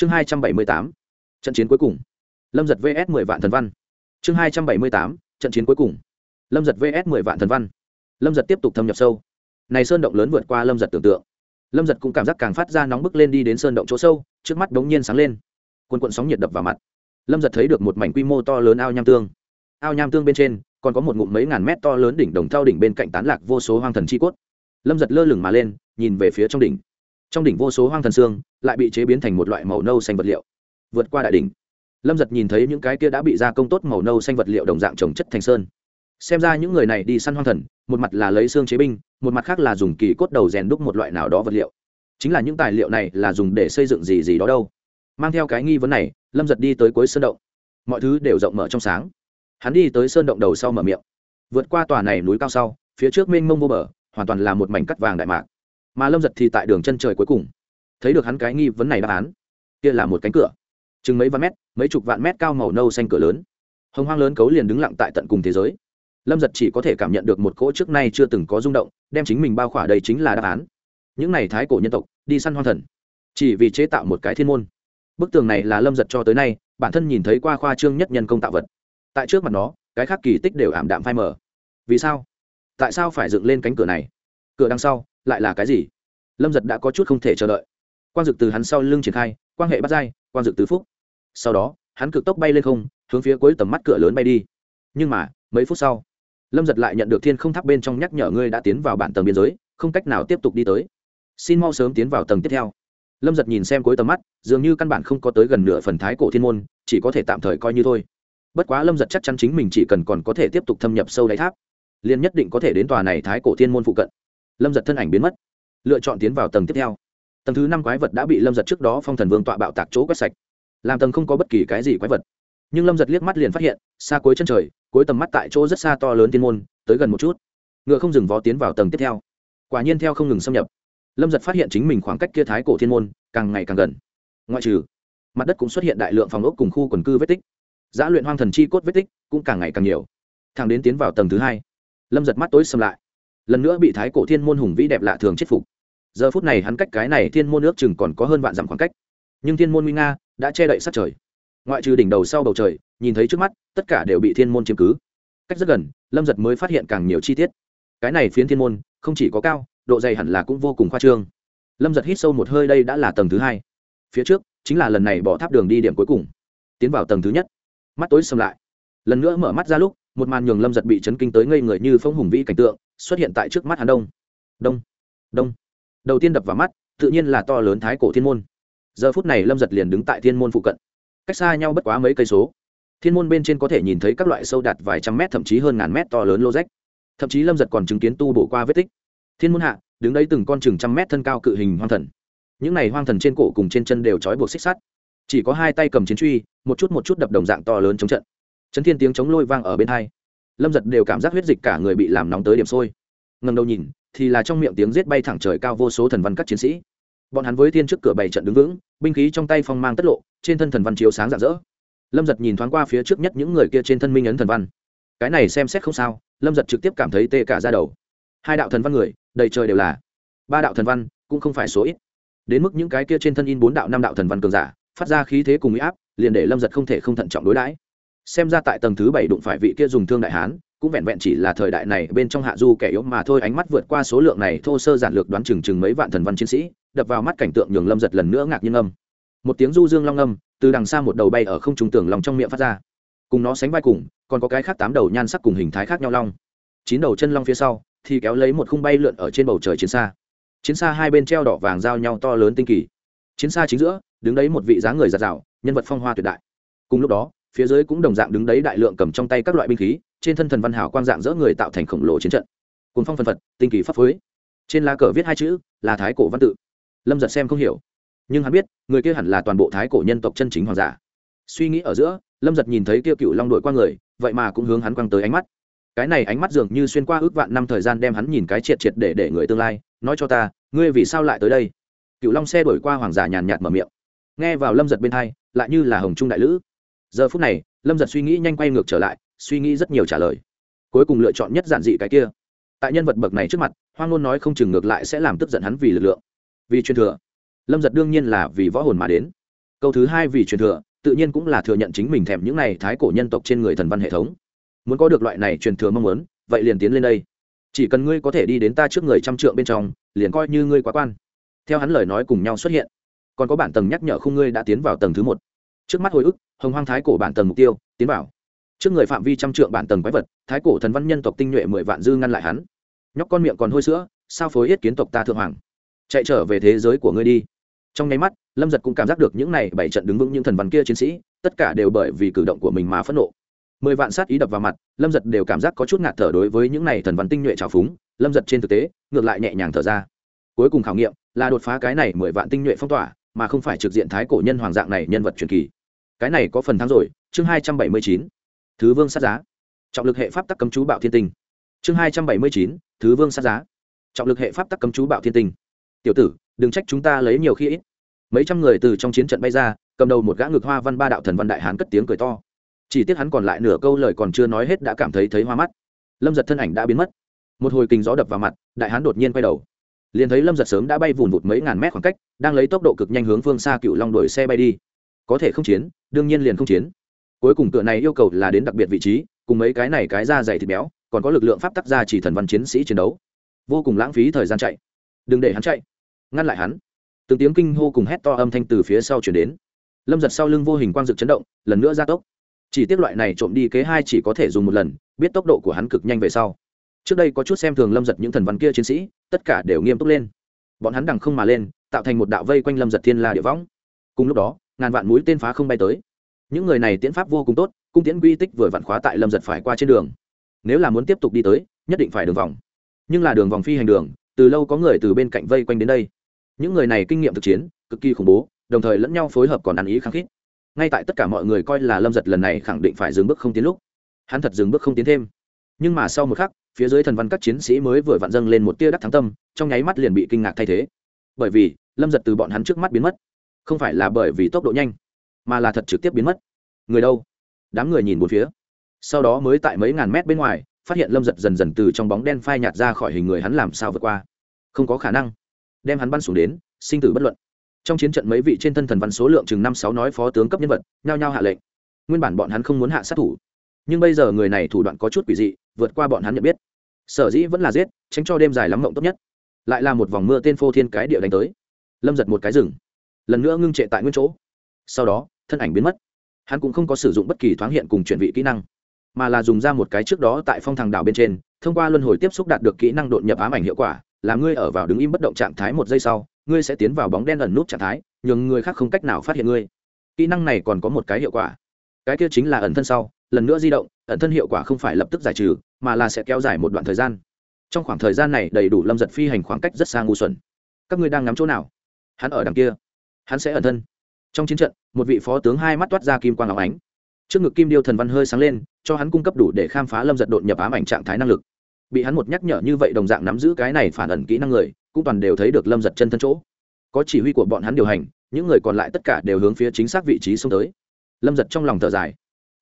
chương hai trăm bảy mươi tám, trận chiến cuối cùng. Lâm giật vs mười vạn thần văn. Chương hai trăm bảy mươi tám, trận chiến cuối cùng. Lâm giật vs mười vạn thần văn. Lâm giật tiếp tục thâm nhập sâu. Này sơn động lớn vượt qua lâm giật tưởng tượng. Lâm giật cũng cảm giác càng phát ra nóng bức lên đi đến sơn động chỗ sâu, trước mắt đống nhiên sáng lên. Quần quận sóng nhiệt đập vào mặt. Lâm giật thấy được một mảnh quy mô to lớn ao nham tương. Ao nham tương bên trên, còn có một ngụm mấy ngàn mét to lớn đỉnh đồng thao đỉnh bên cạnh tán lạc vô số hoang thần chi cốt. Lâm giật lơ lửng mà lên, nhìn về phía trong đỉnh trong đỉnh vô số hoang thần xương lại bị chế biến thành một loại màu nâu xanh vật liệu. Vượt qua đại đỉnh, lâm giật nhìn thấy những cái kia đã bị gia công tốt màu nâu xanh vật liệu đồng dạng trồng chất thành sơn. Xem ra những người này đi săn hoang thần, một mặt là lấy xương chế binh, một mặt khác là dùng kỳ cốt đầu rèn đúc một loại nào đó vật liệu. Chính là những tài liệu này là dùng để xây dựng gì gì đó đâu. Mang theo cái nghi vấn này, lâm giật đi tới cuối sơn động. Mọi thứ đều rộng mở trong sáng. Hắn đi tới sơn động đầu sau mở miệng. Vượt qua tòa này núi cao sau, phía trước mênh mông vô bờ, hoàn toàn là một mảnh cắt vàng đại mạc mà lâm giật thì tại đường chân trời cuối cùng. Thấy được hắn cái nghi vấn này đáp án, kia là một cánh cửa. Chừng mấy vạn mét, mấy chục vạn mét cao màu nâu xanh cửa lớn. Hồng hoang lớn cấu liền đứng lặng tại tận cùng thế giới. Lâm giật chỉ có thể cảm nhận được một cỗ trước nay chưa từng có rung động, đem chính mình bao khỏa đây chính là đáp án. Những n à y thái cổ nhân tộc, đi săn hoang thần. Chỉ vì chế tạo một cái thiên môn. Bức tường này là lâm giật cho tới nay, bản thân nhìn thấy qua khoa trương nhất nhân công tạo vật. Tại trước mặt nó, cái khác kỳ tích đều ảm đạm phai mờ. Vì sao? Tại sao phải dựng lên cánh cửa này? Cửa đằng sau, lại là cái gì? Lâm giật đã có chút không thể chờ đợi. Quang dực từ hắn sau lưng triển khai, quan hệ bắt dai, quang dực tứ phúc. Sau đó, hắn cực tốc bay lên không, hướng phía cuối tầm mắt cửa lớn bay đi. Nhưng mà, mấy phút sau, lâm giật lại nhận được thiên không tháp bên trong nhắc nhở ngươi đã tiến vào bản tầng biên giới, không cách nào tiếp tục đi tới. Xin mau sớm tiến vào tầng tiếp theo. Lâm giật nhìn xem cuối tầm mắt, dường như căn bản không có tới gần nửa phần thái cổ thiên môn, chỉ có thể tạm thời coi như thôi. Bất quá lâm giật chắc chắn chính mình chỉ cần còn có thể tiếp tục thâm nhập sâu đáy tháp, liền nhất định có thể đến tòa này thái cổ thiên môn phụ cận. Lâm giật thân ảnh biến mất lựa chọn tiến vào tầng tiếp theo. Tầng thứ năm quái vật đã bị lâm giật trước đó phong thần vương tọa bạo tạc chỗ quét sạch. Làm tầng không có bất kỳ cái gì quái vật. Nhưng lâm giật liếc mắt liền phát hiện, xa cuối chân trời, cuối tầm mắt tại chỗ rất xa to lớn thiên môn, tới gần một chút. Ngựa không dừng vó tiến vào tầng tiếp theo. Quả nhiên theo không ngừng xâm nhập. Lâm giật phát hiện chính mình khoảng cách kia thái cổ thiên môn, càng ngày càng gần. Ngoại trừ, mặt đất cũng xuất hiện đại lượng phòng ốc cùng khu quần cư vết tích. Giã luyện hoang thần chi cốt vết tích cũng càng ngày càng nhiều. Thàng đến tiến vào tầng thứ hai, lâm giật mắt tối xâm lại. Lần nữa bị thái cổ thiên môn hùng vĩ đẹp lạ thường chết phục giờ phút này hắn cách cái này thiên môn nước chừng còn có hơn vạn dặm khoảng cách. Nhưng thiên môn nguy nga đã che đậy sát trời. Ngoại trừ đỉnh đầu sau bầu trời, nhìn thấy trước mắt, tất cả đều bị thiên môn chiếm cứ. Cách rất gần, lâm giật mới phát hiện càng nhiều chi tiết. Cái này phiến thiên môn, không chỉ có cao, độ dày hẳn là cũng vô cùng khoa trương. Lâm giật hít sâu một hơi, đây đã là tầng thứ hai. Phía trước, chính là lần này bỏ tháp đường đi điểm cuối cùng. Tiến vào tầng thứ nhất. Mắt tối xâm lại. Lần nữa mở mắt ra lúc, một màn nhường lâm giật bị chấn kinh tới ngây người như phong hùng vĩ cảnh tượng, xuất hiện tại trước mắt hắn đông. Đông. Đông đầu tiên đập vào mắt, tự nhiên là to lớn thái cổ thiên môn. Giờ phút này lâm giật liền đứng tại thiên môn phụ cận. Cách xa nhau bất quá mấy cây số. Thiên môn bên trên có thể nhìn thấy các loại sâu đạt vài trăm mét, thậm chí hơn ngàn mét to lớn lô rách thậm chí lâm giật còn chứng kiến tu bổ qua vết tích. Thiên môn hạ, đứng đấy từng con chừng trăm mét thân cao cự hình hoang thần. Những này hoang thần trên cổ cùng trên chân đều trói buộc xích sắt. Chỉ có hai tay cầm chiến truy, một chút một chút đập đồng dạng to lớn chống trận. Chấn thiên tiếng chống lôi vang ở bên hai. Lâm giật đều cảm giác huyết dịch cả người bị làm nóng tới điểm sôi. Ngần đầu nhìn thì là trong miệng tiếng giết bay thẳng trời cao vô số thần văn các chiến sĩ. Bọn hắn với thiên trước cửa bảy trận đứng vững, binh khí trong tay phong mang tất lộ, trên thân thần văn chiếu sáng rạng rỡ. Lâm giật nhìn thoáng qua phía trước nhất những người kia trên thân minh ấn thần văn. Cái này xem xét không sao, lâm giật trực tiếp cảm thấy tê cả ra đầu. Hai đạo thần văn người, đầy trời đều là. Ba đạo thần văn, cũng không phải số ít. Đến mức những cái kia trên thân in bốn đạo năm đạo thần văn cường giả, phát ra khí thế cùng uy áp, liền để lâm giật không thể không thận trọng đối đãi. Xem ra tại tầng thứ bảy đụng phải vị kia dùng thương đại hán cũng vẹn vẹn chỉ là thời đại này bên trong hạ du kẻ yếu mà thôi, ánh mắt vượt qua số lượng này, thô sơ giản lược đoán chừng chừng mấy vạn thần văn chiến sĩ, đập vào mắt cảnh tượng nhường lâm giật lần nữa ngạc nhiên âm. Một tiếng du dương long âm từ đằng xa một đầu bay ở không trung tường lòng trong miệng phát ra. Cùng nó sánh vai cùng, còn có cái khác tám đầu nhan sắc cùng hình thái khác nhau long. Chín đầu chân long phía sau thì kéo lấy một khung bay lượn ở trên bầu trời chiến xa. Chiến xa hai bên treo đỏ vàng giao nhau to lớn tinh kỳ. Chiến xa chính giữa, đứng đấy một vị dáng người giạt rào, nhân vật phong hoa tuyệt đại. Cùng lúc đó, phía dưới cũng đồng dạng đứng đấy đại lượng cầm trong tay các loại binh khí trên thân thần văn hảo quang dạng dỡ người tạo thành khổng lồ chiến trận. Cùng phong phân phật, tinh kỳ pháp phối. Trên lá cờ viết hai chữ, là thái cổ văn tự. Lâm giật xem không hiểu. Nhưng hắn biết, người kia hẳn là toàn bộ thái cổ nhân tộc chân chính hoàng giả. Suy nghĩ ở giữa, lâm giật nhìn thấy kia cựu long đội qua người, vậy mà cũng hướng hắn quăng tới ánh mắt. Cái này ánh mắt dường như xuyên qua ước vạn năm thời gian đem hắn nhìn cái triệt triệt để để người tương lai, nói cho ta, ngươi vì sao lại tới đây? Cựu long xe đổi qua hoàng giả nhàn nhạt mở miệng. Nghe vào lâm giật bên thai lại như là hồng trung đại lữ. Giờ phút này, lâm giật suy nghĩ nhanh quay ngược trở lại suy nghĩ rất nhiều trả lời. Cuối cùng lựa chọn nhất giản dị cái kia. Tại nhân vật bậc này trước mặt, hoang ngôn nói không chừng ngược lại sẽ làm tức giận hắn vì lực lượng, vì truyền thừa. Lâm giật đương nhiên là vì võ hồn mà đến. Câu thứ hai vì truyền thừa, tự nhiên cũng là thừa nhận chính mình thèm những này thái cổ nhân tộc trên người thần văn hệ thống. Muốn có được loại này truyền thừa mong muốn, vậy liền tiến lên đây. Chỉ cần ngươi có thể đi đến ta trước người trăm trượng bên trong, liền coi như ngươi quá quan. Theo hắn lời nói cùng nhau xuất hiện. Còn có bản tầng nhắc nhở không ngươi đã tiến vào tầng thứ một. Trước mắt hồi ức, hồng hoang thái cổ bản tầng mục tiêu, tiến vào trước người phạm vi trăm trượng bản tầng quái vật, thái cổ thần văn nhân tộc tinh nhuệ mười vạn dư ngăn lại hắn. Nhóc con miệng còn hôi sữa, sao phối yết kiến tộc ta thượng hoàng? Chạy trở về thế giới của ngươi đi. Trong nháy mắt, lâm giật cũng cảm giác được những này bảy trận đứng vững những thần văn kia chiến sĩ, tất cả đều bởi vì cử động của mình mà phẫn nộ. Mười vạn sát ý đập vào mặt, lâm giật đều cảm giác có chút ngạt thở đối với những này thần văn tinh nhuệ trào phúng. Lâm giật trên thực tế, ngược lại nhẹ nhàng thở ra. Cuối cùng khảo nghiệm, là đột phá cái này mười vạn tinh nhuệ phong tỏa, mà không phải trực diện thái cổ nhân hoàng dạng này nhân vật truyền kỳ. Cái này có phần thắng rồi, chương hai trăm bảy mươi chín thứ vương sát giá. Trọng lực hệ pháp tắc cấm chú bạo thiên tinh. Chương hai trăm bảy mươi chín, thứ vương sát giá. Trọng lực hệ pháp tắc cấm chú bạo thiên tinh. Tiểu tử, đừng trách chúng ta lấy nhiều khi ít. Mấy trăm người từ trong chiến trận bay ra, cầm đầu một gã ngực hoa văn ba đạo thần văn đại hán cất tiếng cười to. Chỉ tiếc hắn còn lại nửa câu lời còn chưa nói hết đã cảm thấy thấy hoa mắt. Lâm giật thân ảnh đã biến mất. Một hồi kinh gió đập vào mặt, đại hán đột nhiên quay đầu. Liền thấy lâm giật sớm đã bay vùn vụt mấy ngàn mét khoảng cách, đang lấy tốc độ cực nhanh hướng phương xa cựu long đổi xe bay đi. Có thể không chiến, đương nhiên liền không chiến cuối cùng cửa này yêu cầu là đến đặc biệt vị trí, cùng mấy cái này cái da dày thịt béo, còn có lực lượng pháp tắc ra chỉ thần văn chiến sĩ chiến đấu. Vô cùng lãng phí thời gian chạy. Đừng để hắn chạy. Ngăn lại hắn. Từng tiếng kinh hô cùng hét to âm thanh từ phía sau chuyển đến. Lâm giật sau lưng vô hình quang dực chấn động, lần nữa ra tốc. Chỉ tiếc loại này trộm đi kế hai chỉ có thể dùng một lần, biết tốc độ của hắn cực nhanh về sau. Trước đây có chút xem thường lâm giật những thần văn kia chiến sĩ, tất cả đều nghiêm túc lên. Bọn hắn đằng không mà lên, tạo thành một đạo vây quanh lâm giật thiên la địa võng. Cùng lúc đó, ngàn vạn mũi tên phá không bay tới những người này tiễn pháp vô cùng tốt, cung tiễn quy tích vừa vặn khóa tại lâm giật phải qua trên đường. Nếu là muốn tiếp tục đi tới, nhất định phải đường vòng. Nhưng là đường vòng phi hành đường, từ lâu có người từ bên cạnh vây quanh đến đây. Những người này kinh nghiệm thực chiến, cực kỳ khủng bố, đồng thời lẫn nhau phối hợp còn ăn ý khăng khít. Ngay tại tất cả mọi người coi là lâm giật lần này khẳng định phải dừng bước không tiến lúc. Hắn thật dừng bước không tiến thêm. Nhưng mà sau một khắc, phía dưới thần văn các chiến sĩ mới vừa vặn dâng lên một tia đắc thắng tâm, trong nháy mắt liền bị kinh ngạc thay thế. Bởi vì, lâm giật từ bọn hắn trước mắt biến mất. Không phải là bởi vì tốc độ nhanh mà là thật trực tiếp biến mất. Người đâu? Đám người nhìn một phía. Sau đó mới tại mấy ngàn mét bên ngoài, phát hiện lâm giật dần dần từ trong bóng đen phai nhạt ra khỏi hình người hắn làm sao vượt qua. Không có khả năng. Đem hắn bắn xuống đến, sinh tử bất luận. Trong chiến trận mấy vị trên thân thần văn số lượng chừng năm sáu nói phó tướng cấp nhân vật, nhao nhao hạ lệnh. Nguyên bản bọn hắn không muốn hạ sát thủ. Nhưng bây giờ người này thủ đoạn có chút quỷ dị, vượt qua bọn hắn nhận biết. Sở dĩ vẫn là giết, tránh cho đêm dài lắm mộng tốt nhất. Lại là một vòng mưa tên phô thiên cái địa đánh tới. Lâm giật một cái rừng lần nữa ngưng trệ tại nguyên chỗ. Sau đó thân ảnh biến mất. Hắn cũng không có sử dụng bất kỳ thoáng hiện cùng chuyển vị kỹ năng, mà là dùng ra một cái trước đó tại phong thằng đảo bên trên, thông qua luân hồi tiếp xúc đạt được kỹ năng đột nhập ám ảnh hiệu quả là ngươi ở vào đứng im bất động trạng thái một giây sau, ngươi sẽ tiến vào bóng đen ẩn nút trạng thái, nhường người khác không cách nào phát hiện ngươi. Kỹ năng này còn có một cái hiệu quả. Cái kia chính là ẩn thân sau, lần nữa di động, ẩn thân hiệu quả không phải lập tức giải trừ, mà là sẽ kéo dài một đoạn thời gian. Trong khoảng thời gian này đầy đủ lâm giật phi hành khoảng cách rất xa ngu xuẩn. Các ngươi đang ngắm chỗ nào? Hắn ở đằng kia. Hắn sẽ ẩn thân. Trong chiến trận một vị phó tướng hai mắt toát ra kim quang áo ánh. Trước ngực kim điêu thần văn hơi sáng lên, cho hắn cung cấp đủ để khám phá lâm giật đột nhập ám ảnh trạng thái năng lực. Bị hắn một nhắc nhở như vậy đồng dạng nắm giữ cái này phản ẩn kỹ năng người, cũng toàn đều thấy được lâm giật chân thân chỗ. Có chỉ huy của bọn hắn điều hành, những người còn lại tất cả đều hướng phía chính xác vị trí xông tới. Lâm giật trong lòng thở dài.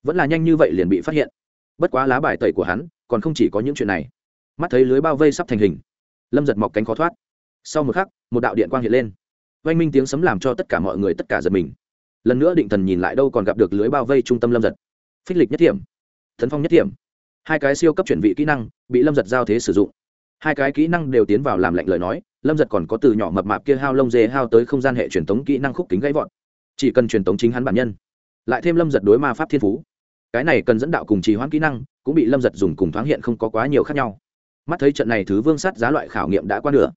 Vẫn là nhanh như vậy liền bị phát hiện. Bất quá lá bài tẩy của hắn, còn không chỉ có những chuyện này. Mắt thấy lưới bao vây sắp thành hình, lâm giật mọc cánh khó thoát. Sau một khắc, một đạo điện quang hiện lên. Oanh minh tiếng sấm làm cho tất cả mọi người tất cả giật mình lần nữa định thần nhìn lại đâu còn gặp được lưới bao vây trung tâm lâm giật. Phích lịch nhất thiểm, thần phong nhất thiểm. Hai cái siêu cấp chuyển vị kỹ năng bị lâm giật giao thế sử dụng. Hai cái kỹ năng đều tiến vào làm lệnh lời nói, lâm giật còn có từ nhỏ mập mạp kia hao lông dê hao tới không gian hệ truyền thống kỹ năng khúc kính gãy vọt. Chỉ cần truyền thống chính hắn bản nhân, lại thêm lâm giật đối ma pháp thiên phú. Cái này cần dẫn đạo cùng trì hoãn kỹ năng cũng bị lâm giật dùng cùng thoáng hiện không có quá nhiều khác nhau. Mắt thấy trận này thứ vương sát giá loại khảo nghiệm đã qua nửa,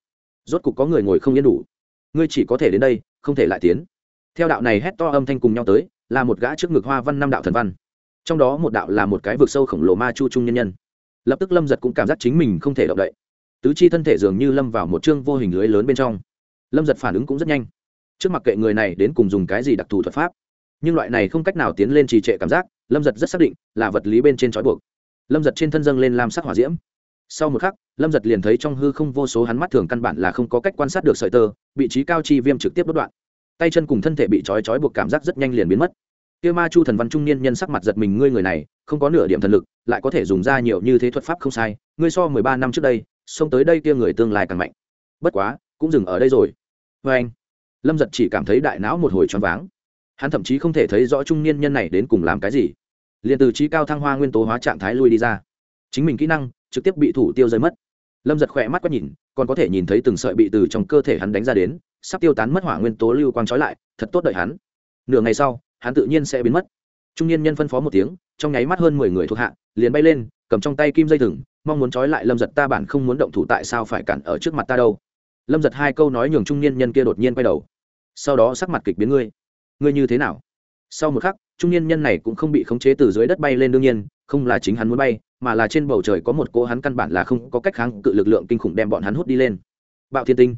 rốt cục có người ngồi không yên đủ. Ngươi chỉ có thể đến đây, không thể lại tiến theo đạo này hét to âm thanh cùng nhau tới, là một gã trước ngực hoa văn năm đạo thần văn. Trong đó một đạo là một cái vực sâu khổng lồ ma chu trung nhân nhân. Lập tức lâm giật cũng cảm giác chính mình không thể động đậy. Tứ chi thân thể dường như lâm vào một chương vô hình lưới lớn bên trong. Lâm giật phản ứng cũng rất nhanh. Trước mặt kệ người này đến cùng dùng cái gì đặc thù thuật pháp? Nhưng loại này không cách nào tiến lên trì trệ cảm giác, lâm giật rất xác định là vật lý bên trên trói buộc. Lâm giật trên thân dâng lên lam sắc hỏa diễm. Sau một khắc, lâm giật liền thấy trong hư không vô số hắn mắt thường căn bản là không có cách quan sát được sợi tơ, vị trí cao chi viêm trực tiếp đốt đoạn tay chân cùng thân thể bị trói trói buộc cảm giác rất nhanh liền biến mất. Kia ma chu thần văn trung niên nhân sắc mặt giật mình, ngươi người này, không có nửa điểm thần lực, lại có thể dùng ra nhiều như thế thuật pháp không sai, ngươi so mười ba năm trước đây xông tới đây kia người tương lai càng mạnh. Bất quá, cũng dừng ở đây rồi. Vê anh, lâm giật chỉ cảm thấy đại não một hồi choáng váng. Hắn thậm chí không thể thấy rõ trung niên nhân này đến cùng làm cái gì. Liền từ trí cao thăng hoa nguyên tố hóa trạng thái lui đi ra. Chính mình kỹ năng, trực tiếp bị thủ tiêu rơi mất. Lâm giật khỏe mắt quét nhìn, còn có thể nhìn thấy từng sợi bị từ trong cơ thể hắn đánh ra đến sắp tiêu tán mất hỏa nguyên tố lưu quang trói lại, thật tốt đợi hắn. Nửa ngày sau, hắn tự nhiên sẽ biến mất. Trung niên nhân phân phó một tiếng, trong nháy mắt hơn mười người thuộc hạ, liền bay lên, cầm trong tay kim dây thừng, mong muốn trói lại lâm giật, ta bản không muốn động thủ tại sao phải cản ở trước mặt ta đâu. Lâm giật hai câu nói nhường trung niên nhân kia đột nhiên quay đầu. Sau đó sắc mặt kịch biến ngươi. Ngươi như thế nào? Sau một khắc, trung niên nhân này cũng không bị khống chế từ dưới đất bay lên đương nhiên, không là chính hắn muốn bay, mà là trên bầu trời có một cỗ hắn căn bản là không có cách kháng cự lực lượng kinh khủng đem bọn hắn hút đi lên. Bạo thiên tinh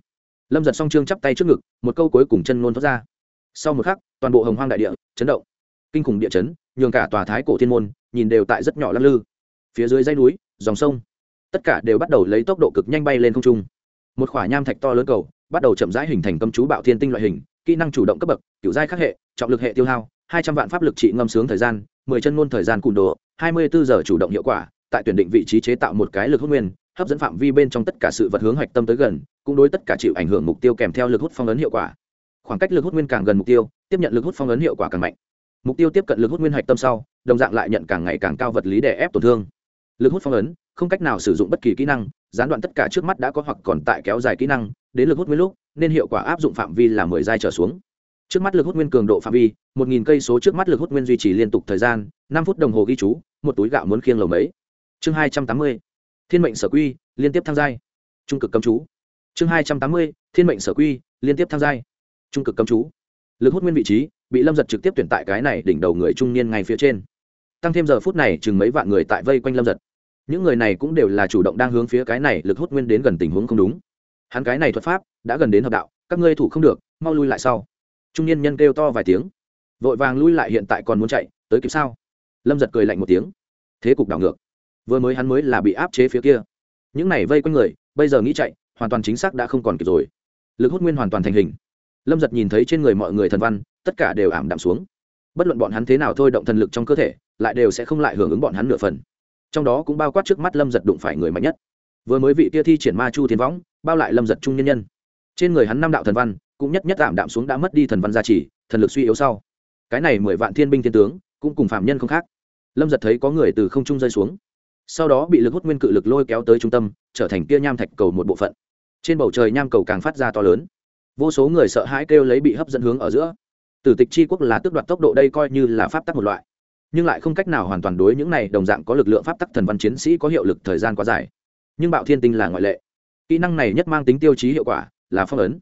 lâm giật song trương chắp tay trước ngực, một câu cuối cùng chân ngôn thoát ra. Sau một khắc, toàn bộ hồng hoang đại địa chấn động. Kinh khủng địa chấn, nhường cả tòa thái cổ thiên môn nhìn đều tại rất nhỏ lắc lư. Phía dưới dãy núi, dòng sông, tất cả đều bắt đầu lấy tốc độ cực nhanh bay lên không trung. Một khỏa nham thạch to lớn cầu bắt đầu chậm rãi hình thành cấm chú bạo thiên tinh loại hình, kỹ năng chủ động cấp bậc, kiểu giai khắc hệ, trọng lực hệ tiêu hao, hai trăm vạn pháp lực trị ngâm sướng thời gian, mười chân ngôn thời gian cùn đồ, hai mươi bốn giờ chủ động hiệu quả tại tuyển định vị trí chế tạo một cái lực hút nguyên, hấp dẫn phạm vi bên trong tất cả sự vật hướng hoạch tâm tới gần, cũng đối tất cả chịu ảnh hưởng mục tiêu kèm theo lực hút phong ấn hiệu quả. Khoảng cách lực hút nguyên càng gần mục tiêu, tiếp nhận lực hút phong ấn hiệu quả càng mạnh. Mục tiêu tiếp cận lực hút nguyên hạch tâm sau, đồng dạng lại nhận càng ngày càng cao vật lý để ép tổn thương. Lực hút phong ấn, không cách nào sử dụng bất kỳ kỹ năng, gián đoạn tất cả trước mắt đã có hoặc còn tại kéo dài kỹ năng, đến lực hút nguyên lúc, nên hiệu quả áp dụng phạm vi là mười giai trở xuống. Trước mắt lực hút nguyên cường độ phạm vi, một nghìn cây số trước mắt lực hút nguyên duy trì liên tục thời gian, năm phút đồng hồ ghi chú, một túi gạo muốn khiêng lầu mấy chương hai trăm tám mươi, thiên mệnh sở quy, liên tiếp thăng giai. Trung cực cấm chú. Chương hai trăm tám mươi, thiên mệnh sở quy, liên tiếp thăng giai. Trung cực cấm chú. Lực hút nguyên vị trí, bị lâm giật trực tiếp tuyển tại cái này đỉnh đầu người trung niên ngay phía trên. Tăng thêm giờ phút này, chừng mấy vạn người tại vây quanh lâm giật. Những người này cũng đều là chủ động đang hướng phía cái này lực hút nguyên đến gần tình huống không đúng. Hắn cái này thuật pháp, đã gần đến hợp đạo, các ngươi thủ không được, mau lui lại sau. Trung niên nhân kêu to vài tiếng. Vội vàng lui lại hiện tại còn muốn chạy, tới kịp sao? Lâm giật cười lạnh một tiếng. Thế cục đảo ngược vừa mới hắn mới là bị áp chế phía kia. Những này vây quanh người, bây giờ nghĩ chạy, hoàn toàn chính xác đã không còn kịp rồi. Lực hút nguyên hoàn toàn thành hình. Lâm giật nhìn thấy trên người mọi người thần văn, tất cả đều ảm đạm xuống. Bất luận bọn hắn thế nào thôi động thần lực trong cơ thể, lại đều sẽ không lại hưởng ứng bọn hắn nửa phần. Trong đó cũng bao quát trước mắt lâm giật đụng phải người mạnh nhất. Vừa mới vị kia thi triển ma chu thiên võng, bao lại lâm giật trung nhân nhân. Trên người hắn năm đạo thần văn, cũng nhất nhất ảm đạm xuống đã mất đi thần văn gia trì, thần lực suy yếu sau. Cái này mười vạn thiên binh thiên tướng, cũng cùng phạm nhân không khác. Lâm giật thấy có người từ không trung rơi xuống sau đó bị lực hút nguyên cự lực lôi kéo tới trung tâm, trở thành kia nham thạch cầu một bộ phận. Trên bầu trời nham cầu càng phát ra to lớn. Vô số người sợ hãi kêu lấy bị hấp dẫn hướng ở giữa. Tử tịch c quốc là tước đoạt tốc độ đây coi như là pháp tắc một loại. Nhưng lại không cách nào hoàn toàn đối những này đồng dạng có lực lượng pháp tắc thần văn chiến sĩ có hiệu lực thời gian quá dài. Nhưng bạo thiên tinh là ngoại lệ. Kỹ năng này nhất mang tính tiêu chí hiệu quả, là phong ấn.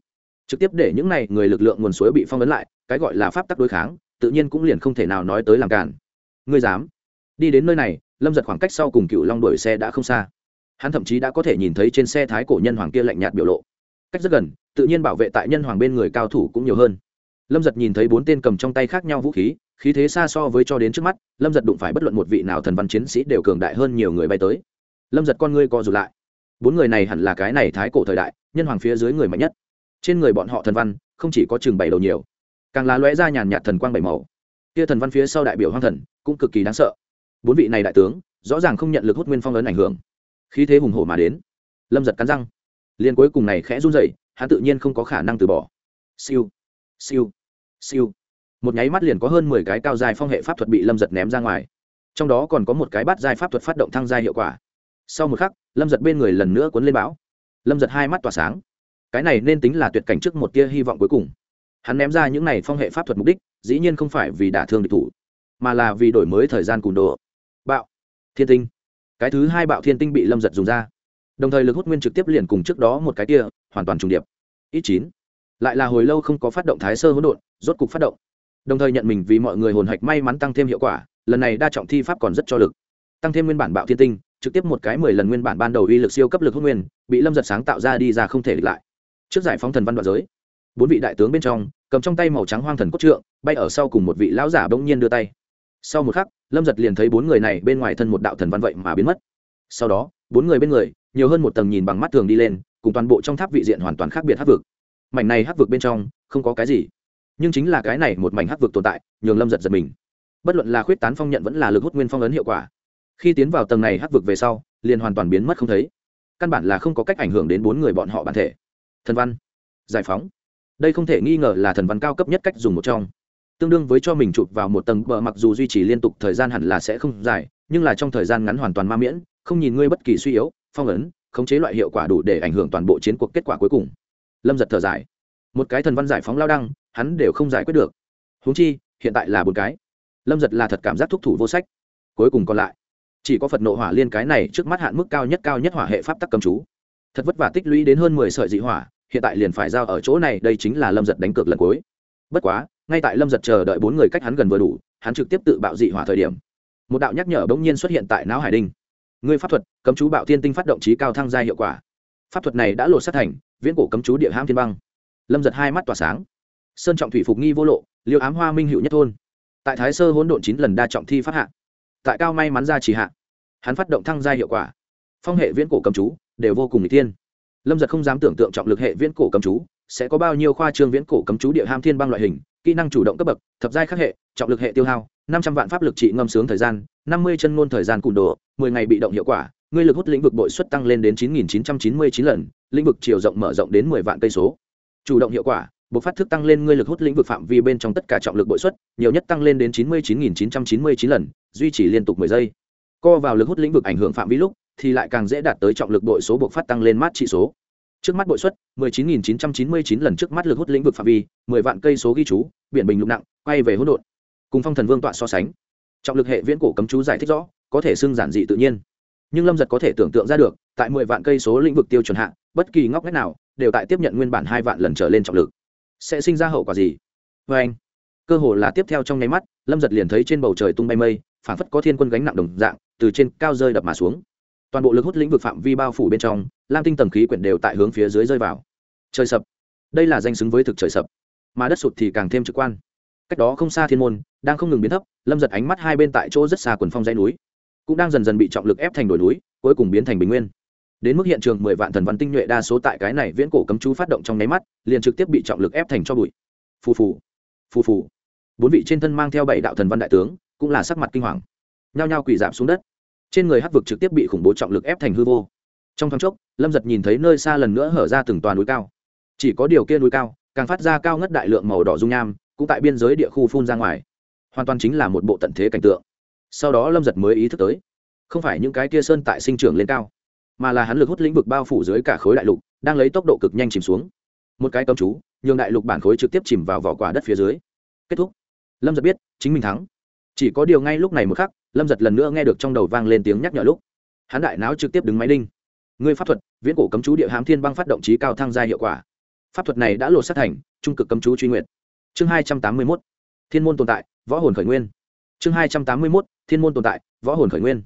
Trực tiếp để những này người lực lượng nguồn suối bị phong ấn lại, cái gọi là pháp tắc đối kháng, tự nhiên cũng liền không thể nào nói tới làm cản ngươi dám đi đến nơi này lâm giật khoảng cách sau cùng cựu long đuổi xe đã không xa hắn thậm chí đã có thể nhìn thấy trên xe thái cổ nhân hoàng kia lạnh nhạt biểu lộ cách rất gần tự nhiên bảo vệ tại nhân hoàng bên người cao thủ cũng nhiều hơn lâm giật nhìn thấy bốn tên cầm trong tay khác nhau vũ khí khí thế xa so với cho đến trước mắt lâm giật đụng phải bất luận một vị nào thần văn chiến sĩ đều cường đại hơn nhiều người bay tới lâm giật con ngươi co rụt lại bốn người này hẳn là cái này thái cổ thời đại nhân hoàng phía dưới người mạnh nhất trên người bọn họ thần văn không chỉ có chừng bảy đầu nhiều càng lá lóe ra nhàn nhạt thần quang bảy màu kia thần văn phía sau đại biểu hoang thần cũng cực kỳ đáng sợ bốn vị này đại tướng rõ ràng không nhận lực hút nguyên phong ấn ảnh hưởng. Khí thế hùng hổ mà đến. Lâm giật cắn răng. Liên cuối cùng này khẽ run dậy hắn tự nhiên không có khả năng từ bỏ. Siêu. Siêu. Siêu. Một nháy mắt liền có hơn mười cái cao dài phong hệ pháp thuật bị lâm giật ném ra ngoài. Trong đó còn có một cái bát dài pháp thuật phát động thăng gia hiệu quả. Sau một khắc, lâm giật bên người lần nữa cuốn lên bão. Lâm giật hai mắt tỏa sáng. Cái này nên tính là tuyệt cảnh trước một tia hy vọng cuối cùng. Hắn ném ra những này phong hệ pháp thuật mục đích, dĩ nhiên không phải vì đả thương địch thủ, mà là vì đổi mới thời gian cùn đồ thiên tinh. Cái thứ hai bạo thiên tinh bị lâm giật dùng ra. Đồng thời lực hút nguyên trực tiếp liền cùng trước đó một cái kia, hoàn toàn trùng điệp. Ít chín. Lại là hồi lâu không có phát động thái sơ hỗn độn, rốt cục phát động. Đồng thời nhận mình vì mọi người hồn hạch may mắn tăng thêm hiệu quả, lần này đa trọng thi pháp còn rất cho lực. Tăng thêm nguyên bản bạo thiên tinh, trực tiếp một cái mười lần nguyên bản ban đầu uy lực siêu cấp lực hút nguyên, bị lâm giật sáng tạo ra đi ra không thể địch lại. Trước giải phóng thần văn đoạn giới, bốn vị đại tướng bên trong, cầm trong tay màu trắng hoang thần cốt trượng, bay ở sau cùng một vị lão giả bỗng nhiên đưa tay sau một khắc, lâm giật liền thấy bốn người này bên ngoài thân một đạo thần văn vậy mà biến mất. Sau đó, bốn người bên người, nhiều hơn một tầng nhìn bằng mắt thường đi lên, cùng toàn bộ trong tháp vị diện hoàn toàn khác biệt hắc vực. Mảnh này hắc vực bên trong, không có cái gì. Nhưng chính là cái này một mảnh hắc vực tồn tại, nhường lâm giật giật mình. Bất luận là khuyết tán phong nhận vẫn là lực hút nguyên phong ấn hiệu quả. Khi tiến vào tầng này hắc vực về sau, liền hoàn toàn biến mất không thấy. Căn bản là không có cách ảnh hưởng đến bốn người bọn họ bản thể. Thần văn. Giải phóng. Đây không thể nghi ngờ là thần văn cao cấp nhất cách dùng một trong tương đương với cho mình chụp vào một tầng bờ mặc dù duy trì liên tục thời gian hẳn là sẽ không dài, nhưng là trong thời gian ngắn hoàn toàn ma miễn, không nhìn ngươi bất kỳ suy yếu, phong ấn, khống chế loại hiệu quả đủ để ảnh hưởng toàn bộ chiến cuộc kết quả cuối cùng. Lâm giật thở dài. Một cái thần văn giải phóng lao đăng, hắn đều không giải quyết được. Húng chi, hiện tại là một cái. Lâm giật là thật cảm giác thúc thủ vô sách. Cuối cùng còn lại, chỉ có phật nộ hỏa liên cái này trước mắt hạn mức cao nhất cao nhất hỏa hệ pháp tắc cầm chú. Thật vất vả tích lũy đến hơn mười sợi dị hỏa, hiện tại liền phải giao ở chỗ này, đây chính là lâm giật đánh cược lần cuối. Bất quá ngay tại lâm giật chờ đợi bốn người cách hắn gần vừa đủ, hắn trực tiếp tự bạo dị hỏa thời điểm. Một đạo nhắc nhở bỗng nhiên xuất hiện tại não hải đinh. Ngươi pháp thuật, cấm chú bạo tiên tinh phát động trí cao thăng gia hiệu quả. Pháp thuật này đã lột sát thành, viễn cổ cấm chú địa hãm thiên băng. Lâm giật hai mắt tỏa sáng. Sơn trọng thủy phục nghi vô lộ, liêu ám hoa minh hữu nhất thôn. Tại thái sơ hỗn độn chín lần đa trọng thi phát hạ. Tại cao may mắn ra chỉ hạ. Hắn phát động thăng gia hiệu quả. Phong hệ viễn cổ cấm chú, đều vô cùng n g tiên lâm giật không dám tưởng tượng trọng lực hệ viễn cổ cấm chú sẽ có bao nhiêu khoa trương viễn cổ cấm chú địa ham thiên băng loại hình, kỹ năng chủ động cấp bậc, thập giai khắc hệ, trọng lực hệ tiêu hao, năm trăm vạn pháp lực trị ngâm sướng thời gian, năm mươi chân ngôn thời gian cùn đồ, mười ngày bị động hiệu quả, ngươi lực hút lĩnh vực bội suất tăng lên đến chín nghìn chín trăm chín mươi chín lần, lĩnh vực chiều rộng mở rộng đến mười vạn cây số. Chủ động hiệu quả buộc phát thức tăng lên ngươi lực hút lĩnh vực phạm vi bên trong tất cả trọng lực bội suất, nhiều nhất tăng lên đến chín mươi chín nghìn chín trăm chín mươi chín lần, duy trì liên tục mười giây. Co vào lực hút lĩnh vực ảnh hưởng phạm vi lúc, thì lại càng dễ đạt tới trọng lực bội số buộc phát tăng lên mát trị số trước mắt bội suất 19.999 lần trước mắt lực hút lĩnh vực phạm vi 10 vạn cây số ghi chú, biển bình lục nặng, quay về hỗn độn. Cùng phong thần vương tọa so sánh, trọng lực hệ viễn cổ cấm chú giải thích rõ, có thể xưng giản dị tự nhiên. Nhưng lâm giật có thể tưởng tượng ra được, tại 10 vạn cây số lĩnh vực tiêu chuẩn hạ, bất kỳ ngóc ngách nào đều tại tiếp nhận nguyên bản hai vạn lần trở lên trọng lực. Sẽ sinh ra hậu quả gì? Vê anh, cơ hồ là tiếp theo trong nháy mắt, lâm giật liền thấy trên bầu trời tung bay mây phản phất có thiên quân gánh nặng đồng dạng, từ trên cao rơi đập mà xuống toàn bộ lực hút lĩnh vực phạm vi bao phủ bên trong, lam tinh tầng khí quyển đều tại hướng phía dưới rơi vào. Trời sập. Đây là danh xứng với thực trời sập. Mà đất sụt thì càng thêm trực quan. Cách đó không xa thiên môn, đang không ngừng biến thấp, lâm giật ánh mắt hai bên tại chỗ rất xa quần phong dãy núi. Cũng đang dần dần bị trọng lực ép thành đồi núi, cuối cùng biến thành bình nguyên. Đến mức hiện trường mười vạn thần văn tinh nhuệ đa số tại cái này viễn cổ cấm chú phát động trong nháy mắt, liền trực tiếp bị trọng lực ép thành cho bụi. Phù phù. Phù phù. Bốn vị trên thân mang theo bảy đạo thần văn đại tướng, cũng là sắc mặt kinh hoàng. Nhao nhao quỳ giảm xuống đất trên người hắc vực trực tiếp bị khủng bố trọng lực ép thành hư vô. Trong thoáng chốc, lâm giật nhìn thấy nơi xa lần nữa hở ra từng toàn núi cao. Chỉ có điều kia núi cao, càng phát ra cao ngất đại lượng màu đỏ dung nham, cũng tại biên giới địa khu phun ra ngoài. Hoàn toàn chính là một bộ tận thế cảnh tượng. Sau đó lâm giật mới ý thức tới, không phải những cái kia sơn tại sinh trưởng lên cao, mà là hắn lực hút lĩnh vực bao phủ dưới cả khối đại lục, đang lấy tốc độ cực nhanh chìm xuống. Một cái cấm chú, nhường đại lục bản khối trực tiếp chìm vào vỏ quả đất phía dưới. Kết thúc. Lâm giật biết, chính mình thắng chỉ có điều ngay lúc này một khắc lâm giật lần nữa nghe được trong đầu vang lên tiếng nhắc nhở lúc. Hắn đại não trực tiếp đứng máy đinh. Ngươi pháp thuật viễn cổ cấm chú địa hám thiên băng phát động trí cao thăng gia hiệu quả. Pháp thuật này đã lột sát thành trung cực cấm chú truy nguyện chương hai trăm tám mươi mốt thiên môn tồn tại võ hồn khởi nguyên. Chương hai trăm tám mươi mốt thiên môn tồn tại võ hồn khởi nguyên.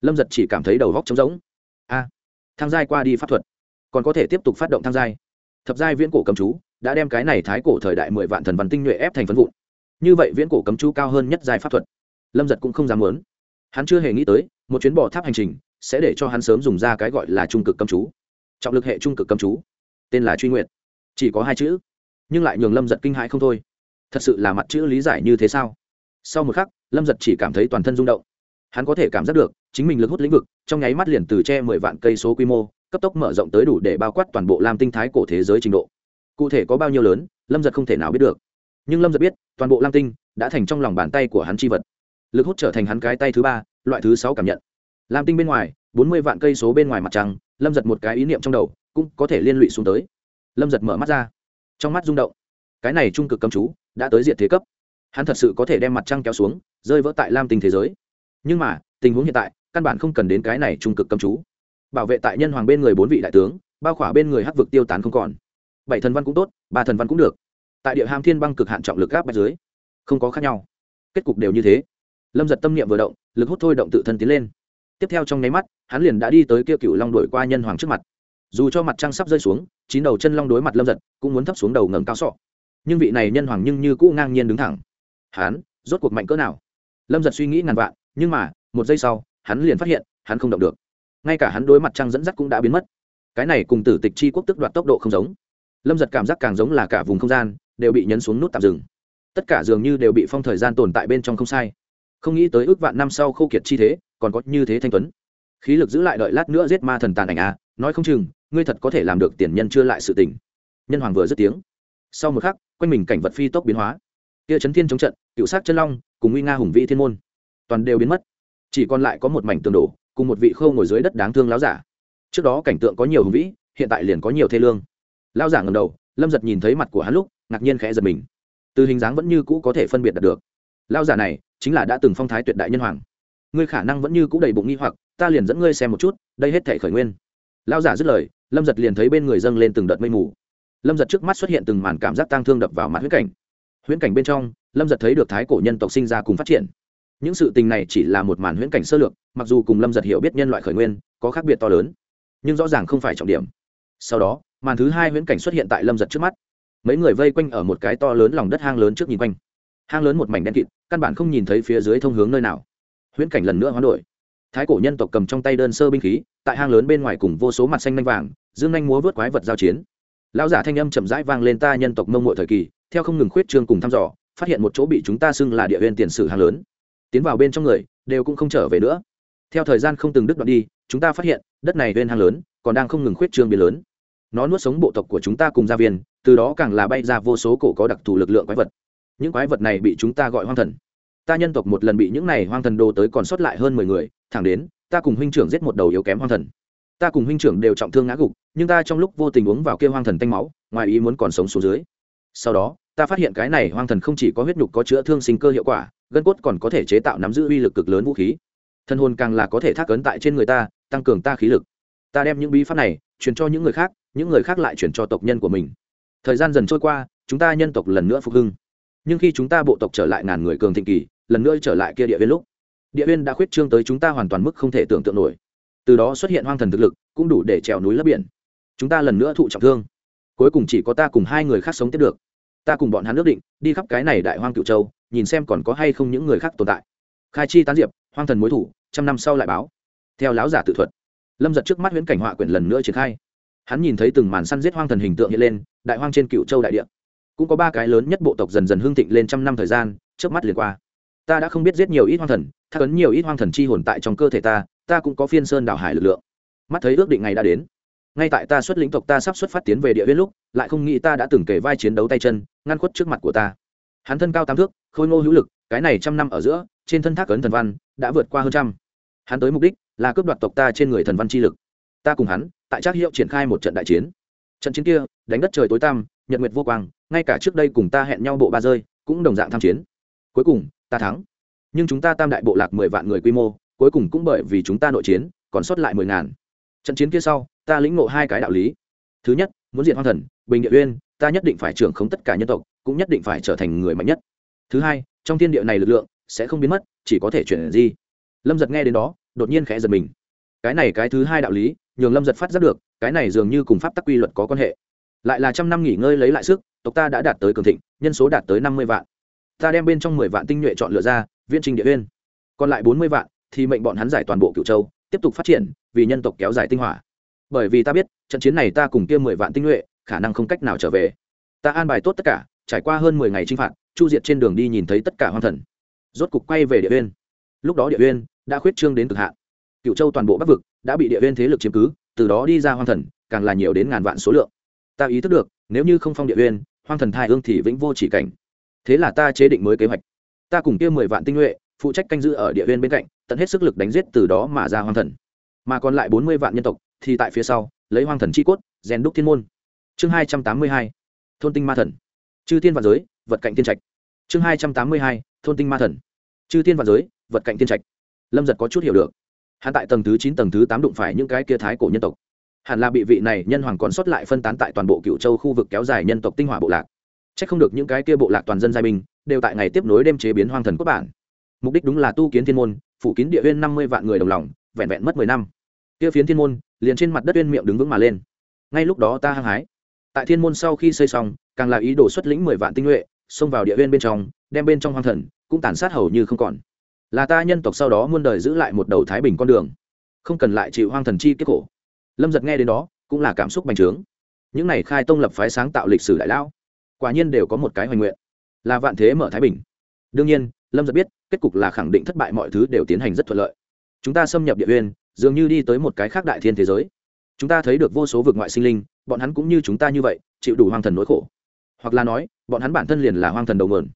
Lâm giật chỉ cảm thấy đầu góc trống rỗng. A à, thăng giai qua đi pháp thuật còn có thể tiếp tục phát động thăng giai. Thập giai viễn cổ cấm chú đã đem cái này thái cổ thời đại mười vạn thần văn tinh nhuệ ép thành phân vụn. Như vậy viễn cổ cấm chú cao hơn nhất giai pháp thuật lâm giật cũng không dám muốn. Hắn chưa hề nghĩ tới, một chuyến bỏ tháp hành trình sẽ để cho hắn sớm dùng ra cái gọi là trung cực cấm chú. Trọng lực hệ trung cực cấm chú. Tên là truy nguyện chỉ có hai chữ. Nhưng lại nhường lâm giật kinh hãi không thôi. Thật sự là mặt chữ lý giải như thế sao? Sau một khắc, lâm giật chỉ cảm thấy toàn thân rung động. Hắn có thể cảm giác được, chính mình lực hút lĩnh vực, trong nháy mắt liền từ che mười vạn cây số quy mô, cấp tốc mở rộng tới đủ để bao quát toàn bộ lam tinh thái cổ thế giới trình độ. Cụ thể có bao nhiêu lớn, lâm giật không thể nào biết được. Nhưng lâm giật biết, toàn bộ lam tinh đã thành trong lòng bàn tay của hắn c h i vật lực hút trở thành hắn cái tay thứ ba, loại thứ sáu cảm nhận. Lam tinh bên ngoài, bốn mươi vạn cây số bên ngoài mặt trăng, lâm giật một cái ý niệm trong đầu cũng có thể liên lụy xuống tới. Lâm giật mở mắt ra, trong mắt rung động. Cái này trung cực cầm chú đã tới diện thế cấp. Hắn thật sự có thể đem mặt trăng kéo xuống, rơi vỡ tại lam tinh thế giới. Nhưng mà, tình huống hiện tại, căn bản không cần đến cái này trung cực cầm chú. Bảo vệ tại nhân hoàng bên người bốn vị đại tướng, bao khỏa bên người hắc vực tiêu tán không còn. Bảy thần văn cũng tốt, ba thần văn cũng được. Tại địa hàm thiên băng cực hạn trọng lực gáp bạch dưới, không có khác nhau. Kết cục đều như thế lâm giật tâm niệm vừa động, lực hút thôi động tự thân tiến lên. Tiếp theo trong nháy mắt, hắn liền đã đi tới kia cựu long đổi qua nhân hoàng trước mặt. Dù cho mặt trăng sắp rơi xuống, chín đầu chân long đối mặt lâm giật, cũng muốn thấp xuống đầu ngầm cao sọ. Nhưng vị này nhân hoàng nhưng như cũ ngang nhiên đứng thẳng. Hắn, rốt cuộc mạnh cỡ nào? Lâm giật suy nghĩ ngàn vạn, nhưng mà, một giây sau, hắn liền phát hiện, hắn không động được. Ngay cả hắn đối mặt trăng dẫn dắt cũng đã biến mất. Cái này cùng tử tịch chi quốc tức đoạt tốc độ không giống. Lâm giật cảm giác càng giống là cả vùng không gian, đều bị nhấn xuống nút tạm dừng. Tất cả dường như đều bị phong thời gian tồn tại bên trong không sai không nghĩ tới ước vạn năm sau khô kiệt chi thế, còn có như thế thanh tuấn. Khí lực giữ lại đợi lát nữa giết ma thần tàn ảnh à nói không chừng, ngươi thật có thể làm được tiền nhân chưa lại sự tình. Nhân hoàng vừa dứt tiếng. Sau một khắc, quanh mình cảnh vật phi tốc biến hóa. Kia chấn thiên chống trận, cựu sát chân long, cùng nguy nga hùng vĩ thiên môn, toàn đều biến mất. Chỉ còn lại có một mảnh tường đổ, cùng một vị khâu ngồi dưới đất đáng thương láo giả. Trước đó cảnh tượng có nhiều hùng vĩ, hiện tại liền có nhiều thê lương. Lao giả ngầm đầu, lâm giật nhìn thấy mặt của hắn lúc, ngạc nhiên khẽ giật mình. Từ hình dáng vẫn như cũ có thể phân biệt được lao giả này chính là đã từng phong thái tuyệt đại nhân hoàng. Ngươi khả năng vẫn như cũ đầy bụng nghi hoặc, ta liền dẫn ngươi xem một chút, đây hết thể khởi nguyên. Lao giả dứt lời, lâm giật liền thấy bên người dâng lên từng đợt mây mù. Lâm giật trước mắt xuất hiện từng màn cảm giác tang thương đập vào mặt huyễn cảnh. Huyễn cảnh bên trong, lâm giật thấy được thái cổ nhân tộc sinh ra cùng phát triển. Những sự tình này chỉ là một màn huyễn cảnh sơ lược, mặc dù cùng lâm giật hiểu biết nhân loại khởi nguyên, có khác biệt to lớn, nhưng rõ ràng không phải trọng điểm. Sau đó, màn thứ hai huyễn cảnh xuất hiện tại lâm giật trước mắt. Mấy người vây quanh ở một cái to lớn lòng đất hang lớn trước nhìn quanh. Hang lớn một mảnh đen kịt căn bản không nhìn thấy phía dưới thông hướng nơi nào. Huyễn cảnh lần nữa hoán đổi. Thái cổ nhân tộc cầm trong tay đơn sơ binh khí, tại hang lớn bên ngoài cùng vô số mặt xanh nanh vàng, dương nhanh múa vớt quái vật giao chiến. Lão giả thanh âm chậm rãi vang lên ta nhân tộc mông mội thời kỳ, theo không ngừng khuyết trương cùng thăm dò, phát hiện một chỗ bị chúng ta xưng là địa nguyên tiền sử hang lớn. Tiến vào bên trong người, đều cũng không trở về nữa. Theo thời gian không từng đứt đoạn đi, chúng ta phát hiện, đất này nguyên hang lớn, còn đang không ngừng khuyết trương biến lớn. Nó nuốt sống bộ tộc của chúng ta cùng gia viên, từ đó càng là bay ra vô số cổ có đặc thù lực lượng quái vật những quái vật này bị chúng ta gọi hoang thần. Ta nhân tộc một lần bị những này hoang thần đồ tới còn sót lại hơn mười người, thẳng đến, ta cùng huynh trưởng giết một đầu yếu kém hoang thần. Ta cùng huynh trưởng đều trọng thương ngã gục, nhưng ta trong lúc vô tình uống vào kia hoang thần tanh máu, ngoài ý muốn còn sống xuống dưới. Sau đó, ta phát hiện cái này hoang thần không chỉ có huyết nhục có chữa thương sinh cơ hiệu quả, gân cốt còn có thể chế tạo nắm giữ uy lực cực lớn vũ khí. Thân hồn càng là có thể thác ấn tại trên người ta, tăng cường ta khí lực. Ta đem những bí pháp này truyền cho những người khác, những người khác lại truyền cho tộc nhân của mình. Thời gian dần trôi qua, chúng ta nhân tộc lần nữa phục hưng nhưng khi chúng ta bộ tộc trở lại ngàn người cường thịnh kỳ, lần nữa trở lại kia địa viên lúc, địa viên đã khuyết trương tới chúng ta hoàn toàn mức không thể tưởng tượng nổi. Từ đó xuất hiện hoang thần thực lực, cũng đủ để trèo núi lấp biển. Chúng ta lần nữa thụ trọng thương. Cuối cùng chỉ có ta cùng hai người khác sống tiếp được. Ta cùng bọn hắn ước định, đi khắp cái này đại hoang cựu châu, nhìn xem còn có hay không những người khác tồn tại. Khai chi tán diệp, hoang thần mối thủ, trăm năm sau lại báo. Theo láo giả tự thuật, lâm giật trước mắt huyễn cảnh họa quyển lần nữa triển khai. Hắn nhìn thấy từng màn săn giết hoang thần hình tượng hiện lên, đại hoang trên cựu châu đại địa cũng có ba cái lớn nhất bộ tộc dần dần hương thịnh lên trăm năm thời gian trước mắt liền qua. Ta đã không biết giết nhiều ít hoang thần, thác ấn nhiều ít hoang thần chi hồn tại trong cơ thể ta ta cũng có phiên sơn đảo hải lực lượng. Mắt thấy ước định ngày đã đến. Ngay tại ta xuất lĩnh tộc ta sắp xuất phát tiến về địa huyết lúc, lại không nghĩ ta đã từng kể vai chiến đấu tay chân, ngăn khuất trước mặt của ta. Hắn thân cao tám thước, khôi ngô hữu lực, cái này trăm năm ở giữa, trên thân thác ấn thần văn, đã vượt qua hơn trăm. Hắn tới mục đích, là cướp đoạt tộc ta trên người thần văn chi lực. Ta cùng hắn, tại trác hiệu triển khai một trận đại chiến. Trận chiến kia, đánh đất trời tối tăm nhật nguyệt vô quang, ngay cả trước đây cùng ta hẹn nhau bộ ba rơi, cũng đồng dạng tham chiến. Cuối cùng, ta thắng. Nhưng chúng ta tam đại bộ lạc mười vạn người quy mô, cuối cùng cũng bởi vì chúng ta nội chiến, còn sót lại mười ngàn. Trận chiến kia sau, ta lĩnh ngộ hai cái đạo lý. Thứ nhất, muốn diện hoang thần, bình địa uyên, ta nhất định phải trưởng khống tất cả nhân tộc, cũng nhất định phải trở thành người mạnh nhất. Thứ hai, trong thiên địa này lực lượng sẽ không biến mất, chỉ có thể chuyển di. Lâm giật nghe đến đó, đột nhiên khẽ giật mình. Cái này cái thứ hai đạo lý, nhường lâm giật phát giác được, cái này dường như cùng pháp tắc quy luật có quan hệ lại là trăm năm nghỉ ngơi lấy lại sức, tộc ta đã đạt tới cường thịnh, nhân số đạt tới năm mươi vạn. Ta đem bên trong mười vạn tinh nhuệ chọn lựa ra viên trình địa uyên. Còn lại bốn mươi vạn thì mệnh bọn hắn giải toàn bộ cựu châu, tiếp tục phát triển, vì nhân tộc kéo dài tinh hỏa. Bởi vì ta biết, trận chiến này ta cùng kia mười vạn tinh nhuệ, khả năng không cách nào trở về. Ta an bài tốt tất cả, trải qua hơn mười ngày chinh phạt, chu diệt trên đường đi nhìn thấy tất cả hoang thần. Rốt cục quay về địa uyên. Lúc đó địa uyên đã khuyết trương đến cực hạn. Cựu châu toàn bộ bắc vực đã bị địa uyên thế lực chiếm cứ, từ đó đi ra hoang thần, càng là nhiều đến ngàn vạn số lượng ta ý thức được, nếu như không phong địa uyên, hoang thần thai ương thì vĩnh vô chỉ cảnh. Thế là ta chế định mới kế hoạch. Ta cùng kia mười vạn tinh nhuệ, phụ trách canh giữ ở địa uyên bên cạnh, tận hết sức lực đánh giết từ đó mà ra hoang thần. Mà còn lại bốn mươi vạn nhân tộc thì tại phía sau, lấy hoang thần chi cốt, rèn đúc thiên môn. Chương hai trăm tám mươi hai, thôn tinh ma thần. Chư thiên và giới, vật cạnh thiên trạch. Chương hai trăm tám mươi hai, thôn tinh ma thần. Chư thiên và giới, vật cạnh thiên trạch. Lâm giật có chút hiểu được. Hắn tại tầng thứ chín, tầng thứ tám đụng phải những cái kia thái cổ nhân tộc hẳn là bị vị này nhân hoàng còn sót lại phân tán tại toàn bộ cựu châu khu vực kéo dài nhân tộc tinh hỏa bộ lạc. C h ắ c không được những cái kia bộ lạc toàn dân giai binh, đều tại ngày tiếp nối đêm chế biến hoang thần quốc bản. Mục đích đúng là tu kiến thiên môn, phủ kín địa huyên năm mươi vạn người đồng lòng, vẹn vẹn mất mười năm. Kia phiến thiên môn, liền trên mặt đất uyên miệng đứng vững mà lên. Ngay lúc đó ta hăng hái. Tại thiên môn sau khi xây xong, càng là ý đồ xuất lĩnh mười vạn tinh nhuệ, xông vào địa huyên bên trong, đem bên trong hoang thần, cũng tàn sát hầu như không còn. Là ta nhân tộc sau đó muôn đời giữ lại một đầu thái bình con đường. Không cần lại chịu hoang thần chi kết khổ lâm giật nghe đến đó, cũng là cảm xúc bành trướng. Những này khai tông lập phái sáng tạo lịch sử đại lão, quả nhiên đều có một cái hoành nguyện, là vạn thế mở thái bình. Đương nhiên, lâm giật biết, kết cục là khẳng định thất bại mọi thứ đều tiến hành rất thuận lợi. Chúng ta xâm nhập địa uyên dường như đi tới một cái khác đại thiên thế giới. Chúng ta thấy được vô số vực ngoại sinh linh, bọn hắn cũng như chúng ta như vậy, chịu đủ hoang thần nỗi khổ. Hoặc là nói, bọn hắn bản thân liền là hoang thần đầu nguồn.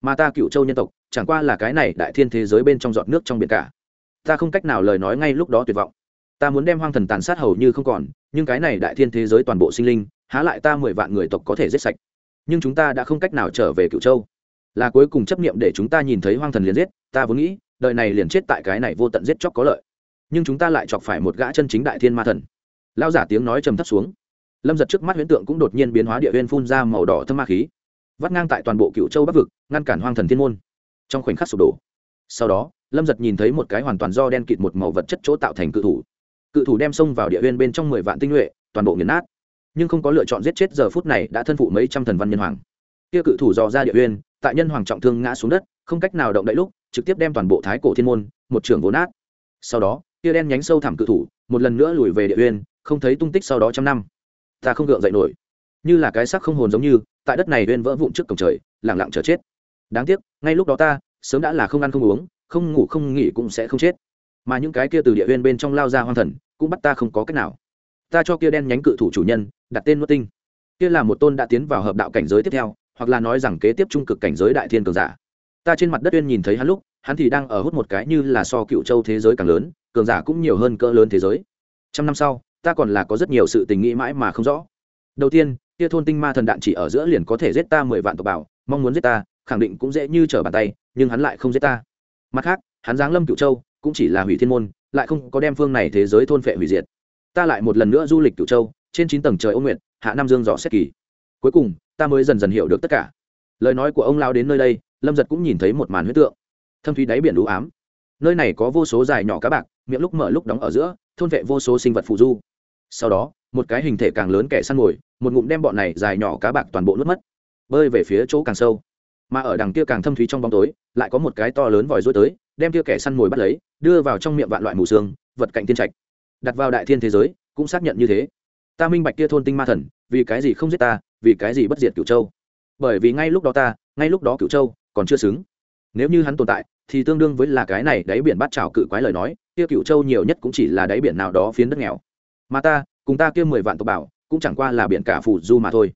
Mà ta cựu châu nhân tộc, chẳng qua là cái này đại thiên thế giới bên trong giọt nước trong biển cả. Ta không cách nào lời nói ngay lúc đó tuyệt vọng ta muốn đem hoang thần tàn sát hầu như không còn, nhưng cái này đại thiên thế giới toàn bộ sinh linh, há lại ta mười vạn người tộc có thể giết sạch. Nhưng chúng ta đã không cách nào trở về cựu châu. Là cuối cùng chấp nghiệm để chúng ta nhìn thấy hoang thần liền giết, ta vốn nghĩ, đời này liền chết tại cái này vô tận giết chóc có lợi. Nhưng chúng ta lại chọc phải một gã chân chính đại thiên ma thần. Lao giả tiếng nói trầm thấp xuống. Lâm giật trước mắt huyễn tượng cũng đột nhiên biến hóa địa viên phun ra màu đỏ thơm ma khí. Vắt ngang tại toàn bộ cựu châu bắc vực, ngăn cản hoang thần thiên môn. Trong khoảnh khắc sụp đổ. Sau đó, lâm giật nhìn thấy một cái hoàn toàn do đen kịt một màu vật chất chỗ tạo thành cự thủ cự thủ đem xông vào địa huyên bên trong mười vạn tinh nhuệ, toàn bộ nghiền nát. Nhưng không có lựa chọn giết chết giờ phút này đã thân phụ mấy trăm thần văn nhân hoàng. Kia cự thủ dò ra địa huyên tại nhân hoàng trọng thương ngã xuống đất, không cách nào động đậy lúc, trực tiếp đem toàn bộ thái cổ thiên môn, một trường vốn nát. Sau đó, kia đen nhánh sâu thẳm cự thủ, một lần nữa lùi về địa uyên, không thấy tung tích sau đó trăm năm. Ta không gượng dậy nổi. Như là cái sắc không hồn giống như, tại đất này uyên vỡ vụn trước cổng trời lẳng lặng chờ chết. Đáng tiếc, ngay lúc đó ta, sớm đã là không ăn không uống, không ngủ không nghỉ cũng sẽ không chết. Mà những cái kia từ địa uyên bên trong lao ra hoang thần cũng bắt ta không có cách nào. Ta cho kia đen nhánh cự thủ chủ nhân, đặt tên nuốt tinh. Kia là một tôn đã tiến vào hợp đạo cảnh giới tiếp theo, hoặc là nói rằng kế tiếp trung cực cảnh giới đại thiên cường giả. Ta trên mặt đất uyên nhìn thấy hắn lúc, hắn thì đang ở hút một cái như là so cựu châu thế giới càng lớn, cường giả cũng nhiều hơn cỡ lớn thế giới. Trăm năm sau, ta còn là có rất nhiều sự tình nghĩ mãi mà không rõ. Đầu tiên, kia thôn tinh ma thần đạn chỉ ở giữa liền có thể giết ta mười vạn tộc bảo, mong muốn giết ta, khẳng định cũng dễ như trở bàn tay, nhưng hắn lại không giết ta. Mặt khác, hắn giáng lâm cựu châu, cũng chỉ là hủy thiên môn lại không có đem phương này thế giới thôn phệ hủy diệt. Ta lại một lần nữa du lịch cửu châu, trên chín tầng trời ôn nguyện hạ nam dương dò xét kỳ. Cuối cùng, ta mới dần dần hiểu được tất cả. Lời nói của ông lao đến nơi đây, lâm giật cũng nhìn thấy một màn huyết tượng. Thâm thúy đáy biển đũ ám. Nơi này có vô số dài nhỏ cá bạc, miệng lúc mở lúc đóng ở giữa, thôn vệ vô số sinh vật phù du. Sau đó, một cái hình thể càng lớn kẻ săn mồi, một ngụm đem bọn này dài nhỏ cá bạc toàn bộ nuốt mất. Bơi về phía chỗ càng sâu mà ở đằng kia càng thâm thúy trong bóng tối, lại có một cái to lớn vòi rối tới, đem kia kẻ săn mồi bắt lấy, đưa vào trong miệng vạn loại mù xương vật cạnh tiên trạch. Đặt vào đại thiên thế giới, cũng xác nhận như thế. Ta minh bạch kia thôn tinh ma thần, vì cái gì không giết ta, vì cái gì bất diệt cửu châu? Bởi vì ngay lúc đó ta, ngay lúc đó cửu châu còn chưa xứng. Nếu như hắn tồn tại, thì tương đương với là cái này đáy biển bắt trào cự quái lời nói, kia cửu châu nhiều nhất cũng chỉ là đáy biển nào đó phiến đất nghèo. Mà ta, cùng ta kia mười vạn tộc bảo, cũng chẳng qua là biển cả phủ du mà thôi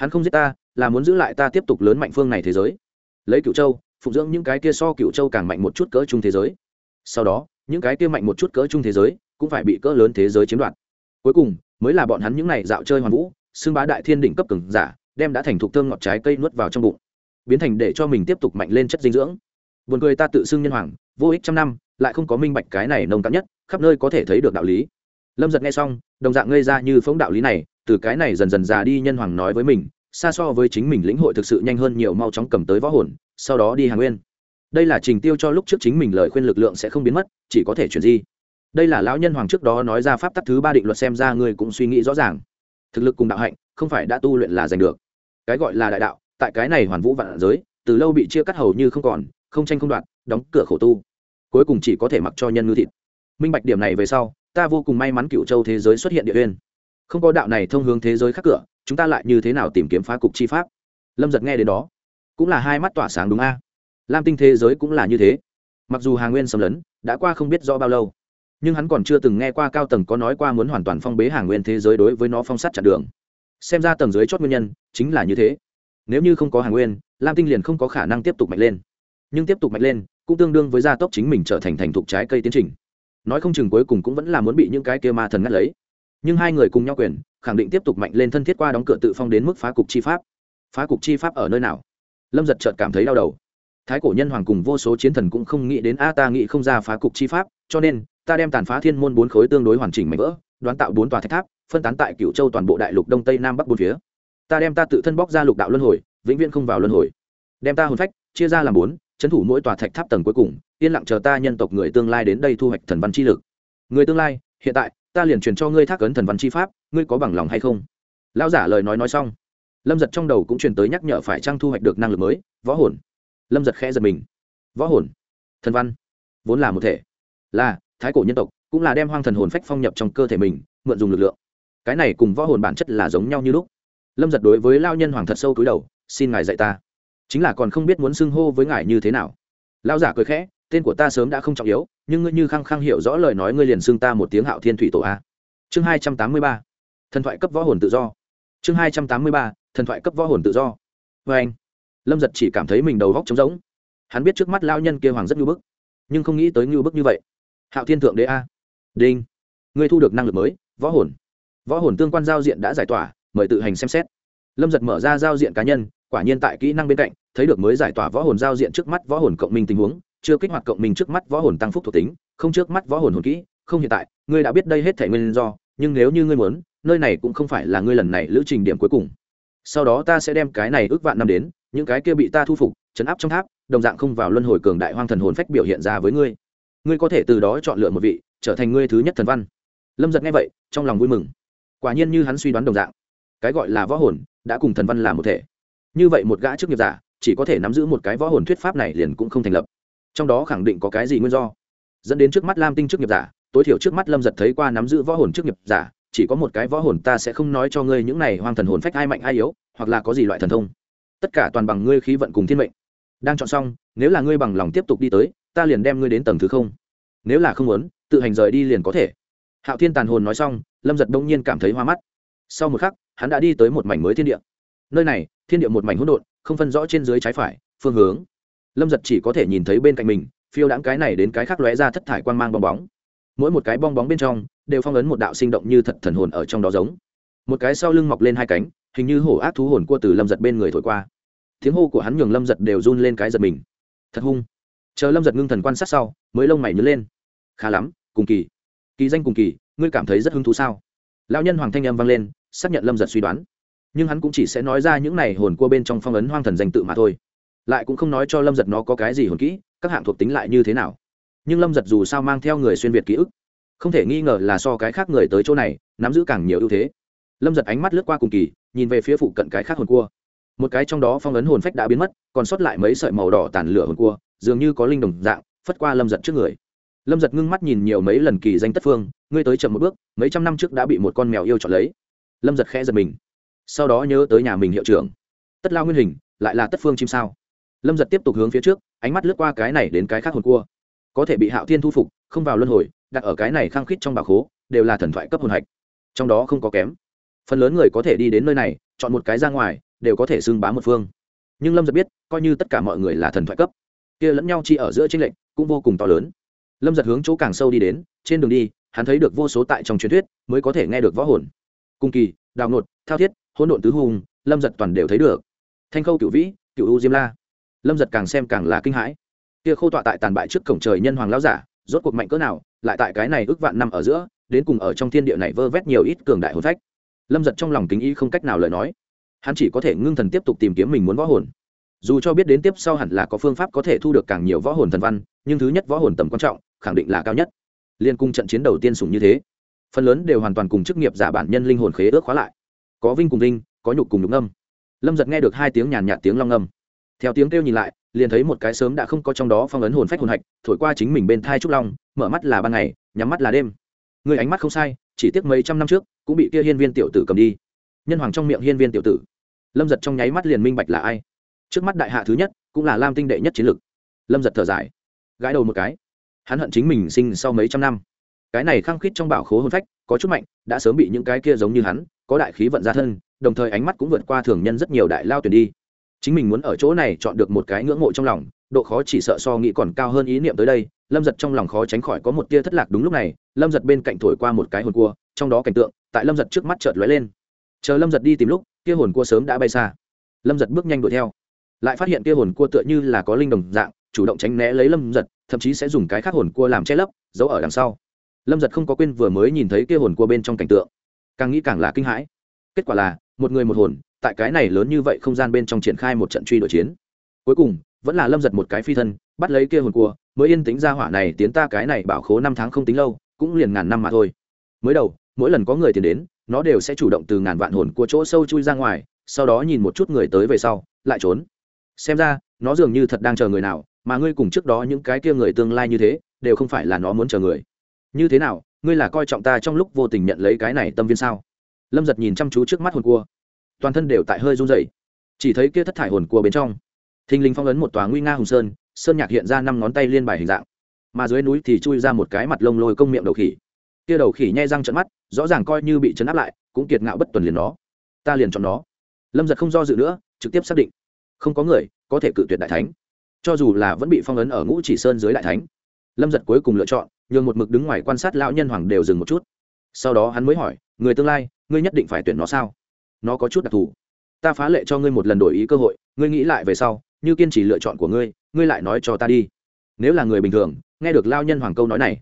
hắn không giết ta, là muốn giữ lại ta tiếp tục lớn mạnh phương này thế giới. Lấy cựu châu phụng dưỡng những cái kia so cựu châu càng mạnh một chút cỡ chung thế giới. Sau đó, những cái kia mạnh một chút cỡ chung thế giới cũng phải bị cỡ lớn thế giới chiếm đoạt. Cuối cùng, mới là bọn hắn những này dạo chơi hoàn vũ, xưng bá đại thiên đỉnh cấp cường giả, đem đã thành thục thơm ngọt trái cây nuốt vào trong bụng. Biến thành để cho mình tiếp tục mạnh lên chất dinh dưỡng. Buồn cười ta tự xưng nhân hoàng, vô ích trăm năm, lại không có minh bạch cái này nông cạn nhất, khắp nơi có thể thấy được đạo lý lâm giật nghe xong, đồng dạng ngây ra như phóng đạo lý này, từ cái này dần dần già đi nhân hoàng nói với mình, xa so với chính mình lĩnh hội thực sự nhanh hơn nhiều mau chóng cầm tới võ hồn, sau đó đi hàng nguyên. Đây là trình tiêu cho lúc trước chính mình lời khuyên lực lượng sẽ không biến mất, chỉ có thể chuyển di. Đây là lão nhân hoàng trước đó nói ra pháp tắc thứ ba định luật xem ra ngươi cũng suy nghĩ rõ ràng. Thực lực cùng đạo hạnh, không phải đã tu luyện là giành được. Cái gọi là đại đạo, tại cái này hoàn vũ vạn giới, từ lâu bị chia cắt hầu như không còn, không tranh không đoạn đóng cửa khổ tu. Cuối cùng chỉ có thể mặc cho nhân ngư thịt. Minh bạch điểm này về sau ta vô cùng may mắn cựu châu thế giới xuất hiện địa uyên. Không có đạo này thông hướng thế giới khác cửa, chúng ta lại như thế nào tìm kiếm phá cục chi pháp? Lâm giật nghe đến đó, cũng là hai mắt tỏa sáng đúng a. Lam tinh thế giới cũng là như thế. Mặc dù hà nguyên xâm lấn, đã qua không biết rõ bao lâu, nhưng hắn còn chưa từng nghe qua cao tầng có nói qua muốn hoàn toàn phong bế hà nguyên thế giới đối với nó phong sát chặn đường. Xem ra tầng dưới chót nguyên nhân chính là như thế. Nếu như không có hà nguyên, lam tinh liền không có khả năng tiếp tục mạnh lên. Nhưng tiếp tục mạnh lên, cũng tương đương với gia tốc chính mình trở thành thành thục trái cây tiến trình nói không chừng cuối cùng cũng vẫn là muốn bị những cái kia ma thần ngắt lấy. Nhưng hai người cùng nhau quyền, khẳng định tiếp tục mạnh lên thân thiết qua đóng cửa tự phong đến mức phá cục chi pháp. Phá cục chi pháp ở nơi nào? Lâm giật chợt cảm thấy đau đầu. Thái cổ nhân hoàng cùng vô số chiến thần cũng không nghĩ đến, a, ta nghĩ không ra phá cục chi pháp, cho nên, ta đem tàn phá thiên môn bốn khối tương đối hoàn chỉnh mạnh vỡ, đoán tạo bốn tòa thạch tháp, phân tán tại cựu châu toàn bộ đại lục đông tây nam bắc bốn phía. Ta đem ta tự thân bóc ra lục đạo luân hồi, vĩnh viễn không vào luân hồi. Đem ta hồn phách, chia ra làm bốn trấn thủ mỗi tòa thạch tháp tầng cuối cùng, yên lặng chờ ta nhân tộc người tương lai đến đây thu hoạch thần văn chi lực. Người tương lai, hiện tại, ta liền truyền cho ngươi thác ấn thần văn chi pháp, ngươi có bằng lòng hay không? Lão giả lời nói nói xong, lâm giật trong đầu cũng truyền tới nhắc nhở phải trang thu hoạch được năng lực mới, võ hồn. Lâm giật khẽ giật mình. Võ hồn, thần văn, vốn là một thể. Là, thái cổ nhân tộc, cũng là đem hoang thần hồn phách phong nhập trong cơ thể mình, mượn dùng lực lượng. Cái này cùng võ hồn bản chất là giống nhau như lúc. Lâm giật đối với lao nhân hoàng thật sâu túi đầu, xin ngài dạy ta chính là còn không biết muốn xưng hô với ngài như thế nào. Lão giả cười khẽ, tên của ta sớm đã không trọng yếu, nhưng ngươi như khăng khăng hiểu rõ lời nói ngươi liền xưng ta một tiếng hạo thiên thủy tổ a. Chương hai trăm tám mươi ba. Thần thoại cấp võ hồn tự do. Chương hai trăm tám mươi ba. Thần thoại cấp võ hồn tự do. Vê anh, lâm giật chỉ cảm thấy mình đầu góc trống rỗng. Hắn biết trước mắt lao nhân kia hoàng rất ngưu bức, nhưng không nghĩ tới ngưu bức như vậy. Hạo thiên thượng đế a. Đinh. Ngươi thu được năng lực mới, võ hồn. Võ hồn tương quan giao diện đã giải tỏa, mời tự hành xem xét. Lâm giật mở ra giao diện cá nhân quả nhiên tại kỹ năng bên cạnh, thấy được mới giải tỏa võ hồn giao diện trước mắt võ hồn cộng minh tình huống, chưa kích hoạt cộng minh trước mắt võ hồn tăng phúc thuộc tính, không trước mắt võ hồn hồn kỹ, không hiện tại, ngươi đã biết đây hết thể nguyên do, nhưng nếu như ngươi muốn, nơi này cũng không phải là ngươi lần này lữ trình điểm cuối cùng. Sau đó ta sẽ đem cái này ước vạn năm đến, những cái kia bị ta thu phục, chấn áp trong tháp, đồng dạng không vào luân hồi cường đại hoang thần hồn phách biểu hiện ra với ngươi. Ngươi có thể từ đó chọn lựa một vị, trở thành ngươi thứ nhất thần văn. Lâm giật nghe vậy, trong lòng vui mừng. Quả nhiên như hắn suy đoán đồng dạng, cái gọi là võ hồn, đã cùng thần văn là một thể như vậy một gã chức nghiệp giả, chỉ có thể nắm giữ một cái võ hồn thuyết pháp này liền cũng không thành lập. Trong đó khẳng định có cái gì nguyên do? Dẫn đến trước mắt lam tinh chức nghiệp giả, tối thiểu trước mắt lâm giật thấy qua nắm giữ võ hồn chức nghiệp giả, chỉ có một cái võ hồn ta sẽ không nói cho ngươi những này hoang thần hồn phách ai mạnh ai yếu, hoặc là có gì loại thần thông. Tất cả toàn bằng ngươi khí vận cùng thiên mệnh. Đang chọn xong, nếu là ngươi bằng lòng tiếp tục đi tới, ta liền đem ngươi đến tầng thứ không. Nếu là không muốn, tự hành rời đi liền có thể. Hạo thiên tàn hồn nói xong, lâm giật đông nhiên cảm thấy hoa mắt. Sau một khắc, hắn đã đi tới một mảnh mới thiên địa. Nơi này thiên địa một mảnh hỗn độn, không phân rõ trên dưới trái phải, phương hướng. Lâm giật chỉ có thể nhìn thấy bên cạnh mình, phiêu đãng cái này đến cái khác lóe ra thất thải quan mang bong bóng. Mỗi một cái bong bóng bên trong, đều phong ấn một đạo sinh động như thật thần hồn ở trong đó giống. Một cái sau lưng mọc lên hai cánh, hình như hổ ác thú hồn cua từ lâm giật bên người thổi qua. Tiếng hô của hắn nhường lâm giật đều run lên cái giật mình. Thật hung. Chờ lâm giật ngưng thần quan sát sau, mới lông mày nhớ lên. Khá lắm, cùng kỳ. Kỳ danh cùng kỳ, ngươi cảm thấy rất hứng thú sao? Lão nhân hoàng thanh Em vang lên, xác nhận lâm giật suy đoán nhưng hắn cũng chỉ sẽ nói ra những này hồn cua bên trong phong ấn hoang thần danh tự mà thôi. Lại cũng không nói cho lâm giật nó có cái gì hồn kỹ, các hạng thuộc tính lại như thế nào. Nhưng lâm giật dù sao mang theo người xuyên việt ký ức, không thể nghi ngờ là so cái khác người tới chỗ này, nắm giữ càng nhiều ưu thế. Lâm giật ánh mắt lướt qua cùng kỳ, nhìn về phía phụ cận cái khác hồn cua. Một cái trong đó phong ấn hồn phách đã biến mất, còn sót lại mấy sợi màu đỏ tàn lửa hồn cua, dường như có linh đồng dạng, phất qua lâm giật trước người. Lâm giật ngưng mắt nhìn nhiều mấy lần kỳ danh tất phương, ngươi tới chậm một bước, mấy trăm năm trước đã bị một con mèo yêu chọn lấy. Lâm giật khẽ giật mình sau đó nhớ tới nhà mình hiệu trưởng. Tất lao nguyên hình, lại là tất phương chim sao. Lâm giật tiếp tục hướng phía trước, ánh mắt lướt qua cái này đến cái khác hồn cua. Có thể bị hạo thiên thu phục, không vào luân hồi, đặt ở cái này khăng khít trong bà khố đều là thần thoại cấp hồn hạch. Trong đó không có kém. Phần lớn người có thể đi đến nơi này, chọn một cái ra ngoài, đều có thể xưng bá một phương. Nhưng lâm giật biết, coi như tất cả mọi người là thần thoại cấp, kia lẫn nhau chi ở giữa tranh lệnh cũng vô cùng to lớn. Lâm giật hướng chỗ càng sâu đi đến, trên đường đi, hắn thấy được vô số tại trong truyền thuyết, mới có thể nghe được võ hồn. Cung kỳ đào nột thao thiết, hỗn độn tứ hùng lâm giật toàn đều thấy được. Thanh khâu cựu vĩ cựu u diêm la. Lâm giật càng xem càng là kinh hãi. Kia khô tọa tại tàn bại trước cổng trời nhân hoàng lão giả, rốt cuộc mạnh cỡ nào, lại tại cái này ước vạn năm ở giữa, đến cùng ở trong thiên địa này vơ vét nhiều ít cường đại hồn phách. Lâm giật trong lòng kính ý không cách nào lời nói. Hắn chỉ có thể ngưng thần tiếp tục tìm kiếm mình muốn võ hồn. Dù cho biết đến tiếp sau hẳn là có phương pháp có thể thu được càng nhiều võ hồn thần văn, nhưng thứ nhất võ hồn tầm quan trọng, khẳng định là cao nhất. Liên cung trận chiến đầu tiên sùng như thế phần lớn đều hoàn toàn cùng chức nghiệp giả bản nhân linh hồn khế ước khóa lại. Có vinh cùng vinh, có nhục cùng nhục âm lâm giật nghe được hai tiếng nhàn nhạt tiếng long âm theo tiếng kêu nhìn lại, liền thấy một cái sớm đã không có trong đó phong ấn hồn phách hồn hạch, thổi qua chính mình bên thai trúc long, mở mắt là ban ngày, nhắm mắt là đêm. Người ánh mắt không sai, chỉ tiếc mấy trăm năm trước, cũng bị kia hiên viên tiểu tử cầm đi. Nhân hoàng trong miệng hiên viên tiểu tử. Lâm giật trong nháy mắt liền minh bạch là ai. Trước mắt đại hạ thứ nhất, cũng là lam tinh đệ nhất chiến lực lâm giật thở dài, gãi đầu một cái. Hắn hận chính mình sinh sau mấy trăm năm cái này khăng khít trong bảo khố hôn phách, có chút mạnh, đã sớm bị những cái kia giống như hắn, có đại khí vận ra thân, đồng thời ánh mắt cũng vượt qua thường nhân rất nhiều đại lao tuyển đi. Chính mình muốn ở chỗ này chọn được một cái ngưỡng mộ trong lòng, độ khó chỉ sợ so nghĩ còn cao hơn ý niệm tới đây, lâm giật trong lòng khó tránh khỏi có một tia thất lạc đúng lúc này, lâm giật bên cạnh thổi qua một cái hồn cua, trong đó cảnh tượng, tại lâm giật trước mắt chợt lóe lên. Chờ lâm giật đi tìm lúc, kia hồn cua sớm đã bay xa. Lâm giật bước nhanh đuổi theo. Lại phát hiện kia hồn cua tựa như là có linh đồng dạng, chủ động tránh né lấy lâm giật, thậm chí sẽ dùng cái khác hồn cua làm che lấp, giấu ở đằng sau lâm giật không có quên vừa mới nhìn thấy kia hồn cua bên trong cảnh tượng. Càng nghĩ càng là kinh hãi. Kết quả là, một người một hồn, tại cái này lớn như vậy không gian bên trong triển khai một trận truy đuổi chiến. Cuối cùng, vẫn là lâm giật một cái phi thân, bắt lấy kia hồn cua mới yên tính ra hỏa này tiến ta cái này bảo khố năm tháng không tính lâu, cũng liền ngàn năm mà thôi. Mới đầu, mỗi lần có người tiền đến, nó đều sẽ chủ động từ ngàn vạn hồn của chỗ sâu chui ra ngoài, sau đó nhìn một chút người tới về sau, lại trốn. Xem ra, nó dường như thật đang chờ người nào, mà ngươi cùng trước đó những cái kia người tương lai như thế, đều không phải là nó muốn chờ người như thế nào, ngươi là coi trọng ta trong lúc vô tình nhận lấy cái này tâm viên sao? Lâm giật nhìn chăm chú trước mắt hồn cua. Toàn thân đều tại hơi run dày chỉ thấy kia thất thải hồn cua bên trong, thình linh phong ấn một tòa nguy nga hùng sơn sơn nhạc hiện ra năm ngón tay liên bài hình dạng. Mà dưới núi thì chui ra một cái mặt lông lôi công miệng đầu khỉ. Kia đầu khỉ nhai răng trận mắt, rõ ràng coi như bị chấn áp lại, cũng kiệt ngạo bất tuần liền nó. Ta liền chọn nó. Lâm giật không do dự nữa, trực tiếp xác định. Không có người có thể cự tuyệt đại thánh. Cho dù là vẫn bị phong ấn ở ngũ chỉ sơn dưới đại thánh lâm giật cuối cùng lựa chọn, nhường một mực đứng ngoài quan sát lão nhân hoàng đều dừng một chút. Sau đó hắn mới hỏi, người tương lai, ngươi nhất định phải tuyển nó sao? Nó có chút đặc thù. Ta phá lệ cho ngươi một lần đổi ý cơ hội, ngươi nghĩ lại về sau, như kiên trì lựa chọn của ngươi ngươi lại nói cho ta đi. Nếu là người bình thường, nghe được lao nhân hoàng câu nói này,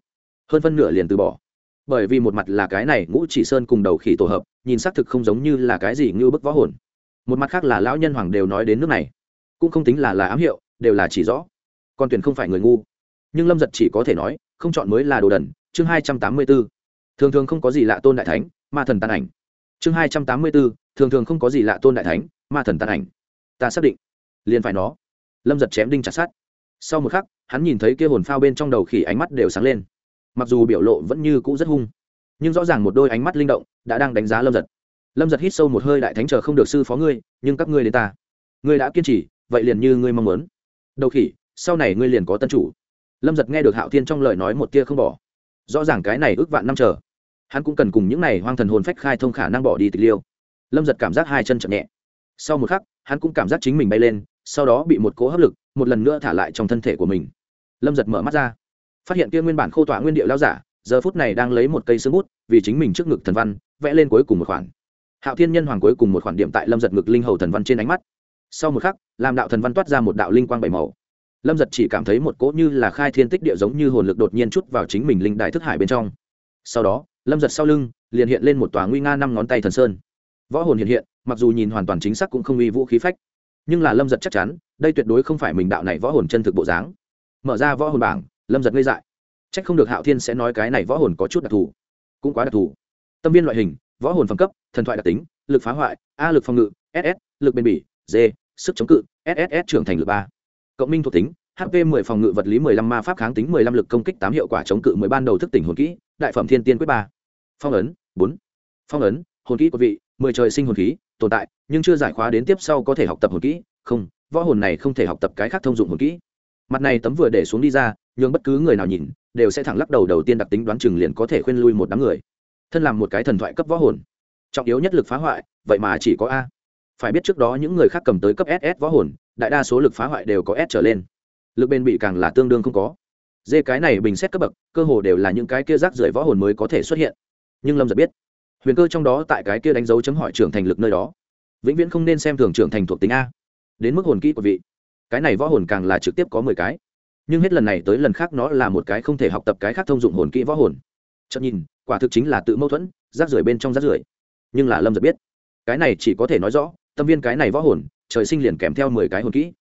hơn phân nửa liền từ bỏ. Bởi vì một mặt là cái này ngũ chỉ sơn cùng đầu khỉ tổ hợp, nhìn xác thực không giống như là cái gì như bức võ hồn. Một mặt khác là lão nhân hoàng đều nói đến nước này, cũng không tính là là ám hiệu, đều là chỉ rõ. Con tuyển không phải người ngu nhưng lâm giật chỉ có thể nói, không chọn mới là đồ đần, chương hai trăm tám mươi b ố thường thường không có gì lạ tôn đại thánh, ma thần tàn ảnh. Chương hai trăm tám mươi b ố thường thường không có gì lạ tôn đại thánh, ma thần tàn ảnh. Ta xác định, liền phải nó. Lâm giật chém đinh chặt sát sau một khắc, hắn nhìn thấy kia hồn phao bên trong đầu khỉ ánh mắt đều sáng lên. Mặc dù biểu lộ vẫn như cũ rất hung, nhưng rõ ràng một đôi ánh mắt linh động đã đang đánh giá lâm giật. Lâm giật hít sâu một hơi đại thánh chờ không được sư phó ngươi, nhưng các ngươi đến ta. Ngươi đã kiên trì, vậy liền như ngươi mong muốn. Đầu khỉ, sau này ngươi liền có tân chủ lâm giật nghe được hạo thiên trong lời nói một tia không bỏ. Rõ ràng cái này ước vạn năm chờ. Hắn cũng cần cùng những này hoang thần hồn phách khai thông khả năng bỏ đi tịch liêu. Lâm giật cảm giác hai chân chậm nhẹ. Sau một khắc, hắn cũng cảm giác chính mình bay lên, sau đó bị một cỗ hấp lực, một lần nữa thả lại trong thân thể của mình. Lâm giật mở mắt ra. Phát hiện kia nguyên bản khô tỏa nguyên điệu lao giả, giờ phút này đang lấy một cây sương bút, vì chính mình trước ngực thần văn, vẽ lên cuối cùng một khoản. Hạo thiên nhân hoàng cuối cùng một khoản điểm tại lâm giật ngực linh hầu thần văn trên ánh mắt. Sau một khắc, làm đạo thần văn toát ra một đạo linh quang bảy màu lâm giật chỉ cảm thấy một cỗ như là khai thiên tích địa giống như hồn lực đột nhiên chút vào chính mình linh đại thức hải bên trong. Sau đó, lâm giật sau lưng liền hiện lên một tòa nguy nga năm ngón tay thần sơn. Võ hồn hiện hiện, mặc dù nhìn hoàn toàn chính xác cũng không uy vũ khí phách. Nhưng là lâm giật chắc chắn, đây tuyệt đối không phải mình đạo này võ hồn chân thực bộ dáng. Mở ra võ hồn bảng, lâm giật ngây dại. C h ắ c không được hạo thiên sẽ nói cái này võ hồn có chút đặc thù. Cũng quá đặc thù. Tâm viên loại hình, võ hồn phẩm cấp, thần thoại đặc tính, lực phá hoại, a lực phòng ngự ss lực bền bỉ, d, sức chống cự sss trưởng thành lực ba cộng minh thuộc tính hp 10 phòng ngự vật lý 15 ma pháp kháng tính 15 lực công kích 8 hiệu quả chống cự 10 ban đầu thức tỉnh hồn kỹ, đại phẩm thiên tiên quyết ba. Phong ấn 4. phong ấn, hồn kỹ của vị 10 trời sinh hồn khí, tồn tại, nhưng chưa giải khóa đến tiếp sau có thể học tập hồn kỹ, không, võ hồn này không thể học tập cái khác thông dụng hồn kỹ. Mặt này tấm vừa để xuống đi ra nhưng bất cứ người nào nhìn, đều sẽ thẳng lắc đầu đầu tiên đặc tính đoán chừng liền có thể khuyên lui một đám người. Thân làm một cái thần thoại cấp võ hồn. Trọng yếu nhất lực phá hoại, vậy mà chỉ có a phải biết trước đó những người khác cầm tới cấp ss võ hồn, đại đa số lực phá hoại đều có s trở lên. Lực bền bị càng là tương đương không có. Dê cái này bình xét cấp bậc, cơ hồ đều là những cái kia rác rưởi võ hồn mới có thể xuất hiện. Nhưng lâm giật biết, huyền cơ trong đó tại cái kia đánh dấu chấm hỏi trưởng thành lực nơi đó, vĩnh viễn không nên xem thường trưởng thành thuộc tính a. Đến mức hồn kỹ của vị, cái này võ hồn càng là trực tiếp có mười cái. Nhưng hết lần này tới lần khác nó là một cái không thể học tập cái khác thông dụng hồn kỹ võ hồn. Chậm nhìn, quả thực chính là tự mâu thuẫn, rác rưởi bên trong rác rưởi. Nhưng là lâm giật biết, cái này chỉ có thể nói rõ tâm viên cái này võ hồn, trời sinh liền kèm theo mười cái hồn kỹ.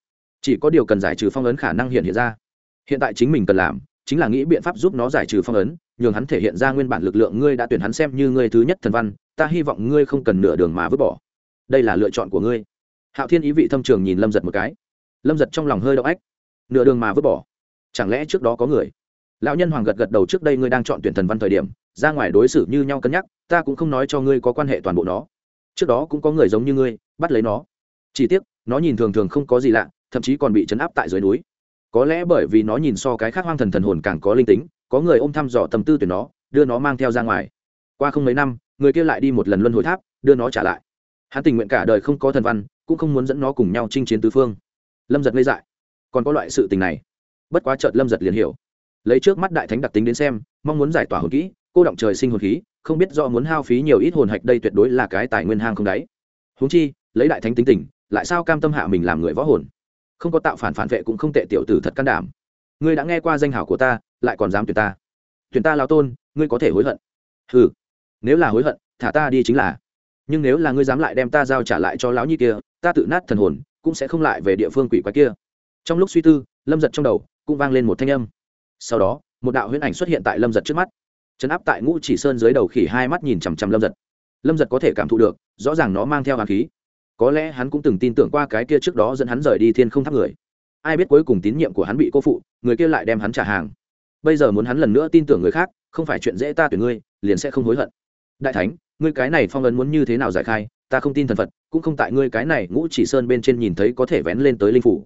Chỉ có điều cần giải trừ phong ấn khả năng hiện hiện ra. Hiện tại chính mình cần làm, chính là nghĩ biện pháp giúp nó giải trừ phong ấn, nhường hắn thể hiện ra nguyên bản lực lượng ngươi đã tuyển hắn xem như ngươi thứ nhất thần văn, ta hy vọng ngươi không cần nửa đường mà vứt bỏ. Đây là lựa chọn của ngươi. Hạo thiên ý vị thâm trường nhìn lâm giật một cái. Lâm giật trong lòng hơi đậu ách. Nửa đường mà vứt bỏ. Chẳng lẽ trước đó có người? Lão nhân hoàng gật gật đầu trước đây ngươi đang chọn tuyển thần văn thời điểm, ra ngoài đối xử như nhau cân nhắc, ta cũng không nói cho ngươi có quan hệ toàn bộ nó. Trước đó cũng có người giống như ngươi bắt lấy nó. Chỉ tiếc, nó nhìn thường thường không có gì lạ, thậm chí còn bị chấn áp tại dưới núi. Có lẽ bởi vì nó nhìn so cái khác hoang thần thần hồn càng có linh tính, có người ôm thăm dò tâm tư tuyển nó, đưa nó mang theo ra ngoài. Qua không mấy năm, người kia lại đi một lần luân hồi tháp, đưa nó trả lại. Hắn tình nguyện cả đời không có thần văn, cũng không muốn dẫn nó cùng nhau chinh chiến tứ phương. Lâm giật ngây dại. Còn có loại sự tình này. Bất quá chợt lâm giật liền hiểu. Lấy trước mắt đại thánh đặc tính đến xem, mong muốn giải tỏa hồn kỹ, cô động trời sinh hồn khí, không biết do muốn hao phí nhiều ít hồn hạch đây tuyệt đối là cái tài nguyên hang không đáy. Húng chi lấy đại thánh tính tình, lại sao cam tâm hạ mình làm người võ hồn? Không có tạo phản phản vệ cũng không tệ tiểu tử thật can đảm. Ngươi đã nghe qua danh hảo của ta, lại còn dám tuyển ta. Tuyển ta lao tôn, ngươi có thể hối hận. Ừ nếu là hối hận, thả ta đi chính là. Nhưng nếu là ngươi dám lại đem ta giao trả lại cho lão nhi kia, ta tự nát thần hồn, cũng sẽ không lại về địa phương quỷ quái kia. Trong lúc suy tư, lâm giật trong đầu, cũng vang lên một thanh âm. Sau đó, một đạo huyễn ảnh xuất hiện tại lâm giật trước mắt. Chấn áp tại ngũ chỉ sơn dưới đầu khỉ hai mắt nhìn chằm chằm lâm giật. Lâm giật có thể cảm thụ được, rõ ràng nó mang theo hàm khí có lẽ hắn cũng từng tin tưởng qua cái kia trước đó dẫn hắn rời đi thiên không tháp người. Ai biết cuối cùng tín nhiệm của hắn bị cô phụ, người kia lại đem hắn trả hàng. Bây giờ muốn hắn lần nữa tin tưởng người khác, không phải chuyện dễ ta tuyển ngươi, liền sẽ không hối hận. Đại thánh, ngươi cái này phong ấn muốn như thế nào giải khai, ta không tin thần phật, cũng không tại ngươi cái này ngũ chỉ sơn bên trên nhìn thấy có thể vén lên tới linh phủ.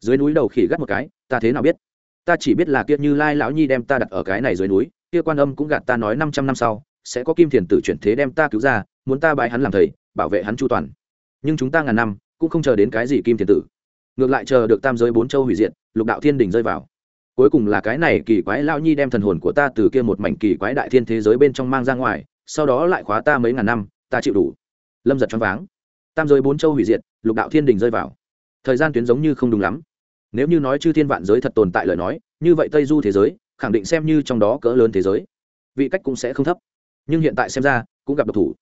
Dưới núi đầu khỉ gắt một cái, ta thế nào biết? Ta chỉ biết là kia như lai lão nhi đem ta đặt ở cái này dưới núi, kia quan âm cũng gạt ta nói năm trăm năm sau, sẽ có kim thiền tử chuyển thế đem ta cứu ra, muốn ta bái hắn làm thầy, bảo vệ hắn chu toàn nhưng chúng ta ngàn năm cũng không chờ đến cái gì kim thiền tử. Ngược lại chờ được tam giới bốn châu hủy diệt, lục đạo thiên đình rơi vào. Cuối cùng là cái này kỳ quái lao nhi đem thần hồn của ta từ kia một mảnh kỳ quái đại thiên thế giới bên trong mang ra ngoài, sau đó lại khóa ta mấy ngàn năm, ta chịu đủ. Lâm giật choáng váng. Tam giới bốn châu hủy diệt, lục đạo thiên đình rơi vào. Thời gian tuyến giống như không đúng lắm. Nếu như nói chư thiên vạn giới thật tồn tại lời nói, như vậy tây du thế giới, khẳng định xem như trong đó cỡ lớn thế giới. Vị cách cũng sẽ không thấp. Nhưng hiện tại xem ra, cũng gặp độc thủ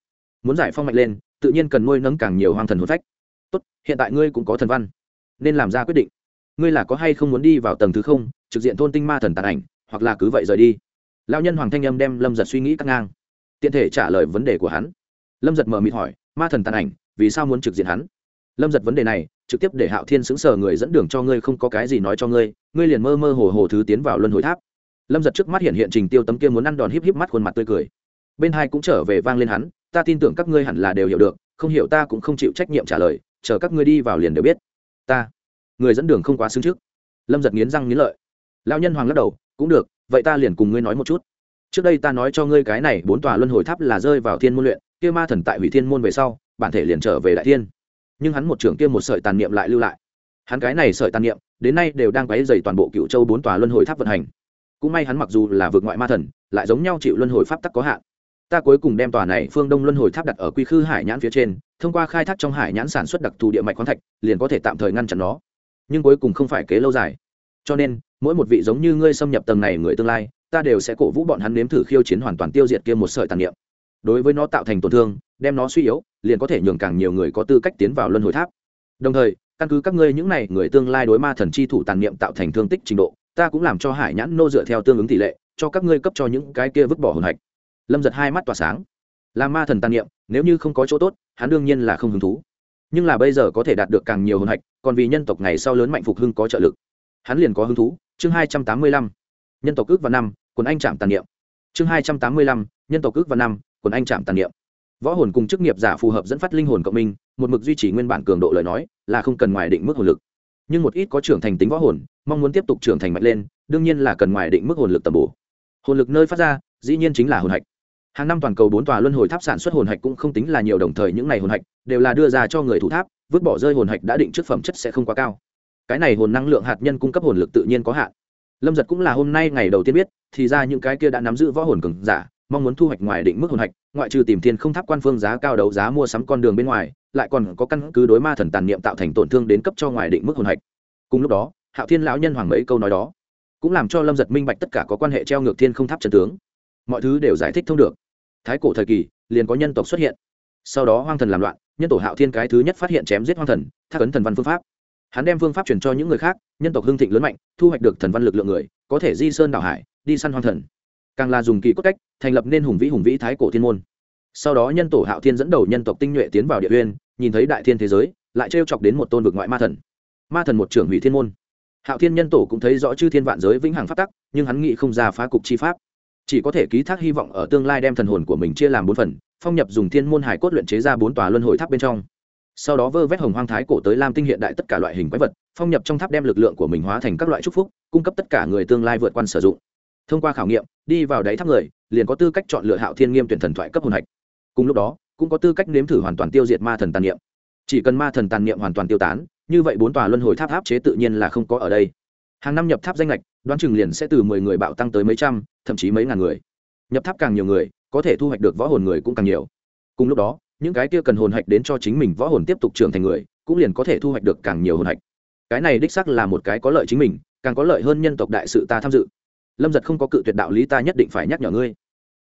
muốn giải phong mạnh lên, tự nhiên cần nuôi nấng càng nhiều hoang thần hồn phách. Tốt, hiện tại ngươi cũng có thần văn, nên làm ra quyết định. Ngươi là có hay không muốn đi vào tầng thứ không, trực diện thôn tinh ma thần tàn ảnh, hoặc là cứ vậy rời đi? Lao nhân hoàng thanh âm đem lâm giật suy nghĩ cắt ngang. Tiện thể trả lời vấn đề của hắn. Lâm giật mở mịt hỏi, ma thần tàn ảnh, vì sao muốn trực diện hắn? Lâm giật vấn đề này, trực tiếp để hạo thiên xứng sờ người dẫn đường cho ngươi không có cái gì nói cho ngươi ngươi liền mơ mơ hồ hồ thứ tiến vào luân hồi tháp. Lâm giật trước mắt hiện hiện trình tiêu tấm kia muốn ăn đòn híp híp mắt khuôn mặt tươi cười. Bên hai cũng trở về vang lên hắn ta tin tưởng các ngươi hẳn là đều hiểu được, không hiểu ta cũng không chịu trách nhiệm trả lời, chờ các ngươi đi vào liền đều biết. Ta, người dẫn đường không quá xứng trước. Lâm giật nghiến răng nghiến lợi. Lao nhân hoàng lắc đầu, cũng được, vậy ta liền cùng ngươi nói một chút. Trước đây ta nói cho ngươi cái này bốn tòa luân hồi tháp là rơi vào thiên môn luyện, kia ma thần tại hủy thiên môn về sau, bản thể liền trở về đại thiên. Nhưng hắn một trưởng kia một sợi tàn niệm lại lưu lại. Hắn cái này sợi tàn niệm, đến nay đều đang quấy dày toàn bộ cựu châu bốn tòa luân hồi tháp vận hành. Cũng may hắn mặc dù là vượt ngoại ma thần, lại giống nhau chịu luân hồi pháp tắc có hạn ta cuối cùng đem tòa này phương đông luân hồi tháp đặt ở quy khư hải nhãn phía trên, thông qua khai thác trong hải nhãn sản xuất đặc thù địa mạch khoáng thạch, liền có thể tạm thời ngăn chặn nó. Nhưng cuối cùng không phải kế lâu dài. Cho nên, mỗi một vị giống như ngươi xâm nhập tầng này người tương lai, ta đều sẽ cổ vũ bọn hắn nếm thử khiêu chiến hoàn toàn tiêu diệt kia một sợi tàn niệm. Đối với nó tạo thành tổn thương, đem nó suy yếu, liền có thể nhường càng nhiều người có tư cách tiến vào luân hồi tháp. Đồng thời, căn cứ các ngươi những này người tương lai đối ma thần chi thủ tàn niệm tạo thành thương tích trình độ, ta cũng làm cho hải nhãn nô dựa theo tương ứng tỷ lệ, cho các ngươi cấp cho những cái kia vứt bỏ hồn hạch lâm giật hai mắt tỏa sáng. Là ma thần tàn niệm, nếu như không có chỗ tốt, hắn đương nhiên là không hứng thú. Nhưng là bây giờ có thể đạt được càng nhiều hồn hạch, còn vì nhân tộc ngày sau lớn mạnh phục hưng có trợ lực. Hắn liền có hứng thú. Chương hai trăm tám mươi lăm. Nhân tộc ước và năm, quần anh chạm tàn niệm. Chương hai trăm tám mươi lăm. Nhân tộc ước và năm, quần anh chạm tàn niệm. Võ hồn cùng chức nghiệp giả phù hợp dẫn phát linh hồn cộng minh, một mực duy trì nguyên bản cường độ lời nói, là không cần ngoài định mức hồn lực. Nhưng một ít có trưởng thành tính võ hồn, mong muốn tiếp tục trưởng thành mạnh lên, đương nhiên là cần ngoài định mức hồn lực tầm bổ. Hồn lực nơi phát ra, dĩ nhiên chính là hồn hạch hàng năm toàn cầu bốn tòa luân hồi tháp sản xuất hồn hạch cũng không tính là nhiều đồng thời những n à y hồn hạch đều là đưa ra cho người thủ tháp, vứt bỏ rơi hồn hạch đã định trước phẩm chất sẽ không quá cao. Cái này hồn năng lượng hạt nhân cung cấp hồn lực tự nhiên có hạn. Lâm giật cũng là hôm nay ngày đầu tiên biết, thì ra những cái kia đã nắm giữ võ hồn cường giả, mong muốn thu hoạch ngoài định mức hồn hạch, ngoại trừ tìm thiên không tháp quan phương giá cao đấu giá mua sắm con đường bên ngoài, lại còn có căn cứ đối ma thần tàn niệm tạo thành tổn thương đến cấp cho ngoài định mức hồn hạch. Cùng lúc đó, hạo thiên lão nhân hoàng mấy câu nói đó, cũng làm cho lâm giật minh bạch tất cả có quan hệ treo ngược thiên không tháp trần tướng mọi thứ đều giải thích thông được. Thái cổ thời kỳ, liền có nhân tộc xuất hiện. Sau đó hoang thần làm loạn, nhân tổ hạo thiên cái thứ nhất phát hiện chém giết hoang thần, thác ấn thần văn phương pháp. Hắn đem phương pháp truyền cho những người khác, nhân tộc hưng thịnh lớn mạnh, thu hoạch được thần văn lực lượng người, có thể di sơn đảo hải, đi săn hoang thần. Càng là dùng kỳ cốt cách, thành lập nên hùng vĩ hùng vĩ thái cổ thiên môn. Sau đó nhân tổ hạo thiên dẫn đầu nhân tộc tinh nhuệ tiến vào địa uyên, nhìn thấy đại thiên thế giới, lại trêu chọc đến một tôn vực ngoại ma thần. Ma thần một trưởng hủy thiên môn. Hạo thiên nhân tổ cũng thấy rõ chư thiên vạn giới vĩnh hằng phát tắc, nhưng hắn nghĩ không ra phá cục chi pháp chỉ có thể ký thác hy vọng ở tương lai đem thần hồn của mình chia làm bốn phần, phong nhập dùng thiên môn hải cốt luyện chế ra bốn tòa luân hồi tháp bên trong. Sau đó vơ vét hồng hoang thái cổ tới lam tinh hiện đại tất cả loại hình quái vật, phong nhập trong tháp đem lực lượng của mình hóa thành các loại trúc phúc, cung cấp tất cả người tương lai vượt quan sử dụng. Thông qua khảo nghiệm, đi vào đáy tháp người, liền có tư cách chọn lựa hạo thiên nghiêm tuyển thần thoại cấp hồn hạch. Cùng lúc đó, cũng có tư cách nếm thử hoàn toàn tiêu diệt ma thần tàn niệm. Chỉ cần ma thần tàn niệm hoàn toàn tiêu tán, như vậy bốn tòa luân hồi tháp áp chế tự nhiên là không có ở đây. Hàng năm nhập tháp danh lệch đoán chừng liền sẽ từ mười người bạo tăng tới mấy trăm, thậm chí mấy ngàn người. Nhập tháp càng nhiều người, có thể thu hoạch được võ hồn người cũng càng nhiều. Cùng lúc đó, những cái kia cần hồn hạch đến cho chính mình võ hồn tiếp tục trưởng thành người, cũng liền có thể thu hoạch được càng nhiều hồn hạch. Cái này đích sắc là một cái có lợi chính mình, càng có lợi hơn nhân tộc đại sự ta tham dự. Lâm giật không có cự tuyệt đạo lý ta nhất định phải nhắc nhở ngươi.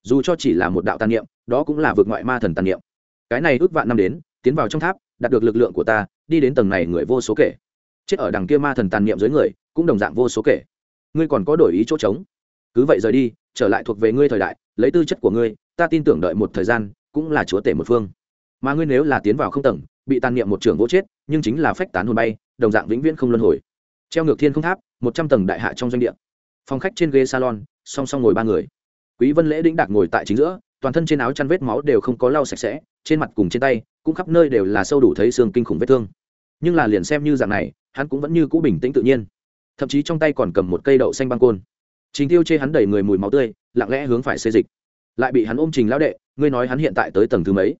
Dù cho chỉ là một đạo tàn niệm, đó cũng là vượt ngoại ma thần tàn niệm. Cái này ước vạn năm đến, tiến vào trong tháp, đạt được lực lượng của ta, đi đến tầng này người vô số kể. Chết ở đằng kia ma thần tàn niệm dưới người, cũng đồng dạng vô số kể ngươi còn có đổi ý chỗ trống. Cứ vậy rời đi, trở lại thuộc về ngươi thời đại, lấy tư chất của ngươi, ta tin tưởng đợi một thời gian, cũng là chúa tể một phương. Mà ngươi nếu là tiến vào không tầng, bị tàn niệm một trường vỗ chết, nhưng chính là phách tán hồn bay, đồng dạng vĩnh viễn không luân hồi. Treo ngược thiên không tháp, một trăm tầng đại hạ trong doanh địa. Phòng khách trên ghế salon, song song ngồi ba người. Quý vân lễ đĩnh đạc ngồi tại chính giữa, toàn thân trên áo chăn vết máu đều không có lau sạch sẽ, trên mặt cùng trên tay, cũng khắp nơi đều là sâu đủ thấy xương kinh khủng vết thương. Nhưng là liền xem như dạng này, hắn cũng vẫn như cũ bình tĩnh tự nhiên thậm chí trong tay còn cầm một cây đậu xanh băng côn. Trình tiêu chê hắn đẩy người mùi máu tươi, lặng lẽ hướng phải xê dịch. Lại bị hắn ôm trình lão đệ, ngươi nói hắn hiện tại tới tầng thứ mấy?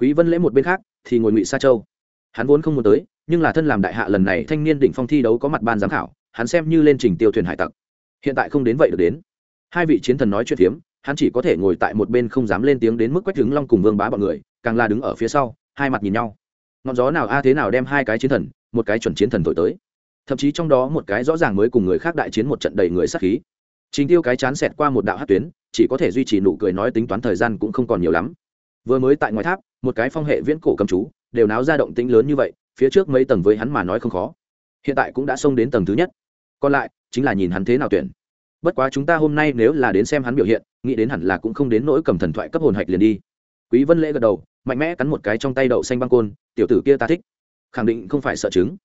Quý vân lễ một bên khác, thì ngồi ngụy sa châu. Hắn vốn không muốn tới, nhưng là thân làm đại hạ lần này thanh niên đỉnh phong thi đấu có mặt ban giám khảo, hắn xem như lên trình tiêu thuyền hải tặc. Hiện tại không đến vậy được đến. Hai vị chiến thần nói chuyện phiếm, hắn chỉ có thể ngồi tại một bên không dám lên tiếng đến mức quách đứng long cùng vương bá bọn người, càng là đứng ở phía sau, hai mặt nhìn nhau. Ngọn gió nào a à thế nào đem hai cái chiến thần, một cái chuẩn chiến thần thổi tới thậm chí trong đó một cái rõ ràng mới cùng người khác đại chiến một trận đầy người sát khí chính Tiêu cái chán xẹt qua một đạo hắc tuyến, chỉ có thể duy trì nụ cười nói tính toán thời gian cũng không còn nhiều lắm. Vừa mới tại ngoài tháp, một cái phong hệ viễn cổ cầm chú, đều náo ra động tĩnh lớn như vậy, phía trước mấy tầng với hắn mà nói không khó. Hiện tại cũng đã xông đến tầng thứ nhất. Còn lại, chính là nhìn hắn thế nào tuyển. Bất quá chúng ta hôm nay nếu là đến xem hắn biểu hiện, nghĩ đến hẳn là cũng không đến nỗi cầm thần thoại cấp hồn hạch liền đi. Quý Vân Lễ gật đầu, mạnh mẽ cắn một cái trong tay đậu xanh băng côn, tiểu tử kia ta thích. Khẳng định không phải sợ chứng,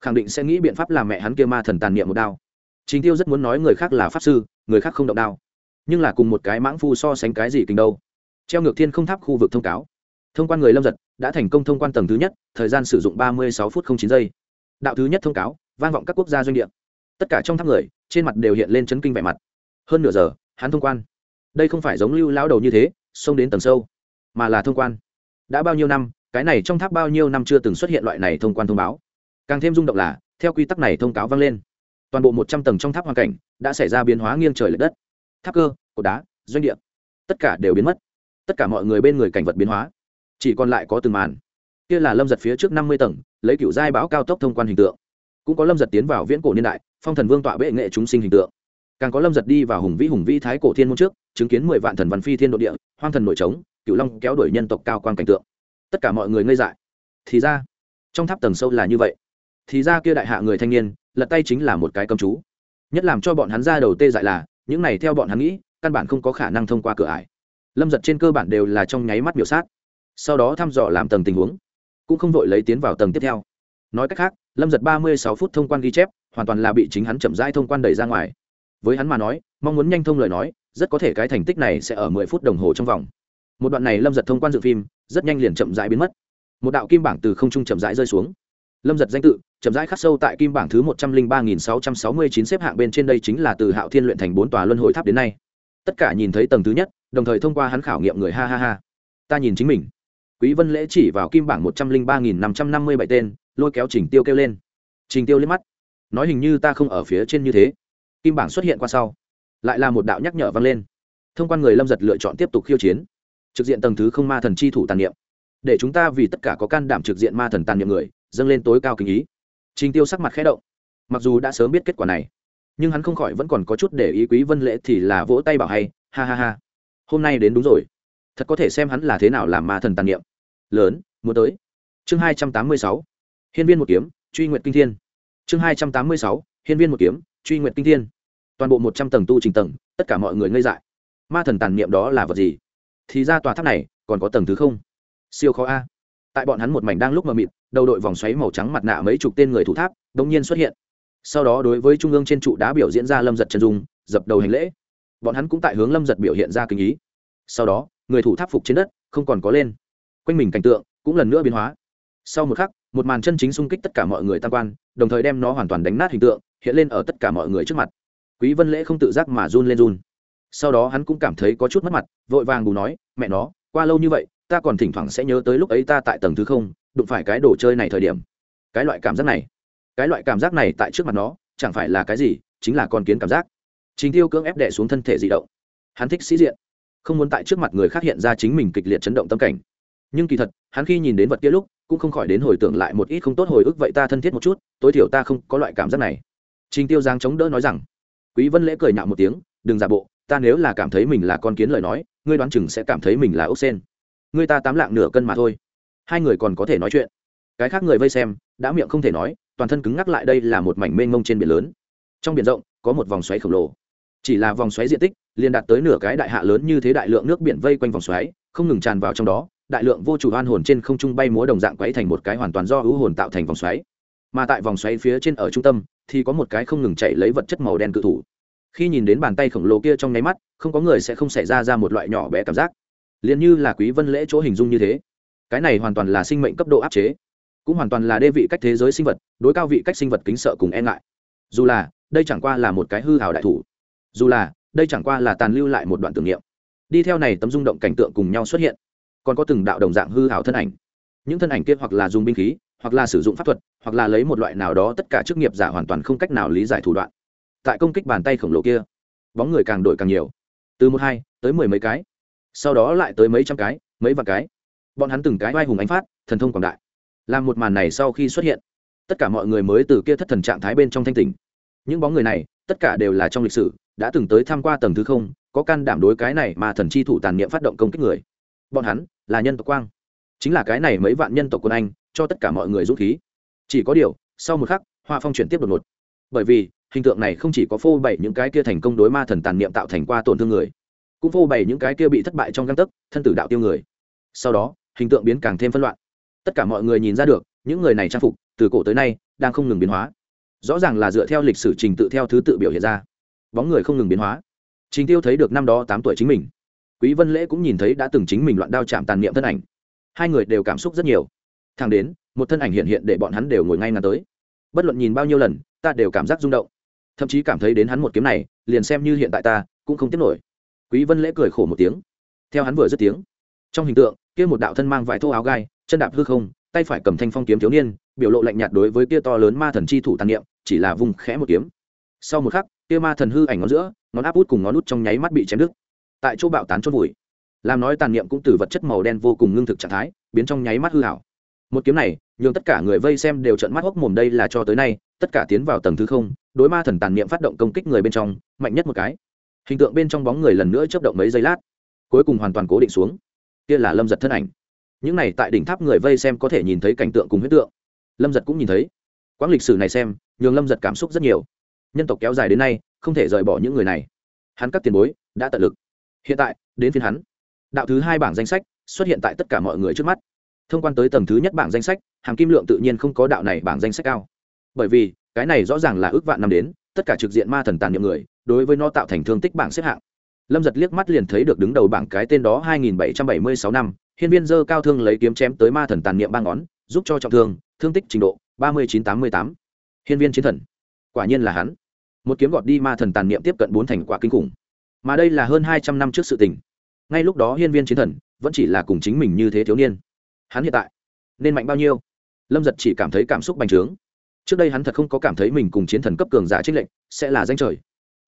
khẳng định sẽ nghĩ biện pháp làm mẹ hắn kia ma thần tàn niệm một đao. Trình Tiêu rất muốn nói người khác là pháp sư, người khác không động đao. Nhưng là cùng một cái mãng phu so sánh cái gì kinh đâu. Treo ngược thiên không tháp khu vực thông cáo. Thông quan người lâm giật đã thành công thông quan tầng thứ nhất thời gian sử dụng ba mươi sáu phút chín giây. Đạo thứ nhất thông cáo vang vọng các quốc gia doanh địa. Tất cả trong tháp người trên mặt đều hiện lên chấn kinh vẻ mặt. Hơn nửa giờ hắn thông quan. Đây không phải giống lưu lao đầu như thế xông đến tầng sâu mà là thông quan. Đã bao nhiêu năm cái này trong tháp bao nhiêu năm chưa từng xuất hiện loại này thông quan thông báo càng thêm rung động là, theo quy tắc này thông cáo vang lên. Toàn bộ một trăm tầng trong tháp hoàn cảnh đã xảy ra biến hóa nghiêng trời l ệ đất. Tháp cơ, cột đá, doanh địa, tất cả đều biến mất. Tất cả mọi người bên người cảnh vật biến hóa. Chỉ còn lại có từng màn. Kia là lâm giật phía trước năm mươi tầng, lấy cựu giai báo cao tốc thông quan hình tượng. Cũng có lâm giật tiến vào viễn cổ niên đại, phong thần vương tọa bệ nghệ chúng sinh hình tượng. Càng có lâm giật đi vào hùng vĩ hùng vĩ thái cổ thiên môn trước, chứng kiến mười vạn thần văn phi thiên độ địa, hoang thần nội trống cựu long kéo đuổi nhân tộc cao quan cảnh tượng. Tất cả mọi người ngây dại. Thì ra, trong tháp tầng sâu là như vậy thì ra kia đại hạ người thanh niên, lật tay chính là một cái cầm chú. Nhất làm cho bọn hắn ra đầu tê dại là, những này theo bọn hắn nghĩ, căn bản không có khả năng thông qua cửa ải. Lâm giật trên cơ bản đều là trong nháy mắt biểu sát. Sau đó thăm dò làm tầng tình huống, cũng không vội lấy tiến vào tầng tiếp theo. Nói cách khác, lâm giật ba mươi sáu phút thông quan ghi chép, hoàn toàn là bị chính hắn chậm rãi thông quan đẩy ra ngoài. Với hắn mà nói, mong muốn nhanh thông lời nói, rất có thể cái thành tích này sẽ ở mười phút đồng hồ trong vòng. Một đoạn này lâm giật thông quan dự phim, rất nhanh liền chậm rãi biến mất. Một đạo kim bảng từ không trung chậm rãi rơi xuống lâm giật danh tự, chậm rãi khắc sâu tại kim bảng thứ một trăm linh ba nghìn sáu trăm sáu mươi chín xếp hạng bên trên đây chính là từ hạo thiên luyện thành bốn tòa luân hồi tháp đến nay. Tất cả nhìn thấy tầng thứ nhất, đồng thời thông qua hắn khảo nghiệm người ha ha ha. Ta nhìn chính mình. Quý vân lễ chỉ vào kim bảng một trăm linh ba nghìn năm trăm năm mươi bảy tên, lôi kéo trình tiêu kêu lên. Trình tiêu liếc mắt. Nói hình như ta không ở phía trên như thế. Kim bảng xuất hiện qua sau. Lại là một đạo nhắc nhở vang lên. Thông quan người lâm giật lựa chọn tiếp tục khiêu chiến. Trực diện tầng thứ không ma thần chi thủ tàn niệm. Để chúng ta vì tất cả có can đảm trực diện ma thần tàn niệm người dâng lên tối cao kinh ý. Trình tiêu sắc mặt khẽ động. Mặc dù đã sớm biết kết quả này, nhưng hắn không khỏi vẫn còn có chút để ý quý vân lễ thì là vỗ tay bảo hay, ha ha ha, hôm nay đến đúng rồi. Thật có thể xem hắn là thế nào làm ma thần tàn niệm. Lớn, muốn tới. Chương 286 hiên viên một kiếm, truy nguyện kinh thiên. Chương 286 hiên viên một kiếm, truy nguyện kinh thiên. Toàn bộ một trăm tầng tu trình tầng, tất cả mọi người ngây dại. Ma thần tàn niệm đó là vật gì? Thì ra tòa tháp này còn có tầng thứ không? Siêu khó a. Tại bọn hắn một mảnh đang lúc mờ mịt đầu đội vòng xoáy màu trắng mặt nạ mấy chục tên người thủ tháp đông nhiên xuất hiện. Sau đó đối với trung ương trên trụ đá biểu diễn ra lâm giật chân dung, dập đầu hành lễ. Bọn hắn cũng tại hướng lâm giật biểu hiện ra kinh ý. Sau đó, người thủ tháp phục trên đất, không còn có lên. Quanh mình cảnh tượng cũng lần nữa biến hóa. Sau một khắc, một màn chân chính xung kích tất cả mọi người tam quan, đồng thời đem nó hoàn toàn đánh nát hình tượng, hiện lên ở tất cả mọi người trước mặt. Quý vân lễ không tự giác mà run lên run. Sau đó hắn cũng cảm thấy có chút mất mặt, vội vàng bù nói, mẹ nó, qua lâu như vậy, ta còn thỉnh thoảng sẽ nhớ tới lúc ấy ta tại tầng thứ không đụng phải cái đồ chơi này thời điểm. Cái loại cảm giác này, cái loại cảm giác này tại trước mặt nó, chẳng phải là cái gì, chính là con kiến cảm giác. Chính tiêu cưỡng ép đẻ xuống thân thể di động. Hắn thích sĩ diện, không muốn tại trước mặt người khác hiện ra chính mình kịch liệt chấn động tâm cảnh. Nhưng kỳ thật, hắn khi nhìn đến vật kia lúc, cũng không khỏi đến hồi tưởng lại một ít không tốt hồi ức vậy ta thân thiết một chút, tối thiểu ta không có loại cảm giác này. Trình tiêu giang chống đỡ nói rằng, quý vân lễ cười nhạo một tiếng, đừng giả bộ, ta nếu là cảm thấy mình là con kiến lời nói, ngươi đoán chừng sẽ cảm thấy mình là ốc sen. Ngươi ta tám lạng nửa cân mà thôi hai người còn có thể nói chuyện. Cái khác người vây xem, đã miệng không thể nói, toàn thân cứng ngắc lại đây là một mảnh mênh mông trên biển lớn. Trong biển rộng, có một vòng xoáy khổng lồ. Chỉ là vòng xoáy diện tích, liền đạt tới nửa cái đại hạ lớn như thế đại lượng nước biển vây quanh vòng xoáy, không ngừng tràn vào trong đó, đại lượng vô chủ oan hồn trên không trung bay múa đồng dạng quấy thành một cái hoàn toàn do hữu hồn tạo thành vòng xoáy. Mà tại vòng xoáy phía trên ở trung tâm, thì có một cái không ngừng chạy lấy vật chất màu đen cự thủ. Khi nhìn đến bàn tay khổng lồ kia trong nháy mắt, không có người sẽ không xảy ra ra một loại nhỏ bé cảm giác. Liền như là quý vân lễ chỗ hình dung như thế cái này hoàn toàn là sinh mệnh cấp độ áp chế, cũng hoàn toàn là đê vị cách thế giới sinh vật, đối cao vị cách sinh vật kính sợ cùng e ngại. Dù là, đây chẳng qua là một cái hư hào đại thủ. Dù là, đây chẳng qua là tàn lưu lại một đoạn tưởng niệm. Đi theo này tấm rung động cảnh tượng cùng nhau xuất hiện, còn có từng đạo đồng dạng hư hào thân ảnh. Những thân ảnh kia hoặc là dùng binh khí, hoặc là sử dụng pháp thuật, hoặc là lấy một loại nào đó tất cả chức nghiệp giả hoàn toàn không cách nào lý giải thủ đoạn. Tại công kích bàn tay khổng lồ kia, bóng người càng đổi càng nhiều. Từ một hai tới mười mấy cái, sau đó lại tới mấy trăm cái, mấy vạn cái bọn hắn từng cái vai hùng ánh phát, thần thông quảng đại. Làm một màn này sau khi xuất hiện, tất cả mọi người mới từ kia thất thần trạng thái bên trong thanh tình những bóng người này, tất cả đều là trong lịch sử, đã từng tới tham q u a tầng thứ không, có can đảm đối cái này mà thần chi thủ tàn niệm phát động công kích người. Bọn hắn là nhân tộc quang. Chính là cái này mấy vạn nhân tộc quân anh, cho tất cả mọi người dũng khí. Chỉ có điều, sau một khắc, hoa phong chuyển tiếp đột ngột. Bởi vì, hình tượng này không chỉ có phô bày những cái kia thành công đối ma thần tàn niệm tạo thành qua tổn thương người, cũng phô bày những cái kia bị thất bại trong găng tấc, thân tử đạo tiêu người. Sau đó hình tượng biến càng thêm phân loạn. Tất cả mọi người nhìn ra được, những người này trang phục, từ cổ tới nay, đang không ngừng biến hóa. Rõ ràng là dựa theo lịch sử trình tự theo thứ tự biểu hiện ra. Bóng người không ngừng biến hóa. Trình tiêu thấy được năm đó tám tuổi chính mình. Quý vân lễ cũng nhìn thấy đã từng chính mình loạn đao chạm tàn niệm thân ảnh. Hai người đều cảm xúc rất nhiều. Thang đến, một thân ảnh hiện hiện để bọn hắn đều ngồi ngay ngắn tới. Bất luận nhìn bao nhiêu lần, ta đều cảm giác rung động. Thậm chí cảm thấy đến hắn một kiếm này, liền xem như hiện tại ta, cũng không tiếp nổi. Quý vân lễ cười khổ một tiếng. Theo hắn vừa dứt tiếng, trong hình tượng kia một đạo thân mang vải thô áo gai, chân đạp hư không, tay phải cầm thanh phong kiếm thiếu niên, biểu lộ lạnh nhạt đối với kia to lớn ma thần chi thủ tàn niệm, chỉ là vùng khẽ một kiếm. Sau một khắc, kia ma thần hư ảnh ngón giữa, ngón áp út cùng ngón út trong nháy mắt bị chém đứt. Tại chỗ bạo tán chốt vùi. Làm nói tàn niệm cũng từ vật chất màu đen vô cùng ngưng thực trạng thái, biến trong nháy mắt hư hảo. Một kiếm này, nhường tất cả người vây xem đều trợn mắt hốc mồm đây là cho tới nay, tất cả tiến vào tầng thứ không, đối ma thần tàn niệm phát động công kích người bên trong, mạnh nhất một cái. Hình tượng bên trong bóng người lần nữa chớp động mấy giây lát, cuối cùng hoàn toàn cố định xuống kia là lâm giật thân ảnh. Những này tại đỉnh tháp người vây xem có thể nhìn thấy cảnh tượng cùng huyết tượng. Lâm giật cũng nhìn thấy. Quãng lịch sử này xem, nhường lâm giật cảm xúc rất nhiều. Nhân tộc kéo dài đến nay, không thể rời bỏ những người này. Hắn các tiền bối, đã tận lực. Hiện tại, đến phiên hắn. Đạo thứ hai bảng danh sách, xuất hiện tại tất cả mọi người trước mắt. Thông quan tới tầng thứ nhất bảng danh sách hàng kim lượng tự nhiên không có đạo này bảng danh sách cao. Bởi vì, cái này rõ ràng là ước vạn năm đến, tất cả trực diện ma thần tàn nhiệm người, đối với nó tạo thành thương tích bảng xếp hạng lâm giật liếc mắt liền thấy được đứng đầu bảng cái tên đó 2776 năm, hiên viên dơ cao thương lấy kiếm chém tới ma thần tàn niệm ba ngón, giúp cho trọng thương thương tích trình độ 3988. hiên viên chiến thần. Quả nhiên là hắn. Một kiếm gọt đi ma thần tàn niệm tiếp cận bốn thành quả kinh khủng. Mà đây là hơn hai trăm năm trước sự tình. Ngay lúc đó hiên viên chiến thần vẫn chỉ là cùng chính mình như thế thiếu niên. Hắn hiện tại nên mạnh bao nhiêu? Lâm giật chỉ cảm thấy cảm xúc bành trướng. Trước đây hắn thật không có cảm thấy mình cùng chiến thần cấp cường giả trích lệnh sẽ là danh trời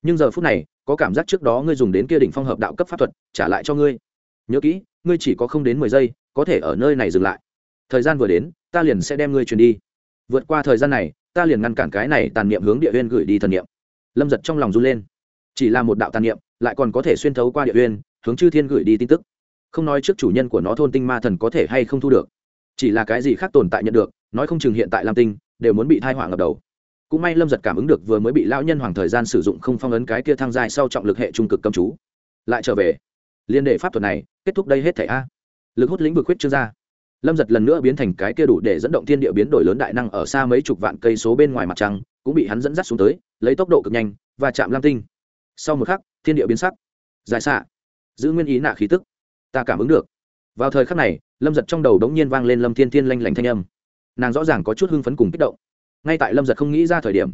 nhưng giờ phút này, có cảm giác trước đó ngươi dùng đến kia đỉnh phong hợp đạo cấp pháp thuật, trả lại cho ngươi. Nhớ kỹ, ngươi chỉ có không đến mười giây, có thể ở nơi này dừng lại. Thời gian vừa đến, ta liền sẽ đem ngươi truyền đi. Vượt qua thời gian này, ta liền ngăn cản cái này tàn niệm hướng địa huyên gửi đi thần niệm. Lâm giật trong lòng run lên. Chỉ là một đạo tàn niệm, lại còn có thể xuyên thấu qua địa huyên hướng chư thiên gửi đi tin tức. Không nói trước chủ nhân của nó thôn tinh ma thần có thể hay không thu được. Chỉ là cái gì khác tồn tại nhận được, nói không chừng hiện tại lam tinh, đều muốn bị thai họa ngập đầu cũng may lâm giật cảm ứng được vừa mới bị lão nhân hoàng thời gian sử dụng không phong ấn cái kia thang dài sau trọng lực hệ trung cực cầm chú. Lại trở về. Liên đệ pháp thuật này, kết thúc đây hết thảy a. Lực hút lĩnh vực huyết chưa ra. Lâm giật lần nữa biến thành cái kia đủ để dẫn động thiên địa biến đổi lớn đại năng ở xa mấy chục vạn cây số bên ngoài mặt trăng, cũng bị hắn dẫn dắt xuống tới, lấy tốc độ cực nhanh và chạm lam tinh. Sau một khắc, thiên địa biến sắc. Dài xạ. Giữ nguyên ý nạ khí tức. Ta cảm ứng được. Vào thời khắc này, lâm giật trong đầu đống nhiên vang lên lâm thiên thiên lanh lảnh thanh âm. Nàng rõ ràng có chút hưng phấn cùng kích động ngay tại lâm giật không nghĩ ra thời điểm,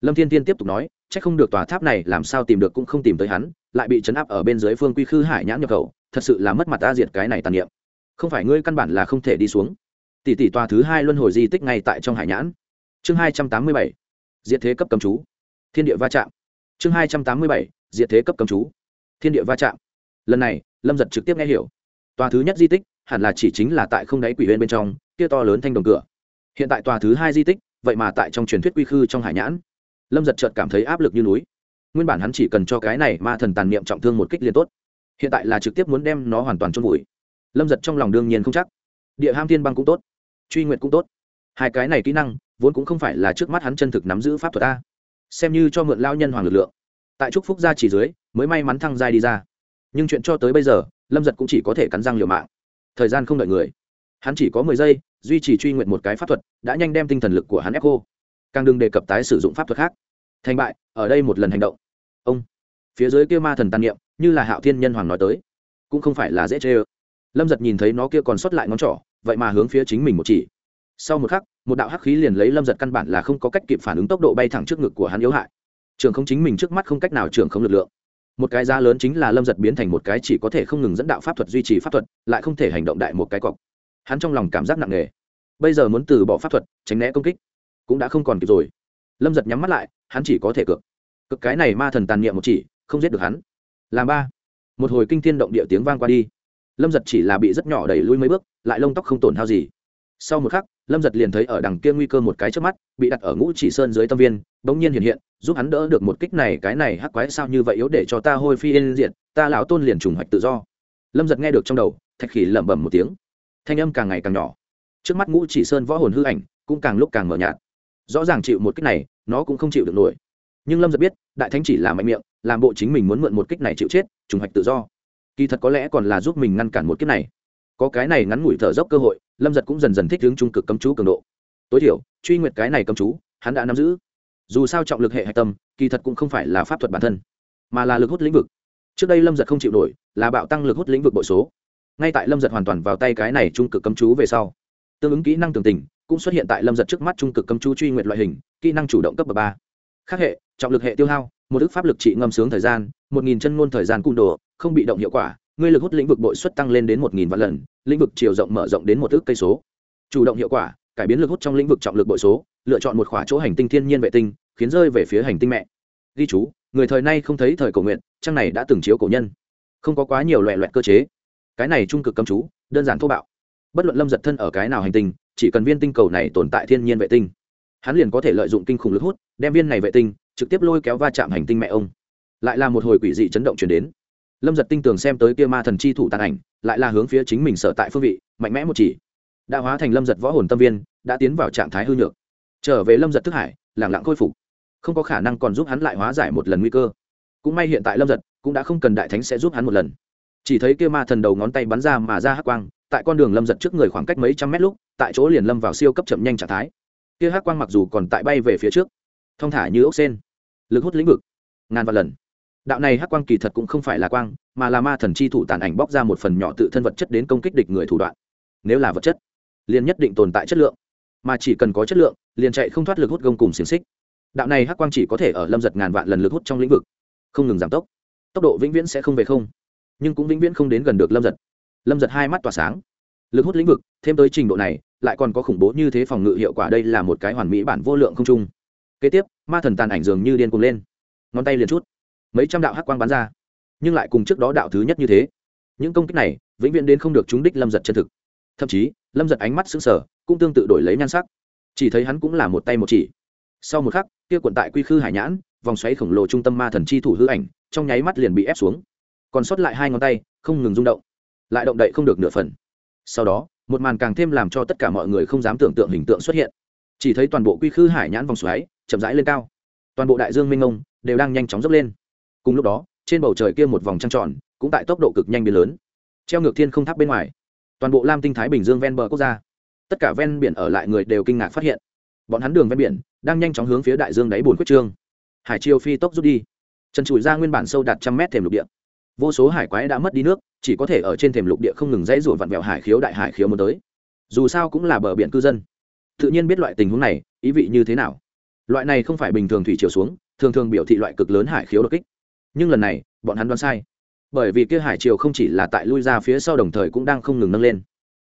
lâm thiên thiên tiếp tục nói c h ắ c không được tòa tháp này làm sao tìm được cũng không tìm tới hắn, lại bị chấn áp ở bên dưới phương quy khư hải nhãn nhập khẩu, thật sự là mất mặt ta diệt cái này tàn niệm. Không phải ngươi căn bản là không thể đi xuống. Tỷ tỷ tòa thứ hai luân hồi di tích ngay tại trong hải nhãn. Chương hai trăm tám mươi bảy, diệt thế cấp cầm chú. Thiên địa va chạm. Chương hai trăm tám mươi bảy, diệt thế cấp cầm chú. Thiên địa va chạm. Lần này, lâm giật trực tiếp nghe hiểu. Tòa thứ nhất di tích hẳn là chỉ chính là tại không đáy quỷ huyên bên trong, kia to lớn thanh đồng cửa. Hiện tại tòa thứ hai di tích vậy mà tại trong truyền thuyết quy khư trong hải nhãn. Lâm giật chợt cảm thấy áp lực như núi. Nguyên bản hắn chỉ cần cho cái này ma thần tàn niệm trọng thương một kích liên tốt. Hiện tại là trực tiếp muốn đem nó hoàn toàn trôn vùi. Lâm giật trong lòng đương nhiên không chắc. Địa ham thiên băng cũng tốt. Truy nguyện cũng tốt. Hai cái này kỹ năng, vốn cũng không phải là trước mắt hắn chân thực nắm giữ pháp thuật ta. Xem như cho mượn lao nhân hoàng lực lượng. Tại trúc phúc gia chỉ dưới, mới may mắn thăng giai đi ra. Nhưng chuyện cho tới bây giờ, lâm giật cũng chỉ có thể cắn răng liều mạng. Thời gian không đợi người. Hắn chỉ có mười giây duy trì truy nguyện một cái pháp thuật, đã nhanh đem tinh thần lực của hắn ép khô. Càng đừng đề cập tái sử dụng pháp thuật khác. Thành bại, ở đây một lần hành động. Ông. Phía dưới kia ma thần tàn niệm, như là hạo thiên nhân hoàng nói tới. Cũng không phải là dễ chê ơ. Lâm giật nhìn thấy nó kia còn sót lại ngón trỏ, vậy mà hướng phía chính mình một chỉ. Sau một khắc, một đạo hắc khí liền lấy lâm giật căn bản là không có cách kịp phản ứng tốc độ bay thẳng trước ngực của hắn yếu hại. Trường không chính mình trước mắt không cách nào trường không lực lượng. Một cái giá lớn chính là lâm giật biến thành một cái chỉ có thể không ngừng dẫn đạo pháp thuật duy trì pháp thuật, lại không thể hành động đại một cái cọc hắn trong lòng cảm giác nặng nề. Bây giờ muốn từ bỏ pháp thuật, tránh né công kích, cũng đã không còn kịp rồi. Lâm giật nhắm mắt lại, hắn chỉ có thể cược. Cực cái này ma thần tàn niệm một chỉ, không giết được hắn. Làm ba. Một hồi kinh thiên động địa tiếng vang qua đi. Lâm giật chỉ là bị rất nhỏ đẩy lui mấy bước, lại lông tóc không tổn hao gì. Sau một khắc, lâm giật liền thấy ở đằng kia nguy cơ một cái trước mắt, bị đặt ở ngũ chỉ sơn dưới tâm viên, bỗng nhiên hiện hiện, giúp hắn đỡ được một kích này, cái này hắc quái sao như vậy yếu để cho ta hôi phi yên diện ta lão tôn liền trùng hoạch tự do. Lâm giật nghe được trong đầu, thạch khỉ lẩm bẩm một tiếng thanh âm càng ngày càng nhỏ. Trước mắt ngũ chỉ sơn võ hồn hư ảnh cũng càng lúc càng mờ nhạt. Rõ ràng chịu một kích này, nó cũng không chịu được nổi. Nhưng lâm giật biết, đại thánh chỉ là mạnh miệng, làm bộ chính mình muốn mượn một kích này chịu chết, trùng hoạch tự do. Kỳ thật có lẽ còn là giúp mình ngăn cản một kích này. Có cái này ngắn ngủi thở dốc cơ hội, lâm giật cũng dần dần thích hướng trung cực cấm chú cường độ. Tối thiểu, truy nguyệt cái này cấm chú, hắn đã nắm giữ. Dù sao trọng lực hệ hạch tâm, kỳ thật cũng không phải là pháp thuật bản thân, mà là lực hút lĩnh vực. Trước đây lâm giật không chịu nổi, là bạo tăng lực hút lĩnh vực bội số ngay tại lâm giật hoàn toàn vào tay cái này trung cực cấm chú về sau. Tương ứng kỹ năng tường tình cũng xuất hiện tại lâm giật trước mắt trung cực cấm chú truy nguyện loại hình, kỹ năng chủ động cấp bậc ba. Khác hệ, trọng lực hệ tiêu hao, một ức pháp lực trị ngâm sướng thời gian, một nghìn chân ngôn thời gian cung đồ không bị động hiệu quả, ngươi lực hút lĩnh vực bội suất tăng lên đến một nghìn vạn lần, lĩnh vực chiều rộng mở rộng đến một ước cây số. Chủ động hiệu quả, cải biến lực hút trong lĩnh vực trọng lực bội số, lựa chọn một khóa chỗ hành tinh thiên nhiên vệ tinh, khiến rơi về phía hành tinh mẹ. Ghi chú, người thời nay không thấy thời cổ nguyện, trang này đã từng chiếu cổ nhân. Không có quá nhiều loẹ loẹt cơ chế cái này trung cực cấm chú, đơn giản thô bạo. Bất luận lâm giật thân ở cái nào hành tinh, chỉ cần viên tinh cầu này tồn tại thiên nhiên vệ tinh, hắn liền có thể lợi dụng kinh khủng lực hút, đem viên này vệ tinh trực tiếp lôi kéo va chạm hành tinh mẹ ông. Lại là một hồi quỷ dị chấn động chuyển đến. Lâm giật tinh tường xem tới kia ma thần chi thủ tàn ảnh, lại là hướng phía chính mình sở tại phương vị, mạnh mẽ một chỉ. Đã hóa thành lâm giật võ hồn tâm viên, đã tiến vào trạng thái hư nhược. Trở về lâm giật thức hải lẳng lặng khôi phục. Không có khả năng còn giúp hắn lại hóa giải một lần nguy cơ. Cũng may hiện tại lâm giật cũng đã không cần đại thánh sẽ giúp hắn một lần chỉ thấy kia ma thần đầu ngón tay bắn ra mà ra hắc quang, tại con đường lâm giật trước người khoảng cách mấy trăm mét lúc, tại chỗ liền lâm vào siêu cấp chậm nhanh trạng thái. Kia hắc quang mặc dù còn tại bay về phía trước thong thả như ốc sen, lực hút lĩnh vực, ngàn vạn lần. Đạo này hắc quang kỳ thật cũng không phải là quang, mà là ma thần chi thủ tàn ảnh bóc ra một phần nhỏ tự thân vật chất đến công kích địch người thủ đoạn. Nếu là vật chất, liền nhất định tồn tại chất lượng. Mà chỉ cần có chất lượng, liền chạy không thoát lực hút gông cùng xiềng xích. Đạo này hắc quang chỉ có thể ở lâm giật ngàn vạn lần lực hút trong lĩnh vực, không ngừng giảm tốc. Tốc độ vĩnh viễn sẽ không về không nhưng cũng vĩnh viễn không đến gần được lâm giật lâm giật hai mắt tỏa sáng lực hút lĩnh vực thêm tới trình độ này lại còn có khủng bố như thế phòng ngự hiệu quả đây là một cái hoàn mỹ bản vô lượng không trung kế tiếp ma thần tàn ảnh dường như điên cuồng lên ngón tay liền chút mấy trăm đạo hắc quang bắn ra nhưng lại cùng trước đó đạo thứ nhất như thế những công kích này vĩnh viễn đến không được trúng đích lâm giật chân thực thậm chí lâm giật ánh mắt xứng sở cũng tương tự đổi lấy nhan sắc chỉ thấy hắn cũng là một tay một chỉ sau một khắc kia quận tại quy khư hải nhãn vòng xoáy khổng lồ trung tâm ma thần chi thủ hư ảnh trong nháy mắt liền bị ép xuống còn sót lại hai ngón tay, không ngừng rung động, lại động đậy không được nửa phần. Sau đó, một màn càng thêm làm cho tất cả mọi người không dám tưởng tượng hình tượng xuất hiện. Chỉ thấy toàn bộ quy khư hải nhãn vòng xoáy chậm rãi lên cao. Toàn bộ đại dương minh ông đều đang nhanh chóng dốc lên. Cùng lúc đó, trên bầu trời kia một vòng trăng tròn cũng tại tốc độ cực nhanh biến lớn. Treo ngược thiên không tháp bên ngoài, toàn bộ lam tinh thái bình dương ven bờ quốc gia, tất cả ven biển ở lại người đều kinh ngạc phát hiện, bọn hắn đường ven biển đang nhanh chóng hướng phía đại dương đáy bùn quyết trương. Hải chiêu phi tốc rút đi trần trụi ra nguyên bản sâu đạt trăm mét thềm lục địa vô số hải quái đã mất đi nước, chỉ có thể ở trên thềm lục địa không ngừng dãy rủa vặn vẹo hải khiếu đại hải khiếu muốn tới. Dù sao cũng là bờ biển cư dân. Tự nhiên biết loại tình huống này, ý vị như thế nào. Loại này không phải bình thường thủy chiều xuống, thường thường biểu thị loại cực lớn hải khiếu đột kích. Nhưng lần này, bọn hắn đoán sai. Bởi vì kia hải chiều không chỉ là tại lui ra phía sau đồng thời cũng đang không ngừng nâng lên.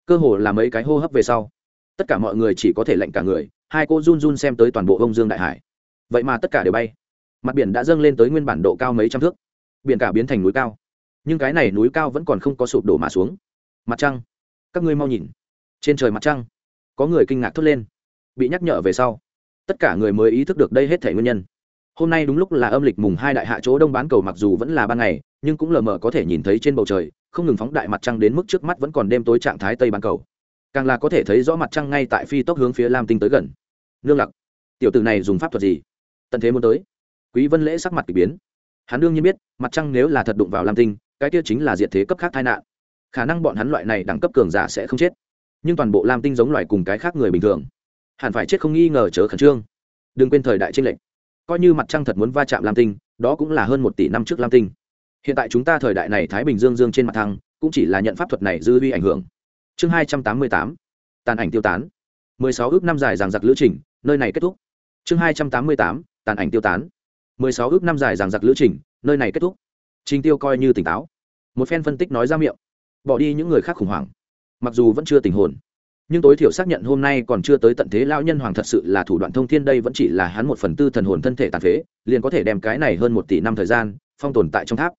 Cơ hồ là mấy cái hô hấp về sau. Tất cả mọi người chỉ có thể lệnh cả người, hai cô run run xem tới toàn bộ bông dương đại hải. Vậy mà tất cả đều bay. Mặt biển đã dâng lên tới nguyên bản độ cao mấy trăm thước biển cả biến thành núi cao. Nhưng cái này núi cao vẫn còn không có sụp đổ mà xuống. Mặt trăng. Các ngươi mau nhìn. Trên trời mặt trăng. Có người kinh ngạc thốt lên. Bị nhắc nhở về sau. Tất cả người mới ý thức được đây hết thể nguyên nhân. Hôm nay đúng lúc là âm lịch mùng hai đại hạ chỗ đông bán cầu mặc dù vẫn là ban ngày, nhưng cũng lờ mờ có thể nhìn thấy trên bầu trời, không ngừng phóng đại mặt trăng đến mức trước mắt vẫn còn đêm tối trạng thái tây bán cầu. Càng là có thể thấy rõ mặt trăng ngay tại phi tốc hướng phía lam tinh tới gần. Nương lặc. Tiểu tử này dùng pháp thuật gì? Tận thế muốn tới. Quý vân lễ sắc mặt k ỳ biến hắn đương nhiên biết, mặt trăng nếu là thật đụng vào lam tinh, cái kia chính là diệt thế cấp khác tai nạn. Khả năng bọn hắn loại này đẳng cấp cường giả sẽ không chết. Nhưng toàn bộ lam tinh giống loài cùng cái khác người bình thường, hẳn phải chết không nghi ngờ chớ khẩn trương. Đừng quên thời đại tranh lệch. Coi như mặt trăng thật muốn va chạm lam tinh, đó cũng là hơn một tỷ năm trước lam tinh. Hiện tại chúng ta thời đại này thái bình dương dương trên mặt thăng, cũng chỉ là nhận pháp thuật này dư vi ảnh hưởng. Chương hai trăm tám mươi tám, tàn ảnh tiêu tán. Mười sáu ước năm dài ràng giặc lữ trình, nơi này kết thúc. Chương hai trăm tám mươi tám, tàn ảnh tiêu tán mười sáu ước năm dài ràng giặc lữ trình, nơi này kết thúc. Trình tiêu coi như tỉnh táo. Một phen phân tích nói ra miệng. Bỏ đi những người khác khủng hoảng. Mặc dù vẫn chưa tình hồn, nhưng tối thiểu xác nhận hôm nay còn chưa tới tận thế lão nhân hoàng thật sự là thủ đoạn thông thiên đây vẫn chỉ là hắn một phần tư thần hồn thân thể tàn phế, liền có thể đem cái này hơn một tỷ năm thời gian phong tồn tại trong tháp.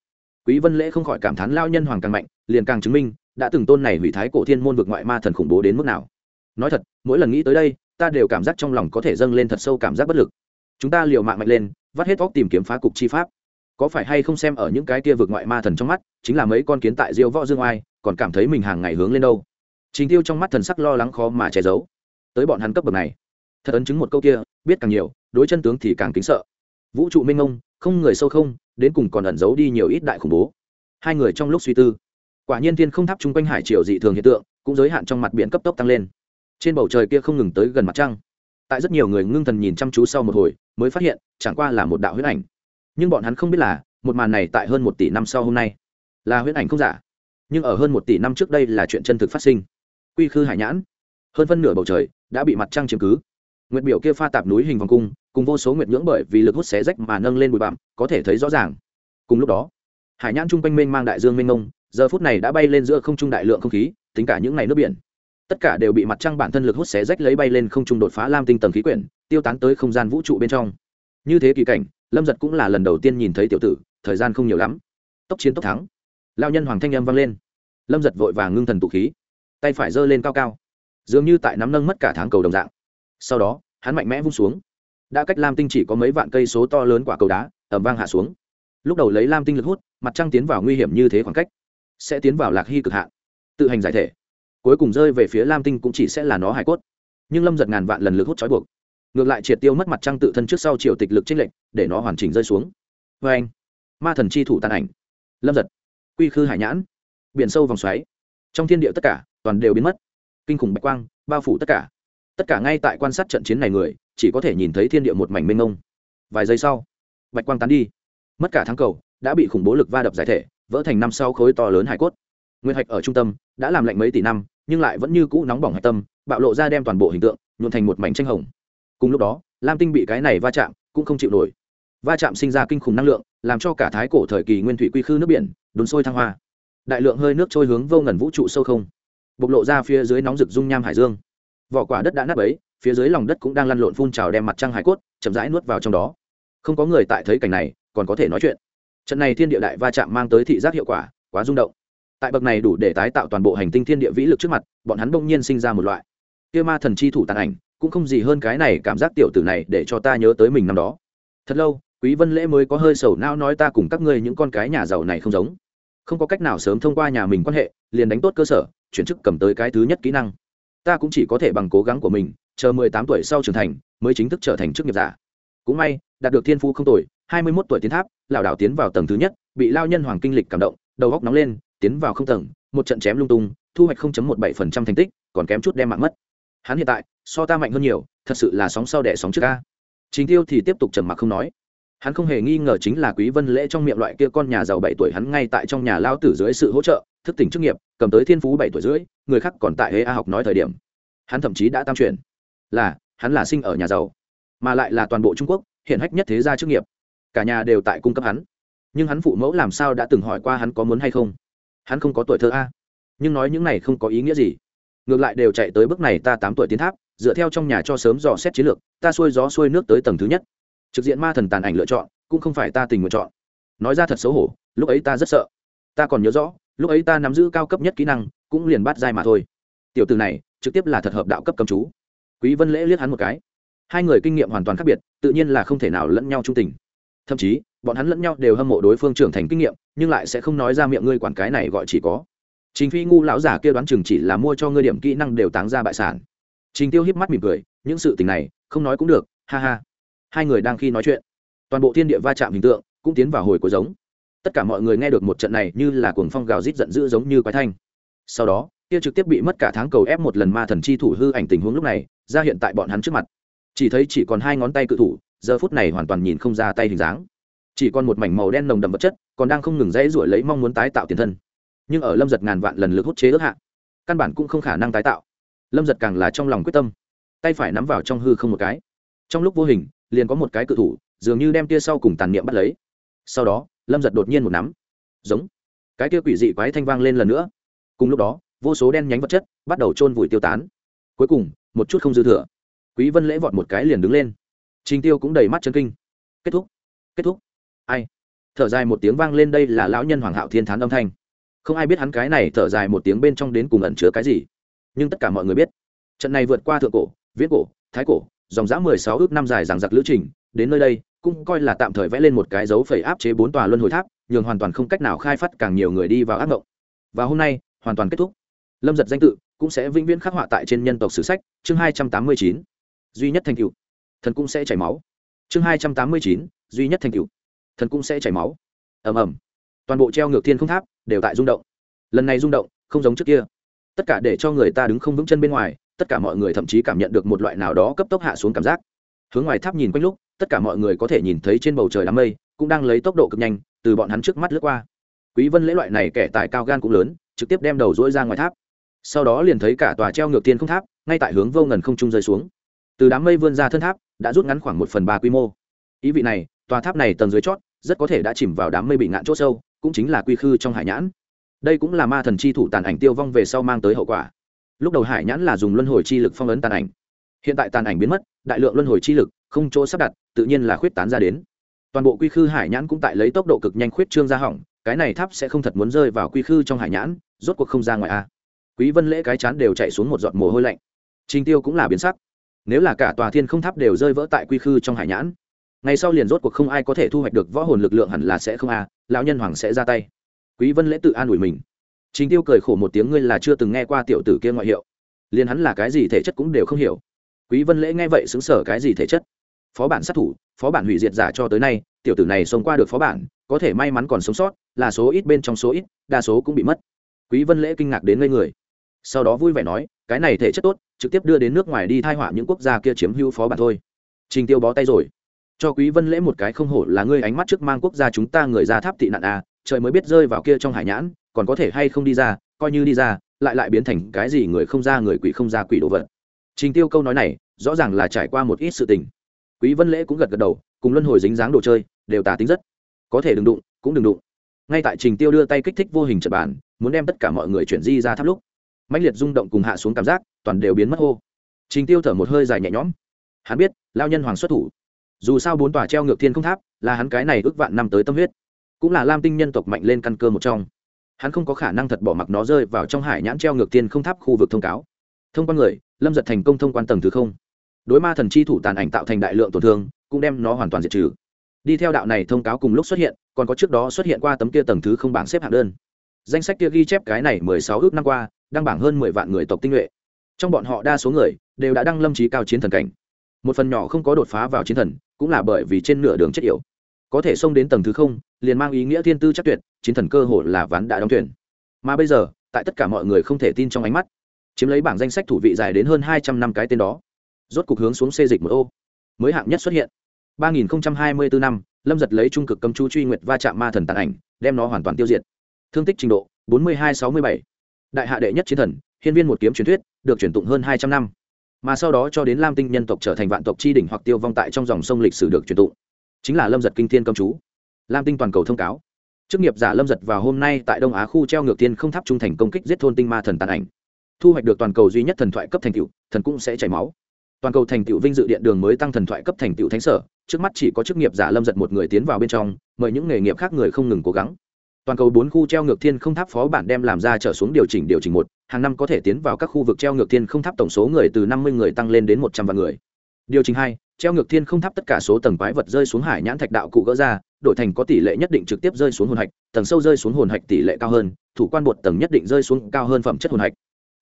Quý vân lễ không khỏi cảm thán lão nhân hoàng càng mạnh, liền càng chứng minh đã từng tôn này hủy thái cổ thiên môn vực ngoại ma thần khủng bố đến mức nào. Nói thật, mỗi lần nghĩ tới đây, ta đều cảm giác trong lòng có thể dâng lên thật sâu cảm giác bất lực chúng ta liều mạng mạnh lên, vắt hết óc tìm kiếm phá cục chi pháp. Có phải hay không xem ở những cái kia vượt ngoại ma thần trong mắt, chính là mấy con kiến tại diêu võ dương oai, còn cảm thấy mình hàng ngày hướng lên đâu. Trình tiêu trong mắt thần sắc lo lắng khó mà che giấu. Tới bọn hắn cấp bậc này. Thật ấn chứng một câu kia, biết càng nhiều, đối chân tướng thì càng kính sợ. Vũ trụ minh ông không người sâu không, đến cùng còn ẩn giấu đi nhiều ít đại khủng bố. Hai người trong lúc suy tư, quả nhiên thiên không tháp chung quanh hải triều dị thường hiện tượng, cũng giới hạn trong mặt biển cấp tốc tăng lên. Trên bầu trời kia không ngừng tới gần mặt trăng tại rất nhiều người ngưng thần nhìn chăm chú sau một hồi, mới phát hiện, chẳng qua là một đạo huyết ảnh. Nhưng bọn hắn không biết là, một màn này tại hơn một tỷ năm sau hôm nay là huyết ảnh không giả. Nhưng ở hơn một tỷ năm trước đây là chuyện chân thực phát sinh. Quy khư hải nhãn, hơn phân nửa bầu trời, đã bị mặt trăng chiếm cứ. Nguyệt biểu kia pha tạp núi hình vòng cung, cùng vô số nguyệt nhưỡng bởi vì lực hút xé rách mà nâng lên bụi bặm, có thể thấy rõ ràng. Cùng lúc đó, hải nhãn chung quanh mênh mang đại dương mênh mông, giờ phút này đã bay lên giữa không trung đại lượng không khí, tính cả những ngày nước biển tất cả đều bị mặt trăng bản thân lực hút xé rách lấy bay lên không trung đột phá lam tinh tầng khí quyển, tiêu tán tới không gian vũ trụ bên trong. Như thế kỳ cảnh, lâm giật cũng là lần đầu tiên nhìn thấy tiểu tử, thời gian không nhiều lắm. Tốc chiến tốc thắng. Lao nhân hoàng thanh âm vang lên. Lâm giật vội vàng ngưng thần tụ khí. Tay phải giơ lên cao cao. Dường như tại nắm nâng mất cả tháng cầu đồng dạng. Sau đó, hắn mạnh mẽ vung xuống. Đã cách lam tinh chỉ có mấy vạn cây số to lớn quả cầu đá ẩm vang hạ xuống. Lúc đầu lấy lam tinh lực hút, mặt trăng tiến vào nguy hiểm như thế khoảng cách, sẽ tiến vào lạc hy cực hạn. Tự hành giải thể cuối cùng rơi về phía lam tinh cũng chỉ sẽ là nó hải cốt. Nhưng lâm giật ngàn vạn lần lực hút trói buộc. Ngược lại triệt tiêu mất mặt trăng tự thân trước sau triều tịch lực trích lệnh để nó hoàn chỉnh rơi xuống. Vê anh, ma thần chi thủ tàn ảnh. Lâm giật, quy khư hải nhãn. Biển sâu vòng xoáy. Trong thiên địa tất cả, toàn đều biến mất. Kinh khủng bạch quang, bao phủ tất cả. Tất cả ngay tại quan sát trận chiến này người, chỉ có thể nhìn thấy thiên địa một mảnh mênh mông. Vài giây sau, bạch quang tán đi. Mất cả thắng cầu, đã bị khủng bố lực va đập giải thể, vỡ thành năm sau khối to lớn hải cốt nguyên hạch ở trung tâm, đã làm lạnh mấy tỷ năm, nhưng lại vẫn như cũ nóng bỏng hạch tâm, bạo lộ ra đem toàn bộ hình tượng, nhuộn thành một mảnh tranh hồng. Cùng lúc đó, lam tinh bị cái này va chạm cũng không chịu nổi. Va chạm sinh ra kinh khủng năng lượng, làm cho cả thái cổ thời kỳ nguyên thủy quy khư nước biển, đốn sôi thăng hoa. Đại lượng hơi nước trôi hướng vô ngần vũ trụ sâu không. Bộc lộ ra phía dưới nóng rực dung nham hải dương. Vỏ quả đất đã nát ấy phía dưới lòng đất cũng đang lăn lộn phun trào đem mặt trăng hải cốt, chậm rãi nuốt vào trong đó. Không có người tại thấy cảnh này, còn có thể nói chuyện. Trận này thiên địa đại va chạm mang tới thị giác hiệu quả, quá rung động tại bậc này đủ để tái tạo toàn bộ hành tinh thiên địa vĩ lực trước mặt, bọn hắn bỗng nhiên sinh ra một loại. Kia ma thần chi thủ tàn ảnh, cũng không gì hơn cái này cảm giác tiểu tử này để cho ta nhớ tới mình năm đó. Thật lâu, quý vân lễ mới có hơi sầu nao nói ta cùng các ngươi những con cái nhà giàu này không giống. Không có cách nào sớm thông qua nhà mình quan hệ, liền đánh tốt cơ sở, chuyển chức cầm tới cái thứ nhất kỹ năng. Ta cũng chỉ có thể bằng cố gắng của mình, chờ 18 tuổi sau trưởng thành, mới chính thức trở thành chức nghiệp giả. Cũng may, đạt được thiên phú không tuổi 21 tuổi tiến tháp lão đảo tiến vào tầng thứ nhất, bị lao nhân hoàng kinh lịch cảm động, đầu góc nóng lên tiến vào không tầng, một trận chém lung tung, thu hoạch 0.17% thành tích, còn kém chút đem mạng mất. Hắn hiện tại, so ta mạnh hơn nhiều, thật sự là sóng sau đẻ sóng trước ca. Chính tiêu thì tiếp tục trầm mặc không nói. Hắn không hề nghi ngờ chính là quý vân lễ trong miệng loại kia con nhà giàu bảy tuổi hắn ngay tại trong nhà lao tử dưới sự hỗ trợ, thức tỉnh chức nghiệp, cầm tới thiên phú bảy tuổi rưỡi, người khác còn tại hế a học nói thời điểm. Hắn thậm chí đã tam truyền là, hắn là sinh ở nhà giàu, mà lại là toàn bộ trung quốc, hiện hách nhất thế gia chức nghiệp. Cả nhà đều tại cung cấp hắn. Nhưng hắn phụ mẫu làm sao đã từng hỏi qua hắn có muốn hay không? Hắn không có tuổi thơ a. Nhưng nói những này không có ý nghĩa gì. Ngược lại đều chạy tới bước này ta tám tuổi tiến tháp, dựa theo trong nhà cho sớm dò xét chiến lược, ta xuôi gió xuôi nước tới tầng thứ nhất. Trực diện ma thần tàn ảnh lựa chọn, cũng không phải ta tình nguyện chọn. Nói ra thật xấu hổ, lúc ấy ta rất sợ. Ta còn nhớ rõ, lúc ấy ta nắm giữ cao cấp nhất kỹ năng, cũng liền bắt dai mà thôi. Tiểu từ này, trực tiếp là thật hợp đạo cấp cầm chú. Quý vân lễ liếc hắn một cái. Hai người kinh nghiệm hoàn toàn khác biệt, tự nhiên là không thể nào lẫn nhau trung tình thậm chí, bọn hắn lẫn nhau đều hâm mộ đối phương trưởng thành kinh nghiệm, nhưng lại sẽ không nói ra miệng ngươi quản cái này gọi chỉ có. Trình phi ngu lão giả kia đoán chừng chỉ là mua cho ngươi điểm kỹ năng đều táng ra bại sản. Trình tiêu hiếp mắt mỉm cười, những sự tình này, không nói cũng được, ha ha. Hai người đang khi nói chuyện, toàn bộ thiên địa va chạm hình tượng cũng tiến vào hồi của giống. Tất cả mọi người nghe được một trận này như là cuồng phong gào rít giận dữ giống như quái thanh. Sau đó, kia trực tiếp bị mất cả tháng cầu ép một lần ma thần chi thủ hư ảnh tình huống lúc này, ra hiện tại bọn hắn trước mặt. Chỉ thấy chỉ còn hai ngón tay cự thủ giờ phút này hoàn toàn nhìn không ra tay hình dáng. Chỉ còn một mảnh màu đen nồng đậm vật chất, còn đang không ngừng dãy ruổi lấy mong muốn tái tạo tiền thân. Nhưng ở lâm giật ngàn vạn lần lực hút chế ước hạ, căn bản cũng không khả năng tái tạo. Lâm giật càng là trong lòng quyết tâm, tay phải nắm vào trong hư không một cái. Trong lúc vô hình, liền có một cái cự thủ, dường như đem tia sau cùng tàn niệm bắt lấy. Sau đó, lâm giật đột nhiên một nắm. Giống. Cái tia quỷ dị quái thanh vang lên lần nữa. Cùng lúc đó, vô số đen nhánh vật chất bắt đầu chôn vùi tiêu tán. Cuối cùng, một chút không dư thừa. Quý vân lễ vọt một cái liền đứng lên trình tiêu cũng đầy mắt chân kinh. Kết thúc. Kết thúc. Ai? Thở dài một tiếng vang lên đây là lão nhân hoàng hạo thiên thán âm thanh. Không ai biết hắn cái này thở dài một tiếng bên trong đến cùng ẩn chứa cái gì. Nhưng tất cả mọi người biết, trận này vượt qua thượng cổ viết cổ, thái cổ, dòng dã mười sáu ước năm dài rằng giặc lữ trình, đến nơi đây, cũng coi là tạm thời vẽ lên một cái dấu phẩy áp chế bốn tòa luân hồi tháp, nhường hoàn toàn không cách nào khai phát càng nhiều người đi vào ác mộng. Và hôm nay, hoàn toàn kết thúc. Lâm giật danh tự cũng sẽ vĩnh viễn khắc họa tại trên nhân tộc sử sách, chương hai trăm tám mươi chín. Duy nhất thành cựu thần cũng sẽ chảy máu. Chương hai trăm tám mươi chín, duy nhất thành cựu thần cũng sẽ chảy máu. Ầm ầm. Toàn bộ treo ngược thiên không tháp đều tại rung động. Lần này rung động, không giống trước kia. Tất cả để cho người ta đứng không vững chân bên ngoài, tất cả mọi người thậm chí cảm nhận được một loại nào đó cấp tốc hạ xuống cảm giác. Hướng ngoài tháp nhìn quanh lúc, tất cả mọi người có thể nhìn thấy trên bầu trời đám mây, cũng đang lấy tốc độ cực nhanh, từ bọn hắn trước mắt lướt qua. Quý vân lễ loại này kẻ tài cao gan cũng lớn, trực tiếp đem đầu dỗi ra ngoài tháp. Sau đó liền thấy cả tòa treo ngược thiên không tháp, ngay tại hướng vô ngần không trung rơi xuống. Từ đám mây vươn ra thân tháp đã rút ngắn khoảng một phần ba quy mô. Ý vị này, tòa tháp này tầng dưới chót, rất có thể đã chìm vào đám mây bị ngạn chỗ sâu, cũng chính là quy khư trong hải nhãn. Đây cũng là ma thần chi thủ tàn ảnh tiêu vong về sau mang tới hậu quả. Lúc đầu hải nhãn là dùng luân hồi chi lực phong ấn tàn ảnh. Hiện tại tàn ảnh biến mất, đại lượng luân hồi chi lực, không chỗ sắp đặt, tự nhiên là khuyết tán ra đến. Toàn bộ quy khư hải nhãn cũng tại lấy tốc độ cực nhanh khuyết trương ra hỏng, cái này tháp sẽ không thật muốn rơi vào quy khư trong hải nhãn, rốt cuộc không ra ngoài a. Quý vân lễ cái chán đều chạy xuống một giọt mồ hôi lạnh. Trình tiêu cũng là biến sắc nếu là cả tòa thiên không tháp đều rơi vỡ tại quy khư trong hải nhãn ngày sau liền rốt cuộc không ai có thể thu hoạch được võ hồn lực lượng hẳn là sẽ không a, lão nhân hoàng sẽ ra tay. Quý vân lễ tự an ủi mình. Trình tiêu cười khổ một tiếng, ngươi là chưa từng nghe qua tiểu tử kia ngoại hiệu. Liền hắn là cái gì thể chất cũng đều không hiểu. Quý vân lễ nghe vậy xứng sở cái gì thể chất? Phó bản sát thủ, phó bản hủy diệt giả cho tới nay, tiểu tử này sống qua được phó bản, có thể may mắn còn sống sót, là số ít bên trong số ít, đa số cũng bị mất. Quý vân lễ kinh ngạc đến ngây người sau đó vui vẻ nói, cái này thể chất tốt, trực tiếp đưa đến nước ngoài đi thai họa những quốc gia kia chiếm hữu phó bản thôi. Trình tiêu bó tay rồi. Cho quý vân lễ một cái không hổ là ngươi ánh mắt trước mang quốc gia chúng ta người ra tháp tị nạn à trời mới biết rơi vào kia trong hải nhãn, còn có thể hay không đi ra, coi như đi ra, lại lại biến thành cái gì người không ra người quỷ không ra quỷ đồ vật. Trình tiêu câu nói này, rõ ràng là trải qua một ít sự tình. Quý vân lễ cũng gật gật đầu, cùng luân hồi dính dáng đồ chơi, đều tà tính rất. Có thể đừng đụng, cũng đừng đụng. Ngay tại trình tiêu đưa tay kích thích vô hình trận bản muốn đem tất cả mọi người chuyển di ra tháp lúc mãnh liệt rung động cùng hạ xuống cảm giác, toàn đều biến mất hô. Trình tiêu thở một hơi dài nhẹ nhõm. Hắn biết, lao nhân hoàng xuất thủ. Dù sao bốn tòa treo ngược thiên không tháp, là hắn cái này ước vạn năm tới tâm huyết. Cũng là lam tinh nhân tộc mạnh lên căn cơ một trong. Hắn không có khả năng thật bỏ mặc nó rơi vào trong hải nhãn treo ngược thiên không tháp khu vực thông cáo. Thông quan người, lâm giật thành công thông quan tầng thứ không. Đối ma thần chi thủ tàn ảnh tạo thành đại lượng tổn thương, cũng đem nó hoàn toàn diệt trừ. Đi theo đạo này thông cáo cùng lúc xuất hiện, còn có trước đó xuất hiện qua tấm kia tầng thứ không bảng xếp hạng đơn. Danh sách kia ghi chép cái này mười sáu ước năm qua đăng bảng hơn mười vạn người tộc tinh nhuệ. Trong bọn họ đa số người đều đã đăng lâm trí cao chiến thần cảnh. Một phần nhỏ không có đột phá vào chiến thần, cũng là bởi vì trên nửa đường chết yểu. Có thể xông đến tầng thứ không, liền mang ý nghĩa thiên tư chắc tuyệt, chiến thần cơ hội là ván đã đóng tuyển mà bây giờ, tại tất cả mọi người không thể tin trong ánh mắt, chiếm lấy bảng danh sách thủ vị dài đến hơn hai trăm năm cái tên đó. Rốt cục hướng xuống xê dịch một ô. Mới hạng nhất xuất hiện. Ba nghìn hai mươi bốn năm, lâm giật lấy trung cực cầm chú truy nguyệt va chạm ma thần tàn ảnh, đem nó hoàn toàn tiêu diệt. Thương tích trình độ, bốn mươi hai sáu mươi bảy đại hạ đệ nhất chiến thần, hiên viên một kiếm truyền thuyết, được truyền tụng hơn hai trăm năm. Mà sau đó cho đến lam tinh nhân tộc trở thành vạn tộc chi đỉnh hoặc tiêu vong tại trong dòng sông lịch sử được truyền tụng. Chính là lâm giật kinh thiên công chú. Lam tinh toàn cầu thông cáo. Chức nghiệp giả lâm giật vào hôm nay tại đông á khu treo ngược tiên không tháp trung thành công kích giết thôn tinh ma thần tàn ảnh. Thu hoạch được toàn cầu duy nhất thần thoại cấp thành tựu, thần cũng sẽ chảy máu. Toàn cầu thành tựu vinh dự điện đường mới tăng thần thoại cấp thành tựu thánh sở, trước mắt chỉ có chức nghiệp giả lâm giật một người tiến vào bên trong, mời những nghề nghiệp khác người không ngừng cố gắng toàn cầu bốn khu treo ngược thiên không tháp phó bản đem làm ra trở xuống điều chỉnh điều chỉnh một, hàng năm có thể tiến vào các khu vực treo ngược thiên không tháp tổng số người từ năm mươi người tăng lên đến một trăm vạn người. Điều chỉnh hai, treo ngược thiên không tháp tất cả số tầng quái vật rơi xuống hải nhãn thạch đạo cụ gỡ ra, đổi thành có tỷ lệ nhất định trực tiếp rơi xuống hồn hạch, tầng sâu rơi xuống hồn hạch tỷ lệ cao hơn, thủ quan bột tầng nhất định rơi xuống cao hơn phẩm chất hồn hạch.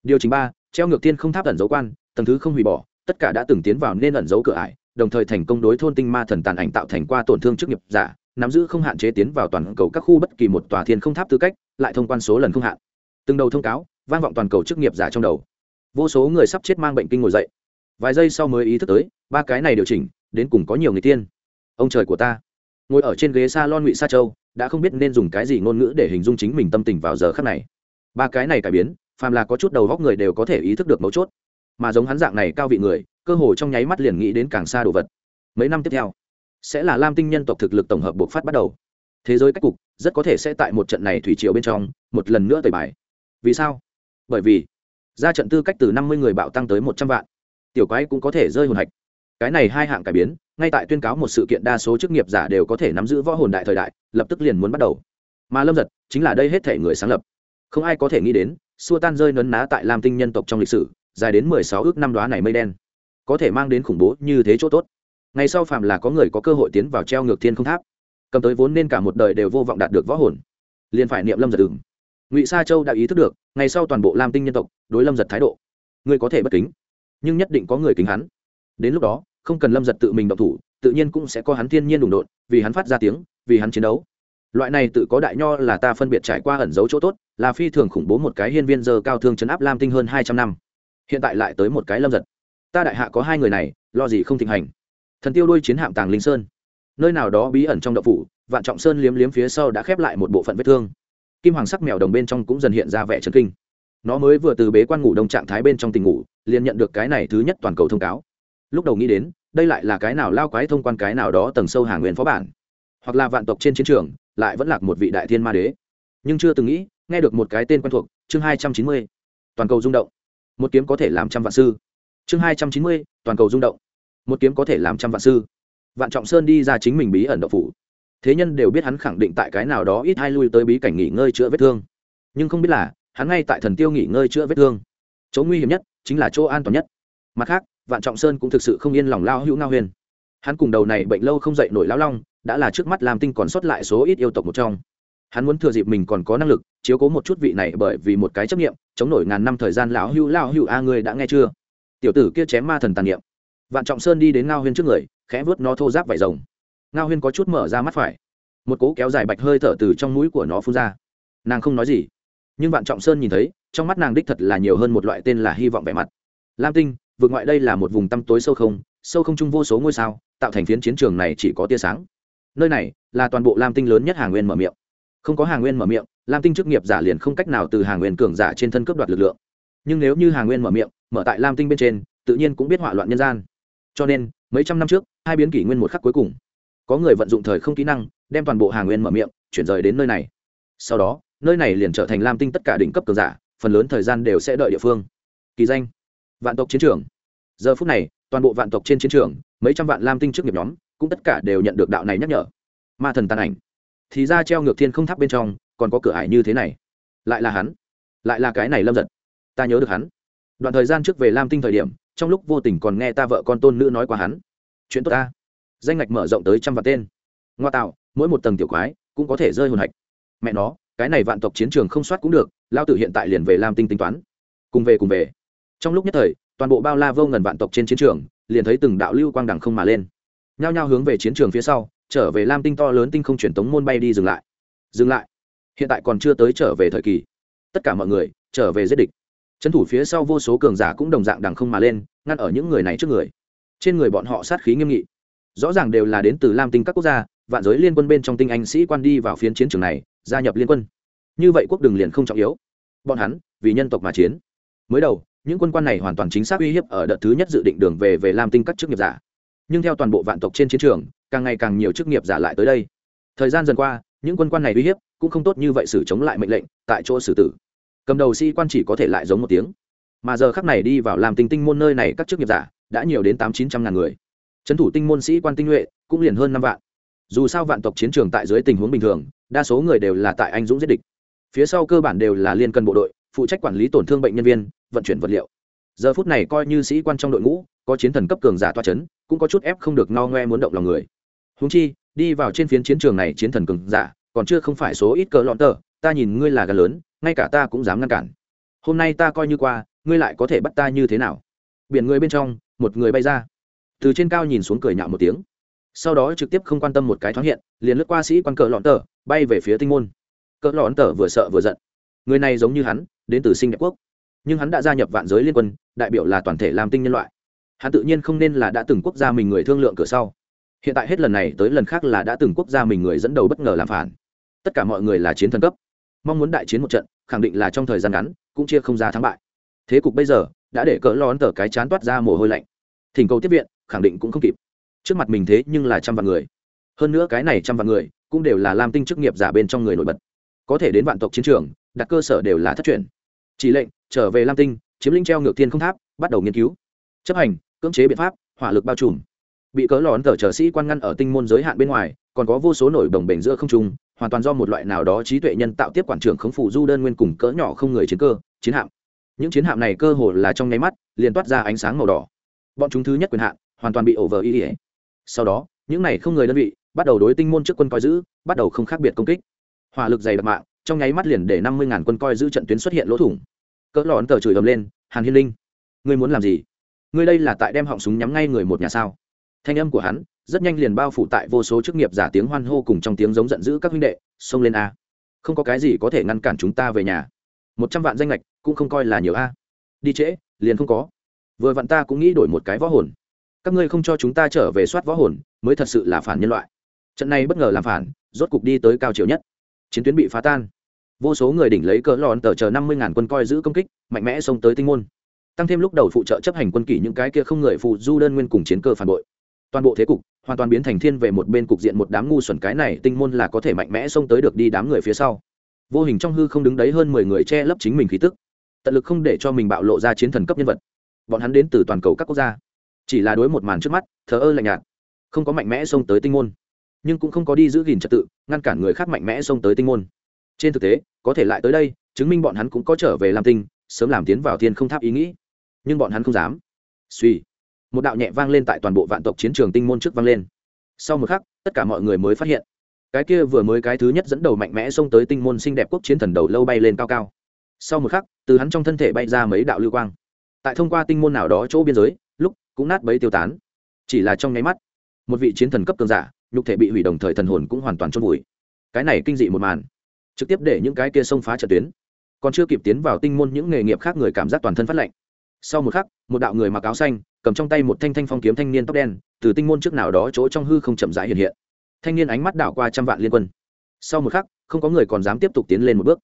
Điều chỉnh ba, treo ngược thiên không tháp ẩn dấu quan, tầng thứ không hủy bỏ, tất cả đã từng tiến vào nên ẩn dấu cửa ải, đồng thời thành công đối thôn tinh ma thần tàn ảnh tạo thành qua tổn thương trước nghiệp giả nắm giữ không hạn chế tiến vào toàn cầu các khu bất kỳ một tòa thiên không tháp tư cách, lại thông quan số lần không hạn. Từng đầu thông cáo, vang vọng toàn cầu chức nghiệp giả trong đầu. Vô số người sắp chết mang bệnh kinh ngồi dậy. Vài giây sau mới ý thức tới, ba cái này điều chỉnh, đến cùng có nhiều người tiên. Ông trời của ta. Ngồi ở trên ghế s a lon ngụy sa châu, đã không biết nên dùng cái gì ngôn ngữ để hình dung chính mình tâm tình vào giờ khắc này. Ba cái này cải biến, phàm là có chút đầu góc người đều có thể ý thức được mấu chốt. Mà giống hắn dạng này cao vị người, cơ hồ trong nháy mắt liền nghĩ đến càng xa đồ vật. Mấy năm tiếp theo sẽ là lam tinh nhân tộc thực lực tổng hợp buộc phát bắt đầu. Thế giới cách cục rất có thể sẽ tại một trận này thủy triều bên trong, một lần nữa tẩy bài. Vì sao? Bởi vì, ra trận tư cách từ năm mươi người bạo tăng tới một trăm vạn. Tiểu quái cũng có thể rơi hồn hạch. Cái này hai hạng cải biến, ngay tại tuyên cáo một sự kiện đa số chức nghiệp giả đều có thể nắm giữ võ hồn đại thời đại, lập tức liền muốn bắt đầu. Mà lâm giật chính là đây hết thể người sáng lập. Không ai có thể nghĩ đến, xua tan rơi nấn ná tại lam tinh nhân tộc trong lịch sử, dài đến mười sáu ước năm đoá này mây đen. Có thể mang đến khủng bố như thế chỗ tốt ngày sau phạm là có người có cơ hội tiến vào treo ngược thiên không tháp, cầm tới vốn nên cả một đời đều vô vọng đạt được võ hồn, liền phải niệm lâm giật ừng ngụy sa châu đã ý thức được, ngày sau toàn bộ lam tinh nhân tộc đối lâm giật thái độ ngươi có thể bất kính, nhưng nhất định có người kính hắn. Đến lúc đó, không cần lâm giật tự mình động thủ, tự nhiên cũng sẽ có hắn thiên nhiên đụng đột vì hắn phát ra tiếng, vì hắn chiến đấu. Loại này tự có đại nho là ta phân biệt trải qua ẩn dấu chỗ tốt, là phi thường khủng bố một cái hiên viên giờ cao thương chấn áp lam tinh hơn hai trăm năm. Hiện tại lại tới một cái lâm giật. Ta đại hạ có hai người này, lo gì không thịnh hành? Thần tiêu đôi chiến hạm tàng linh sơn. Nơi nào đó bí ẩn trong đậu phủ, vạn trọng sơn liếm liếm phía sau đã khép lại một bộ phận vết thương. Kim hoàng sắc mèo đồng bên trong cũng dần hiện ra vẻ trấn kinh. Nó mới vừa từ bế quan ngủ đông trạng thái bên trong tình ngủ, liền nhận được cái này thứ nhất toàn cầu thông cáo. Lúc đầu nghĩ đến, đây lại là cái nào lao quái thông quan cái nào đó tầng sâu hàng nguyên phó bản. Hoặc là vạn tộc trên chiến trường, lại vẫn lạc một vị đại thiên ma đế. Nhưng chưa từng nghĩ, nghe được một cái tên quen thuộc, chương hai trăm chín mươi, toàn cầu rung động. Một kiếm có thể làm trăm vạn sư. Chương hai trăm chín mươi, toàn cầu rung động một kiếm có thể làm trăm vạn sư. Vạn trọng sơn đi ra chính mình bí ẩn độc phủ. Thế nhân đều biết hắn khẳng định tại cái nào đó ít hai lui tới bí cảnh nghỉ ngơi chữa vết thương. Nhưng không biết là, hắn ngay tại thần tiêu nghỉ ngơi chữa vết thương. Chỗ nguy hiểm nhất chính là chỗ an toàn nhất. Mặt khác, vạn trọng sơn cũng thực sự không yên lòng lao hữu ngao huyền. Hắn cùng đầu này bệnh lâu không dậy nổi lao long, đã là trước mắt làm tinh còn sót lại số ít yêu tộc một trong. Hắn muốn thừa dịp mình còn có năng lực, chiếu cố một chút vị này bởi vì một cái chấp nghiệm chống nổi ngàn năm thời gian lão hữu lao hữu a ngươi đã nghe chưa? Tiểu tử kia chém ma thần tàn niệm vạn trọng sơn đi đến ngao huyên trước người, khẽ vớt nó thô giáp vải rồng. Ngao huyên có chút mở ra mắt phải. Một cố kéo dài bạch hơi thở từ trong mũi của nó phun ra. Nàng không nói gì. Nhưng vạn trọng sơn nhìn thấy, trong mắt nàng đích thật là nhiều hơn một loại tên là hy vọng vẻ mặt. Lam tinh vượt ngoại đây là một vùng tăm tối sâu không sâu không chung vô số ngôi sao, tạo thành phiến chiến trường này chỉ có tia sáng. Nơi này là toàn bộ lam tinh lớn nhất hàng nguyên mở miệng. Không có hàng nguyên mở miệng, lam tinh chức nghiệp giả liền không cách nào từ hàng nguyên cường giả trên thân cướp đoạt lực lượng. Nhưng nếu như hàng nguyên mở miệng, mở tại lam tinh bên trên, tự nhiên cũng biết hỏa loạn nhân gian cho nên, mấy trăm năm trước, hai biến kỷ nguyên một khắc cuối cùng, có người vận dụng thời không kỹ năng, đem toàn bộ hàng nguyên mở miệng, chuyển rời đến nơi này. Sau đó, nơi này liền trở thành lam tinh tất cả đỉnh cấp cường giả, phần lớn thời gian đều sẽ đợi địa phương. Kỳ danh, vạn tộc chiến trường. Giờ phút này, toàn bộ vạn tộc trên chiến trường, mấy trăm vạn lam tinh trước nghiệp nhóm, cũng tất cả đều nhận được đạo này nhắc nhở. Ma thần tàn ảnh. Thì ra treo ngược thiên không tháp bên trong, còn có cửa ải như thế này. Lại là hắn. Lại là cái này lâm giật. Ta nhớ được hắn. Đoạn thời gian trước về lam tinh thời điểm trong lúc vô tình còn nghe ta vợ con tôn nữ nói qua hắn. Chuyện tốt ta. Danh ngạch mở rộng tới trăm vạn tên. Ngoa tạo, mỗi một tầng tiểu quái cũng có thể rơi hồn hạch. Mẹ nó, cái này vạn tộc chiến trường không soát cũng được, lao tử hiện tại liền về lam tinh tính toán. Cùng về cùng về. Trong lúc nhất thời, toàn bộ bao la vô ngần vạn tộc trên chiến trường, liền thấy từng đạo lưu quang đằng không mà lên. Nhao nhao hướng về chiến trường phía sau, trở về lam tinh to lớn tinh không truyền tống môn bay đi dừng lại. Dừng lại. Hiện tại còn chưa tới trở về thời kỳ. Tất cả mọi người trở về giết địch trấn thủ phía sau vô số cường giả cũng đồng dạng đằng không mà lên, ngăn ở những người này trước người. Trên người bọn họ sát khí nghiêm nghị. Rõ ràng đều là đến từ lam tinh các quốc gia, vạn giới liên quân bên trong tinh anh sĩ quan đi vào phiến chiến trường này, gia nhập liên quân. Như vậy quốc đường liền không trọng yếu. Bọn hắn, vì nhân tộc mà chiến. Mới đầu, những quân quan này hoàn toàn chính xác uy hiếp ở đợt thứ nhất dự định đường về về lam tinh các chức nghiệp giả. Nhưng theo toàn bộ vạn tộc trên chiến trường, càng ngày càng nhiều chức nghiệp giả lại tới đây. Thời gian dần qua, những quân quan này uy hiếp cũng không tốt như vậy xử chống lại mệnh lệnh, tại chỗ xử tử cầm đầu sĩ quan chỉ có thể lại giống một tiếng. Mà giờ khắc này đi vào làm tinh tinh môn nơi này các chức nghiệp giả đã nhiều đến tám chín trăm ngàn người. Trấn thủ tinh môn sĩ quan tinh nhuệ cũng liền hơn năm vạn. Dù sao vạn tộc chiến trường tại dưới tình huống bình thường, đa số người đều là tại anh dũng giết địch. Phía sau cơ bản đều là liên cân bộ đội, phụ trách quản lý tổn thương bệnh nhân viên, vận chuyển vật liệu. Giờ phút này coi như sĩ quan trong đội ngũ, có chiến thần cấp cường giả toa c h ấ n cũng có chút ép không được no ngoe muốn động lòng người. Húng chi, đi vào trên phiến chiến trường này chiến thần cường giả, còn chưa không phải số ít cờ lọn tờ, ta nhìn ngươi là gà lớn ngay cả ta cũng dám ngăn cản. Hôm nay ta coi như qua, ngươi lại có thể bắt ta như thế nào? Biển người bên trong, một người bay ra. Từ trên cao nhìn xuống cười nhạo một tiếng. Sau đó trực tiếp không quan tâm một cái thoáng hiện, liền lướt qua sĩ quan cờ lọn tờ, bay về phía tinh môn. Cỡ lọn tờ vừa sợ vừa giận. Người này giống như hắn, đến từ sinh đẹp quốc. Nhưng hắn đã gia nhập vạn giới liên quân, đại biểu là toàn thể làm tinh nhân loại. Hắn tự nhiên không nên là đã từng quốc gia mình người thương lượng cửa sau. Hiện tại hết lần này tới lần khác là đã từng quốc gia mình người dẫn đầu bất ngờ làm phản. Tất cả mọi người là chiến thần cấp mong muốn đại chiến một trận, khẳng định là trong thời gian ngắn, cũng chia không ra thắng bại. Thế cục bây giờ đã để cỡ lón tờ cái chán toát ra mồ hôi lạnh. Thỉnh cầu tiếp viện, khẳng định cũng không kịp. Trước mặt mình thế nhưng là trăm vạn người. Hơn nữa cái này trăm vạn người cũng đều là lam tinh chức nghiệp giả bên trong người nổi bật. Có thể đến vạn tộc chiến trường, đặt cơ sở đều là thất truyền. Chỉ lệnh, trở về lam tinh, chiếm lĩnh treo ngược thiên không tháp, bắt đầu nghiên cứu. Chấp hành, cưỡng chế biện pháp, hỏa lực bao trùm. Bị cỡ lón tờ trở sĩ quan ngăn ở tinh môn giới hạn bên ngoài, còn có vô số nổi đồng bể giữa không trung hoàn toàn do một loại nào đó trí tuệ nhân tạo tiếp quản trưởng khống phủ du đơn nguyên cùng cỡ nhỏ không người chiến cơ, chiến hạm. Những chiến hạm này cơ hồ là trong nháy mắt liền toát ra ánh sáng màu đỏ. Bọn chúng thứ nhất quyền hạn hoàn toàn bị ổ vờ ý. Sau đó, những này không người đơn vị bắt đầu đối tinh môn trước quân coi giữ, bắt đầu không khác biệt công kích. Hỏa lực dày đặc mạng, trong nháy mắt liền để năm mươi ngàn quân coi giữ trận tuyến xuất hiện lỗ thủng. Cỡ lòn tờ chửi ầm lên, hàn hiên linh, ngươi muốn làm gì? Ngươi đây là tại đem họng súng nhắm ngay người một nhà sao? Thanh âm của hắn rất nhanh liền bao phủ tại vô số chức nghiệp giả tiếng hoan hô cùng trong tiếng giống giận dữ các huynh đệ, xông lên a. Không có cái gì có thể ngăn cản chúng ta về nhà. Một trăm vạn danh lệch cũng không coi là nhiều a. Đi trễ, liền không có. Vừa vặn ta cũng nghĩ đổi một cái võ hồn. Các ngươi không cho chúng ta trở về soát võ hồn, mới thật sự là phản nhân loại. Trận này bất ngờ làm phản, rốt cục đi tới cao chiều nhất. Chiến tuyến bị phá tan. Vô số người đỉnh lấy cỡ lòn tờ chờ năm mươi ngàn quân coi giữ công kích, mạnh mẽ xông tới tinh môn. Tăng thêm lúc đầu phụ trợ chấp hành quân kỷ những cái kia không người phụ du đơn nguyên cùng chiến cơ phản bội toàn bộ thế cục hoàn toàn biến thành thiên về một bên cục diện một đám ngu xuẩn cái này tinh môn là có thể mạnh mẽ xông tới được đi đám người phía sau. Vô hình trong hư không đứng đấy hơn mười người che lấp chính mình khí tức, tận lực không để cho mình bạo lộ ra chiến thần cấp nhân vật. Bọn hắn đến từ toàn cầu các quốc gia, chỉ là đối một màn trước mắt, thờ ơ lạnh nhạt, không có mạnh mẽ xông tới tinh môn, nhưng cũng không có đi giữ gìn trật tự, ngăn cản người khác mạnh mẽ xông tới tinh môn. Trên thực tế, có thể lại tới đây, chứng minh bọn hắn cũng có trở về làm tinh, sớm làm tiến vào thiên không tháp ý nghĩ, nhưng bọn hắn không dám. Suy một đạo nhẹ vang lên tại toàn bộ vạn tộc chiến trường tinh môn trước vang lên. Sau một khắc, tất cả mọi người mới phát hiện, cái kia vừa mới cái thứ nhất dẫn đầu mạnh mẽ xông tới tinh môn xinh đẹp quốc chiến thần đầu lâu bay lên cao cao. Sau một khắc, từ hắn trong thân thể bay ra mấy đạo lưu quang. Tại thông qua tinh môn nào đó chỗ biên giới, lúc cũng nát bấy tiêu tán. Chỉ là trong nháy mắt, một vị chiến thần cấp cường giả, nhục thể bị hủy đồng thời thần hồn cũng hoàn toàn chôn vùi. Cái này kinh dị một màn, trực tiếp để những cái kia xông phá trận tuyến. Còn chưa kịp tiến vào tinh môn, những nghề nghiệp khác người cảm giác toàn thân phát lạnh. Sau một khắc, một đạo người mặc áo xanh cầm trong tay một thanh thanh phong kiếm thanh niên tóc đen, từ tinh môn trước nào đó chỗ trong hư không chậm rãi hiện hiện. Thanh niên ánh mắt đảo qua trăm vạn liên quân. Sau một khắc, không có người còn dám tiếp tục tiến lên một bước.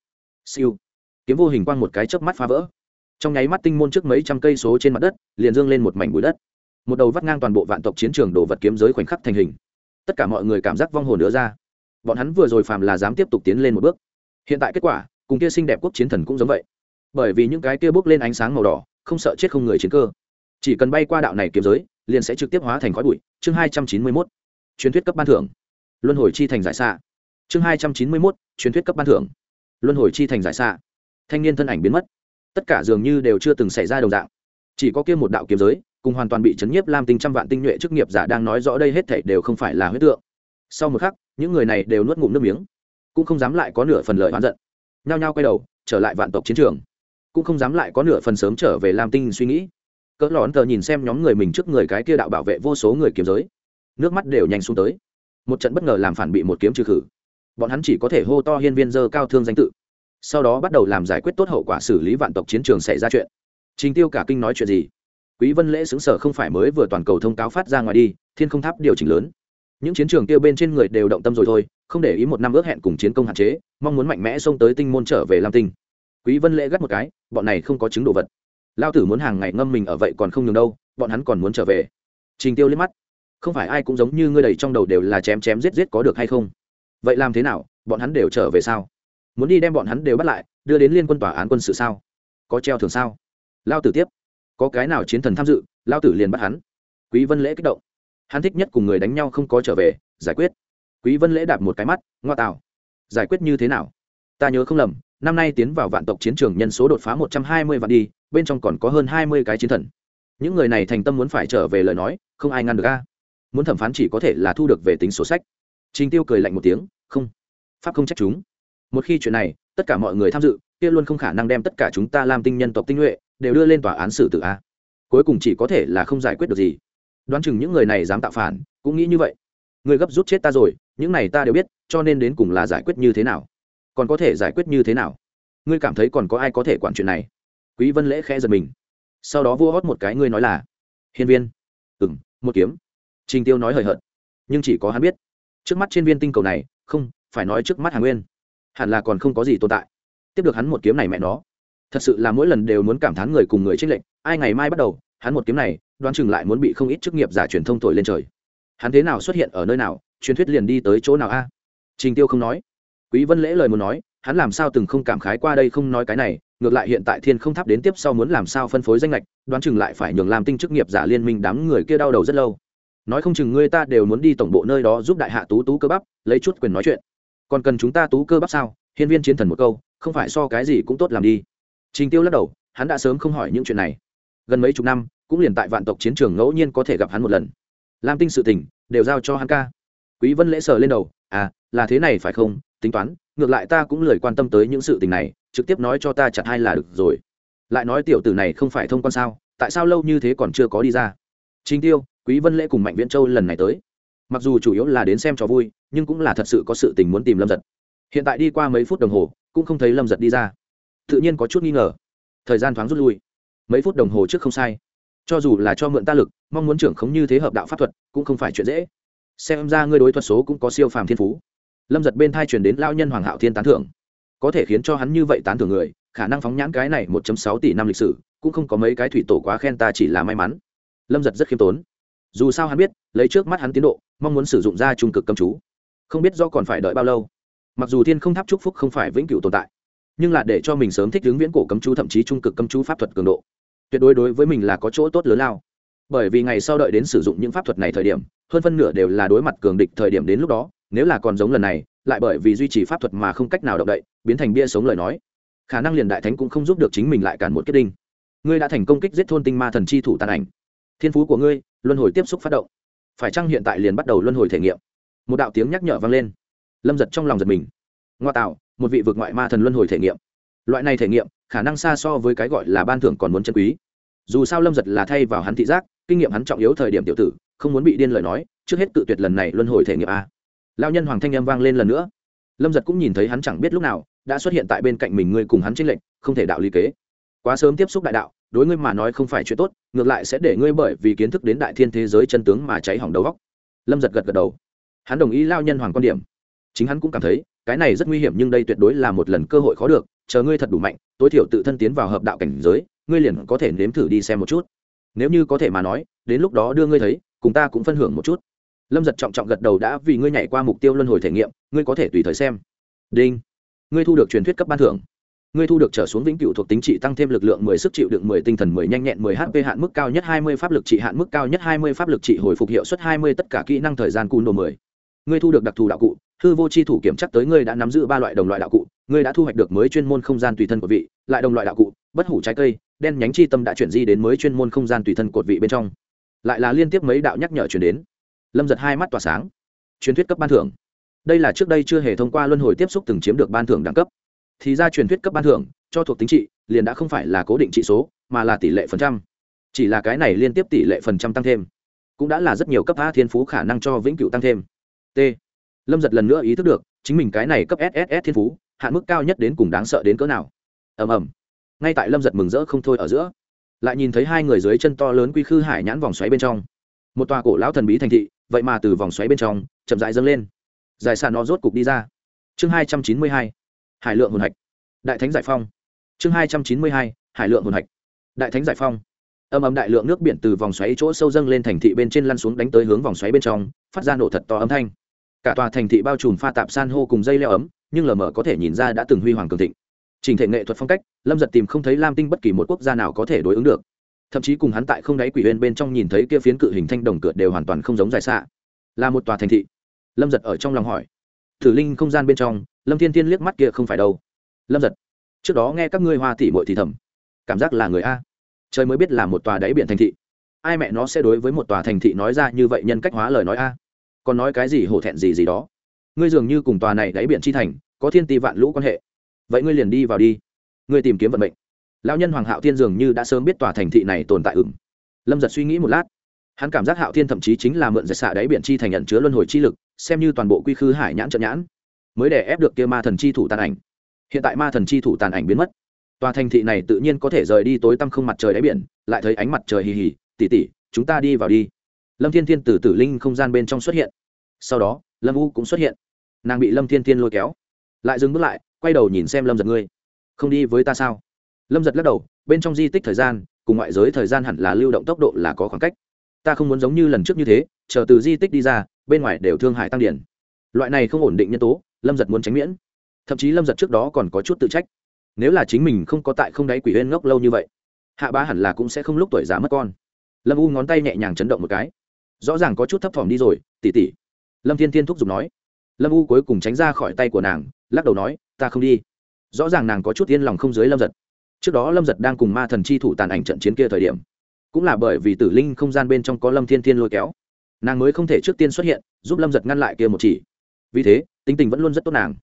Siêu. Kiếm vô hình quang một cái chớp mắt phá vỡ. Trong nháy mắt tinh môn trước mấy trăm cây số trên mặt đất, liền dương lên một mảnh bụi đất. Một đầu vắt ngang toàn bộ vạn tộc chiến trường đồ vật kiếm giới khoảnh khắc thành hình. Tất cả mọi người cảm giác vong hồn nữa ra. Bọn hắn vừa rồi phàm là dám tiếp tục tiến lên một bước. Hiện tại kết quả, cùng kia xinh đẹp quốc chiến thần cũng giống vậy. Bởi vì những cái kia bước lên ánh sáng màu đỏ, không sợ chết không người chiến cơ chỉ cần bay qua đạo này kiếm giới, liền sẽ trực tiếp hóa thành khói bụi. Chương hai trăm chín mươi mốt, truyền thuyết cấp ban thưởng. Luân hồi chi thành giải xa. Chương hai trăm chín mươi mốt, truyền thuyết cấp ban thưởng. Luân hồi chi thành giải xa. Thanh niên thân ảnh biến mất. Tất cả dường như đều chưa từng xảy ra đồng dạng. Chỉ có kia một đạo kiếm giới, cùng hoàn toàn bị chấn nhiếp lam tinh trăm vạn tinh nhuệ chức nghiệp giả đang nói rõ đây hết thảy đều không phải là huyết tượng. Sau một khắc, những người này đều nuốt ngụm nước miếng, cũng không dám lại có nửa phần lời oán giận. Nhao nhao quay đầu, trở lại vạn tộc chiến trường. Cũng không dám lại có nửa phần sớm trở về lam tinh suy nghĩ cỡ lón tờ nhìn xem nhóm người mình trước người cái kia đạo bảo vệ vô số người kiếm giới. Nước mắt đều nhanh xuống tới. Một trận bất ngờ làm phản bị một kiếm trừ khử. Bọn hắn chỉ có thể hô to hiên viên dơ cao thương danh tự. Sau đó bắt đầu làm giải quyết tốt hậu quả xử lý vạn tộc chiến trường xảy ra chuyện. Trình tiêu cả kinh nói chuyện gì? Quý vân lễ xứng sở không phải mới vừa toàn cầu thông cáo phát ra ngoài đi, thiên không tháp điều chỉnh lớn. Những chiến trường tiêu bên trên người đều động tâm rồi thôi, không để ý một năm ước hẹn cùng chiến công hạn chế, mong muốn mạnh mẽ xông tới tinh môn trở về lam tinh. Quý vân lễ gắt một cái, bọn này không có chứng đồ vật lao tử muốn hàng ngày ngâm mình ở vậy còn không nhường đâu bọn hắn còn muốn trở về. Trình tiêu liếc mắt. Không phải ai cũng giống như ngươi đầy trong đầu đều là chém chém giết giết có được hay không? Vậy làm thế nào bọn hắn đều trở về sao? Muốn đi đem bọn hắn đều bắt lại đưa đến liên quân tòa án quân sự sao? Có treo thường sao? Lao tử tiếp. Có cái nào chiến thần tham dự lao tử liền bắt hắn. Quý vân lễ kích động. Hắn thích nhất cùng người đánh nhau không có trở về giải quyết. Quý vân lễ đạp một cái mắt ngoa tào, giải quyết như thế nào? Ta nhớ không lầm năm nay tiến vào vạn tộc chiến trường nhân số đột phá 120 vạn đi bên trong còn có hơn 20 cái chiến thần. Những người này thành tâm muốn phải trở về lời nói, không ai ngăn được a. Muốn thẩm phán chỉ có thể là thu được về tính sổ sách. Trình tiêu cười lạnh một tiếng, không, pháp không trách chúng. Một khi chuyện này, tất cả mọi người tham dự, kia luôn không khả năng đem tất cả chúng ta làm tinh nhân tộc tinh nhuệ, đều đưa lên tòa án xử tử a. Cuối cùng chỉ có thể là không giải quyết được gì. Đoán chừng những người này dám tạo phản, cũng nghĩ như vậy. Người gấp rút chết ta rồi, những này ta đều biết, cho nên đến cùng là giải quyết như thế nào? Còn có thể giải quyết như thế nào? Ngươi cảm thấy còn có ai có thể quản chuyện này? Quý vân lễ khẽ giật mình. Sau đó vua hót một cái, ngươi nói là? Hiên viên. Ừng một kiếm. Trình tiêu nói hời hợt. Nhưng chỉ có hắn biết. Trước mắt trên viên tinh cầu này, không, phải nói trước mắt hàn nguyên. Hẳn là còn không có gì tồn tại. Tiếp được hắn một kiếm này mẹ nó. Thật sự là mỗi lần đều muốn cảm thán người cùng người trích lệnh ai ngày mai bắt đầu, hắn một kiếm này, đoán chừng lại muốn bị không ít chức nghiệp giả truyền thông thổi lên trời. Hắn thế nào xuất hiện ở nơi nào? Truyền thuyết liền đi tới chỗ nào a? Trình tiêu không nói. Quý vân lễ lời muốn nói hắn làm sao từng không cảm khái qua đây không nói cái này, ngược lại hiện tại thiên không tháp đến tiếp sau muốn làm sao phân phối danh lệch đoán chừng lại phải nhường làm tinh chức nghiệp giả liên minh đám người kia đau đầu rất lâu. Nói không chừng ngươi ta đều muốn đi tổng bộ nơi đó giúp đại hạ tú tú cơ bắp, lấy chút quyền nói chuyện. Còn cần chúng ta tú cơ bắp sao? Hiên viên chiến thần một câu, không phải so cái gì cũng tốt làm đi. Trình tiêu lắc đầu, hắn đã sớm không hỏi những chuyện này. Gần mấy chục năm, cũng liền tại vạn tộc chiến trường ngẫu nhiên có thể gặp hắn một lần. Lam tinh sự tình, đều giao cho hắn ca. Quý vân lễ sờ lên đầu à là thế này phải không? Tính toán ngược lại ta cũng lười quan tâm tới những sự tình này, trực tiếp nói cho ta chặt hai là được rồi. Lại nói tiểu tử này không phải thông quan sao, tại sao lâu như thế còn chưa có đi ra? Chính tiêu, quý vân lễ cùng mạnh viễn châu lần này tới. Mặc dù chủ yếu là đến xem trò vui, nhưng cũng là thật sự có sự tình muốn tìm lâm giật. Hiện tại đi qua mấy phút đồng hồ, cũng không thấy lâm giật đi ra. Tự nhiên có chút nghi ngờ. Thời gian thoáng rút lui. Mấy phút đồng hồ trước không sai. Cho dù là cho mượn ta lực, mong muốn trưởng khống như thế hợp đạo pháp thuật, cũng không phải chuyện dễ. Xem ra ngươi đối thuật số cũng có siêu phàm thiên phú lâm giật bên thai truyền đến lao nhân hoàng hạo thiên tán thưởng có thể khiến cho hắn như vậy tán thưởng người khả năng phóng nhãn cái này một sáu tỷ năm lịch sử cũng không có mấy cái thủy tổ quá khen ta chỉ là may mắn lâm giật rất khiêm tốn dù sao hắn biết lấy trước mắt hắn tiến độ mong muốn sử dụng ra trung cực cầm chú không biết do còn phải đợi bao lâu mặc dù thiên không tháp chúc phúc không phải vĩnh cửu tồn tại nhưng là để cho mình sớm thích ứng viễn cổ cấm chú thậm chí trung cực cấm chú pháp thuật cường độ tuyệt đối đối với mình là có chỗ tốt lớn lao bởi vì ngày sau đợi đến sử dụng những pháp thuật này thời điểm hơn phân nửa đều là đối mặt cường địch thời điểm đến lúc đó nếu là còn giống lần này, lại bởi vì duy trì pháp thuật mà không cách nào động đậy, biến thành bia sống lời nói. Khả năng liền đại thánh cũng không giúp được chính mình lại cản một kết đinh. Ngươi đã thành công kích giết thôn tinh ma thần chi thủ tàn ảnh. Thiên phú của ngươi, luân hồi tiếp xúc phát động. Phải chăng hiện tại liền bắt đầu luân hồi thể nghiệm? Một đạo tiếng nhắc nhở vang lên. Lâm giật trong lòng giật mình. Ngoa tạo, một vị vượt ngoại ma thần luân hồi thể nghiệm. Loại này thể nghiệm, khả năng xa so với cái gọi là ban thưởng còn muốn chân quý. Dù sao lâm giật là thay vào hắn thị giác, kinh nghiệm hắn trọng yếu thời điểm tiểu tử, không muốn bị điên lời nói, trước hết tự tuyệt lần này luân hồi thể nghiệm a lao nhân hoàng thanh em vang lên lần nữa. Lâm giật cũng nhìn thấy hắn chẳng biết lúc nào, đã xuất hiện tại bên cạnh mình ngươi cùng hắn trinh lệnh không thể đạo lý kế. Quá sớm tiếp xúc đại đạo, đối ngươi mà nói không phải chuyện tốt, ngược lại sẽ để ngươi bởi vì kiến thức đến đại thiên thế giới chân tướng mà cháy hỏng đầu góc lâm giật gật gật đầu. Hắn đồng ý lao nhân hoàng quan điểm. Chính hắn cũng cảm thấy, cái này rất nguy hiểm nhưng đây tuyệt đối là một lần cơ hội khó được, chờ ngươi thật đủ mạnh, tối thiểu tự thân tiến vào hợp đạo cảnh giới, ngươi liền có thể nếm thử đi xem một chút. Nếu như có thể mà nói, đến lúc đó đưa ngươi thấy, cùng ta cũng phân hưởng một chút lâm giật trọng trọng gật đầu đã vì ngươi nhảy qua mục tiêu luân hồi thể nghiệm, ngươi có thể tùy thời xem. Đinh. Ngươi thu được truyền thuyết cấp ban thưởng. Ngươi thu được trở xuống vĩnh cửu thuộc tính trị tăng thêm lực lượng mười sức chịu đựng mười tinh thần mười nhanh nhẹn mười hp hạn mức cao nhất hai mươi pháp lực trị hạn mức cao nhất hai mươi pháp lực trị hồi phục hiệu suất hai mươi tất cả kỹ năng thời gian cùn đồ mười. Ngươi thu được đặc thù đạo cụ, hư vô c h i thủ kiểm chắc tới ngươi đã nắm giữ ba loại đồng loại đạo cụ, ngươi đã thu hoạch được mới chuyên môn không gian tùy thân của vị, lại đồng loại đạo cụ, bất hủ trái cây, đen nhánh chi tâm đã chuyển di đến mới chuyên môn không gian tùy thân cột vị bên trong. Lại là liên tiếp mấy đạo nhắc nhở chuyển đến lâm giật hai mắt tỏa sáng. Truyền thuyết cấp ban thưởng. Đây là trước đây chưa hề thông qua luân hồi tiếp xúc từng chiếm được ban thưởng đẳng cấp. Thì ra truyền thuyết cấp ban thưởng, cho thuộc tính trị, liền đã không phải là cố định trị số, mà là tỷ lệ phần trăm. Chỉ là cái này liên tiếp tỷ lệ phần trăm tăng thêm, cũng đã là rất nhiều cấp a thiên phú khả năng cho vĩnh cửu tăng thêm. T. Lâm giật lần nữa ý thức được, chính mình cái này cấp sss thiên phú, hạn mức cao nhất đến cùng đáng sợ đến cỡ nào. Ầm ầm. Ngay tại lâm giật mừng rỡ không thôi ở giữa, lại nhìn thấy hai người dưới chân to lớn quy khư hải nhãn vòng xoáy bên trong. Một tòa cổ lão thần bí thành thị vậy mà từ vòng xoáy bên trong, chậm rãi dâng lên. Giải sản nó rốt cục đi ra. Chương hai trăm chín mươi hai, hải lượng hồn hạch. Đại thánh giải phong. Chương hai trăm chín mươi hai, hải lượng hồn hạch. Đại thánh giải phong. Âm âm đại lượng nước biển từ vòng xoáy chỗ sâu dâng lên thành thị bên trên lăn xuống đánh tới hướng vòng xoáy bên trong, phát ra nổ thật to âm thanh. Cả tòa thành thị bao trùm pha tạp san hô cùng dây leo ấm, nhưng lờ mờ có thể nhìn ra đã từng huy hoàng cường thịnh. Trình thể nghệ thuật phong cách, lâm giật tìm không thấy lam tinh bất kỳ một quốc gia nào có thể đối ứng được thậm chí cùng hắn tại không đáy quỷ huyên bên trong nhìn thấy kia phiến cự hình thanh đồng cửa đều hoàn toàn không giống dài xạ. Là một tòa thành thị. Lâm giật ở trong lòng hỏi. Thử linh không gian bên trong, lâm thiên thiên liếc mắt kia không phải đâu. Lâm giật, trước đó nghe các ngươi hoa tỉ mội thì thầm. Cảm giác là người a. Trời mới biết là một tòa đáy biển thành thị. Ai mẹ nó sẽ đối với một tòa thành thị nói ra như vậy nhân cách hóa lời nói a? Còn nói cái gì hổ thẹn gì gì đó? Ngươi dường như cùng tòa này đáy biển chi thành, có thiên ti vạn lũ quan hệ. Vậy ngươi liền đi vào đi. Ngươi tìm kiếm vận mệnh lão nhân hoàng hạo thiên dường như đã sớm biết tòa thành thị này tồn tại ửng. Lâm giật suy nghĩ một lát. Hắn cảm giác hạo thiên thậm chí chính là mượn giật xạ đáy biển chi thành nhận chứa luân hồi chi lực, xem như toàn bộ quy khư hải nhãn trận nhãn, mới để ép được kia ma thần chi thủ tàn ảnh. Hiện tại ma thần chi thủ tàn ảnh biến mất. Tòa thành thị này tự nhiên có thể rời đi tối tăm không mặt trời đáy biển, lại thấy ánh mặt trời hì hì tỉ tỉ chúng ta đi vào đi. Lâm thiên thiên từ tử linh không gian bên trong xuất hiện. Sau đó, lâm u cũng xuất hiện. Nàng bị lâm thiên thiên lôi kéo. Lại dừng bước lại, quay đầu nhìn xem lâm giật ngươi. Không đi với ta sao? Lâm giật lắc đầu, bên trong di tích thời gian, cùng ngoại giới thời gian hẳn là lưu động tốc độ là có khoảng cách. Ta không muốn giống như lần trước như thế, chờ từ di tích đi ra, bên ngoài đều thương hại tăng điển. Loại này không ổn định nhân tố, lâm giật muốn tránh miễn. Thậm chí lâm giật trước đó còn có chút tự trách. Nếu là chính mình không có tại không đáy quỷ huyên ngốc lâu như vậy, hạ bá hẳn là cũng sẽ không lúc tuổi già mất con. Lâm u ngón tay nhẹ nhàng chấn động một cái. Rõ ràng có chút thấp thỏm đi rồi, tỉ tỉ. Lâm thiên thiên thúc giục nói. Lâm u cuối cùng tránh ra khỏi tay của nàng, lắc đầu nói, ta không đi. Rõ ràng nàng có chút yên lòng không dưới lâm giật trước đó lâm giật đang cùng ma thần chi thủ tàn ảnh trận chiến kia thời điểm cũng là bởi vì tử linh không gian bên trong có lâm thiên thiên lôi kéo nàng mới không thể trước tiên xuất hiện giúp lâm giật ngăn lại kia một chỉ vì thế tính tình vẫn luôn rất tốt nàng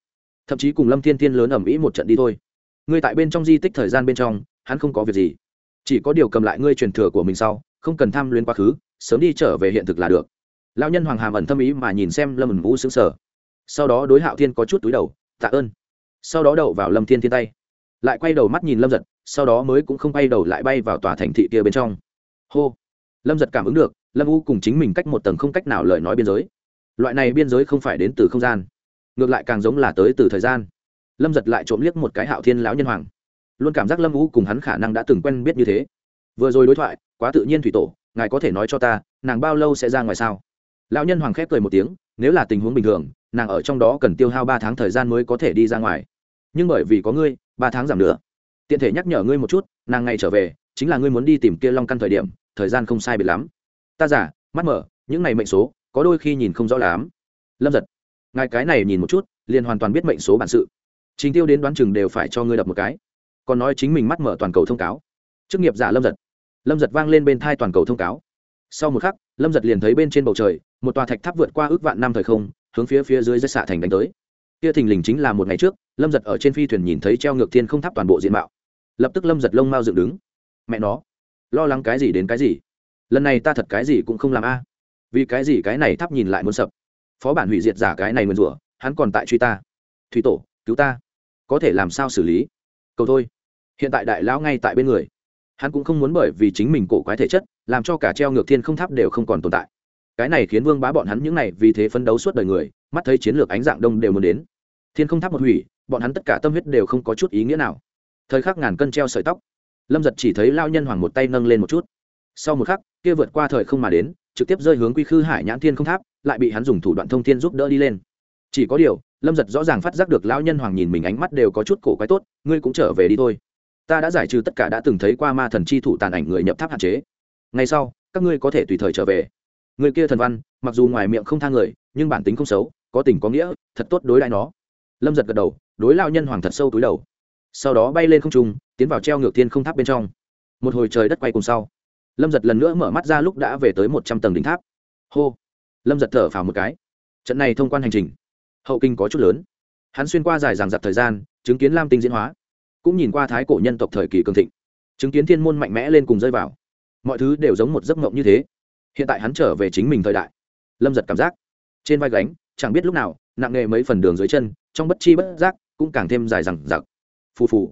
thậm chí cùng lâm thiên thiên lớn ẩm ĩ một trận đi thôi ngươi tại bên trong di tích thời gian bên trong hắn không có việc gì chỉ có điều cầm lại ngươi truyền thừa của mình sau không cần tham luyến quá khứ sớm đi trở về hiện thực là được lao nhân hoàng hàm ẩn thâm ý mà nhìn xem lâm ẩn vũ xứng sở sau đó đối hạo thiên có chút túi đầu tạ ơn sau đó đậu vào lâm thiên thiên tay lại quay đầu mắt nhìn lâm giật, sau đó mới cũng không bay đầu lại bay vào tòa thành thị kia bên trong. Hô! Lâm giật cảm ứng được, lâm u cùng chính mình cách một tầng không cách nào lời nói biên giới. Loại này biên giới không phải đến từ không gian, ngược lại càng giống là tới từ thời gian. Lâm giật lại trộm liếc một cái hạo thiên lão nhân hoàng. Luôn cảm giác lâm u cùng hắn khả năng đã từng quen biết như thế. Vừa rồi đối thoại, quá tự nhiên thủy tổ, ngài có thể nói cho ta, nàng bao lâu sẽ ra ngoài sao? Lão nhân hoàng khép cười một tiếng, nếu là tình huống bình thường, nàng ở trong đó cần tiêu hao ba tháng thời gian mới có thể đi ra ngoài. Nhưng bởi vì có ngươi ba tháng giảm nữa. Tiện thể nhắc nhở ngươi một chút, nàng ngày trở về, chính là ngươi muốn đi tìm kia long căn thời điểm, thời gian không sai biệt lắm. Ta giả mắt mở, những này mệnh số, có đôi khi nhìn không rõ lắm. Lâm giật, ngài cái này nhìn một chút, liền hoàn toàn biết mệnh số bản sự. Trình tiêu đến đoán chừng đều phải cho ngươi đập một cái. Còn nói chính mình mắt mở toàn cầu thông cáo. Chức nghiệp giả lâm giật. Lâm giật vang lên bên thai toàn cầu thông cáo. Sau một khắc, lâm giật liền thấy bên trên bầu trời, một tòa thạch tháp vượt qua ước vạn năm thời không, hướng phía phía dưới dây xạ thành đánh tới kia thình lình chính là một ngày trước, lâm giật ở trên phi thuyền nhìn thấy treo ngược thiên không tháp toàn bộ diện mạo. Lập tức lâm giật lông mau dựng đứng. Mẹ nó, lo lắng cái gì đến cái gì? Lần này ta thật cái gì cũng không làm a. À. Vì cái gì cái này tháp nhìn lại muốn sập? Phó bản hủy diệt giả cái này mượn rủa, hắn còn tại truy ta. Thủy tổ, cứu ta. Có thể làm sao xử lý? Cầu thôi. Hiện tại đại lão ngay tại bên người. Hắn cũng không muốn bởi vì chính mình cổ quái thể chất, làm cho cả treo ngược thiên không tháp đều không còn tồn tại. Cái này khiến vương bá bọn hắn những này vì thế phấn đấu suốt đời người, mắt thấy chiến lược ánh dạng đông đều muốn đến thiên không tháp một hủy, bọn hắn tất cả tâm huyết đều không có chút ý nghĩa nào. Thời khắc ngàn cân treo sợi tóc, lâm giật chỉ thấy lao nhân hoàng một tay nâng lên một chút. Sau một khắc, kia vượt qua thời không mà đến, trực tiếp rơi hướng quy khư hải nhãn thiên không tháp, lại bị hắn dùng thủ đoạn thông thiên giúp đỡ đi lên. Chỉ có điều, lâm giật rõ ràng phát giác được lão nhân hoàng nhìn mình ánh mắt đều có chút cổ quái tốt, ngươi cũng trở về đi thôi. Ta đã giải trừ tất cả đã từng thấy qua ma thần chi thủ tàn ảnh người nhập tháp hạn chế. Ngay sau, các ngươi có thể tùy thời trở về. Người kia thần văn, mặc dù ngoài miệng không tha người, nhưng bản tính không xấu, có tình có nghĩa, thật tốt đối lại nó lâm giật gật đầu, đối lao nhân hoàng thật sâu túi đầu. Sau đó bay lên không trung, tiến vào treo ngược thiên không tháp bên trong. Một hồi trời đất quay cùng sau, lâm giật lần nữa mở mắt ra lúc đã về tới một trăm tầng đỉnh tháp. Hô! Lâm giật thở phào một cái. Trận này thông quan hành trình, hậu kinh có chút lớn. Hắn xuyên qua dài ràng giặc thời gian, chứng kiến lam tinh diễn hóa, cũng nhìn qua thái cổ nhân tộc thời kỳ cường thịnh, chứng kiến thiên môn mạnh mẽ lên cùng rơi vào. Mọi thứ đều giống một giấc mộng như thế. Hiện tại hắn trở về chính mình thời đại. Lâm giật cảm giác, trên vai gánh chẳng biết lúc nào, nặng nề mấy phần đường dưới chân, trong bất chi bất giác cũng càng thêm dài rằng giặc phù phù.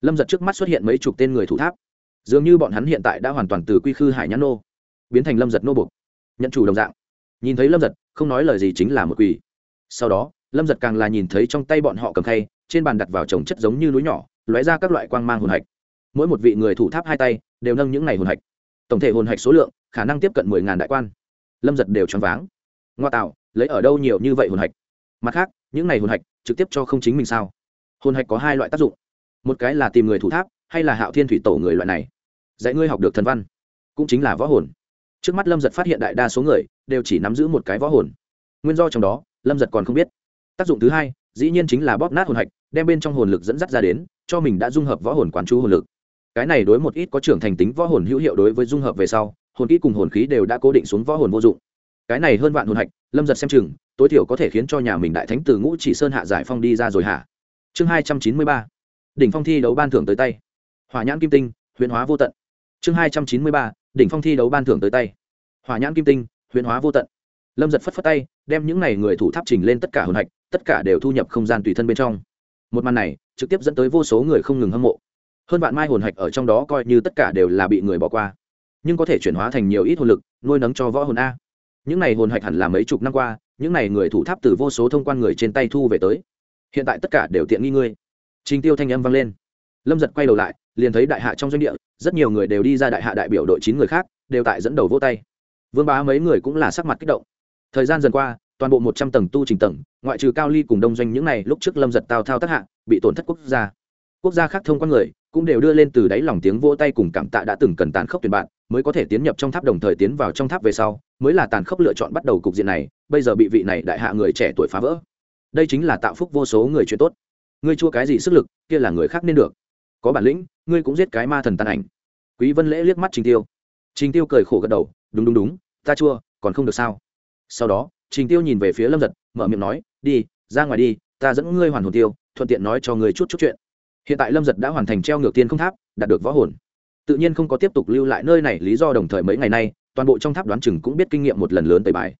Lâm giật trước mắt xuất hiện mấy chục tên người thủ tháp. Dường như bọn hắn hiện tại đã hoàn toàn từ quy khư hải nhãn nô, biến thành lâm giật nô bục nhận chủ đồng dạng. Nhìn thấy lâm giật, không nói lời gì chính là một quỷ. Sau đó, lâm giật càng là nhìn thấy trong tay bọn họ cầm khay, trên bàn đặt vào trồng chất giống như núi nhỏ, lóe ra các loại quang mang hồn hạch. Mỗi một vị người thủ tháp hai tay, đều nâng những ngày hồn hạch. Tổng thể hồn hạch số lượng, khả năng tiếp cận mười ngàn đại quan. Lâm giật đều choáng váng ngoa tạo, lấy ở đâu nhiều như vậy hồn hạch? Mặt khác, những này hồn hạch trực tiếp cho không chính mình sao? Hồn hạch có hai loại tác dụng. Một cái là tìm người thủ tháp, hay là hạo thiên thủy tổ người loại này. Dạy ngươi học được thần văn, cũng chính là võ hồn. Trước mắt lâm giật phát hiện đại đa số người đều chỉ nắm giữ một cái võ hồn. Nguyên do trong đó, lâm giật còn không biết. Tác dụng thứ hai, dĩ nhiên chính là bóp nát hồn hạch, đem bên trong hồn lực dẫn dắt ra đến, cho mình đã dung hợp võ hồn quán chú hồn lực. Cái này đối một ít có trưởng thành tính võ hồn hữu hiệu đối với dung hợp về sau, hồn kỹ cùng hồn khí đều đã cố định xuống võ hồn vô dụng cái này hơn vạn hồn hạch, lâm giật xem chừng, tối thiểu có thể khiến cho nhà mình đại thánh từ ngũ chỉ sơn hạ giải phong đi ra rồi hả? Chương hai trăm chín mươi ba. Đỉnh phong thi đấu ban thưởng tới tay. Hỏa nhãn kim tinh, huyền hóa vô tận. Chương hai trăm chín mươi ba, đỉnh phong thi đấu ban thưởng tới tay. Hỏa nhãn kim tinh, huyền hóa vô tận. Lâm giật phất phất tay, đem những n à y người thủ tháp trình lên tất cả hồn hạch, tất cả đều thu nhập không gian tùy thân bên trong. Một màn này, trực tiếp dẫn tới vô số người không ngừng hâm mộ. Hơn vạn mai hồn hạch ở trong đó coi như tất cả đều là bị người bỏ qua. Nhưng có thể chuyển hóa thành nhiều ít hồn lực, nuôi nấng cho võ hồn a những này hồn hạch hẳn là mấy chục năm qua, những này người thủ tháp từ vô số thông quan người trên tay thu về tới. Hiện tại tất cả đều tiện nghi ngươi. Trình tiêu thanh âm vang lên. Lâm giật quay đầu lại, liền thấy đại hạ trong doanh địa, rất nhiều người đều đi ra đại hạ đại biểu đội chín người khác, đều tại dẫn đầu vô tay. Vương bá mấy người cũng là sắc mặt kích động. Thời gian dần qua, toàn bộ một trăm tầng tu trình tầng, ngoại trừ cao ly cùng đông doanh những này lúc trước lâm giật tào thao tác hạ, bị tổn thất quốc gia. Quốc gia khác thông quan người, cũng đều đưa lên từ đáy lòng tiếng vỗ tay cùng cảm tạ đã từng cần tàn khốc tuyển bạn, mới có thể tiến nhập trong tháp đồng thời tiến vào trong tháp về sau mới là tàn khốc lựa chọn bắt đầu cục diện này, bây giờ bị vị này đại hạ người trẻ tuổi phá vỡ. Đây chính là tạo phúc vô số người chuyện tốt. Ngươi chua cái gì sức lực, kia là người khác nên được. Có bản lĩnh, ngươi cũng giết cái ma thần tàn ảnh. Quý vân lễ liếc mắt trình tiêu. Trình tiêu cười khổ gật đầu, đúng đúng đúng, ta chua, còn không được sao? Sau đó, trình tiêu nhìn về phía lâm giật mở miệng nói, đi, ra ngoài đi, ta dẫn ngươi hoàn hồn tiêu, thuận tiện nói cho ngươi chút chút chuyện. Hiện tại lâm giật đã hoàn thành treo ngược tiên không tháp, đạt được võ hồn. Tự nhiên không có tiếp tục lưu lại nơi này, lý do đồng thời mấy ngày nay toàn bộ trong tháp đoán chừng cũng biết kinh nghiệm một lần lớn tẩy bài.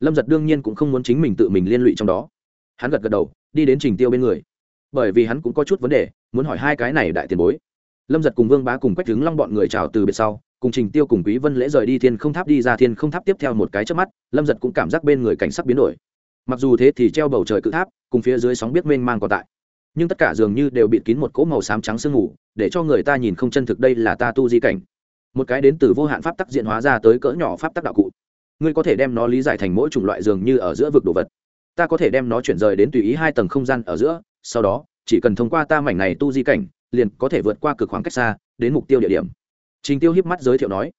Lâm giật đương nhiên cũng không muốn chính mình tự mình liên lụy trong đó. Hắn gật gật đầu, đi đến trình tiêu bên người. Bởi vì hắn cũng có chút vấn đề, muốn hỏi hai cái này đại tiền bối. Lâm giật cùng vương bá cùng quách đứng long bọn người chào từ biệt sau, cùng trình tiêu cùng quý vân lễ rời đi thiên không tháp đi ra thiên không tháp tiếp theo một cái trước mắt, lâm giật cũng cảm giác bên người cảnh sắc biến đổi. Mặc dù thế thì treo bầu trời cự tháp, cùng phía dưới sóng biết mênh mang còn tại. Nhưng tất cả dường như đều bịt kín một cỗ màu xám trắng sương mù, để cho người ta nhìn không chân thực đây là ta tu di cảnh một cái đến từ vô hạn pháp tắc diện hóa ra tới cỡ nhỏ pháp tắc đạo cụ. Ngươi có thể đem nó lý giải thành mỗi chủng loại dường như ở giữa vực đồ vật. Ta có thể đem nó chuyển rời đến tùy ý hai tầng không gian ở giữa, sau đó, chỉ cần thông qua ta mảnh này tu di cảnh, liền có thể vượt qua cực khoảng cách xa, đến mục tiêu địa điểm. Trình tiêu hiếp mắt giới thiệu nói.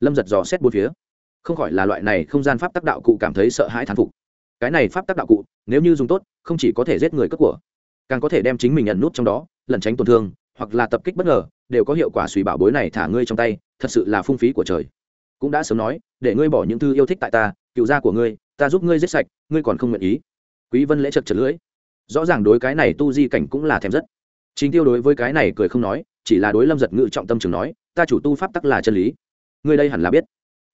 Lâm giật dò xét bốn phía. Không khỏi là loại này không gian pháp tác đạo cụ cảm thấy sợ hãi thán phục. Cái này pháp tác đạo cụ, nếu như dùng tốt, không chỉ có thể giết người cất của, càng có thể đem chính mình nhận nút trong đó, lẩn tránh tổn thương hoặc là tập kích bất ngờ, đều có hiệu quả suy bảo bối này thả ngươi trong tay, thật sự là phung phí của trời. Cũng đã sớm nói, để ngươi bỏ những thư yêu thích tại ta, cựu gia của ngươi, ta giúp ngươi giết sạch, ngươi còn không nguyện ý. Quý vân lễ chật chật lưỡi. Rõ ràng đối cái này tu di cảnh cũng là thèm rất. Chính tiêu đối với cái này cười không nói, chỉ là đối lâm giật ngự trọng tâm trường nói, ta chủ tu pháp tắc là chân lý. Ngươi đây hẳn là biết.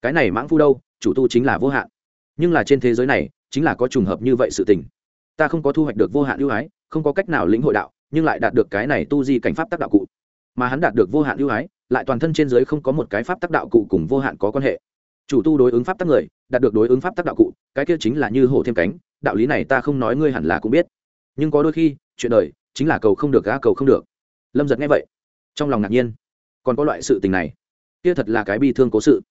Cái này mãng phu đâu, chủ tu chính là vô hạn. Nhưng là trên thế giới này, chính là có trùng hợp như vậy sự tình. Ta không có thu hoạch được vô hạn ưu ái, không có cách nào lĩnh hội đạo nhưng lại đạt được cái này tu di cảnh pháp tác đạo cụ. Mà hắn đạt được vô hạn ưu ái, lại toàn thân trên giới không có một cái pháp tác đạo cụ cùng vô hạn có quan hệ. Chủ tu đối ứng pháp tác người, đạt được đối ứng pháp tác đạo cụ, cái kia chính là như hổ thêm cánh, đạo lý này ta không nói ngươi hẳn là cũng biết. Nhưng có đôi khi, chuyện đời, chính là cầu không được gã cầu không được. Lâm giật nghe vậy, trong lòng ngạc nhiên. Còn có loại sự tình này. Kia thật là cái bi thương cố sự.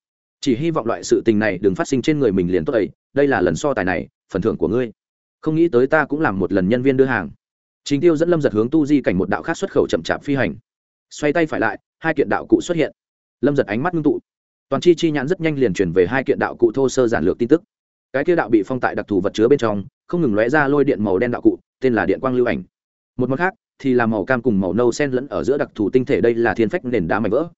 Chỉ hy vọng loại sự tình này đừng phát sinh trên người mình liền tốt ấy, đây là lần so tài này, phần thưởng của ngươi. Không nghĩ tới ta cũng làm một lần nhân viên đưa hàng chính tiêu dẫn lâm giật hướng tu di cảnh một đạo khác xuất khẩu chậm chạp phi hành. Xoay tay phải lại, hai kiện đạo cụ xuất hiện. Lâm giật ánh mắt ngưng tụ. Toàn chi chi nhãn rất nhanh liền chuyển về hai kiện đạo cụ thô sơ giản lược tin tức. Cái kia đạo bị phong tại đặc thù vật chứa bên trong, không ngừng lóe ra lôi điện màu đen đạo cụ, tên là điện quang lưu ảnh. Một mặt khác, thì là màu cam cùng màu nâu sen lẫn ở giữa đặc thù tinh thể đây là thiên phách nền đá mảnh vỡ.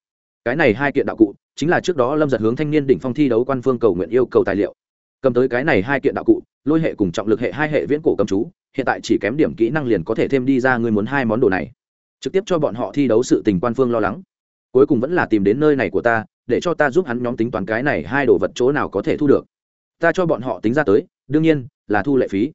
Cái này hai kiện đạo cụ, chính là trước đó lâm giật hướng thanh niên đỉnh phong thi đấu quan phương cầu nguyện yêu cầu tài liệu. Cầm tới cái này hai kiện đạo cụ, lôi hệ cùng trọng lực hệ hai hệ viễn cổ cầm chú hiện tại chỉ kém điểm kỹ năng liền có thể thêm đi ra ngươi muốn hai món đồ này. Trực tiếp cho bọn họ thi đấu sự tình quan phương lo lắng. Cuối cùng vẫn là tìm đến nơi này của ta, để cho ta giúp hắn nhóm tính toán cái này hai đồ vật chỗ nào có thể thu được. Ta cho bọn họ tính ra tới, đương nhiên, là thu lệ phí.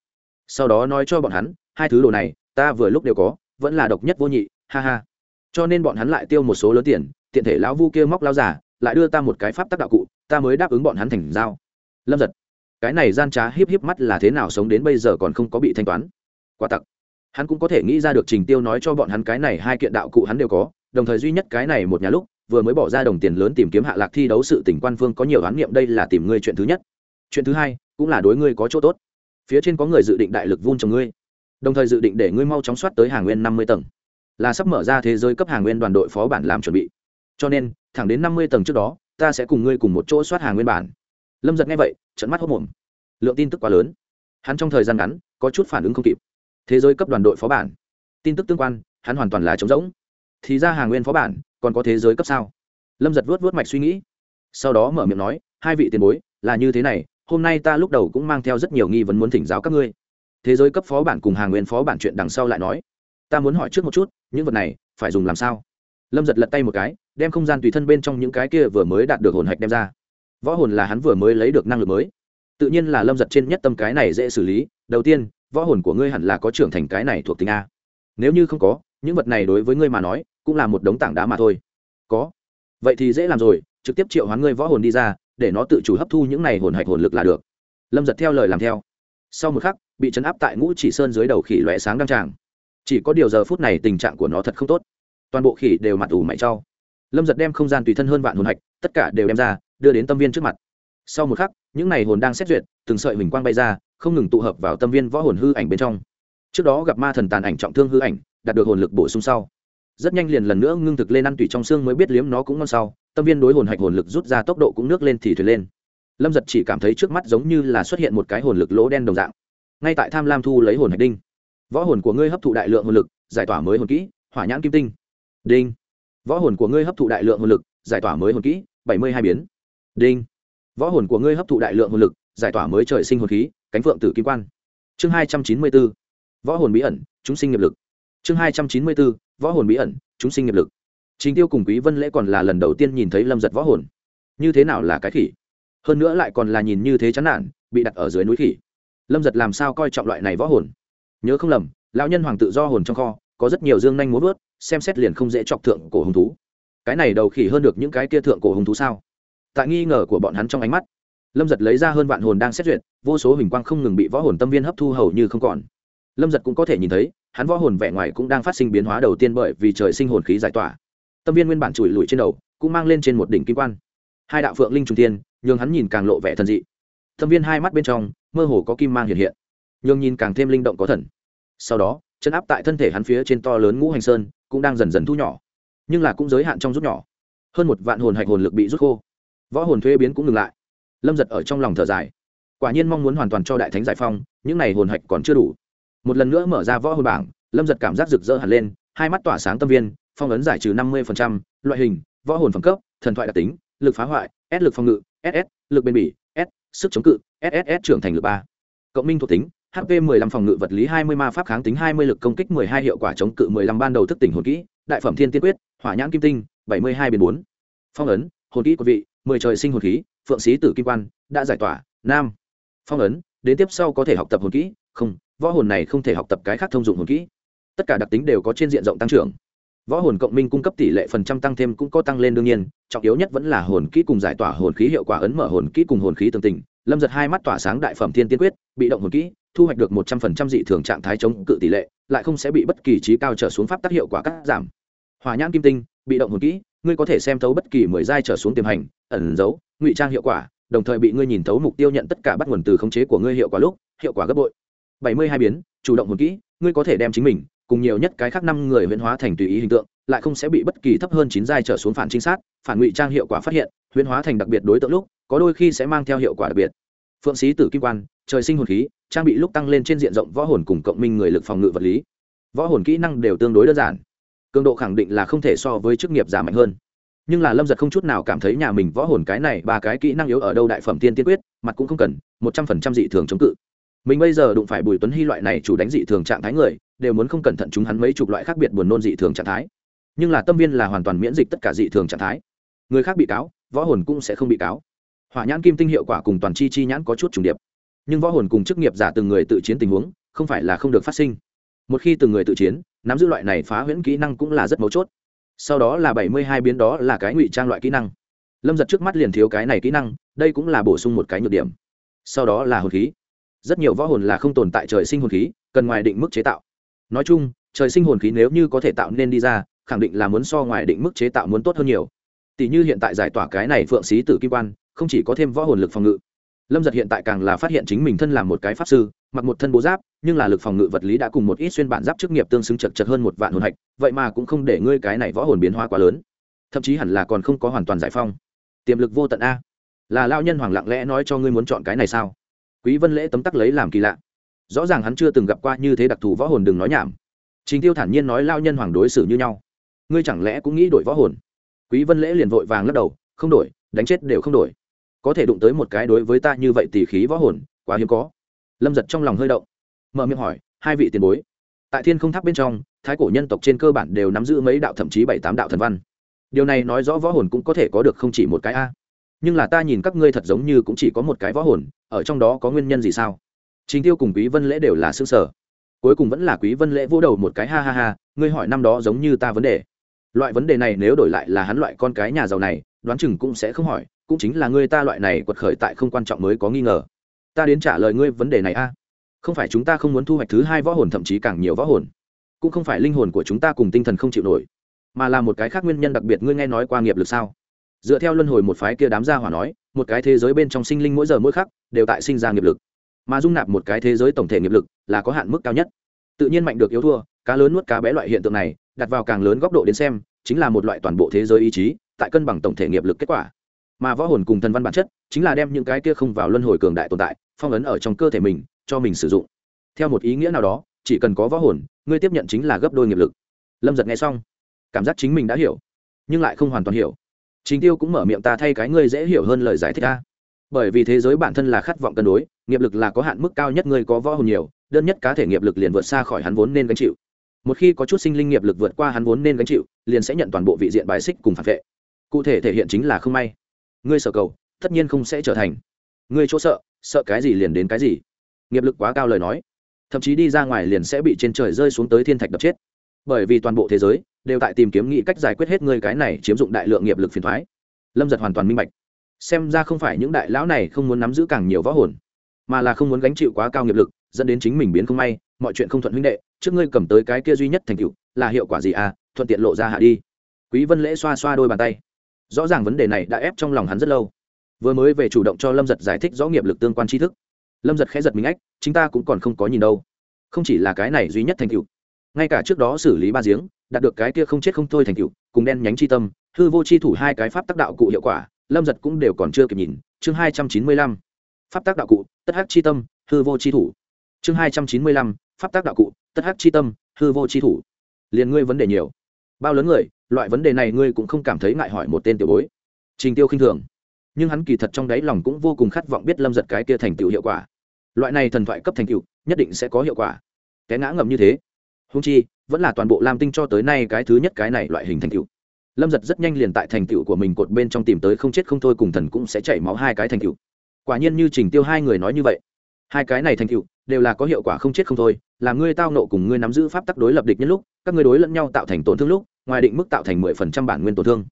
Sau đó nói cho bọn hắn, hai thứ đồ này, ta vừa lúc đều có, vẫn là độc nhất vô nhị, ha ha. Cho nên bọn hắn lại tiêu một số lớn tiền, tiện thể lão vu kia móc lao giả, lại đưa ta một cái pháp tác đạo cụ, ta mới đáp ứng bọn hắn thành giao. Lâm giật cái này gian trá híp híp mắt là thế nào sống đến bây giờ còn không có bị thanh toán. Quá tặc. Hắn cũng có thể nghĩ ra được trình tiêu nói cho bọn hắn cái này hai kiện đạo cụ hắn đều có, đồng thời duy nhất cái này một nhà lúc, vừa mới bỏ ra đồng tiền lớn tìm kiếm hạ lạc thi đấu sự tỉnh quan phương có nhiều án niệm đây là tìm ngươi chuyện thứ nhất. Chuyện thứ hai, cũng là đối ngươi có chỗ tốt. Phía trên có người dự định đại lực vun trồng ngươi, đồng thời dự định để ngươi mau chóng soát tới hàng nguyên năm mươi tầng. Là sắp mở ra thế giới cấp hàng nguyên đoàn đội phó bản làm chuẩn bị. Cho nên, thẳng đến năm mươi tầng trước đó, ta sẽ cùng ngươi cùng một chỗ soát hàng nguyên bản lâm giật nghe vậy trận mắt hốc mồm. Lượng tin tức quá lớn. Hắn trong thời gian ngắn, có chút phản ứng không kịp. Thế giới cấp đoàn đội phó bản. Tin tức tương quan, hắn hoàn toàn là trống rỗng. Thì ra hàng nguyên phó bản, còn có thế giới cấp sao? Lâm giật vớt vớt mạch suy nghĩ. Sau đó mở miệng nói, hai vị tiền bối, là như thế này, hôm nay ta lúc đầu cũng mang theo rất nhiều nghi vấn muốn thỉnh giáo các ngươi. Thế giới cấp phó bản cùng hàng nguyên phó bản chuyện đằng sau lại nói. Ta muốn hỏi trước một chút, những vật này, phải dùng làm sao? Lâm giật lật tay một cái, đem không gian tùy thân bên trong những cái kia vừa mới đạt được hồn hạch đem ra võ hồn là hắn vừa mới lấy được năng lực mới. Tự nhiên là lâm giật trên nhất tâm cái này dễ xử lý. Đầu tiên, võ hồn của ngươi hẳn là có trưởng thành cái này thuộc tính a. Nếu như không có, những vật này đối với ngươi mà nói, cũng là một đống tảng đá mà thôi. Có. Vậy thì dễ làm rồi, trực tiếp triệu hoán ngươi võ hồn đi ra, để nó tự chủ hấp thu những này hồn hạch hồn lực là được. Lâm giật theo lời làm theo. Sau một khắc, bị chấn áp tại ngũ chỉ sơn dưới đầu khỉ lóe sáng đăng tràng. Chỉ có điều giờ phút này tình trạng của nó thật không tốt. Toàn bộ khỉ đều mặt ủ mày trao. lâm giật đem không gian tùy thân hơn vạn hồn hạch, tất cả đều đem ra đưa đến tâm viên trước mặt. Sau một khắc, những n à y hồn đang xét duyệt, từng sợi huỳnh quang bay ra, không ngừng tụ hợp vào tâm viên võ hồn hư ảnh bên trong. Trước đó gặp ma thần tàn ảnh trọng thương hư ảnh, đạt được hồn lực bổ sung sau. Rất nhanh liền lần nữa ngưng thực lên ăn tủy trong xương mới biết liếm nó cũng ngon sau, tâm viên đối hồn hạch hồn lực rút ra tốc độ cũng nước lên thì thuyền lên. Lâm giật chỉ cảm thấy trước mắt giống như là xuất hiện một cái hồn lực lỗ đen đồng dạng. Ngay tại tham lam thu lấy hồn hạch đinh. Võ hồn của ngươi hấp thụ đại lượng hồn lực, giải tỏa mới hồn kỹ, hỏa nhãn kim tinh. Đinh. Võ hồn của ngươi hấp thụ đại lượng hồn lực, giải tỏa mới hồn kỹ, bảy mươi hai biến đinh. Võ hồn của ngươi hấp thụ đại lượng hồn lực, giải tỏa mới trời sinh hồn khí, cánh phượng tử kim quan. Chương hai trăm chín mươi bốn võ hồn bí ẩn, chúng sinh nghiệp lực. Chương hai trăm chín mươi bốn võ hồn bí ẩn, chúng sinh nghiệp lực. Trình tiêu cùng quý vân lễ còn là lần đầu tiên nhìn thấy lâm giật võ hồn. Như thế nào là cái khỉ? Hơn nữa lại còn là nhìn như thế chán nản, bị đặt ở dưới núi khỉ. Lâm giật làm sao coi trọng loại này võ hồn? Nhớ không lầm, lão nhân hoàng tự do hồn trong kho, có rất nhiều dương nhanh muốn vớt, xem xét liền không dễ chọc thượng cổ hùng thú. Cái này đầu khỉ hơn được những cái kia thượng cổ hùng thú sao? Tại nghi ngờ của bọn hắn trong ánh mắt. Lâm giật lấy ra hơn vạn hồn đang xét duyệt, vô số hình quang không ngừng bị võ hồn tâm viên hấp thu hầu như không còn. Lâm giật cũng có thể nhìn thấy, hắn võ hồn vẻ ngoài cũng đang phát sinh biến hóa đầu tiên bởi vì trời sinh hồn khí giải tỏa. Tâm viên nguyên bản chùi lùi trên đầu, cũng mang lên trên một đỉnh kim quan. Hai đạo phượng linh trung tiên nhường hắn nhìn càng lộ vẻ thần dị. Tâm viên hai mắt bên trong, mơ hồ có kim mang hiện hiện. Nhường nhìn càng thêm linh động có thần. Sau đó, chân áp tại thân thể hắn phía trên to lớn ngũ hành sơn, cũng đang dần dần thu nhỏ. Nhưng là cũng giới hạn trong rút nhỏ. Hơn một vạn hồn hạch hồn lực bị rút khô võ hồn thuế biến cũng ngừng lại. Lâm giật ở trong lòng thở dài. Quả nhiên mong muốn hoàn toàn cho đại thánh giải phong, những n à y hồn hạch còn chưa đủ. Một lần nữa mở ra võ hồn bảng, lâm giật cảm giác rực rỡ hẳn lên, hai mắt tỏa sáng tâm viên, phong ấn giải trừ năm mươi loại hình, võ hồn phẩm cấp, thần thoại đặc tính, lực phá hoại, s lực phòng ngự ss lực bền bỉ, s, sức chống cự sss trưởng thành lực ba. Cộng minh thuộc tính hp 15 phòng ngự vật lý 20 ma pháp kháng tính 20 lực công kích 12 hiệu quả chống cự 15 ban đầu thức tỉnh hồn kỹ, đại phẩm thiên tiên quyết, hỏa nhãn kim tinh 72 biến 4. phong ấn, hồn kỹ của vị 10 trời sinh hồn khí, phượng sĩ tử kim quan, đã giải tỏa, nam. Phong ấn, đến tiếp sau có thể học tập hồn kỹ, không, võ hồn này không thể học tập cái khác thông dụng hồn kỹ. Tất cả đặc tính đều có trên diện rộng tăng trưởng. Võ hồn cộng minh cung cấp tỷ lệ phần trăm tăng thêm cũng có tăng lên đương nhiên, trọng yếu nhất vẫn là hồn kỹ cùng giải tỏa hồn khí hiệu quả ấn mở hồn kỹ cùng hồn khí tương tình. Lâm giật hai mắt tỏa sáng đại phẩm thiên tiên quyết, bị động hồn kỹ, thu hoạch được một trăm phần trăm dị thường trạng thái chống cự tỷ lệ, lại không sẽ bị bất kỳ trí cao trở xuống pháp tác hiệu quả cắt giảm. Hòa nhãn kim tinh bị động hồn kỹ, ngươi có thể xem thấu bất kỳ mười giai trở xuống tiềm hành, ẩn giấu, ngụy trang hiệu quả, đồng thời bị ngươi nhìn thấu mục tiêu nhận tất cả bắt nguồn từ khống chế của ngươi hiệu quả lúc, hiệu quả gấp bội. Bảy mươi hai biến, chủ động hồn kỹ, ngươi có thể đem chính mình cùng nhiều nhất cái khác năm người huyễn hóa thành tùy ý hình tượng, lại không sẽ bị bất kỳ thấp hơn chín giai trở xuống phản trinh sát, phản ngụy trang hiệu quả phát hiện, huyễn hóa thành đặc biệt đối tượng lúc, có đôi khi sẽ mang theo hiệu quả đặc biệt. Phượng sĩ tử kim quan, trời sinh hồn khí, trang bị lúc tăng lên trên diện rộng võ hồn cùng cộng minh người lực phòng ngự vật lý. Võ hồn kỹ năng đều tương đối đơn giản cường độ khẳng định là không thể so với chức nghiệp giả mạnh hơn. Nhưng là lâm giật không chút nào cảm thấy nhà mình võ hồn cái này, ba cái kỹ năng yếu ở đâu đại phẩm tiên tiên quyết, mặt cũng không cần, một trăm phần trăm dị thường chống cự. Mình bây giờ đụng phải bùi tuấn hy loại này chủ đánh dị thường trạng thái người, đều muốn không cẩn thận chúng hắn mấy chục loại khác biệt buồn nôn dị thường trạng thái. Nhưng là tâm viên là hoàn toàn miễn dịch tất cả dị thường trạng thái. Người khác bị cáo, võ hồn cũng sẽ không bị cáo. Hỏa nhãn kim tinh hiệu quả cùng toàn chi chi nhãn có chút trùng điệp. Nhưng võ hồn cùng chức nghiệp giả từng người tự chiến tình huống, không phải là không được phát sinh. Một khi từng người tự chiến nắm giữ loại này phá huyễn kỹ năng cũng là rất mấu chốt. Sau đó là bảy mươi hai biến đó là cái ngụy trang loại kỹ năng. Lâm giật trước mắt liền thiếu cái này kỹ năng, đây cũng là bổ sung một cái nhược điểm. Sau đó là hồn khí. Rất nhiều võ hồn là không tồn tại trời sinh hồn khí, cần ngoài định mức chế tạo. Nói chung, trời sinh hồn khí nếu như có thể tạo nên đi ra, khẳng định là muốn so ngoài định mức chế tạo muốn tốt hơn nhiều. Tỷ như hiện tại giải tỏa cái này phượng xí tử kim quan, không chỉ có thêm võ hồn lực phòng ngự lâm giật hiện tại càng là phát hiện chính mình thân làm một cái pháp sư, mặc một thân bố giáp, nhưng là lực phòng ngự vật lý đã cùng một ít xuyên bản giáp chức nghiệp tương xứng chật chật hơn một vạn hồn hạch, vậy mà cũng không để ngươi cái này võ hồn biến hóa quá lớn. Thậm chí hẳn là còn không có hoàn toàn giải phong. Tiềm lực vô tận a. Là lao nhân hoàng lặng lẽ nói cho ngươi muốn chọn cái này sao? Quý vân lễ tấm tắc lấy làm kỳ lạ. Rõ ràng hắn chưa từng gặp qua như thế đặc thù võ hồn đừng nói nhảm. Trình tiêu thản nhiên nói lao nhân hoàng đối xử như nhau. Ngươi chẳng lẽ cũng nghĩ đổi võ hồn? Quý vân lễ liền vội vàng lắc đầu, không đổi, đánh chết đều không đổi có thể đụng tới một cái đối với ta như vậy tỉ khí võ hồn, quá hiếm có. Lâm giật trong lòng hơi động, mở miệng hỏi, hai vị tiền bối. Tại thiên không tháp bên trong, thái cổ nhân tộc trên cơ bản đều nắm giữ mấy đạo thậm chí bảy tám đạo thần văn. Điều này nói rõ võ hồn cũng có thể có được không chỉ một cái a. Nhưng là ta nhìn các ngươi thật giống như cũng chỉ có một cái võ hồn, ở trong đó có nguyên nhân gì sao? Chính tiêu cùng quý vân lễ đều là xương sở cuối cùng vẫn là quý vân lễ vỗ đầu một cái, ha ha ha, ngươi hỏi năm đó giống như ta vấn đề. Loại vấn đề này nếu đổi lại là hắn loại con cái nhà giàu này, đoán chừng cũng sẽ không hỏi cũng chính là ngươi ta loại này quật khởi tại không quan trọng mới có nghi ngờ. Ta đến trả lời ngươi vấn đề này a. Không phải chúng ta không muốn thu hoạch thứ hai võ hồn thậm chí càng nhiều võ hồn. Cũng không phải linh hồn của chúng ta cùng tinh thần không chịu nổi, mà là một cái khác nguyên nhân đặc biệt ngươi nghe nói qua nghiệp lực sao? Dựa theo luân hồi một phái kia đám gia hỏa nói, một cái thế giới bên trong sinh linh mỗi giờ mỗi khắc đều tại sinh ra nghiệp lực. Mà dung nạp một cái thế giới tổng thể nghiệp lực là có hạn mức cao nhất. Tự nhiên mạnh được yếu thua, cá lớn nuốt cá bé loại hiện tượng này, đặt vào càng lớn góc độ đến xem, chính là một loại toàn bộ thế giới ý chí, tại cân bằng tổng thể nghiệp lực kết quả mà võ hồn cùng thần văn bản chất chính là đem những cái kia không vào luân hồi cường đại tồn tại phong ấn ở trong cơ thể mình cho mình sử dụng. Theo một ý nghĩa nào đó, chỉ cần có võ hồn, ngươi tiếp nhận chính là gấp đôi nghiệp lực. Lâm giật nghe xong, cảm giác chính mình đã hiểu, nhưng lại không hoàn toàn hiểu. Chính tiêu cũng mở miệng ta thay cái ngươi dễ hiểu hơn lời giải thích ta. Bởi vì thế giới bản thân là khát vọng cân đối, nghiệp lực là có hạn mức cao nhất ngươi có võ hồn nhiều, đơn nhất cá thể nghiệp lực liền vượt xa khỏi hắn vốn nên gánh chịu. Một khi có chút sinh linh nghiệp lực vượt qua hắn vốn nên gánh chịu, liền sẽ nhận toàn bộ vị diện bài xích cùng phản vệ. Cụ thể thể hiện chính là không may ngươi sợ cầu, tất nhiên không sẽ trở thành. Ngươi chỗ sợ sợ cái gì liền đến cái gì. Nghiệp lực quá cao lời nói. Thậm chí đi ra ngoài liền sẽ bị trên trời rơi xuống tới thiên thạch đập chết. Bởi vì toàn bộ thế giới đều tại tìm kiếm nghĩ cách giải quyết hết ngươi cái này chiếm dụng đại lượng nghiệp lực phiền thoái. Lâm giật hoàn toàn minh bạch. Xem ra không phải những đại lão này không muốn nắm giữ càng nhiều võ hồn, mà là không muốn gánh chịu quá cao nghiệp lực, dẫn đến chính mình biến không may, mọi chuyện không thuận huynh đệ, trước ngươi cầm tới cái kia duy nhất thành tựu là hiệu quả gì à thuận tiện lộ ra hạ đi. Quý vân lễ xoa xoa đôi bàn tay rõ ràng vấn đề này đã ép trong lòng hắn rất lâu. Vừa mới về chủ động cho lâm giật giải thích rõ nghiệp lực tương quan tri thức. Lâm giật khẽ giật mình ách chúng ta cũng còn không có nhìn đâu. Không chỉ là cái này duy nhất thành cựu ngay cả trước đó xử lý ba giếng, đạt được cái kia không chết không thôi thành cựu cùng đen nhánh chi tâm, hư vô chi thủ hai cái pháp tác đạo cụ hiệu quả, lâm giật cũng đều còn chưa kịp nhìn. Chương hai trăm chín mươi lăm, pháp tác đạo cụ, tất hắc chi tâm, hư vô chi thủ. Chương hai trăm chín mươi lăm, pháp tác đạo cụ, tất hắc chi tâm, hư vô chi thủ. Liền ngươi vấn đề nhiều. Bao lớn người loại vấn đề này ngươi cũng không cảm thấy ngại hỏi một tên tiểu bối. Trình tiêu khinh thường. Nhưng hắn kỳ thật trong đáy lòng cũng vô cùng khát vọng biết lâm giật cái kia thành tựu hiệu quả. Loại này thần thoại cấp thành tựu, nhất định sẽ có hiệu quả. Cái ngã ngầm như thế. Húng chi, vẫn là toàn bộ lam tinh cho tới nay cái thứ nhất cái này loại hình thành tựu. Lâm giật rất nhanh liền tại thành tựu của mình cột bên trong tìm tới không chết không thôi cùng thần cũng sẽ chảy máu hai cái thành tựu. Quả nhiên như trình tiêu hai người nói như vậy. Hai cái này thành tựu đều là có hiệu quả không chết không thôi, là ngươi tao nộ cùng ngươi nắm giữ pháp tắc đối lập địch nhân lúc, các ngươi đối lẫn nhau tạo thành tổn thương lúc ngoài định mức tạo thành mười phần trăm bản nguyên tổn thương.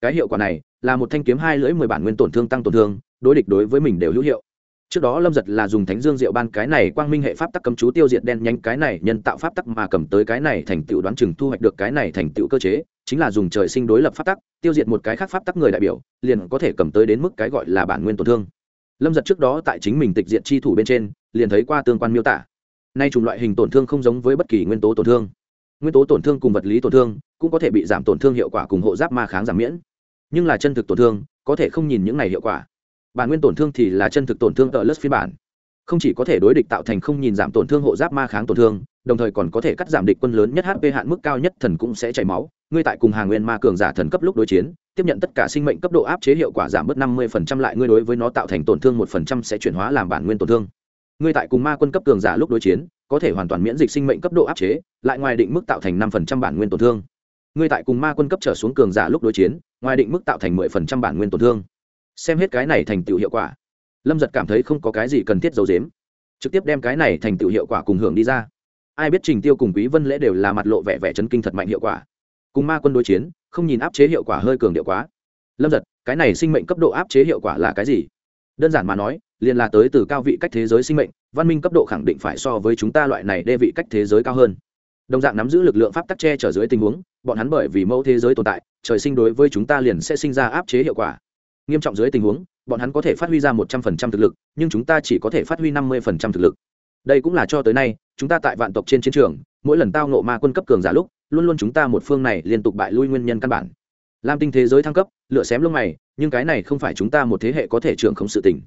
Cái hiệu quả này là một thanh kiếm hai lưỡi mười bản nguyên tổn thương tăng tổn thương, đối địch đối với mình đều hữu hiệu. Trước đó lâm giật là dùng thánh dương diệu ban cái này quang minh hệ pháp tắc cấm chú tiêu diệt đen nhanh cái này nhân tạo pháp tắc mà cầm tới cái này thành tựu đoán chừng thu hoạch được cái này thành tựu cơ chế, chính là dùng trời sinh đối lập pháp tắc, tiêu diệt một cái khác pháp tắc người đại biểu, liền có thể cầm tới đến mức cái gọi là bản nguyên tổn thương. Lâm giật trước đó tại chính mình tịch diện chi thủ bên trên, liền thấy qua tương quan miêu tả. Nay chủng loại hình tổn thương không giống với bất kỳ nguyên tố tổn thương nguyên tố tổn thương cùng vật lý tổn thương cũng có thể bị giảm tổn thương hiệu quả cùng hộ giáp ma kháng giảm miễn. Nhưng là chân thực tổn thương có thể không nhìn những này hiệu quả. Bản nguyên tổn thương thì là chân thực tổn thương ở lớp phiên bản. Không chỉ có thể đối địch tạo thành không nhìn giảm tổn thương hộ giáp ma kháng tổn thương, đồng thời còn có thể cắt giảm địch quân lớn nhất hp hạn mức cao nhất thần cũng sẽ chảy máu. Ngươi tại cùng hàng nguyên ma cường giả thần cấp lúc đối chiến, tiếp nhận tất cả sinh mệnh cấp độ áp chế hiệu quả giảm bớt năm mươi phần trăm lại ngươi đối với nó tạo thành tổn thương một phần trăm sẽ chuyển hóa làm bản nguyên tổn thương. Ngươi tại cùng ma quân cấp cường giả lúc đối chiến có thể hoàn toàn miễn dịch sinh mệnh cấp độ áp chế, lại ngoài định mức tạo thành năm phần trăm bản nguyên tổn thương. Ngươi tại cùng ma quân cấp trở xuống cường giả lúc đối chiến, ngoài định mức tạo thành mười phần trăm bản nguyên tổn thương. Xem hết cái này thành tựu hiệu quả. Lâm giật cảm thấy không có cái gì cần thiết giấu dếm trực tiếp đem cái này thành tựu hiệu quả cùng hưởng đi ra. Ai biết trình tiêu cùng quý vân lễ đều là mặt lộ vẻ vẻ chấn kinh thật mạnh hiệu quả. Cùng ma quân đối chiến, không nhìn áp chế hiệu quả hơi cường điệu quá. Lâm giật, cái này sinh mệnh cấp độ áp chế hiệu quả là cái gì? Đơn giản mà nói, liền là tới từ cao vị cách thế giới sinh mệnh, văn minh cấp độ khẳng định phải so với chúng ta loại này đê vị cách thế giới cao hơn. Đồng dạng nắm giữ lực lượng pháp tắc che trở dưới tình huống, bọn hắn bởi vì mẫu thế giới tồn tại, trời sinh đối với chúng ta liền sẽ sinh ra áp chế hiệu quả. Nghiêm trọng dưới tình huống, bọn hắn có thể phát huy ra một trăm phần trăm thực lực, nhưng chúng ta chỉ có thể phát huy năm mươi phần trăm thực lực. Đây cũng là cho tới nay, chúng ta tại vạn tộc trên chiến trường, mỗi lần tao nộ ma quân cấp cường giả lúc, luôn luôn chúng ta một phương này liên tục bại lui nguyên nhân căn bản. Lam tinh thế giới thăng cấp lựa xém lông mày nhưng cái này không phải chúng ta một thế hệ có thể trưởng không sự tình.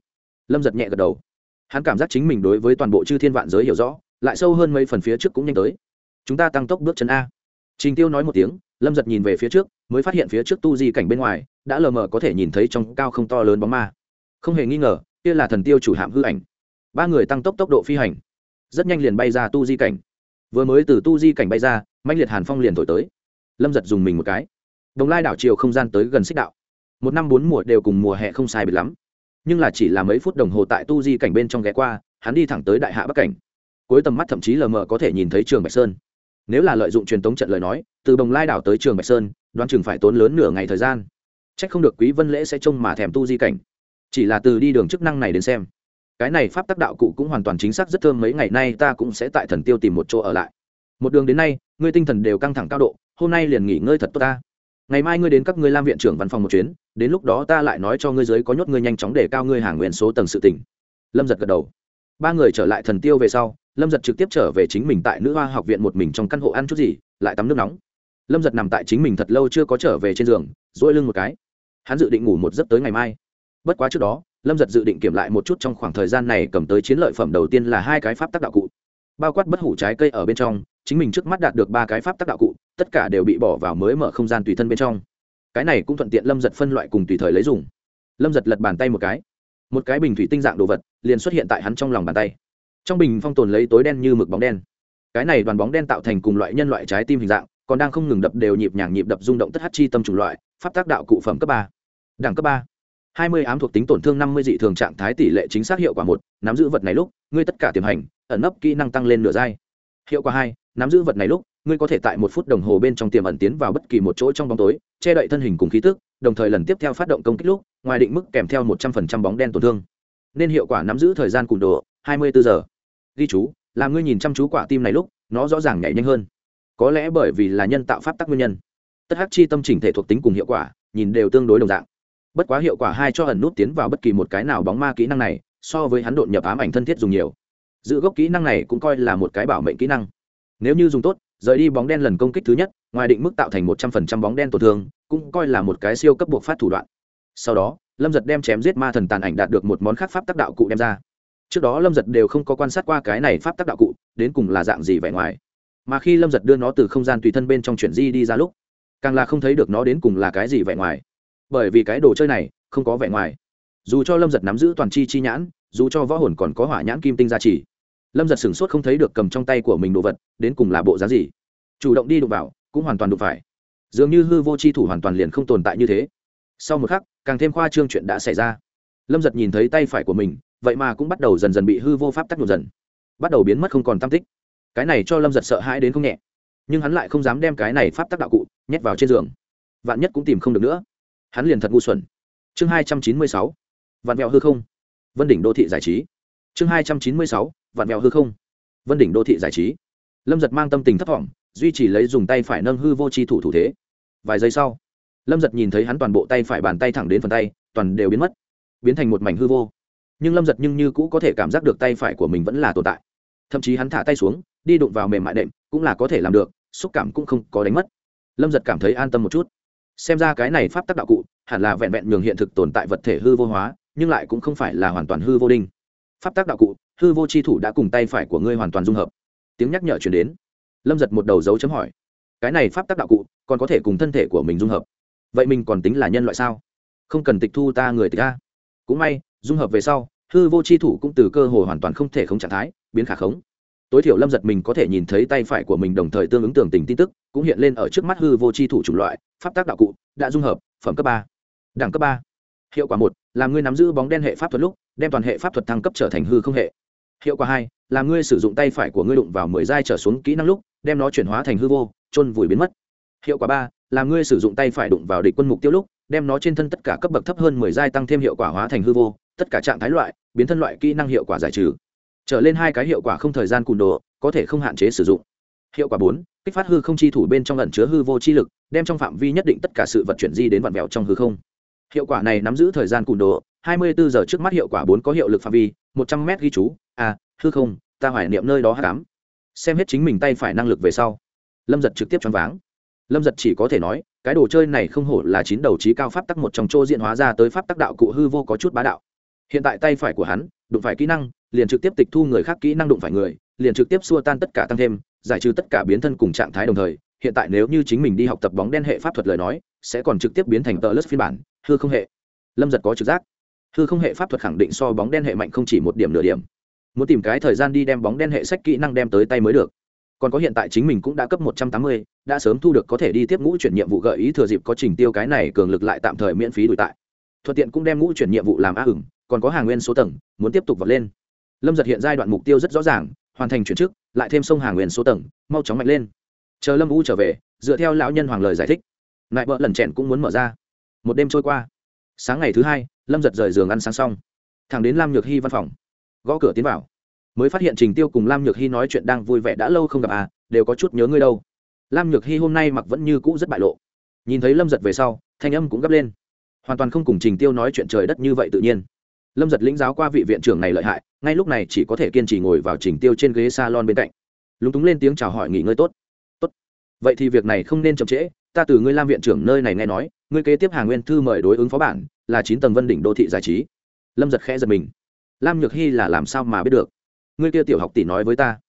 Lâm giật nhẹ gật đầu. Hắn cảm giác chính mình đối với toàn bộ chư thiên vạn giới hiểu rõ, lại sâu hơn mấy phần phía trước cũng nhanh tới. Chúng ta tăng tốc bước chân a. Trình tiêu nói một tiếng, lâm giật nhìn về phía trước, mới phát hiện phía trước tu di cảnh bên ngoài, đã lờ mờ có thể nhìn thấy trong cao không to lớn bóng ma. Không hề nghi ngờ, kia là thần tiêu chủ hạm hư ảnh. Ba người tăng tốc tốc độ phi hành. Rất nhanh liền bay ra tu di cảnh. Vừa mới từ tu di cảnh bay ra mạnh liệt hàn phong liền thổi tới. Lâm giật dùng mình một cái. Đồng lai đảo chiều không gian tới gần xích đạo một năm bốn mùa đều cùng mùa hè không sai biệt lắm. Nhưng là chỉ là mấy phút đồng hồ tại tu di cảnh bên trong ghé qua, hắn đi thẳng tới đại hạ bắc cảnh. Cuối tầm mắt thậm chí lờ mờ có thể nhìn thấy trường bạch sơn. Nếu là lợi dụng truyền thống trận lời nói, từ đồng lai đảo tới trường bạch sơn, đoán chừng phải tốn lớn nửa ngày thời gian. C h ắ c không được quý vân lễ sẽ trông mà thèm tu di cảnh. Chỉ là từ đi đường chức năng này đến xem. Cái này pháp tác đạo cụ cũng hoàn toàn chính xác rất thơm, mấy ngày nay ta cũng sẽ tại thần tiêu tìm một chỗ ở lại. Một đường đến nay, ngươi tinh thần đều căng thẳng cao độ, hôm nay liền nghỉ ngơi thật tốt ta. Ngày mai ngươi đến các ngươi lam viện trưởng văn phòng một chuyến đến lúc đó ta lại nói cho ngươi giới có nhốt ngươi nhanh chóng để cao ngươi hàng nguyện số tầng sự tỉnh lâm giật gật đầu. Ba người trở lại thần tiêu về sau, lâm giật trực tiếp trở về chính mình tại nữ hoa học viện một mình trong căn hộ ăn chút gì, lại tắm nước nóng. Lâm giật nằm tại chính mình thật lâu chưa có trở về trên giường dỗi lưng một cái. Hắn dự định ngủ một giấc tới ngày mai. Bất quá trước đó, lâm giật dự định kiểm lại một chút trong khoảng thời gian này cầm tới chiến lợi phẩm đầu tiên là hai cái pháp tác đạo cụ. Bao quát bất hủ trái cây ở bên trong, chính mình trước mắt đạt được ba cái pháp tác đạo cụ, tất cả đều bị bỏ vào mới mở không gian tùy thân bên trong cái này cũng thuận tiện lâm giật phân loại cùng tùy thời lấy dùng. Lâm giật lật bàn tay một cái. Một cái bình thủy tinh dạng đồ vật liền xuất hiện tại hắn trong lòng bàn tay. Trong bình phong tồn lấy tối đen như mực bóng đen. Cái này đoàn bóng đen tạo thành cùng loại nhân loại trái tim hình dạng, còn đang không ngừng đập đều nhịp nhàng nhịp đập rung động tất hát chi tâm chủng loại, pháp tác đạo cụ phẩm cấp ba. Đẳng cấp ba. Hai mươi ám thuộc tính tổn thương năm mươi dị thường trạng thái tỷ lệ chính xác hiệu quả một, nắm giữ vật này lúc, ngươi tất cả tiềm hành, ẩn nấp kỹ năng tăng lên nửa giai. Hiệu quả hai, nắm giữ vật này lúc ngươi có thể tại một phút đồng hồ bên trong tiềm ẩn tiến vào bất kỳ một chỗ trong bóng tối, che đậy thân hình cùng khí tức, đồng thời lần tiếp theo phát động công kích lúc, ngoài định mức kèm theo một trăm phần trăm bóng đen tổn thương. Nên hiệu quả nắm giữ thời gian cùn độ, hai mươi bốn giờ. Ghi chú làm ngươi nhìn chăm chú quả tim này lúc, nó rõ ràng nhảy nhanh hơn. Có lẽ bởi vì là nhân tạo pháp tắc nguyên nhân. Tất hắc chi tâm chỉnh thể thuộc tính cùng hiệu quả, nhìn đều tương đối đồng dạng. Bất quá hiệu quả hai cho ẩn nút tiến vào bất kỳ một cái nào bóng ma kỹ năng này, so với hắn đột nhập ám ảnh thân thiết dùng nhiều. Giữ gốc kỹ năng này cũng coi là một cái bảo mệnh kỹ năng. Nếu như dùng tốt rời đi bóng đen lần công kích thứ nhất, ngoài định mức tạo thành một trăm phần trăm bóng đen tổn thương, cũng coi là một cái siêu cấp buộc phát thủ đoạn. Sau đó, lâm giật đem chém giết ma thần tàn ảnh đạt được một món khác pháp tác đạo cụ đem ra. Trước đó lâm giật đều không có quan sát qua cái này pháp tác đạo cụ, đến cùng là dạng gì vẻ ngoài. Mà khi lâm giật đưa nó từ không gian tùy thân bên trong chuyển di đi ra lúc, càng là không thấy được nó đến cùng là cái gì vẻ ngoài. Bởi vì cái đồ chơi này không có vẻ ngoài. Dù cho lâm giật nắm giữ toàn chi chi nhãn, dù cho võ hồn còn có hỏa nhãn kim tinh gia trì lâm giật sửng sốt không thấy được cầm trong tay của mình đồ vật, đến cùng là bộ giá gì? Chủ động đi đụng vào, cũng hoàn toàn đụng phải. Dường như hư vô c h i thủ hoàn toàn liền không tồn tại như thế. Sau một khắc, càng thêm khoa trương chuyện đã xảy ra. Lâm giật nhìn thấy tay phải của mình, vậy mà cũng bắt đầu dần dần bị hư vô pháp tắc nhộn dần. Bắt đầu biến mất không còn tam tích. Cái này cho lâm giật sợ hãi đến không nhẹ. Nhưng hắn lại không dám đem cái này pháp tắc đạo cụ nhét vào trên giường. Vạn nhất cũng tìm không được nữa. Hắn liền thật ngu xuẩn. Chương hai trăm chín mươi sáu. Vạn mẹo hư không. Vân đỉnh đô thị giải trí. Chương hai trăm chín mươi sáu vạn mẹo hư không. Vân đỉnh đô thị giải trí. Lâm giật mang tâm tình thấp t duy trì lấy dùng tay phải nâng hư vô c h i thủ thủ thế. Vài giây sau, lâm giật nhìn thấy hắn toàn bộ tay phải bàn tay thẳng đến phần tay, toàn đều biến mất, biến thành một mảnh hư vô. Nhưng lâm giật nhưng như cũ có thể cảm giác được tay phải của mình vẫn là tồn tại. Thậm chí hắn thả tay xuống, đi đụng vào mềm mại đệm, cũng là có thể làm được, xúc cảm cũng không có đánh mất. Lâm giật cảm thấy an tâm một chút. Xem ra cái này pháp tác đạo cụ, hẳn là vẹn vẹn nhường hiện thực tồn tại vật thể hư vô hóa, nhưng lại cũng không phải là hoàn toàn hư vô đinh. Pháp tác đạo cụ hư vô c h i thủ đã cùng tay phải của ngươi hoàn toàn dung hợp. Tiếng nhắc nhở chuyển đến. Lâm giật một đầu dấu chấm hỏi. Cái này pháp tác đạo cụ, còn có thể cùng thân thể của mình dung hợp. Vậy mình còn tính là nhân loại sao? Không cần tịch thu ta người tịch ta cũng may, dung hợp về sau, hư vô c h i thủ cũng từ cơ hồ hoàn toàn không thể không trạng thái, biến khả khống. Tối thiểu lâm giật mình có thể nhìn thấy tay phải của mình đồng thời tương ứng tưởng tình tin tức, cũng hiện lên ở trước mắt hư vô c h i thủ chủng loại, pháp tác đạo cụ, đã dung hợp, phẩm cấp ba. Đẳng cấp ba. Hiệu quả một, là ngươi nắm giữ bóng đen hệ pháp thuật lúc, đem toàn hệ pháp thuật thăng cấp trở thành hư không hệ hiệu quả hai, là ngươi sử dụng tay phải của ngươi đụng vào mười giai trở xuống kỹ năng lúc, đem nó chuyển hóa thành hư vô trôn vùi biến mất. Hiệu quả ba, là ngươi sử dụng tay phải đụng vào địch quân mục tiêu lúc, đem nó trên thân tất cả cấp bậc thấp hơn mười giai tăng thêm hiệu quả hóa thành hư vô, tất cả trạng thái loại, biến thân loại kỹ năng hiệu quả giải trừ. Trở lên hai cái hiệu quả không thời gian cùn đồ, có thể không hạn chế sử dụng. Hiệu quả bốn, kích phát hư không chi thủ bên trong ẩn chứa hư vô chi lực, đem trong phạm vi nhất định tất cả sự vật chuyển di đến vạn vẹo trong hư không hiệu quả này nắm giữ thời gian cùn đồ hai mươi bốn giờ trước mắt hiệu quả bốn có hiệu lực phạm vi một trăm m ghi chú. À, hư không ta hoài niệm nơi đó hát cám xem hết chính mình tay phải năng lực về sau. Lâm giật trực tiếp choáng váng. Lâm giật chỉ có thể nói cái đồ chơi này không hổ là chín đầu trí cao pháp tắc một trong chỗ diện hóa ra tới pháp tắc đạo cụ hư vô có chút bá đạo. Hiện tại tay phải của hắn đụng phải kỹ năng liền trực tiếp tịch thu người khác kỹ năng đụng phải người liền trực tiếp xua tan tất cả tăng thêm giải trừ tất cả biến thân cùng trạng thái đồng thời. Hiện tại nếu như chính mình đi học tập bóng đen hệ pháp thuật lời nói sẽ còn trực tiếp biến thành tờ lớp phiên bản hư không hệ. Lâm giật có trực giác. Hư không hệ pháp thuật khẳng định so bóng đen hệ mạnh không chỉ một điểm nửa điểm. Muốn tìm cái thời gian đi đem bóng đen hệ sách kỹ năng đem tới tay mới được. Còn có hiện tại chính mình cũng đã cấp một trăm tám mươi, đã sớm thu được có thể đi tiếp ngũ chuyển nhiệm vụ gợi ý thừa dịp có trình tiêu cái này cường lực lại tạm thời miễn phí đổi tại. Thuận tiện cũng đem ngũ chuyển nhiệm vụ làm a hửng còn có hàng nguyên số tầng, muốn tiếp tục vọt lên. Lâm giật hiện giai đoạn mục tiêu rất rõ ràng, hoàn thành chuyển chức, lại thêm sông hàng nguyên số tầng, mau chóng mạnh lên. Chờ lâm vũ trở về, dựa theo lão nhân hoàng lời giải thích. Lại vợ lần chèn cũng muốn mở ra một đêm trôi qua. Sáng ngày thứ hai, lâm giật rời giường ăn sáng xong. Thẳng đến lam nhược hy văn phòng. Gõ cửa tiến vào. Mới phát hiện trình tiêu cùng lam nhược hy nói chuyện đang vui vẻ đã lâu không gặp à đều có chút nhớ ngươi đâu. Lam nhược hy hôm nay mặc vẫn như cũ rất bại lộ. Nhìn thấy lâm giật về sau, thanh âm cũng gấp lên. Hoàn toàn không cùng trình tiêu nói chuyện trời đất như vậy tự nhiên. Lâm giật lĩnh giáo qua vị viện trưởng này lợi hại, ngay lúc này chỉ có thể kiên trì ngồi vào trình tiêu trên ghế s a lon bên cạnh. Lúng túng lên tiếng chào hỏi nghỉ ngơi tốt. Tốt. Vậy thì việc này không nên chậm trễ, ta từ ngươi lam viện trưởng nơi này nghe nói ngươi kế tiếp hàng nguyên thư mời đối ứng phó bản, là chín tầng vân đỉnh đô thị giải trí. Lâm giật khẽ giật mình. Lam nhược hy là làm sao mà biết được? Ngươi kia tiểu học tỷ nói với ta,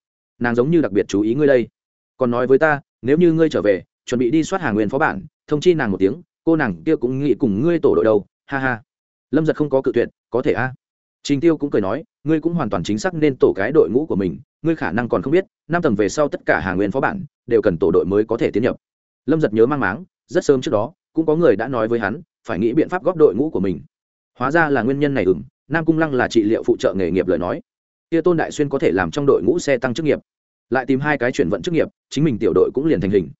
nàng giống như đặc biệt chú ý ngươi đây. Còn nói với ta, nếu như ngươi trở về, chuẩn bị đi soát hàng nguyên phó bản, thông chi nàng một tiếng, cô nàng kia cũng nghĩ cùng ngươi tổ đội đâu, ha ha. Lâm giật không có cự tuyệt, có thể a. Trình tiêu cũng cười nói, ngươi cũng hoàn toàn chính xác nên tổ cái đội ngũ của mình, ngươi khả năng còn không biết, năm tầng về sau tất cả hàng nguyên phó bản, đều cần tổ đội mới có thể tiến nhập. Lâm giật nhớ mang máng, rất sớm trước đó cũng có người đã nói với hắn, phải nghĩ biện pháp góp đội ngũ của mình. Hóa ra là nguyên nhân này ừng nam cung lăng là trị liệu phụ trợ nghề nghiệp lời nói. Kia tôn đại xuyên có thể làm trong đội ngũ xe tăng chức nghiệp. Lại tìm hai cái chuyển vận chức nghiệp, chính mình tiểu đội cũng liền thành hình.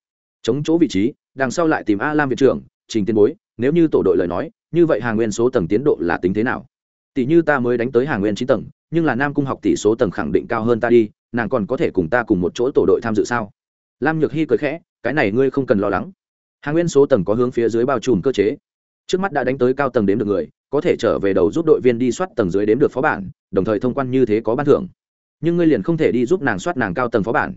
Chống chỗ vị trí, đằng sau lại tìm a lam viện trưởng, trình tiên bối, nếu như tổ đội lời nói, như vậy hàng nguyên số tầng tiến độ là tính thế nào? Tỷ như ta mới đánh tới hàng nguyên chín tầng, nhưng là nam cung học tỷ số tầng khẳng định cao hơn ta đi, nàng còn có thể cùng ta cùng một chỗ tổ đội tham dự sao? Lam nhược hy cười khẽ, cái này ngươi không cần lo lắng hàng nguyên số tầng có hướng phía dưới bao trùm cơ chế. Trước mắt đã đánh tới cao tầng đếm được người, có thể trở về đầu giúp đội viên đi soát tầng dưới đếm được phó bản, đồng thời thông quan như thế có ban thưởng. Nhưng ngươi liền không thể đi giúp nàng soát nàng cao tầng phó bản.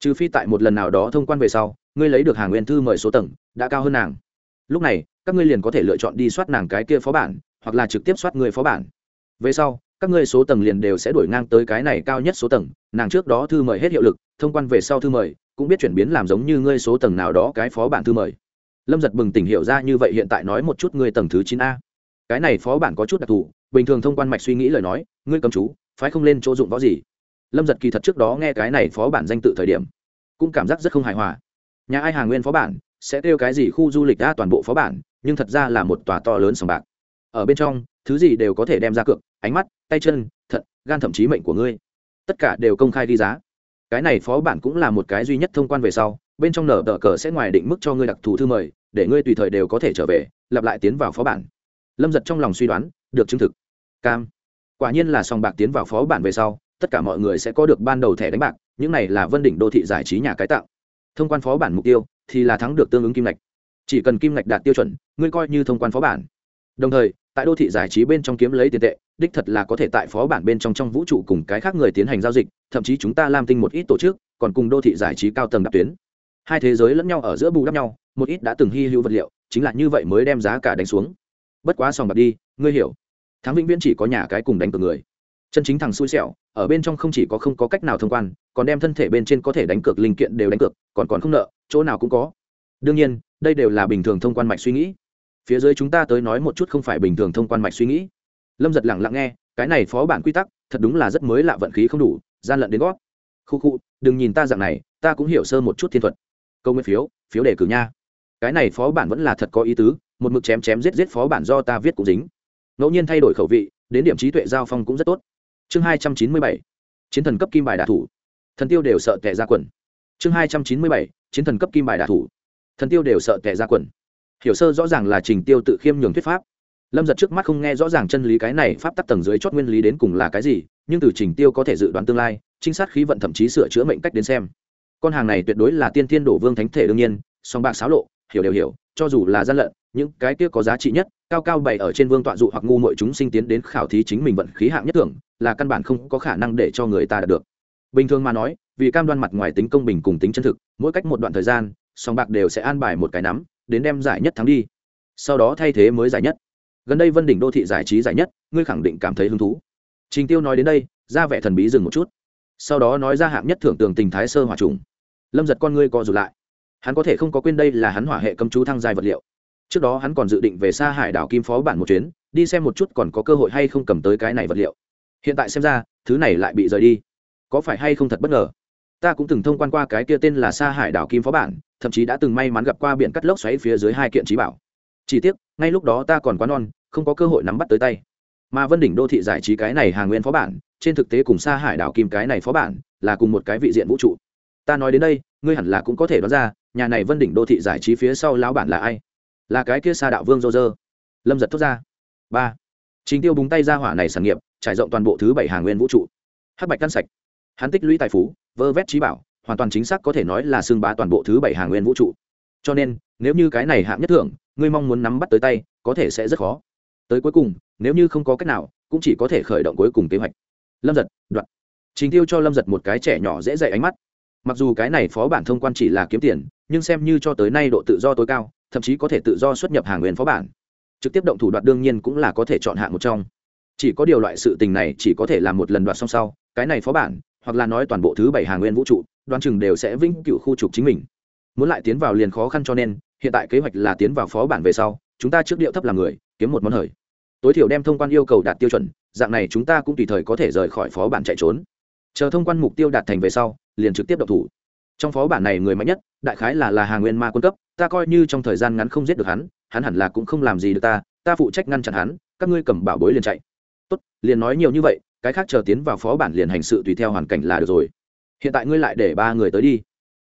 Trừ phi tại một lần nào đó thông quan về sau, ngươi lấy được hàng nguyên thư mời số tầng, đã cao hơn nàng. Lúc này, các ngươi liền có thể lựa chọn đi soát nàng cái kia phó bản, hoặc là trực tiếp soát người phó bản. Về sau, các ngươi số tầng liền đều sẽ đổi ngang tới cái này cao nhất số tầng, nàng trước đó thư mời hết hiệu lực, thông quan về sau thư mời cũng biết chuyển biến làm giống như ngươi số tầng nào đó cái phó bản thư mời. Lâm giật bừng tỉnh hiểu ra như vậy hiện tại nói một chút ngươi tầng thứ chín a. Cái này phó bản có chút đặc thù, bình thường thông quan mạch suy nghĩ lời nói, ngươi cầm chú, phái không lên chỗ dụng võ gì. Lâm giật kỳ thật trước đó nghe cái này phó bản danh tự thời điểm, cũng cảm giác rất không hài hòa. Nhà ai hàng nguyên phó bản, sẽ kêu cái gì khu du lịch ra toàn bộ phó bản, nhưng thật ra là một tòa to lớn sòng bạc. Ở bên trong, thứ gì đều có thể đem ra cược, ánh mắt, tay chân, thận, gan thậm chí mệnh của ngươi. Tất cả đều công khai ghi giá cái này phó bản cũng là một cái duy nhất thông quan về sau, bên trong nở tờ cờ sẽ ngoài định mức cho ngươi đặc thù thư mời, để ngươi tùy thời đều có thể trở về, lặp lại tiến vào phó bản. Lâm giật trong lòng suy đoán, được chứng thực. Cam. Quả nhiên là sòng bạc tiến vào phó bản về sau, tất cả mọi người sẽ có được ban đầu thẻ đánh bạc, những này là vân đỉnh đô thị giải trí nhà cái tạo. Thông quan phó bản mục tiêu thì là thắng được tương ứng kim ngạch. Chỉ cần kim ngạch đạt tiêu chuẩn, ngươi coi như thông quan phó bản. Đồng thời, tại đô thị giải trí bên trong kiếm lấy tiền tệ đích thật là có thể tại phó bản bên trong trong vũ trụ cùng cái khác người tiến hành giao dịch, thậm chí chúng ta làm tinh một ít tổ chức, còn cùng đô thị giải trí cao tầng đặc tuyến. Hai thế giới lẫn nhau ở giữa bù đắp nhau, một ít đã từng hy hữu vật liệu, chính là như vậy mới đem giá cả đánh xuống. Bất quá sòng bạc đi, ngươi hiểu. Thắng vĩnh viễn chỉ có nhà cái cùng đánh cược người. Chân chính thằng xui xẻo, ở bên trong không chỉ có không có cách nào thông quan, còn đem thân thể bên trên có thể đánh cược linh kiện đều đánh cược, còn còn không nợ, chỗ nào cũng có. Đương nhiên, đây đều là bình thường thông quan mạch suy nghĩ. Phía dưới chúng ta tới nói một chút không phải bình thường thông quan mạch suy nghĩ lâm giật lẳng lặng nghe, cái này phó bản quy tắc, thật đúng là rất mới lạ vận khí không đủ, gian lận đến gót. Khu khu, đừng nhìn ta dạng này, ta cũng hiểu sơ một chút thiên thuật. Câu nguyên phiếu phiếu đề cử nha. Cái này phó bản vẫn là thật có ý tứ, một mực chém chém giết giết phó bản do ta viết cũng dính. Ngẫu nhiên thay đổi khẩu vị, đến điểm trí tuệ giao phong cũng rất tốt. Chương hai trăm chín mươi bảy, chiến thần cấp kim bài đạ thủ. Thần tiêu đều sợ tệ ra quần. Chương hai trăm chín mươi bảy, chiến thần cấp kim bài đạ thủ. Thần tiêu đều sợ tệ ra quần. Hiểu sơ rõ ràng là trình tiêu tự khiêm nhường thuyết pháp lâm giật trước mắt không nghe rõ ràng chân lý cái này pháp tắc tầng dưới chót nguyên lý đến cùng là cái gì, nhưng từ trình tiêu có thể dự đoán tương lai, trinh sát khí vận thậm chí sửa chữa mệnh cách đến xem. Con hàng này tuyệt đối là tiên thiên đổ vương thánh thể đương nhiên, song bạc xáo lộ, hiểu đều hiểu, cho dù là gian lận, những cái kia có giá trị nhất, cao cao bày ở trên vương tọa dụ hoặc ngu mọi chúng sinh tiến đến khảo thí chính mình vận khí hạng nhất tưởng, là căn bản không có khả năng để cho người ta đạt được. Bình thường mà nói, vì cam đoan mặt ngoài tính công bình cùng tính chân thực, mỗi cách một đoạn thời gian, song bạc đều sẽ an bài một cái nắm, đến đem giải nhất thắng đi. Sau đó thay thế mới giải nhất gần đây vân đỉnh đô thị giải trí giải nhất, ngươi khẳng định cảm thấy hứng thú. Trình tiêu nói đến đây ra vẻ thần bí dừng một chút. Sau đó nói ra hạng nhất thưởng tường tình thái sơ hỏa trùng. Lâm giật con ngươi co rụt lại. Hắn có thể không có quên đây là hắn hỏa hệ cấm chú thăng dài vật liệu. Trước đó hắn còn dự định về xa hải đảo kim phó bản một chuyến, đi xem một chút còn có cơ hội hay không cầm tới cái này vật liệu. Hiện tại xem ra, thứ này lại bị rời đi. Có phải hay không thật bất ngờ? Ta cũng từng thông quan qua cái kia tên là xa hải đảo kim phó bản, thậm chí đã từng may mắn gặp qua biển cắt lốc xoáy phía dưới hai kiện trí bảo. Chỉ tiếc, ngay lúc đó ta còn quá non không có cơ hội nắm bắt tới tay. Mà vân đỉnh đô thị giải trí cái này hàng nguyên phó bản, trên thực tế cùng xa hải đảo kim cái này phó bản là cùng một cái vị diện vũ trụ. Ta nói đến đây, ngươi hẳn là cũng có thể đoán ra, nhà này vân đỉnh đô thị giải trí phía sau lão bản là ai? Là cái kia xa đạo vương dô dơ lâm giật thốt ra. Ba. Chính tiêu búng tay ra hỏa này sản nghiệp, trải rộng toàn bộ thứ bảy hàng nguyên vũ trụ. Hắc bạch căn sạch. Hắn tích lũy tài phú, vơ vét trí bảo, hoàn toàn chính xác có thể nói là xương bá toàn bộ thứ bảy hàng nguyên vũ trụ. Cho nên, nếu như cái này hạng nhất thưởng, ngươi mong muốn nắm bắt tới tay, có thể sẽ rất khó tới cuối cùng, nếu như không có cách nào, cũng chỉ có thể khởi động cuối cùng kế hoạch. Lâm giật, đoạn. Trình tiêu cho lâm giật một cái trẻ nhỏ dễ dạy ánh mắt. Mặc dù cái này phó bản thông quan chỉ là kiếm tiền, nhưng xem như cho tới nay độ tự do tối cao, thậm chí có thể tự do xuất nhập hàng nguyên phó bản. Trực tiếp động thủ đoạt đương nhiên cũng là có thể chọn hạng một trong. Chỉ có điều loại sự tình này chỉ có thể làm một lần đoạt song sau, cái này phó bản, hoặc là nói toàn bộ thứ bảy hàng nguyên vũ trụ đoan chừng đều sẽ vĩnh cựu khu trục chính mình. Muốn lại tiến vào liền khó khăn cho nên, hiện tại kế hoạch là tiến vào phó bản về sau, chúng ta trước điệu thấp là người kiếm một món hời. Tối thiểu đem thông quan yêu cầu đạt tiêu chuẩn, dạng này chúng ta cũng tùy thời có thể rời khỏi phó bản chạy trốn. Chờ thông quan mục tiêu đạt thành về sau, liền trực tiếp độc thủ. Trong phó bản này người mạnh nhất, đại khái là là hàng nguyên ma quân cấp, ta coi như trong thời gian ngắn không giết được hắn hắn hẳn là cũng không làm gì được ta ta phụ trách ngăn chặn hắn, các ngươi cầm bảo bối liền chạy. Tốt, liền nói nhiều như vậy, cái khác chờ tiến vào phó bản liền hành sự tùy theo hoàn cảnh là được rồi. Hiện tại ngươi lại để ba người tới đi.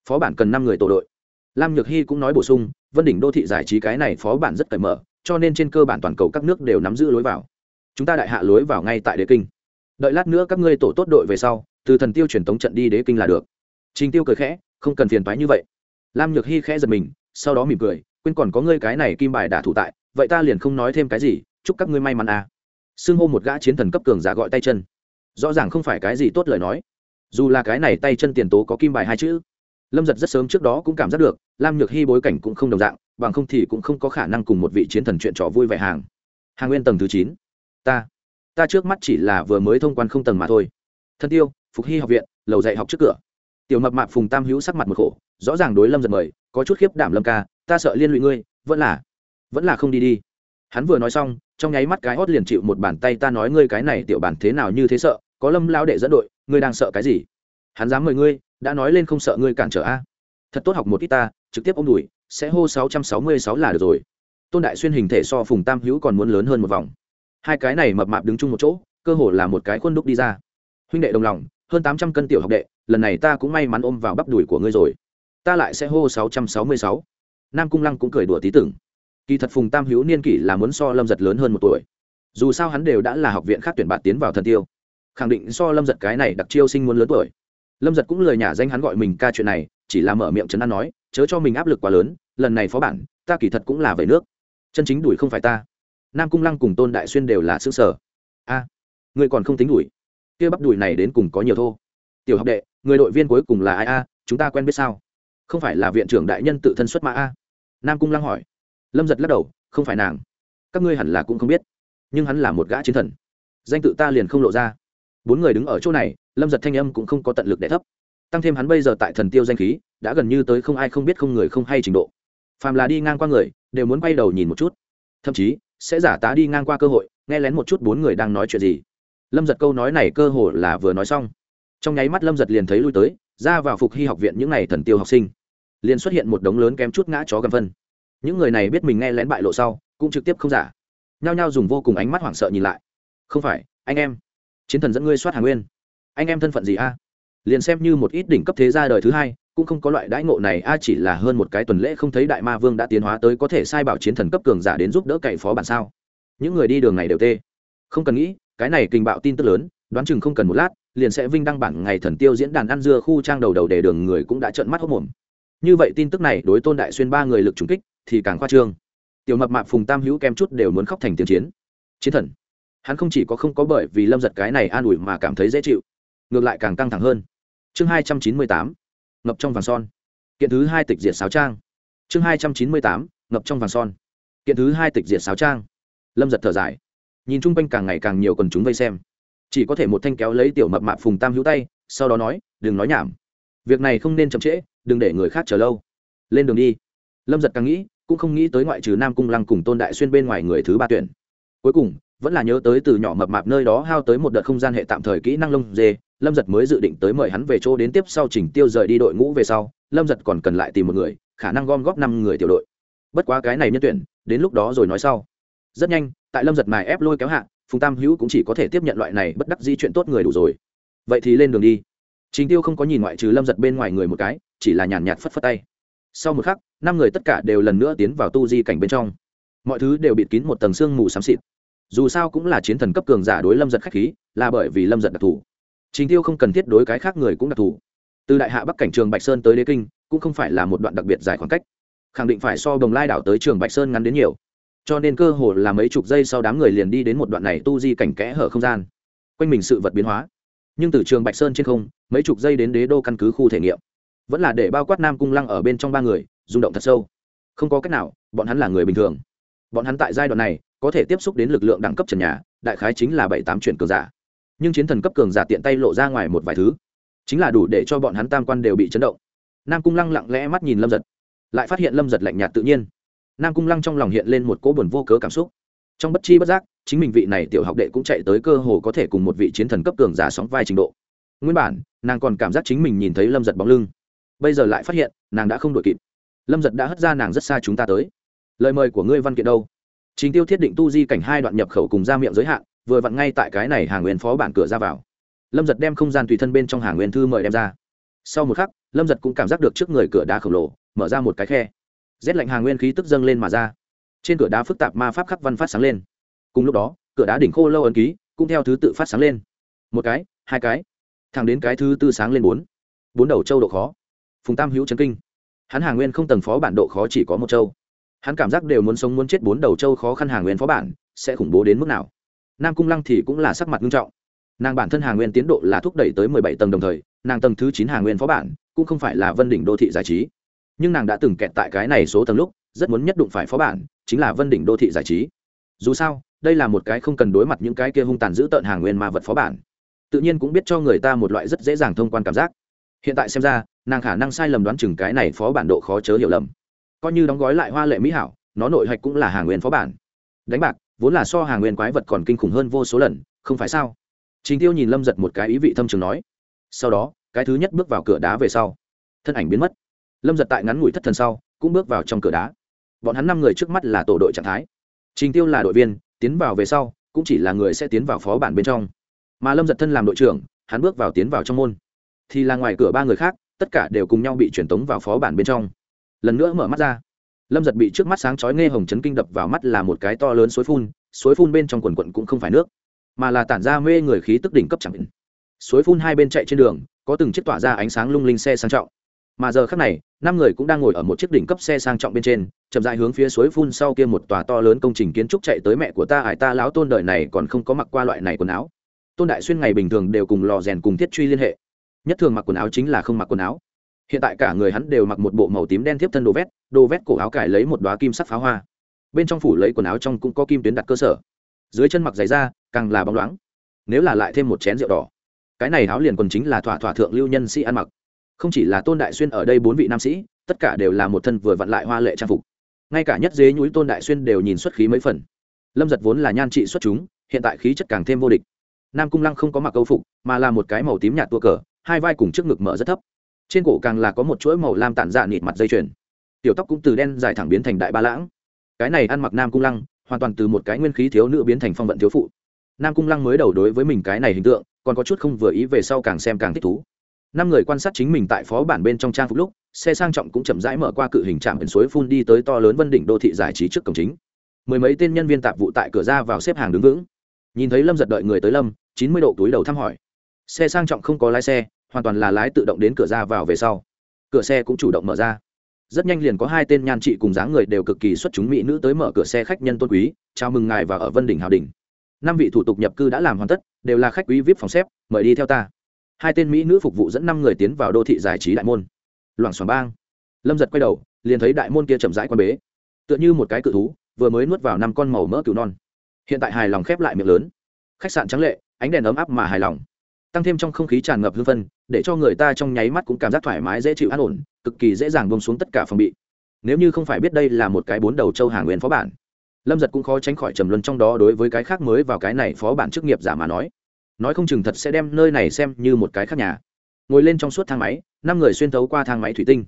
Phó bản cần năm người tổ đội. Lam nhược hy cũng nói bổ sung, vân đỉnh đô thị giải trí cái này phó bản rất cởi mở cho nên trên cơ bản toàn cầu các nước đều nắm giữ lối vào. Chúng ta đại hạ lối vào ngay tại đế kinh. Đợi lát nữa các ngươi tổ tốt đội về sau, từ thần tiêu truyền tống trận đi đế kinh là được. Trình tiêu cười khẽ, không cần phiền toái như vậy. Lam nhược hy khẽ giật mình, sau đó mỉm cười, quên còn có ngươi cái này kim bài đả thủ tại, vậy ta liền không nói thêm cái gì, chúc các ngươi may mắn à. Xưng hô một gã chiến thần cấp cường giả gọi tay chân. Rõ ràng không phải cái gì tốt lời nói. Dù là cái này tay chân tiền tố có kim bài hai chữ lâm giật rất sớm trước đó cũng cảm giác được, lam nhược hy bối cảnh cũng không đồng dạng, bằng không thì cũng không có khả năng cùng một vị chiến thần chuyện trò vui vẻ hàng. Hàng nguyên tầng thứ chín. Ta ta trước mắt chỉ là vừa mới thông quan không tầng mà thôi. Thân tiêu, phục hy học viện, lầu dạy học trước cửa. Tiểu mập mạp phùng tam hữu sắc mặt một khổ, rõ ràng đối lâm giật mời, có chút khiếp đảm lâm ca, ta sợ liên lụy ngươi, vẫn là vẫn là không đi đi. Hắn vừa nói xong, trong nháy mắt cái hót liền chịu một bàn tay ta nói ngươi cái này tiểu bản thế nào như thế sợ, có lâm lao đệ dẫn đội, ngươi đang sợ cái gì? Hắn dám mời ngươi đã nói lên không sợ ngươi cản trở a. Thật tốt học một ít ta, trực tiếp ôm đùi, sẽ hô sáu trăm sáu mươi sáu là được rồi. Tôn đại xuyên hình thể so phùng tam hữu còn muốn lớn hơn một vòng. Hai cái này mập mạp đứng chung một chỗ, cơ hồ là một cái khuôn đúc đi ra. Huynh đệ đồng lòng, hơn tám trăm cân tiểu học đệ, lần này ta cũng may mắn ôm vào bắp đùi của ngươi rồi. Ta lại sẽ hô sáu trăm sáu mươi sáu. Nam cung lăng cũng cười đùa tí tưởng. Kỳ thật phùng tam hữu niên kỷ là muốn so lâm giật lớn hơn một tuổi. Dù sao hắn đều đã là học viện khác tuyển bạn tiến vào thần tiêu. Khẳng định so lâm giật cái này đặc chiêu sinh muốn lớn tuổi lâm giật cũng lời nhả danh hắn gọi mình ca chuyện này chỉ là mở miệng chấn an nói chớ cho mình áp lực quá lớn lần này phó bản ta kỳ thật cũng là về nước. Chân chính đuổi không phải ta. Nam cung lăng cùng tôn đại xuyên đều là xương sở. A à, người còn không tính đuổi? Kia bắp đuổi này đến cùng có nhiều thô. Tiểu học đệ người đội viên cuối cùng là ai a? Chúng ta quen biết sao? Không phải là viện trưởng đại nhân tự thân xuất mã a? Nam cung lăng hỏi. Lâm giật lắc đầu không phải nàng. Các ngươi hẳn là cũng không biết. Nhưng hắn là một gã chiến thần. Danh tự ta liền không lộ ra. Bốn người đứng ở chỗ này lâm giật thanh âm cũng không có tận lực để thấp tăng thêm hắn bây giờ tại thần tiêu danh khí đã gần như tới không ai không biết không người không hay trình độ phàm là đi ngang qua người đều muốn quay đầu nhìn một chút thậm chí sẽ giả tá đi ngang qua cơ hội nghe lén một chút bốn người đang nói chuyện gì lâm giật câu nói này cơ hồ là vừa nói xong trong nháy mắt lâm giật liền thấy lui tới ra vào phục hy học viện những n à y thần tiêu học sinh liền xuất hiện một đống lớn kém chút ngã chó gầm phân những người này biết mình nghe lén bại lộ sau cũng trực tiếp không giả nhao nhao dùng vô cùng ánh mắt hoảng sợ nhìn lại không phải anh em chiến thần dẫn ngươi soát Hà nguyên anh em thân phận gì a? Liền xem như một ít đỉnh cấp thế gia đời thứ hai, cũng không có loại đãi ngộ này, a chỉ là hơn một cái tuần lễ không thấy đại ma vương đã tiến hóa tới có thể sai bảo chiến thần cấp cường giả đến giúp đỡ cậy phó bản sao? Những người đi đường này đều tê. Không cần nghĩ, cái này kinh bạo tin tức lớn, đoán chừng không cần một lát, liền sẽ vinh đăng bản ngày thần tiêu diễn đàn ăn dưa khu trang đầu đầu để đường người cũng đã trợn mắt hốc mồm. Như vậy tin tức này đối tôn đại xuyên ba người lực trùng kích thì càng khoa trương. Tiểu mập mạp phùng tam hữu kem chút đều muốn khóc thành tiếng chiến. Chiến thần. Hắn không chỉ có không có bởi vì lâm giật cái này an ủi mà cảm thấy dễ chịu ngược lại càng căng thẳng hơn. Chương hai trăm chín mươi tám, ngập trong vàng son. Kiện thứ hai tịch diệt sáo trang. Chương hai trăm chín mươi tám, ngập trong vàng son. Kiện thứ hai tịch diệt sáo trang. Lâm giật thở dài. Nhìn chung quanh càng ngày càng nhiều quần chúng vây xem. Chỉ có thể một thanh kéo lấy tiểu mập mạp phùng tam hữu tay, sau đó nói, đừng nói nhảm. Việc này không nên chậm trễ, đừng để người khác chờ lâu. Lên đường đi. Lâm giật càng nghĩ, cũng không nghĩ tới ngoại trừ nam cung lăng cùng tôn đại xuyên bên ngoài người thứ ba tuyển. Cuối cùng vẫn là nhớ tới từ nhỏ mập mạp nơi đó hao tới một đợt không gian hệ tạm thời kỹ năng lông dê, lâm giật mới dự định tới mời hắn về chỗ đến tiếp sau chỉnh tiêu rời đi đội ngũ về sau, lâm giật còn cần lại tìm một người, khả năng gom góp năm người tiểu đội. Bất quá cái này nhân tuyển, đến lúc đó rồi nói sau. Rất nhanh, tại lâm giật mài ép lôi kéo hạ, phùng tam hữu cũng chỉ có thể tiếp nhận loại này bất đắc di chuyện tốt người đủ rồi. Vậy thì lên đường đi. Chính tiêu không có nhìn ngoại trừ lâm giật bên ngoài người một cái, chỉ là nhàn nhạt phất phất tay. Sau một khắc, năm người tất cả đều lần nữa tiến vào tu di cảnh bên trong. Mọi thứ đều bịt kín một tầng sương mù xám xịt dù sao cũng là chiến thần cấp cường giả đối lâm giật khách khí, là bởi vì lâm giật đặc thù. Trình tiêu không cần thiết đối cái khác người cũng đặc thù. Từ đại hạ bắc cảnh trường bạch sơn tới đế kinh, cũng không phải là một đoạn đặc biệt dài khoảng cách. Khẳng định phải so đồng lai đảo tới trường bạch sơn ngắn đến nhiều. Cho nên cơ hồ là mấy chục giây sau đám người liền đi đến một đoạn này tu di cảnh kẽ hở không gian. Quanh mình sự vật biến hóa. Nhưng từ trường bạch sơn trên không, mấy chục giây đến đế đô căn cứ khu thể nghiệm. Vẫn là để bao quát nam cung lăng ở bên trong ba người, rung động thật sâu. Không có cách nào, bọn hắn là người bình thường. Bọn hắn tại giai đoạn này có thể tiếp xúc đến lực lượng đẳng cấp trần nhà, đại khái chính là bảy tám chuyển cường giả. Nhưng chiến thần cấp cường giả tiện tay lộ ra ngoài một vài thứ, chính là đủ để cho bọn hắn tam quan đều bị chấn động. Nam cung lăng lặng lẽ mắt nhìn lâm giật, lại phát hiện lâm giật lạnh nhạt tự nhiên. Nam cung lăng trong lòng hiện lên một cỗ buồn vô cớ cảm xúc. Trong bất chi bất giác, chính mình vị này tiểu học đệ cũng chạy tới cơ hồ có thể cùng một vị chiến thần cấp cường giả sóng vai trình độ. Nguyên bản, nàng còn cảm giác chính mình nhìn thấy lâm giật bóng lưng. Bây giờ lại phát hiện, nàng đã không đuổi kịp. Lâm giật đã hất ra nàng rất xa chúng ta tới. Lời mời của ngươi văn kiện đâu? Trình tiêu thiết định tu di cảnh hai đoạn nhập khẩu cùng ra miệng giới hạn, vừa vặn ngay tại cái này hàng nguyên phó bản cửa ra vào. Lâm giật đem không gian tùy thân bên trong hàng nguyên thư mời đem ra. Sau một khắc, lâm giật cũng cảm giác được trước người cửa đá khổng lồ, mở ra một cái khe. Rét lạnh hàng nguyên khí tức dâng lên mà ra. Trên cửa đá phức tạp ma pháp khắc văn phát sáng lên. Cùng lúc đó, cửa đá đỉnh khô lâu ấn ký cũng theo thứ tự phát sáng lên. Một cái, hai cái, thẳng đến cái thứ tư sáng lên bốn. Bốn đầu châu độ khó. Phùng tam hữu trấn kinh. Hắn hàng nguyên không tầng phó bản độ khó chỉ có một châu hắn cảm giác đều muốn sống muốn chết bốn đầu châu khó khăn hàng nguyên phó bản, sẽ khủng bố đến mức nào? Nam cung lăng thì cũng là sắc mặt nghiêm trọng. Nàng bản thân hàng nguyên tiến độ là thúc đẩy tới mười bảy tầng đồng thời, nàng tầng thứ chín hàng nguyên phó bản cũng không phải là vân đỉnh đô thị giải trí. Nhưng nàng đã từng kẹt tại cái này số tầng lúc, rất muốn nhất đụng phải phó bản, chính là vân đỉnh đô thị giải trí. Dù sao, đây là một cái không cần đối mặt những cái kia hung tàn giữ tợn hàng nguyên ma vật phó bản. Tự nhiên cũng biết cho người ta một loại rất dễ dàng thông quan cảm giác. Hiện tại xem ra, nàng khả năng sai lầm đoán chừng cái này phó bản độ khó chớ hiểu lầm coi như đóng gói lại hoa lệ mỹ hảo, nó nội hạch cũng là hàng nguyên phó bản. Đánh bạc, vốn là so hàng nguyên quái vật còn kinh khủng hơn vô số lần, không phải sao? Trình tiêu nhìn lâm giật một cái ý vị thâm trường nói. Sau đó, cái thứ nhất bước vào cửa đá về sau, thân ảnh biến mất. Lâm giật tại ngắn ngủi thất thần sau, cũng bước vào trong cửa đá. Bọn hắn năm người trước mắt là tổ đội trạng thái. Trình tiêu là đội viên, tiến vào về sau, cũng chỉ là người sẽ tiến vào phó bản bên trong. Mà lâm giật thân làm đội trưởng, hắn bước vào tiến vào trong môn. Thì là ngoài cửa ba người khác, tất cả đều cùng nhau bị truyền tống vào phó bản bên trong lần nữa mở mắt ra. Lâm giật bị trước mắt sáng chói nghe hồng chấn kinh đập vào mắt là một cái to lớn suối phun suối phun bên trong quần quận cũng không phải nước, mà là tản ra mê người khí tức đỉnh cấp chẳng định suối phun hai bên chạy trên đường, có từng chiếc tỏa ra ánh sáng lung linh xe sang trọng. Mà giờ khác này, năm người cũng đang ngồi ở một chiếc đỉnh cấp xe sang trọng bên trên, chậm dại hướng phía suối phun sau kia một tòa to lớn công trình kiến trúc chạy tới mẹ của ta ải ta lão tôn đời này còn không có mặc qua loại này quần áo. Tôn đại xuyên ngày bình thường đều cùng lò rèn cùng thiết truy liên hệ. Nhất thường mặc quần áo chính là không mặc quần áo hiện tại cả người hắn đều mặc một bộ màu tím đen tiếp thân đồ vét đồ vét cổ áo cải lấy một đoá kim sắc pháo hoa. Bên trong phủ lấy quần áo trong cũng có kim tuyến đặt cơ sở. Dưới chân mặc giày da, càng là bóng loáng. Nếu là lại thêm một chén rượu đỏ, cái này áo liền còn chính là thỏa thỏa thượng lưu nhân sĩ ăn mặc. Không chỉ là tôn đại xuyên ở đây bốn vị nam sĩ, tất cả đều là một thân vừa vặn lại hoa lệ trang phục. Ngay cả nhất dế nhúi tôn đại xuyên đều nhìn xuất khí mấy phần. Lâm giật vốn là nhan trị xuất chúng, hiện tại khí chất càng thêm vô địch. Nam cung lăng không có mặc câu phục, mà là một cái màu tím nhạt tua cờ, hai vai cùng trước ngực mở rất thấp trên cổ càng là có một chuỗi màu lam tản dạ nịt mặt dây chuyền. Tiểu tóc cũng từ đen dài thẳng biến thành đại ba lãng. Cái này ăn mặc nam cung lăng, hoàn toàn từ một cái nguyên khí thiếu nữ biến thành phong vận thiếu phụ. Nam cung lăng mới đầu đối với mình cái này hình tượng, còn có chút không vừa ý về sau càng xem càng thích thú. Năm người quan sát chính mình tại phó bản bên trong trang phục lúc, xe sang trọng cũng chậm rãi mở qua cự hình trạm biển suối phun đi tới to lớn vân đỉnh đô thị giải trí trước cổng chính. Mười mấy tên nhân viên tạp vụ tại cửa ra vào xếp hàng đứng vững. Nhìn thấy lâm giật đợi người tới lâm, chín mươi độ túi đầu thăm hỏi. Xe sang trọng không có lái xe hoàn toàn là lái tự động đến cửa ra vào về sau. Cửa xe cũng chủ động mở ra. Rất nhanh liền có hai tên nhan trị cùng dáng người đều cực kỳ xuất chúng mỹ nữ tới mở cửa xe khách nhân tôn quý, chào mừng ngài và ở vân đỉnh hào đình năm vị thủ tục nhập cư đã làm hoàn tất, đều là khách quý vip phòng xếp, mời đi theo ta. Hai tên mỹ nữ phục vụ dẫn năm người tiến vào đô thị giải trí đại môn. Loảng xoảng bang. Lâm giật quay đầu, liền thấy đại môn kia chậm rãi quan bế. Tựa như một cái cự thú, vừa mới nuốt vào năm con màu mỡ cừu non. Hiện tại hài lòng khép lại miệng lớn. Khách sạn trắng lệ, ánh đèn ấm áp mà hài lòng tăng thêm trong không khí tràn ngập hương phân, để cho người ta trong nháy mắt cũng cảm giác thoải mái, dễ chịu, an ổn, cực kỳ dễ dàng bông xuống tất cả phòng bị. Nếu như không phải biết đây là một cái bốn đầu châu hàng nguyên phó bản, lâm giật cũng khó tránh khỏi trầm luân trong đó đối với cái khác mới vào cái này phó bản chức nghiệp giả mà nói. Nói không chừng thật sẽ đem nơi này xem như một cái khác nhà. Ngồi lên trong suốt thang máy, năm người xuyên thấu qua thang máy thủy tinh.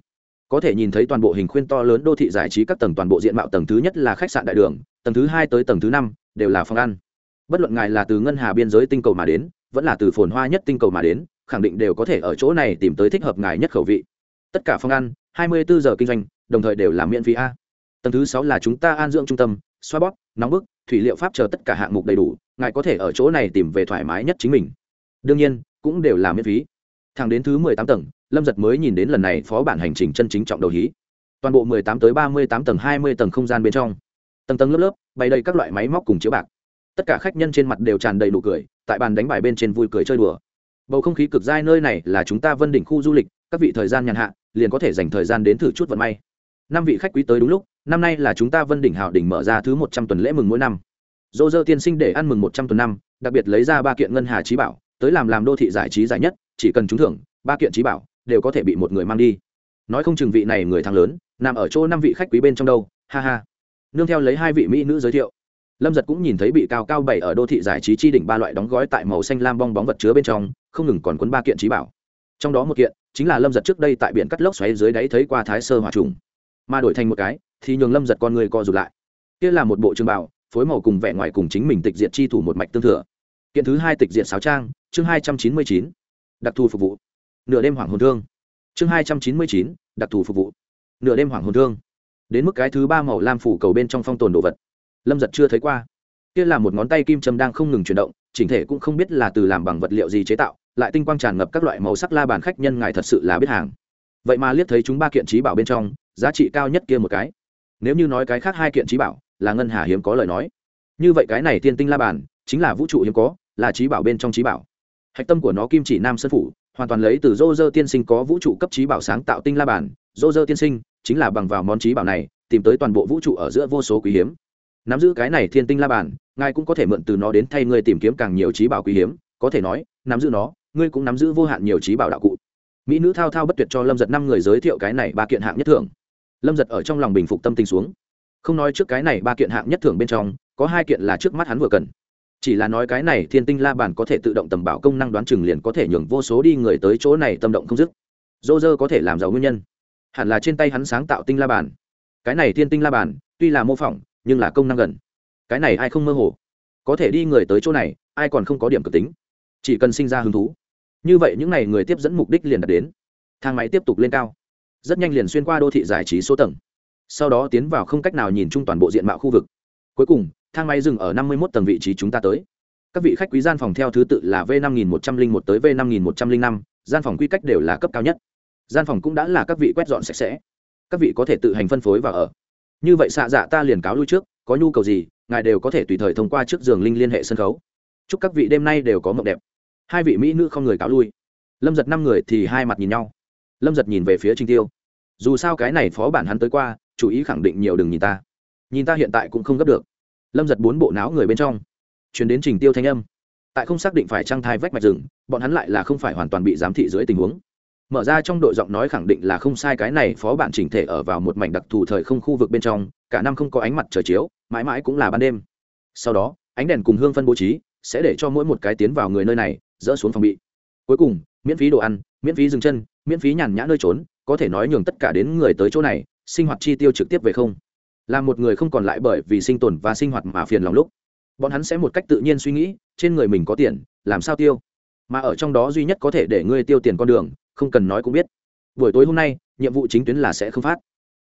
Có thể nhìn thấy toàn bộ hình khuyên to lớn đô thị giải trí các tầng toàn bộ diện mạo tầng thứ nhất là khách sạn đại đường, tầng thứ hai tới tầng thứ năm đều là phòng ăn. Bất luận ngài là từ ngân hà biên giới tinh cầu mà đến vẫn là từ phồn hoa nhất tinh cầu mà đến, khẳng định đều có thể ở chỗ này tìm tới thích hợp ngài nhất khẩu vị. Tất cả phòng ăn 24 giờ kinh doanh, đồng thời đều là miễn phí a. Tầng thứ sáu là chúng ta an dưỡng trung tâm, xoa bóp, nóng bức, thủy liệu pháp chờ tất cả hạng mục đầy đủ, ngài có thể ở chỗ này tìm về thoải mái nhất chính mình. Đương nhiên, cũng đều là miễn phí. Thẳng đến thứ mười tám tầng, lâm giật mới nhìn đến lần này phó bản hành trình chân chính trọng đầu hí. Toàn bộ mười tám tới ba mươi tám tầng, hai mươi tầng không gian bên trong. Tầng tầng lớp lớp, bày đầy các loại máy móc cùng chiếu bạc. Tất cả khách nhân trên mặt đều tràn đầy nụ cười tại bàn đánh bài bên trên vui cười chơi đùa. Bầu không khí cực dai nơi này là chúng ta vân đỉnh khu du lịch, các vị thời gian nhàn hạ, liền có thể dành thời gian đến thử chút vận may. Năm vị khách quý tới đúng lúc, năm nay là chúng ta vân đỉnh hào đỉnh mở ra thứ một trăm tuần lễ mừng mỗi năm. Dô dơ tiên sinh để ăn mừng một trăm tuần năm, đặc biệt lấy ra ba kiện ngân hà trí bảo, tới làm làm đô thị giải trí giải nhất, chỉ cần trúng thưởng, ba kiện trí bảo đều có thể bị một người mang đi. Nói không chừng vị này người thắng lớn, nằm ở chỗ năm vị khách quý bên trong đâu, ha ha. Nương theo lấy hai vị mỹ nữ giới thiệu lâm giật cũng nhìn thấy bị cao cao bảy ở đô thị giải trí chi đỉnh ba loại đóng gói tại màu xanh lam bong bóng vật chứa bên trong, không ngừng còn quấn ba kiện trí bảo. Trong đó một kiện chính là lâm giật trước đây tại biển cắt lốc xoáy dưới đáy thấy qua thái sơ hỏa trùng. Mà đổi thành một cái, thì nhường lâm giật con người co rụt lại. Kia là một bộ trường bảo, phối màu cùng vẻ ngoài cùng chính mình tịch diện chi thủ một mạch tương thừa. Kiện thứ hai tịch diện sáo trang, chương hai trăm chín mươi chín, đặc thù phục vụ. Nửa đêm hoàng hồn thương. Chương hai trăm chín mươi chín, đặc thù phục vụ. Nửa đêm hoàng hồn thương. Đến mức cái thứ ba màu lam phủ cầu bên trong phong tồn đồ vật lâm giật chưa thấy qua. Kia là một ngón tay kim châm đang không ngừng chuyển động, chỉnh thể cũng không biết là từ làm bằng vật liệu gì chế tạo, lại tinh quang tràn ngập các loại màu sắc la bàn khách nhân ngài thật sự là biết hàng. Vậy mà liếc thấy chúng ba kiện trí bảo bên trong, giá trị cao nhất kia một cái. Nếu như nói cái khác hai kiện trí bảo, là ngân hà hiếm có lời nói. Như vậy cái này tiên tinh la bàn, chính là vũ trụ hiếm có, là trí bảo bên trong trí bảo. Hạch tâm của nó kim chỉ nam sơn phủ, hoàn toàn lấy từ dô dơ tiên sinh có vũ trụ cấp trí bảo sáng tạo tinh la bàn. Dô dơ tiên sinh, chính là bằng vào món trí bảo này, tìm tới toàn bộ vũ trụ ở giữa vô số quý hiếm nắm giữ cái này thiên tinh la bàn, ngài cũng có thể mượn từ nó đến thay ngươi tìm kiếm càng nhiều trí bảo quý hiếm, có thể nói, nắm giữ nó, ngươi cũng nắm giữ vô hạn nhiều trí bảo đạo cụ. Mỹ nữ thao thao bất tuyệt cho lâm giật năm người giới thiệu cái này ba kiện hạng nhất thưởng. Lâm giật ở trong lòng bình phục tâm tình xuống. Không nói trước cái này ba kiện hạng nhất thưởng bên trong, có hai kiện là trước mắt hắn vừa cần. Chỉ là nói cái này thiên tinh la bàn có thể tự động tầm bảo công năng đoán chừng liền có thể nhường vô số đi người tới chỗ này tâm động không dứt. Dô dơ có thể làm giàu nguyên nhân. Hẳn là trên tay hắn sáng tạo tinh la bàn. Cái này thiên tinh la bàn, tuy là mô phỏng nhưng là công năng gần. Cái này ai không mơ hồ? Có thể đi người tới chỗ này, ai còn không có điểm cực tính. Chỉ cần sinh ra hứng thú. Như vậy những n à y người tiếp dẫn mục đích liền đạt đến. Thang máy tiếp tục lên cao. Rất nhanh liền xuyên qua đô thị giải trí số tầng. Sau đó tiến vào không cách nào nhìn chung toàn bộ diện mạo khu vực. Cuối cùng, thang máy dừng ở năm mươi một tầng vị trí chúng ta tới. Các vị khách quý gian phòng theo thứ tự là v năm nghìn một trăm linh một tới v năm nghìn một trăm linh năm, gian phòng quy cách đều là cấp cao nhất. Gian phòng cũng đã là các vị quét dọn sạch sẽ. Các vị có thể tự hành phân phối và ở như vậy xạ dạ ta liền cáo lui trước, có nhu cầu gì, ngài đều có thể tùy thời thông qua trước giường linh liên hệ sân khấu. Chúc các vị đêm nay đều có mộng đẹp. Hai vị mỹ nữ không người cáo lui. Lâm giật năm người thì hai mặt nhìn nhau. Lâm giật nhìn về phía trinh tiêu. Dù sao cái này phó bản hắn tới qua, chủ ý khẳng định nhiều đừng nhìn ta. Nhìn ta hiện tại cũng không gấp được. Lâm giật bốn bộ não người bên trong. Chuyển đến trình tiêu thanh âm. Tại không xác định phải trăng thai vách mạch rừng, bọn hắn lại là không phải hoàn toàn bị giám thị dưới tình huống mở ra trong đội giọng nói khẳng định là không sai, cái này phó bản chỉnh thể ở vào một mảnh đặc thù thời không khu vực bên trong, cả năm không có ánh mặt trời chiếu, mãi mãi cũng là ban đêm. Sau đó, ánh đèn cùng hương phân bố trí sẽ để cho mỗi một cái tiến vào người nơi này, dỡ xuống phòng bị. Cuối cùng, miễn phí đồ ăn, miễn phí dừng chân, miễn phí nhàn nhã nơi trốn, có thể nói nhường tất cả đến người tới chỗ này, sinh hoạt chi tiêu trực tiếp về không. Là một người không còn lại bởi vì sinh tồn và sinh hoạt mà phiền lòng lúc. Bọn hắn sẽ một cách tự nhiên suy nghĩ, trên người mình có tiền, làm sao tiêu? Mà ở trong đó duy nhất có thể để ngươi tiêu tiền con đường không cần nói cũng biết. Buổi tối hôm nay, nhiệm vụ chính tuyến là sẽ không phát.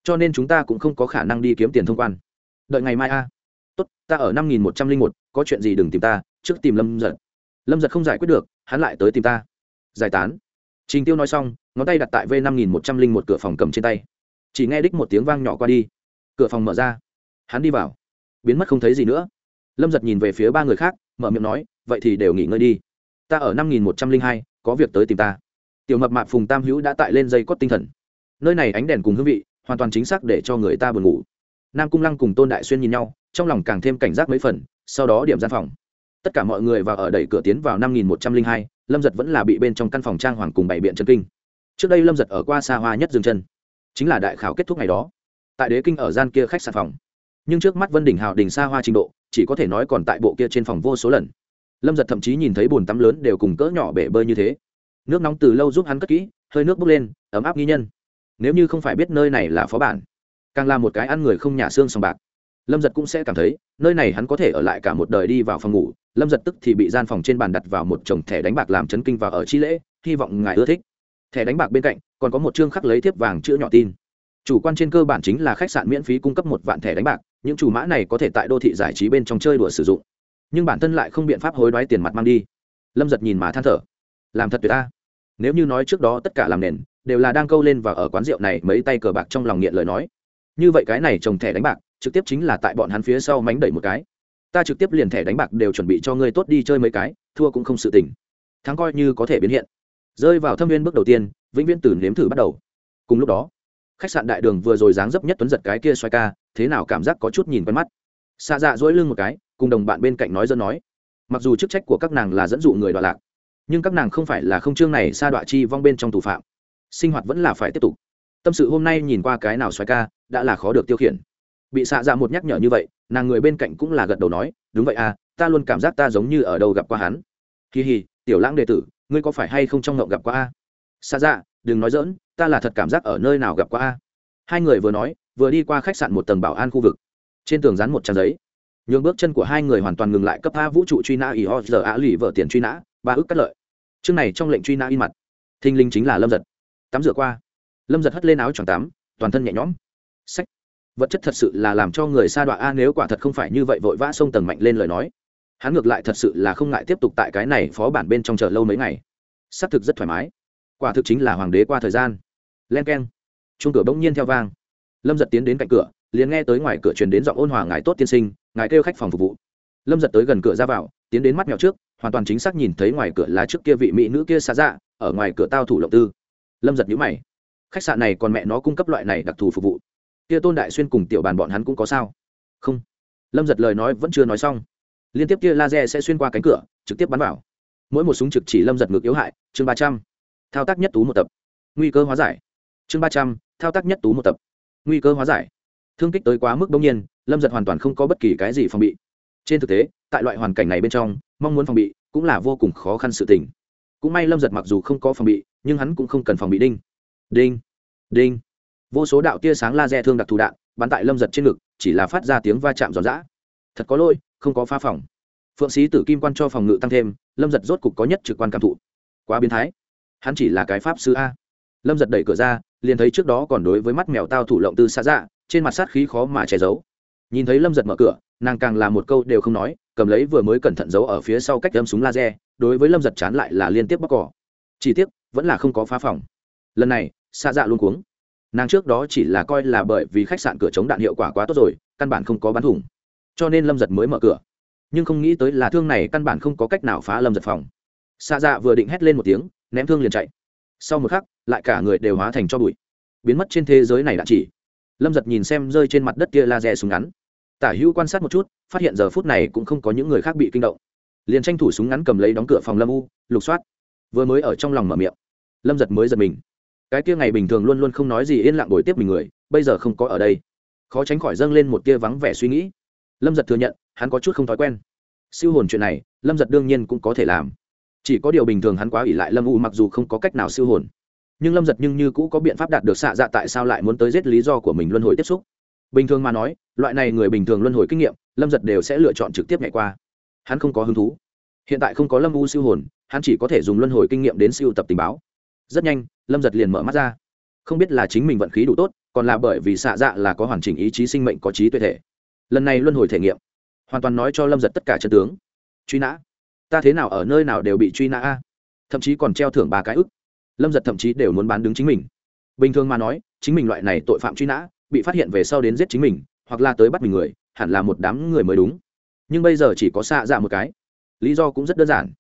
Cho nên chúng ta cũng không có khả năng đi kiếm tiền thông quan. Đợi ngày mai a. Tốt, ta ở năm nghìn một trăm linh một, có chuyện gì đừng tìm ta, trước tìm lâm giật. Lâm giật không giải quyết được, hắn lại tới tìm ta. Giải tán. Trình tiêu nói xong, ngón tay đặt tại v năm nghìn một trăm linh một cửa phòng cầm trên tay. Chỉ nghe đích một tiếng vang nhỏ qua đi. Cửa phòng mở ra. Hắn đi vào. Biến mất không thấy gì nữa. Lâm giật nhìn về phía ba người khác, mở miệng nói, vậy thì đều nghỉ ngơi đi. Ta ở năm nghìn một trăm linh hai, có việc tới tìm ta tiểu mập mạp phùng tam hữu đã tại lên dây cót tinh thần. Nơi này ánh đèn cùng hương vị, hoàn toàn chính xác để cho người ta buồn ngủ. Nam cung lăng cùng tôn đại xuyên nhìn nhau, trong lòng càng thêm cảnh giác mấy phần, sau đó điểm gian phòng. Tất cả mọi người vào ở đẩy cửa tiến vào năm nghìn một trăm linh hai, lâm giật vẫn là bị bên trong căn phòng trang hoàng cùng bảy biện trần kinh. Trước đây lâm giật ở qua xa hoa nhất Dương chân, chính là đại khảo kết thúc ngày đó. Tại đế kinh ở gian kia khách sạn phòng. Nhưng trước mắt vân đỉnh hào đình xa hoa trình độ, chỉ có thể nói còn tại bộ kia trên phòng vô số lần. Lâm giật thậm chí nhìn thấy bồn tắm lớn đều cùng cỡ nhỏ bể bơi như thế nước nóng từ lâu giúp hắn cất kỹ, hơi nước bốc lên, ấm áp nghi nhân. Nếu như không phải biết nơi này là phó bản, càng là một cái ăn người không nhả xương sòng bạc. Lâm giật cũng sẽ cảm thấy, nơi này hắn có thể ở lại cả một đời đi vào phòng ngủ. Lâm giật tức thì bị gian phòng trên bàn đặt vào một chồng thẻ đánh bạc làm chấn kinh và ở chi lễ, hy vọng ngài ưa thích. Thẻ đánh bạc bên cạnh, còn có một chương khắc lấy thiếp vàng chữ nhỏ tin. Chủ quan trên cơ bản chính là khách sạn miễn phí cung cấp một vạn thẻ đánh bạc, những chủ mã này có thể tại đô thị giải trí bên trong chơi đùa sử dụng. Nhưng bản thân lại không biện pháp hối đoái tiền mặt mang đi. Lâm giật nhìn mà than thở. Làm thật tuyệt ta nếu như nói trước đó tất cả làm nền, đều là đang câu lên và ở quán rượu này mấy tay cờ bạc trong lòng nghiện lời nói. Như vậy cái này trồng thẻ đánh bạc, trực tiếp chính là tại bọn hắn phía sau mánh đẩy một cái. Ta trực tiếp liền thẻ đánh bạc đều chuẩn bị cho ngươi tốt đi chơi mấy cái, thua cũng không sự tỉnh thắng coi như có thể biến hiện. Rơi vào thâm viên bước đầu tiên, vĩnh viễn tử nếm thử bắt đầu. Cùng lúc đó, khách sạn đại đường vừa rồi dáng dấp nhất tuấn giật cái kia xoay ca, thế nào cảm giác có chút nhìn quen mắt. Xa dạ dỗi lưng một cái, cùng đồng bạn bên cạnh nói dân nói. Mặc dù chức trách của các nàng là dẫn dụ người đoạn lạc nhưng các nàng không phải là không chương này sa đoạn chi vong bên trong tù phạm. Sinh hoạt vẫn là phải tiếp tục. Tâm sự hôm nay nhìn qua cái nào xoáy ca, đã là khó được tiêu khiển. Bị xạ dạ một nhắc nhở như vậy, nàng người bên cạnh cũng là gật đầu nói, đúng vậy à ta luôn cảm giác ta giống như ở đâu gặp qua hắn. Kỳ hì tiểu lãng đệ tử, ngươi có phải hay không trong ngộng gặp qua a? Xạ dạ đừng nói dỡn ta là thật cảm giác ở nơi nào gặp qua a? Hai người vừa nói, vừa đi qua khách sạn một tầng bảo an khu vực. Trên tường dán một trang giấy. Nhường bước chân của hai người hoàn toàn ngừng lại cấp a vũ trụ truy nã ý ho giờ á lì vợ tiền truy nã ba ước cắt lợi. Chương này trong lệnh truy nã in mặt. Thinh linh chính là lâm giật. Tắm rửa qua. Lâm giật hất lên áo choàng tắm, toàn thân nhẹ nhõm. Sách. Vật chất thật sự là làm cho người xa đoạn a, nếu quả thật không phải như vậy vội vã xông tầng mạnh lên lời nói. Hắn ngược lại thật sự là không ngại tiếp tục tại cái này phó bản bên trong chờ lâu mấy ngày. Xác thực rất thoải mái. Quả thực chính là hoàng đế qua thời gian. Len k e n chung cửa bỗng nhiên theo vang. Lâm giật tiến đến cạnh cửa, liền nghe tới ngoài cửa truyền đến giọng ôn hòa, ngài tốt tiên sinh, ngài kêu khách phòng phục vụ. Lâm giật tới gần cửa ra vào, tiến đến mắt mèo trước hoàn toàn chính xác nhìn thấy ngoài cửa là trước kia vị mỹ nữ kia xa dạ ở ngoài cửa tao thủ lộng tư. Lâm giật nhữ mày. Khách sạn này còn mẹ nó cung cấp loại này đặc thù phục vụ. Kia tôn đại xuyên cùng tiểu bàn bọn hắn cũng có sao? Không. Lâm giật lời nói vẫn chưa nói xong. Liên tiếp kia laser sẽ xuyên qua cánh cửa, trực tiếp bắn vào. Mỗi một súng trực chỉ lâm giật ngược yếu hại, chương ba trăm. Thao tác nhất tú một tập. Nguy cơ hóa giải. Chương ba trăm, thao tác nhất tú một tập. Nguy cơ hóa giải. Thương kích tới quá mức đông nhiên, lâm giật hoàn toàn không có bất kỳ cái gì phòng bị. Trên thực tế, tại loại hoàn cảnh này bên trong mong muốn phòng bị, cũng là vô cùng khó khăn sự tình. Cũng may lâm giật mặc dù không có phòng bị, nhưng hắn cũng không cần phòng bị đinh. Đinh đinh. Vô số đạo tia sáng laser thương đặc thù đạn bắn tại lâm giật trên ngực, chỉ là phát ra tiếng va chạm giòn giã. Thật có lỗi, không có pha phòng. Phượng sĩ tử kim quan cho phòng ngự tăng thêm, lâm giật rốt cục có nhất trực quan cảm thụ. Quá biến thái. Hắn chỉ là cái pháp sư a. Lâm giật đẩy cửa ra, liền thấy trước đó còn đối với mắt mèo tao thủ lộng tư xa dạ trên mặt sát khí khó mà che giấu nhìn thấy lâm giật mở cửa, nàng càng làm một câu đều không nói, cầm lấy vừa mới cẩn thận giấu ở phía sau cách đâm súng laser, đối với lâm giật chán lại là liên tiếp bóc cỏ. Chỉ tiếc, vẫn là không có phá phòng. Lần này, xa dạ luôn cuống. Nàng trước đó chỉ là coi là bởi vì khách sạn cửa chống đạn hiệu quả quá tốt rồi, căn bản không có bắn thủng. Cho nên lâm giật mới mở cửa. Nhưng không nghĩ tới là thương này căn bản không có cách nào phá lâm giật phòng. Xa dạ vừa định hét lên một tiếng, ném thương liền chạy. Sau một khắc, lại cả người đều hóa thành cho bụi. Biến mất trên thế giới này đã chỉ lâm giật nhìn xem rơi trên mặt đất kia laser súng ngắn. Tả hữu quan sát một chút, phát hiện giờ phút này cũng không có những người khác bị kinh động. Liền tranh thủ súng ngắn cầm lấy đóng cửa phòng lâm u, lục soát. Vừa mới ở trong lòng mở miệng, lâm giật mới giật mình. Cái kia ngày bình thường luôn luôn không nói gì yên lặng đổi tiếp mình người, bây giờ không có ở đây. Khó tránh khỏi dâng lên một tia vắng vẻ suy nghĩ. Lâm giật thừa nhận, hắn có chút không thói quen. Siêu hồn chuyện này, lâm giật đương nhiên cũng có thể làm. Chỉ có điều bình thường hắn quá ỉ lại lâm u mặc dù không có cách nào siêu hồn nhưng lâm giật nhưng như cũ có biện pháp đạt được xạ dạ tại sao lại muốn tới giết lý do của mình luân hồi tiếp xúc bình thường mà nói loại này người bình thường luân hồi kinh nghiệm lâm giật đều sẽ lựa chọn trực tiếp ngày qua hắn không có hứng thú hiện tại không có lâm u siêu hồn hắn chỉ có thể dùng luân hồi kinh nghiệm đến siêu tập tình báo rất nhanh lâm giật liền mở mắt ra không biết là chính mình vận khí đủ tốt còn là bởi vì xạ dạ là có hoàn chỉnh ý chí sinh mệnh có trí tuệ thể lần này luân hồi thể nghiệm hoàn toàn nói cho lâm giật tất cả chân tướng truy nã ta thế nào ở nơi nào đều bị truy nã thậm chí còn treo thưởng ba cái ức lâm giật thậm chí đều muốn bán đứng chính mình. Bình thường mà nói, chính mình loại này tội phạm truy nã, bị phát hiện về sau đến giết chính mình, hoặc là tới bắt mình người, hẳn là một đám người mới đúng. Nhưng bây giờ chỉ có xạ dạ một cái. Lý do cũng rất đơn giản.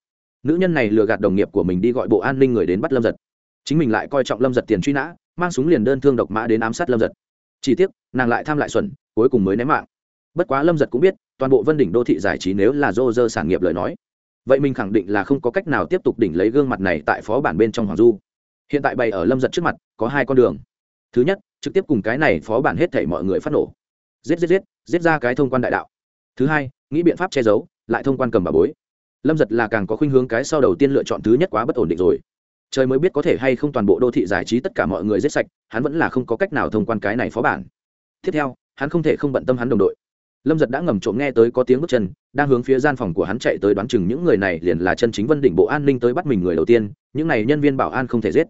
Nữ nhân này lừa gạt đồng nghiệp của mình đi gọi bộ an ninh người đến bắt lâm giật. Chính mình lại coi trọng lâm giật tiền truy nã, mang súng liền đơn thương độc mã đến ám sát lâm giật. Chỉ tiếc, nàng lại tham lại xuẩn, cuối cùng mới ném mạng. Bất quá lâm giật cũng biết, toàn bộ vân đỉnh đô thị giải trí nếu là dô dơ sản nghiệp lời nói, vậy mình khẳng định là không có cách nào tiếp tục đỉnh lấy gương mặt này tại phó bản bên trong hoàng du hiện tại bày ở lâm giật trước mặt, có hai con đường. Thứ nhất, trực tiếp cùng cái này phó bản hết thảy mọi người phát nổ. Giết giết giết giết ra cái thông quan đại đạo. Thứ hai, nghĩ biện pháp che giấu, lại thông quan cầm bà bối. Lâm giật là càng có khuynh hướng cái sau đầu tiên lựa chọn thứ nhất quá bất ổn định rồi. Trời mới biết có thể hay không toàn bộ đô thị giải trí tất cả mọi người giết sạch, hắn vẫn là không có cách nào thông quan cái này phó bản. Tiếp theo, hắn không thể không bận tâm hắn đồng đội. Lâm giật đã ngầm trộm nghe tới có tiếng bước chân, đang hướng phía gian phòng của hắn chạy tới đoán chừng những người này liền là chân chính vân đỉnh bộ an ninh tới bắt mình người đầu tiên, những này nhân viên bảo an không thể giết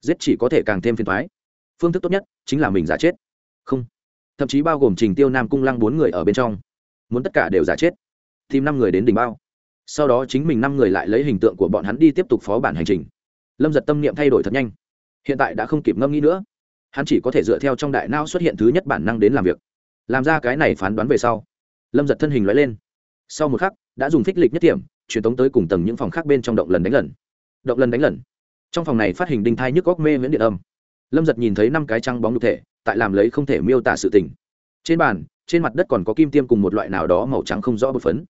giết chỉ có thể càng thêm phiền thoái. Phương thức tốt nhất chính là mình giả chết. Không. Thậm chí bao gồm trình tiêu nam cung lăng bốn người ở bên trong. Muốn tất cả đều giả chết. Tìm năm người đến đỉnh bao. Sau đó chính mình năm người lại lấy hình tượng của bọn hắn đi tiếp tục phó bản hành trình. Lâm giật tâm niệm thay đổi thật nhanh. Hiện tại đã không kịp ngâm nghĩ nữa. Hắn chỉ có thể dựa theo trong đại não xuất hiện thứ nhất bản năng đến làm việc. Làm ra cái này phán đoán về sau, lâm giật thân hình loại lên. Sau một khắc, đã dùng phích lịch nhất điểm truyền tống tới cùng tầng những phòng khác bên trong động lần đánh lần. Động lần đánh lần trong phòng này phát hình đinh thai nhức góc mê miễn điện âm. Lâm giật nhìn thấy năm cái trăng bóng nhục thể, tại làm lấy không thể miêu tả sự tình. Trên bàn, trên mặt đất còn có kim tiêm cùng một loại nào đó màu trắng không rõ bột phấn.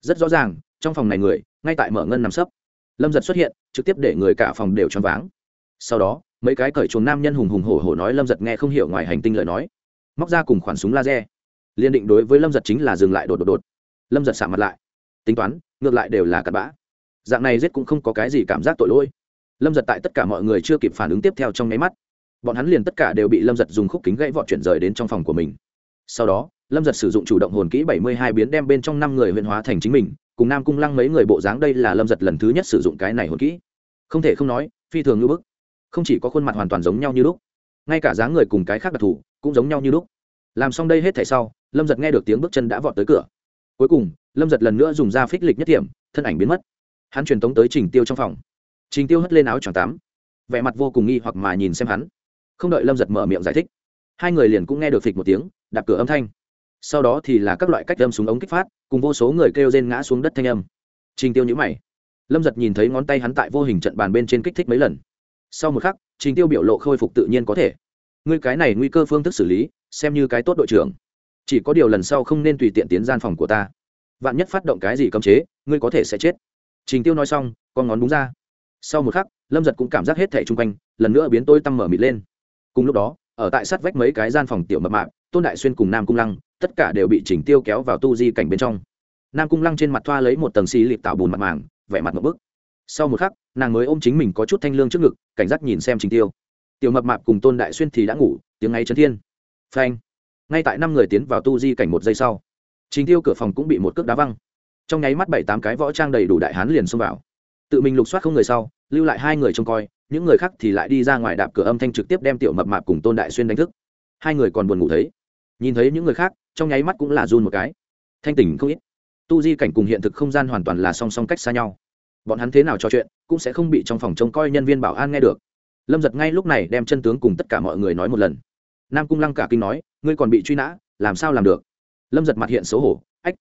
Rất rõ ràng, trong phòng này người, ngay tại mở ngân nằm sấp. Lâm giật xuất hiện, trực tiếp để người cả phòng đều choáng váng. Sau đó, mấy cái cởi chuồng nam nhân hùng hùng hổ hổ nói lâm giật nghe không hiểu ngoài hành tinh lời nói. Móc ra cùng khoản súng laser. Liên định đối với lâm giật chính là dừng lại đột đột đột. Lâm giật xả mặt lại. Tính toán, ngược lại đều là cặn bã. Dạng này giết cũng không có cái gì cảm giác tội lỗi lâm giật tại tất cả mọi người chưa kịp phản ứng tiếp theo trong nháy mắt. Bọn hắn liền tất cả đều bị lâm giật dùng khúc kính gãy vọt chuyển rời đến trong phòng của mình. Sau đó, lâm giật sử dụng chủ động hồn kỹ bảy mươi hai biến đem bên trong năm người huyện hóa thành chính mình, cùng nam cung lăng mấy người bộ dáng đây là lâm giật lần thứ nhất sử dụng cái này hồn kỹ. Không thể không nói, phi thường ngưỡng bức. Không chỉ có khuôn mặt hoàn toàn giống nhau như lúc, ngay cả dáng người cùng cái khác đặc thù cũng giống nhau như lúc. Làm xong đây hết thảy sau, lâm giật nghe được tiếng bước chân đã vọt tới cửa. Cuối cùng, lâm giật lần nữa dùng da phích lịch nhất điểm thân ảnh biến mất. Hắn truyền tống tới trình tiêu trong phòng trình tiêu hất lên áo choàng tắm vẻ mặt vô cùng nghi hoặc mà nhìn xem hắn. Không đợi lâm giật mở miệng giải thích, hai người liền cũng nghe được phịch một tiếng, đạp cửa âm thanh. Sau đó thì là các loại cách âm súng ống kích phát, cùng vô số người kêu rên ngã xuống đất thanh âm. Trình tiêu nhữ mày. Lâm giật nhìn thấy ngón tay hắn tại vô hình trận bàn bên trên kích thích mấy lần. Sau một khắc, trình tiêu biểu lộ khôi phục tự nhiên có thể. Ngươi cái này nguy cơ phương thức xử lý, xem như cái tốt đội trưởng. Chỉ có điều lần sau không nên tùy tiện tiến gian phòng của ta. Vạn nhất phát động cái gì cấm chế, ngươi có thể sẽ chết. Trình tiêu nói xong, con ngón đúng ra sau một khắc, lâm giật cũng cảm giác hết thẻ chung quanh, lần nữa biến tôi tăm mở mịt lên. Cùng lúc đó, ở tại sát vách mấy cái gian phòng tiểu mập mạp, tôn đại xuyên cùng nam cung lăng, tất cả đều bị chỉnh tiêu kéo vào tu di cảnh bên trong. Nam cung lăng trên mặt thoa lấy một tầng xì lịp tạo bùn mặt màng, vẻ mặt một bức. Sau một khắc, nàng mới ôm chính mình có chút thanh lương trước ngực, cảnh giác nhìn xem trình tiêu. Tiểu mập mạp cùng tôn đại xuyên thì đã ngủ, tiếng ngay chấn thiên. Phanh. Ngay tại năm người tiến vào tu di cảnh một giây sau trình tiêu cửa phòng cũng bị một cước đá văng. Trong nháy mắt bảy tám cái võ trang đầy đủ đại hán liền xông vào. Tự mình lục soát không người sau lưu lại hai người trông coi, những người khác thì lại đi ra ngoài đạp cửa âm thanh trực tiếp đem tiểu mập mạp cùng tôn đại xuyên đánh thức. Hai người còn buồn ngủ thấy. Nhìn thấy những người khác, trong nháy mắt cũng là run một cái. Thanh tỉnh không ít. Tu di cảnh cùng hiện thực không gian hoàn toàn là song song cách xa nhau. Bọn hắn thế nào trò chuyện, cũng sẽ không bị trong phòng trông coi nhân viên bảo an nghe được. Lâm giật ngay lúc này đem chân tướng cùng tất cả mọi người nói một lần. Nam cung lăng cả kinh nói, ngươi còn bị truy nã, làm sao làm được? Lâm giật mặt hiện xấu hổ, ách,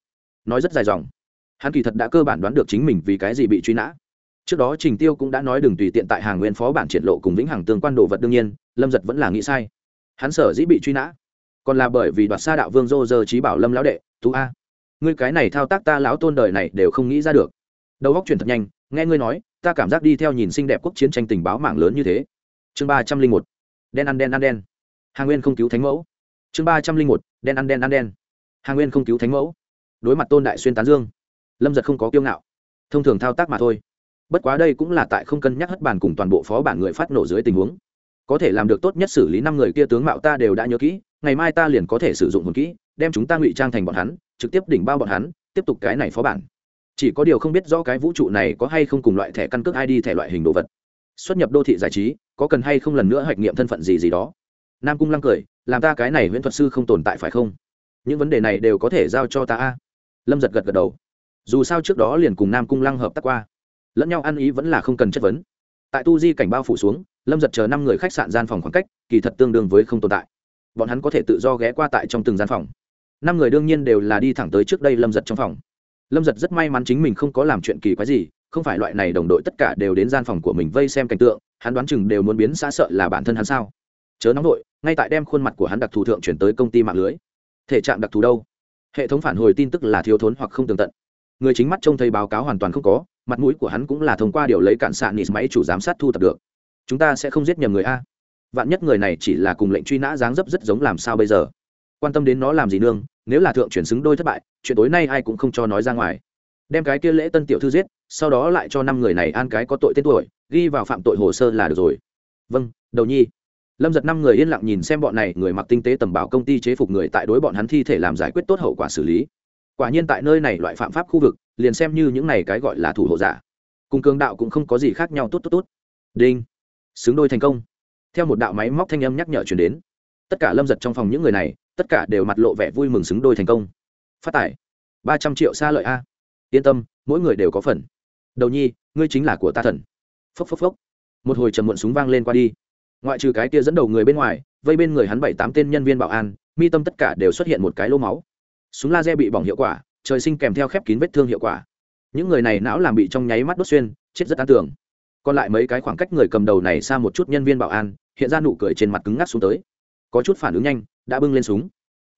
nói rất dài dòng. Hắn kỳ thật đã cơ bản đoán được chính mình vì cái gì bị truy nã trước đó trình tiêu cũng đã nói đừng tùy tiện tại hàng nguyên phó bản triển lộ cùng vĩnh hằng tương quan đồ vật đương nhiên, lâm giật vẫn là nghĩ sai. Hắn sở dĩ bị truy nã, còn là bởi vì đoạt xa đạo vương dô dơ trí bảo lâm lão đệ, tú a. Ngươi cái này thao tác ta lão tôn đời này đều không nghĩ ra được. Đầu góc chuyển thật nhanh, nghe ngươi nói, ta cảm giác đi theo nhìn xinh đẹp quốc chiến tranh tình báo mạng lớn như thế. Chương ba trăm linh một, đen ăn đen ăn đen. Hàng nguyên không cứu thánh mẫu. Chương ba trăm linh một, đen ăn đen ăn đen. Hàng nguyên không cứu thánh mẫu. Đối mặt tôn đại xuyên tán dương, lâm giật không có kiêu ngạo. Thông thường thao tác mà thôi bất quá đây cũng là tại không cân nhắc hất bàn cùng toàn bộ phó bản người phát nổ dưới tình huống. Có thể làm được tốt nhất xử lý năm người kia tướng mạo ta đều đã nhớ kỹ, ngày mai ta liền có thể sử dụng hồn kỹ, đem chúng ta ngụy trang thành bọn hắn, trực tiếp đỉnh bao bọn hắn, tiếp tục cái này phó bản. Chỉ có điều không biết rõ cái vũ trụ này có hay không cùng loại thẻ căn cước id thẻ loại hình đồ vật. Xuất nhập đô thị giải trí, có cần hay không lần nữa hoạch nghiệm thân phận gì gì đó. Nam cung lăng cười, làm ta cái này huyễn thuật sư không tồn tại phải không? Những vấn đề này đều có thể giao cho ta a. Lâm giật gật gật đầu. Dù sao trước đó liền cùng nam cung lăng hợp tác qua lẫn nhau ăn ý vẫn là không cần chất vấn. Tại tu di cảnh bao phủ xuống, lâm giật chờ năm người khách sạn gian phòng khoảng cách, kỳ thật tương đương với không tồn tại. Bọn hắn có thể tự do ghé qua tại trong từng gian phòng. Năm người đương nhiên đều là đi thẳng tới trước đây lâm giật trong phòng. Lâm giật rất may mắn chính mình không có làm chuyện kỳ quái gì, không phải loại này đồng đội tất cả đều đến gian phòng của mình vây xem cảnh tượng, hắn đoán chừng đều muốn biến xa sợ là bản thân hắn sao. Chớ nóng đội ngay tại đem khuôn mặt của hắn đặc thù thượng chuyển tới công ty mạng lưới. Thể trạng đặc thù đâu? Hệ thống phản hồi tin tức là thiếu thốn hoặc không tường tận. Người chính mắt trông thấy báo cáo hoàn toàn không có mặt mũi của hắn cũng là thông qua điều lấy cạn xạ nịt máy chủ giám sát thu thập được. Chúng ta sẽ không giết nhầm người a. Vạn nhất người này chỉ là cùng lệnh truy nã dáng dấp rất giống làm sao bây giờ? Quan tâm đến nó làm gì nương, nếu là thượng chuyển xứng đôi thất bại, chuyện tối nay ai cũng không cho nói ra ngoài. Đem cái kia lễ tân tiểu thư giết, sau đó lại cho năm người này an cái có tội tên tuổi, ghi vào phạm tội hồ sơ là được rồi. Vâng đầu nhi. Lâm giật năm người yên lặng nhìn xem bọn này, người mặc tinh tế tầm bảo công ty chế phục người tại đối bọn hắn thi thể làm giải quyết tốt hậu quả xử lý. Quả nhiên tại nơi này loại phạm pháp khu vực liền xem như những này cái gọi là thủ hộ giả. Cùng cường đạo cũng không có gì khác nhau, tốt tốt tốt. Đinh. Xứng đôi thành công. Theo một đạo máy móc thanh âm nhắc nhở chuyển đến. Tất cả lâm giật trong phòng những người này, tất cả đều mặt lộ vẻ vui mừng xứng đôi thành công. Phát tải ba trăm triệu xa lợi a. Yên tâm, mỗi người đều có phần. Đầu nhi, ngươi chính là của ta thần. Phốc phốc phốc. Một hồi trầm muộn súng vang lên qua đi. Ngoại trừ cái kia dẫn đầu người bên ngoài, vây bên người hắn bảy tám tên nhân viên bảo an, mi tâm tất cả đều xuất hiện một cái lô máu. Súng laser bị bỏng hiệu quả trời sinh kèm theo khép kín vết thương hiệu quả. Những người này não làm bị trong nháy mắt đốt xuyên, chết rất an tưởng còn lại mấy cái khoảng cách người cầm đầu này xa một chút nhân viên bảo an, hiện ra nụ cười trên mặt cứng ngắc xuống tới. Có chút phản ứng nhanh, đã bưng lên súng.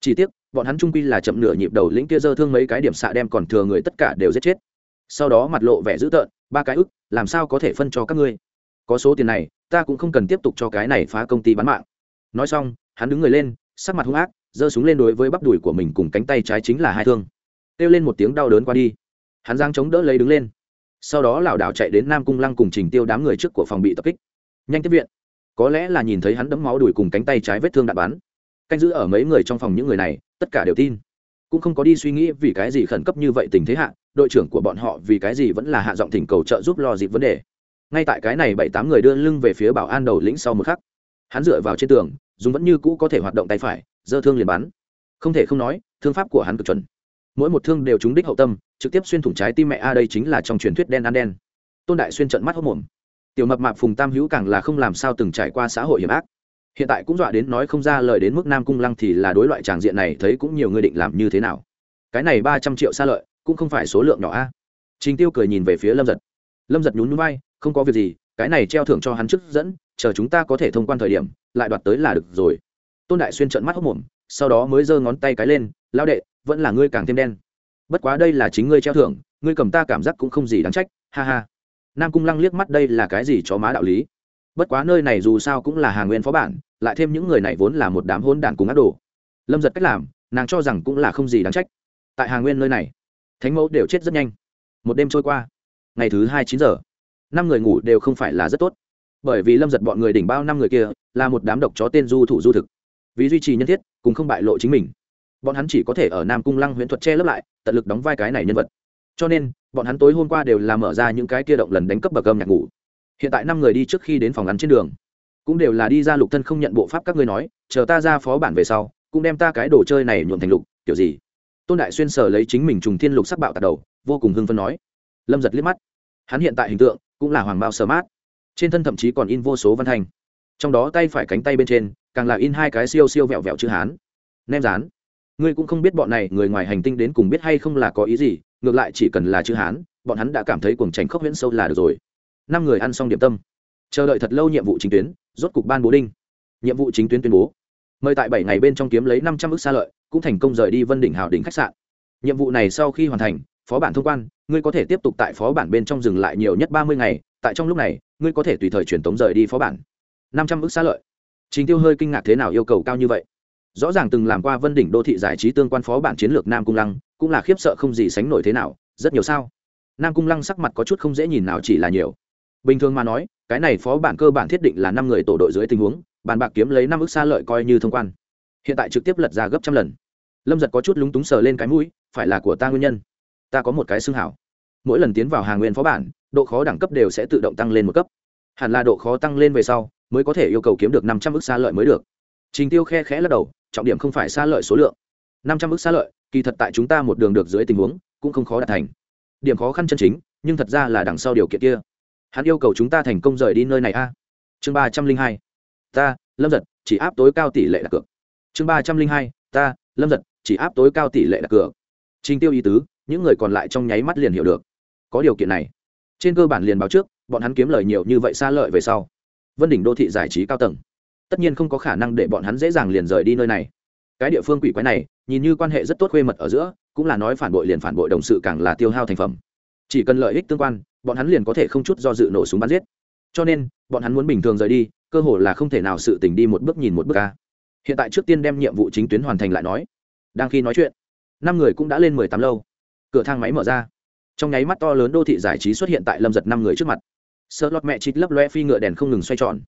Chỉ tiếc, bọn hắn trung quy là chậm nửa nhịp đầu lĩnh kia dơ thương mấy cái điểm xạ đem còn thừa người tất cả đều giết chết. Sau đó mặt lộ vẻ dữ tợn, ba cái ức, làm sao có thể phân cho các ngươi? Có số tiền này, ta cũng không cần tiếp tục cho cái này phá công ty bán mạng. Nói xong, hắn đứng người lên, sắc mặt hung ác, giơ súng lên đối với bắp đùi của mình cùng cánh tay trái chính là hai thương kêu lên một tiếng đau đớn qua đi. Hắn giang chống đỡ lấy đứng lên. Sau đó lảo đảo chạy đến nam cung lăng cùng trình tiêu đám người trước của phòng bị tập kích. Nhanh tiếp viện. Có lẽ là nhìn thấy hắn đấm máu đùi cùng cánh tay trái vết thương đạn bắn. Canh giữ ở mấy người trong phòng những người này, tất cả đều tin. Cũng không có đi suy nghĩ vì cái gì khẩn cấp như vậy tình thế hạ, đội trưởng của bọn họ vì cái gì vẫn là hạ giọng thỉnh cầu trợ giúp lo dịp vấn đề. Ngay tại cái này bảy tám người đưa lưng về phía bảo an đầu lĩnh sau một khắc, hắn dựa vào trên tường, dùng vẫn như cũ có thể hoạt động tay phải giơ thương liền bắn. Không thể không nói, thương pháp của hắn cực chuẩn mỗi một thương đều trúng đích hậu tâm, trực tiếp xuyên thủng trái tim mẹ a đây chính là trong truyền thuyết đen ăn đen. Tôn đại xuyên trận mắt hốc mồm tiểu mập mạp phùng tam hữu càng là không làm sao từng trải qua xã hội hiểm ác. Hiện tại cũng dọa đến nói không ra lời đến mức nam cung lăng thì là đối loại tràng diện này thấy cũng nhiều người định làm như thế nào. Cái này ba trăm triệu xa lợi, cũng không phải số lượng nhỏ a. Trình tiêu cười nhìn về phía lâm giật. Lâm giật nhún núi bay không có việc gì, cái này treo thưởng cho hắn chức dẫn, chờ chúng ta có thể thông quan thời điểm, lại đoạt tới là được rồi. Tôn đại xuyên trận mắt hốc mồm sau đó mới giơ ngón tay cái lên lao đệ vẫn là ngươi càng thêm đen. Bất quá đây là chính ngươi treo thưởng, ngươi cầm ta cảm giác cũng không gì đáng trách, ha ha. Nam cung lăng liếc mắt đây là cái gì cho má đạo lý. Bất quá nơi này dù sao cũng là hà nguyên phó bản, lại thêm những người này vốn là một đám hôn đản cùng ác đồ. Lâm giật cách làm, nàng cho rằng cũng là không gì đáng trách. Tại hà nguyên nơi này, thánh mẫu đều chết rất nhanh. Một đêm trôi qua, ngày thứ hai chín giờ, năm người ngủ đều không phải là rất tốt. Bởi vì lâm giật bọn người đỉnh bao năm người kia là một đám độc chó tên du thủ du thực. Vì duy trì nhân thiết, cùng không bại lộ chính mình bọn hắn chỉ có thể ở nam cung lăng huyễn thuật che lấp lại tận lực đóng vai cái này nhân vật. Cho nên bọn hắn tối hôm qua đều là mở ra những cái kia động lần đánh cấp bậc âm nhạc ngủ. Hiện tại năm người đi trước khi đến phòng ngắn trên đường cũng đều là đi ra lục thân không nhận bộ pháp các ngươi nói chờ ta ra phó bản về sau cũng đem ta cái đồ chơi này nhuộm thành lục kiểu gì? Tôn đại xuyên sở lấy chính mình trùng thiên lục sắc bạo tạt đầu vô cùng hưng phân nói. Lâm giật liếc mắt. Hắn hiện tại hình tượng cũng là hoàng bao sờ mát. Trên thân thậm chí còn in vô số văn thành, trong đó tay phải cánh tay bên trên càng là in hai cái siêu siêu vẹo vẹo chữ hán. Nem rán ngươi cũng không biết bọn này người ngoài hành tinh đến cùng biết hay không là có ý gì, ngược lại chỉ cần là chữ hán, bọn hắn đã cảm thấy cuồng tránh khốc huyễn sâu là được rồi. Năm người ăn xong điểm tâm. Chờ đợi thật lâu nhiệm vụ chính tuyến, rốt cục ban bố đinh. Nhiệm vụ chính tuyến tuyên bố. Mời tại bảy ngày bên trong kiếm lấy năm trăm ước xa lợi, cũng thành công rời đi vân đỉnh hào đỉnh khách sạn. Nhiệm vụ này sau khi hoàn thành, phó bản thông quan, ngươi có thể tiếp tục tại phó bản bên trong dừng lại nhiều nhất ba mươi ngày, tại trong lúc này, ngươi có thể tùy thời truyền tống rời đi phó bản. Năm trăm ước xa lợi. Trình tiêu hơi kinh ngạc thế nào yêu cầu cao như vậy? Rõ ràng từng làm qua vân đỉnh đô thị giải trí tương quan phó bản chiến lược nam cung lăng, cũng là khiếp sợ không gì sánh nổi thế nào, rất nhiều sao. Nam cung lăng sắc mặt có chút không dễ nhìn nào chỉ là nhiều. Bình thường mà nói, cái này phó bản cơ bản thiết định là năm người tổ đội dưới tình huống, bàn bạc kiếm lấy năm ước xa lợi coi như thông quan. Hiện tại trực tiếp lật ra gấp trăm lần. Lâm giật có chút lúng túng sờ lên cái mũi, phải là của ta nguyên nhân. Ta có một cái xương hảo. Mỗi lần tiến vào hàng nguyên phó bản, độ khó đẳng cấp đều sẽ tự động tăng lên một cấp. Hẳn là độ khó tăng lên về sau, mới có thể yêu cầu kiếm được năm trăm ước xa lợi mới được. Trình tiêu khe khẽ lắc đầu trọng điểm không phải xa lợi số lượng. Năm trăm ước xa lợi, kỳ thật tại chúng ta một đường được dưới tình huống, cũng không khó đạt thành. Điểm khó khăn chân chính, nhưng thật ra là đằng sau điều kiện kia. Hắn yêu cầu chúng ta thành công rời đi nơi này a. Chương ba trăm linh hai. Ta, lâm giật chỉ áp tối cao tỷ lệ đặt cược. Chương ba trăm linh hai. Ta, lâm giật chỉ áp tối cao tỷ lệ đặt cược. Trình tiêu ý tứ, những người còn lại trong nháy mắt liền hiểu được. Có điều kiện này. Trên cơ bản liền báo trước, bọn hắn kiếm lời nhiều như vậy xa lợi về sau. Vân đỉnh đô thị giải trí cao tầng tất nhiên không có khả năng để bọn hắn dễ dàng liền rời đi nơi này. Cái địa phương quỷ quái này, nhìn như quan hệ rất tốt khuê mật ở giữa, cũng là nói phản bội liền phản bội đồng sự càng là tiêu hao thành phẩm. Chỉ cần lợi ích tương quan, bọn hắn liền có thể không chút do dự nổ súng bắn giết. Cho nên, bọn hắn muốn bình thường rời đi, cơ hồ là không thể nào sự tình đi một bước nhìn một bước ca hiện tại trước tiên đem nhiệm vụ chính tuyến hoàn thành lại nói. Đang khi nói chuyện, năm người cũng đã lên mười tám lâu. Cửa thang máy mở ra. Trong nháy mắt to lớn đô thị giải trí xuất hiện tại lâm giật năm người trước mặt. Sợ lọt mẹ chít lấp loe phi ngựa đèn không ngừng xoay tròn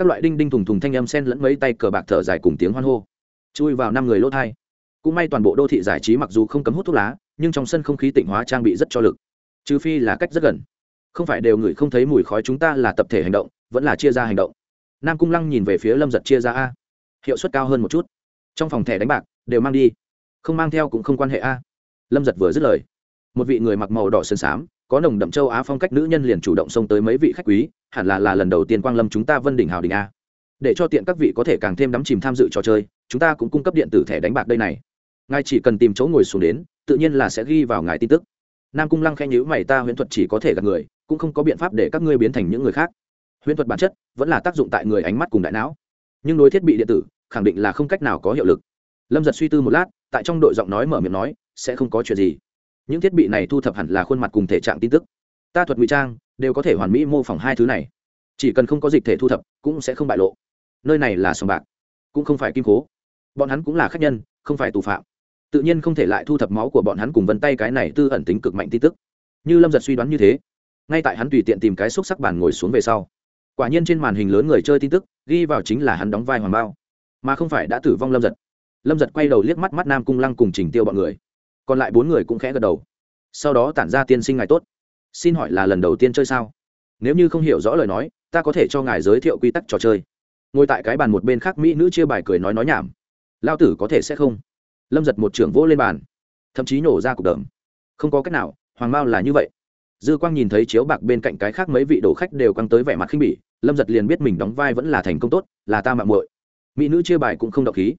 các loại đinh đinh thùng thùng thanh âm sen lẫn mấy tay cờ bạc thở dài cùng tiếng hoan hô. Chui vào năm người lỗ thai. Cũng may toàn bộ đô thị giải trí mặc dù không cấm hút thuốc lá, nhưng trong sân không khí tịnh hóa trang bị rất cho lực. Trừ phi là cách rất gần. Không phải đều người không thấy mùi khói chúng ta là tập thể hành động, vẫn là chia ra hành động. Nam cung lăng nhìn về phía lâm giật chia ra a. Hiệu suất cao hơn một chút. Trong phòng thẻ đánh bạc, đều mang đi. Không mang theo cũng không quan hệ a. Lâm giật vừa dứt lời. Một vị người mặc màu đỏ sơn xám có nồng đậm châu á phong cách nữ nhân liền chủ động xông tới mấy vị khách quý, hẳn là là lần đầu tiên quang lâm chúng ta vân đỉnh hào đình a. Để cho tiện các vị có thể càng thêm đắm chìm tham dự trò chơi, chúng ta cũng cung cấp điện tử thẻ đánh bạc đây này. Ngài chỉ cần tìm chỗ ngồi xuống đến, tự nhiên là sẽ ghi vào ngài tin tức. Nam cung lăng khen nhữ mày, ta huyễn thuật chỉ có thể gặp người, cũng không có biện pháp để các ngươi biến thành những người khác. Huyễn thuật bản chất vẫn là tác dụng tại người ánh mắt cùng đại não. Nhưng đối thiết bị điện tử, khẳng định là không cách nào có hiệu lực. Lâm giật suy tư một lát, tại trong đội giọng nói mở miệng nói, sẽ không có chuyện gì những thiết bị này thu thập hẳn là khuôn mặt cùng thể trạng tin tức. Ta thuật ngụy trang đều có thể hoàn mỹ mô phỏng hai thứ này. Chỉ cần không có dịch thể thu thập cũng sẽ không bại lộ. Nơi này là sòng bạc, cũng không phải kim cố. Bọn hắn cũng là khách nhân, không phải tù phạm. Tự nhiên không thể lại thu thập máu của bọn hắn cùng vân tay cái này tư ẩn tính cực mạnh tin tức. Như lâm giật suy đoán như thế, ngay tại hắn tùy tiện tìm cái xúc sắc bàn ngồi xuống về sau, quả nhiên trên màn hình lớn người chơi tin tức ghi vào chính là hắn đóng vai hoàng bao, mà không phải đã tử vong lâm giật. Lâm giật quay đầu liếc mắt mắt nam cung lăng cùng trình tiêu bọn người còn lại bốn người cũng khẽ gật đầu. Sau đó tản ra tiên sinh ngài tốt. Xin hỏi là lần đầu tiên chơi sao? Nếu như không hiểu rõ lời nói, ta có thể cho ngài giới thiệu quy tắc trò chơi. Ngồi tại cái bàn một bên khác mỹ nữ chia bài cười nói nói nhảm. Lao tử có thể sẽ không? Lâm giật một trưởng vỗ lên bàn. Thậm chí nổ ra cục đờm không có cách nào, hoàng mao là như vậy. Dư quang nhìn thấy chiếu bạc bên cạnh cái khác mấy vị đồ khách đều căng tới vẻ mặt khinh bỉ, lâm giật liền biết mình đóng vai vẫn là thành công tốt, là ta mạng muội. Mỹ nữ chia bài cũng không đọc khí.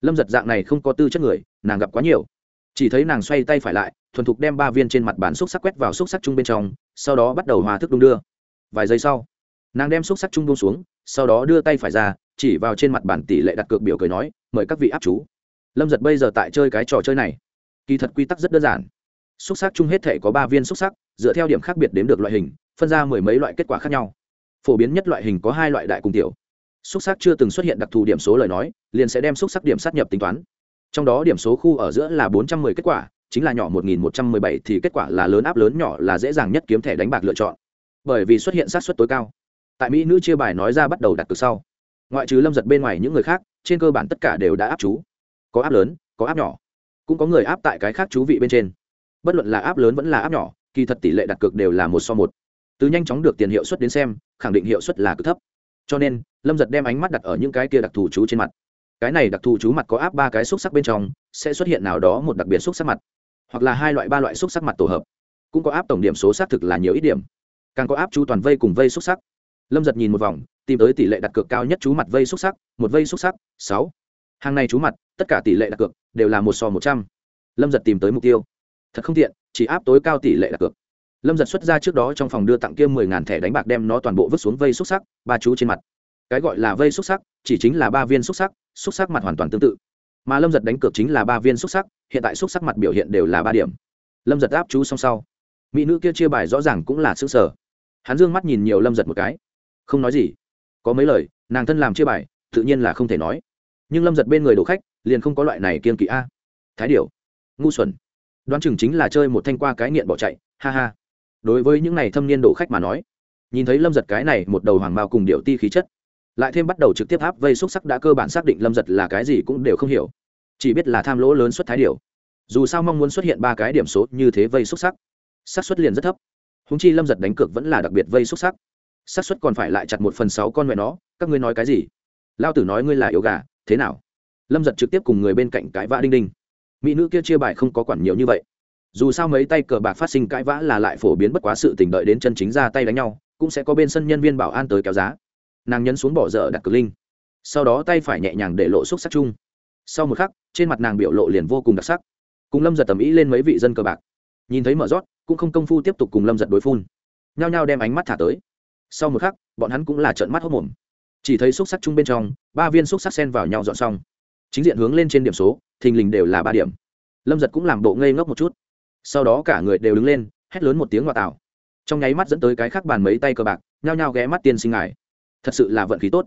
Lâm giật dạng này không có tư chất người, nàng gặp quá nhiều chỉ thấy nàng xoay tay phải lại, thuần thục đem ba viên trên mặt bàn xúc sắc quét vào xúc sắc chung bên trong, sau đó bắt đầu hòa thức đung đưa. Vài giây sau, nàng đem xúc sắc chung đung xuống, sau đó đưa tay phải ra, chỉ vào trên mặt bàn tỷ lệ đặt cược biểu cười nói, mời các vị áp chú. Lâm giật bây giờ tại chơi cái trò chơi này, kỳ thật quy tắc rất đơn giản. Xúc sắc chung hết thể có ba viên xúc sắc, dựa theo điểm khác biệt đếm được loại hình, phân ra mười mấy loại kết quả khác nhau. Phổ biến nhất loại hình có hai loại đại cùng tiểu. Xúc sắc chưa từng xuất hiện đặc thù điểm số lời nói, liền sẽ đem xúc sắc điểm sát nhập tính toán trong đó điểm số khu ở giữa là bốn trăm mười kết quả, chính là nhỏ một nghìn một trăm mười bảy thì kết quả là lớn áp lớn nhỏ là dễ dàng nhất kiếm thẻ đánh bạc lựa chọn. Bởi vì xuất hiện sát suất tối cao. Tại mỹ nữ chia bài nói ra bắt đầu đặt cược sau. Ngoại trừ lâm giật bên ngoài những người khác, trên cơ bản tất cả đều đã áp chú. Có áp lớn, có áp nhỏ. Cũng có người áp tại cái khác chú vị bên trên. Bất luận là áp lớn vẫn là áp nhỏ, kỳ thật tỷ lệ đặt cược đều là một so một. Từ nhanh chóng được tiền hiệu suất đến xem, khẳng định hiệu suất là cực thấp. Cho nên, lâm giật đem ánh mắt đặt ở những cái kia đặc thù chú trên mặt cái này đặc thù chú mặt có áp ba cái xúc sắc bên trong, sẽ xuất hiện nào đó một đặc biệt xúc sắc mặt, hoặc là hai loại, ba loại xúc sắc mặt tổ hợp. Cũng có áp tổng điểm số xác thực là nhiều ít điểm. Càng có áp chú toàn vây cùng vây xúc sắc. Lâm giật nhìn một vòng, tìm tới tỷ lệ đặt cược cao nhất chú mặt vây xúc sắc, một vây xúc sắc, sáu. Hàng này chú mặt, tất cả tỷ lệ đặt cược đều là một so một trăm. Lâm giật tìm tới mục tiêu. Thật không tiện, chỉ áp tối cao tỷ lệ đặt cược. Lâm giật xuất ra trước đó trong phòng đưa tặng kia mười ngàn thẻ đánh bạc đem nó toàn bộ vứt xuống vây xúc sắc, ba chú trên mặt. Cái gọi là vây xúc sắc, chỉ chính là ba viên xúc sắc xúc sắc mặt hoàn toàn tương tự. Mà lâm giật đánh cược chính là ba viên xúc sắc, hiện tại xúc sắc mặt biểu hiện đều là ba điểm. Lâm giật áp chú song sau, mỹ nữ kia chia bài rõ ràng cũng là xứ sở hắn d ư ơ n g mắt nhìn nhiều lâm giật một cái. Không nói gì. Có mấy lời, nàng thân làm chia bài, tự nhiên là không thể nói. Nhưng lâm giật bên người đồ khách, liền không có loại này kiên kỵ a. Thái điểu, ngu xuẩn. Đoán chừng chính là chơi một thanh qua cái nghiện bỏ chạy, ha ha. Đối với những này thâm niên đồ khách mà nói, nhìn thấy lâm giật cái này một đầu hoàng mao cùng điệu ti khí chất lại thêm bắt đầu trực tiếp áp vây xúc sắc đã cơ bản xác định lâm giật là cái gì cũng đều không hiểu. Chỉ biết là tham lỗ lớn xuất thái điều. Dù sao mong muốn xuất hiện ba cái điểm số như thế vây xúc sắc. Xác suất liền rất thấp. Húng chi lâm giật đánh cược vẫn là đặc biệt vây xúc sắc. Xác suất còn phải lại chặt một phần sáu con mẹ nó, các ngươi nói cái gì? Lao tử nói ngươi là yếu gà, thế nào? Lâm giật trực tiếp cùng người bên cạnh cãi vã đinh đinh. Mỹ nữ kia chia bài không có quản nhiều như vậy. Dù sao mấy tay cờ bạc phát sinh cãi vã là lại phổ biến bất quá sự tình đợi đến chân chính ra tay đánh nhau, cũng sẽ có bên sân nhân viên bảo an tới kéo giá nàng nhấn xuống bỏ dở đặt cực linh. Sau đó tay phải nhẹ nhàng để lộ xúc sắc chung. Sau một khắc, trên mặt nàng biểu lộ liền vô cùng đặc sắc. Cùng lâm giật tầm ý lên mấy vị dân cờ bạc. Nhìn thấy mở rót, cũng không công phu tiếp tục cùng lâm giật đối phun. Nhao nhao đem ánh mắt thả tới. Sau một khắc, bọn hắn cũng là trận mắt hốc mồm chỉ thấy xúc sắc chung bên trong, ba viên xúc sắc sen vào nhau dọn xong. Chính diện hướng lên trên điểm số, thình lình đều là ba điểm. Lâm giật cũng làm bộ ngây ngốc một chút. Sau đó cả người đều đứng lên, hét lớn một tiếng ngoại tạo. Trong nháy mắt dẫn tới cái khác bàn mấy tay cờ bạc, nhao nhao ghé mắt tiên sinh ngài thật sự là vận khí tốt.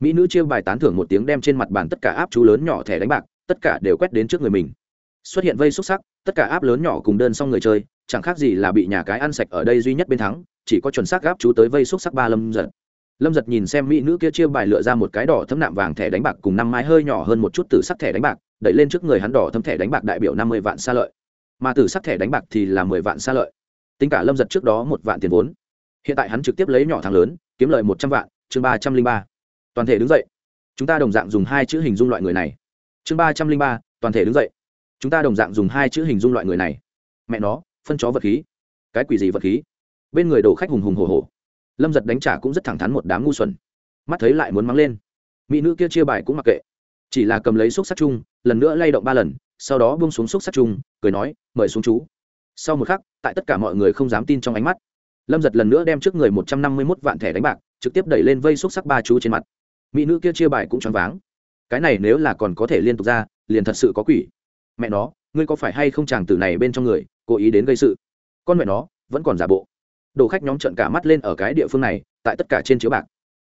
Mỹ nữ chia bài tán thưởng một tiếng đem trên mặt bàn tất cả áp chú lớn nhỏ thẻ đánh bạc, tất cả đều quét đến trước người mình. Xuất hiện vây xúc sắc, tất cả áp lớn nhỏ cùng đơn xong người chơi, chẳng khác gì là bị nhà cái ăn sạch ở đây duy nhất bên thắng, chỉ có chuẩn xác gáp chú tới vây xúc sắc ba lâm giật. Lâm giật nhìn xem mỹ nữ kia chia bài lựa ra một cái đỏ thấm nạm vàng thẻ đánh bạc cùng năm mai hơi nhỏ hơn một chút từ sắc thẻ đánh bạc, đẩy lên trước người hắn đỏ thấm thẻ đánh bạc đại biểu năm mươi vạn xa lợi. Mà từ sắc thẻ đánh bạc thì là mười vạn xa lợi. Tính cả lâm giật trước đó một vạn tiền vốn. Hiện tại hắn trực tiếp lấy nhỏ thằng lớn, kiếm lời một trăm vạn chương ba trăm linh ba, toàn thể đứng dậy. Chúng ta đồng dạng dùng hai chữ hình dung loại người này. Chương ba trăm linh ba, toàn thể đứng dậy. Chúng ta đồng dạng dùng hai chữ hình dung loại người này. Mẹ nó, phân chó vật khí. Cái quỷ gì vật khí? Bên người đổ khách hùng hùng hồ hồ lâm giật đánh trả cũng rất thẳng thắn một đám ngu xuẩn. Mắt thấy lại muốn mắng lên. Mỹ nữ kia chia bài cũng mặc kệ. Chỉ là cầm lấy xúc sắc chung, lần nữa lay động ba lần, sau đó buông xuống xúc sắc chung, cười nói, mời xuống chú. Sau một khắc, tại tất cả mọi người không dám tin trong ánh mắt, lâm giật lần nữa đem trước người một trăm năm mươi mốt vạn thẻ đánh bạc trực tiếp đẩy lên vây xúc sắc ba chú trên mặt. Mỹ nữ kia chia bài cũng choáng váng. Cái này nếu là còn có thể liên tục ra, liền thật sự có quỷ. Mẹ nó, ngươi có phải hay không chàng tử này bên trong người, cố ý đến gây sự? Con mẹ nó, vẫn còn giả bộ. Đồ khách nhóm trận cả mắt lên ở cái địa phương này, tại tất cả trên chiếu bạc.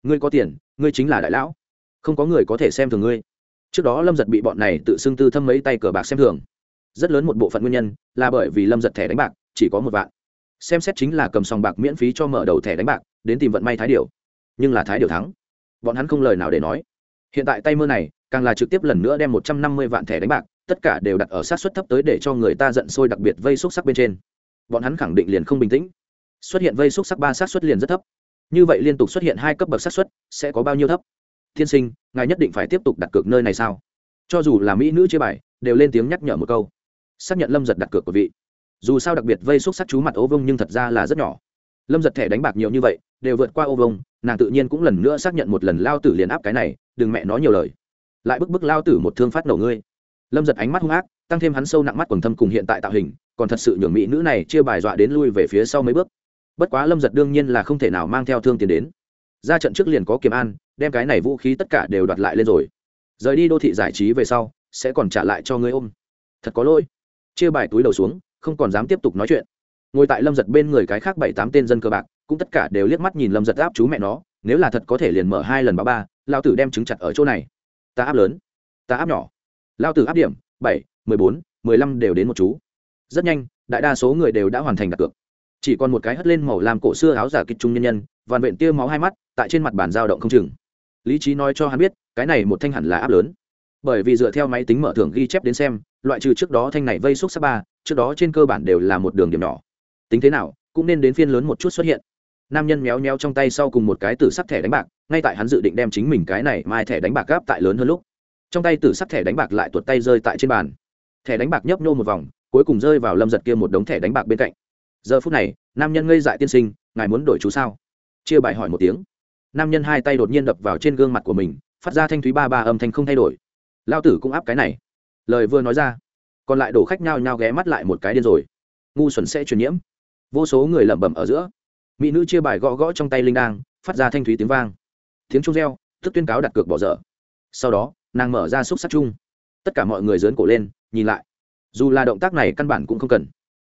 Ngươi có tiền, ngươi chính là đại lão. Không có người có thể xem thường ngươi. Trước đó lâm giật bị bọn này tự xưng tư thâm mấy tay cờ bạc xem thường. Rất lớn một bộ phận nguyên nhân là bởi vì lâm giật thẻ đánh bạc, chỉ có một vạn xem xét chính là cầm sòng bạc miễn phí cho mở đầu thẻ đánh bạc, đến tìm vận may thái điều nhưng là thái điều thắng. Bọn hắn không lời nào để nói. Hiện tại tay mơ này, càng là trực tiếp lần nữa đem một trăm năm mươi vạn thẻ đánh bạc, tất cả đều đặt ở sát suất thấp tới để cho người ta giận sôi đặc biệt vây xúc sắc bên trên. Bọn hắn khẳng định liền không bình tĩnh. Xuất hiện vây xúc sắc ba sát suất liền rất thấp. Như vậy liên tục xuất hiện hai cấp bậc sát suất, sẽ có bao nhiêu thấp? Tiên sinh, ngài nhất định phải tiếp tục đặt cược nơi này sao? Cho dù là mỹ nữ chơi bài, đều lên tiếng nhắc nhở một câu. Xác nhận lâm giật đặt cược của vị dù sao đặc biệt vây xúc sắc chú mặt ô vông nhưng thật ra là rất nhỏ. Lâm giật thẻ đánh bạc nhiều như vậy, đều vượt qua ô vông nàng tự nhiên cũng lần nữa xác nhận một lần lao tử liền áp cái này, đừng mẹ nói nhiều lời. Lại bức bức lao tử một thương phát nổ ngươi. Lâm giật ánh mắt hung ác, tăng thêm hắn sâu nặng mắt quần thâm cùng hiện tại tạo hình, còn thật sự nhường mỹ nữ này chia bài dọa đến lui về phía sau mấy bước. Bất quá lâm giật đương nhiên là không thể nào mang theo thương tiền đến. Ra trận trước liền có kiềm an, đem cái này vũ khí tất cả đều đoạt lại lên rồi. Rời đi đô thị giải trí về sau, sẽ còn trả lại cho ngươi ôm. Thật có lỗi. Chia bài túi đầu xuống không còn dám tiếp tục nói chuyện. Ngồi tại lâm giật bên người cái khác bảy tám tên dân cơ bạc, cũng tất cả đều liếc mắt nhìn lâm giật áp chú mẹ nó, nếu là thật có thể liền mở hai lần báo ba lao tử đem trứng chặt ở chỗ này. Ta áp lớn, ta áp nhỏ. Lao tử áp điểm, bảy, mười bốn, mười lăm đều đến một chú. Rất nhanh, đại đa số người đều đã hoàn thành đặt cược. Chỉ còn một cái hất lên màu làm cổ xưa áo giả kịch trung nhân nhân, vằn vện tia máu hai mắt, tại trên mặt bàn dao động không chừng. Lý trí nói cho hắn biết, cái này một thanh hẳn là áp lớn bởi vì dựa theo máy tính mở thưởng ghi chép đến xem, loại trừ trước đó thanh này vây xúc sắc ba, trước đó trên cơ bản đều là một đường điểm nhỏ. Tính thế nào, cũng nên đến phiên lớn một chút xuất hiện. Nam nhân méo méo trong tay sau cùng một cái tử sắc thẻ đánh bạc, ngay tại hắn dự định đem chính mình cái này mai thẻ đánh bạc gáp tại lớn hơn lúc. Trong tay tử sắc thẻ đánh bạc lại tuột tay rơi tại trên bàn. Thẻ đánh bạc nhấp nhô một vòng, cuối cùng rơi vào lâm giật kia một đống thẻ đánh bạc bên cạnh. Giờ phút này, nam nhân ngây dại tiên sinh, ngài muốn đổi chú sao? Chia bài hỏi một tiếng. Nam nhân hai tay đột nhiên đập vào trên gương mặt của mình, phát ra thanh thúy ba ba âm thanh không thay đổi lao tử cũng áp cái này. Lời vừa nói ra, còn lại đổ khách nhao nhao ghé mắt lại một cái điên rồi. Ngu xuẩn sẽ truyền nhiễm. Vô số người lẩm bẩm ở giữa. Mỹ nữ chia bài gõ gõ trong tay linh đang phát ra thanh thúy tiếng vang. Tiếng trung reo, tức tuyên cáo đặt cược bỏ dở. Sau đó, nàng mở ra xúc sắc chung. Tất cả mọi người dớn cổ lên, nhìn lại. Dù là động tác này căn bản cũng không cần.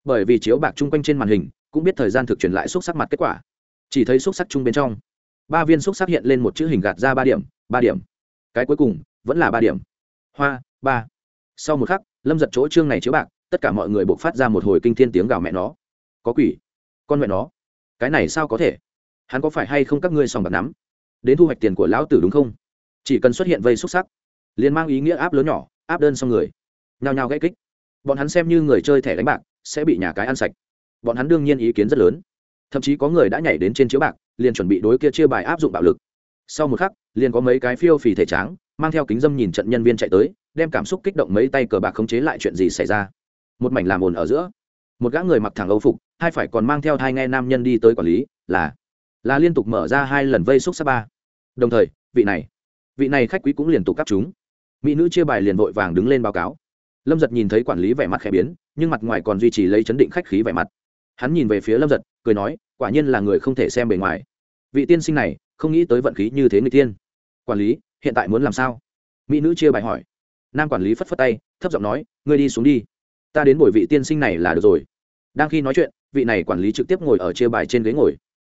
Bởi vì chiếu bạc chung quanh trên màn hình, cũng biết thời gian thực truyền lại xúc sắc mặt kết quả. Chỉ thấy xúc sắc chung bên trong, ba viên xúc sắc hiện lên một chữ hình gạt ra ba điểm ba điểm. Cái cuối cùng, vẫn là ba điểm hoa, ba. Sau một khắc, lâm giật chỗ trương này chiếu bạc, tất cả mọi người buộc phát ra một hồi kinh thiên tiếng gào mẹ nó. Có quỷ. Con mẹ nó. Cái này sao có thể? Hắn có phải hay không các ngươi sòng bạc nắm? Đến thu hoạch tiền của lão tử đúng không? Chỉ cần xuất hiện vây xúc sắc, liền mang ý nghĩa áp lớn nhỏ, áp đơn xong người. Nhao nhao gãy kích. Bọn hắn xem như người chơi thẻ đánh bạc, sẽ bị nhà cái ăn sạch. Bọn hắn đương nhiên ý kiến rất lớn. Thậm chí có người đã nhảy đến trên chiếu bạc, liền chuẩn bị đối kia chia bài áp dụng bạo lực. Sau một khắc, liền có mấy cái phiêu phì thể tráng mang theo kính dâm nhìn trận nhân viên chạy tới, đem cảm xúc kích động mấy tay cờ bạc khống chế lại chuyện gì xảy ra. Một mảnh làm ồn ở giữa. Một gã người mặc thẳng âu phục, hai phải còn mang theo hai nghe nam nhân đi tới quản lý, là là liên tục mở ra hai lần vây xúc xa ba. Đồng thời, vị này vị này khách quý cũng liên tục cắp chúng. Mỹ nữ chia bài liền vội vàng đứng lên báo cáo. Lâm giật nhìn thấy quản lý vẻ mặt khẽ biến, nhưng mặt ngoài còn duy trì lấy chấn định khách khí vẻ mặt. Hắn nhìn về phía lâm giật, cười nói, quả nhiên là người không thể xem bề ngoài. Vị tiên sinh này, không nghĩ tới vận khí như thế người tiên. Quản lý hiện tại muốn làm sao? Mỹ nữ chia bài hỏi. Nam quản lý phất phất tay, thấp giọng nói, ngươi đi xuống đi. Ta đến bồi vị tiên sinh này là được rồi. Đang khi nói chuyện, vị này quản lý trực tiếp ngồi ở chia bài trên ghế ngồi.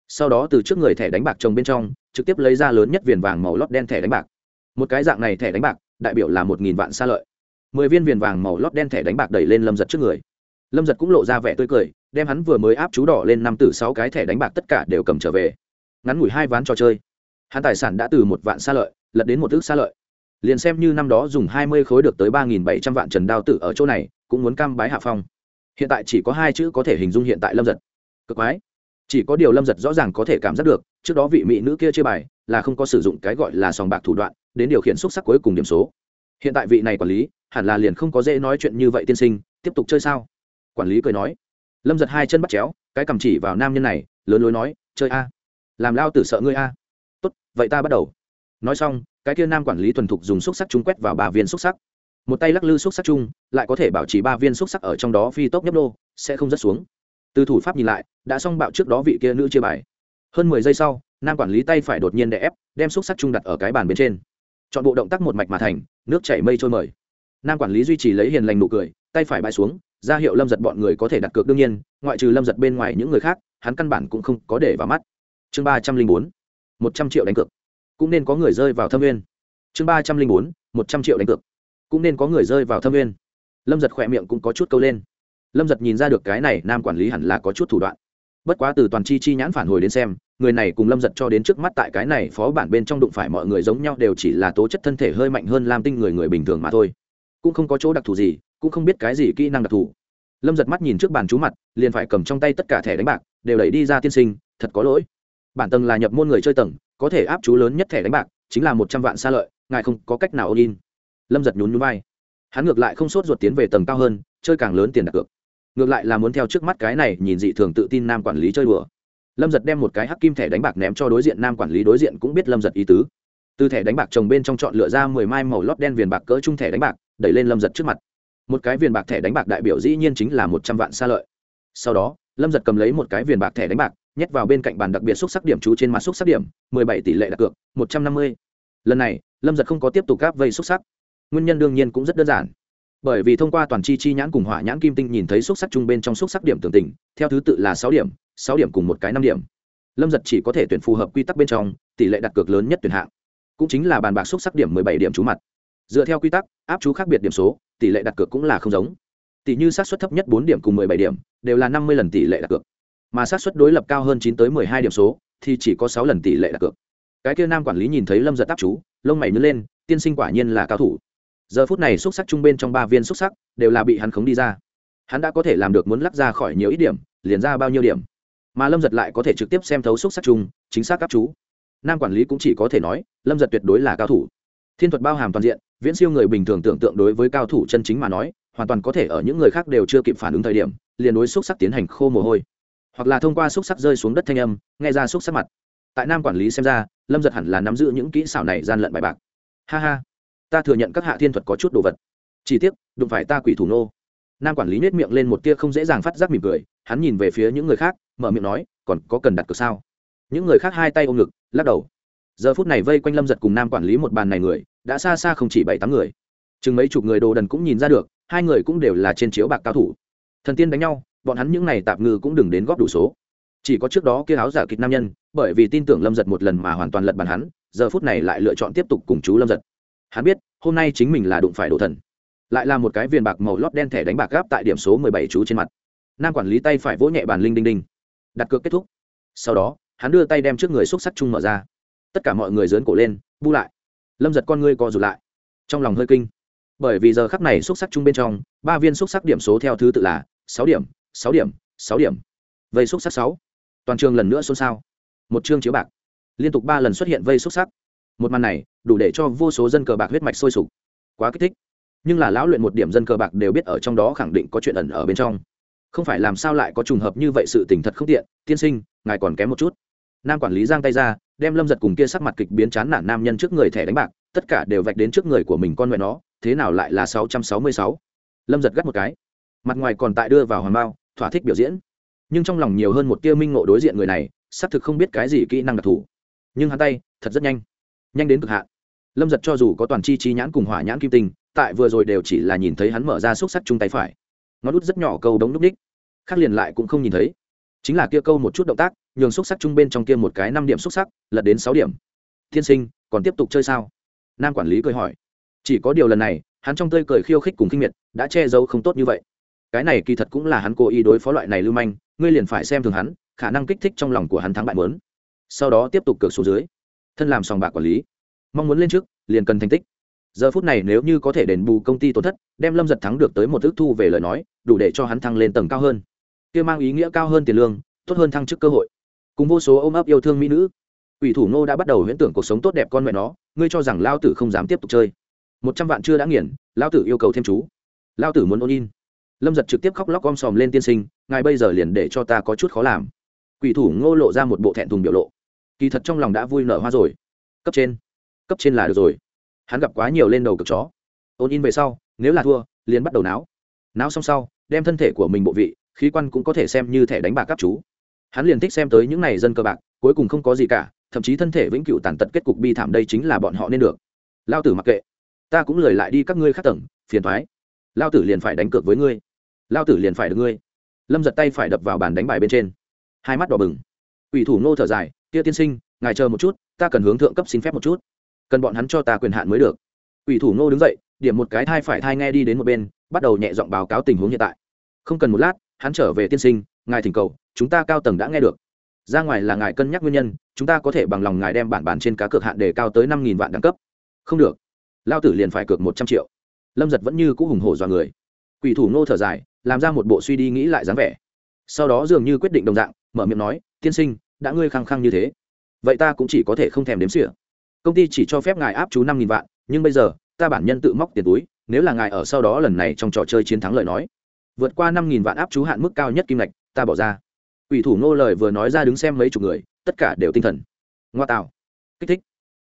Sau đó từ trước người thẻ đánh bạc trồng bên trong, trực tiếp lấy ra lớn nhất viền vàng màu lót đen thẻ đánh bạc. Một cái dạng này thẻ đánh bạc, đại biểu là một nghìn vạn xa lợi. Mười viên viền vàng màu lót đen thẻ đánh bạc đẩy lên lâm giật trước người. Lâm giật cũng lộ ra vẻ tươi cười, đem hắn vừa mới áp chú đỏ lên năm từ sáu cái thẻ đánh bạc tất cả đều cầm trở về. Ngắn ngủi hai ván trò chơi hắn tài sản đã từ một vạn xa lợi, lật đến một thước xa lợi. Liền xem như năm đó dùng hai mươi khối được tới ba nghìn bảy trăm vạn trần đao tử ở chỗ này, cũng muốn cam bái hạ phong. Hiện tại chỉ có hai chữ có thể hình dung hiện tại lâm giật. Cực quái. Chỉ có điều lâm giật rõ ràng có thể cảm giác được, trước đó vị mỹ nữ kia chia bài là không có sử dụng cái gọi là sòng bạc thủ đoạn, đến điều khiển xúc sắc cuối cùng điểm số. Hiện tại vị này quản lý, hẳn là liền không có dễ nói chuyện như vậy tiên sinh, tiếp tục chơi sao? Quản lý cười nói. Lâm giật hai chân bắt chéo, cái cầm chỉ vào nam nhân này, lớn lối nói, chơi a. Làm lao tử sợ ngươi a vậy ta bắt đầu. Nói xong, cái kia nam quản lý thuần thục dùng xúc sắc chung quét vào ba viên xúc sắc. Một tay lắc lư xúc sắc chung, lại có thể bảo trì ba viên xúc sắc ở trong đó phi tốc nhấp nô, sẽ không rớt xuống. Từ thủ pháp nhìn lại, đã xong bạo trước đó vị kia nữ chia bài. Hơn mười giây sau, nam quản lý tay phải đột nhiên đè ép, đem xúc sắc chung đặt ở cái bàn bên trên. Chọn bộ động tác một mạch mà thành, nước chảy mây trôi mời. Nam quản lý duy trì lấy hiền lành nụ cười, tay phải bãi xuống, ra hiệu lâm giật bọn người có thể đặt cược đương nhiên, ngoại trừ lâm giật bên ngoài những người khác, hắn căn bản cũng không có để vào mắt. Chương ba trăm linh bốn một trăm triệu đánh cược. Cũng nên có người rơi vào thâm nguyên chương ba trăm linh bốn, một trăm triệu đánh cược. Cũng nên có người rơi vào thâm nguyên lâm giật khỏe miệng cũng có chút câu lên. Lâm giật nhìn ra được cái này, nam quản lý hẳn là có chút thủ đoạn. Bất quá từ toàn chi chi nhãn phản hồi đến xem, người này cùng lâm giật cho đến trước mắt tại cái này phó bản bên trong đụng phải mọi người giống nhau đều chỉ là tố chất thân thể hơi mạnh hơn lam tinh người người bình thường mà thôi. Cũng không có chỗ đặc thù gì, cũng không biết cái gì kỹ năng đặc thù. Lâm giật mắt nhìn trước bàn chú mặt, liền phải cầm trong tay tất cả thẻ đánh bạc, đều đẩy đi ra tiên sinh, thật có lỗi bản tầng là nhập môn người chơi tầng, có thể áp chú lớn nhất thẻ đánh bạc, chính là một trăm vạn xa lợi, ngài không có cách nào ôn in. Lâm giật nhún nhún vai. Hắn ngược lại không sốt ruột tiến về tầng cao hơn, chơi càng lớn tiền đặt cược. Ngược lại là muốn theo trước mắt cái này, nhìn dị thường tự tin nam quản lý chơi đùa. Lâm giật đem một cái hắc kim thẻ đánh bạc ném cho đối diện nam quản lý, đối diện cũng biết lâm giật ý tứ. Từ thẻ đánh bạc trồng bên trong chọn lựa ra mười mai màu lót đen viền bạc cỡ chung thẻ đánh bạc, đẩy lên lâm giật trước mặt. Một cái viền bạc thẻ đánh bạc đại biểu dĩ nhiên chính là một trăm vạn xa lợi. Sau đó, lâm giật cầm lấy một cái viền bạc thẻ đánh bạc nhét vào bên cạnh bàn đặc biệt xúc sắc điểm chú trên mặt xúc sắc điểm, mười bảy tỷ lệ đặt cược, một trăm năm mươi. Lần này, lâm giật không có tiếp tục gáp vây xúc sắc. Nguyên nhân đương nhiên cũng rất đơn giản. Bởi vì thông qua toàn chi chi nhãn cùng hỏa nhãn kim tinh nhìn thấy xúc sắc trung bên trong xúc sắc điểm tưởng tình, theo thứ tự là sáu điểm sáu điểm cùng một cái năm điểm. Lâm giật chỉ có thể tuyển phù hợp quy tắc bên trong, tỷ lệ đặt cược lớn nhất tuyển hạng. Cũng chính là bàn bạc xúc sắc điểm mười bảy điểm chú mặt. Dựa theo quy tắc, áp chú khác biệt điểm số, tỷ lệ đặt cược cũng là không giống. Tỷ như sát suất thấp nhất bốn điểm cùng mười bảy điểm, đều là năm mươi lần tỷ lệ đặt cược mà sát suất đối lập cao hơn chín tới mười hai điểm số, thì chỉ có sáu lần tỷ lệ đặt cược. Cái kia nam quản lý nhìn thấy lâm giật áp chú, lông mày nhớ lên, tiên sinh quả nhiên là cao thủ. Giờ phút này xúc sắc trung bên trong ba viên xúc sắc đều là bị hắn khống đi ra. Hắn đã có thể làm được muốn lắc ra khỏi nhiều ít điểm, liền ra bao nhiêu điểm. Mà lâm giật lại có thể trực tiếp xem thấu xúc sắc chung, chính xác các chú. Nam quản lý cũng chỉ có thể nói, lâm giật tuyệt đối là cao thủ. Thiên thuật bao hàm toàn diện, viễn siêu người bình thường tưởng tượng đối với cao thủ chân chính mà nói, hoàn toàn có thể ở những người khác đều chưa kịp phản ứng thời điểm, liền đối xúc sắc tiến hành khô mồ hôi hoặc là thông qua xúc sắc rơi xuống đất thanh âm, nghe ra xúc sắc mặt. Tại nam quản lý xem ra, lâm giật hẳn là nắm giữ những kỹ xảo này gian lận bài bạc. Ha ha, ta thừa nhận các hạ thiên thuật có chút đồ vật. Chỉ tiếc, đụng phải ta quỷ thủ nô. Nam quản lý nhét miệng lên một tia không dễ dàng phát giác mỉm cười, hắn nhìn về phía những người khác, mở miệng nói, còn có cần đặt cược sao? Những người khác hai tay ôm ngực, lắc đầu. Giờ phút này vây quanh lâm giật cùng nam quản lý một bàn này người, đã xa xa không chỉ bảy tám người. Chừng mấy chục người đồ đần cũng nhìn ra được, hai người cũng đều là trên chiếu bạc cao thủ. Thần tiên đánh nhau bọn hắn những n à y tạm ngư cũng đừng đến góp đủ số. Chỉ có trước đó kia áo giả kịch nam nhân, bởi vì tin tưởng lâm giật một lần mà hoàn toàn lật bàn hắn, giờ phút này lại lựa chọn tiếp tục cùng chú lâm giật. Hắn biết, hôm nay chính mình là đụng phải đồ thần. Lại là một cái viên bạc màu lót đen thẻ đánh bạc gáp tại điểm số mười bảy chú trên mặt. Nam quản lý tay phải vỗ nhẹ bàn linh đinh đinh. Đặt cược kết thúc. Sau đó, hắn đưa tay đem trước người xúc sắc chung mở ra. Tất cả mọi người dớn cổ lên, bu lại. Lâm giật con ngươi co rụt lại. Trong lòng hơi kinh. Bởi vì giờ khắc này xúc sắc chung bên trong, ba viên xúc sắc điểm số theo thứ tự là sáu điểm sáu điểm sáu điểm. Vây xúc sắc sáu. Toàn trường lần nữa xôn xao. Một chương chiếu bạc. Liên tục ba lần xuất hiện vây xúc sắc. Một màn này, đủ để cho vô số dân cờ bạc huyết mạch sôi sục. Quá kích thích. Nhưng là lão luyện một điểm dân cờ bạc đều biết ở trong đó khẳng định có chuyện ẩn ở bên trong. Không phải làm sao lại có trùng hợp như vậy sự tình thật không tiện. Tiên sinh, ngài còn kém một chút. Nam quản lý giang tay ra, đem lâm giật cùng kia sắc mặt kịch biến chán nản nam nhân trước người thẻ đánh bạc, tất cả đều vạch đến trước người của mình con mẹ nó, thế nào lại là sáu trăm sáu mươi sáu? Lâm giật gắt một cái. Mặt ngoài còn tại đưa vào hoàng bao thỏa thích biểu diễn. Nhưng trong lòng nhiều hơn một tia minh ngộ đối diện người này, xác thực không biết cái gì kỹ năng đặc thù. Nhưng hắn tay, thật rất nhanh. Nhanh đến cực hạn. Lâm giật cho dù có toàn chi chi nhãn cùng hỏa nhãn kim tinh, tại vừa rồi đều chỉ là nhìn thấy hắn mở ra xúc sắc chung tay phải. Ngón út rất nhỏ câu đống núp ních khác liền lại cũng không nhìn thấy. Chính là kia câu một chút động tác, nhường xúc sắc chung bên trong kia một cái năm điểm xúc sắc, lật đến sáu điểm. Tiên sinh, còn tiếp tục chơi sao? Nam quản lý cười hỏi. Chỉ có điều lần này, hắn trong tơi cười khiêu khích cùng kinh miệt, đã che giấu không tốt như vậy cái này kỳ thật cũng là hắn cố ý đối phó loại này lưu manh, ngươi liền phải xem thường hắn, khả năng kích thích trong lòng của hắn thắng bại mớn sau đó tiếp tục cược xuống dưới, thân làm sòng bạc quản lý. Mong muốn lên trước, liền cần thành tích. Giờ phút này nếu như có thể đền bù công ty tổn thất, đem lâm giật thắng được tới một ước thu về lời nói, đủ để cho hắn thăng lên tầng cao hơn. Kia mang ý nghĩa cao hơn tiền lương, tốt hơn thăng chức cơ hội. Cùng vô số ôm ấp yêu thương mỹ nữ ủy thủ ngô đã bắt đầu huyễn tưởng cuộc sống tốt đẹp con mẹ nó, ngươi cho rằng lao tử không dám tiếp tục chơi. Một trăm vạn chưa đã nghiền, lao tử yêu cầu thêm chú. Lao tử muốn ôn in lâm giật trực tiếp khóc lóc om sòm lên tiên sinh, ngài bây giờ liền để cho ta có chút khó làm. Quỷ thủ ngô lộ ra một bộ thẹn thùng biểu lộ. Kỳ thật trong lòng đã vui nở hoa rồi. Cấp trên. Cấp trên là được rồi. Hắn gặp quá nhiều lên đầu cực chó. Ôn in về sau, nếu là thua, liền bắt đầu náo. Náo xong sau, đem thân thể của mình bộ vị, khí quan cũng có thể xem như thẻ đánh bạc các chú. Hắn liền thích xem tới những n à y dân cơ bạc, cuối cùng không có gì cả, thậm chí thân thể vĩnh cửu tàn tật kết cục bi thảm đây chính là bọn họ nên được. Lao tử mặc kệ. Ta cũng lười lại đi các ngươi khác tầng, phiền thoái lao tử liền phải đánh cược với ngươi. Lao tử liền phải được ngươi. Lâm giật tay phải đập vào bàn đánh bài bên trên. Hai mắt đỏ bừng. Ủy thủ nô thở dài, tia tiên sinh, ngài chờ một chút, ta cần hướng thượng cấp xin phép một chút. Cần bọn hắn cho ta quyền hạn mới được. Ủy thủ nô đứng dậy, điểm một cái thai phải thai nghe đi đến một bên, bắt đầu nhẹ giọng báo cáo tình huống hiện tại. Không cần một lát, hắn trở về tiên sinh, ngài thỉnh cầu, chúng ta cao tầng đã nghe được. Ra ngoài là ngài cân nhắc nguyên nhân, chúng ta có thể bằng lòng ngài đem bản bản trên cá cược hạn đề cao tới năm nghìn vạn đẳng cấp. Không được. Lao tử liền phải cược một trăm triệu lâm giật vẫn như cũ hùng hổ dọa người quỷ thủ nô thở dài làm ra một bộ suy đi nghĩ lại dáng vẻ sau đó dường như quyết định đồng dạng mở miệng nói tiên sinh đã ngươi khăng khăng như thế vậy ta cũng chỉ có thể không thèm đếm xỉa công ty chỉ cho phép ngài áp chú năm nghìn vạn nhưng bây giờ ta bản nhân tự móc tiền túi nếu là ngài ở sau đó lần này trong trò chơi chiến thắng lời nói vượt qua năm nghìn vạn áp chú hạn mức cao nhất kim lệch ta bỏ ra ủy thủ nô lời vừa nói ra đứng xem mấy chục người tất cả đều tinh thần ngoa tạo kích thích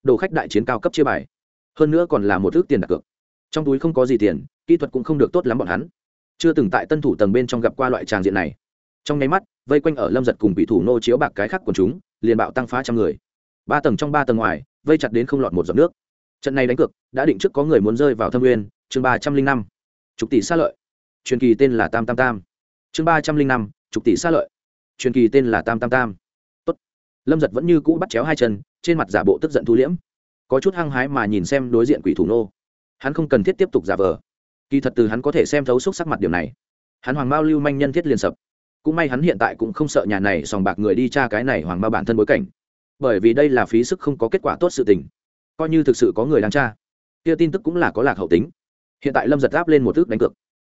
đồ khách đại chiến cao cấp chia bài hơn nữa còn là một ước tiền đặt cược trong túi không có gì tiền, kỹ thuật cũng không được tốt lắm bọn hắn. Chưa từng tại tân thủ tầng bên trong gặp qua loại tràng diện này. Trong nháy mắt, vây quanh ở lâm giật cùng bị thủ nô chiếu bạc cái khác của chúng, liền bạo tăng phá trăm người. Ba tầng trong ba tầng ngoài, vây chặt đến không lọt một giọt nước. Trận này đánh cược, đã định trước có người muốn rơi vào thâm nguyên, chương ba trăm linh năm. Chục tỷ xa lợi. Truyền kỳ tên là tam tam tam. Chương ba trăm linh năm chục tỷ xa lợi. Truyền kỳ tên là tam tam tam. Tốt. lâm giật vẫn như cũ bắt chéo hai chân, trên mặt giả bộ tức giận thu liễm. Có chút hăng hái mà nhìn xem đối diện quỷ thủ nô hắn không cần thiết tiếp tục giả vờ. Kỳ thật từ hắn có thể xem thấu xúc sắc mặt điểm này, hắn hoàng Mao lưu manh nhân thiết liền sập. Cũng may hắn hiện tại cũng không sợ nhà này sòng bạc người đi tra cái này hoàng Mao bản thân bối cảnh. Bởi vì đây là phí sức không có kết quả tốt sự tình. Coi như thực sự có người đang tra, kia tin tức cũng là có lạc hậu tính. Hiện tại lâm giật áp lên một ước đánh cược.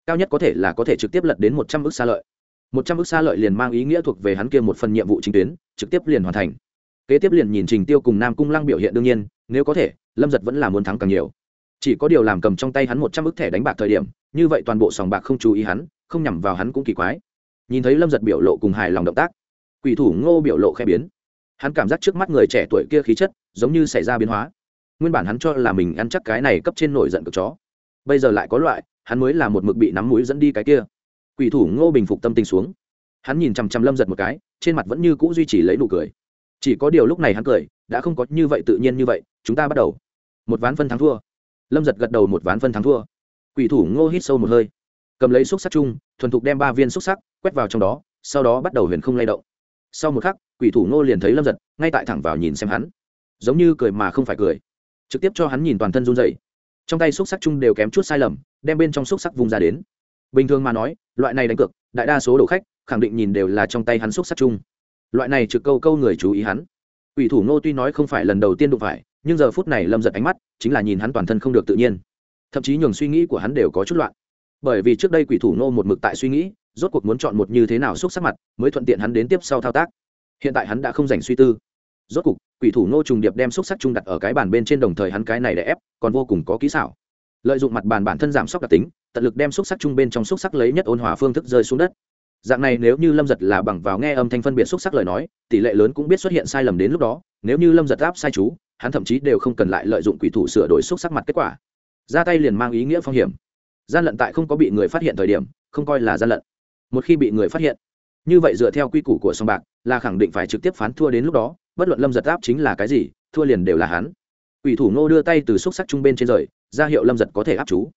Cao nhất có thể là có thể trực tiếp lật đến một trăm ước xa lợi. Một trăm ước xa lợi liền mang ý nghĩa thuộc về hắn kia một phần nhiệm vụ chính tuyến, trực tiếp liền hoàn thành. Kế tiếp liền nhìn trình tiêu cùng nam cung lăng biểu hiện đương nhiên, nếu có thể, lâm giật vẫn là muốn thắng càng nhiều chỉ có điều làm cầm trong tay hắn một trăm ức thẻ đánh bạc thời điểm, như vậy toàn bộ sòng bạc không chú ý hắn, không nhằm vào hắn cũng kỳ quái. Nhìn thấy lâm giật biểu lộ cùng hài lòng động tác, quỷ thủ ngô biểu lộ khẽ biến. Hắn cảm giác trước mắt người trẻ tuổi kia khí chất, giống như xảy ra biến hóa. Nguyên bản hắn cho là mình ăn chắc cái này cấp trên nổi giận cực chó. Bây giờ lại có loại, hắn mới là một mực bị nắm mũi dẫn đi cái kia. Quỷ thủ ngô bình phục tâm tình xuống. Hắn nhìn chằm chằm lâm giật một cái, trên mặt vẫn như c ũ duy trì lấy nụ cười. Chỉ có điều lúc này hắn cười, đã không có như vậy tự nhiên như vậy, chúng ta bắt đầu. Một ván phân thắng thua lâm giật gật đầu một ván phân thắng thua. Quỷ thủ ngô hít sâu một hơi. Cầm lấy xúc sắc chung, thuần thục đem ba viên xúc sắc quét vào trong đó, sau đó bắt đầu huyền không lay động. Sau một khắc, quỷ thủ ngô liền thấy lâm giật, ngay tại thẳng vào nhìn xem hắn. Giống như cười mà không phải cười. Trực tiếp cho hắn nhìn toàn thân run dậy trong tay xúc sắc chung đều kém chút sai lầm, đem bên trong xúc sắc vùng ra đến. Bình thường mà nói, loại này đánh cược, đại đa số đồ khách, khẳng định nhìn đều là trong tay hắn xúc sắc chung. Loại này trực câu câu người chú ý hắn. Quỷ thủ ngô tuy nói không phải lần đầu tiên đụng phải nhưng giờ phút này lâm giật ánh mắt chính là nhìn hắn toàn thân không được tự nhiên thậm chí nhường suy nghĩ của hắn đều có chút loạn bởi vì trước đây quỷ thủ nô một mực tại suy nghĩ rốt cuộc muốn chọn một như thế nào xúc sắc mặt mới thuận tiện hắn đến tiếp sau thao tác hiện tại hắn đã không dành suy tư rốt cuộc quỷ thủ nô trùng điệp đem xúc sắc trung đặt ở cái bàn bên trên đồng thời hắn cái này để ép còn vô cùng có kỹ xảo lợi dụng mặt bàn bản thân giảm sốc đặc tính tận lực đem xúc sắc chung bên trong xúc sắc lấy nhất ôn hòa phương thức rơi xuống đất dạng này nếu như lâm giật là bằng vào nghe âm thanh phân biệt xúc sắc lời nói tỷ lệ lớn cũng biết xuất hiện sai lầm đến lúc đó nếu như lâm giật áp sai chú hắn thậm chí đều không cần lại lợi dụng quỷ thủ sửa đổi xúc sắc mặt kết quả. Ra tay liền mang ý nghĩa phong hiểm. Gian lận tại không có bị người phát hiện thời điểm, không coi là gian lận. Một khi bị người phát hiện, như vậy dựa theo quy củ của song bạc, là khẳng định phải trực tiếp phán thua đến lúc đó, bất luận lâm giật áp chính là cái gì, thua liền đều là hắn. Ủy thủ ngô đưa tay từ xúc sắc trung bên trên rời, ra hiệu lâm giật có thể áp chú.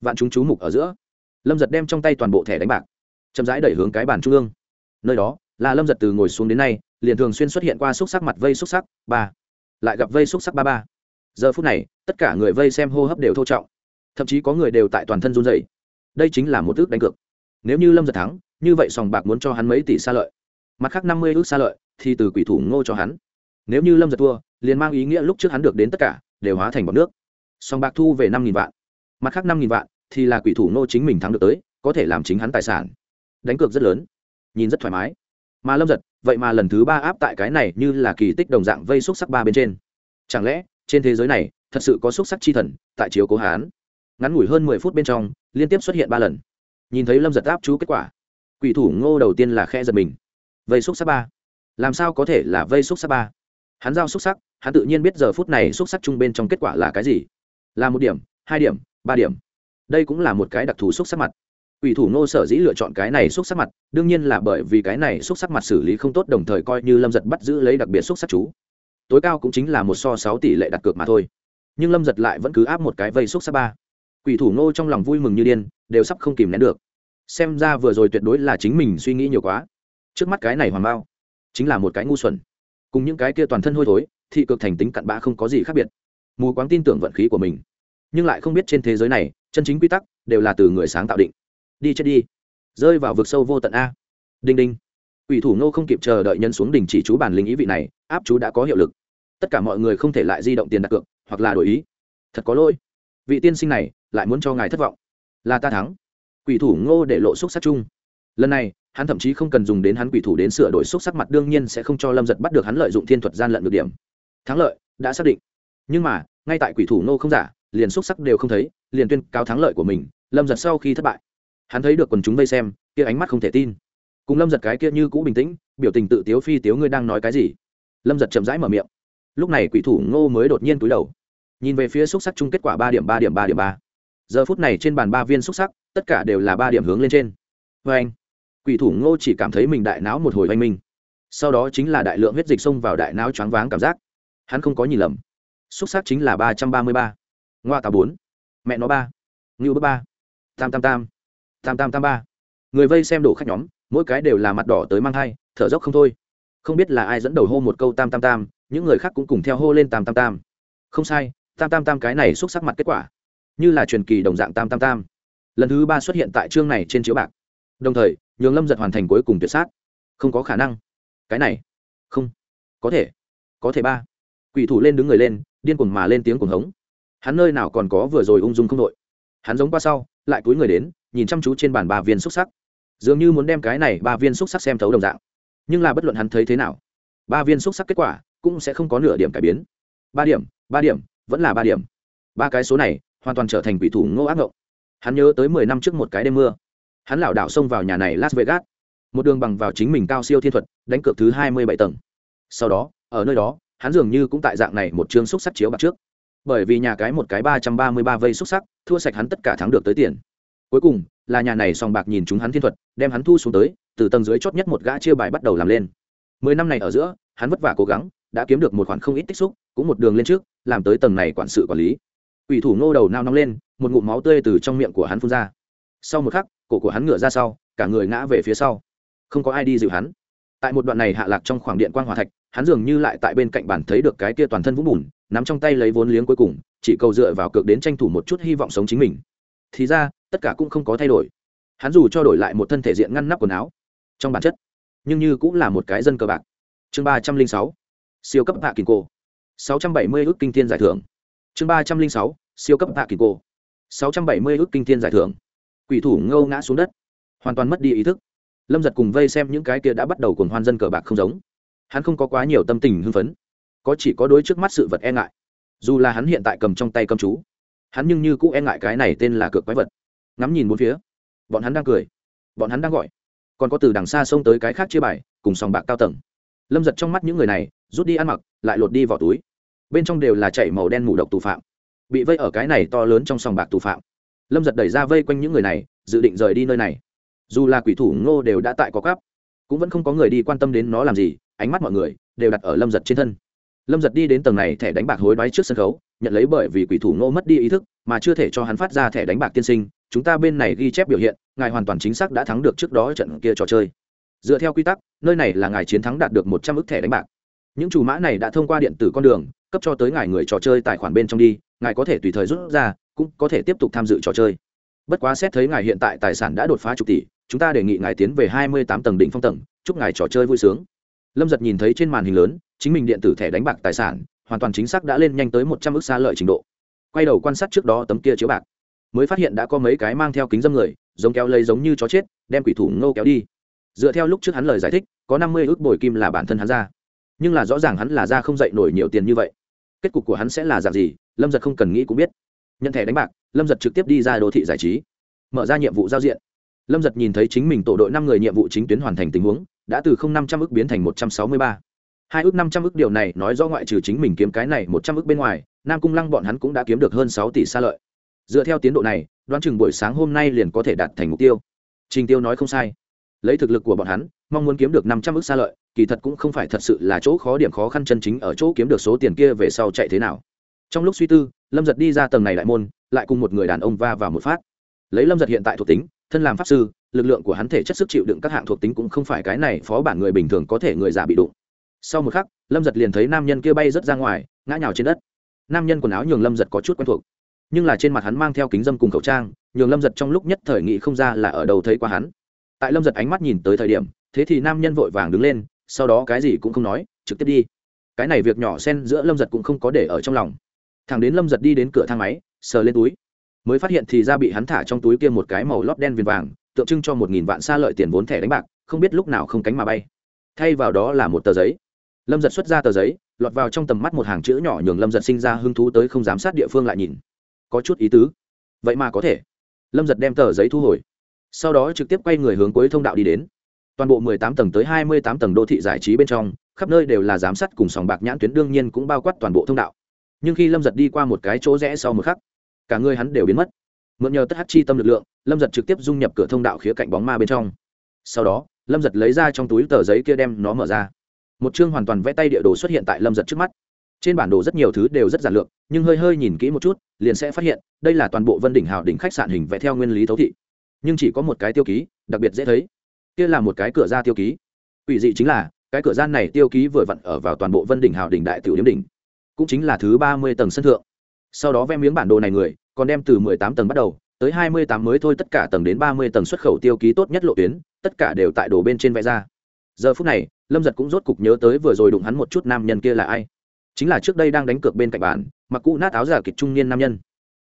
Vạn chúng chú mục ở giữa, lâm giật đem trong tay toàn bộ thẻ đánh bạc, chậm rãi đẩy hướng cái bàn trung ương. Nơi đó, là lâm giật từ ngồi xuống đến nay, liền thường xuyên xuất hiện qua xúc sắc mặt vây xúc sắc. Ba lại gặp vây xúc sắc ba ba. Giờ phút này, tất cả người vây xem hô hấp đều thô trọng. Thậm chí có người đều tại toàn thân run dày đây chính là một ước đánh cược. Nếu như lâm giật thắng, như vậy sòng bạc muốn cho hắn mấy tỷ xa lợi. Mặt khác năm mươi ước xa lợi, thì từ quỷ thủ ngô cho hắn. Nếu như lâm giật thua, liền mang ý nghĩa lúc trước hắn được đến tất cả, đều hóa thành bọc nước. Sòng bạc thu về năm nghìn vạn. Mặt khác năm nghìn vạn, thì là quỷ thủ ngô chính mình thắng được tới, có thể làm chính hắn tài sản. Đánh cược rất lớn. Nhìn rất thoải mái. Mà lâm giật vậy mà lần thứ ba áp tại cái này như là kỳ tích đồng dạng vây xúc sắc ba bên trên. Chẳng lẽ, trên thế giới này, thật sự có xúc sắc chi thần, tại chiếu cố hán ngắn ngủi hơn mười phút bên trong, liên tiếp xuất hiện ba lần. Nhìn thấy lâm giật áp chú kết quả, quỷ thủ ngô đầu tiên là khe giật mình. Vây xúc sắc ba. Làm sao có thể là vây xúc sắc ba? Hắn giao xúc sắc, hắn tự nhiên biết giờ phút này xúc sắc chung bên trong kết quả là cái gì. Là một điểm, hai điểm, ba điểm. Đây cũng là một cái đặc thù xúc sắc mặt. Quỷ thủ Ngô sở dĩ lựa chọn cái này xúc sắc mặt, đương nhiên là bởi vì cái này xúc sắc mặt xử lý không tốt đồng thời coi như Lâm Giật bắt giữ lấy đặc biệt xúc sắc chú. Tối cao cũng chính là một so sáu tỷ lệ đặt cược mà thôi. Nhưng Lâm Giật lại vẫn cứ áp một cái vây xúc sắc ba. Quỷ thủ Ngô trong lòng vui mừng như điên, đều sắp không kìm nén được. Xem ra vừa rồi tuyệt đối là chính mình suy nghĩ nhiều quá. Trước mắt cái này hoàn bao, chính là một cái ngu xuẩn. Cùng những cái kia toàn thân hôi thối, thị cực thành tính cặn bã không có gì khác biệt. Mù quáng tin tưởng vận khí của mình, nhưng lại không biết trên thế giới này, chân chính quy tắc đều là từ người sáng tạo định đi chết đi. Rơi vào vực sâu vô tận a. Đinh đinh. Ủy thủ ngô không kịp chờ đợi nhân xuống đình chỉ chú bản linh ý vị này, áp chú đã có hiệu lực. Tất cả mọi người không thể lại di động tiền đặt cược, hoặc là đổi ý. Thật có lỗi. Vị tiên sinh này lại muốn cho ngài thất vọng. Là ta thắng. Quỷ thủ ngô để lộ xúc sắc chung. Lần này, hắn thậm chí không cần dùng đến hắn quỷ thủ đến sửa đổi xúc sắc mặt, đương nhiên sẽ không cho lâm giật bắt được hắn lợi dụng thiên thuật gian lận được điểm. Thắng lợi, đã xác định. Nhưng mà, ngay tại quỷ thủ ngô không giả, liền xúc sắc đều không thấy, liền tuyên cáo thắng lợi của mình, lâm giật sau khi thất bại hắn thấy được quần chúng vây xem, kia ánh mắt không thể tin. Cùng lâm giật cái kia như cũ bình tĩnh, biểu tình tự tiếu phi tiếu ngươi đang nói cái gì? Lâm giật chậm rãi mở miệng. Lúc này quỷ thủ ngô mới đột nhiên túi đầu. Nhìn về phía xúc sắc chung kết quả ba điểm ba điểm ba điểm ba. Giờ phút này trên bàn ba viên xúc sắc, tất cả đều là ba điểm hướng lên trên. Vê anh, quỷ thủ ngô chỉ cảm thấy mình đại não một hồi oanh minh. Sau đó chính là đại lượng huyết dịch xông vào đại não choáng váng cảm giác. Hắn không có nhìn lầm. Xúc sắc chính là ba trăm ba mươi ba. Ngoa tà bốn. Mẹ nó ba. Ngưu bước ba. Tam tam tam tam tam tam ba. Người vây xem đổ khách nhóm, mỗi cái đều là mặt đỏ tới mang thai, thở dốc không thôi. Không biết là ai dẫn đầu hô một câu tam tam tam, những người khác cũng cùng theo hô lên tam tam tam. Không sai, tam tam tam cái này xúc sắc mặt kết quả. Như là truyền kỳ đồng dạng tam tam tam. Lần thứ ba xuất hiện tại chương này trên chiếu bạc. Đồng thời, nhường lâm giật hoàn thành cuối cùng tuyệt sát. Không có khả năng. Cái này. Không. Có thể. Có thể ba. Quỷ thủ lên đứng người lên, điên cuồng mà lên tiếng cuồng hống. Hắn nơi nào còn có vừa rồi ung dung không đội. Hắn giống qua sau, lại cúi người đến nhìn chăm chú trên bàn ba viên xúc sắc. Dường như muốn đem cái này ba viên xúc sắc xem thấu đồng dạng. Nhưng là bất luận hắn thấy thế nào, ba viên xúc sắc kết quả cũng sẽ không có nửa điểm cải biến. Ba điểm ba điểm, vẫn là ba điểm. Ba cái số này hoàn toàn trở thành quỷ thủ ngô ác ngộng. Hắn nhớ tới mười năm trước một cái đêm mưa. Hắn lảo đảo xông vào nhà này las vegas. Một đường bằng vào chính mình cao siêu thiên thuật, đánh cược thứ hai mươi bảy tầng. Sau đó, ở nơi đó, hắn dường như cũng tại dạng này một chương xúc sắc chiếu bạc trước. Bởi vì nhà cái một cái ba trăm ba mươi ba vây xúc sắc, thua sạch hắn tất cả thắng được tới tiền cuối cùng, là nhà này sòng bạc nhìn chúng hắn thiên thuật, đem hắn thu xuống tới, từ tầng dưới chót nhất một gã chia bài bắt đầu làm lên. Mười năm này ở giữa, hắn vất vả cố gắng, đã kiếm được một khoản không ít tích xúc, cũng một đường lên trước, làm tới tầng này quản sự quản lý. Ủy thủ ngô đầu nao nóng lên, một ngụm máu tươi từ trong miệng của hắn phun ra. Sau một khắc, cổ của hắn ngửa ra sau, cả người ngã về phía sau. Không có ai đi dịu hắn. Tại một đoạn này hạ lạc trong khoảng điện quan hòa thạch, hắn dường như lại tại bên cạnh bản thấy được cái kia toàn thân vũng bùn, nắm trong tay lấy vốn liếng cuối cùng, chỉ cầu dựa vào cược đến tranh thủ một chút hy vọng sống chính mình. Thì ra tất cả cũng không có thay đổi. Hắn dù cho đổi lại một thân thể diện ngăn nắp quần áo, trong bản chất, nhưng như cũng là một cái dân cờ bạc. Chương ba trăm linh sáu, siêu cấp hạ kỳ cô sáu trăm bảy mươi ước kinh thiên giải thưởng. Chương ba trăm linh sáu, siêu cấp hạ kỳ cô sáu trăm bảy mươi ước kinh thiên giải thưởng. Quỷ thủ ngâu ngã xuống đất. Hoàn toàn mất đi ý thức. Lâm giật cùng vây xem những cái kia đã bắt đầu cùng hoan dân cờ bạc không giống. Hắn không có quá nhiều tâm tình hưng phấn. Có chỉ có đối trước mắt sự vật e ngại. Dù là hắn hiện tại cầm trong tay cầm chú, hắn nhưng như cũ e ngại cái này tên là cược quái vật ngắm nhìn bốn phía. Bọn hắn đang cười, bọn hắn đang gọi. Còn có từ đằng xa xông tới cái khác chia bài, cùng sòng bạc cao tầng. Lâm giật trong mắt những người này, rút đi ăn mặc, lại lột đi vào túi. Bên trong đều là chảy màu đen mù độc tù phạm. Bị vây ở cái này to lớn trong sòng bạc tù phạm. Lâm giật đẩy ra vây quanh những người này, dự định rời đi nơi này. Dù là quỷ thủ ngô đều đã tại có cắp, cũng vẫn không có người đi quan tâm đến nó làm gì, ánh mắt mọi người đều đặt ở lâm giật trên thân. Lâm giật đi đến tầng này thẻ đánh bạc hối đoái trước sân khấu, nhận lấy bởi vì quỷ thủ ngô mất đi ý thức, mà chưa thể cho hắn phát ra thẻ đánh bạc tiên sinh chúng ta bên này ghi chép biểu hiện, ngài hoàn toàn chính xác đã thắng được trước đó trận kia trò chơi. Dựa theo quy tắc, nơi này là ngài chiến thắng đạt được một trăm ước thẻ đánh bạc. Những chủ mã này đã thông qua điện tử con đường, cấp cho tới ngài người trò chơi tài khoản bên trong đi, ngài có thể tùy thời rút ra, cũng có thể tiếp tục tham dự trò chơi. Bất quá xét thấy ngài hiện tại tài sản đã đột phá chục tỷ, chúng ta đề nghị ngài tiến về hai mươi tám tầng đỉnh phong tầng, chúc ngài trò chơi vui sướng. Lâm giật nhìn thấy trên màn hình lớn, chính mình điện tử thẻ đánh bạc tài sản, hoàn toàn chính xác đã lên nhanh tới một trăm ước xa lợi trình độ. Quay đầu quan sát trước đó tấm kia chiếu bạc mới phát hiện đã có mấy cái mang theo kính dâm người, giống kéo lấy giống như chó chết, đem quỷ thủ ngô kéo đi. Dựa theo lúc trước hắn lời giải thích, có năm mươi ước bồi kim là bản thân hắn ra. Nhưng là rõ ràng hắn là ra không dậy nổi nhiều tiền như vậy. Kết cục của hắn sẽ là dạng gì, lâm giật không cần nghĩ cũng biết. Nhận thẻ đánh bạc, lâm giật trực tiếp đi ra đô thị giải trí. Mở ra nhiệm vụ giao diện. Lâm giật nhìn thấy chính mình tổ đội năm người nhiệm vụ chính tuyến hoàn thành tình huống, đã từ không năm trăm ước biến thành một trăm sáu mươi ba. Hai ước năm trăm ước điều này nói do ngoại trừ chính mình kiếm cái này một trăm ước bên ngoài, nam cung lăng bọn hắn cũng đã kiếm được hơn sáu tỷ xa lợi dựa theo tiến độ này, đoán chừng buổi sáng hôm nay liền có thể đạt thành mục tiêu. Trình tiêu nói không sai. Lấy thực lực của bọn hắn, mong muốn kiếm được năm trăm ước xa lợi, kỳ thật cũng không phải thật sự là chỗ khó điểm khó khăn chân chính ở chỗ kiếm được số tiền kia về sau chạy thế nào. Trong lúc suy tư, lâm giật đi ra tầng này đại môn, lại cùng một người đàn ông va vào một phát. Lấy lâm giật hiện tại thuộc tính, thân làm pháp sư, lực lượng của hắn thể chất sức chịu đựng các hạng thuộc tính cũng không phải cái này phó bản người bình thường có thể người già bị đụng. Sau một khắc, lâm giật liền thấy nam nhân kia bay rớt ra ngoài, ngã nhào trên đất. Nam nhân quần áo nhường lâm giật có chút quen thuộc nhưng là trên mặt hắn mang theo kính dâm cùng khẩu trang, nhường lâm giật trong lúc nhất thời nghị không ra là ở đầu thấy qua hắn. Tại lâm giật ánh mắt nhìn tới thời điểm, thế thì nam nhân vội vàng đứng lên, sau đó cái gì cũng không nói, trực tiếp đi. Cái này việc nhỏ xen giữa lâm giật cũng không có để ở trong lòng. Thằng đến lâm giật đi đến cửa thang máy, sờ lên túi. Mới phát hiện thì ra bị hắn thả trong túi kia một cái màu lót đen viền vàng, tượng trưng cho một nghìn vạn xa lợi tiền vốn thẻ đánh bạc, không biết lúc nào không cánh mà bay. Thay vào đó là một tờ giấy. Lâm giật xuất ra tờ giấy, lọt vào trong tầm mắt một hàng chữ nhỏ nhường lâm giật sinh ra hứng thú tới không giám sát địa phương lại nhìn có chút ý tứ. Vậy mà có thể. Lâm giật đem tờ giấy thu hồi. Sau đó trực tiếp quay người hướng cuối thông đạo đi đến. Toàn bộ mười tám tầng tới hai mươi tám tầng đô thị giải trí bên trong, khắp nơi đều là giám sát cùng sòng bạc nhãn tuyến đương nhiên cũng bao quát toàn bộ thông đạo. Nhưng khi lâm giật đi qua một cái chỗ rẽ sau một khắc, cả người hắn đều biến mất. Mượn nhờ tất hát chi tâm lực lượng, lâm giật trực tiếp dung nhập cửa thông đạo khía cạnh bóng ma bên trong. Sau đó, lâm giật lấy ra trong túi tờ giấy kia đem nó mở ra. Một chương hoàn toàn vẽ tay địa đồ xuất hiện tại lâm giật trước mắt trên bản đồ rất nhiều thứ đều rất giản lược, nhưng hơi hơi nhìn kỹ một chút, liền sẽ phát hiện, đây là toàn bộ vân đỉnh hào đỉnh khách sạn hình vẽ theo nguyên lý thấu thị. Nhưng chỉ có một cái tiêu ký, đặc biệt dễ thấy. Kia là một cái cửa ra tiêu ký. Ủy dị chính là, cái cửa gian này tiêu ký vừa vặn ở vào toàn bộ vân đỉnh hào đỉnh đại tiểu điếm đỉnh, cũng chính là thứ ba mươi tầng sân thượng. Sau đó vẽ miếng bản đồ này người, còn đem từ mười tám tầng bắt đầu, tới hai mươi tám mới thôi tất cả tầng đến ba mươi tầng xuất khẩu tiêu ký tốt nhất lộ tuyến, tất cả đều tại đồ bên trên vẽ ra. Giờ phút này, lâm giật cũng rốt cục nhớ tới vừa rồi đụng hắn một chút nam nhân kia là ai chính là trước đây đang đánh cược bên cạnh bàn, mặc cũ nát áo giả kịch trung niên nam nhân.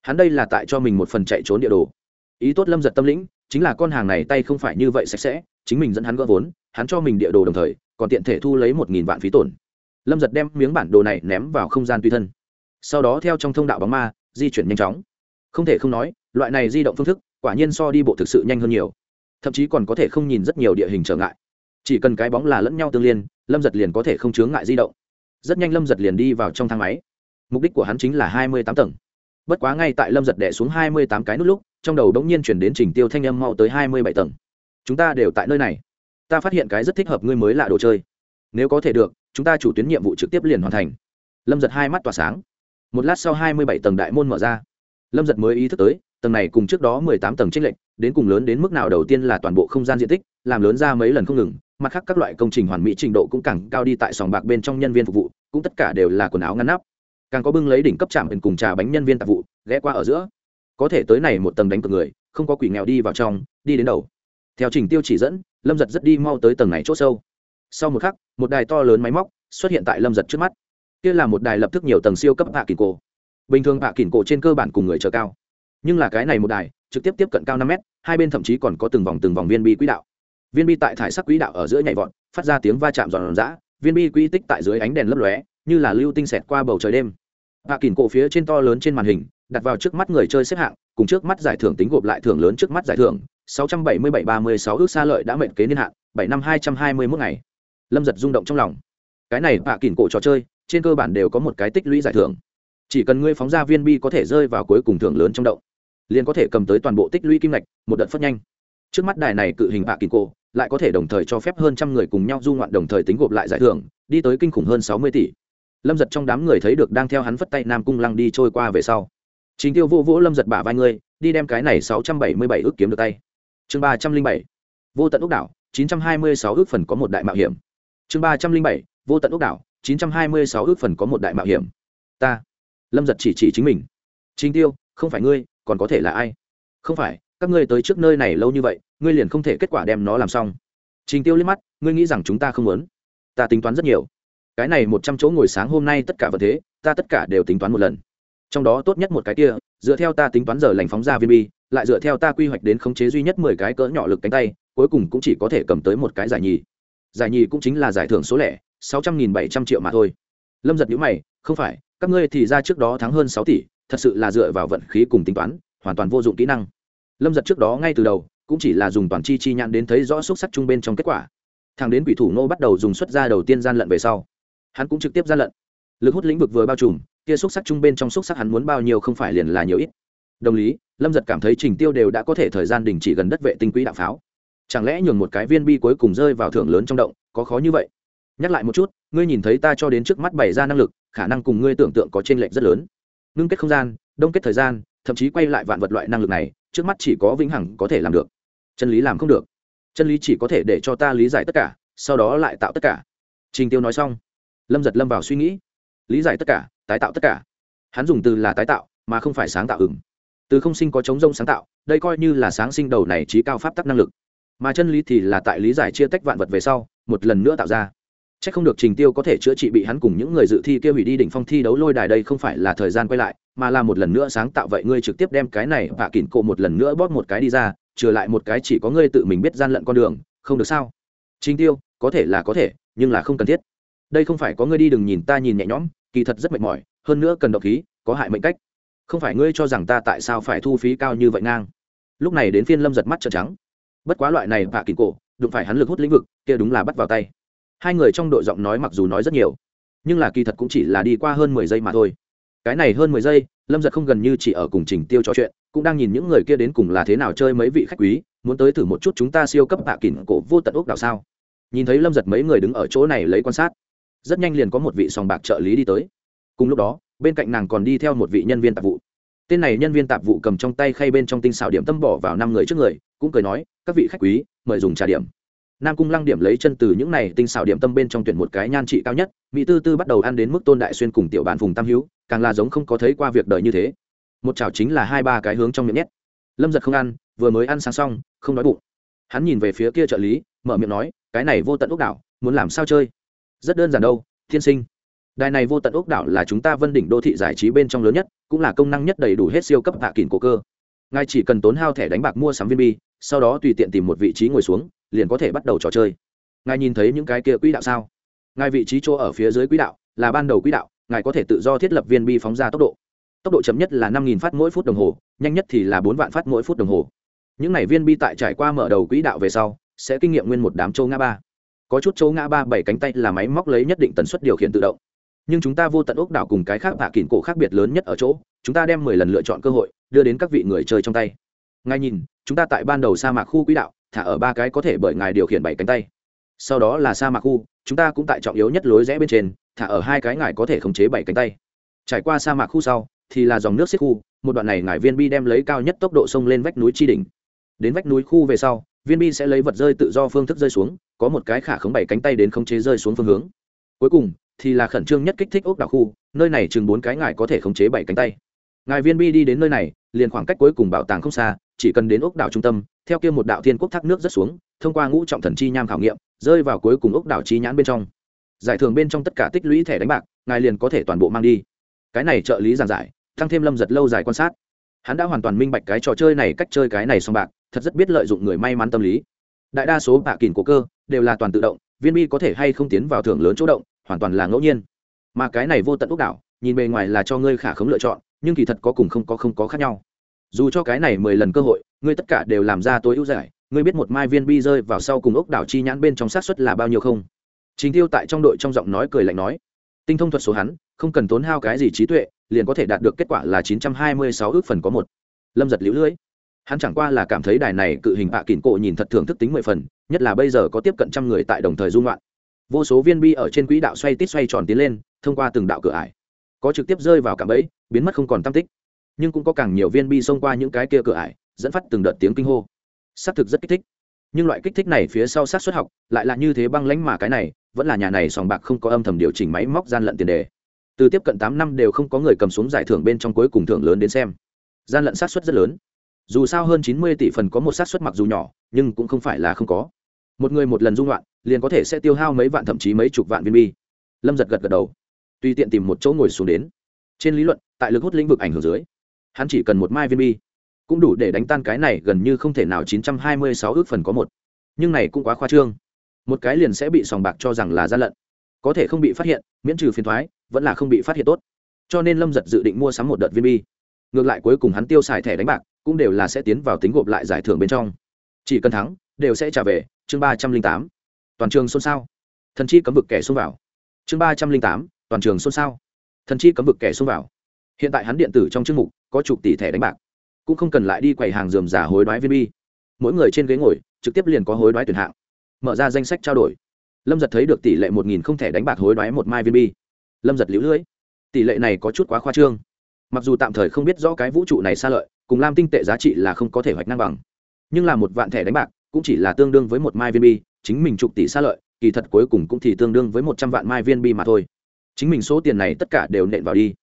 Hắn đây là tại cho mình một phần chạy trốn địa đồ. Ý tốt lâm giật tâm lĩnh, chính là con hàng này tay không phải như vậy sạch sẽ, chính mình dẫn hắn gỡ vốn, hắn cho mình địa đồ đồng thời, còn tiện thể thu lấy một nghìn vạn phí tổn. Lâm giật đem miếng bản đồ này ném vào không gian tùy thân. Sau đó theo trong thông đạo bóng ma, di chuyển nhanh chóng. Không thể không nói, loại này di động phương thức, quả nhiên so đi bộ thực sự nhanh hơn nhiều. Thậm chí còn có thể không nhìn rất nhiều địa hình trở ngại. Chỉ cần cái bóng là lẫn nhau tương liên, lâm giật liền có thể không chướng ngại di động rất nhanh lâm giật liền đi vào trong thang máy. Mục đích của hắn chính là hai mươi tám tầng. Bất quá ngay tại lâm giật đẻ xuống hai mươi tám cái nút lúc, trong đầu đống nhiên chuyển đến trình tiêu thanh âm mau tới hai mươi bảy tầng. Chúng ta đều tại nơi này. Ta phát hiện cái rất thích hợp ngươi mới lạ đồ chơi. Nếu có thể được, chúng ta chủ tuyến nhiệm vụ trực tiếp liền hoàn thành. Lâm giật hai mắt tỏa sáng. Một lát sau hai mươi bảy tầng đại môn mở ra. Lâm giật mới ý thức tới, tầng này cùng trước đó mười tám tầng trích lệnh đến cùng lớn đến mức nào đầu tiên là toàn bộ không gian diện tích, làm lớn ra mấy lần không ngừng mặt khác các loại công trình hoàn mỹ trình độ cũng càng cao đi tại sòng bạc bên trong nhân viên phục vụ, cũng tất cả đều là quần áo ngăn nắp. Càng có bưng lấy đỉnh cấp trạm cùng trà bánh nhân viên tạp vụ, ghé qua ở giữa. Có thể tới này một tầng đánh cược người, không có quỷ nghèo đi vào trong, đi đến đầu. Theo trình tiêu chỉ dẫn, lâm giật rất đi mau tới tầng này c h ỗ sâu. Sau một khắc, một đài to lớn máy móc xuất hiện tại lâm giật trước mắt. Kia là một đài lập tức nhiều tầng siêu cấp hạ kỷ cổ. Bình thường hạ kỷ cổ trên cơ bản cùng người chờ cao. Nhưng là cái này một đài, trực tiếp tiếp cận cao năm mét, hai bên thậm chí còn có từng vòng từng vòng viên bi quỹ đạo viên bi tại thải sắc quỹ đạo ở giữa nhảy vọt, phát ra tiếng va chạm giòn giã, viên bi quỹ tích tại dưới ánh đèn lấp lóe, như là lưu tinh xẹt qua bầu trời đêm. Hạ kỷ cổ phía trên to lớn trên màn hình, đặt vào trước mắt người chơi xếp hạng, cùng trước mắt giải thưởng tính gộp lại thưởng lớn trước mắt giải thưởng 677-36 ước xa lợi đã mệnh kế niên hạn 7 năm 221 ngày. Lâm giật rung động trong lòng. Cái này, hạ kỉn cổ trò chơi, trên cơ bản đều có một cái tích lũy giải thưởng. Chỉ cần ngươi phóng ra viên bi có thể rơi vào cuối cùng thưởng lớn trong động, liền có thể cầm tới toàn bộ tích lũy kim ngạch, một đợt phất nhanh trước mắt đài này cự hình bạ kỉn cổ, lại có thể đồng thời cho phép hơn trăm người cùng nhau du ngoạn đồng thời tính gộp lại giải thưởng, đi tới kinh khủng hơn sáu mươi tỷ. Lâm giật trong đám người thấy được đang theo hắn phất tay nam cung lăng đi trôi qua về sau. Chính tiêu vô vỗ lâm giật bả vai ngươi, đi đem cái này sáu trăm bảy mươi bảy ước kiếm được tay. Chương ba trăm linh bảy, vô tận ước đảo, chín trăm hai mươi sáu ước phần có một đại mạo hiểm. Chương ba trăm linh bảy, vô tận ước đảo, chín trăm hai mươi sáu ước phần có một đại mạo hiểm. Ta. Lâm giật chỉ chỉ chính mình. Chính tiêu, không phải ngươi, còn có thể là ai? Không phải các ngươi tới trước nơi này lâu như vậy, ngươi liền không thể kết quả đem nó làm xong. Trình tiêu liếc mắt, ngươi nghĩ rằng chúng ta không muốn? Ta tính toán rất nhiều. Cái này một trăm chỗ ngồi sáng hôm nay tất cả vật thế, ta tất cả đều tính toán một lần. Trong đó tốt nhất một cái kia, dựa theo ta tính toán giờ lành phóng ra viên bi, lại dựa theo ta quy hoạch đến khống chế duy nhất mười cái cỡ nhỏ lực cánh tay, cuối cùng cũng chỉ có thể cầm tới một cái giải nhì. Giải nhì cũng chính là giải thưởng số lẻ, sáu trăm nghìn bảy trăm triệu mà thôi. Lâm giật nhữ mày, không phải, các ngươi thì ra trước đó thắng hơn sáu tỷ, thật sự là dựa vào vận khí cùng tính toán, hoàn toàn vô dụng kỹ năng lâm giật trước đó ngay từ đầu cũng chỉ là dùng toàn chi chi nhãn đến thấy rõ xúc sắc chung bên trong kết quả. Thằng đến quỷ thủ nô bắt đầu dùng xuất ra đầu tiên gian lận về sau, hắn cũng trực tiếp gian lận. Lực hút lĩnh vực vừa bao trùm, kia xúc sắc chung bên trong xúc sắc hắn muốn bao nhiêu không phải liền là nhiều ít. Đồng lý, lâm giật cảm thấy trình tiêu đều đã có thể thời gian đình chỉ gần đất vệ tinh quỹ đạo pháo. Chẳng lẽ nhường một cái viên bi cuối cùng rơi vào thưởng lớn trong động, có khó như vậy? Nhắc lại một chút, ngươi nhìn thấy ta cho đến trước mắt bày ra năng lực, khả năng cùng ngươi tưởng tượng có t r ê n lệch rất lớn. Ngưng kết không gian, đông kết thời gian, thậm chí quay lại vạn vật loại năng lực này trước mắt chỉ có vĩnh hằng có thể làm được. Chân lý làm không được. Chân lý chỉ có thể để cho ta lý giải tất cả, sau đó lại tạo tất cả. Trình tiêu nói xong, lâm giật lâm vào suy nghĩ. Lý giải tất cả, tái tạo tất cả. Hắn dùng từ là tái tạo, mà không phải sáng tạo ứng từ không sinh có chống rông sáng tạo, đây coi như là sáng sinh đầu này trí cao pháp tắc năng lực. Mà chân lý thì là tại lý giải chia tách vạn vật về sau, một lần nữa tạo ra c h ắ c không được trình tiêu có thể chữa trị bị hắn cùng những người dự thi kia hủy đi đỉnh phong thi đấu lôi đài đây không phải là thời gian quay lại, mà là một lần nữa sáng tạo. Vậy ngươi trực tiếp đem cái này và kỉn cổ một lần nữa bóp một cái đi ra, trừ lại một cái chỉ có ngươi tự mình biết gian lận con đường, không được sao? Trình tiêu, có thể là có thể, nhưng là không cần thiết. Đây không phải có ngươi đi đừng nhìn ta nhìn nhẹ nhõm, kỳ thật rất mệt mỏi, hơn nữa cần độc khí, có hại mệnh cách. Không phải ngươi cho rằng ta tại sao phải thu phí cao như vậy ngang? Lúc này đến phiên lâm giật mắt trợn trắng. Bất quá loại này vạ kín cổ, đụng phải hắn lực hút lĩnh vực, kia đúng là bắt vào tay hai người trong đội giọng nói mặc dù nói rất nhiều, nhưng là kỳ thật cũng chỉ là đi qua hơn mười giây mà thôi. Cái này hơn mười giây, lâm giật không gần như chỉ ở cùng trình tiêu trò chuyện, cũng đang nhìn những người kia đến cùng là thế nào chơi mấy vị khách quý, muốn tới thử một chút chúng ta siêu cấp hạ kín cổ vô tận ốc đảo sao. Nhìn thấy lâm giật mấy người đứng ở chỗ này lấy quan sát, rất nhanh liền có một vị sòng bạc trợ lý đi tới. Cùng lúc đó, bên cạnh nàng còn đi theo một vị nhân viên tạp vụ. Tên này nhân viên tạp vụ cầm trong tay khay bên trong tinh xảo điểm tâm bỏ vào năm người trước người, cũng cười nói, các vị khách quý, mời dùng trà điểm nam cung lăng điểm lấy chân từ những này tinh xảo điểm tâm bên trong tuyển một cái nhan trị cao nhất, mỹ tư tư bắt đầu ăn đến mức tôn đại xuyên cùng tiểu bản phùng tam hữu càng là giống không có thấy qua việc đời như thế. Một chảo chính là hai ba cái hướng trong miệng nhét. Lâm giật không ăn, vừa mới ăn sáng xong, không đói bụng. Hắn nhìn về phía kia trợ lý, mở miệng nói, cái này vô tận ốc đảo, muốn làm sao chơi? Rất đơn giản đâu thiên sinh. Đài này vô tận ốc đảo là chúng ta vân đỉnh đô thị giải trí bên trong lớn nhất, cũng là công năng nhất đầy đủ hết siêu cấp hạ kỳn cổ cơ. Ngài chỉ cần tốn hao thẻ đánh bạc mua sắm viên bi, sau đó tùy tiện tìm một vị trí ngồi xuống liền có thể bắt đầu trò chơi. Ngài nhìn thấy những cái kia quỹ đạo sao? Ngài vị trí chỗ ở phía dưới quỹ đạo là ban đầu quỹ đạo, ngài có thể tự do thiết lập viên bi phóng ra tốc độ. Tốc độ chậm nhất là năm phát mỗi phút đồng hồ, nhanh nhất thì là bốn vạn phát mỗi phút đồng hồ. Những này viên bi tại trải qua mở đầu quỹ đạo về sau, sẽ kinh nghiệm nguyên một đám châu ngã ba. Có chút châu ngã ba bảy cánh tay là máy móc lấy nhất định tần suất điều khiển tự động. Nhưng chúng ta vô tận ốc đảo cùng cái khác hạ kỉnh cổ khác biệt lớn nhất ở chỗ, chúng ta đem mười lần lựa chọn cơ hội đưa đến các vị người chơi trong tay. Ngay nhìn, chúng ta tại ban đầu sa mạc khu quỹ đạo thả ở ba cái có thể bởi ngài điều khiển bảy cánh tay. Sau đó là sa mạc khu, chúng ta cũng tại trọng yếu nhất lối rẽ bên trên, thả ở hai cái ngài có thể khống chế bảy cánh tay. Trải qua sa mạc khu sau, thì là dòng nước xiết khu, một đoạn này ngài viên bi đem lấy cao nhất tốc độ sông lên vách núi tri đỉnh. Đến vách núi khu về sau, viên bi sẽ lấy vật rơi tự do phương thức rơi xuống, có một cái khả khống bảy cánh tay đến khống chế rơi xuống phương hướng. Cuối cùng, thì là khẩn trương nhất kích thích ốc đảo khu, nơi này chừng bốn cái ngài có thể khống chế bảy cánh tay. Ngài viên bi đi đến nơi này, liền khoảng cách cuối cùng bảo tàng không xa chỉ cần đến ốc đảo trung tâm, theo kia một đạo thiên quốc thác nước rất xuống, thông qua ngũ trọng thần chi nham khảo nghiệm, rơi vào cuối cùng ốc đảo chi nhãn bên trong. Giải thưởng bên trong tất cả tích lũy thẻ đánh bạc, ngài liền có thể toàn bộ mang đi. Cái này trợ lý giàn giải tăng thêm lâm giật lâu dài quan sát. Hắn đã hoàn toàn minh bạch cái trò chơi này cách chơi cái này xong bạc, thật rất biết lợi dụng người may mắn tâm lý. Đại đa số bạc kìn của cơ, đều là toàn tự động, viên bi có thể hay không tiến vào thưởng lớn chỗ động, hoàn toàn là ngẫu nhiên. Mà cái này vô tận ốc đảo, nhìn bề ngoài là cho ngươi khả khống lựa chọn, nhưng kỳ thật có cùng không có không có khác nhau dù cho cái này mười lần cơ hội, ngươi tất cả đều làm ra tối ưu giải, ngươi biết một mai viên bi rơi vào sau cùng ốc đảo chi nhãn bên trong sát suất là bao nhiêu không? Chính tiêu tại trong đội trong giọng nói cười lạnh nói, tinh thông thuật số hắn, không cần tốn hao cái gì trí tuệ, liền có thể đạt được kết quả là chín trăm hai mươi sáu ước phần có một. Lâm giật lũ lưỡi. Hắn chẳng qua là cảm thấy đài này cự hình ạ kỉn cộ nhìn thật thưởng thức tính mười phần, nhất là bây giờ có tiếp cận trăm người tại đồng thời dung loạn. Vô số viên bi ở trên quỹ đạo xoay tít xoay tròn tiến lên, thông qua từng đạo cửa ải. Có trực tiếp rơi vào cạm bẫy, biến mất không còn tam tích nhưng cũng có càng nhiều viên bi xông qua những cái kia cửa ải, dẫn phát từng đợt tiếng kinh hô. Xác thực rất kích thích. Nhưng loại kích thích này phía sau sát xuất học, lại là như thế băng lãnh mà cái này, vẫn là nhà này sòng bạc không có âm thầm điều chỉnh máy móc gian lận tiền đề. Từ tiếp cận tám năm đều không có người cầm xuống giải thưởng bên trong cuối cùng thưởng lớn đến xem. Gian lận sát xuất rất lớn. Dù sao hơn chín mươi tỷ phần có một sát xuất mặc dù nhỏ, nhưng cũng không phải là không có. Một người một lần dung loạn, liền có thể sẽ tiêu hao mấy vạn thậm chí mấy chục vạn viên bi. Lâm giật gật gật đầu. Tùy tiện tìm một chỗ ngồi xuống đến. Trên lý luận, tại lực hút lĩnh vực ảnh hưởng dưới hắn chỉ cần một mai viên bi, cũng đủ để đánh tan cái này gần như không thể nào chín trăm hai mươi sáu ước phần có một. Nhưng này cũng quá khoa trương. Một cái liền sẽ bị sòng bạc cho rằng là gian lận. Có thể không bị phát hiện, miễn trừ phiền thoái, vẫn là không bị phát hiện tốt. Cho nên lâm giật dự định mua sắm một đợt viên bi. Ngược lại cuối cùng hắn tiêu xài thẻ đánh bạc, cũng đều là sẽ tiến vào tính gộp lại giải thưởng bên trong. Chỉ cần thắng, đều sẽ trả về, chương ba trăm linh tám. Toàn trường xôn xao. Thần chi cấm vực kẻ xông vào. Chương ba trăm linh tám, toàn trường xôn xao. Thần chi cấm vực kẻ xông vào. Hiện tại hắn điện tử trong chương mục có chục tỷ thẻ đánh bạc, cũng không cần lại đi quầy hàng dườm giả hối đoái viên bi. Mỗi người trên ghế ngồi, trực tiếp liền có hối đoái tuyển hạng. Mở ra danh sách trao đổi. Lâm giật thấy được tỷ lệ một nghìn không thẻ đánh bạc hối đoái một mai viên bi. Lâm giật lũ lưỡi tỷ lệ này có chút quá khoa trương. Mặc dù tạm thời không biết rõ cái vũ trụ này xa lợi, cùng lam tinh tệ giá trị là không có thể hoạch năng bằng. Nhưng là một vạn thẻ đánh bạc cũng chỉ là tương đương với một mai viên bi, chính mình chục tỷ xa lợi, kỳ thật cuối cùng cũng thì tương đương với một trăm vạn mai viên bi mà thôi. Chính mình số tiền này tất cả đều nện vào đi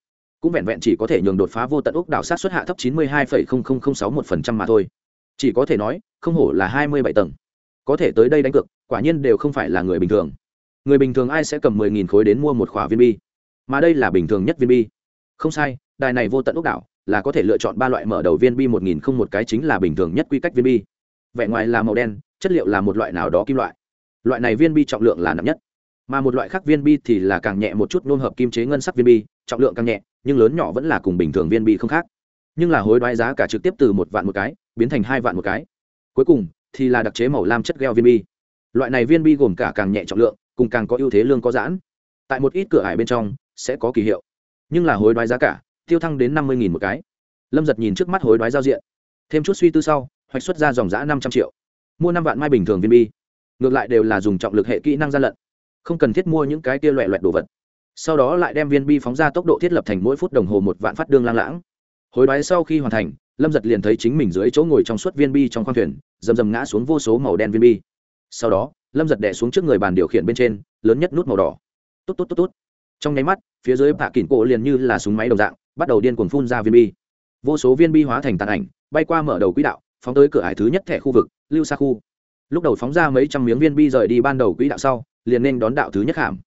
cũng vẹn vẹn chỉ có thể nhường đột phá vô tận ốc đảo sát xuất hạ thấp chín mươi hai sáu một phần trăm mà thôi. Chỉ có thể nói, không hổ là hai mươi bảy tầng. Có thể tới đây đánh cược, quả nhiên đều không phải là người bình thường. Người bình thường ai sẽ cầm mười nghìn khối đến mua một khỏa viên bi? Mà đây là bình thường nhất viên bi. Không sai, đài này vô tận ốc đảo là có thể lựa chọn ba loại mở đầu viên bi một nghìn không một cái chính là bình thường nhất quy cách viên bi. Vẻ ngoài là màu đen, chất liệu là một loại nào đó kim loại. Loại này viên bi trọng lượng là nặng nhất. Mà một loại khác viên bi thì là càng nhẹ một chút, nôn hợp kim chế ngân sắc viên bi, trọng lượng càng nhẹ nhưng lớn nhỏ vẫn là cùng bình thường viên bi không khác. Nhưng là hối đoái giá cả trực tiếp từ một vạn một cái, biến thành hai vạn một cái. Cuối cùng, thì là đặc chế màu lam chất gheo viên bi. Loại này viên bi gồm cả càng nhẹ trọng lượng, cùng càng có ưu thế lương có giãn. Tại một ít cửa hải bên trong, sẽ có kỳ hiệu. Nhưng là hối đoái giá cả, tiêu thăng đến năm mươi một cái. Lâm giật nhìn trước mắt hối đoái giao diện. Thêm chút suy tư sau, hoạch xuất ra dòng giã năm trăm triệu. Mua năm vạn mai bình thường viên bi. Ngược lại đều là dùng trọng lực hệ kỹ năng gian lận. Không cần thiết mua những cái kia loẹ loẹt đồ vật sau đó lại đem viên bi phóng ra tốc độ thiết lập thành mỗi phút đồng hồ một vạn phát đương lang lãng. Hối đoái sau khi hoàn thành, lâm giật liền thấy chính mình dưới chỗ ngồi trong suốt viên bi trong khoang thuyền, rầm rầm ngã xuống vô số màu đen viên bi. Sau đó, lâm giật đẻ xuống trước người bàn điều khiển bên trên, lớn nhất nút màu đỏ. Tốt tốt tốt tốt. Trong nháy mắt, phía dưới bạ kỉnh cổ liền như là súng máy đồng dạng, bắt đầu điên cuồng phun ra viên bi. Vô số viên bi hóa thành tàn ảnh, bay qua mở đầu quỹ đạo, phóng tới cửa hải thứ nhất thẻ khu vực, lưu xa khu. Lúc đầu phóng ra mấy trăm miếng viên bi rời đi ban đầu quỹ đạo sau, liền nên đón đạo thứ nhất hàm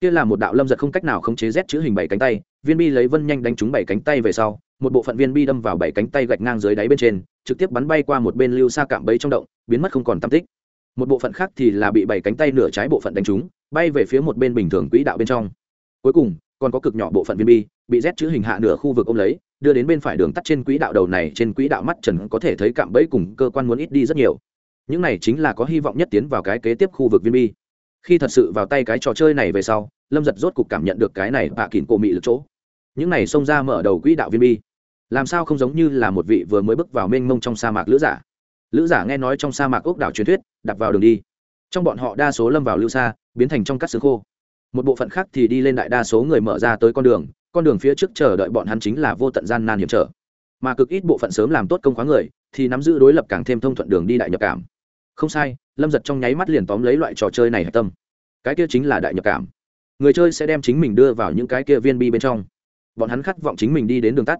kia là một đạo lâm giật không cách nào khống chế rét chữ hình bảy cánh tay, viên bi lấy vân nhanh đánh trúng bảy cánh tay về sau, một bộ phận viên bi đâm vào bảy cánh tay gạch ngang dưới đáy bên trên, trực tiếp bắn bay qua một bên lưu xa cạm bẫy trong động, biến mất không còn tam tích. Một bộ phận khác thì là bị bảy cánh tay nửa trái bộ phận đánh trúng, bay về phía một bên bình thường quỹ đạo bên trong. Cuối cùng, còn có cực nhỏ bộ phận viên bi, bị rét chữ hình hạ nửa khu vực ôm lấy, đưa đến bên phải đường tắt trên quỹ đạo đầu này, trên quỹ đạo mắt trần có thể thấy cạm bẫy cùng cơ quan muốn ít đi rất nhiều. Những này chính là có hy vọng nhất tiến vào cái kế tiếp khu vực viên bi khi thật sự vào tay cái trò chơi này về sau, lâm giật rốt cục cảm nhận được cái này bạ kín cổ mị lực chỗ. Những này xông ra mở đầu quỹ đạo viên bi. Làm sao không giống như là một vị vừa mới bước vào mênh mông trong sa mạc lữ giả? Lữ giả nghe nói trong sa mạc ốc đảo truyền thuyết đặt vào đường đi. Trong bọn họ đa số lâm vào lưu xa, biến thành trong các xứ khô. Một bộ phận khác thì đi lên đại đa số người mở ra tới con đường con đường phía trước chờ đợi bọn hắn chính là vô tận gian nan hiểm trở. Mà cực ít bộ phận sớm làm tốt công khóa người, thì nắm giữ đối lập càng thêm thông thuận đường đi đại nhập cảm không sai, lâm giật trong nháy mắt liền tóm lấy loại trò chơi này hạch tâm. Cái kia chính là đại nhập cảm. Người chơi sẽ đem chính mình đưa vào những cái kia viên bi bên trong. Bọn hắn khát vọng chính mình đi đến đường tắt.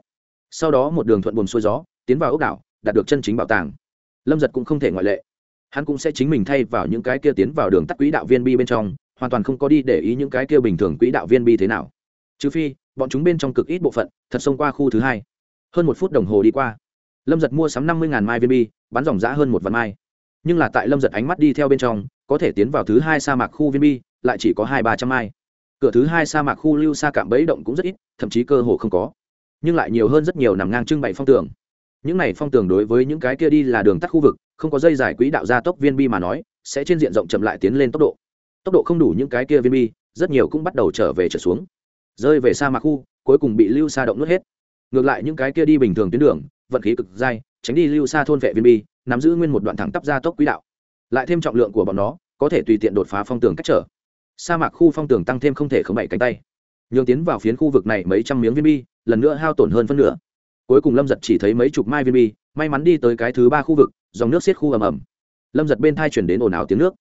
Sau đó một đường thuận buồn xuôi gió, tiến vào ốc đảo, đạt được chân chính bảo tàng. Lâm giật cũng không thể ngoại lệ. Hắn cũng sẽ chính mình thay vào những cái kia tiến vào đường tắt quỹ đạo viên bi bên trong, hoàn toàn không có đi để ý những cái kia bình thường quỹ đạo viên bi thế nào. Trừ phi, bọn chúng bên trong cực ít bộ phận, thật xông qua khu thứ hai. Hơn một phút đồng hồ đi qua, lâm giật mua sắm năm mươi mai viên bi, bán dòng giã hơn một vạn mai nhưng là tại lâm giật ánh mắt đi theo bên trong, có thể tiến vào thứ hai sa mạc khu viên bi, lại chỉ có hai ba trăm mai. Cửa thứ hai sa mạc khu lưu xa cạm bẫy động cũng rất ít, thậm chí cơ hồ không có. Nhưng lại nhiều hơn rất nhiều nằm ngang trưng bày phong tường. Những này phong tường đối với những cái kia đi là đường tắt khu vực, không có dây giải quỹ đạo gia tốc viên bi mà nói, sẽ trên diện rộng chậm lại tiến lên tốc độ. Tốc độ không đủ những cái kia viên bi, rất nhiều cũng bắt đầu trở về trở xuống. Rơi về sa mạc khu, cuối cùng bị lưu xa động nuốt hết. Ngược lại những cái kia đi bình thường tuyến đường, vận khí cực dai, tránh đi lưu xa thôn vệ viên bi nắm giữ nguyên một đoạn thẳng tắp ra tốc quỹ đạo. Lại thêm trọng lượng của bọn nó, có thể tùy tiện đột phá phong tường cách trở. Sa mạc khu phong tường tăng thêm không thể khống bảy cánh tay. Nhường tiến vào phiến khu vực này mấy trăm miếng viên bi, lần nữa hao tổn hơn phân nửa. Cuối cùng lâm giật chỉ thấy mấy chục mai viên bi, may mắn đi tới cái thứ ba khu vực, dòng nước xiết khu ầm ầm. Lâm giật bên thai chuyển đến ồn ào tiếng nước.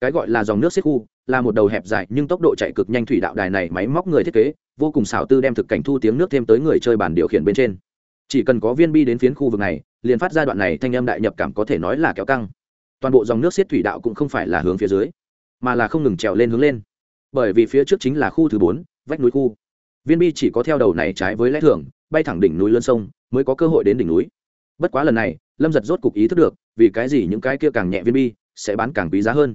Cái gọi là dòng nước xiết khu, là một đầu hẹp dài nhưng tốc độ chạy cực nhanh thủy đạo đài này máy móc người thiết kế, vô cùng xảo tư đem thực cảnh thu tiếng nước thêm tới người chơi bản điều khiển bên trên. Chỉ cần có viên bi đến phiến khu vực này liền phát ra đoạn này thanh âm đại nhập cảm có thể nói là kéo căng. Toàn bộ dòng nước xiết thủy đạo cũng không phải là hướng phía dưới, mà là không ngừng trèo lên hướng lên. Bởi vì phía trước chính là khu thứ bốn, vách núi khu. Viên bi chỉ có theo đầu này trái với lẽ thường, bay thẳng đỉnh núi lân sông, mới có cơ hội đến đỉnh núi. Bất quá lần này, lâm giật rốt cục ý thức được, vì cái gì những cái kia càng nhẹ viên bi sẽ bán càng quý giá hơn.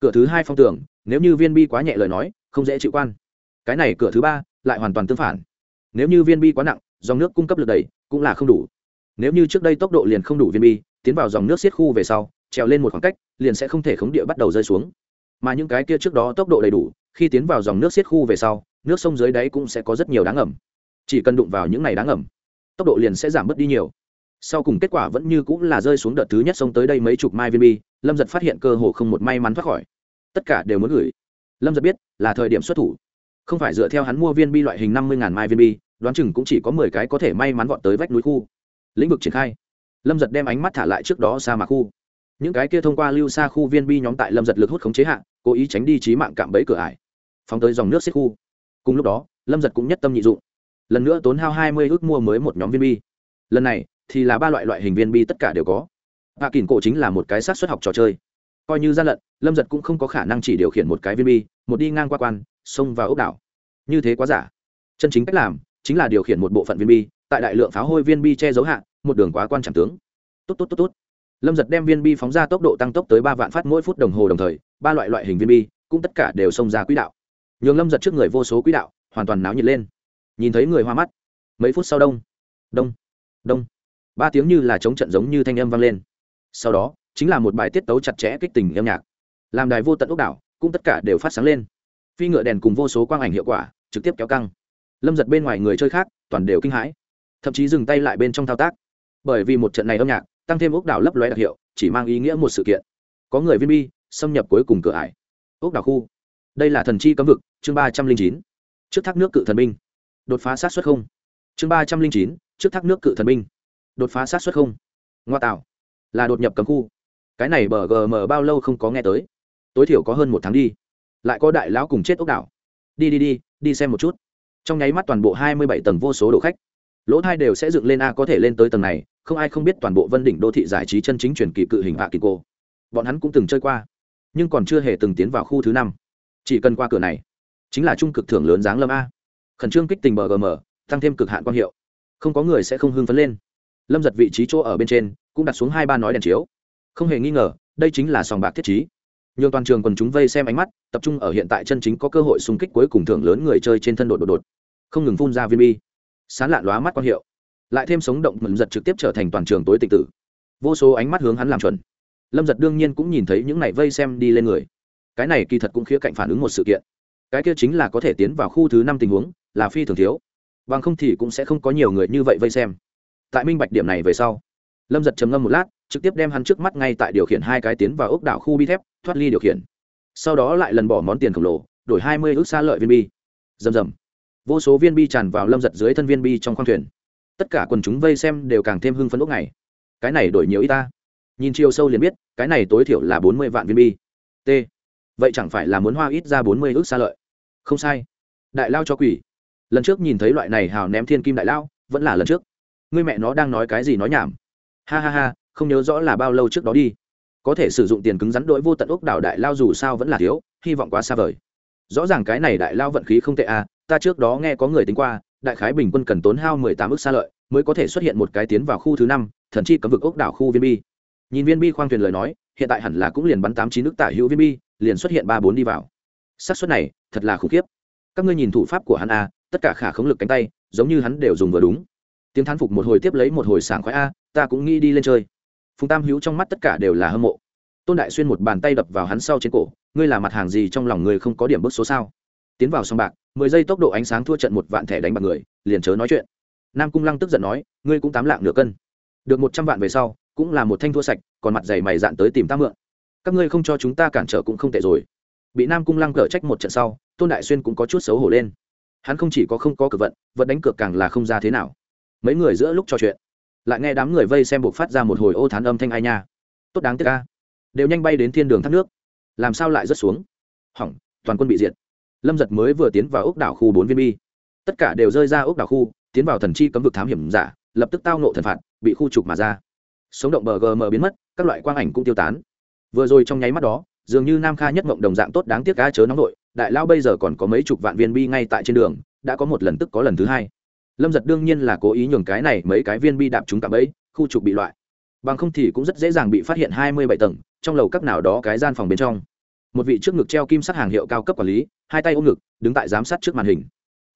Cửa thứ hai phong tưởng nếu như viên bi quá nhẹ lời nói, không dễ chịu quan. Cái này cửa thứ ba lại hoàn toàn tương phản. Nếu như viên bi quá nặng, dòng nước cung cấp lực đầy cũng là không đủ nếu như trước đây tốc độ liền không đủ viên bi, tiến vào dòng nước xiết khu về sau, trèo lên một khoảng cách, liền sẽ không thể khống địa bắt đầu rơi xuống. Mà những cái kia trước đó tốc độ đầy đủ, khi tiến vào dòng nước xiết khu về sau, nước sông dưới đáy cũng sẽ có rất nhiều đá ngầm. Chỉ cần đụng vào những này đá ngầm, tốc độ liền sẽ giảm bớt đi nhiều. Sau cùng kết quả vẫn như cũng là rơi xuống đợt thứ nhất sông tới đây mấy chục mai viên bi, lâm giật phát hiện cơ hồ không một may mắn thoát khỏi. Tất cả đều muốn gửi. Lâm giật biết là thời điểm xuất thủ. Không phải dựa theo hắn mua viên bi loại hình năm mươi mai viên bi, đoán chừng cũng chỉ có mười cái có thể may mắn vọt tới vách núi khu lĩnh vực triển khai. Lâm giật đem ánh mắt thả lại trước đó sa mạc khu. Những cái kia thông qua lưu xa khu viên bi nhóm tại lâm giật lực hút khống chế hạn cố ý tránh đi trí mạng cạm bẫy cửa ải, phóng tới dòng nước xích khu. Cùng lúc đó, lâm giật cũng nhất tâm nhị dụng. Lần nữa tốn hao hai mươi ước mua mới một nhóm viên bi. Lần này, thì là ba loại loại hình viên bi tất cả đều có. Hạ kỳn cổ chính là một cái sát xuất học trò chơi. Coi như gian lận, lâm giật cũng không có khả năng chỉ điều khiển một cái viên bi, một đi ngang qua quan xông vào ốc đảo. Như thế quá giả. Chân chính cách làm, chính là điều khiển một bộ phận viên bi tại đại lượng pháo hôi viên bi che giấu hạ, một đường quá quan trọng tướng. Tốt tốt tốt tốt. Lâm giật đem viên bi phóng ra tốc độ tăng tốc tới ba vạn phát mỗi phút đồng hồ đồng thời, ba loại loại hình viên bi, cũng tất cả đều xông ra quỹ đạo. Nhường lâm giật trước người vô số quỹ đạo, hoàn toàn náo nhiệt lên. Nhìn thấy người hoa mắt. Mấy phút sau đông. Đông. Đông. Ba tiếng như là chống trận giống như thanh âm vang lên. Sau đó, chính là một bài tiết tấu chặt chẽ kích tình âm nhạc. Làm đài vô tận ốc đảo, cũng tất cả đều phát sáng lên. Phi ngựa đèn cùng vô số quang ảnh hiệu quả, trực tiếp kéo căng. Lâm giật bên ngoài người chơi khác, toàn đều kinh hãi thậm chí dừng tay lại bên trong thao tác. Bởi vì một trận này âm nhạc, tăng thêm ốc đảo lấp lóe đặc hiệu, chỉ mang ý nghĩa một sự kiện. Có người viên bi, xâm nhập cuối cùng cửa ải. Ốc đảo khu. Đây là thần chi cấm vực, chương ba trăm linh chín. Trước thác nước cự thần binh. Đột phá sát xuất không. Chương ba trăm linh chín, trước thác nước cự thần binh. Đột phá sát xuất không. Ngoa tạo. Là đột nhập cấm khu. Cái này bờ gm bao lâu không có nghe tới. Tối thiểu có hơn một tháng đi. Lại có đại lão cùng chết ốc đảo. Đi đi đi đi xem một chút. Trong nháy mắt toàn bộ hai mươi bảy tầng vô số đồ khách lỗ thai đều sẽ dựng lên a có thể lên tới tầng này, không ai không biết toàn bộ vân đỉnh đô thị giải trí chân chính truyền kỳ cự hình hạ kỳ cô bọn hắn cũng từng chơi qua, nhưng còn chưa hề từng tiến vào khu thứ năm. Chỉ cần qua cửa này, chính là trung cực thưởng lớn dáng lâm a. Khẩn trương kích tình bờ gm, tăng thêm cực hạn quang hiệu. Không có người sẽ không hưng phấn lên. Lâm giật vị trí chỗ ở bên trên, cũng đặt xuống hai ba nói đèn chiếu. Không hề nghi ngờ, đây chính là sòng bạc thiết trí. Nhiều toàn trường còn chúng vây xem ánh mắt, tập trung ở hiện tại chân chính có cơ hội xung kích cuối cùng thưởng lớn người chơi trên thân đột đột đột. Không ngừng phun ra viên bi sán lạn lóa mắt quan hiệu, lại thêm sống động mừng giật trực tiếp trở thành toàn trường tối tịch tử. Vô số ánh mắt hướng hắn làm chuẩn. Lâm giật đương nhiên cũng nhìn thấy những này vây xem đi lên người. Cái này kỳ thật cũng khía cạnh phản ứng một sự kiện. Cái kia chính là có thể tiến vào khu thứ năm tình huống, là phi thường thiếu. Bằng không thì cũng sẽ không có nhiều người như vậy vây xem. Tại minh bạch điểm này về sau, lâm giật trầm ngâm một lát, trực tiếp đem hắn trước mắt ngay tại điều khiển hai cái tiến vào ốc đảo khu bi thép, thoát ly điều khiển. Sau đó lại lần bỏ món tiền khổng lồ, đổi hai mươi ước xa lợi viên bi. Rầm rầm vô số viên bi tràn vào lâm giật dưới thân viên bi trong khoang thuyền. Tất cả quần chúng vây xem đều càng thêm hưng phấn lúc này cái này đổi nhiều y ta. Nhìn chiều sâu liền biết, cái này tối thiểu là bốn mươi vạn viên bi. T. Vậy chẳng phải là muốn hoa ít ra bốn mươi ước xa lợi? Không sai. Đại lao cho quỷ. Lần trước nhìn thấy loại này hào ném thiên kim đại lao, vẫn là lần trước. Ngươi mẹ nó đang nói cái gì nói nhảm? Ha ha ha, không nhớ rõ là bao lâu trước đó đi. Có thể sử dụng tiền cứng rắn đỗi vô tận ốc đảo đại lao dù sao vẫn là thiếu, hy vọng quá xa vời rõ ràng cái này đại lao vận khí không tệ à ta trước đó nghe có người tính qua, đại khái bình quân cần tốn hao mười tám ước xa lợi, mới có thể xuất hiện một cái tiến vào khu thứ năm thần chi cấm vực ốc đảo khu viên bi. Nhìn viên bi khoang thuyền lời nói, hiện tại hẳn là cũng liền bắn tám chín nước tả hữu viên bi, liền xuất hiện ba bốn đi vào. Xác suất này, thật là khủng khiếp. Các ngươi nhìn thủ pháp của hắn a tất cả khả khống lực cánh tay, giống như hắn đều dùng vừa đúng. Tiếng thán phục một hồi tiếp lấy một hồi sảng khoái a, ta cũng nghĩ đi lên chơi. Phùng tam hữu trong mắt tất cả đều là hâm mộ. Tôn đại xuyên một bàn tay đập vào hắn sau trên cổ ngươi là mặt hàng gì trong lòng ngươi không có điểm bước số sao? Tiến vào sòng bạc, mười giây tốc độ ánh sáng thua trận một vạn thẻ đánh bạc người, liền chớ nói chuyện. Nam cung lăng tức giận nói, ngươi cũng tám lạng nửa cân. Được một trăm vạn về sau, cũng là một thanh thua sạch, còn mặt dày mày dạn tới tìm ta mượn. Các ngươi không cho chúng ta cản trở cũng không tệ rồi. Bị nam cung lăng cở trách một trận sau, tôn đại xuyên cũng có chút xấu hổ lên. Hắn không chỉ có không có cược vận vận đánh cược càng là không ra thế nào. Mấy người giữa lúc trò chuyện, lại nghe đám người vây xem buộc phát ra một hồi ô thán âm thanh ai nha. Tốt đáng tiếc ca đều nhanh bay đến thiên đường thác nước làm sao lại rớt xuống? Hỏng, toàn quân bị diệt. Lâm giật mới vừa tiến vào ốc đảo khu bốn viên bi. Tất cả đều rơi ra ốc đảo khu, tiến vào thần chi cấm vực thám hiểm giả, lập tức tao nộ thần phạt, bị khu trục mà ra. Sống động bờ gm biến mất, các loại quang ảnh cũng tiêu tán. Vừa rồi trong nháy mắt đó, dường như nam kha nhất mộng đồng dạng tốt đáng tiếc cá chớ nóng nội, đại lao bây giờ còn có mấy chục vạn viên bi ngay tại trên đường, đã có một lần tức có lần thứ hai. Lâm giật đương nhiên là cố ý nhường cái này mấy cái viên bi đạp chúng cạm ấy khu trục bị loại bằng không thì cũng rất dễ dàng bị phát hiện hai mươi bảy tầng, trong lầu các nào đó cái gian phòng bên trong. Một vị trước ngực treo kim sắc hàng hiệu cao cấp quản lý, hai tay ôm ngực, đứng tại giám sát trước màn hình.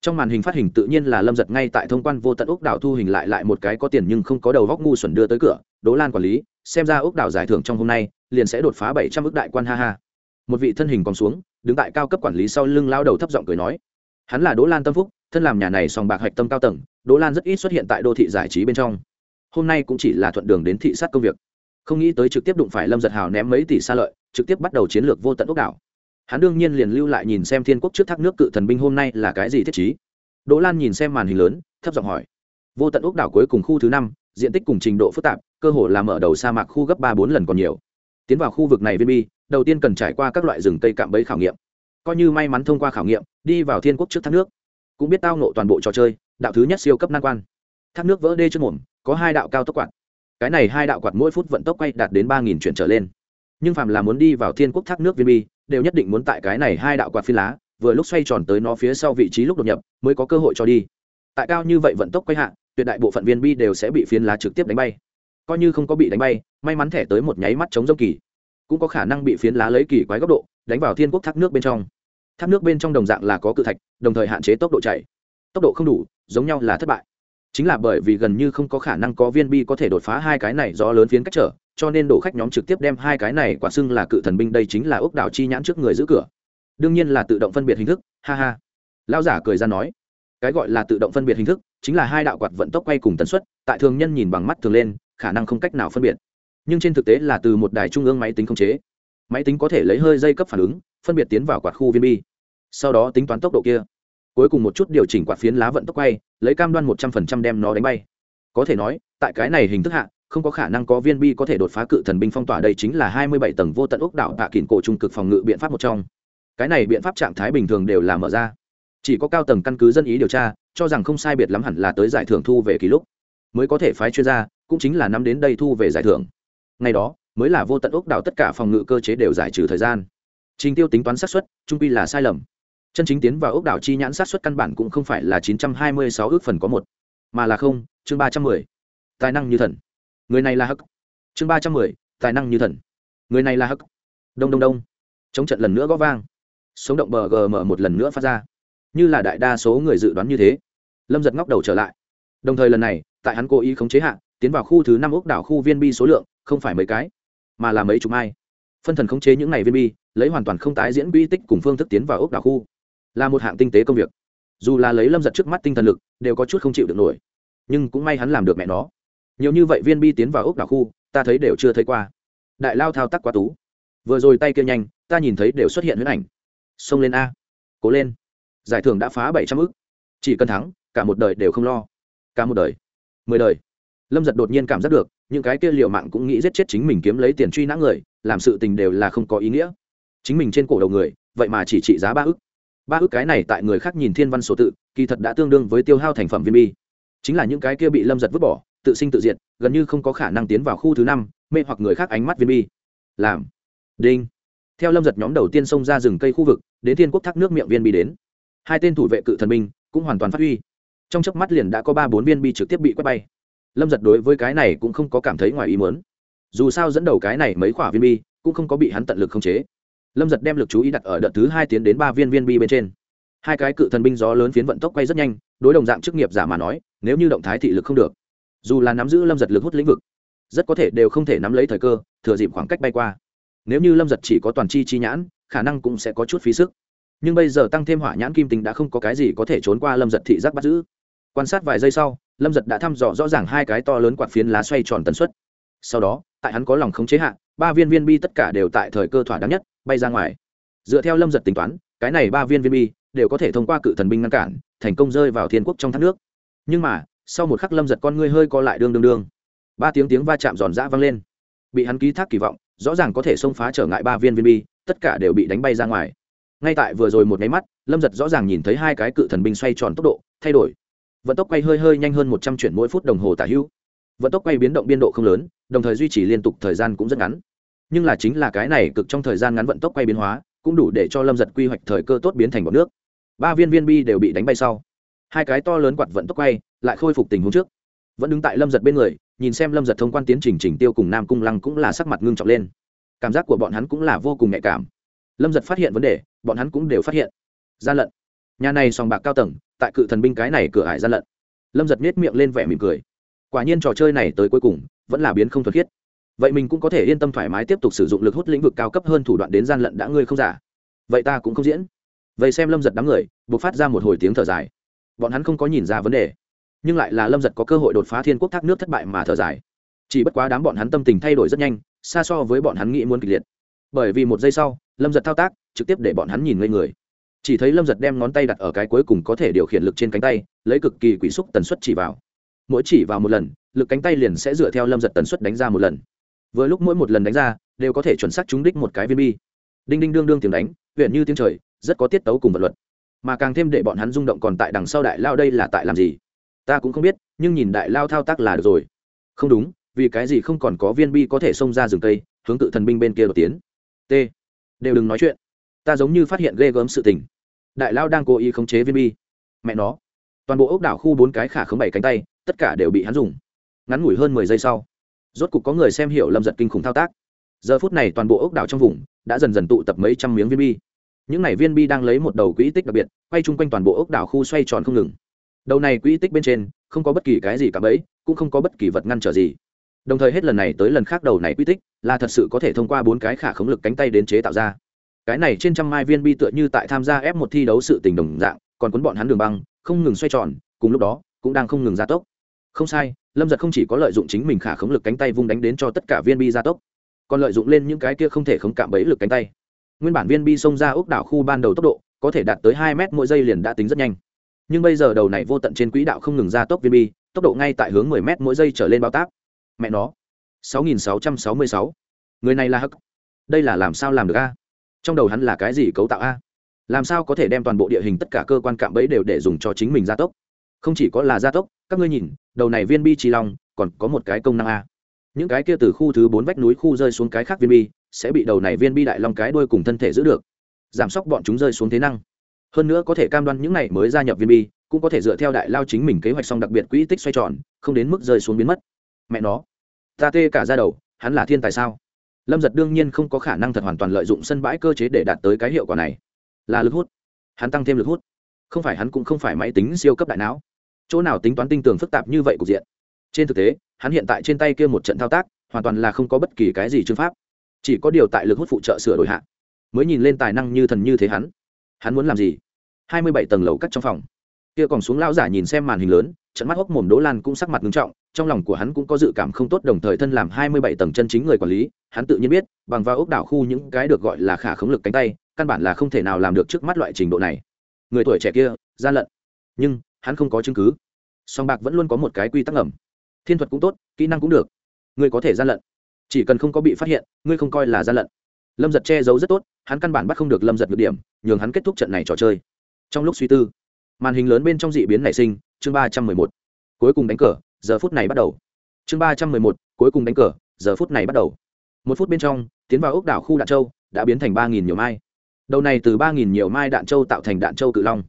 Trong màn hình phát hình tự nhiên là lâm giật ngay tại thông quan vô tận ốc đảo thu hình lại lại một cái có tiền nhưng không có đầu góc ngu xuẩn đưa tới cửa, đỗ lan quản lý, xem ra ốc đảo giải thưởng trong hôm nay, liền sẽ đột phá bảy trăm ước đại quan, ha ha. Một vị thân hình còn xuống, đứng tại cao cấp quản lý sau lưng lao đầu thấp giọng cười nói, hắn là đỗ lan tâm phúc, thân làm nhà này sòng bạc hạch tâm cao tầng, đỗ lan rất ít xuất hiện tại đô thị giải trí bên trong hôm nay cũng chỉ là thuận đường đến thị sát công việc. Không nghĩ tới trực tiếp đụng phải lâm giật hào ném mấy tỷ xa lợi, trực tiếp bắt đầu chiến lược vô tận ốc đảo. Hắn đương nhiên liền lưu lại nhìn xem thiên quốc trước thác nước cự thần binh hôm nay là cái gì thiết chí đỗ lan nhìn xem màn hình lớn, thấp giọng hỏi. Vô tận ốc đảo cuối cùng khu thứ năm, diện tích cùng trình độ phức tạp, cơ hồ là mở đầu sa mạc khu gấp ba bốn lần còn nhiều. Tiến vào khu vực này viên bi, đầu tiên cần trải qua các loại rừng cây cạm bẫy khảo nghiệm. Coi như may mắn thông qua khảo nghiệm, đi vào thiên quốc trước thác nước. Cũng biết tao nộ toàn bộ trò chơi, đạo thứ nhất siêu cấp nan quan thác nước vỡ đê trước mồm, có hai đạo cao tốc quạt. Cái này hai đạo quạt mỗi phút vận tốc quay đạt đến ba nghìn chuyển trở lên. Nhưng phạm là muốn đi vào thiên quốc thác nước viên bi, đều nhất định muốn tại cái này hai đạo quạt phi lá, vừa lúc xoay tròn tới nó phía sau vị trí lúc đột nhập, mới có cơ hội cho đi. Tại cao như vậy vận tốc quay hạ, tuyệt đại bộ phận viên bi đều sẽ bị phiến lá trực tiếp đánh bay. Coi như không có bị đánh bay, may mắn thẻ tới một nháy mắt chống dông kỳ. Cũng có khả năng bị phiến lá lấy kỳ quái góc độ, đánh vào thiên quốc thác nước bên trong. Thác nước bên trong đồng dạng là có cự thạch, đồng thời hạn chế tốc độ chạy. Tốc độ không đủ, giống nhau là thất bại chính là bởi vì gần như không có khả năng có viên bi có thể đột phá hai cái này do lớn phiến cách trở, cho nên đổ khách nhóm trực tiếp đem hai cái này quả xưng là cự thần binh đây chính là ốc đảo chi nhãn trước người giữ cửa. Đương nhiên là tự động phân biệt hình thức, ha ha. Lao giả cười ra nói, cái gọi là tự động phân biệt hình thức, chính là hai đạo quạt vận tốc quay cùng tần suất, tại thường nhân nhìn bằng mắt thường lên, khả năng không cách nào phân biệt. Nhưng trên thực tế là từ một đài trung ương máy tính khống chế. Máy tính có thể lấy hơi dây cấp phản ứng, phân biệt tiến vào quạt khu viên bi. Sau đó tính toán tốc độ kia. Cuối cùng một chút điều chỉnh quạt phiến lá vận tốc quay lấy cam đoan một trăm phần trăm đem nó đánh bay. Có thể nói, tại cái này hình thức hạ, không có khả năng có viên bi có thể đột phá cự thần binh phong tỏa đây chính là hai mươi bảy tầng vô tận ốc đảo tạ kỉn cổ trung cực phòng ngự biện pháp một trong. Cái này biện pháp trạng thái bình thường đều là mở ra. Chỉ có cao tầng căn cứ dân ý điều tra, cho rằng không sai biệt lắm hẳn là tới giải thưởng thu về kỳ lúc. Mới có thể phái chuyên gia, cũng chính là năm đến đây thu về giải thưởng. Ngày đó, mới là vô tận ốc đảo tất cả phòng ngự cơ chế đều giải trừ thời gian. Trình tiêu tính toán xác suất, trung quy là sai lầm chân chính tiến vào ốc đảo chi nhãn sát xuất căn bản cũng không phải là chín trăm hai mươi sáu ước phần có một, mà là không, chương ba trăm mười. Tài năng như thần. Người này là hắc. Chương ba trăm mười, tài năng như thần. Người này là hắc. Đông đông đông. Chống trận lần nữa g ó vang. Sống động bờ gm một lần nữa phát ra. Như là đại đa số người dự đoán như thế. Lâm giật ngóc đầu trở lại. Đồng thời lần này, tại hắn cố ý khống chế hạ, tiến vào khu thứ năm ốc đảo khu viên bi số lượng, không phải mấy cái, mà là mấy chục mai. Phân thần khống chế những này viên bi, lấy hoàn toàn không tái diễn bi tích cùng phương thức tiến vào ốc đảo khu là một hạng tinh tế công việc. Dù là lấy lâm giật trước mắt tinh thần lực, đều có chút không chịu được nổi. Nhưng cũng may hắn làm được mẹ nó. Nhiều như vậy viên bi tiến vào ốc đảo khu, ta thấy đều chưa thấy qua. Đại lao thao tác quá tú. Vừa rồi tay kia nhanh, ta nhìn thấy đều xuất hiện huyết ảnh. Xông lên a. Cố lên. Giải thưởng đã phá bảy trăm ư c chỉ cần thắng, cả một đời đều không lo. Cả một đời. Mười đời. Lâm giật đột nhiên cảm giác được, những cái kia liệu mạng cũng nghĩ giết chết chính mình kiếm lấy tiền truy nã người, làm sự tình đều là không có ý nghĩa. Chính mình trên cổ đầu người, vậy mà chỉ trị giá ba ức ba ước cái này tại người khác nhìn thiên văn số tự, kỳ thật đã tương đương với tiêu hao thành phẩm viên bi. Chính là những cái kia bị lâm giật vứt bỏ, tự sinh tự diệt, gần như không có khả năng tiến vào khu thứ năm, mê hoặc người khác ánh mắt viên bi. Làm. Đinh. Theo lâm giật nhóm đầu tiên xông ra rừng cây khu vực, đến thiên quốc thác nước miệng viên bi đến. Hai tên thủ vệ cự thần binh cũng hoàn toàn phát huy. Trong chớp mắt liền đã có ba bốn viên bi trực tiếp bị quét bay. Lâm giật đối với cái này cũng không có cảm thấy ngoài ý muốn. Dù sao dẫn đầu cái này mấy quả viên bi cũng không có bị hắn tận lực khống chế lâm giật đem l ự c chú ý đặt ở đợt thứ hai tiến đến ba viên viên bi bên trên. Hai cái cự thần binh gió lớn phiến vận tốc quay rất nhanh, đối đồng dạng chức nghiệp giả mà nói, nếu như động thái thị lực không được, dù là nắm giữ lâm giật lực hút lĩnh vực, rất có thể đều không thể nắm lấy thời cơ, thừa dịp khoảng cách bay qua. Nếu như lâm giật chỉ có toàn chi chi nhãn, khả năng cũng sẽ có chút phí sức. Nhưng bây giờ tăng thêm hỏa nhãn kim tính đã không có cái gì có thể trốn qua lâm giật thị giác bắt giữ. Quan sát vài giây sau, lâm giật đã thăm dò rõ ràng hai cái to lớn quạt phiến lá xoay tròn tần suất. Sau đó, tại hắn có lòng khống chế hạn ba viên viên bi tất cả đều tại thời cơ thỏa đáng nhất bay ra ngoài. Dựa theo lâm giật tính toán, cái này ba viên viên bi đều có thể thông qua cự thần binh ngăn cản, thành công rơi vào thiên quốc trong thác nước. Nhưng mà, sau một khắc lâm giật con ngươi hơi co lại đương đương đương. Ba tiếng tiếng va chạm giòn giã vang lên. Bị hắn ký thác kỳ vọng, rõ ràng có thể xông phá trở ngại ba viên viên bi, tất cả đều bị đánh bay ra ngoài. Ngay tại vừa rồi một nháy mắt, lâm giật rõ ràng nhìn thấy hai cái cự thần binh xoay tròn tốc độ, thay đổi. Vận tốc quay hơi hơi nhanh hơn một trăm chuyển mỗi phút đồng hồ tả hữu. Vận tốc quay biến động biên độ không lớn, đồng thời duy trì liên tục thời gian cũng rất ngắn nhưng là chính là cái này cực trong thời gian ngắn vận tốc quay biến hóa, cũng đủ để cho lâm giật quy hoạch thời cơ tốt biến thành bọc nước. Ba viên viên bi đều bị đánh bay sau. Hai cái to lớn quạt vận tốc quay lại khôi phục tình huống trước. Vẫn đứng tại lâm giật bên người, nhìn xem lâm giật thông quan tiến trình trình tiêu cùng nam cung lăng cũng là sắc mặt ngưng trọng lên. Cảm giác của bọn hắn cũng là vô cùng nhạy cảm. Lâm giật phát hiện vấn đề, bọn hắn cũng đều phát hiện. Gian lận. Nhà này sòng bạc cao tầng, tại cự thần binh cái này cửa hải gian lận. Lâm giật nết miệng lên vẻ mỉm cười. Quả nhiên trò chơi này tới cuối cùng, vẫn là biến không thuật khiết vậy mình cũng có thể yên tâm thoải mái tiếp tục sử dụng lực hút lĩnh vực cao cấp hơn thủ đoạn đến gian lận đã ngươi không giả. Vậy ta cũng không diễn. Vậy xem lâm giật đám người, buộc phát ra một hồi tiếng thở dài. Bọn hắn không có nhìn ra vấn đề, nhưng lại là lâm giật có cơ hội đột phá thiên quốc thác nước thất bại mà thở dài. Chỉ bất quá đám bọn hắn tâm tình thay đổi rất nhanh, xa so với bọn hắn nghĩ muốn kịch liệt. Bởi vì một giây sau, lâm giật thao tác, trực tiếp để bọn hắn nhìn ngây người. Chỉ thấy lâm giật đem ngón tay đặt ở cái cuối cùng có thể điều khiển lực trên cánh tay, lấy cực kỳ quỷ xúc tần suất chỉ vào. Mỗi chỉ vào một lần, lực cánh tay liền sẽ dựa theo lâm giật tần suất đánh ra một lần với lúc mỗi một lần đánh ra, đều có thể chuẩn xác trúng đích một cái viên bi. Đinh đinh đương đương tiếng đánh, huyện như tiếng trời, rất có tiết tấu cùng vật luật. Mà càng thêm để bọn hắn rung động còn tại đằng sau đại lao đây là tại làm gì? Ta cũng không biết, nhưng nhìn đại lao thao tác là được rồi. Không đúng, vì cái gì không còn có viên bi có thể xông ra rừng cây, hướng tự thần binh bên kia đột tiến? T. Đều đừng nói chuyện. Ta giống như phát hiện ghê gớm sự tình. Đại lao đang cố ý khống chế viên bi. Mẹ nó. Toàn bộ ốc đảo khu bốn cái khả khống bảy cánh tay, tất cả đều bị hắn dùng. Ngắn ngủi hơn mười giây sau rốt cục có người xem hiểu lâm giật kinh khủng thao tác. Giờ phút này toàn bộ ốc đảo trong vùng đã dần dần tụ tập mấy trăm miếng viên bi. Những này viên bi đang lấy một đầu quỹ tích đặc biệt, quay chung quanh toàn bộ ốc đảo khu xoay tròn không ngừng. Đầu này quỹ tích bên trên, không có bất kỳ cái gì cả bẫy, cũng không có bất kỳ vật ngăn trở gì. Đồng thời hết lần này tới lần khác đầu này quỹ tích là thật sự có thể thông qua bốn cái khả khống lực cánh tay đến chế tạo ra. Cái này trên trăm mai viên bi tựa như tại tham gia ép một thi đấu sự tình đồng dạng, còn cuốn bọn hắn đường băng, không ngừng xoay tròn, cùng lúc đó cũng đang không ngừng gia tốc. Không sai lâm giật không chỉ có lợi dụng chính mình khả khống lực cánh tay vung đánh đến cho tất cả viên bi gia tốc, còn lợi dụng lên những cái kia không thể khống cạm bẫy lực cánh tay. Nguyên bản viên bi xông ra ốc đảo khu ban đầu tốc độ, có thể đạt tới hai mét mỗi giây liền đã tính rất nhanh. Nhưng bây giờ đầu này vô tận trên quỹ đạo không ngừng gia tốc viên bi, tốc độ ngay tại hướng mười mét mỗi giây trở lên bao tác. Mẹ nó, sáu nghìn sáu trăm sáu mươi sáu. Người này là hắc. Đây là làm sao làm được a? Trong đầu hắn là cái gì cấu tạo a? Làm sao có thể đem toàn bộ địa hình tất cả cơ quan cạm bẫy đều để dùng cho chính mình gia tốc? Không chỉ có là gia tốc các ngươi nhìn, đầu này viên bi trì long, còn có một cái công năng a. Những cái kia từ khu thứ bốn vách núi khu rơi xuống cái khác viên bi, sẽ bị đầu này viên bi đại long cái đuôi cùng thân thể giữ được. Giảm sốc bọn chúng rơi xuống thế năng. Hơn nữa có thể cam đoan những này mới gia nhập viên bi, cũng có thể dựa theo đại lao chính mình kế hoạch xong đặc biệt quỹ tích xoay tròn, không đến mức rơi xuống biến mất. Mẹ nó. Ta tê cả ra đầu, hắn là thiên tài sao? Lâm giật đương nhiên không có khả năng thật hoàn toàn lợi dụng sân bãi cơ chế để đạt tới cái hiệu quả này. Là lực hút. Hắn tăng thêm lực hút. Không phải hắn cũng không phải máy tính siêu cấp đại não chỗ nào tính toán tinh tường phức tạp như vậy cục diện? Trên thực tế, hắn hiện tại trên tay kia một trận thao tác, hoàn toàn là không có bất kỳ cái gì chương pháp. Chỉ có điều tại lực hút phụ trợ sửa đổi hạn mới nhìn lên tài năng như thần như thế hắn. Hắn muốn làm gì? Hai mươi bảy tầng lầu cắt trong phòng. Kia còn xuống lao giả nhìn xem màn hình lớn, trận mắt hốc mồm đỗ lan cũng sắc mặt nghiêm trọng, trong lòng của hắn cũng có dự cảm không tốt đồng thời thân làm hai mươi bảy tầng chân chính người quản lý, hắn tự nhiên biết, bằng vào ốc đảo khu những cái được gọi là khả khống lực cánh tay, căn bản là không thể nào làm được trước mắt loại trình độ này. Người tuổi trẻ kia, gian lận. Nhưng hắn không có chứng cứ. Song bạc vẫn luôn có một cái quy tắc ẩm thiên thuật cũng tốt, kỹ năng cũng được. Ngươi có thể gian lận. Chỉ cần không có bị phát hiện, ngươi không coi là gian lận. Lâm giật che giấu rất tốt, hắn căn bản bắt không được lâm giật được điểm, nhường hắn kết thúc trận này trò chơi. Trong lúc suy tư, màn hình lớn bên trong dị biến nảy sinh, chương ba trăm mười một. Cuối cùng đánh cờ, giờ phút này bắt đầu. Chương ba trăm mười một, cuối cùng đánh cờ, giờ phút này bắt đầu. Một phút bên trong, tiến vào ốc đảo khu đạn châu, đã biến thành ba nghìn nhiều mai. Đầu này từ ba nghìn nhiều mai đạn châu tạo thành đạn châu cự long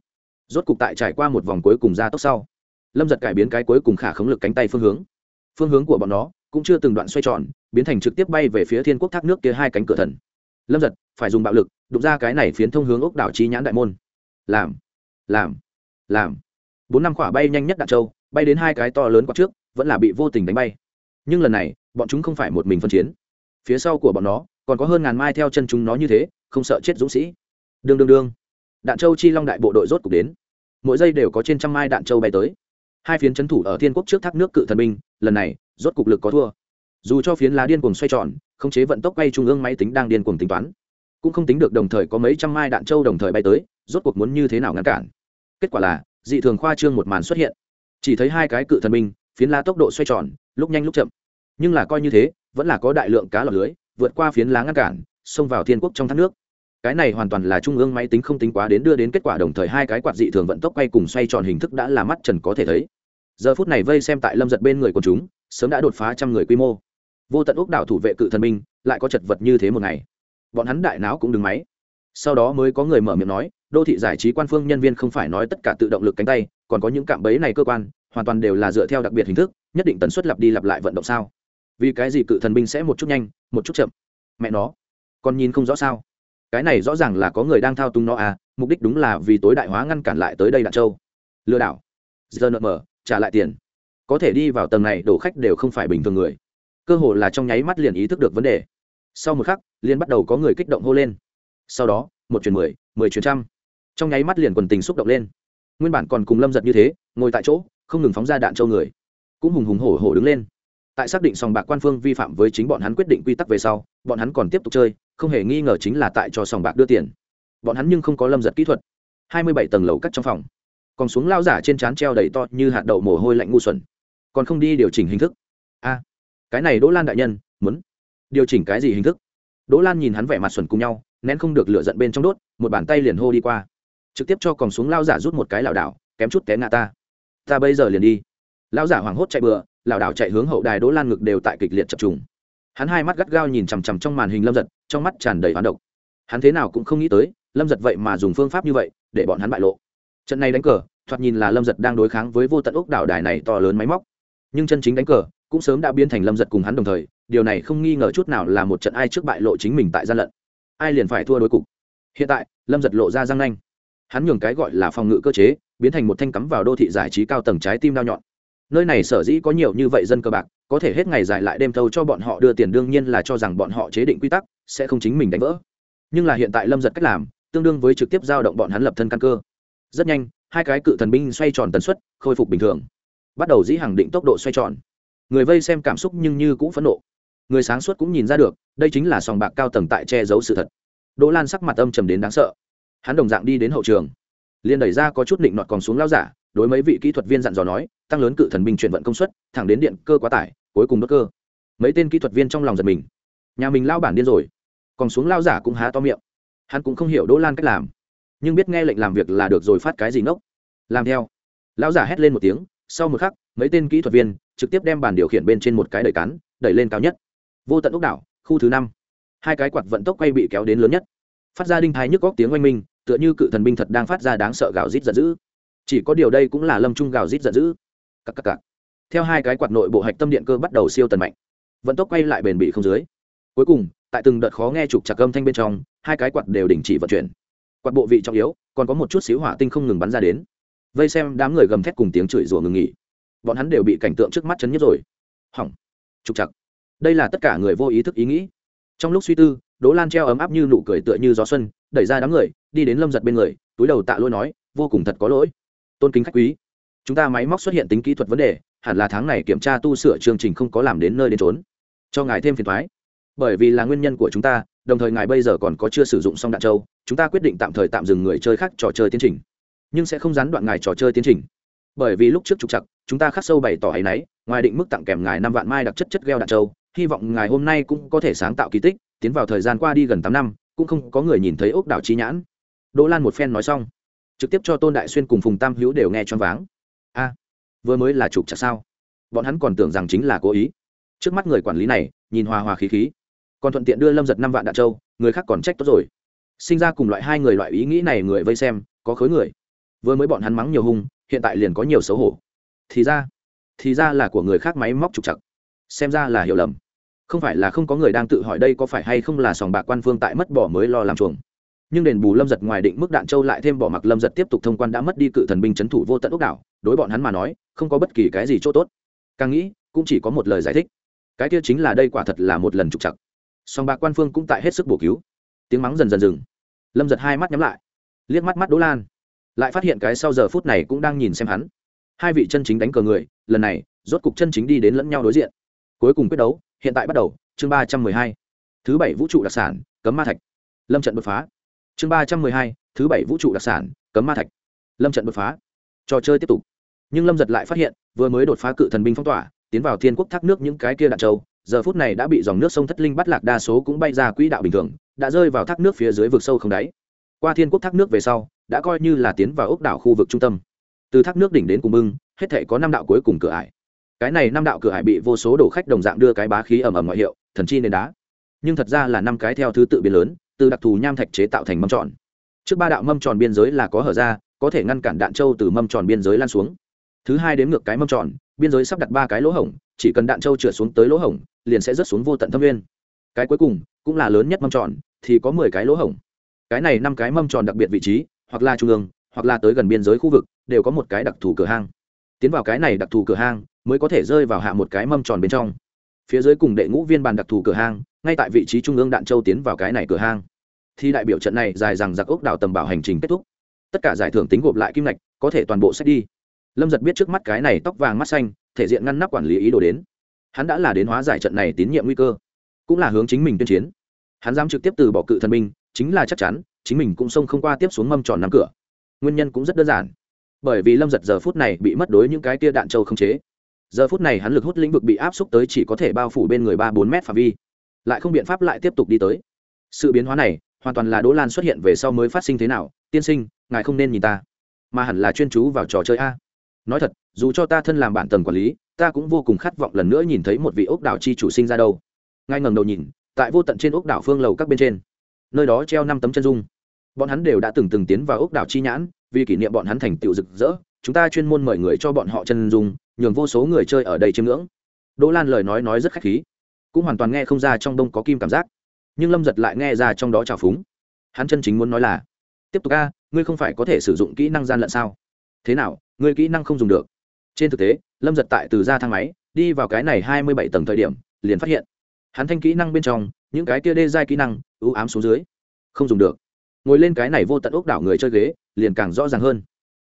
rốt cục tại trải qua một vòng cuối cùng ra tốc sau. Lâm giật cải biến cái cuối cùng khả khống lực cánh tay phương hướng. Phương hướng của bọn nó cũng chưa từng đoạn xoay tròn, biến thành trực tiếp bay về phía thiên quốc thác nước kia hai cánh cửa thần. Lâm giật, phải dùng bạo lực, đụng ra cái này phiến thông hướng ốc đảo trí nhãn đại môn. Làm làm làm. Bốn năm quả bay nhanh nhất đạn châu, bay đến hai cái to lớn quạt trước, vẫn là bị vô tình đánh bay. Nhưng lần này, bọn chúng không phải một mình phân chiến. Phía sau của bọn nó, còn có hơn ngàn mai theo chân chúng nó như thế, không sợ chết dũng sĩ. Đương đương đương. Đạn châu chi long đại bộ đội rốt cục đến mỗi giây đều có trên trăm mai đạn châu bay tới. Hai phiến trấn thủ ở thiên quốc trước thác nước cự thần binh, lần này, rốt cục lực có thua. Dù cho phiến lá điên cuồng xoay tròn, khống chế vận tốc bay trung ương máy tính đang điên cuồng tính toán, cũng không tính được đồng thời có mấy trăm mai đạn châu đồng thời bay tới, rốt cuộc muốn như thế nào ngăn cản. Kết quả là, dị thường khoa trương một màn xuất hiện. Chỉ thấy hai cái cự thần binh, phiến lá tốc độ xoay tròn, lúc nhanh lúc chậm. Nhưng là coi như thế, vẫn là có đại lượng cá lọc lưới, vượt qua phiến lá ngăn cản, xông vào thiên quốc trong thác nước cái này hoàn toàn là trung ương máy tính không tính quá đến đưa đến kết quả đồng thời hai cái quạt dị thường vận tốc quay cùng xoay tròn hình thức đã là mắt trần có thể thấy. Giờ phút này vây xem tại lâm giật bên người của chúng, sớm đã đột phá trăm người quy mô. Vô tận úc đảo thủ vệ cự thần minh, lại có chật vật như thế một ngày. Bọn hắn đại não cũng đứng máy. Sau đó mới có người mở miệng nói, đô thị giải trí quan phương nhân viên không phải nói tất cả tự động lực cánh tay, còn có những cạm bẫy này cơ quan, hoàn toàn đều là dựa theo đặc biệt hình thức, nhất định tần suất lặp đi lặp lại vận động sao? Vì cái gì cự thần binh sẽ một chút nhanh, một chút chậm? Mẹ nó, còn nhìn không rõ sao? Cái này rõ ràng là có người đang thao túng nó à mục đích đúng là vì tối đại hóa ngăn cản lại tới đây đạn châu. Lừa đảo. Giờ nợ mở, trả lại tiền. Có thể đi vào tầng này, đổ khách đều không phải bình thường người. Cơ hồ là trong nháy mắt liền ý thức được vấn đề. Sau một khắc, liền bắt đầu có người kích động hô lên. Sau đó, một chuyển mười mười chuyển trăm. Trong nháy mắt liền quần tình xúc động lên. Nguyên bản còn cùng lâm giật như thế, ngồi tại chỗ, không ngừng phóng ra đạn châu người. Cũng hùng hùng hổ hổ đứng lên. Tại xác định sòng bạc quan phương vi phạm với chính bọn hắn quyết định quy tắc về sau, bọn hắn còn tiếp tục chơi không hề nghi ngờ chính là tại cho sòng bạc đưa tiền. Bọn hắn nhưng không có lâm giật kỹ thuật. Hai mươi bảy tầng lầu cắt trong phòng. Còn xuống lao giả trên trán treo đầy to như hạt đậu mồ hôi lạnh ngu xuẩn. Còn không đi điều chỉnh hình thức. A, cái này đỗ lan đại nhân, muốn điều chỉnh cái gì hình thức? Đỗ lan nhìn hắn vẻ mặt xuẩn cùng nhau, nén không được lửa giận bên trong đốt, một bàn tay liền hô đi qua. Trực tiếp cho còn xuống lao giả rút một cái lảo đảo, kém chút té ngã ta. Ta bây giờ liền đi. Lao giả hoảng hốt chạy bừa, lảo đảo chạy hướng hậu đài đỗ lan ngực đều tại kịch liệt chập trùng hắn hai mắt gắt gao nhìn chằm chằm trong màn hình lâm giật, trong mắt tràn đầy hoán độc. Hắn thế nào cũng không nghĩ tới, lâm giật vậy mà dùng phương pháp như vậy, để bọn hắn bại lộ. Trận này đánh cờ, thoạt nhìn là lâm giật đang đối kháng với vô tận ốc đảo đài này to lớn máy móc. Nhưng chân chính đánh cờ, cũng sớm đã biến thành lâm giật cùng hắn đồng thời, điều này không nghi ngờ chút nào là một trận ai trước bại lộ chính mình tại gian lận. Ai liền phải thua đối cục. Hiện tại, lâm giật lộ ra răng nanh. Hắn nhường cái gọi là phòng ngự cơ chế, biến thành một thanh cắm vào đô thị giải trí cao tầng trái tim đao nhọn. Nơi này sở dĩ có nhiều như vậy dân cơ bạc có thể hết ngày dài lại đêm thâu cho bọn họ đưa tiền, đương nhiên là cho rằng bọn họ chế định quy tắc, sẽ không chính mình đánh vỡ. Nhưng là hiện tại lâm giật cách làm, tương đương với trực tiếp giao động bọn hắn lập thân căn cơ. Rất nhanh, hai cái cự thần binh xoay tròn tần suất, khôi phục bình thường. Bắt đầu dĩ hàng định tốc độ xoay tròn. Người vây xem cảm xúc nhưng như cũng phẫn nộ. Người sáng suốt cũng nhìn ra được, đây chính là sòng bạc cao tầng tại che giấu sự thật. Đỗ lan sắc mặt âm trầm đến đáng sợ. Hắn đồng dạng đi đến hậu trường. Liền đẩy ra có chút định nọt còn xuống lao giả, đối mấy vị kỹ thuật viên dặn dò nói, tăng lớn cự thần binh chuyển vận công suất, thẳng đến điện cơ quá tải cuối cùng đốt cơ. Mấy tên kỹ thuật viên trong lòng giật mình. Nhà mình lao bản điên rồi. Còn xuống lao giả cũng há to miệng. Hắn cũng không hiểu đỗ lan cách làm. Nhưng biết nghe lệnh làm việc là được rồi phát cái gì ngốc. Làm theo. Lao giả hét lên một tiếng. Sau một khắc, mấy tên kỹ thuật viên trực tiếp đem bàn điều khiển bên trên một cái đẩy cán, đẩy lên cao nhất. Vô tận ốc đảo, khu thứ năm. Hai cái quạt vận tốc quay bị kéo đến lớn nhất. Phát ra đinh thái nhức góc tiếng oanh minh, tựa như cự thần binh thật đang phát ra đáng sợ gào rít giận dữ. Chỉ có điều đây cũng là lâm trung gào rít giận dữ. Cặp cặp cặp theo hai cái quạt nội bộ hạch tâm điện cơ bắt đầu siêu tần mạnh. Vận tốc quay lại bền bỉ không dưới. Cuối cùng, tại từng đợt khó nghe trục chặt âm thanh bên trong, hai cái quạt đều đình chỉ vận chuyển. Quạt bộ vị trọng yếu, còn có một chút xíu hỏa tinh không ngừng bắn ra đến. Vây xem đám người gầm thét cùng tiếng chửi rủa ngừng nghỉ. Bọn hắn đều bị cảnh tượng trước mắt chấn nhất rồi. Hỏng. Trục chặt đây là tất cả người vô ý thức ý nghĩ. Trong lúc suy tư, đỗ lan treo ấm áp như nụ cười tựa như gió xuân, đẩy ra đám người, đi đến lâm giật bên người, túi đầu tạ lỗi nói, vô cùng thật có lỗi. Tôn kính khách quý. Chúng ta máy móc xuất hiện tính kỹ thuật vấn đề hẳn là tháng này kiểm tra tu sửa chương trình không có làm đến nơi đến trốn cho ngài thêm phiền thoái. Bởi vì là nguyên nhân của chúng ta, đồng thời ngài bây giờ còn có chưa sử dụng xong đạn châu chúng ta quyết định tạm thời tạm dừng người chơi khác trò chơi tiến trình. Nhưng sẽ không gián đoạn ngài trò chơi tiến trình. Bởi vì lúc trước trục chặt chúng ta khắc sâu bày tỏ hay náy, ngoài định mức tặng kèm ngài năm vạn mai đặc chất chất gheo đạn châu hy vọng ngài hôm nay cũng có thể sáng tạo kỳ tích, tiến vào thời gian qua đi gần tám năm, cũng không có người nhìn thấy ốc đảo trí nhãn. Đỗ lan một phen nói xong, trực tiếp cho tôn đại xuyên cùng phùng tam hữu đều nghe choáng váng. A vừa mới là trục chặt sao? Bọn hắn còn tưởng rằng chính là cố ý. Trước mắt người quản lý này, nhìn hòa hòa khí khí. Còn thuận tiện đưa lâm giật năm vạn đạn châu người khác còn trách tốt rồi. Sinh ra cùng loại hai người loại ý nghĩ này người vây xem, có khối người. Vừa mới bọn hắn mắng nhiều hung, hiện tại liền có nhiều xấu hổ. Thì ra thì ra là của người khác máy móc trục chặt xem ra là hiểu lầm. Không phải là không có người đang tự hỏi đây có phải hay không là sòng bạc quan phương tại mất bỏ mới lo làm chuồng nhưng đền bù lâm giật ngoài định mức đạn châu lại thêm bỏ mặc lâm giật tiếp tục thông quan đã mất đi cự thần binh c h ấ n thủ vô tận ốc đảo, đối bọn hắn mà nói, không có bất kỳ cái gì c h ỗ t ố t càng nghĩ, cũng chỉ có một lời giải thích. Cái kia chính là đây quả thật là một lần trục chặt song bạc quan phương cũng tại hết sức bổ cứu. Tiếng mắng dần dần dừng. Lâm giật hai mắt nhắm lại. Liếc mắt mắt đỗ lan. Lại phát hiện cái sau giờ phút này cũng đang nhìn xem hắn. Hai vị chân chính đánh cờ người, lần này, rốt cục chân chính đi đến lẫn nhau đối diện. Cuối cùng quyết đấu, hiện tại bắt đầu, chương ba trăm mười hai. Thứ bảy vũ trụ đặc sản, cấm ma thạch. Lâm trận đột phá chương ba trăm mười hai, thứ bảy vũ trụ đặc sản, cấm ma thạch. Lâm trận đột phá. Trò chơi tiếp tục. Nhưng lâm giật lại phát hiện, vừa mới đột phá cự thần binh phong tỏa, tiến vào thiên quốc thác nước những cái kia đạn châu giờ phút này đã bị dòng nước sông thất linh bắt lạc đa số cũng bay ra quỹ đạo bình thường, đã rơi vào thác nước phía dưới vực sâu không đáy. Qua thiên quốc thác nước về sau, đã coi như là tiến vào ốc đảo khu vực trung tâm. Từ thác nước đỉnh đến cùng bưng, hết thể có năm đạo cuối cùng cửa ải. Cái này năm đạo cửa ải bị vô số đồ khách đồng dạng đưa cái bá khí ẩm ẩm ngoại hiệu, thần chi nền đá. Nhưng thật ra là năm cái theo thứ tự biến lớn từ đặc thù nham thạch chế tạo thành mâm tròn. Trước ba đạo mâm tròn biên giới là có hở ra, có thể ngăn cản đạn trâu từ mâm tròn biên giới lan xuống. Thứ hai đếm ngược cái mâm tròn, biên giới sắp đặt ba cái lỗ hổng, chỉ cần đạn trâu trượt xuống tới lỗ hổng, liền sẽ rớt xuống vô tận thâm nguyên. Cái cuối cùng, cũng là lớn nhất mâm tròn, thì có mười cái lỗ hổng. Cái này năm cái mâm tròn đặc biệt vị trí, hoặc là trung ương, hoặc là tới gần biên giới khu vực, đều có một cái đặc thù cửa hang. Tiến vào cái này đặc thù cửa hang, mới có thể rơi vào hạ một cái mâm tròn bên trong phía dưới cùng đệ ngũ viên bàn đặc thù cửa hang, ngay tại vị trí trung ương đạn châu tiến vào cái này cửa hang. Thì đại biểu trận này dài rằng giặc ốc đảo tầm bảo hành trình kết thúc. Tất cả giải thưởng tính gộp lại kim ngạch, có thể toàn bộ xét đi. Lâm giật biết trước mắt cái này tóc vàng mắt xanh, thể diện ngăn nắp quản lý ý đồ đến. Hắn đã là đến hóa giải trận này tín nhiệm nguy cơ, cũng là hướng chính mình tuyên chiến. Hắn dám trực tiếp từ bỏ cự thần binh, chính là chắc chắn, chính mình cũng xông không qua tiếp xuống mâm tròn nắm cửa. Nguyên nhân cũng rất đơn giản. Bởi vì lâm giật giờ phút này bị mất đối những cái tia đạn trâu không chế giờ phút này hắn lực hút lĩnh vực bị áp xúc tới chỉ có thể bao phủ bên người ba bốn mét phạm vi, lại không biện pháp lại tiếp tục đi tới. Sự biến hóa này, hoàn toàn là đỗ lan xuất hiện về sau mới phát sinh thế nào, tiên sinh, ngài không nên nhìn ta, mà hẳn là chuyên chú vào trò chơi a. Nói thật, dù cho ta thân làm bản tầng quản lý, ta cũng vô cùng khát vọng lần nữa nhìn thấy một vị ốc đảo chi chủ sinh ra đâu. Ngay ngầm đầu nhìn, tại vô tận trên ốc đảo phương lầu các bên trên, nơi đó treo năm tấm chân dung. Bọn hắn đều đã từng từng tiến vào ốc đảo chi nhãn, vì kỷ niệm bọn hắn thành tựu rực rỡ, chúng ta chuyên môn mời người cho bọn họ chân dung nhường vô số người chơi ở đây chiêm ngưỡng. Đỗ lan lời nói nói rất khách khí, cũng hoàn toàn nghe không ra trong đông có kim cảm giác, nhưng lâm giật lại nghe ra trong đó trào phúng. Hắn chân chính muốn nói là, tiếp tục a, ngươi không phải có thể sử dụng kỹ năng gian lận sao? Thế nào, ngươi kỹ năng không dùng được? Trên thực tế, lâm giật tại từ ra thang máy, đi vào cái này hai mươi bảy tầng thời điểm, liền phát hiện, hắn thanh kỹ năng bên trong, những cái kia đê giai kỹ năng ưu ám xuống dưới, không dùng được. Ngồi lên cái này vô tận ốc đảo người chơi ghế, liền càng rõ ràng hơn.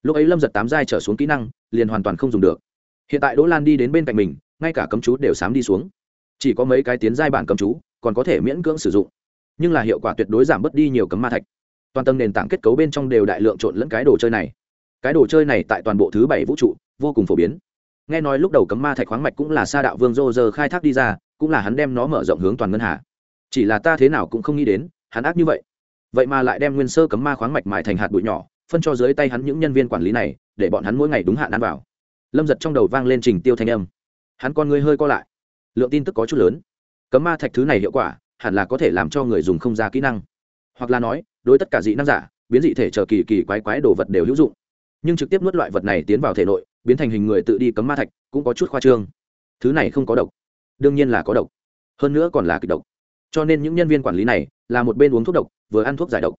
Lúc ấy lâm giật tám giai trở xuống kỹ năng, liền hoàn toàn không dùng được hiện tại đỗ lan đi đến bên cạnh mình, ngay cả cấm chú đều sám đi xuống. Chỉ có mấy cái tiến giai bản cấm chú còn có thể miễn cưỡng sử dụng. Nhưng là hiệu quả tuyệt đối giảm bớt đi nhiều cấm ma thạch. Toàn tâm nền tảng kết cấu bên trong đều đại lượng trộn lẫn cái đồ chơi này. Cái đồ chơi này tại toàn bộ thứ bảy vũ trụ, vô cùng phổ biến. Nghe nói lúc đầu cấm ma thạch khoáng mạch cũng là sa đạo vương dô dơ khai thác đi ra, cũng là hắn đem nó mở rộng hướng toàn ngân hà. Chỉ là ta thế nào cũng không nghĩ đến, hắn ác như vậy. Vậy mà lại đem nguyên sơ cấm ma khoáng mạch mài thành hạt bụi nhỏ, phân cho dưới tay hắn những nhân viên quản lý này, để bọn hắn mỗi ngày đúng hạn ăn vào lâm giật trong đầu vang lên trình tiêu thanh âm. Hắn con ngươi hơi co lại. Lượng tin tức có chút lớn. Cấm ma thạch thứ này hiệu quả, hẳn là có thể làm cho người dùng không ra kỹ năng. Hoặc là nói, đối tất cả dị năng giả, biến dị thể trở kỳ kỳ quái quái đồ vật đều hữu dụng. Nhưng trực tiếp nuốt loại vật này tiến vào thể nội, biến thành hình người tự đi cấm ma thạch, cũng có chút khoa trương. Thứ này không có độc. Đương nhiên là có độc. Hơn nữa còn là kịch độc. Cho nên những nhân viên quản lý này là một bên uống thuốc độc, vừa ăn thuốc giải độc.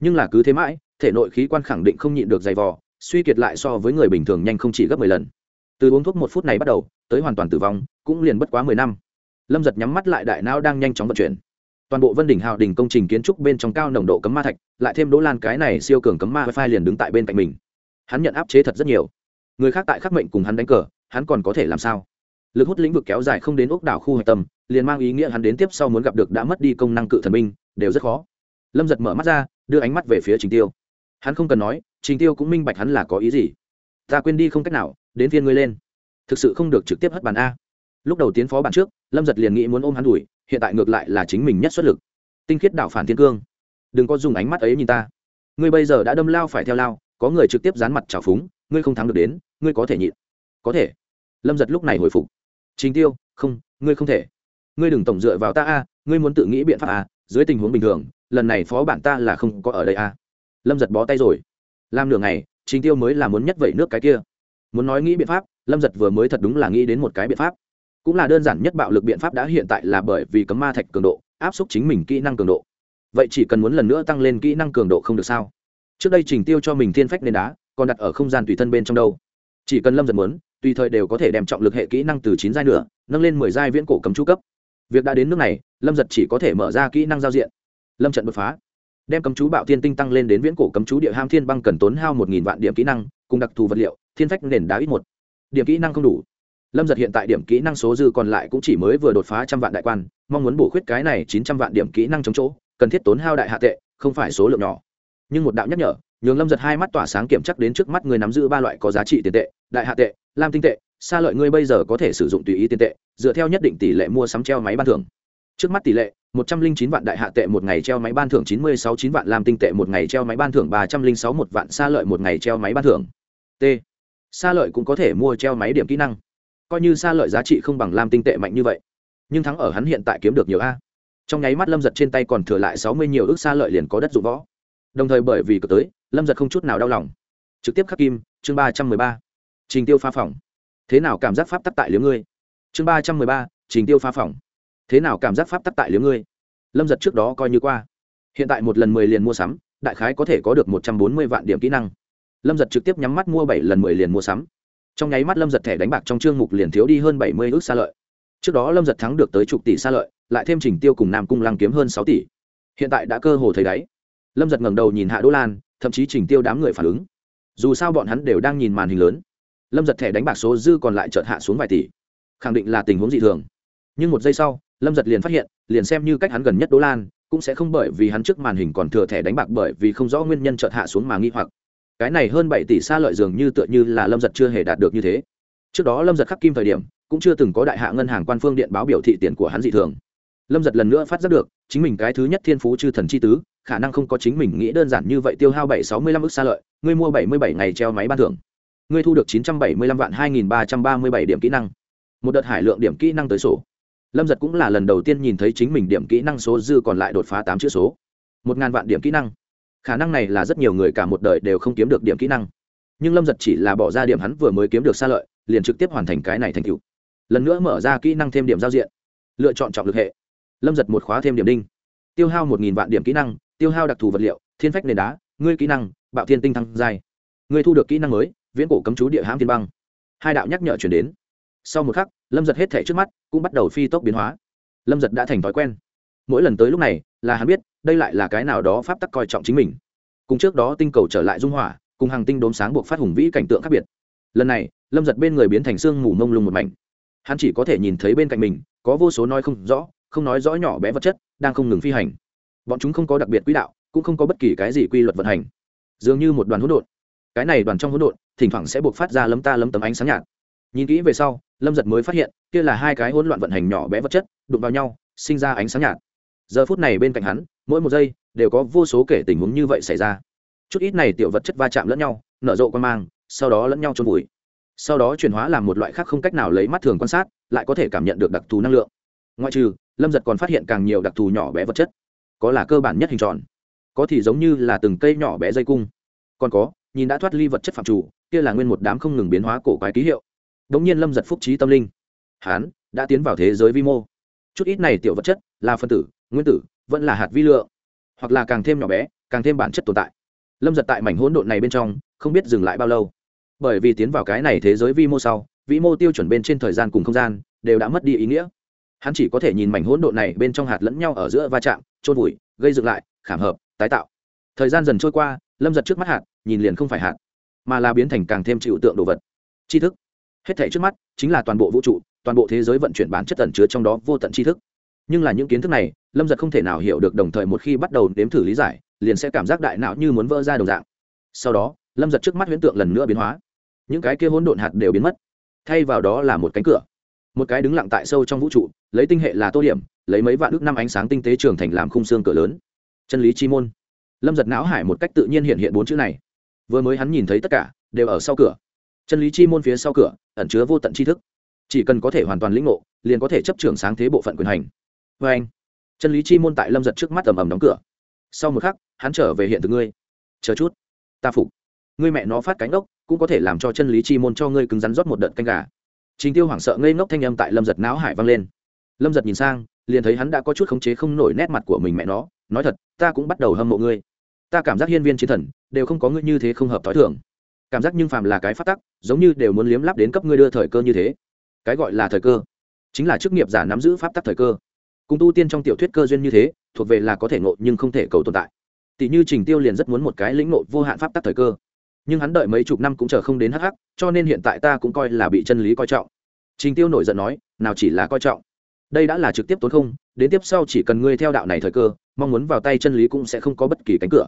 Nhưng là cứ thế mãi, thể nội khí quan khẳng định không nhịn được dày vò, suy kiệt lại so với người bình thường nhanh không chỉ gấp mười lần từ uống thuốc một phút này bắt đầu, tới hoàn toàn tử vong, cũng liền bất quá mười năm. Lâm giật nhắm mắt lại đại não đang nhanh chóng vận chuyển. Toàn bộ vân đỉnh hào đỉnh công trình kiến trúc bên trong cao nồng độ cấm ma thạch, lại thêm đỗ lan cái này siêu cường cấm ma wifi liền đứng tại bên cạnh mình. Hắn nhận áp chế thật rất nhiều. Người khác tại khắc mệnh cùng hắn đánh cờ, hắn còn có thể làm sao? Lực hút lĩnh vực kéo dài không đến ốc đảo khu hạch tâm, liền mang ý nghĩa hắn đến tiếp sau muốn gặp được đã mất đi công năng cự thần minh, đều rất khó. Lâm giật mở mắt ra, đưa ánh mắt về phía trình tiêu. Hắn không cần nói, trình tiêu cũng minh bạch hắn là có ý gì. Ta quên đi không cách nào đến phiên ngươi lên. Thực sự không được trực tiếp hất bàn a. Lúc đầu tiến phó bàn trước, lâm giật liền nghĩ muốn ôm hắn đuổi, hiện tại ngược lại là chính mình nhất xuất lực. Tinh khiết đạo phản thiên cương. Đừng có dùng ánh mắt ấy nhìn ta. Ngươi bây giờ đã đâm lao phải theo lao, có người trực tiếp dán mặt trào phúng, ngươi không thắng được đến, ngươi có thể nhịn. Có thể. Lâm giật lúc này hồi phục. Chính tiêu, không, ngươi không thể. Ngươi đừng tổng dựa vào ta a, ngươi muốn tự nghĩ biện pháp a, dưới tình huống bình thường, lần này phó bản ta là không có ở đây a. Lâm giật bó tay rồi. Làm nửa ngày chính tiêu mới là muốn nhất vẩy nước cái kia muốn nói nghĩ biện pháp lâm giật vừa mới thật đúng là nghĩ đến một cái biện pháp. Cũng là đơn giản nhất bạo lực biện pháp đã hiện tại là bởi vì cấm ma thạch cường độ áp suất chính mình kỹ năng cường độ. Vậy chỉ cần muốn lần nữa tăng lên kỹ năng cường độ không được sao? Trước đây trình tiêu cho mình thiên phách nền đá còn đặt ở không gian tùy thân bên trong đâu. Chỉ cần lâm giật muốn tùy thời đều có thể đem trọng lực hệ kỹ năng từ chín giai nửa, nâng lên mười giai viễn cổ cấm chu cấp. Việc đã đến nước này lâm giật chỉ có thể mở ra kỹ năng giao diện. Lâm trận đột phá. Đem cấm chú bạo thiên tinh tăng lên đến viễn cổ cấm chú địa ham thiên băng cần tốn hao một nghìn vạn điểm kỹ năng cùng đặc thù vật liệu thiên phách nền đá ít một. Điểm kỹ năng không đủ. Lâm giật hiện tại điểm kỹ năng số dư còn lại cũng chỉ mới vừa đột phá trăm vạn đại quan, mong muốn bổ khuyết cái này chín trăm vạn điểm kỹ năng chống chỗ, cần thiết tốn hao đại hạ tệ, không phải số lượng nhỏ. Nhưng một đạo nhắc nhở, nhường lâm giật hai mắt tỏa sáng kiểm chắc đến trước mắt người nắm giữ ba loại có giá trị tiền tệ, đại hạ tệ, lam tinh tệ, xa lợi ngươi bây giờ có thể sử dụng tùy ý tiền tệ, dựa theo nhất định tỷ lệ mua sắm treo máy ban thưởng. Trước mắt tỷ lệ, một trăm linh chín vạn đại hạ tệ một ngày treo máy ban thưởng, chín mươi sáu chín vạn lam tinh tệ một ngày treo máy ban thưởng, ba trăm linh sáu một vạn xa lợi một ngày treo máy ban thưởng. T xa lợi cũng có thể mua treo máy điểm kỹ năng. Coi như xa lợi giá trị không bằng lam tinh tệ mạnh như vậy, nhưng thắng ở hắn hiện tại kiếm được nhiều a. Trong nháy mắt lâm giật trên tay còn thừa lại sáu mươi nhiều ước xa lợi liền có đất dụng võ. Đồng thời bởi vì cờ tới, lâm giật không chút nào đau lòng. Trực tiếp khắc kim, chương ba trăm mười ba, trình tiêu pha phòng. Thế nào cảm giác pháp tắc tại liếm ngươi? Chương ba trăm mười ba, trình tiêu pha phòng. Thế nào cảm giác pháp tắc tại liếm ngươi? Lâm giật trước đó coi như qua. Hiện tại một lần mười liền mua sắm, đại khái có thể có được một trăm bốn mươi vạn điểm kỹ năng lâm giật trực tiếp nhắm mắt mua bảy lần mười liền mua sắm. Trong nháy mắt lâm giật thẻ đánh bạc trong chương mục liền thiếu đi hơn bảy mươi ước xa lợi. Trước đó lâm giật thắng được tới chục tỷ xa lợi, lại thêm trình tiêu cùng nam cung lăng kiếm hơn sáu tỷ. Hiện tại đã cơ hồ thấy đáy. Lâm giật ngẩng đầu nhìn hạ đỗ lan, thậm chí trình tiêu đám người phản ứng. Dù sao bọn hắn đều đang nhìn màn hình lớn. Lâm giật thẻ đánh bạc số dư còn lại chợt hạ xuống vài tỷ. Khẳng định là tình huống dị thường. Nhưng một giây sau, lâm giật liền phát hiện, liền xem như cách hắn gần nhất đỗ lan, cũng sẽ không bởi vì hắn trước màn hình còn thừa thẻ đánh bạc bởi vì không rõ nguyên nhân chợt hạ xuống mà nghi hoặc cái này hơn bảy tỷ xa lợi dường như tựa như là lâm giật chưa hề đạt được như thế. Trước đó lâm giật khắc kim thời điểm, cũng chưa từng có đại hạ ngân hàng quan phương điện báo biểu thị tiền của hắn dị thường. Lâm giật lần nữa phát giác được, chính mình cái thứ nhất thiên phú chư thần chi tứ, khả năng không có chính mình nghĩ đơn giản như vậy tiêu hao bảy sáu mươi lăm ức xa lợi, ngươi mua bảy mươi bảy ngày treo máy ban thưởng. Ngươi thu được chín trăm bảy mươi lăm vạn hai nghìn ba trăm ba mươi bảy điểm kỹ năng. Một đợt hải lượng điểm kỹ năng tới sổ lâm giật cũng là lần đầu tiên nhìn thấy chính mình điểm kỹ năng số dư còn lại đột phá tám chữ số. Một ngàn vạn điểm kỹ năng khả năng này là rất nhiều người cả một đời đều không kiếm được điểm kỹ năng. Nhưng lâm giật chỉ là bỏ ra điểm hắn vừa mới kiếm được xa lợi, liền trực tiếp hoàn thành cái này thành tựu. Lần nữa mở ra kỹ năng thêm điểm giao diện. Lựa chọn trọng lực hệ. Lâm giật một khóa thêm điểm đinh. Tiêu hao một nghìn vạn điểm kỹ năng, tiêu hao đặc thù vật liệu, thiên phách nền đá, ngươi kỹ năng, bạo thiên tinh thăng dài ngươi thu được kỹ năng mới, viễn cổ cấm chú địa hãm thiên băng. Hai đạo nhắc nhở chuyển đến. Sau một khắc, lâm giật hết thẻ trước mắt cũng bắt đầu phi tốc biến hóa. Lâm giật đã thành thói quen. Mỗi lần tới lúc này là hắn biết, đây lại là cái nào đó pháp tắc coi trọng chính mình. Cùng trước đó tinh cầu trở lại dung hỏa, cùng hàng tinh đốm sáng buộc phát hùng vĩ cảnh tượng khác biệt. Lần này, lâm giật bên người biến thành xương mù mông lung một mảnh. Hắn chỉ có thể nhìn thấy bên cạnh mình, có vô số nói không rõ, không nói rõ nhỏ bé vật chất, đang không ngừng phi hành. Bọn chúng không có đặc biệt quỹ đạo, cũng không có bất kỳ cái gì quy luật vận hành. Dường như một đoàn hỗn độn. Cái này đoàn trong hỗn độn, thỉnh thoảng sẽ buộc phát ra lấm ta lấm tấm ánh sáng nhạt. Nhìn kỹ về sau, lâm giật mới phát hiện, kia là hai cái hỗn loạn vận hành nhỏ bé vật chất, đụng vào nhau, sinh ra ánh sáng nhạt giờ phút này bên cạnh hắn, mỗi một giây đều có vô số kể tình huống như vậy xảy ra. Chút ít này tiểu vật chất va chạm lẫn nhau, nở rộ quan mang, sau đó lẫn nhau trôn vùi. Sau đó chuyển hóa làm một loại khác không cách nào lấy mắt thường quan sát, lại có thể cảm nhận được đặc thù năng lượng. Ngoại trừ, lâm giật còn phát hiện càng nhiều đặc thù nhỏ bé vật chất. Có là cơ bản nhất hình tròn, có thì giống như là từng cây nhỏ bé dây cung. Còn có, nhìn đã thoát ly vật chất phạm chủ, kia là nguyên một đám không ngừng biến hóa cổ quái ký hiệu. Đ ỗ n g nhiên lâm giật phúc trí tâm linh. Hán đã tiến vào thế giới vi mô. Chút ít này tiểu vật chất là phân tử nguyên tử vẫn là hạt vi lượng, hoặc là càng thêm nhỏ bé, càng thêm bản chất tồn tại. Lâm giật tại mảnh hỗn độn này bên trong, không biết dừng lại bao lâu. Bởi vì tiến vào cái này thế giới vi mô sau vĩ mô tiêu chuẩn bên trên thời gian cùng không gian đều đã mất đi ý nghĩa. Hắn chỉ có thể nhìn mảnh hỗn độn này bên trong hạt lẫn nhau ở giữa va chạm trôn vùi, gây dựng lại, khảm hợp, tái tạo. Thời gian dần trôi qua, lâm giật trước mắt hạt, nhìn liền không phải hạt, mà là biến thành càng thêm chịu tượng đồ vật. Tri thức. Hết thể trước mắt chính là toàn bộ vũ trụ, toàn bộ thế giới vận chuyển bán chất tẩn chứa trong đó vô tận tri thức nhưng là những kiến thức này, lâm giật không thể nào hiểu được đồng thời một khi bắt đầu đếm thử lý giải, liền sẽ cảm giác đại não như muốn vỡ ra đồng dạng. Sau đó, lâm giật trước mắt huyễn tượng lần nữa biến hóa. Những cái kia hỗn độn hạt đều biến mất. Thay vào đó là một cánh cửa. Một cái đứng lặng tại sâu trong vũ trụ, lấy tinh hệ là tô điểm, lấy mấy vạn ước năm ánh sáng tinh tế trường thành làm khung xương cửa lớn. Chân lý chi môn. Lâm giật não hải một cách tự nhiên hiện hiện bốn chữ này. Vừa mới hắn nhìn thấy tất cả, đều ở sau cửa. Chân lý chi môn phía sau cửa, ẩn chứa vô tận tri thức. Chỉ cần có thể hoàn toàn lĩnh ngộ, liền có thể chấp trường sáng thế bộ phận quyền hành vê anh. Chân lý chi môn tại lâm giật trước mắt ầm ầm đóng cửa. Sau một khắc, hắn trở về hiện từ ngươi. Chờ chút. Ta phục. Ngươi mẹ nó phát cánh ốc, cũng có thể làm cho chân lý chi môn cho ngươi cứng rắn rót một đợt canh gà. Trình tiêu hoảng sợ ngây ngốc thanh âm tại lâm giật não hải vang lên. Lâm giật nhìn sang, liền thấy hắn đã có chút khống chế không nổi nét mặt của mình mẹ nó, nói thật, ta cũng bắt đầu hâm mộ ngươi. Ta cảm giác hiên viên chiến thần, đều không có ngươi như thế không hợp t h i thường. Cảm giác nhưng phàm là cái phát tắc, giống như đều muốn liếm lắp đến cấp ngươi đưa thời cơ như thế. Cái gọi là thời cơ, chính là chức nghiệp giả nắm giữ pháp tắc thời cơ cùng tu tiên trong tiểu thuyết cơ duyên như thế, thuộc về là có thể ngộ nhưng không thể cầu tồn tại. Tỷ như trình tiêu liền rất muốn một cái lĩnh ngộ vô hạn pháp tắc thời cơ. Nhưng hắn đợi mấy chục năm cũng chờ không đến hắc hắc, cho nên hiện tại ta cũng coi là bị chân lý coi trọng. Trình tiêu nổi giận nói, nào chỉ là coi trọng. Đây đã là trực tiếp tốn không, đến tiếp sau chỉ cần ngươi theo đạo này thời cơ, mong muốn vào tay chân lý cũng sẽ không có bất kỳ cánh cửa.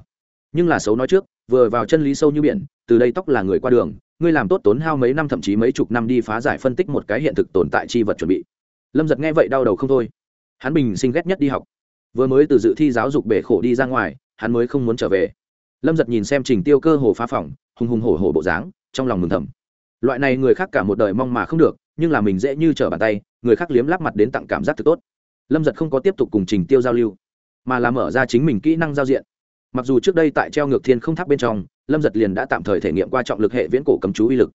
Nhưng là xấu nói trước, vừa vào chân lý sâu như biển, từ đây tóc là người qua đường, ngươi làm tốt tốn hao mấy năm thậm chí mấy chục năm đi phá giải phân tích một cái hiện thực tồn tại chi vật chuẩn bị. Lâm giật nghe vậy đau đầu không thôi hắn bình sinh ghét nhất đi học. Vừa mới từ dự thi giáo dục bể khổ đi ra ngoài, hắn mới không muốn trở về. Lâm giật nhìn xem trình tiêu cơ hồ phá phỏng hùng hùng hổ hổ bộ dáng, trong lòng mừng thầm. Loại này người khác cả một đời mong mà không được, nhưng là mình dễ như trở bàn tay, người khác liếm lắp mặt đến tặng cảm giác thật tốt. Lâm giật không có tiếp tục cùng trình tiêu giao lưu, mà là mở ra chính mình kỹ năng giao diện. Mặc dù trước đây tại treo ngược thiên không tháp bên trong, lâm giật liền đã tạm thời thể nghiệm qua trọng lực hệ viễn cổ cầm chú uy lực.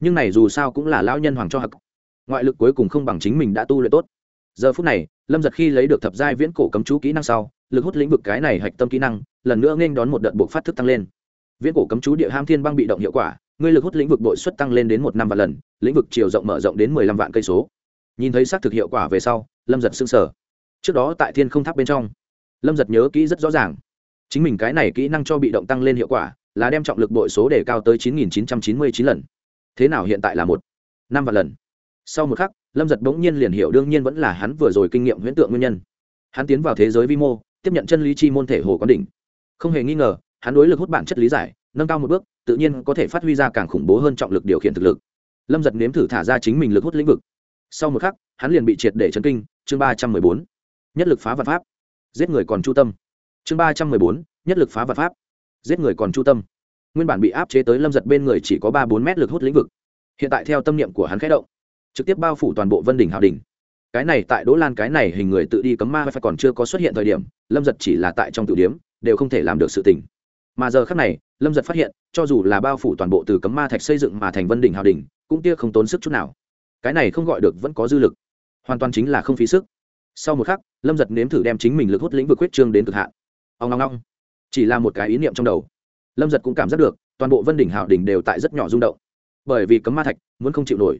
Nhưng này dù sao cũng là lão nhân hoàng cho hặc. Ngoại lực cuối cùng không bằng chính mình đã tu luyện tốt. Giờ phút này lâm giật khi lấy được thập giai viễn cổ cấm chú kỹ năng sau, lực hút lĩnh vực cái này hạch tâm kỹ năng, lần nữa nghênh đón một đợt buộc phát thức tăng lên. Viễn cổ cấm chú địa ham thiên băng bị động hiệu quả, ngươi lực hút lĩnh vực đội suất tăng lên đến một năm vạn lần, lĩnh vực chiều rộng mở rộng đến mười lăm vạn cây số. Nhìn thấy xác thực hiệu quả về sau, lâm giật xưng sở trước đó tại thiên không tháp bên trong, lâm giật nhớ kỹ rất rõ ràng. Chính mình cái này kỹ năng cho bị động tăng lên hiệu quả, là đem trọng lực bội số để cao tới 9.999 lần. Thế nào hiện tại là một năm vạn lần. Sau một khắc lâm giật bỗng nhiên liền hiểu đương nhiên vẫn là hắn vừa rồi kinh nghiệm huyễn tượng nguyên nhân. Hắn tiến vào thế giới vi mô, tiếp nhận chân lý chi môn thể hồ quán đỉnh. Không hề nghi ngờ, hắn đối lực hút bản chất lý giải, nâng cao một bước, tự nhiên có thể phát huy ra càng khủng bố hơn trọng lực điều khiển thực lực. Lâm giật nếm thử thả ra chính mình lực hút lĩnh vực. Sau một khắc, hắn liền bị triệt để chấn kinh, chương ba trăm mười bốn, nhất lực phá vật pháp. Giết người còn chu tâm. Chương ba trăm mười bốn, nhất lực phá vật pháp. Giết người còn chu tâm. Nguyên bản bị áp chế tới lâm giật bên người chỉ có ba bốn mét lực hút lĩnh vực. Hiện tại theo tâm niệm của hắn khẽ động trực tiếp bao phủ toàn bộ vân đỉnh hào đỉnh. Cái này tại đỗ lan, cái này hình người tự đi cấm ma phải còn chưa có xuất hiện thời điểm, lâm giật chỉ là tại trong tự điếm, đều không thể làm được sự tình. Mà giờ khác này, lâm giật phát hiện, cho dù là bao phủ toàn bộ từ cấm ma thạch xây dựng mà thành vân đỉnh hào đỉnh, cũng tia không tốn sức chút nào. Cái này không gọi được vẫn có dư lực. Hoàn toàn chính là không phí sức. Sau một khắc, lâm giật nếm thử đem chính mình lực hút lĩnh vực quyết trương đến cực hạn. Ông long long chỉ là một cái ý niệm trong đầu. Lâm giật cũng cảm giác được, toàn bộ vân đỉnh hào đỉnh đều tại rất nhỏ rung động. Bởi vì cấm ma thạch, muốn không chịu nổi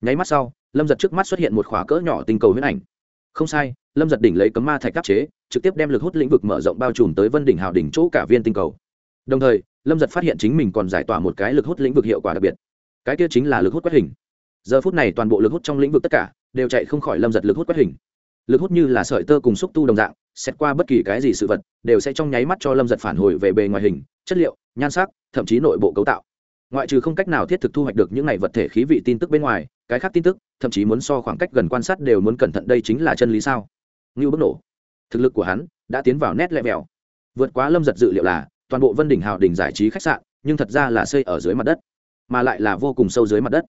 nháy mắt sau, lâm giật trước mắt xuất hiện một khóa cỡ nhỏ tinh cầu huyết ảnh. Không sai, lâm giật đỉnh lấy cấm ma thạch áp chế, trực tiếp đem lực hút lĩnh vực mở rộng bao trùm tới vân đỉnh hào đỉnh chỗ cả viên tinh cầu. Đồng thời, lâm giật phát hiện chính mình còn giải tỏa một cái lực hút lĩnh vực hiệu quả đặc biệt. Cái kia chính là lực hút quét hình. Giờ phút này toàn bộ lực hút trong lĩnh vực tất cả đều chạy không khỏi lâm giật lực hút quét hình. Lực hút như là sợi tơ cùng xúc tu đồng dạng, xét qua bất kỳ cái gì sự vật, đều sẽ trong nháy mắt cho lâm giật phản hồi về bề ngoài hình, chất liệu, nhan sắc, thậm chí nội bộ cấu tạo ngoại trừ không cách nào thiết thực thu hoạch được những này vật thể khí vị tin tức bên ngoài, cái khác tin tức, thậm chí muốn so khoảng cách gần quan sát đều muốn cẩn thận, đây chính là chân lý sao? Ngưu bức nổ. Thực lực của hắn đã tiến vào nét lẹ vẹo. Vượt quá lâm giật dự liệu là, toàn bộ vân đỉnh hào đỉnh giải trí khách sạn, nhưng thật ra là xây ở dưới mặt đất, mà lại là vô cùng sâu dưới mặt đất.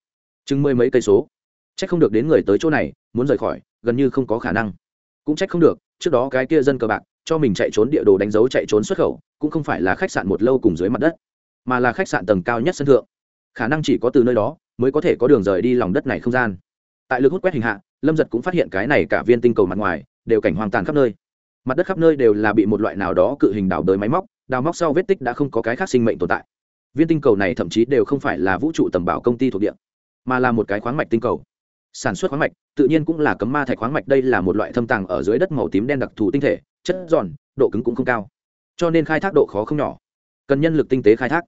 Chừng mười mấy cây số. C h ắ c không được đến người tới chỗ này, muốn rời khỏi, gần như không có khả năng. Cũng trách không được, trước đó cái kia dân cờ bạc, cho mình chạy trốn địa đồ đánh dấu chạy trốn xuất khẩu, cũng không phải là khách sạn một lâu cùng dưới mặt đất mà là khách sạn tầng cao nhất sân thượng. Khả năng chỉ có từ nơi đó mới có thể có đường rời đi lòng đất này không gian. Tại lực hút quét hình hạ, lâm giật cũng phát hiện cái này cả viên tinh cầu mặt ngoài đều cảnh hoang tàn khắp nơi. Mặt đất khắp nơi đều là bị một loại nào đó cự hình đào đới máy móc, đào móc sau vết tích đã không có cái khác sinh mệnh tồn tại. Viên tinh cầu này thậm chí đều không phải là vũ trụ tầm bảo công ty thuộc địa, mà là một cái khoáng mạch tinh cầu. Sản xuất khoáng mạch, tự nhiên cũng là cấm ma thạch khoáng mạch, đây là một loại thâm tàng ở dưới đất màu tím đen đặc thù tinh thể, chất giòn, độ cứng cũng không cao. Cho nên khai thác độ khó không nhỏ cần nhân lực tinh tế khai thác.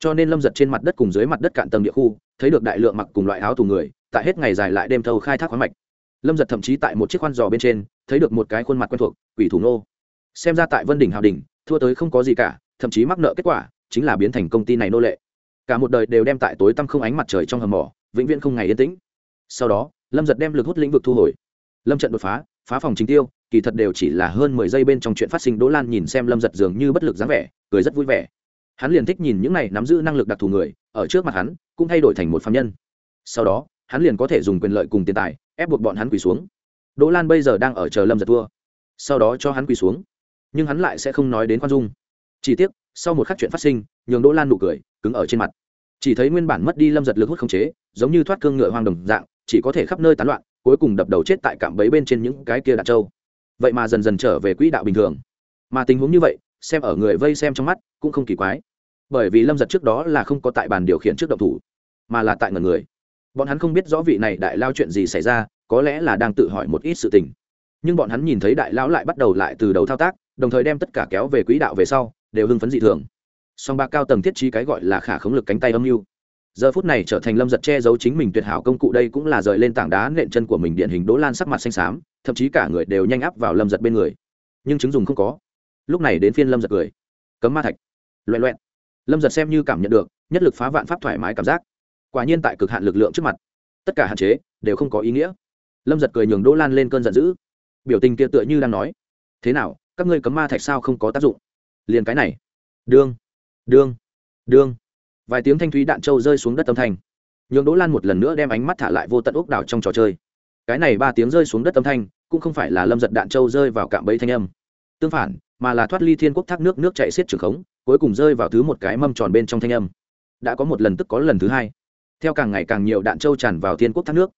Cho nên lâm giật trên mặt đất cùng dưới mặt đất cạn tầng địa khu, thấy được đại lượng mặc cùng loại áo tù người, tại hết ngày dài lại đêm thâu khai thác khoáng mạch. Lâm giật thậm chí tại một chiếc khoan giò bên trên, thấy được một cái khuôn mặt quen thuộc, quỷ thủ nô. Xem ra tại vân đỉnh hào đình thua tới không có gì cả, thậm chí mắc nợ kết quả, chính là biến thành công ty này nô lệ. Cả một đời đều đem tại tối tăm không ánh mặt trời trong hầm mỏ, vĩnh viễn không ngày yên tĩnh. Sau đó, lâm giật đem lực hút lĩnh vực thu hồi. Lâm trận đột phá phá phòng chính tiêu, kỳ thật đều chỉ là hơn mười giây bên trong chuyện phát sinh. Đỗ lan nhìn xem lâm giật dường như bất lực dáng vẻ, cười rất vui vẻ hắn liền thích nhìn những này nắm giữ năng lực đặc thù người, ở trước mặt hắn, cũng thay đổi thành một phạm nhân. Sau đó, hắn liền có thể dùng quyền lợi cùng tiền tài, ép buộc bọn hắn quỳ xuống. Đỗ lan bây giờ đang ở chờ lâm giật thua sau đó cho hắn quỳ xuống. Nhưng hắn lại sẽ không nói đến khoan dung. Chỉ tiếc, sau một khắc chuyện phát sinh, nhường đỗ lan nụ cười, cứng ở trên mặt. Chỉ thấy nguyên bản mất đi lâm giật lực hút không chế, giống như thoát cương ngựa hoang đồng dạng, chỉ có thể khắp nơi tán loạn, cuối cùng đập đầu chết tại cạm bẫy bên trên những cái kia đạn trâu. Vậy mà dần dần trở về quỹ đạo bình thường. Mà tình huống như vậy xem ở người vây xem trong mắt cũng không kỳ quái. Bởi vì lâm giật trước đó là không có tại bàn điều khiển trước động thủ, mà là tại ngần người. Bọn hắn không biết rõ vị này đại lao chuyện gì xảy ra, có lẽ là đang tự hỏi một ít sự tình. Nhưng bọn hắn nhìn thấy đại lão lại bắt đầu lại từ đầu thao tác, đồng thời đem tất cả kéo về quỹ đạo về sau, đều hưng phấn dị thường. Song ba cao tầng thiết trí cái gọi là khả khống lực cánh tay âm mưu. Giờ phút này trở thành lâm giật che giấu chính mình tuyệt hảo công cụ đây cũng là rời lên tảng đá nện chân của mình điện hình đỗ lan sắc mặt xanh xám, thậm chí cả người đều nhanh áp vào lâm giật bên người. Nhưng chứng dùng không có lúc này đến phiên lâm giật cười. Cấm ma thạch. Loẹ loẹn. Lâm giật xem như cảm nhận được, nhất lực phá vạn pháp thoải mái cảm giác. Quả nhiên tại cực hạn lực lượng trước mặt, tất cả hạn chế đều không có ý nghĩa. Lâm giật cười nhường đỗ lan lên cơn giận dữ. Biểu tình kia tựa như đang nói, thế nào, các ngươi cấm ma thạch sao không có tác dụng? Liền cái này. Đương đương đương. Vài tiếng thanh thúy đạn trâu rơi xuống đất âm thanh. Nhường đỗ lan một lần nữa đem ánh mắt thả lại vô tận ốc đảo trong trò chơi. Cái này ba tiếng rơi xuống đất âm thanh, cũng không phải là lâm giật đạn trâu rơi vào cạm bẫy thanh âm tương phản, mà là thoát ly thiên quốc thác nước nước chạy xiết trường khống, cuối cùng rơi vào thứ một cái mâm tròn bên trong thanh âm. Đã có một lần tức có lần thứ hai. Theo càng ngày càng nhiều đạn trâu tràn vào thiên quốc thác nước,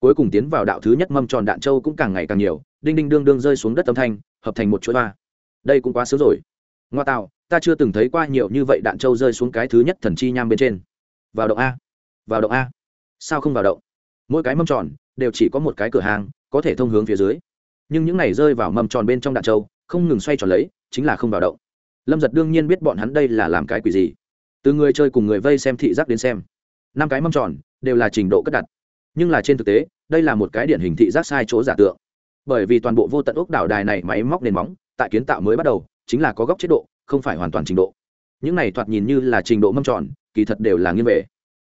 cuối cùng tiến vào đạo thứ nhất mâm tròn đạn trâu cũng càng ngày càng nhiều, đinh đinh đương đương rơi xuống đất âm thanh, hợp thành một chuỗi hoa. Đây cũng quá sớm rồi. Ngoa tạo, ta chưa từng thấy qua nhiều như vậy đạn trâu rơi xuống cái thứ nhất thần chi nham bên trên. Vào động a. Vào động a. Sao không vào động? Mỗi cái mâm tròn đều chỉ có một cái cửa hàng, có thể thông hướng phía dưới. Nhưng những này rơi vào mâm tròn bên trong đạn châu không ngừng xoay tròn lấy, chính là không vào động. Lâm giật đương nhiên biết bọn hắn đây là làm cái quỷ gì. Từ người chơi cùng người vây xem thị giác đến xem. Năm cái mâm tròn, đều là trình độ cất đặt. Nhưng là trên thực tế, đây là một cái điển hình thị giác sai chỗ giả tượng. Bởi vì toàn bộ vô tận ốc đảo đài này máy móc nền móng, tại kiến tạo mới bắt đầu, chính là có góc chế độ, không phải hoàn toàn trình độ. Những này thoạt nhìn như là trình độ mâm tròn, kỳ thật đều là nghiêng về.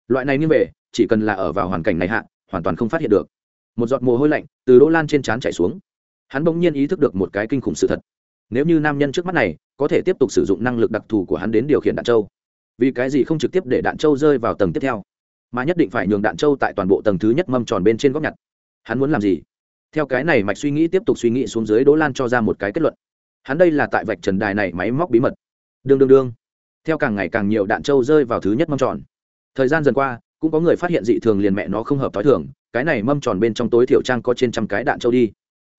Loại này nghiêng về, chỉ cần là ở vào hoàn cảnh này hạ, hoàn toàn không phát hiện được. Một giọt mồ hôi lạnh từ đỗ lan trên trán chảy xuống hắn bỗng nhiên ý thức được một cái kinh khủng sự thật. Nếu như nam nhân trước mắt này có thể tiếp tục sử dụng năng lực đặc thù của hắn đến điều khiển đạn châu vì cái gì không trực tiếp để đạn châu rơi vào tầng tiếp theo, mà nhất định phải nhường đạn châu tại toàn bộ tầng thứ nhất mâm tròn bên trên góc nhặt. Hắn muốn làm gì? Theo cái này mạch suy nghĩ tiếp tục suy nghĩ xuống dưới đỗ lan cho ra một cái kết luận. Hắn đây là tại vạch trần đài này máy móc bí mật. Đương đương đương. Theo càng ngày càng nhiều đạn châu rơi vào thứ nhất mâm tròn. Thời gian dần qua, cũng có người phát hiện dị thường liền mẹ nó không hợp t h o i thường, cái này mâm tròn bên trong tối thiểu trang có trên trăm cái đạn châu đi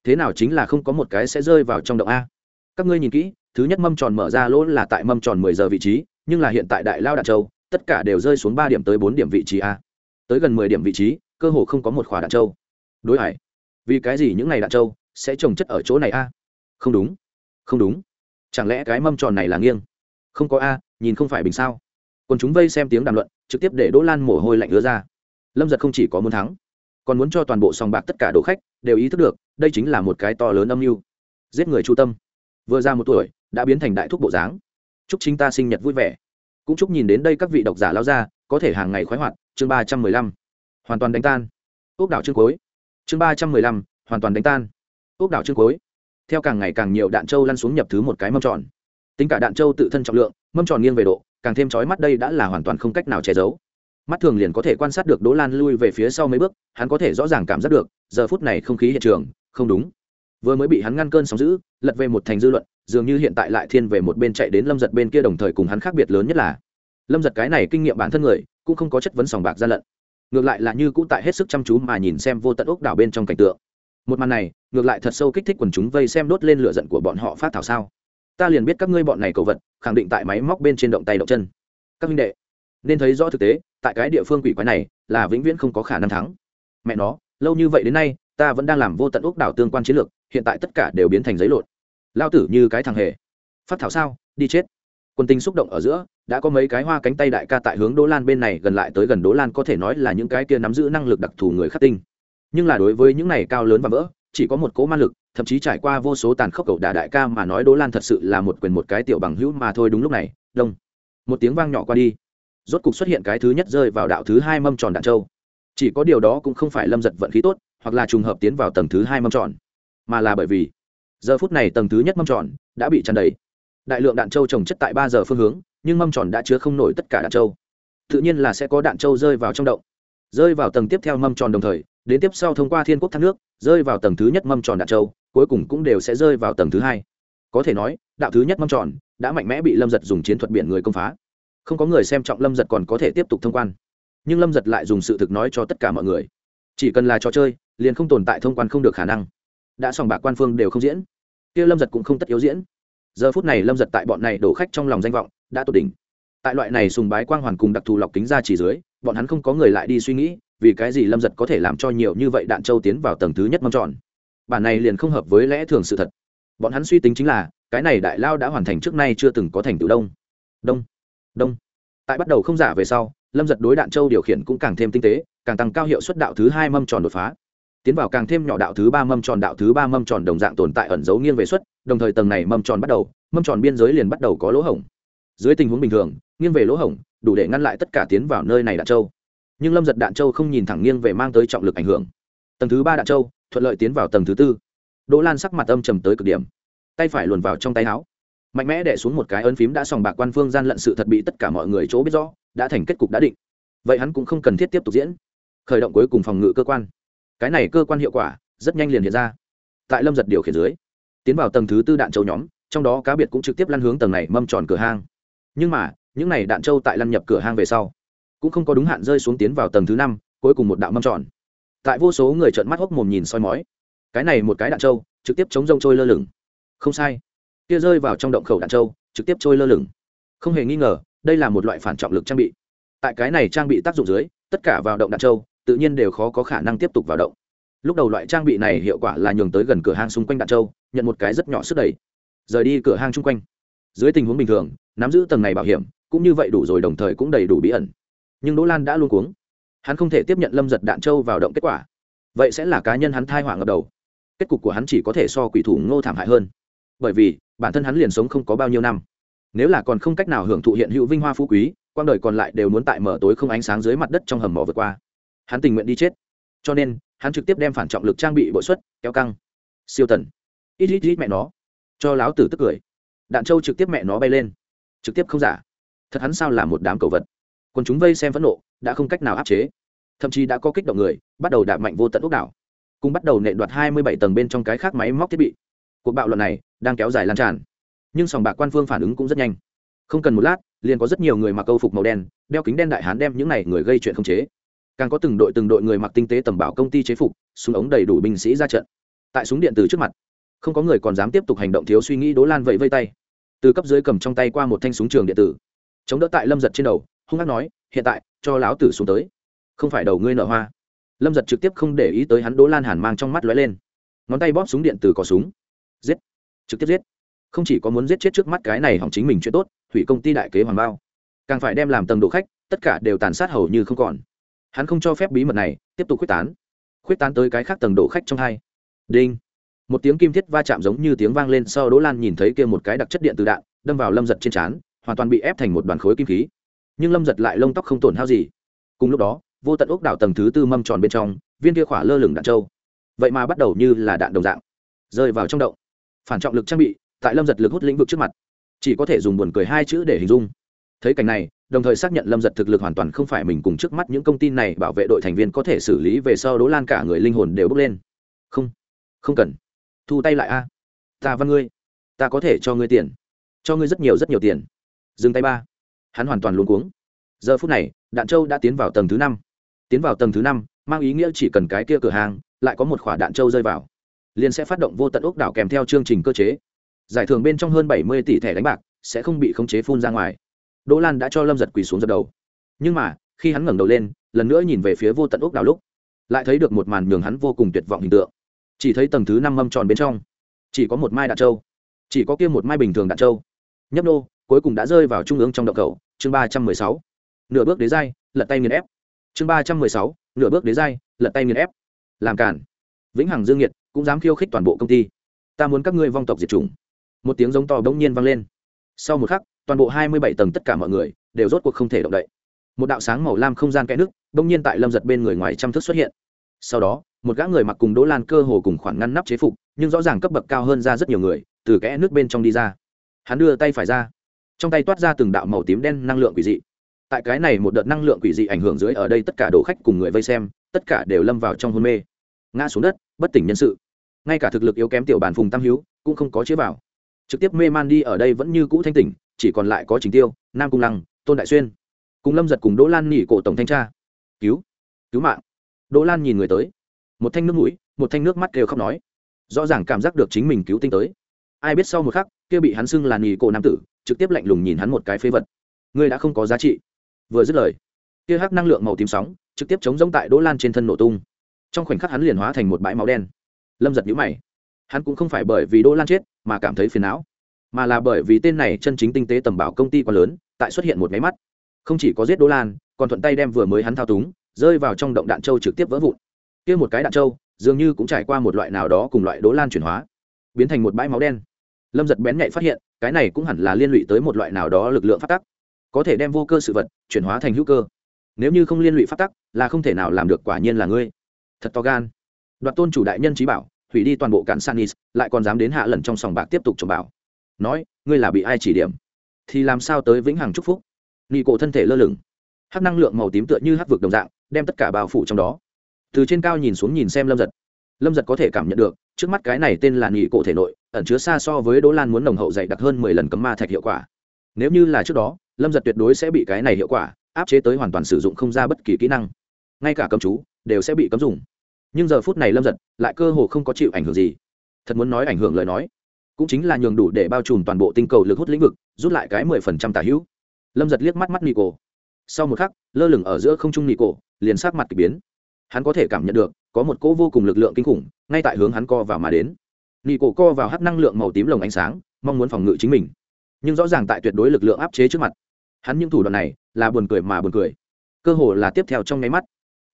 thế nào chính là không có một cái sẽ rơi vào trong động a. Các ngươi nhìn kỹ, thứ nhất mâm tròn mở ra lỗ là tại mâm tròn mười giờ vị trí, nhưng là hiện tại đại lao đạn châu, tất cả đều rơi xuống ba điểm tới bốn điểm vị trí a. Tới gần mười điểm vị trí, cơ hồ không có một khỏa đạn châu. Đối hải, vì cái gì những ngày đạn châu sẽ trồng chất ở chỗ này a? Không đúng không đúng. Chẳng lẽ cái mâm tròn này là nghiêng? Không có a, nhìn không phải bình sao? Còn chúng vây xem tiếng đàm luận, trực tiếp để đỗ lan mồ hôi lạnh ứa ra. Lâm giật không chỉ có muốn thắng, còn muốn cho toàn bộ sòng bạc tất cả đồ khách đều ý thức được đây chính là một cái to lớn âm mưu. Giết người chu tâm. Vừa ra một tuổi, đã biến thành đại thúc bộ dáng. Chúc chính ta sinh nhật vui vẻ. Cũng chúc nhìn đến đây các vị độc giả lao ra, có thể hàng ngày khoái hoạt. Chương ba trăm mười lăm. Hoàn toàn đánh tan. Ốc đảo chương cuối. Chương ba trăm mười lăm, hoàn toàn đánh tan. Ốc đảo chương cuối. Theo càng ngày càng nhiều đạn trâu lăn xuống nhập thứ một cái mâm tròn. Tính cả đạn trâu tự thân trọng lượng, mâm tròn nghiêng về độ, càng thêm trói mắt đây đã là hoàn toàn không cách nào che giấu. Mắt thường liền có thể quan sát được đỗ lan lui về phía sau mấy bước, hắn có thể rõ ràng cảm giác được, giờ phút này không khí hiện trường không đúng. Vừa mới bị hắn ngăn cơn sóng giữ lật về một thành dư luận, dường như hiện tại lại thiên về một bên chạy đến lâm giật bên kia đồng thời cùng hắn khác biệt lớn nhất là, lâm giật cái này kinh nghiệm bản thân người, cũng không có chất vấn sòng bạc gian lận. Ngược lại là như cũ tại hết sức chăm chú mà nhìn xem vô tận ốc đảo bên trong cảnh tượng. Một màn này, ngược lại thật sâu kích thích quần chúng vây xem đốt lên lửa giận của bọn họ phát thảo sao. Ta liền biết các ngươi bọn này cầu vật, khẳng định tại máy móc bên trên động tay động chân. Các minh đệ, nên thấy rõ thực tế, tại cái địa phương quỷ quái này là vĩnh viễn không có khả năng thắng. Mẹ nó, lâu như vậy đến nay ta vẫn đang làm vô tận ốc đảo tương quan chiến lược, hiện tại tất cả đều biến thành giấy lộn. Lao tử như cái thằng hề. Phát thảo sao? Đi chết. Quân tinh xúc động ở giữa, đã có mấy cái hoa cánh tay đại ca tại hướng đỗ lan bên này, gần lại tới gần đỗ lan có thể nói là những cái kia nắm giữ năng lực đặc thù người khắc tinh. Nhưng là đối với những này cao lớn và vỡ, chỉ có một cỗ ma lực, thậm chí trải qua vô số tàn khốc cầu đà đại ca mà nói đỗ lan thật sự là một quyền một cái tiểu bằng hữu mà thôi đúng lúc này, đông. Một tiếng vang nhỏ qua đi. Rốt cục xuất hiện cái thứ nhất rơi vào đạo thứ hai mâm tròn đạn châu chỉ có điều đó cũng không phải lâm giật vận khí tốt hoặc là trùng hợp tiến vào tầng thứ hai mâm tròn. Mà là bởi vì, giờ phút này tầng thứ nhất mâm tròn đã bị tràn đầy. Đại lượng đạn châu trồng chất tại ba giờ phương hướng, nhưng mâm tròn đã chứa không nổi tất cả đạn châu tự nhiên là sẽ có đạn châu rơi vào trong động. Rơi vào tầng tiếp theo mâm tròn đồng thời, đến tiếp sau thông qua thiên quốc thác nước, rơi vào tầng thứ nhất mâm tròn đạn châu cuối cùng cũng đều sẽ rơi vào tầng thứ hai. Có thể nói, đạo thứ nhất mâm tròn đã mạnh mẽ bị lâm giật dùng chiến thuật biển người công phá. Không có người xem trọng lâm giật còn có thể tiếp tục thông quan. Nhưng lâm giật lại dùng sự thực nói cho tất cả mọi người. Chỉ cần là trò chơi liền không tồn tại thông quan không được khả năng. Đã sòng bạc quan phương đều không diễn. Kia lâm giật cũng không tất yếu diễn. Giờ phút này lâm giật tại bọn này đổ khách trong lòng danh vọng đã tột đỉnh. Tại loại này sùng bái quang hoàn cùng đặc thù lọc kính ra chỉ dưới, bọn hắn không có người lại đi suy nghĩ, vì cái gì lâm giật có thể làm cho nhiều như vậy đạn châu tiến vào tầng thứ nhất mâm tròn. Bản này liền không hợp với lẽ thường sự thật. Bọn hắn suy tính chính là, cái này đại lao đã hoàn thành trước nay chưa từng có thành tựu đông. Đông. Đông. Tại bắt đầu không giả về sau, lâm giật đối đạn châu điều khiển cũng càng thêm tinh tế, càng tăng cao hiệu suất đạo thứ hai mâm tròn đột phá tiến vào càng thêm nhỏ đạo thứ ba mâm tròn đạo thứ ba mâm tròn đồng dạng tồn tại ẩn dấu nghiêng về suất đồng thời tầng này mâm tròn bắt đầu, mâm tròn biên giới liền bắt đầu có lỗ hổng. Dưới tình huống bình thường, nghiêng về lỗ hổng, đủ để ngăn lại tất cả tiến vào nơi này đạn châu. Nhưng lâm giật đạn châu không nhìn thẳng nghiêng về mang tới trọng lực ảnh hưởng. Tầng thứ ba đạn châu, thuận lợi tiến vào tầng thứ tư. Đỗ lan sắc mặt âm trầm tới cực điểm. Tay phải luồn vào trong tay áo. Mạnh mẽ đẻ xuống một cái ấn phím đã sòng bạc quan phương gian lận sự thật bị tất cả mọi người chỗ biết rõ, đã thành kết cục đã định. Vậy hắn cũng không cần thiết tiếp tục diễn. Khởi động cuối cùng phòng ngự cơ quan cái này cơ quan hiệu quả rất nhanh liền hiện ra. Tại lâm giật điều khiển dưới, tiến vào tầng thứ tư đạn châu nhóm, trong đó cá biệt cũng trực tiếp lăn hướng tầng này mâm tròn cửa hang. Nhưng mà, những này đạn châu tại lăn nhập cửa hang về sau, cũng không có đúng hạn rơi xuống tiến vào tầng thứ năm, cuối cùng một đạo mâm tròn. Tại vô số người trợn mắt hốc mồm nhìn soi mói, cái này một cái đạn trâu trực tiếp chống rông trôi lơ lửng. Không sai, kia rơi vào trong động khẩu đạn trâu trực tiếp trôi lơ lửng. Không hề nghi ngờ, đây là một loại phản trọng lực trang bị. Tại cái này trang bị tác dụng dưới, tất cả vào động đạn trâu tự nhiên đều khó có khả năng tiếp tục vào động. Lúc đầu loại trang bị này hiệu quả là nhường tới gần cửa hang xung quanh đạn châu, nhận một cái rất nhỏ sức đẩy. Rời đi cửa hang chung quanh. Dưới tình huống bình thường, nắm giữ tầng này bảo hiểm, cũng như vậy đủ rồi đồng thời cũng đầy đủ bí ẩn. Nhưng đỗ lan đã luôn cuống. Hắn không thể tiếp nhận lâm giật đạn châu vào động kết quả. Vậy sẽ là cá nhân hắn thai họa ngập đầu. Kết cục của hắn chỉ có thể so quỷ thủ ngô thảm hại hơn. Bởi vì, bản thân hắn liền sống không có bao nhiêu năm. Nếu là còn không cách nào hưởng thụ hiện hữu vinh hoa phú quý quang đời còn lại đều muốn tại mở tối không ánh sáng dưới mặt đất trong hầm mỏ vượt qua hắn tình nguyện đi chết. Cho nên, hắn trực tiếp đem phản trọng lực trang bị bội xuất, kéo căng. Siêu tần. Ít ít ít mẹ nó. Cho láo tử tức cười. Đạn châu trực tiếp mẹ nó bay lên. Trực tiếp không giả. Thật hắn sao là một đám cầu vật. Còn chúng vây xem phẫn nộ, đã không cách nào áp chế. Thậm chí đã có kích động người, bắt đầu đạp mạnh vô tận ốc đảo. Cùng bắt đầu nệ đoạt hai mươi bảy tầng bên trong cái khác máy móc thiết bị. Cuộc bạo luận này, đang kéo dài lan tràn. Nhưng sòng bạc quan phương phản ứng cũng rất nhanh. Không cần một lát, liền có rất nhiều người mặc câu phục màu đen, đeo kính đen đại hán đem những này người gây chuyện không chế càng có từng đội từng đội người mặc tinh tế tầm bảo công ty chế phục, súng ống đầy đủ binh sĩ ra trận. Tại súng điện từ trước mặt, không có người còn dám tiếp tục hành động thiếu suy nghĩ đố lan vẫy vây tay. Từ cấp dưới cầm trong tay qua một thanh súng trường điện tử, chống đỡ tại lâm giật trên đầu, hung hát nói, hiện tại, cho lão tử xuống tới. Không phải đầu ngươi nợ hoa. Lâm giật trực tiếp không để ý tới hắn, đỗ lan hàn mang trong mắt lóe lên. Ngón tay bóp súng điện tử có súng. Giết. Trực tiếp giết. Không chỉ có muốn giết chết trước mắt cái này hỏng chính mình chuyện tốt, hủy công ty đại kế hoàng bao. Càng phải đem làm tầng độ khách, tất cả đều tàn sát hầu như không còn hắn không cho phép bí mật này tiếp tục quyết tán. Quyết tán tới cái khác tầng độ khách trong hai. Đinh. Một tiếng kim thiết va chạm giống như tiếng vang lên sau đỗ lan nhìn thấy kia một cái đặc chất điện từ đạn, đâm vào lâm giật trên trán, hoàn toàn bị ép thành một đoàn khối kim khí. Nhưng lâm giật lại lông tóc không tổn hao gì. Cùng lúc đó, vô tận ốc đảo tầng thứ tư mâm tròn bên trong, viên kia khỏa lơ lửng đạn trâu. Vậy mà bắt đầu như là đạn đồng dạng, rơi vào trong động. Phản trọng lực trang bị tại lâm giật lực hút lĩnh vực trước mặt, chỉ có thể dùng buồn cười hai chữ để hình dung thấy cảnh này, đồng thời xác nhận lâm giật thực lực hoàn toàn không phải mình cùng trước mắt những công ty này bảo vệ đội thành viên có thể xử lý về sau đỗ lan cả người linh hồn đều bước lên. Không không cần. Thu tay lại a. Ta văn ngươi. Ta có thể cho ngươi tiền. Cho ngươi rất nhiều rất nhiều tiền. Dừng tay ba. Hắn hoàn toàn luống cuống. Giờ phút này, đạn châu đã tiến vào tầng thứ năm. Tiến vào tầng thứ năm, mang ý nghĩa chỉ cần cái kia cửa hàng, lại có một quả đạn châu rơi vào. Liền sẽ phát động vô tận ốc đảo kèm theo chương trình cơ chế. Giải thưởng bên trong hơn bảy mươi tỷ thẻ đánh bạc, sẽ không bị khống chế phun ra ngoài đỗ lan đã cho lâm giật quỳ xuống dập đầu. Nhưng mà khi hắn ngẩng đầu lên lần nữa nhìn về phía vô tận ốc đảo lúc lại thấy được một màn nhường hắn vô cùng tuyệt vọng hình tượng. Chỉ thấy tầng thứ năm mâm tròn bên trong chỉ có một mai đạn châu chỉ có kia một mai bình thường đạn châu nhấp nô cuối cùng đã rơi vào trung ương trong đậu cầu chương ba trăm mười sáu. Nửa bước đế dây, lật tay nghiền ép. Chương ba trăm mười sáu nửa bước đế dây, lật tay nghiền ép. Làm cản vĩnh hằng dương nhiệt cũng dám khiêu khích toàn bộ công ty. Ta muốn các ngươi vong tộc diệt chủng. Một tiếng giống to bỗng nhiên vang lên. Sau một khắc toàn bộ hai mươi bảy tầng tất cả mọi người đều rốt cuộc không thể động đậy. Một đạo sáng màu lam không gian kẽ nước bỗng nhiên tại lâm giật bên người ngoài trăm thước xuất hiện. Sau đó, một gã người mặc cùng đỗ lan cơ hồ cùng khoản ngăn nắp chế phục, nhưng rõ ràng cấp bậc cao hơn ra rất nhiều người, từ kẽ nước bên trong đi ra. Hắn đưa tay phải ra. Trong tay toát ra từng đạo màu tím đen năng lượng quỷ dị. Tại cái này một đợt năng lượng quỷ dị ảnh hưởng dưới ở đây tất cả đồ khách cùng người vây xem, tất cả đều lâm vào trong hôn mê. Ngã xuống đất, bất tỉnh nhân sự. Ngay cả thực lực yếu kém tiểu bàn phùng tam hiếu cũng không có chế vào. Trực tiếp mê man đi ở đây vẫn như cũ thanh tỉnh chỉ còn lại có trình tiêu, nam cung lăng, tôn đại xuyên. Cùng lâm giật cùng đỗ lan nghỉ cổ tổng thanh tra. Cứu cứu mạng. Đỗ lan nhìn người tới. Một thanh nước mũi, một thanh nước mắt kêu khóc nói. Rõ ràng cảm giác được chính mình cứu tinh tới. Ai biết sau một khắc, kia bị hắn xưng là nghỉ cổ nam tử, trực tiếp lạnh lùng nhìn hắn một cái phế vật. Ngươi đã không có giá trị. Vừa dứt lời, kia hắc năng lượng màu tím sóng, trực tiếp chống giống tại đỗ lan trên thân nổ tung. Trong khoảnh khắc hắn liền hóa thành một bãi máu đen. Lâm giật nhũ mày. Hắn cũng không phải bởi vì đỗ lan chết mà cảm thấy phiền não mà là bởi vì tên này chân chính tinh tế tầm bảo công ty quá lớn, tại xuất hiện một máy mắt. Không chỉ có giết đỗ lan, còn thuận tay đem vừa mới hắn thao túng, rơi vào trong động đạn châu trực tiếp vỡ vụn. Kia một cái đạn châu, dường như cũng trải qua một loại nào đó cùng loại đỗ lan chuyển hóa, biến thành một bãi máu đen. Lâm giật bén nhạy phát hiện, cái này cũng hẳn là liên lụy tới một loại nào đó lực lượng phát tắc. Có thể đem vô cơ sự vật chuyển hóa thành hữu cơ. Nếu như không liên lụy phát tắc, là không thể nào làm được quả nhiên là ngươi. Thật to gan. Đoạt tôn chủ đại nhân trí bảo, hủy đi toàn bộ cản sanis, lại còn dám đến hạ lần trong sòng bạc tiếp tục trồng bảo nói, ngươi là bị ai chỉ điểm? Thì làm sao tới vĩnh hằng chúc phúc? Nghi cổ thân thể lơ lửng. Hát năng lượng màu tím tựa như hát vực đồng dạng, đem tất cả bao phủ trong đó. Từ trên cao nhìn xuống nhìn xem lâm giật. Lâm giật có thể cảm nhận được, trước mắt cái này tên là nghị cổ thể nội, ẩn chứa xa so với đỗ lan muốn nồng hậu dày đặc hơn mười lần cấm ma thạch hiệu quả. Nếu như là trước đó, lâm giật tuyệt đối sẽ bị cái này hiệu quả áp chế tới hoàn toàn sử dụng không ra bất kỳ kỹ năng. Ngay cả cấm chú đều sẽ bị cấm dùng. Nhưng giờ phút này lâm giật lại cơ hồ không có chịu ảnh hưởng gì. Thật muốn nói ảnh hưởng lời nói cũng chính là nhường đủ để bao trùm toàn bộ tinh cầu lực hút lĩnh vực, rút lại cái mười phần trăm tả hữu. Lâm giật liếc mắt mắt nico. Sau một khắc, lơ lửng ở giữa không trung nico, liền sát mặt k ỳ biến. Hắn có thể cảm nhận được, có một cỗ vô cùng lực lượng kinh khủng, ngay tại hướng hắn co vào mà đến. Nico cổ co vào hắt năng lượng màu tím lồng ánh sáng, mong muốn phòng ngự chính mình. Nhưng rõ ràng tại tuyệt đối lực lượng áp chế trước mặt, hắn những thủ đoạn này là buồn cười mà buồn cười. Cơ hồ là tiếp theo trong nháy mắt.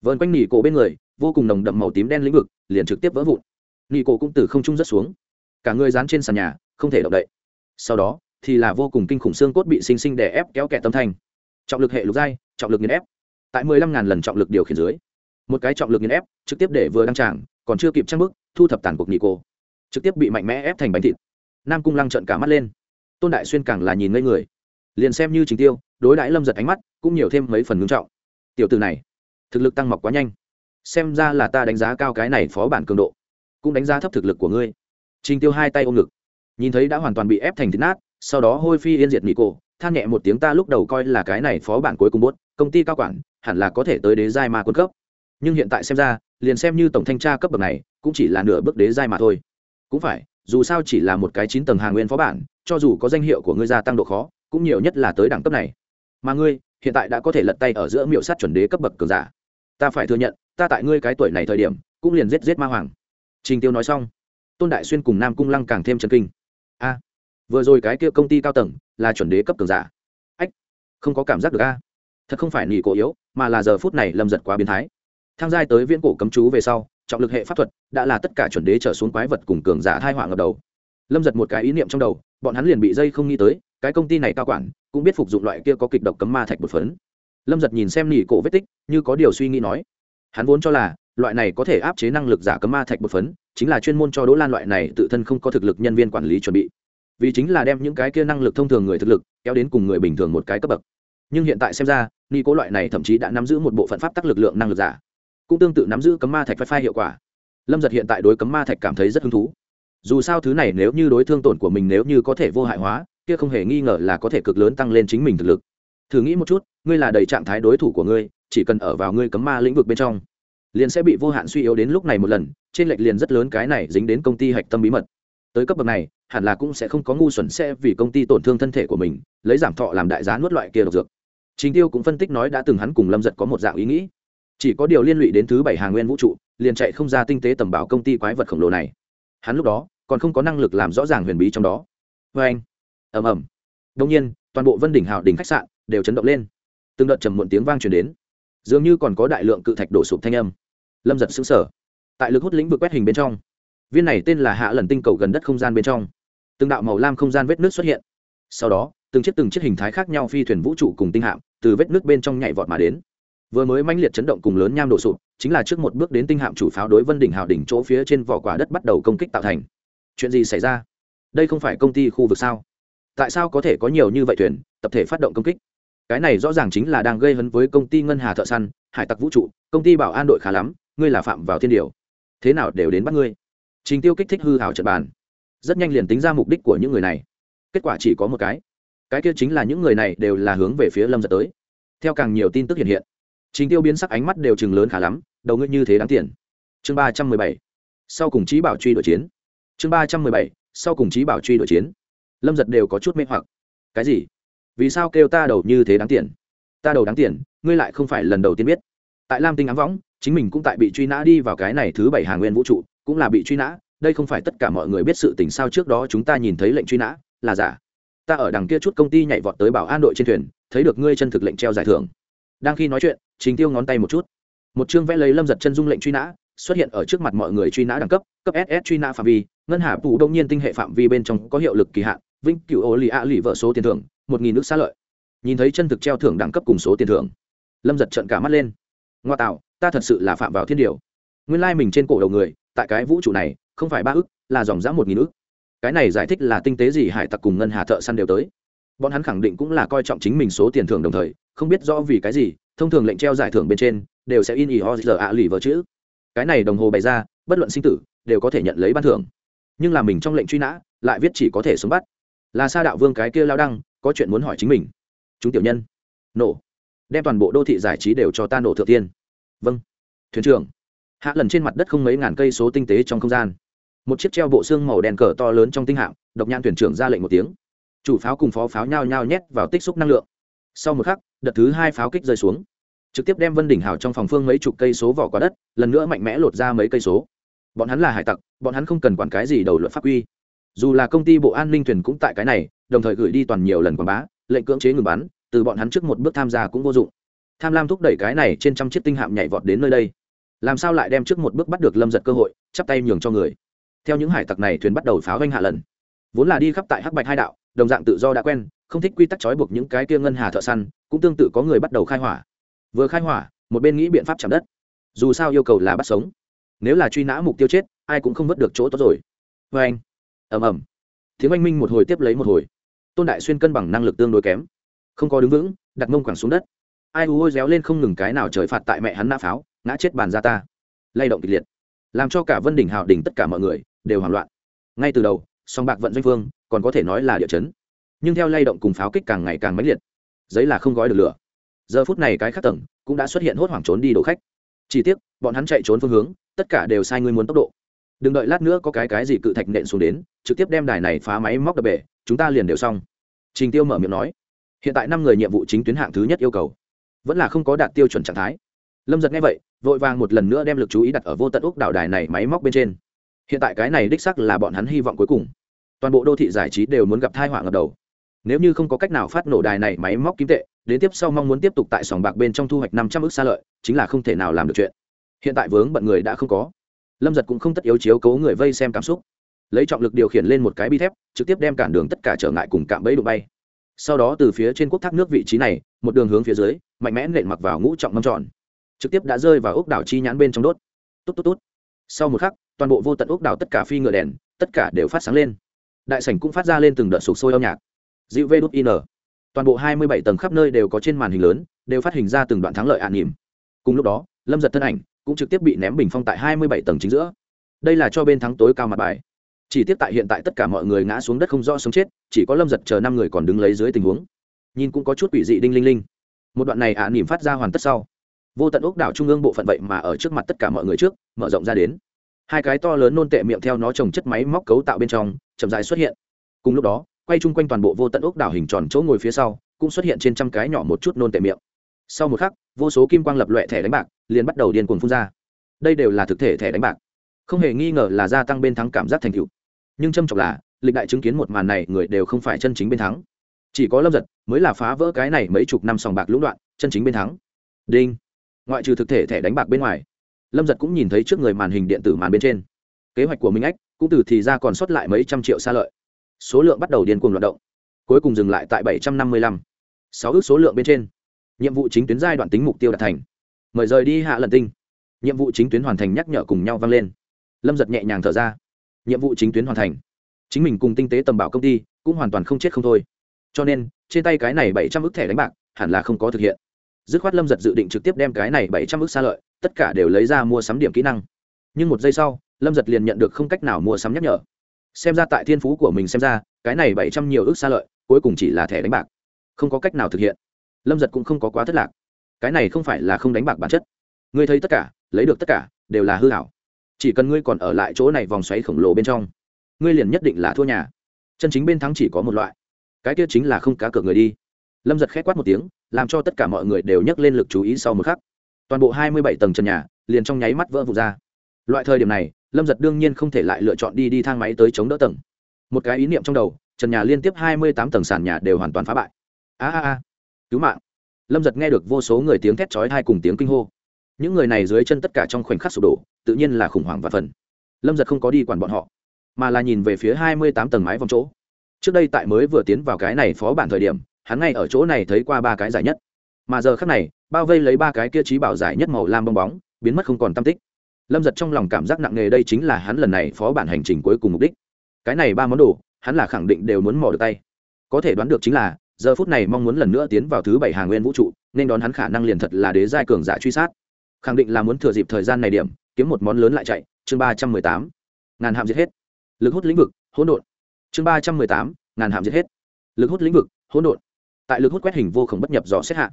Vợn quanh nỉ cổ bên người, vô cùng nồng đậm màu tím đen lĩnh vực, liền trực tiếp vỡ vụn. Nỉ cổ cũng từ không trung rất xuống cả người dán trên sàn nhà, không thể động đậy. Sau đó, thì là vô cùng kinh khủng xương cốt bị sinh sinh đè ép kéo kẹt tâm thanh. Trọng lực hệ lục giai, trọng lực nghiền ép. Tại mười lăm ngàn lần trọng lực điều khiển dưới, một cái trọng lực nghiền ép trực tiếp để vừa đăng tràng, còn chưa kịp trang bức, thu thập tàn cuộc nghị cô. Trực tiếp bị mạnh mẽ ép thành bánh thịt. Nam cung lăng trận cả mắt lên. Tôn đại xuyên càng là nhìn ngây người. Liền xem như trình tiêu, đối đãi lâm giật ánh mắt cũng nhiều thêm mấy phần ngưng trọng. Tiểu từ này, thực lực tăng mọc quá nhanh. Xem ra là ta đánh giá cao cái này phó bản cường độ, cũng đánh giá thấp thực lực của ngươi trình tiêu hai tay ôm ngực. Nhìn thấy đã hoàn toàn bị ép thành thịt nát, sau đó hôi phi yên diệt mỹ cổ, than nhẹ một tiếng ta lúc đầu coi là cái này phó bản cuối cùng bốt công ty cao quản, hẳn là có thể tới đế giai ma quân cấp. Nhưng hiện tại xem ra, liền xem như tổng thanh tra cấp bậc này, cũng chỉ là nửa bước đế giai mà thôi. Cũng phải, dù sao chỉ là một cái chín tầng hàng nguyên phó bản, cho dù có danh hiệu của ngươi gia tăng độ khó, cũng nhiều nhất là tới đẳng cấp này. Mà ngươi, hiện tại đã có thể lật tay ở giữa miệu sát chuẩn đế cấp bậc cường giả. Ta phải thừa nhận, ta tại ngươi cái tuổi này thời điểm, cũng liền giết giết ma hoàng. Trình tiêu nói xong tôn đại xuyên cùng nam cung lăng càng thêm chân kinh. A, vừa rồi cái kia công ty cao tầng là chuẩn đế cấp cường giả. Ách, không có cảm giác được a. Thật không phải nỉ cổ yếu, mà là giờ phút này lâm giật quá biến thái. Tham giai tới viễn cổ cấm chú về sau, trọng lực hệ pháp thuật đã là tất cả chuẩn đế trở xuống quái vật cùng cường giả thai họa ngập đầu. Lâm giật một cái ý niệm trong đầu, bọn hắn liền bị dây không nghĩ tới, cái công ty này cao quản, cũng biết phục dụng loại kia có kịch độc cấm ma thạch một phấn. Lâm giật nhìn xem nỉ cổ vết tích, như có điều suy nghĩ nói. Hắn vốn cho là, loại này có thể áp chế năng lực giả cấm ma thạch một phấn chính là chuyên môn cho đỗ lan loại này tự thân không có thực lực nhân viên quản lý chuẩn bị. Vì chính là đem những cái kia năng lực thông thường người thực lực kéo đến cùng người bình thường một cái cấp bậc. Nhưng hiện tại xem ra, ni cố loại này thậm chí đã nắm giữ một bộ phận pháp tắc lực lượng năng lực giả. Cũng tương tự nắm giữ cấm ma thạch phai phai hiệu quả. Lâm giật hiện tại đối cấm ma thạch cảm thấy rất hứng thú. Dù sao thứ này nếu như đối thương tổn của mình nếu như có thể vô hại hóa, kia không hề nghi ngờ là có thể cực lớn tăng lên chính mình thực lực. Thử nghĩ một chút, ngươi là đầy trạng thái đối thủ của ngươi, chỉ cần ở vào ngươi cấm ma lĩnh vực bên trong, liền sẽ bị vô hạn suy yếu đến lúc này một lần trên lệch liền rất lớn cái này dính đến công ty hạch tâm bí mật. Tới cấp bậc này, hẳn là cũng sẽ không có ngu xuẩn sẽ vì công ty tổn thương thân thể của mình, lấy giảm thọ làm đại giá nuốt loại kia độc dược. Chính tiêu cũng phân tích nói đã từng hắn cùng lâm giật có một dạng ý nghĩ. Chỉ có điều liên lụy đến thứ bảy hàng nguyên vũ trụ, liền chạy không ra tinh tế tầm bảo công ty quái vật khổng lồ này. Hắn lúc đó, còn không có năng lực làm rõ ràng huyền bí trong đó. Vê anh, ầm ầm. Đông nhiên, toàn bộ vân đỉnh hào đỉnh khách sạn đều chấn động lên. Từng đợt trầm muộn tiếng vang truyền đến. Dường như còn có đại lượng cự thạch đổ sụp thanh âm. Lâm giật xứng sở tại lực hút lĩnh vực quét hình bên trong. Viên này tên là hạ lần tinh cầu gần đất không gian bên trong. Từng đạo màu lam không gian vết nước xuất hiện. Sau đó, từng chiếc từng chiếc hình thái khác nhau phi thuyền vũ trụ cùng tinh hạm từ vết nước bên trong nhảy vọt mà đến. Vừa mới manh liệt chấn động cùng lớn nham đổ sụp, chính là trước một bước đến tinh hạm chủ pháo đối vân đỉnh hào đỉnh chỗ phía trên vỏ quả đất bắt đầu công kích tạo thành. Chuyện gì xảy ra? Đây không phải công ty khu vực sao? Tại sao có thể có nhiều như vậy thuyền, tập thể phát động công kích? Cái này rõ ràng chính là đang gây hấn với công ty ngân hà thợ săn, hải tặc vũ trụ, công ty bảo an đội khá lắm, ngươi là phạm vào thiên điều thế nào đều đến bắt ngươi. Trình tiêu kích thích hư hảo trận bàn. Rất nhanh liền tính ra mục đích của những người này. Kết quả chỉ có một cái. Cái kia chính là những người này đều là hướng về phía lâm giật tới. Theo càng nhiều tin tức hiện hiện, trình tiêu biến sắc ánh mắt đều chừng lớn khá lắm, đầu ngươi như thế đáng tiền. Chương ba trăm mười bảy. Sau cùng trí bảo truy đội chiến. Chương ba trăm mười bảy. Sau cùng trí bảo truy đội chiến. Lâm giật đều có chút mê hoặc. Cái gì? Vì sao kêu ta đầu như thế đáng tiền? Ta đầu đáng tiền, ngươi lại không phải lần đầu tiên biết tại lam tinh ám võng, chính mình cũng tại bị truy nã đi vào cái này thứ bảy hàng nguyên vũ trụ, cũng là bị truy nã, đây không phải tất cả mọi người biết sự tình sao trước đó chúng ta nhìn thấy lệnh truy nã, là giả. Ta ở đằng kia chút công ty nhảy vọt tới bảo an đội trên thuyền, thấy được ngươi chân thực lệnh treo giải thưởng. Đang khi nói chuyện, trình tiêu ngón tay một chút. Một chương vẽ lấy lâm giật chân dung lệnh truy nã, xuất hiện ở trước mặt mọi người truy nã đẳng cấp cấp ss truy nã phạm vi, ngân hà phủ đông nhiên tinh hệ phạm vi bên trong có hiệu lực kỳ hạn, vĩnh cửu ô lì a lì vợ số tiền thưởng, một nghìn nước xa lợi. Nhìn thấy chân thực treo thưởng đẳng cấp cùng số tiền thưởng, lâm giật trận cả mắt lên ngoa tạo, ta thật sự là phạm vào thiên điều. Nguyên lai mình trên cổ đầu người, tại cái vũ trụ này, không phải ba ức, là dòng dã một nghìn ức. Cái này giải thích là tinh tế gì hải tặc cùng ngân hà thợ săn đều tới. Bọn hắn khẳng định cũng là coi trọng chính mình số tiền thưởng đồng thời, không biết rõ vì cái gì, thông thường lệnh treo giải thưởng bên trên, đều sẽ in ý ho giờ ạ lì vợ chữ. Cái này đồng hồ bày ra, bất luận sinh tử, đều có thể nhận lấy ban thưởng. Nhưng là mình trong lệnh truy nã, lại viết chỉ có thể sống bắt. Là sa đạo vương cái kia lao đăng, có chuyện muốn hỏi chính mình. Chúng tiểu nhân. Nổ đem toàn bộ đô thị giải trí đều cho ta nổ thượng tiên. Vâng. Thuyền trưởng. Hạ lần trên mặt đất không mấy ngàn cây số tinh tế trong không gian. Một chiếc treo bộ xương màu đen cờ to lớn trong tinh hạm, độc nhan thuyền trưởng ra lệnh một tiếng. Chủ pháo cùng phó pháo nhao nhao nhét vào tích xúc năng lượng. Sau một khắc, đợt thứ hai pháo kích rơi xuống. Trực tiếp đem vân đỉnh hào trong phòng phương mấy chục cây số vỏ quả đất, lần nữa mạnh mẽ lột ra mấy cây số. Bọn hắn là hải tặc, bọn hắn không cần quản cái gì đầu luật pháp quy. Dù là công ty bộ an ninh thuyền cũng tại cái này, đồng thời gửi đi toàn nhiều lần quảng bá, lệnh cưỡng chế ngừng bắn từ bọn hắn trước một bước tham gia cũng vô dụng. Tham lam thúc đẩy cái này trên trăm chiếc tinh hạm nhảy vọt đến nơi đây. Làm sao lại đem trước một bước bắt được lâm giật cơ hội, chắp tay nhường cho người. Theo những hải tặc này thuyền bắt đầu pháo vanh hạ lần. Vốn là đi khắp tại hắc bạch hai đạo, đồng dạng tự do đã quen, không thích quy tắc trói buộc những cái kia ngân hà thợ săn, cũng tương tự có người bắt đầu khai hỏa. Vừa khai hỏa, một bên nghĩ biện pháp chạm đất. Dù sao yêu cầu là bắt sống. Nếu là truy nã mục tiêu chết, ai cũng không vớt được chỗ tốt rồi. Vê anh ẩm ẩm tiếng oanh minh một hồi tiếp lấy một hồi. Tôn đại xuyên cân bằng năng lực tương đối kém không có đứng vững, đặt mông quẳng xuống đất. Ai u ôi réo lên không ngừng cái nào trời phạt tại mẹ hắn nã pháo, ngã chết bàn ra ta. Lay động kịch liệt. Làm cho cả vân đỉnh hào đỉnh tất cả mọi người đều hoảng loạn. Ngay từ đầu, song bạc vận doanh phương còn có thể nói là địa chấn. Nhưng theo lay động cùng pháo kích càng ngày càng mãnh liệt, giấy là không gói được lửa. Giờ phút này cái khắc tầng cũng đã xuất hiện hốt hoảng trốn đi đổ khách. Chỉ tiếc, bọn hắn chạy trốn phương hướng, tất cả đều sai ngươi muốn tốc độ. Đừng đợi lát nữa có cái cái gì cự thạch nện xuống đến, trực tiếp đem đài này phá máy móc đập bể, chúng ta liền đều xong. Trình tiêu mở miệng nói hiện tại năm người nhiệm vụ chính tuyến hạng thứ nhất yêu cầu, vẫn là không có đạt tiêu chuẩn trạng thái. Lâm giật nghe vậy, vội vàng một lần nữa đem lực chú ý đặt ở vô tận úc đảo đài này máy móc bên trên. Hiện tại cái này đích sắc là bọn hắn hy vọng cuối cùng. Toàn bộ đô thị giải trí đều muốn gặp thai họa ngập đầu. Nếu như không có cách nào phát nổ đài này máy móc kim tệ, đến tiếp sau mong muốn tiếp tục tại sòng bạc bên trong thu hoạch năm trăm ước xa lợi, chính là không thể nào làm được chuyện. Hiện tại vướng bận người đã không có. Lâm giật cũng không tất yếu chiếu cố người vây xem cảm xúc. Lấy trọng lực điều khiển lên một cái bi thép, trực tiếp đem cản đường tất cả trở ngại cùng cạm bẫy đụng bay sau đó từ phía trên quốc thác nước vị trí này, một đường hướng phía dưới, mạnh mẽ nện mặc vào ngũ trọng mâm tròn. Trực tiếp đã rơi vào ốc đảo chi nhãn bên trong đốt. Tốt tốt tốt sau một khắc, toàn bộ vô tận ốc đảo tất cả phi ngựa đèn, tất cả đều phát sáng lên. Đại sảnh cũng phát ra lên từng đợt sục sôi âm nhạc. Dịu vê đút in toàn bộ hai mươi bảy tầng khắp nơi đều có trên màn hình lớn, đều phát hình ra từng đoạn thắng lợi ạn nỉm cùng lúc đó, lâm giật thân ảnh cũng trực tiếp bị ném bình phong tại hai mươi bảy tầng chính giữa. Đây là cho bên thắng tối cao mặt bài chỉ tiếp tại hiện tại tất cả mọi người ngã xuống đất không rõ sống chết, chỉ có lâm giật chờ năm người còn đứng lấy dưới tình huống. Nhìn cũng có chút quỷ dị đinh linh linh. Một đoạn này ạn nỉm phát ra hoàn tất sau. Vô tận ốc đảo trung ương bộ phận vậy mà ở trước mặt tất cả mọi người trước, mở rộng ra đến. Hai cái to lớn nôn tệ miệng theo nó trồng chất máy móc cấu tạo bên trong, chậm dài xuất hiện. Cùng lúc đó, quay chung quanh toàn bộ vô tận ốc đảo hình tròn chỗ ngồi phía sau, cũng xuất hiện trên trăm cái nhỏ một chút nôn tệ miệng. Sau một khắc, vô số kim quang lập loẹ thẻ đánh bạc, liền bắt đầu điên cuồng phun ra. Đây đều là thực thể thẻ đánh bạc. Không hề nghi ngờ là gia tăng bên thắng cảm giác thành tựu nhưng trâm trọng là, lịch đại chứng kiến một màn này người đều không phải chân chính bên thắng. Chỉ có lâm giật mới là phá vỡ cái này mấy chục năm sòng bạc lũng đoạn, chân chính bên thắng. Đinh. Ngoại trừ thực thể thẻ đánh bạc bên ngoài, lâm giật cũng nhìn thấy trước người màn hình điện tử màn bên trên. Kế hoạch của minh ách, cũng từ thì ra còn sót lại mấy trăm triệu xa lợi. Số lượng bắt đầu điên cuồng loạt động. Cuối cùng dừng lại tại bảy trăm năm mươi lăm. Sáu ước số lượng bên trên. Nhiệm vụ chính tuyến giai đoạn tính mục tiêu đạt thành. Mời rời đi hạ lần tinh. Nhiệm vụ chính tuyến hoàn thành nhắc nhở cùng nhau vang lên. Lâm giật nhẹ nhàng thở ra nhiệm vụ chính tuyến hoàn thành. Chính mình cùng tinh tế tầm bảo công ty cũng hoàn toàn không chết không thôi. Cho nên, trên tay cái này bảy trăm ước thẻ đánh bạc hẳn là không có thực hiện. Dứt khoát lâm giật dự định trực tiếp đem cái này bảy trăm ước xa lợi, tất cả đều lấy ra mua sắm điểm kỹ năng. Nhưng một giây sau, lâm giật liền nhận được không cách nào mua sắm nhắc nhở. Xem ra tại thiên phú của mình xem ra, cái này bảy trăm nhiều ước xa lợi, cuối cùng chỉ là thẻ đánh bạc. Không có cách nào thực hiện. Lâm giật cũng không có quá thất lạc. Cái này không phải là không đánh bạc bản chất. Ngươi thấy tất cả, lấy được tất cả, đều là hư hảo chỉ cần ngươi còn ở lại chỗ này vòng xoáy khổng lồ bên trong, ngươi liền nhất định là thua nhà. Chân chính bên thắng chỉ có một loại. Cái kia chính là không cá cược người đi. Lâm giật k h é quát một tiếng, làm cho tất cả mọi người đều nhắc lên lực chú ý sau một khắc. Toàn bộ hai mươi bảy tầng trần nhà, liền trong nháy mắt vỡ vụt ra. Loại thời điểm này, lâm giật đương nhiên không thể lại lựa chọn đi đi thang máy tới chống đỡ tầng. Một cái ý niệm trong đầu, trần nhà liên tiếp hai mươi tám tầng sàn nhà đều hoàn toàn phá bại. A a a. Cứu mạng. Lâm giật nghe được vô số người tiếng thét chói hai cùng tiếng kinh hô những người này dưới chân tất cả trong khoảnh khắc sụp đổ, tự nhiên là khủng hoảng và phần. Lâm giật không có đi quản bọn họ, mà là nhìn về phía hai mươi tám tầng mái vòng chỗ. Trước đây tại mới vừa tiến vào cái này phó bản thời điểm, hắn ngay ở chỗ này thấy qua ba cái giải nhất. Mà giờ khắc này, bao vây lấy ba cái kia trí bảo giải nhất màu lam bong bóng, biến mất không còn tam tích. Lâm giật trong lòng cảm giác nặng nề đây chính là hắn lần này phó bản hành trình cuối cùng mục đích. Cái này ba món đồ, hắn là khẳng định đều muốn mò được tay. Có thể đoán được chính là, giờ phút này mong muốn lần nữa tiến vào thứ bảy hàng nguyên vũ trụ, nên đón hắn khả năng liền thật là đế giai cường giả truy sát khẳng định là muốn thừa dịp thời gian này điểm, kiếm một món lớn lại chạy. Chương ba trăm mười tám, ngàn hạm giết hết. Lực hút lĩnh vực, hỗn độn. Chương ba trăm mười tám, ngàn hạm giết hết. Lực hút lĩnh vực, hỗn độn. Tại lực hút quét hình vô khổng bất nhập dò xét hạ,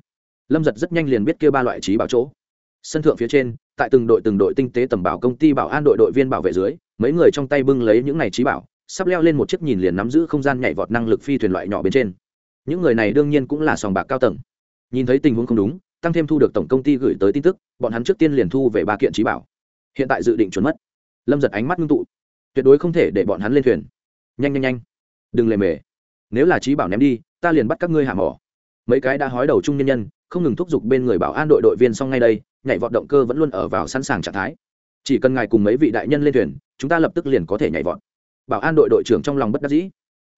lâm giật rất nhanh liền biết kêu ba loại trí bảo chỗ. Sân thượng phía trên, tại từng đội từng đội tinh tế tầm bảo công ty bảo an đội đội viên bảo vệ dưới, mấy người trong tay bưng lấy những này trí bảo, sắp leo lên một chiếc nhìn liền nắm giữ không gian nhảy vọt năng lực phi thuyền loại nhỏ bên trên. Những người này đương nhiên cũng là sòng bạc cao tầng. Nhìn thấy tình huống không đúng, tăng thêm thu được tổng công ty gửi tới tin tức bọn hắn trước tiên liền thu về ba kiện trí bảo. Hiện tại dự định chuẩn mất. Lâm giật ánh mắt ngưng tụ. Tuyệt đối không thể để bọn hắn lên thuyền. Nhanh nhanh nhanh. Đừng lề mề. Nếu là trí bảo ném đi, ta liền bắt các ngươi hạ mỏ. Mấy cái đã hói đầu chung nhân nhân, không ngừng thúc giục bên người bảo an đội đội viên xong ngay đây, nhảy vọt động cơ vẫn luôn ở vào sẵn sàng trạng thái. Chỉ cần ngài cùng mấy vị đại nhân lên thuyền, chúng ta lập tức liền có thể nhảy vọt. Bảo an đội đội trưởng trong lòng bất đắc dĩ.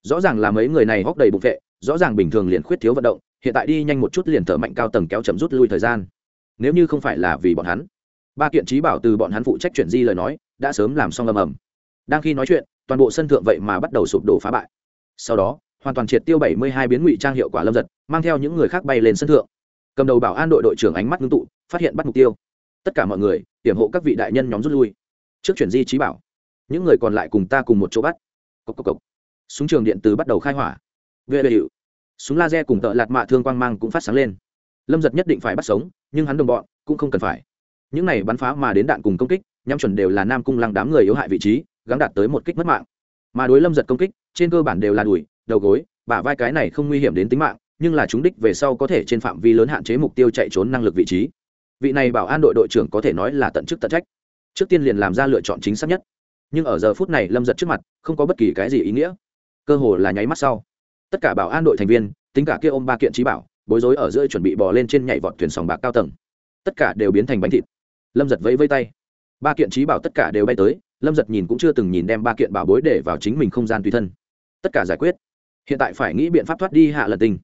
Rõ ràng là mấy người này hóc đầy bụng vệ, rõ ràng bình thường liền khuyết thiếu vận động, hiện tại đi nhanh một chút liền thở mạnh cao tầng kéo chậm rút lui thời gian nếu như không phải là vì bọn hắn. Ba kiện trí bảo từ bọn hắn phụ trách chuyển di lời nói, đã sớm làm xong ầm ầm. Đang khi nói chuyện, toàn bộ sân thượng vậy mà bắt đầu sụp đổ phá bại. Sau đó, hoàn toàn triệt tiêu bảy mươi hai biến ngụy trang hiệu quả lâm giật, mang theo những người khác bay lên sân thượng. Cầm đầu bảo an đội đội trưởng ánh mắt ngưng tụ, phát hiện bắt mục tiêu. Tất cả mọi người, hiểm hộ các vị đại nhân nhóm rút lui. Trước chuyển di trí bảo, những người còn lại cùng ta cùng một chỗ bắt. Cốc cốc cốc. súng trường điện từ bắt đầu khai hỏa. Vệ vệ hiệu súng laser cùng tợ lạt mạ thương quang mang cũng phát sáng lên lâm giật nhất định phải bắt sống, nhưng hắn đồng bọn cũng không cần phải. Những này bắn phá mà đến đạn cùng công kích, nhắm chuẩn đều là nam cung lăng đám người yếu hại vị trí gắn đạt tới một kích mất mạng. Mà đối lâm giật công kích, trên cơ bản đều là đùi đầu gối, bả vai cái này không nguy hiểm đến tính mạng, nhưng là chúng đích về sau có thể trên phạm vi lớn hạn chế mục tiêu chạy trốn năng lực vị trí. Vị này bảo an đội đội trưởng có thể nói là tận chức tận trách. Trước tiên liền làm ra lựa chọn chính xác nhất. Nhưng ở giờ phút này lâm giật trước mặt, không có bất kỳ cái gì ý nghĩa. Cơ hồ là nháy mắt sau. Tất cả bảo an đội thành viên, tính cả kia ôm ba kiện trí bảo bối rối ở giữa chuẩn bị bò lên trên nhảy vọt thuyền sòng bạc cao tầng. Tất cả đều biến thành bánh thịt. Lâm giật vẫy vây tay. Ba kiện trí bảo tất cả đều bay tới, lâm giật nhìn cũng chưa từng nhìn đem ba kiện bảo bối để vào chính mình không gian tùy thân. Tất cả giải quyết. Hiện tại phải nghĩ biện pháp thoát đi hạ lần tình.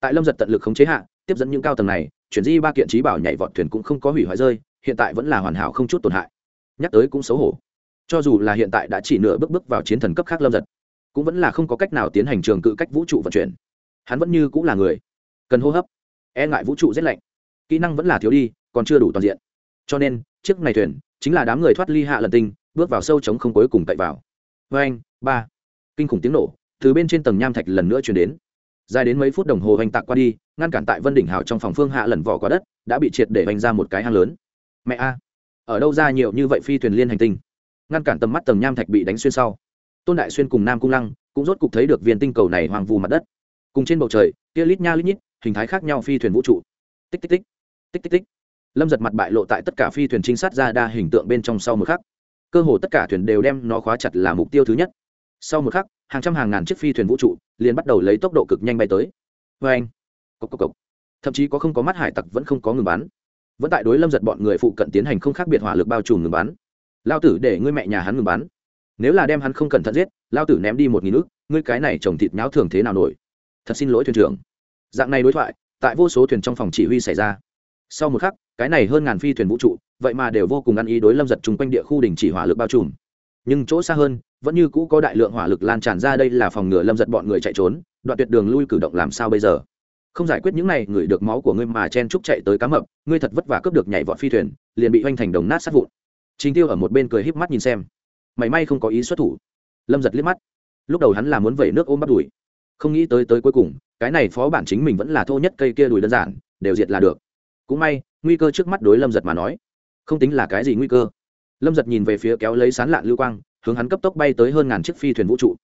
Tại lâm giật tận lực khống chế hạ, tiếp dẫn những cao tầng này, chuyển di ba kiện trí bảo nhảy vọt thuyền cũng không có hủy hoại rơi, hiện tại vẫn là hoàn hảo không chút tổn hại. Nhắc tới cũng xấu hổ. Cho dù là hiện tại đã chỉ nửa bước bước vào chiến thần cấp khác lâm giật, cũng vẫn là không có cách nào tiến hành trường cự cách vũ trụ vận chuyển. Hắn vẫn như cũng là người cần hô hấp e ngại vũ trụ rét lạnh, kỹ năng vẫn là thiếu đi, còn chưa đủ toàn diện. Cho nên, chiếc này thuyền chính là đám người thoát ly hạ lần tinh, bước vào sâu trống không cuối cùng cậy vào. Vê anh, ba. Kinh khủng tiếng nổ từ bên trên tầng nham thạch lần nữa chuyển đến. Dài đến mấy phút đồng hồ hoành tạc qua đi, ngăn cản tại vân đỉnh hào trong phòng phương hạ lần vỏ qua đất đã bị triệt để hoành ra một cái hang lớn. Mẹ a, ở đâu ra nhiều như vậy phi thuyền liên hành tinh? Ngăn cản tầm mắt tầng nham thạch bị đánh xuyên sau. Tôn đại xuyên cùng nam cung lăng cũng rốt cục thấy được viên tinh cầu này hoàng vù mặt đất. Cùng trên bầu trời, kia lít nha lít nhít hình thái khác nhau phi thuyền vũ trụ. Tích tích tích. Tích tích tích. Lâm giật mặt bại lộ tại tất cả phi thuyền trinh sát ra đa hình tượng bên trong sau một khắc. Cơ hồ tất cả thuyền đều đem nó khóa chặt là mục tiêu thứ nhất. Sau một khắc, hàng trăm hàng ngàn chiếc phi thuyền vũ trụ liền bắt đầu lấy tốc độ cực nhanh bay tới. Vê anh cốc cốc cốc. thậm chí có không có mắt hải tặc vẫn không có ngừng bắn. Vẫn tại đối lâm giật bọn người phụ cận tiến hành không khác biệt hỏa lực bao trùm ngừng bắn. Lao tử để ngươi mẹ nhà hắn ngừng bắn. Nếu là đem hắn không cẩn thận giết, lao tử ném đi một nghìn ước ngươi cái này trồng thịt nháo thường thế nào nổi? Thật xin lỗi thuyền trưởng dạng này đối thoại, tại vô số thuyền trong phòng chỉ huy xảy ra. Sau một khắc, cái này hơn ngàn phi thuyền vũ trụ, vậy mà đều vô cùng ăn ý đối lâm giật chung quanh địa khu đình chỉ hỏa lực bao trùm. Nhưng chỗ xa hơn, vẫn như cũ có đại lượng hỏa lực lan tràn ra đây là phòng ngừa lâm giật bọn người chạy trốn, đoạn tuyệt đường lui cử động làm sao bây giờ? Không giải quyết những này, người được máu của ngươi mà chen trúc chạy tới cá mập, ngươi thật vất vả cướp được nhảy vọt phi thuyền, liền bị hoành thành đồng nát sát vụn. Chính tiêu ở một bên cười híp mắt nhìn xem. Mày may không có ý xuất thủ. Lâm giật liếc mắt. Lúc đầu hắn là muốn vẩy nước ôm bắt đùi không nghĩ tới tới cuối cùng, cái này phó bản chính mình vẫn là thô nhất cây kia đùi đơn giản, đều diệt là được. Cũng may, nguy cơ trước mắt đối lâm giật mà nói, không tính là cái gì nguy cơ. Lâm giật nhìn về phía kéo lấy sán lạn lưu quang, hướng hắn cấp tốc bay tới hơn ngàn chiếc phi thuyền vũ trụ.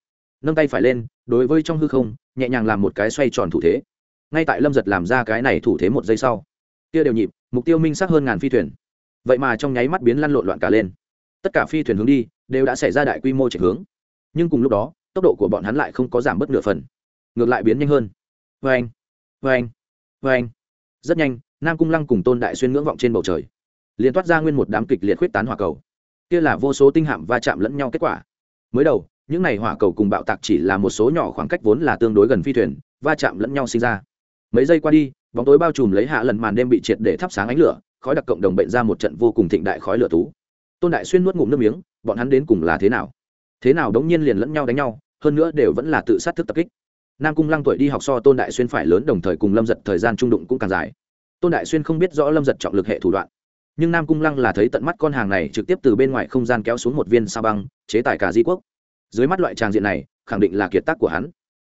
Nâng tay phải lên, đối với trong hư không, nhẹ nhàng làm một cái xoay tròn thủ thế. Ngay tại lâm giật làm ra cái này thủ thế một giây sau, kia đều nhịp, mục tiêu minh sắc hơn ngàn phi thuyền. Vậy mà trong nháy mắt biến lăn lộn loạn cả lên. Tất cả phi thuyền hướng đi, đều đã xảy ra đại quy mô chạy hướng. Nhưng cùng lúc đó, tốc độ của bọn hắn lại không có giảm bất nửa phần ngược lại biến nhanh hơn. Vê anh vê anh vê anh rất nhanh, nam cung lăng cùng tôn đại xuyên ngưỡng vọng trên bầu trời. Liền toát ra nguyên một đám kịch liệt khuyết tán hỏa cầu. Kia là vô số tinh hạm va chạm lẫn nhau kết quả. Mới đầu, những này hỏa cầu cùng bạo tạc chỉ là một số nhỏ khoảng cách vốn là tương đối gần phi thuyền, va chạm lẫn nhau sinh ra. Mấy giây qua đi, bóng tối bao trùm lấy hạ lần màn đêm bị triệt để thắp sáng ánh lửa, khói đặc cộng đồng bệnh ra một trận vô cùng thịnh đại khói lửa tú. Tôn đại xuyên nuốt ngụm nước miếng, bọn hắn đến cùng là thế nào? Thế nào đống nhiên liền lẫn nhau đánh nhau, hơn nữa đều vẫn là tự sát thức tập kích nam cung lăng tuổi đi học so tôn đại xuyên phải lớn đồng thời cùng lâm giật thời gian trung đụng cũng càng dài tôn đại xuyên không biết rõ lâm giật trọng lực hệ thủ đoạn nhưng nam cung lăng là thấy tận mắt con hàng này trực tiếp từ bên ngoài không gian kéo xuống một viên sa băng chế tài cả di quốc dưới mắt loại tràng diện này khẳng định là kiệt tác của hắn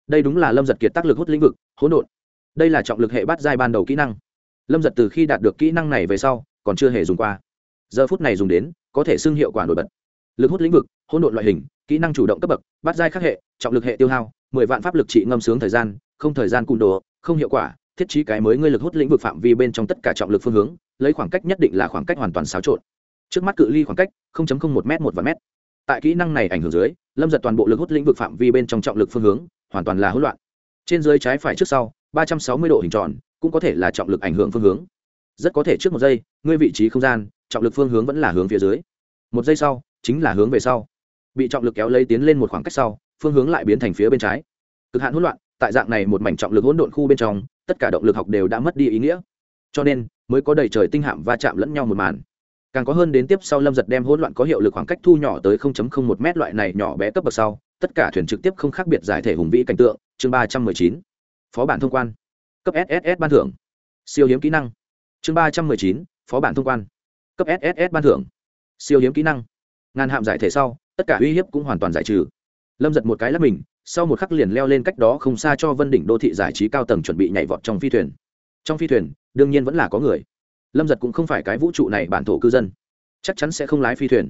đây đúng là lâm giật kiệt tác lực hút lĩnh vực hỗn độn đây là trọng lực hệ bắt giai ban đầu kỹ năng lâm giật từ khi đạt được kỹ năng này về sau còn chưa hề dùng qua giờ phút này dùng đến có thể xưng hiệu quả nổi bật lực hút lĩnh vực hỗn độn loại hình kỹ năng chủ động cấp bậc bắt giai khắc hệ trọng lực hệ tiêu hao mười vạn pháp lực trị ngâm sướng thời gian, không thời gian cung đồ, không hiệu quả, thiết trí cái mới ngươi lực hút lĩnh vực phạm vi bên trong tất cả trọng lực phương hướng, lấy khoảng cách nhất định là khoảng cách hoàn toàn xáo trộn. Trước mắt cự ly khoảng cách 0.01 m một và m tại kỹ năng này ảnh hưởng dưới, lâm giật toàn bộ lực hút lĩnh vực phạm vi bên trong trọng lực phương hướng, hoàn toàn là hỗn loạn. Trên dưới trái phải trước sau 360 độ hình tròn, cũng có thể là trọng lực ảnh hưởng phương hướng. Rất có thể trước một giây, ngươi vị trí không gian, trọng lực phương hướng vẫn là hướng phía dưới. Một giây sau, chính là hướng về sau. Bị trọng lực kéo lấy tiến lên một khoảng cách sau phương hướng lại biến thành phía bên trái. Cực hạn hỗn loạn, tại dạng này một mảnh trọng lực hỗn độn khu bên trong, tất cả động lực học đều đã mất đi ý nghĩa. Cho nên, mới có đầy trời tinh hạm va chạm lẫn nhau một màn. Càng có hơn đến tiếp sau lâm giật đem hỗn loạn có hiệu lực khoảng cách thu nhỏ tới 0.01 m loại này nhỏ bé cấp bậc sau, tất cả thuyền trực tiếp không khác biệt giải thể hùng vĩ cảnh tượng, chương ba trăm mười chín. Phó bản thông quan. Cấp sss ban thưởng. Siêu hiếm kỹ năng. Chương ba trăm mười chín, phó bản thông quan. Cấp sss ban thưởng. Siêu hiếm kỹ năng. Ngàn hạm giải thể sau, tất cả uy hiếp cũng hoàn toàn giải trừ lâm giật một cái lắp mình, sau một khắc liền leo lên cách đó không xa cho vân đỉnh đô thị giải trí cao tầng chuẩn bị nhảy vọt trong phi thuyền. Trong phi thuyền, đương nhiên vẫn là có người. Lâm giật cũng không phải cái vũ trụ này bản thổ cư dân. Chắc chắn sẽ không lái phi thuyền.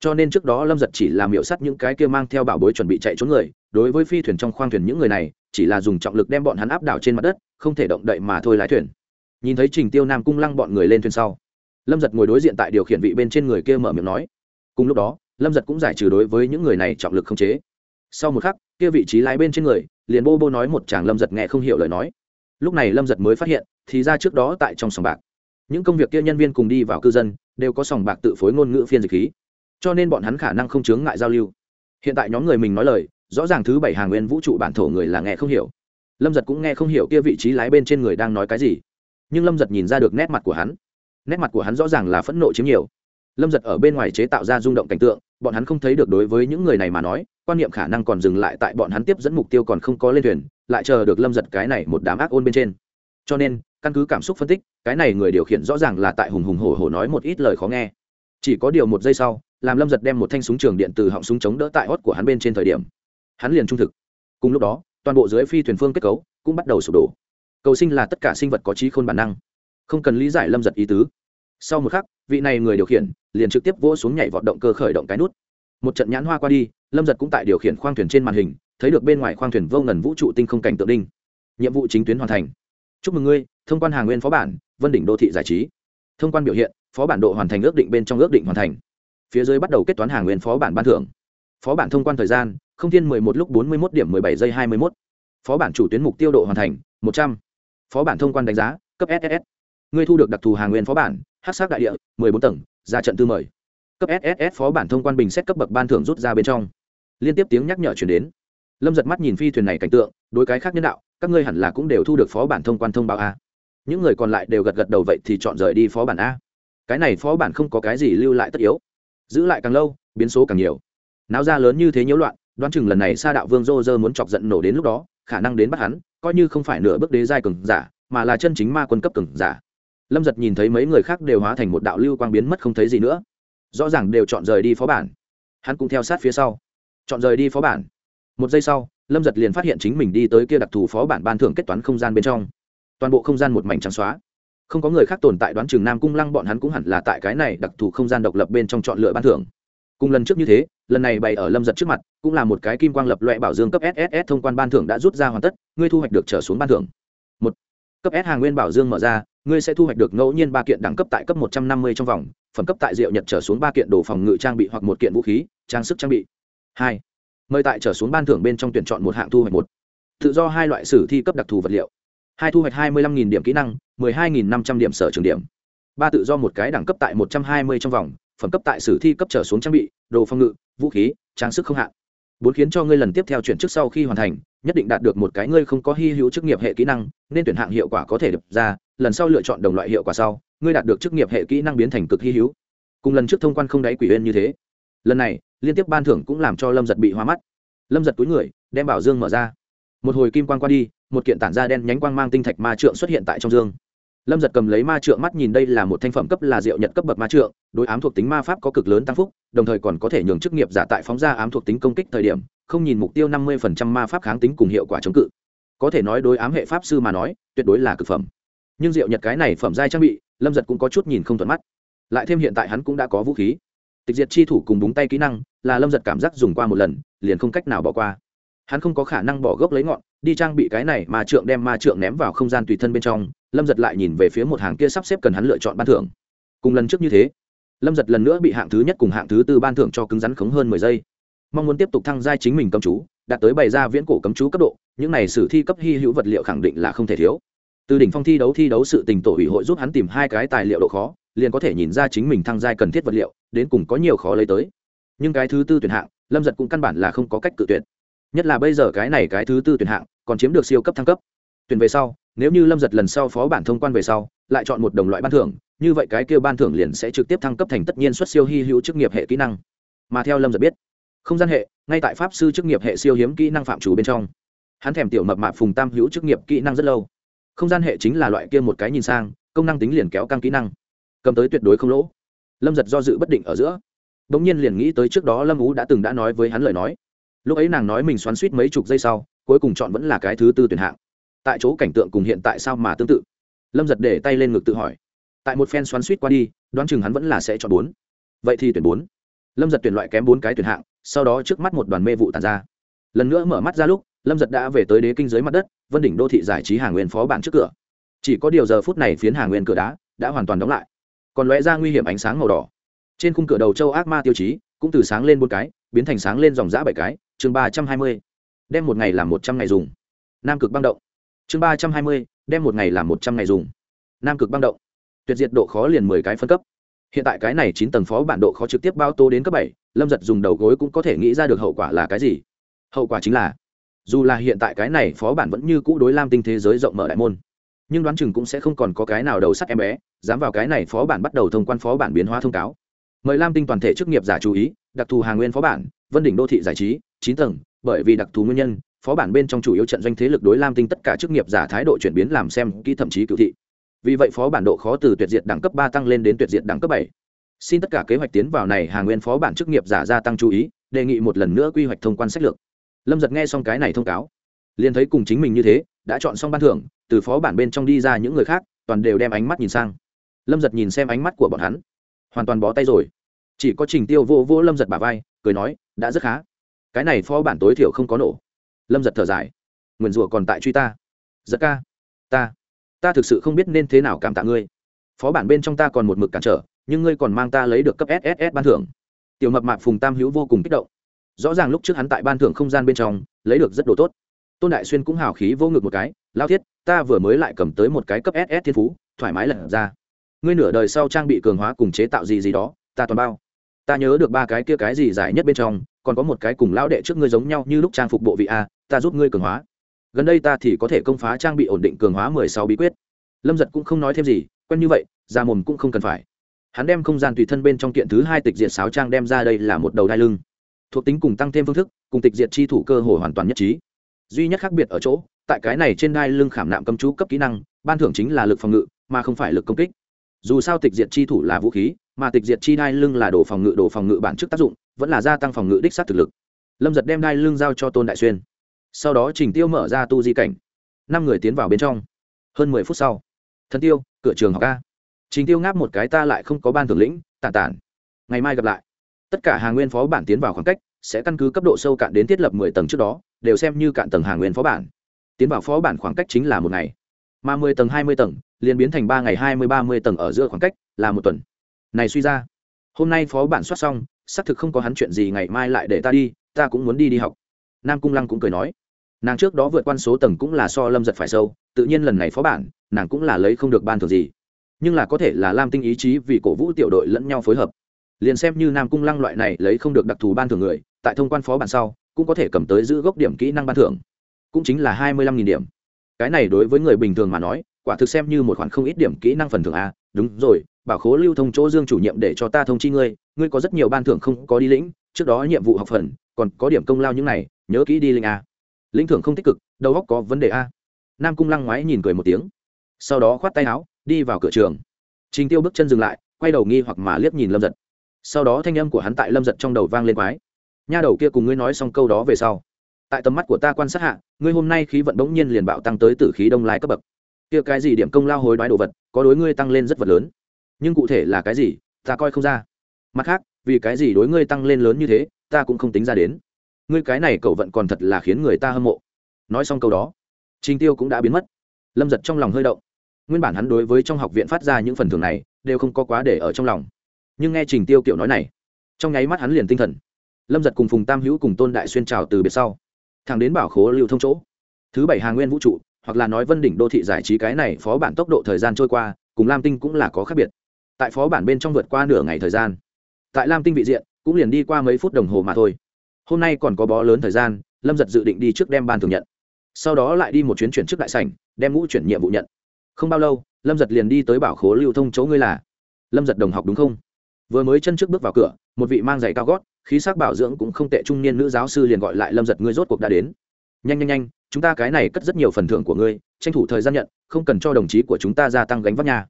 Cho nên trước đó lâm giật chỉ làm hiệu sắt những cái kia mang theo bảo bối chuẩn bị chạy trốn người, đối với phi thuyền trong khoang thuyền những người này, chỉ là dùng trọng lực đem bọn hắn áp đảo trên mặt đất, không thể động đậy mà thôi lái thuyền. Nhìn thấy trình tiêu nam cung lăng bọn người lên thuyền sau, lâm giật ngồi đối diện tại điều khiển vị bên trên người kia mở miệng nói. Cùng lúc đó, lâm giật cũng giải trừ đối với những người này trọng lực không chế sau một khắc, kia vị trí lái bên trên người, liền bô bô nói một chàng lâm giật nghe không hiểu lời nói. Lúc này lâm giật mới phát hiện, thì ra trước đó tại trong sòng bạc, những công việc kia nhân viên cùng đi vào cư dân, đều có sòng bạc tự phối ngôn ngữ phiên dịch khí. Cho nên bọn hắn khả năng không chướng ngại giao lưu. Hiện tại nhóm người mình nói lời, rõ ràng thứ bảy hàng nguyên vũ trụ bản thổ người là nghe không hiểu. Lâm giật cũng nghe không hiểu kia vị trí lái bên trên người đang nói cái gì. Nhưng lâm giật nhìn ra được nét mặt của hắn. Nét mặt của hắn rõ ràng là phẫn nộ chiếm nhiều lâm giật ở bên ngoài chế tạo ra rung động cảnh tượng, bọn hắn không thấy được đối với những người này mà nói, quan niệm khả năng còn dừng lại tại bọn hắn tiếp dẫn mục tiêu còn không có lên thuyền, lại chờ được lâm giật cái này một đám ác ôn bên trên. Cho nên, căn cứ cảm xúc phân tích, cái này người điều khiển rõ ràng là tại hùng hùng hổ hổ nói một ít lời khó nghe. Chỉ có điều một giây sau, làm lâm giật đem một thanh súng trường điện từ họng súng chống đỡ tại hót của hắn bên trên thời điểm, hắn liền trung thực. Cùng lúc đó, toàn bộ dưới phi thuyền phương kết cấu cũng bắt đầu sụp đổ. Cầu sinh là tất cả sinh vật có trí khôn bản năng. Không cần lý giải lâm giật ý tứ sau một khắc, vị này người điều khiển liền trực tiếp vỗ xuống nhảy vọt động cơ khởi động cái nút. Một trận nhãn hoa qua đi, lâm giật cũng tại điều khiển khoang thuyền trên màn hình, thấy được bên ngoài khoang thuyền vô ngần vũ trụ tinh không cảnh tượng đinh. Nhiệm vụ chính tuyến hoàn thành. Chúc mừng ngươi, thông quan hàng nguyên phó bản, vân đỉnh đô thị giải trí. Thông quan biểu hiện, phó bản độ hoàn thành ước định bên trong ước định hoàn thành. Phía dưới bắt đầu kết toán hàng nguyên phó bản ban thưởng. Phó bản thông quan thời gian, không thiên mười một lúc bốn mươi một điểm mười bảy giây hai mươi một phó bản chủ tuyến mục tiêu độ hoàn thành, một trăm. Phó bản thông quan đánh giá, cấp ss ngươi thu được đặc thù hàng nguyên phó bản hát sát đại địa, mười bốn tầng, ra trận tư mời. Cấp sss phó bản thông quan bình xét cấp bậc ban thưởng rút ra bên trong. Liên tiếp tiếng nhắc nhở chuyển đến. Lâm giật mắt nhìn phi thuyền này cảnh tượng, đối cái khác nhân đạo, các ngươi hẳn là cũng đều thu được phó bản thông quan thông báo a. Những người còn lại đều gật gật đầu vậy thì chọn rời đi phó bản a. Cái này phó bản không có cái gì lưu lại tất yếu. Giữ lại càng lâu, biến số càng nhiều. Náo ra lớn như thế nhiễu loạn, đoán chừng lần này sa đạo vương dô dơ muốn chọc giận nổ đến lúc đó, khả năng đến bắt hắn, coi như không phải nửa bước đế giai cường giả, mà là chân chính ma quân cấp cường giả lâm giật nhìn thấy mấy người khác đều hóa thành một đạo lưu quang biến mất không thấy gì nữa. Rõ ràng đều chọn rời đi phó bản. Hắn cũng theo sát phía sau. Chọn rời đi phó bản. Một giây sau, lâm giật liền phát hiện chính mình đi tới kia đặc thù phó bản ban thưởng kết toán không gian bên trong. Toàn bộ không gian một mảnh trắng xóa. Không có người khác tồn tại đoán trường nam cung lăng bọn hắn cũng hẳn là tại cái này đặc thù không gian độc lập bên trong chọn lựa ban thưởng. Cùng lần trước như thế, lần này bày ở lâm giật trước mặt, cũng là một cái kim quang lập loại bảo dương cấp sss thông quan ban thưởng đã rút ra hoàn tất, ngươi thu hoạch được trở xuống ban thưởng. Một, cấp s hàng nguyên bảo dương mở ra ngươi sẽ thu hoạch được ngẫu nhiên ba kiện đẳng cấp tại cấp một trăm năm mươi trong vòng, phẩm cấp tại diệu nhật trở xuống ba kiện đồ phòng ngự trang bị hoặc một kiện vũ khí, trang sức trang bị. Hai, mời tại trở xuống ban thưởng bên trong tuyển chọn một hạng thu hoạch một. Tự do hai loại sử thi cấp đặc thù vật liệu. Hai thu hoạch hai mươi lăm điểm kỹ năng, mười hai năm trăm điểm sở trường điểm. Ba tự do một cái đẳng cấp tại một trăm hai mươi trong vòng, phẩm cấp tại sử thi cấp trở xuống trang bị, đồ phòng ngự, vũ khí, trang sức không hạn bốn khiến cho ngươi lần tiếp theo chuyển chức sau khi hoàn thành, nhất định đạt được một cái ngươi không có hy hữu chức nghiệp hệ kỹ năng, nên tuyển hạng hiệu quả có thể đập ra, lần sau lựa chọn đồng loại hiệu quả sau, ngươi đạt được chức nghiệp hệ kỹ năng biến thành cực hy hữu. Cùng lần trước thông quan không đáy quỷ huyên như thế. Lần này, liên tiếp ban thưởng cũng làm cho lâm giật bị hoa mắt. Lâm giật túi người, đem bảo dương mở ra. Một hồi kim quang qua đi, một kiện tản da đen nhánh quang mang tinh thạch ma trượng xuất hiện tại trong dương. Lâm giật cầm lấy ma trượng mắt nhìn đây là một thanh phẩm cấp là diệu nhật cấp bậc ma trượng đối ám thuộc tính ma pháp có cực lớn tăng phúc, đồng thời còn có thể nhường chức nghiệp giả tại phóng ra ám thuộc tính công kích thời điểm, không nhìn mục tiêu năm mươi ma pháp kháng tính cùng hiệu quả chống cự. Có thể nói đối ám hệ pháp sư mà nói, tuyệt đối là cực phẩm. Nhưng diệu nhật cái này phẩm giai trang bị, lâm giật cũng có chút nhìn không thuận mắt. Lại thêm hiện tại hắn cũng đã có vũ khí. Tịch diệt chi thủ cùng búng tay kỹ năng, là lâm giật cảm giác dùng qua một lần, liền không cách nào bỏ qua. Hắn không có khả năng bỏ gốc lấy ngọn, đi trang bị cái này mà trượng đem ma trượng ném vào không gian tùy thân bên trong, lâm giật lại nhìn về phía một hàng kia sắp xếp cần hắn lựa chọn ban thưởng. Cùng lần trước như thế lâm giật lần nữa bị hạng thứ nhất cùng hạng thứ tư ban thưởng cho cứng rắn khống hơn mười giây. Mong muốn tiếp tục thăng giai chính mình cấm chú, đạt tới bày ra viễn cổ cấm chú cấp độ, những này sử thi cấp hy hữu vật liệu khẳng định là không thể thiếu. Từ đỉnh phong thi đấu thi đấu sự tình tổ ủy hội giúp hắn tìm hai cái tài liệu độ khó, liền có thể nhìn ra chính mình thăng giai cần thiết vật liệu, đến cùng có nhiều khó lấy tới. Nhưng cái thứ tư tuyển hạng, lâm giật cũng căn bản là không có cách cự tuyển nhất là bây giờ cái này cái thứ tư tuyển hạng, còn chiếm được siêu cấp thăng cấp. Tuyển về sau, nếu như lâm giật lần sau phó bản thông quan về sau, lại chọn một đồng loại ban thưởng như vậy cái kia ban thưởng liền sẽ trực tiếp thăng cấp thành tất nhiên xuất siêu hy hữu chức nghiệp hệ kỹ năng. Mà theo lâm giật biết, không gian hệ, ngay tại pháp sư chức nghiệp hệ siêu hiếm kỹ năng phạm chủ bên trong. Hắn thèm tiểu mập mạp phùng tam hữu chức nghiệp kỹ năng rất lâu. Không gian hệ chính là loại kia một cái nhìn sang, công năng tính liền kéo căng kỹ năng. Cầm tới tuyệt đối không lỗ. Lâm giật do dự bất định ở giữa. Đ ỗ n g nhiên liền nghĩ tới trước đó lâm ú đã từng đã nói với hắn lời nói. Lúc ấy nàng nói mình xoắn suýt mấy chục giây sau, cuối cùng chọn vẫn là cái thứ tư tuyển hạng. Tại chỗ cảnh tượng cùng hiện tại sao mà tương tự? Lâm giật để tay lên ngực tự hỏi tại một phen xoắn suýt qua đi, đoán chừng hắn vẫn là sẽ chọn bốn. Vậy thì tuyển bốn. Lâm giật tuyển loại kém bốn cái tuyển hạng, sau đó trước mắt một đoàn mê vụ tàn ra. Lần nữa mở mắt ra lúc, lâm giật đã về tới đế kinh dưới mặt đất, vân đỉnh đô thị giải trí hàng nguyên phó bản trước cửa. Chỉ có điều giờ phút này phiến hàng nguyên cửa đá đã hoàn toàn đóng lại. Còn lóe ra nguy hiểm ánh sáng màu đỏ. Trên khung cửa đầu châu ác ma tiêu chí, cũng từ sáng lên bốn cái, biến thành sáng lên dòng giã bảy cái, chương ba trăm hai mươi. Đem một ngày làm một trăm ngày dùng. Nam cực băng động. Chương ba trăm hai mươi, đem một ngày làm một trăm ngày dùng. Nam cực băng động tuyệt diệt độ khó liền mười cái phân cấp. Hiện tại cái này chín tầng phó bản độ khó trực tiếp bao tô đến cấp bảy, lâm giật dùng đầu gối cũng có thể nghĩ ra được hậu quả là cái gì. Hậu quả chính là, dù là hiện tại cái này phó bản vẫn như cũ đối lam tinh thế giới rộng mở đại môn, nhưng đoán chừng cũng sẽ không còn có cái nào đầu sắt em bé, dám vào cái này phó bản bắt đầu thông quan phó bản biến hóa thông cáo. Mời lam tinh toàn thể chức nghiệp giả chú ý, đặc thù hàng nguyên phó bản, vân đỉnh đô thị giải trí, chín tầng, bởi vì đặc thù nguyên nhân, phó bản bên trong chủ yếu trận doanh thế lực đối lam tinh tất cả chức nghiệp giả thái độ chuyển biến làm xem kỹ thậm chí cựu thị vì vậy phó bản độ khó từ tuyệt diệt đẳng cấp ba tăng lên đến tuyệt diệt đẳng cấp bảy. Xin tất cả kế hoạch tiến vào này hàng nguyên phó bản chức nghiệp giả gia tăng chú ý, đề nghị một lần nữa quy hoạch thông quan sách lược. Lâm giật nghe xong cái này thông cáo, liền thấy cùng chính mình như thế, đã chọn xong ban thưởng, từ phó bản bên trong đi ra những người khác, toàn đều đem ánh mắt nhìn sang. Lâm giật nhìn xem ánh mắt của bọn hắn, hoàn toàn bó tay rồi. Chỉ có trình tiêu vô vô lâm giật bà vai, cười nói, đã rất khá. Cái này phó bản tối thiểu không có nổ. Lâm giật thở dài, nguyền rủa còn tại truy ta. Giật ca, ta ta thực sự không biết nên thế nào cảm tạ ngươi. Phó bản bên trong ta còn một mực cản trở, nhưng ngươi còn mang ta lấy được cấp sss ban thưởng. Tiểu mập mạp phùng tam hữu vô cùng kích động. Rõ ràng lúc trước hắn tại ban thưởng không gian bên trong, lấy được rất đồ tốt. Tôn đại xuyên cũng hào khí vô ngực một cái lao thiết, ta vừa mới lại cầm tới một cái cấp ss thiên phú, thoải mái lật ra. Ngươi nửa đời sau trang bị cường hóa cùng chế tạo gì gì đó, ta toàn bao. Ta nhớ được ba cái kia cái gì giải nhất bên trong, còn có một cái cùng lão đệ trước ngươi giống nhau như lúc trang phục bộ vị a, ta giúp ngươi cường hóa gần đây ta thì có thể công phá trang bị ổn định cường hóa mười sáu bí quyết. Lâm giật cũng không nói thêm gì, quen như vậy ra mồm cũng không cần phải. Hắn đem không gian tùy thân bên trong kiện thứ hai tịch diệt sáo trang đem ra đây là một đầu đai lưng. Thuộc tính cùng tăng thêm phương thức, cùng tịch diệt chi thủ cơ hồ hoàn toàn nhất trí. Duy nhất khác biệt ở chỗ, tại cái này trên đai lưng khảm nạm cấm chú cấp kỹ năng, ban thưởng chính là lực phòng ngự, mà không phải lực công kích. Dù sao tịch diệt chi thủ là vũ khí, mà tịch diệt chi đai lưng là đồ phòng ngự, đồ phòng ngự bản chức tác dụng, vẫn là gia tăng phòng ngự đích sát thực lực. Lâm giật đem đai lưng giao cho tôn đại xuyên sau đó trình tiêu mở ra tu di cảnh. Năm người tiến vào bên trong. Hơn mười phút sau. Thân tiêu, cửa trường học a. Trình tiêu ngáp một cái ta lại không có ban thưởng lĩnh, tản tản. Ngày mai gặp lại. Tất cả hàng nguyên phó bản tiến vào khoảng cách, sẽ căn cứ cấp độ sâu cạn đến thiết lập mười tầng trước đó, đều xem như cạn tầng hàng nguyên phó bản. Tiến vào phó bản khoảng cách chính là một ngày. Mà mười tầng, hai mươi tầng, liền biến thành ba ngày hai mươi, ba mươi tầng ở giữa khoảng cách, là một tuần. Này suy ra. Hôm nay phó bản soát xong, xác thực không có hắn chuyện gì, ngày mai lại để ta đi, ta cũng muốn đi đi học. Nam cung lăng cũng cười nói nàng trước đó vượt qua số tầng cũng là so lâm giật phải sâu, tự nhiên lần này phó bản, nàng cũng là lấy không được ban thường gì. Nhưng là có thể là lam tinh ý chí vì cổ vũ tiểu đội lẫn nhau phối hợp. Liền xem như nam cung lăng loại này lấy không được đặc thù ban thưởng người, tại thông quan phó bản sau, cũng có thể cầm tới giữ gốc điểm kỹ năng ban thưởng. Cũng chính là hai mươi lăm nghìn điểm. Cái này đối với người bình thường mà nói, quả thực xem như một khoản không ít điểm kỹ năng phần thưởng a. Đúng rồi, bảo khố lưu thông chỗ dương chủ nhiệm để cho ta thông chi ngươi ngươi có rất nhiều ban thưởng không có đi lĩnh, trước đó nhiệm vụ học phần, còn có điểm công lao những này, nhớ kỹ đi linh a lĩnh thưởng không tích cực, đầu óc có vấn đề a. Nam cung lăng ngoái nhìn cười một tiếng, sau đó khoát tay áo, đi vào cửa trường. Trình tiêu bước chân dừng lại, quay đầu nghi hoặc mà liếc nhìn lâm giật. Sau đó thanh âm của hắn tại lâm giật trong đầu vang lên quái. Nha đầu kia cùng ngươi nói xong câu đó về sau, tại tầm mắt của ta quan sát hạ, ngươi hôm nay khí vận bỗng nhiên liền bạo tăng tới từ khí đông lai cấp bậc. Kia cái gì điểm công lao hối đoái đồ vật, có đối ngươi tăng lên rất vật lớn. Nhưng cụ thể là cái gì, ta coi không ra. Mặt khác, vì cái gì đối ngươi tăng lên lớn như thế, ta cũng không tính ra đến ngươi cái này cậu vận còn thật là khiến người ta hâm mộ. Nói xong câu đó, trình tiêu cũng đã biến mất. Lâm giật trong lòng hơi động. Nguyên bản hắn đối với trong học viện phát ra những phần thưởng này, đều không có quá để ở trong lòng. Nhưng nghe trình tiêu kiểu nói này, trong nháy mắt hắn liền tinh thần. Lâm giật cùng phùng tam hữu cùng tôn đại xuyên trào từ biệt sau, thẳng đến bảo khố lưu thông chỗ. Thứ bảy hà nguyên vũ trụ, hoặc là nói vân đỉnh đô thị giải trí cái này phó bản tốc độ thời gian trôi qua, cùng lam tinh cũng là có khác biệt. Tại phó bản bên trong vượt qua nửa ngày thời gian, tại lam tinh vị diện, cũng liền đi qua mấy phút đồng hồ mà thôi hôm nay còn có bó lớn thời gian, lâm giật dự định đi trước đem ban thường nhận. Sau đó lại đi một chuyến chuyển trước đại sảnh, đem ngũ chuyển nhiệm vụ nhận. Không bao lâu, lâm giật liền đi tới bảo khố lưu thông chỗ ngươi là. Lâm giật đồng học đúng không? Vừa mới chân trước bước vào cửa, một vị mang giày cao gót, khí sắc bảo dưỡng cũng không tệ trung niên nữ giáo sư liền gọi lại lâm giật, ngươi rốt cuộc đã đến. Nhanh nhanh nhanh, chúng ta cái này cất rất nhiều phần thưởng của ngươi, tranh thủ thời gian nhận, không cần cho đồng chí của chúng ta gia tăng gánh vác nhà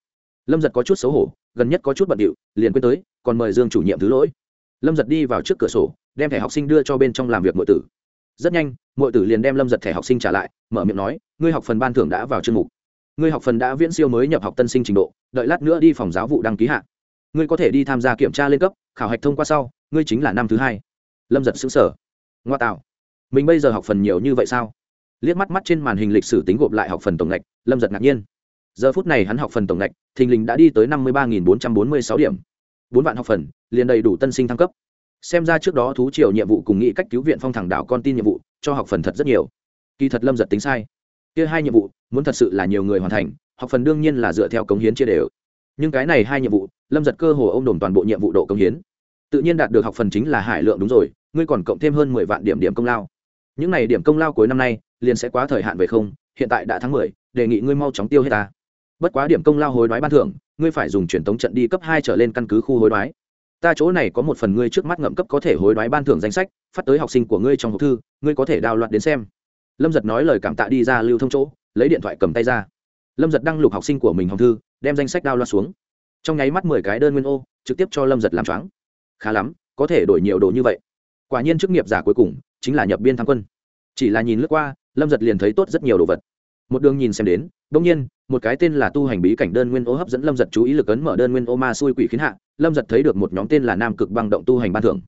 lâm giật có chút xấu hổ, gần nhất có chút bận điệu, liền quên tới, còn mời dương chủ nhiệm thứ lỗi. Lâm giật đi vào trước cửa sổ đem thẻ học sinh đưa cho bên trong làm việc mọi tử. Rất nhanh, mọi tử liền đem lâm giật thẻ học sinh trả lại, mở miệng nói, ngươi học phần ban thưởng đã vào chương mục. Ngươi học phần đã viễn siêu mới nhập học tân sinh trình độ, đợi lát nữa đi phòng giáo vụ đăng ký hạ. Ngươi có thể đi tham gia kiểm tra lên cấp, khảo hạch thông qua sau, ngươi chính là năm thứ hai. Lâm giật xứng sở ngoa tạo, mình bây giờ học phần nhiều như vậy sao? Liếc mắt mắt trên màn hình lịch sử tính gộp lại học phần tổng ngạch, lâm giật ngạc nhiên. Giờ phút này hắn học phần tổng ngạch, thình lình đã đi tới năm mươi ba bốn trăm bốn mươi sáu điểm. Bốn vạn học phần, liền đầy đủ tân sinh thăng cấp xem ra trước đó thú triều nhiệm vụ cùng nghĩ cách cứu viện phong thẳng đảo con tin nhiệm vụ, cho học phần thật rất nhiều. Kỳ thật lâm giật tính sai. Kia hai nhiệm vụ, muốn thật sự là nhiều người hoàn thành, học phần đương nhiên là dựa theo cống hiến chia đều. Nhưng cái này hai nhiệm vụ, lâm giật cơ hồ ô m đồn toàn bộ nhiệm vụ độ cống hiến. Tự nhiên đạt được học phần chính là hải lượng đúng rồi, ngươi còn cộng thêm hơn mười vạn điểm điểm công lao. Những n à y điểm công lao cuối năm nay, liền sẽ quá thời hạn về không, hiện tại đã tháng mười, đề nghị ngươi mau chóng tiêu hết ta. Bất quá điểm công lao hối đoái ban thưởng, ngươi phải dùng truyền thống trận đi cấp hai trở lên căn cứ khu hối đoái ta chỗ này có một phần ngươi trước mắt ngậm cấp có thể hối đoái ban thưởng danh sách, phát tới học sinh của ngươi trong hộp thư, ngươi có thể đào loạt đến xem. Lâm giật nói lời cảm tạ đi ra lưu thông chỗ, lấy điện thoại cầm tay ra. Lâm giật đăng lục học sinh của mình hồng thư, đem danh sách đao loạt xuống. Trong nháy mắt mười cái đơn nguyên ô, trực tiếp cho lâm giật làm choáng. Khá lắm, có thể đổi nhiều đồ như vậy. Quả nhiên chức nghiệp giả cuối cùng chính là nhập biên tham quân. Chỉ là nhìn lướt qua, lâm giật liền thấy tốt rất nhiều đồ vật một đường nhìn xem đến đông nhiên, một cái tên là tu hành bí cảnh đơn nguyên ô hấp dẫn lâm giật chú ý lực ấn mở đơn nguyên ô ma xui quỷ khiến hạ, lâm giật thấy được một nhóm tên là nam cực băng động tu hành ban thưởng.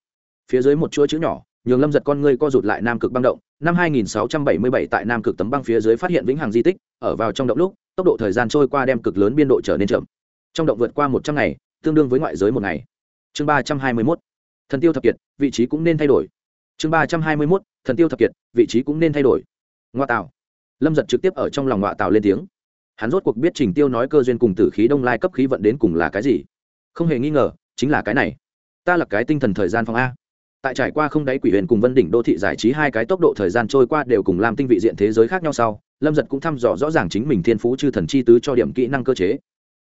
Phía dưới một chuỗi chữ nhỏ, nhường lâm giật con ngươi co rụt lại nam cực băng động. Năm 2677 tại nam cực tấm băng phía dưới phát hiện vĩnh hằng di tích, ở vào trong động lúc, tốc độ thời gian trôi qua đem cực lớn biên độ trở nên chậm. Trong động vượt qua một trăm ngày, tương đương với ngoại giới một ngày. Chương ba trăm hai mươi mốt, thần tiêu thập kiệt, vị trí cũng nên thay đổi. Chương ba trăm hai mươi mốt, thần tiêu thập kiệt, vị trí cũng nên thay đổi. Ngoa tạo lâm giật trực tiếp ở trong lòng ngọa tạo lên tiếng. Hắn rốt cuộc biết trình tiêu nói cơ duyên cùng tử khí đông lai cấp khí vận đến cùng là cái gì. Không hề nghi ngờ, chính là cái này. Ta là cái tinh thần thời gian phòng a. Tại trải qua không đáy quỷ huyền cùng vân đỉnh đô thị giải trí hai cái tốc độ thời gian trôi qua đều cùng làm tinh vị diện thế giới khác nhau sau, lâm giật cũng thăm dò rõ ràng chính mình thiên phú chư thần chi tứ cho điểm kỹ năng cơ chế.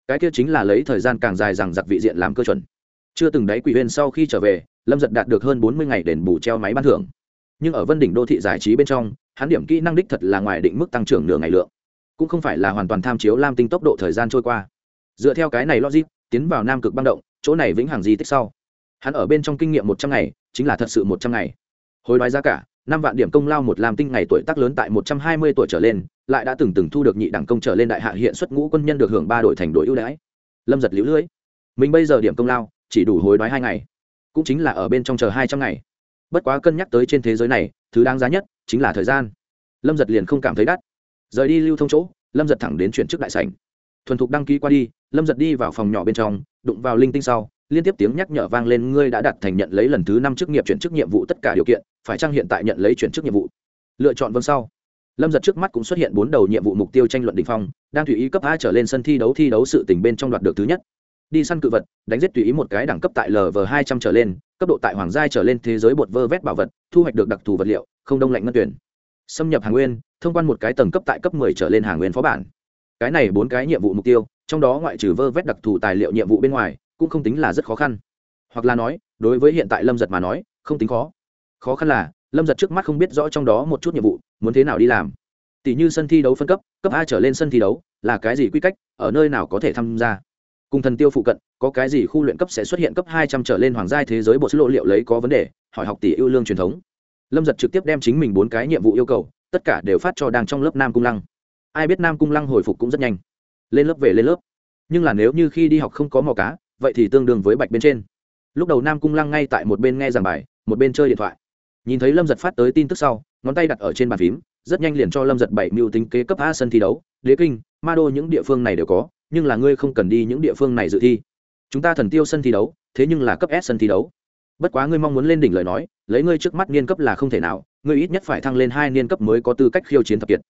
Cái kia chính là lấy thời gian càng dài rằng giặc vị diện làm cơ chuẩn. Chưa từng đáy quỷ huyền sau khi trở về, lâm giật đạt được hơn bốn mươi ngày đền bù treo máy ban thưởng. Nhưng ở vân đỉnh đô thị giải trí bên trong hắn điểm kỹ năng đích thật là ngoài định mức tăng trưởng nửa ngày lượng, cũng không phải là hoàn toàn tham chiếu lam tinh tốc độ thời gian trôi qua. Dựa theo cái này logic, tiến vào nam cực băng động, chỗ này vĩnh hằng di tích sau. Hắn ở bên trong kinh nghiệm một trăm ngày, chính là thật sự một trăm ngày. Hồi đoái giá cả, năm vạn điểm công lao một lam tinh ngày tuổi tác lớn tại một trăm hai mươi tuổi trở lên, lại đã từng từng thu được nhị đẳng công trở lên đại hạ hiện xuất ngũ quân nhân được hưởng ba đội thành đội ưu đãi. Lâm giật lũ lưỡi mình bây giờ điểm công lao, chỉ đủ hối đoái hai ngày, cũng chính là ở bên trong chờ hai trăm ngày. Bất quá cân nhắc tới trên thế giới này, thứ đáng giá nhất chính là thời gian. Lâm giật liền không cảm thấy đắt. Rời đi lưu thông chỗ, lâm giật thẳng đến chuyển chức đại sảnh. Thuần thục đăng ký qua đi, lâm giật đi vào phòng nhỏ bên trong, đụng vào linh tinh sau, liên tiếp tiếng nhắc nhở vang lên, ngươi đã đặt thành nhận lấy lần thứ năm chức nghiệp chuyển chức nhiệm vụ tất cả điều kiện, phải chăng hiện tại nhận lấy chuyển chức nhiệm vụ? Lựa chọn vâng sau. Lâm giật trước mắt cũng xuất hiện bốn đầu nhiệm vụ mục tiêu tranh luận đ ỉ n h phong, đang tùy ý cấp a trở lên sân thi đấu thi đấu sự tình bên trong đoạt được thứ nhất. Đi săn cự vật, đánh giết tùy ý một cái đẳng cấp tại lv hai trăm trở lên, cấp độ tại hoàng giai trở lên thế giới bột vơ vét bảo vật, thu hoạch được đặc thù vật liệu không đông lạnh ngân tuyển. Xâm nhập hàng nguyên, thông quan một cái tầng cấp tại cấp 10 trở lên hàng nguyên phó bản. Cái này bốn cái nhiệm vụ mục tiêu, trong đó ngoại trừ vơ vét đặc thù tài liệu nhiệm vụ bên ngoài, cũng không tính là rất khó khăn. Hoặc là nói, đối với hiện tại lâm giật mà nói, không tính khó. Khó khăn là, lâm giật trước mắt không biết rõ trong đó một chút nhiệm vụ, muốn thế nào đi làm. Tỷ như sân thi đấu phân cấp cấp a trở lên sân thi đấu, là cái gì quy cách, ở nơi nào có thể tham gia. Cùng thần tiêu phụ cận, có cái gì khu luyện cấp sẽ xuất hiện cấp hai trăm trở lên hoàng gia thế giới bộ sứ lộ liệu lấy có vấn đề, hỏi học tỷ ưu lương truyền thống lâm giật trực tiếp đem chính mình bốn cái nhiệm vụ yêu cầu, tất cả đều phát cho đang trong lớp nam cung lăng. Ai biết nam cung lăng hồi phục cũng rất nhanh. Lên lớp về lên lớp. Nhưng là nếu như khi đi học không có mò cá, vậy thì tương đương với bạch bên trên. Lúc đầu nam cung lăng ngay tại một bên nghe giảng bài, một bên chơi điện thoại. Nhìn thấy lâm giật phát tới tin tức sau, ngón tay đặt ở trên bàn phím, rất nhanh liền cho lâm giật bảy mưu tính kế cấp a sân thi đấu, đế kinh, ma đô những địa phương này đều có, nhưng là ngươi không cần đi những địa phương này dự thi. Chúng ta thần tiêu sân thi đấu, thế nhưng là cấp s sân thi đấu bất quá ngươi mong muốn lên đỉnh lời nói, lấy ngươi trước mắt niên cấp là không thể nào, ngươi ít nhất phải thăng lên hai niên cấp mới có tư cách khiêu chiến thập kiệt.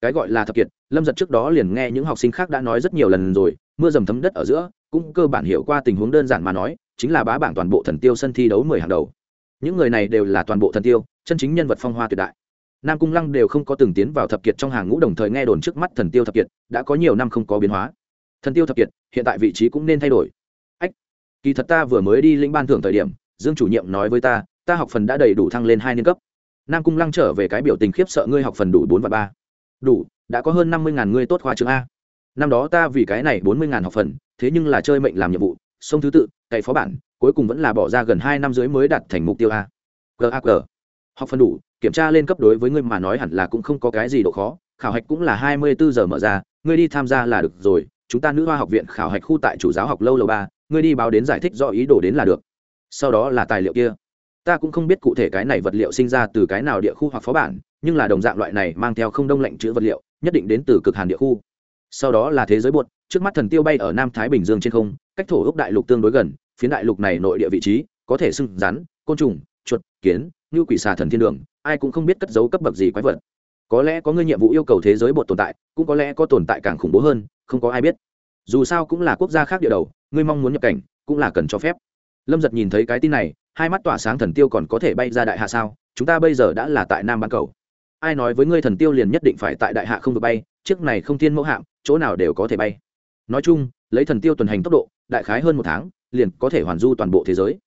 Cái gọi là thập kiệt, lâm giật trước đó liền nghe những học sinh khác đã nói rất nhiều lần rồi, mưa dầm thấm đất ở giữa, cũng cơ bản hiểu qua tình huống đơn giản mà nói, chính là bá bảng toàn bộ thần tiêu sân thi đấu mười hàng đầu. Những người này đều là toàn bộ thần tiêu, chân chính nhân vật phong hoa tuyệt đại. Nam cung lăng đều không có từng tiến vào thập kiệt trong hàng ngũ đồng thời nghe đồn trước mắt thần tiêu thập kiệt, đã có nhiều năm không có biến hóa. Thần tiêu thập kiệt, hiện tại vị trí cũng nên thay đổi. Ách, kỳ thật ta vừa mới đi lĩnh ban thưởng thời điểm dương chủ nhiệm nói với ta ta học phần đã đầy đủ thăng lên hai niên cấp. Nam cung lăng trở về cái biểu tình khiếp sợ ngươi học phần đủ bốn và ba. Đủ, đã có hơn năm mươi ngàn ngươi tốt khoa trường a. Năm đó ta vì cái này bốn mươi ngàn học phần, thế nhưng là chơi mệnh làm nhiệm vụ, sông thứ tự, cậy phó bản, cuối cùng vẫn là bỏ ra gần hai năm dưới mới đạt thành mục tiêu a. Gag học phần đủ, kiểm tra lên cấp đối với ngươi mà nói hẳn là cũng không có cái gì độ khó, khảo hạch cũng là hai mươi bốn giờ mở ra, ngươi đi tham gia là được rồi, chúng ta nữ hoa học viện khảo hạch khu tại chủ giáo học lâu lầu ba, ngươi đi báo đến giải thích do ý đồ đến là được sau đó là tài liệu kia. Ta cũng không biết cụ thể cái này vật liệu sinh ra từ cái nào địa khu hoặc phó bản, nhưng là đồng dạng loại này mang theo không đông lạnh chữ vật liệu, nhất định đến từ cực hàn địa khu. Sau đó là thế giới bột trước mắt thần tiêu bay ở nam thái bình dương trên không, cách thổ ốc đại lục tương đối gần, phiến đại lục này nội địa vị trí, có thể sưng rắn, côn trùng, chuột, kiến như quỷ xà thần thiên đường, ai cũng không biết cất giấu cấp bậc gì quái vật. Có lẽ có người nhiệm vụ yêu cầu thế giới bột tồn tại, cũng có lẽ có tồn tại càng khủng bố hơn, không có ai biết. Dù sao cũng là quốc gia khác địa đầu, ngươi mong muốn nhập cảnh, cũng là cần cho phép lâm giật nhìn thấy cái tin này, hai mắt tỏa sáng thần tiêu còn có thể bay ra đại hạ sao? Chúng ta bây giờ đã là tại nam bán cầu. Ai nói với ngươi thần tiêu liền nhất định phải tại đại hạ không được bay, chiếc này không thiên mẫu hạm, chỗ nào đều có thể bay. Nói chung, lấy thần tiêu tuần hành tốc độ, đại khái hơn một tháng, liền có thể hoàn du toàn bộ thế giới.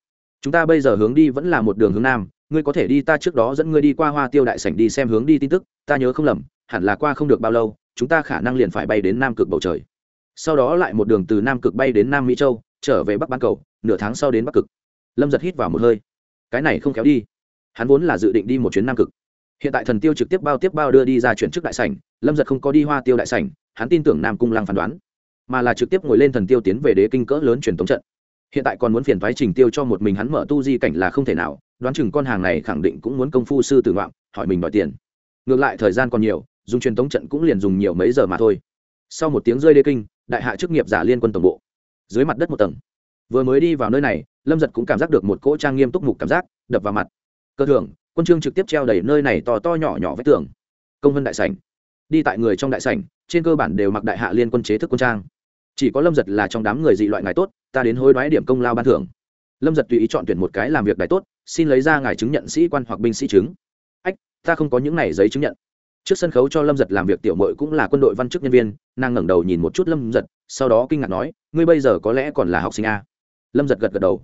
Chúng ta bây giờ hướng đi vẫn là một đường hướng nam, ngươi có thể đi ta trước đó dẫn ngươi đi qua hoa tiêu đại sảnh đi xem hướng đi tin tức, ta nhớ không lầm, hẳn là qua không được bao lâu, chúng ta khả năng liền phải bay đến nam cực bầu trời. Sau đó lại một đường từ nam cực bay đến nam mỹ châu, trở về bắc bán cầu nửa tháng sau đến bắc cực. Lâm giật hít vào một hơi. Cái này không kéo đi. Hắn vốn là dự định đi một chuyến nam cực. Hiện tại thần tiêu trực tiếp bao tiếp bao đưa đi ra chuyển chức đại sảnh, lâm giật không có đi hoa tiêu đại sảnh, hắn tin tưởng nam cung lăng phán đoán. Mà là trực tiếp ngồi lên thần tiêu tiến về đế kinh cỡ lớn truyền thống trận. Hiện tại còn muốn phiền thoái trình tiêu cho một mình hắn mở tu di cảnh là không thể nào, đoán chừng con hàng này khẳng định cũng muốn công phu sư tử ngoạm, hỏi mình đòi tiền. Ngược lại thời gian còn nhiều, dùng truyền thống trận cũng liền dùng nhiều mấy giờ mà thôi. Sau một tiếng rơi đế kinh, đại hạ chức nghiệp giả liên quân tổng bộ. Dưới mặt đất một tầng vừa mới đi vào nơi này, lâm giật cũng cảm giác được một cỗ trang nghiêm túc mục cảm giác, đập vào mặt. Cơ thường quân trương trực tiếp treo đầy nơi này to to nhỏ nhỏ vách tường. Công vân đại sảnh. Đi tại người trong đại sảnh, trên cơ bản đều mặc đại hạ liên quân chế thức quân trang. Chỉ có lâm giật là trong đám người dị loại ngài tốt, ta đến hối đoái điểm công lao ban thưởng. Lâm giật tùy ý chọn tuyển một cái làm việc đại tốt, xin lấy ra ngài chứng nhận sĩ quan hoặc binh sĩ chứng. Ách, ta không có những này giấy chứng nhận. Trước sân khấu cho lâm giật làm việc tiểu mội cũng là quân đội văn chức nhân viên, nàng ngẩng đầu nhìn một chút lâm giật, sau đó kinh ngạc nói, ngươi bây giờ có lẽ còn là học sinh a lâm giật gật gật đầu.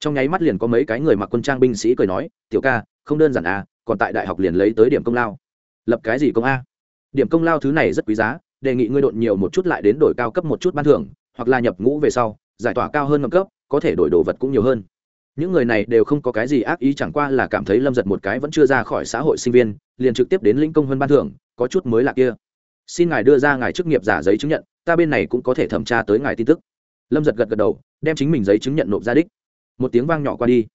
Trong nháy mắt liền có mấy cái người mặc quân trang binh sĩ cười nói, tiểu ca, không đơn giản à? còn tại đại học liền lấy tới điểm công lao. Lập cái gì công a? Điểm công lao thứ này rất quý giá, đề nghị ngươi đột nhiều một chút lại đến đổi cao cấp một chút ban thưởng, hoặc là nhập ngũ về sau, giải tỏa cao hơn ngầm cấp, có thể đổi đồ vật cũng nhiều hơn. Những người này đều không có cái gì ác ý, chẳng qua là cảm thấy lâm giật một cái vẫn chưa ra khỏi xã hội sinh viên, liền trực tiếp đến lĩnh công hơn ban thưởng, có chút mới lạ kia. Xin ngài đưa ra ngài chức nghiệp giả giấy chứng nhận, ta bên này cũng có thể thẩm tra tới ngài tin tức lâm giật gật gật đầu, đem chính mình giấy chứng nhận nộp ra đích. Một tiếng vang nhỏ qua đi.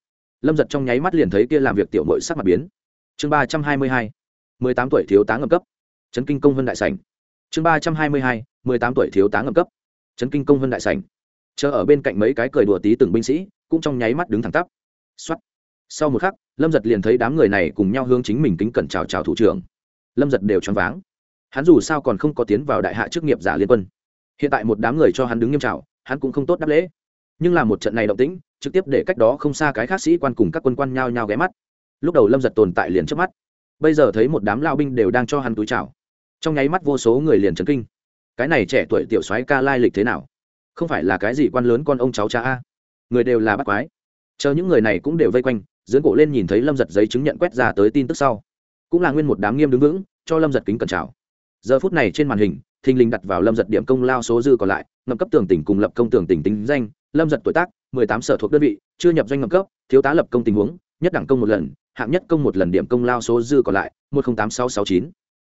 Lâm giật trong nháy mắt liền thấy kia làm việc tiểu mội sắc mặt biến. Chương ba trăm hai mươi hai, mười tám tuổi thiếu tá ngầm cấp. Chấn kinh công vân đại sảnh. Chương ba trăm hai mươi hai, mười tám tuổi thiếu tá ngầm cấp. Chấn kinh công vân đại sảnh. Chờ ở bên cạnh mấy cái cười đùa tí từng binh sĩ, cũng trong nháy mắt đứng thẳng tắp. Xuất sau một khắc, lâm giật liền thấy đám người này cùng nhau hướng chính mình kính cẩn chào chào thủ trưởng. Lâm giật đều choáng váng. Hắn dù sao còn không có tiến vào đại hạ chức nghiệp giả liên quân. Hiện tại một đám người cho hắn đứng nghiêm trào hắn cũng không tốt đáp lễ. Nhưng là một trận này động tĩnh, trực tiếp để cách đó không xa cái khác sĩ quan cùng các quân quan nhao nhao ghé mắt. Lúc đầu lâm giật tồn tại liền trước mắt. Bây giờ thấy một đám lao binh đều đang cho hắn túi chào. Trong nháy mắt vô số người liền chấn kinh. Cái này trẻ tuổi tiểu soái ca lai lịch thế nào? Không phải là cái gì quan lớn con ông cháu cha a? Người đều là bắt quái. Chờ những người này cũng đều vây quanh, dưỡng cổ lên nhìn thấy lâm giật giấy chứng nhận quét ra tới tin tức sau. Cũng là nguyên một đám nghiêm đứng vững, cho lâm giật kính cẩn trào giờ phút này trên màn hình, thình lình đặt vào lâm giật điểm công lao số dư còn lại ngập cấp tường tỉnh cùng lập công tường tỉnh tính danh, lâm giật tuổi tác, mười tám sở thuộc đơn vị, chưa nhập doanh ngập cấp, thiếu tá lập công tình huống, nhất đẳng công một lần, hạng nhất công một lần điểm công lao số dư còn lại, một trăm tám sáu sáu chín.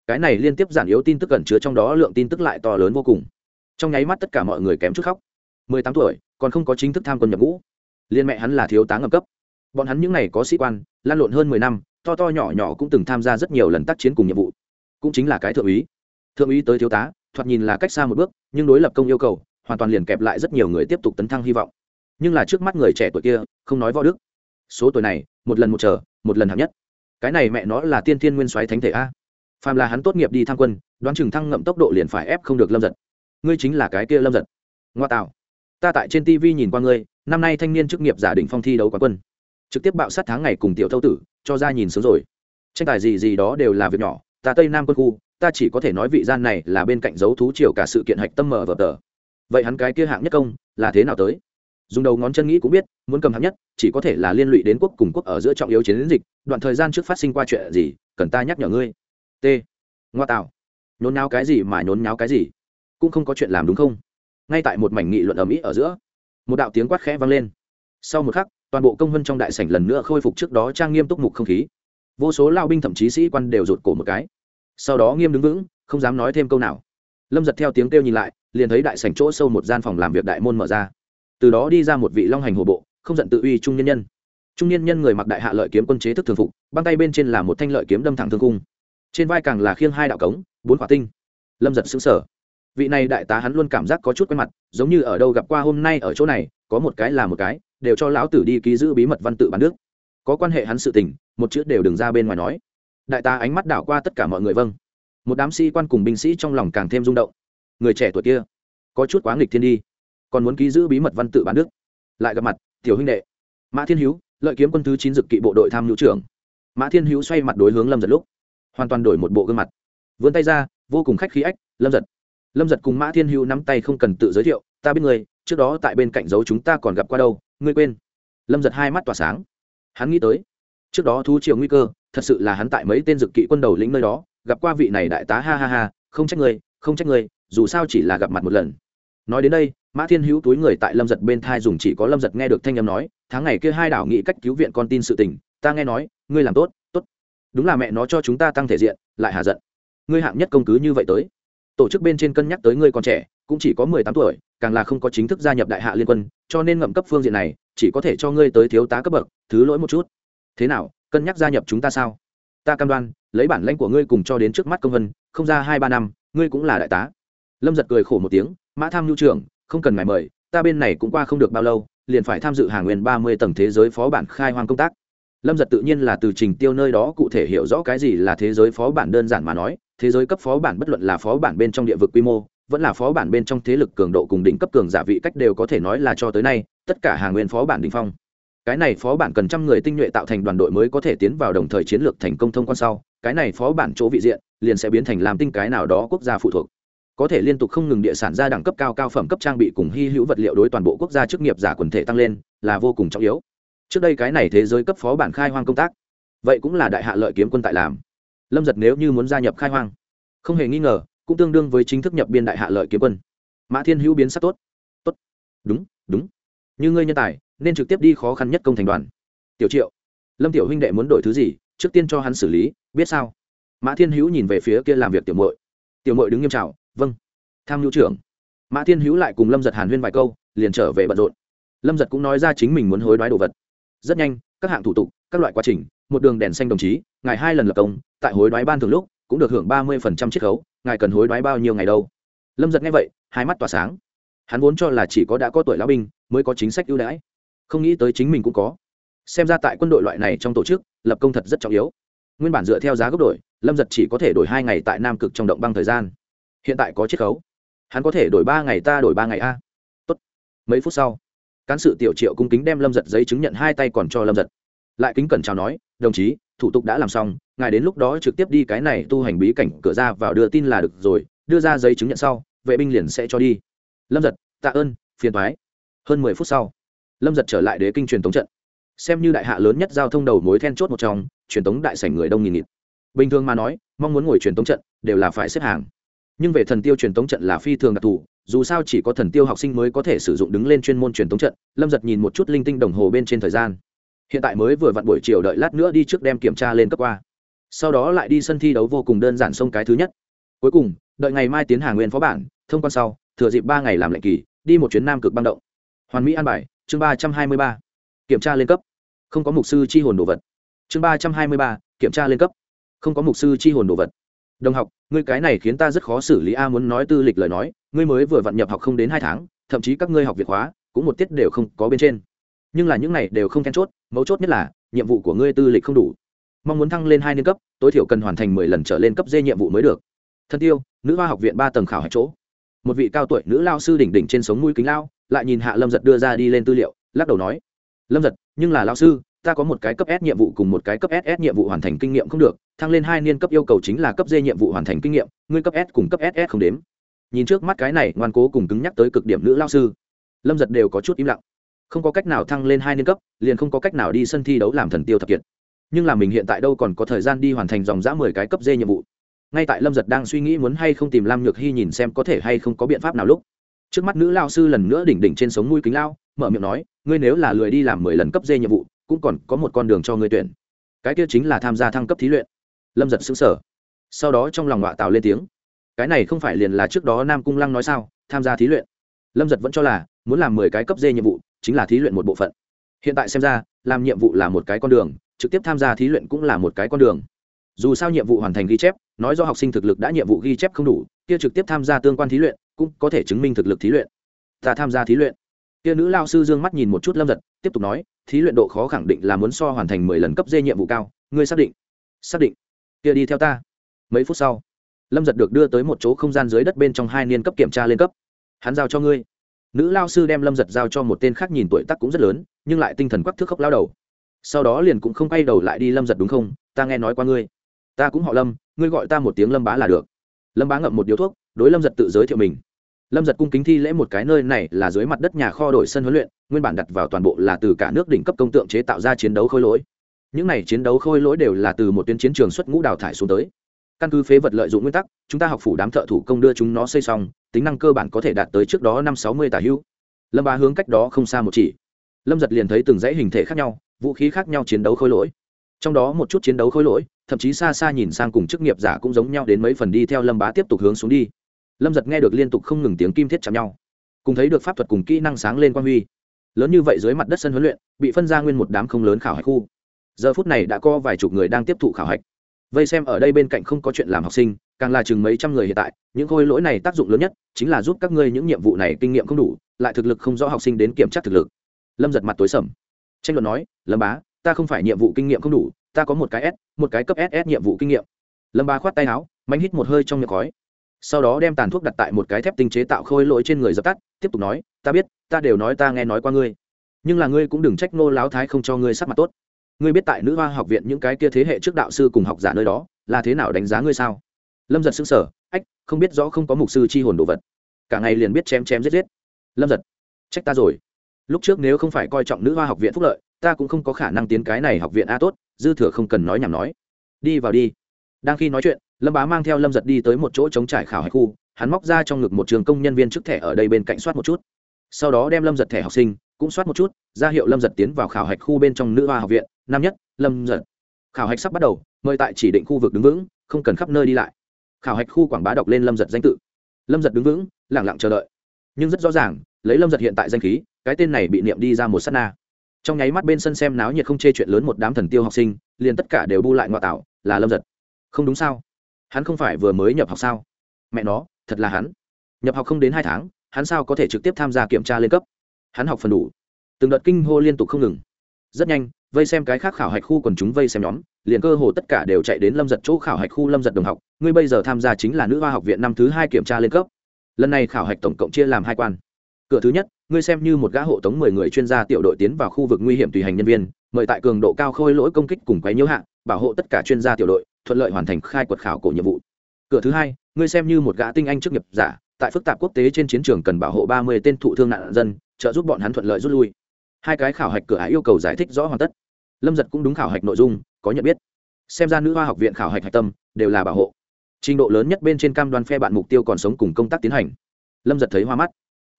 Cái này liên tiếp giản yếu tin tức ẩn chứa trong đó lượng tin tức lại to lớn vô cùng. Trong nháy mắt tất cả mọi người kém chút khóc. mười tám tuổi, còn không có chính thức tham quân nhập ngũ. Liên mẹ hắn là thiếu tá ngập cấp. Bọn hắn những n à y có sĩ quan, lan lộn hơn mười năm, to to nhỏ nhỏ cũng từng tham gia rất nhiều lần tác chiến cùng nhiệm vụ. Cũng chính là cái thượng úy thượng úy tới thiếu tá, thoạt nhìn là cách xa một bước, nhưng đối lập công yêu cầu, hoàn toàn liền kẹp lại rất nhiều người tiếp tục tấn thăng hy vọng. Nhưng là trước mắt người trẻ tuổi kia, không nói võ đức. Số tuổi này, một lần một chờ, một lần hạng nhất. Cái này mẹ nó là tiên thiên nguyên soái thánh thể a. Phàm là hắn tốt nghiệp đi tham quân, đoán chừng thăng ngậm tốc độ liền phải ép không được lâm giật. Ngươi chính là cái kia lâm giật. Ngoa tạo. Ta tại trên tv nhìn qua ngươi, năm nay thanh niên chức nghiệp giả định phong thi đấu quán quân. Trực tiếp bạo sát tháng ngày cùng tiểu thâu tử, cho ra nhìn sớm rồi. Tranh tài gì gì đó đều là việc nhỏ, ta tây nam quân khu ta chỉ có thể nói vị gian này là bên cạnh dấu thú triều cả sự kiện hạch tâm mở vở tờ. Vậy hắn cái kia hạng nhất công, là thế nào tới? Dùng đầu ngón chân nghĩ cũng biết, muốn cầm hạng nhất, chỉ có thể là liên lụy đến quốc cùng quốc ở giữa trọng yếu chiến dịch, đoạn thời gian trước phát sinh qua chuyện gì, cần ta nhắc nhở ngươi. T. Ngoa tạo. Nhốn náo cái gì mà nhốn náo cái gì? Cũng không có chuyện làm đúng không? Ngay tại một mảnh nghị luận ở mỹ ở giữa, một đạo tiếng quát khẽ vang lên. Sau một khắc, toàn bộ công vân trong đại sảnh lần nữa khôi phục trước đó trang nghiêm túc mục không khí. Vô số lao binh thậm chí sĩ quan đều rụt cổ một cái sau đó nghiêm đứng vững, không dám nói thêm câu nào. Lâm giật theo tiếng kêu nhìn lại, liền thấy đại sảnh chỗ sâu một gian phòng làm việc đại môn mở ra. Từ đó đi ra một vị long hành hồ bộ, không giận tự uy trung nhân nhân. Trung nhân nhân người mặc đại hạ lợi kiếm quân chế thức thường phục, băng tay bên trên là một thanh lợi kiếm đâm thẳng thương cung. Trên vai càng là khiêng hai đạo cống, bốn quả tinh. Lâm giật xứng sở vị này đại tá hắn luôn cảm giác có chút quen mặt, giống như ở đâu gặp qua hôm nay ở chỗ này, có một cái là một cái, đều cho lão tử đi ký giữ bí mật văn tự bán nước có quan hệ hắn sự tình, một chữ đều đừng ra bên ngoài nói đại tá ánh mắt đảo qua tất cả mọi người vâng. Một đám sĩ quan cùng binh sĩ trong lòng càng thêm rung động. Người trẻ tuổi kia, có chút quá nghịch thiên đi, còn muốn ký giữ bí mật văn tự bán nước lại gặp mặt, tiểu huynh đệ. Mã thiên hữu, lợi kiếm quân thứ chín dực kỵ bộ đội tham hữu trưởng. Mã thiên hữu xoay mặt đối hướng lâm giật lúc, hoàn toàn đổi một bộ gương mặt. Vươn tay ra, vô cùng khách khí ách, lâm giật. Lâm giật cùng mã thiên hữu nắm tay không cần tự giới thiệu, ta biết người trước đó tại bên cạnh dấu chúng ta còn gặp qua đâu, ngươi quên. Lâm giật hai mắt tỏa sáng. Hắn nghĩ tới, trước đó thú chiều nguy cơ thật sự là hắn tại mấy tên dực kỵ quân đầu lĩnh nơi đó, gặp qua vị này đại tá, ha ha ha, không trách người không trách người dù sao chỉ là gặp mặt một lần. Nói đến đây, mã thiên hữu túi người tại lâm giật bên thai dùng chỉ có lâm giật nghe được thanh â m nói, tháng ngày kia hai đảo nghĩ cách cứu viện con tin sự tình, ta nghe nói, ngươi làm tốt tốt. Đúng là mẹ nó cho chúng ta tăng thể diện, lại hạ giận. Ngươi hạng nhất công cứ như vậy tới. Tổ chức bên trên cân nhắc tới ngươi còn trẻ, cũng chỉ có mười tám tuổi, càng là không có chính thức gia nhập đại hạ liên quân, cho nên ngậm cấp phương diện này, chỉ có thể cho ngươi tới thiếu tá cấp bậc, thứ lỗi một chút. Thế nào cân nhắc gia nhập chúng ta sao? Ta cam đoan, lấy bản lãnh của ngươi cùng cho đến trước mắt công vân, không ra hai ba năm, ngươi cũng là đại tá. Lâm giật cười khổ một tiếng, mã tham nhu trưởng, không cần ngài mời, ta bên này cũng qua không được bao lâu, liền phải tham dự hàng nguyên ba mươi tầng thế giới phó bản khai hoang công tác. Lâm giật tự nhiên là từ trình tiêu nơi đó cụ thể hiểu rõ cái gì là thế giới phó bản đơn giản mà nói, thế giới cấp phó bản bất luận là phó bản bên trong địa vực quy mô, vẫn là phó bản bên trong thế lực cường độ cùng đỉnh cấp cường giả vị cách đều có thể nói là cho tới nay, tất cả hàng nguyên phó bản đình phong cái này phó bản cần trăm người tinh nhuệ tạo thành đoàn đội mới có thể tiến vào đồng thời chiến lược thành công thông quan sau, cái này phó bản chỗ vị diện, liền sẽ biến thành làm tinh cái nào đó quốc gia phụ thuộc. Có thể liên tục không ngừng địa sản ra đẳng cấp cao cao phẩm cấp trang bị cùng hy hữu vật liệu đối toàn bộ quốc gia chức nghiệp giả quần thể tăng lên, là vô cùng trọng yếu. Trước đây cái này thế giới cấp phó bản khai hoang công tác, vậy cũng là đại hạ lợi kiếm quân tại làm. Lâm giật nếu như muốn gia nhập khai hoang, không hề nghi ngờ, cũng tương đương với chính thức nhập biên đại hạ lợi kiếm quân. Mã thiên hữu biến sắc tốt. Tốt. Đúng đúng như ngươi nhân tài, nên trực tiếp đi khó khăn nhất công thành đoàn. Tiểu triệu, lâm tiểu huynh đệ muốn đổi thứ gì, trước tiên cho hắn xử lý, biết sao? Mã thiên hữu nhìn về phía kia làm việc tiểu mội tiểu mội đứng nghiêm trào vâng. Tham nhu trưởng. Mã thiên hữu lại cùng lâm giật hàn huyên vài câu, liền trở về bận rộn. Lâm giật cũng nói ra chính mình muốn hối đoái đồ vật. Rất nhanh, các hạng thủ tục, các loại quá trình, một đường đèn xanh đồng chí, ngài hai lần lập công, tại hối đoái ban thường lúc, cũng được hưởng ba mươi chiết khấu, ngài cần hối đoái bao nhiêu ngày đâu? Lâm giật nghe vậy, hai mắt tỏa sáng hắn vốn cho là chỉ có đã có tuổi lão binh mới có chính sách ưu đãi. Không nghĩ tới chính mình cũng có. Xem ra tại quân đội loại này trong tổ chức, lập công thật rất trọng yếu. Nguyên bản dựa theo giá gốc đổi, lâm giật chỉ có thể đổi hai ngày tại nam cực trong động băng thời gian. Hiện tại có chiết khấu. Hắn có thể đổi ba ngày ta đổi ba ngày a. Tốt. mấy phút sau, cán sự tiểu triệu cung kính đem lâm giật giấy chứng nhận hai tay còn cho lâm giật. Lại kính cẩn chào nói, đồng chí, thủ tục đã làm xong, ngài đến lúc đó trực tiếp đi cái này tu hành bí cảnh cửa ra vào đưa tin là được rồi, đưa ra giấy chứng nhận sau, vệ binh liền sẽ cho đi lâm giật, tạ ơn, phiền thoái hơn mười phút sau, lâm giật trở lại đế kinh truyền tống trận. Xem như đại hạ lớn nhất giao thông đầu mối then chốt một trong, truyền tống đại sảnh người đông nghìn nghịt. Bình thường mà nói, mong muốn ngồi truyền tống trận đều là phải xếp hàng. Nhưng về thần tiêu truyền tống trận là phi thường đặc thù, dù sao chỉ có thần tiêu học sinh mới có thể sử dụng đứng lên chuyên môn truyền tống trận, lâm giật nhìn một chút linh tinh đồng hồ bên trên thời gian. Hiện tại mới vừa vặn buổi chiều đợi lát nữa đi trước đem kiểm tra lên cấp qua. Sau đó lại đi sân thi đấu vô cùng đơn giản sông cái thứ nhất. Cuối cùng, đợi ngày mai tiến hàng nguyên phó bản, thông quan sau thừa dịp ba ngày làm lệnh kỳ, đi một chuyến nam cực băng động. Hoàn mỹ an bài, chương ba trăm hai mươi ba. Kiểm tra lên cấp. Không có mục sư chi hồn đồ vật. Chương ba trăm hai mươi ba, kiểm tra lên cấp. Không có mục sư chi hồn đồ vật. Đồng học, ngươi cái này khiến ta rất khó xử lý a muốn nói tư lịch lời nói, ngươi mới vừa vặn nhập học không đến hai tháng, thậm chí các ngươi học việc hóa cũng một tiết đều không có bên trên. Nhưng là những này đều không then chốt, mấu chốt nhất là, nhiệm vụ của ngươi tư lịch không đủ. Mong muốn thăng lên hai niên cấp, tối thiểu cần hoàn thành mười lần trở lên cấp d nhiệm vụ mới được. Thân tiêu nữ hoa học viện ba tầng khảo hạch chỗ một vị cao tuổi nữ lao sư đỉnh đỉnh trên sống mũi kính lao, lại nhìn hạ lâm giật đưa ra đi lên tư liệu, lắc đầu nói, lâm giật, nhưng là lao sư, ta có một cái cấp s nhiệm vụ cùng một cái cấp ss nhiệm vụ hoàn thành kinh nghiệm không được, thăng lên hai niên cấp yêu cầu chính là cấp d nhiệm vụ hoàn thành kinh nghiệm, ngươi cấp s cùng cấp ss không đếm. Nhìn trước mắt cái này ngoan cố cùng cứng nhắc tới cực điểm nữ lao sư, lâm giật đều có chút im lặng. Không có cách nào thăng lên hai niên cấp, liền không có cách nào đi sân thi đấu làm thần tiêu thập kiệt. Nhưng là mình hiện tại đâu còn có thời gian đi hoàn thành dòng dã mười cái cấp d nhiệm vụ ngay tại lâm giật đang suy nghĩ muốn hay không tìm lam nhược hy nhìn xem có thể hay không có biện pháp nào lúc, trước mắt nữ lao sư lần nữa đỉnh đỉnh trên sống mũi kính lao, mở miệng nói, ngươi nếu là lười đi làm mười lần cấp dê nhiệm vụ, cũng còn có một con đường cho ngươi tuyển. Cái kia chính là tham gia thăng cấp thí luyện. Lâm giật xứng sở sau đó trong lòng họa tạo lên tiếng. Cái này không phải liền là trước đó nam cung lăng nói sao, tham gia thí luyện. Lâm giật vẫn cho là, muốn làm mười cái cấp dê nhiệm vụ, chính là thí luyện một bộ phận. Hiện tại xem ra, làm nhiệm vụ là một cái con đường, trực tiếp tham gia thí luyện cũng là một cái con đường dù sao nhiệm vụ hoàn thành ghi chép, nói do học sinh thực lực đã nhiệm vụ ghi chép không đủ, kia trực tiếp tham gia tương quan thí luyện, cũng có thể chứng minh thực lực thí luyện. Ta tham gia thí luyện. Kia nữ lao sư dương mắt nhìn một chút lâm giật tiếp tục nói, thí luyện độ khó khẳng định là muốn so hoàn thành mười lần cấp dê nhiệm vụ cao, ngươi xác định? Xác định. Kia đi theo ta. Mấy phút sau, lâm giật được đưa tới một chỗ không gian dưới đất bên trong hai niên cấp kiểm tra lên cấp. Hắn giao cho ngươi. Nữ lao sư đem lâm giật giao cho một tên khác nhìn tuổi tắc cũng rất lớn, nhưng lại tinh thần quắc thước khóc lao đầu. Sau đó liền cũng không quay đầu lại đi lâm giật đúng không? Ta nghe nói qua ngươi ta cũng họ lâm, ngươi gọi ta một tiếng lâm bá là được. Lâm bá ngậm một điếu thuốc, đối lâm giật tự giới thiệu mình. Lâm giật cung kính thi lễ một cái nơi này là dưới mặt đất nhà kho đổi sân huấn luyện, nguyên bản đặt vào toàn bộ là từ cả nước đỉnh cấp công tượng chế tạo ra chiến đấu khôi lỗi. Những này chiến đấu khôi lỗi đều là từ một tuyến chiến trường xuất ngũ đào thải xuống tới. Căn cứ phế vật lợi dụng nguyên tắc, chúng ta học phủ đám thợ thủ công đưa chúng nó xây xong, tính năng cơ bản có thể đạt tới trước đó năm sáu mươi tả hữu. Lâm bá hướng cách đó không xa một chỉ. Lâm giật liền thấy từng dãy hình thể khác nhau, vũ khí khác nhau chiến đấu khôi lỗi trong đó một chút chiến đấu khôi lỗi, thậm chí xa xa nhìn sang cùng chức nghiệp giả cũng giống nhau đến mấy phần đi theo lâm bá tiếp tục hướng xuống đi. Lâm giật nghe được liên tục không ngừng tiếng kim thiết chạm nhau. Cùng thấy được pháp thuật cùng kỹ năng sáng lên quan huy. Lớn như vậy dưới mặt đất sân huấn luyện, bị phân ra nguyên một đám không lớn khảo hạch khu. Giờ phút này đã có vài chục người đang tiếp thụ khảo hạch. Vây xem ở đây bên cạnh không có chuyện làm học sinh, càng là chừng mấy trăm người hiện tại, những khôi lỗi này tác dụng lớn nhất chính là giúp các ngươi những nhiệm vụ này kinh nghiệm không đủ, lại thực lực không rõ học sinh đến kiểm tra thực lực. Lâm giật mặt tối sầm. Tranh luận nói, lâm bá ta không phải nhiệm vụ kinh nghiệm không đủ, ta có một cái s, một cái cấp ss nhiệm vụ kinh nghiệm. Lâm Ba khoát tay áo mạnh hít một hơi trong miệng khói. Sau đó đem tàn thuốc đặt tại một cái thép tinh chế tạo khôi lỗi trên người dập tắt, tiếp tục nói, ta biết, ta đều nói ta nghe nói qua ngươi. Nhưng là ngươi cũng đừng trách nô láo thái không cho ngươi sắc mặt tốt. Ngươi biết tại nữ hoa học viện những cái kia thế hệ trước đạo sư cùng học giả nơi đó, là thế nào đánh giá ngươi sao? Lâm giật xứng sở ách, không biết rõ không có mục sư chi hồn đồ vật. Cả ngày liền biết chém chém giết giết. Lâm giật, trách ta rồi. Lúc trước nếu không phải coi trọng nữ hoa học viện phúc lợi ta cũng không có khả năng tiến cái này học viện a tốt, dư thừa không cần nói nhảm nói. Đi vào đi. Đang khi nói chuyện, lâm bá mang theo lâm giật đi tới một chỗ chống trải khảo hạch khu, hắn móc ra trong ngực một trường công nhân viên chức thẻ ở đây bên cạnh soát một chút. Sau đó đem lâm giật thẻ học sinh, cũng soát một chút, ra hiệu lâm giật tiến vào khảo hạch khu bên trong nữ hoa học viện, năm nhất, lâm giật. Khảo hạch sắp bắt đầu, mời tại chỉ định khu vực đứng vững, không cần khắp nơi đi lại. Khảo hạch khu quảng bá đọc lên lâm giật danh tự. Lâm giật đứng vững lẳng lặng chờ đợi. Nhưng rất rõ ràng, lấy lâm giật hiện tại danh khí, cái tên này bị niệm đi ra một s á t na trong nháy mắt bên sân xem náo nhiệt không chê chuyện lớn một đám thần tiêu học sinh, liền tất cả đều bu lại ngoại tạo là lâm giật. Không đúng sao? Hắn không phải vừa mới nhập học sao? Mẹ nó, thật là hắn. Nhập học không đến hai tháng, hắn sao có thể trực tiếp tham gia kiểm tra lên cấp? Hắn học phần đủ. Từng đợt kinh hô liên tục không ngừng. Rất nhanh, vây xem cái khác khảo hạch khu còn chúng vây xem nhóm, liền cơ hồ tất cả đều chạy đến lâm giật chỗ khảo hạch khu lâm giật đồng học, ngươi bây giờ tham gia chính là nữ hoa học viện năm thứ hai kiểm tra lên cấp. Lần này khảo hạch tổng cộng chia làm hai quan. Cửa thứ nhất ngươi xem như một gã hộ tống mười người chuyên gia tiểu đội tiến vào khu vực nguy hiểm tùy hành nhân viên, mời tại cường độ cao khôi lỗi công kích cùng quấy nhiễu hạ, bảo hộ tất cả chuyên gia tiểu đội, thuận lợi hoàn thành khai quật khảo cổ nhiệm vụ. Cửa thứ hai, ngươi xem như một gã tinh anh chức nghiệp giả, tại phức tạp quốc tế trên chiến trường cần bảo hộ ba mươi tên thụ thương nạn dân, trợ giúp bọn hắn thuận lợi rút lui. Hai cái khảo hạch cửa ái yêu cầu giải thích rõ hoàn tất. Lâm giật cũng đúng khảo hạch nội dung, có nhận biết. Xem ra nữ hoa học viện khảo hạch hạch tâm đều là bảo hộ. Trình độ lớn nhất bên trên cam đoan phe bạn mục tiêu còn sống cùng công tác tiến hành. Lâm giật thấy hoa mắt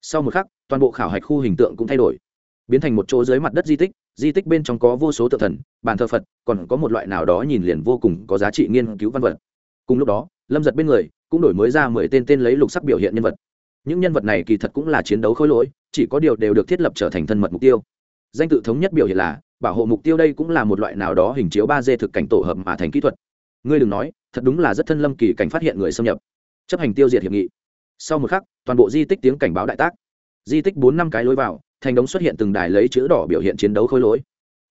sau một khắc, toàn bộ khảo hạch khu hình tượng cũng thay đổi, biến thành một chỗ dưới mặt đất di tích di tích bên trong có vô số tự thần, bàn thờ phật, còn có một loại nào đó nhìn liền vô cùng có giá trị nghiên cứu văn vật. Cùng lúc đó, lâm giật bên người cũng đổi mới ra mười tên tên lấy lục sắc biểu hiện nhân vật. Những nhân vật này kỳ thật cũng là chiến đấu khối lỗi, chỉ có điều đều được thiết lập trở thành thân mật mục tiêu. Danh tự thống nhất biểu hiện là, bảo hộ mục tiêu đây cũng là một loại nào đó hình chiếu ba d thực cảnh tổ hợp mà thành kỹ thuật. Ngươi đừng nói, thật đúng là rất thân lâm kỳ cảnh phát hiện người xâm nhập. Chấp hành tiêu diệt hiệp nghị sau một khắc, toàn bộ di tích tiếng cảnh báo đại tác. Di tích bốn năm cái lối vào, thành đống xuất hiện từng đài lấy chữ đỏ biểu hiện chiến đấu khôi lỗi.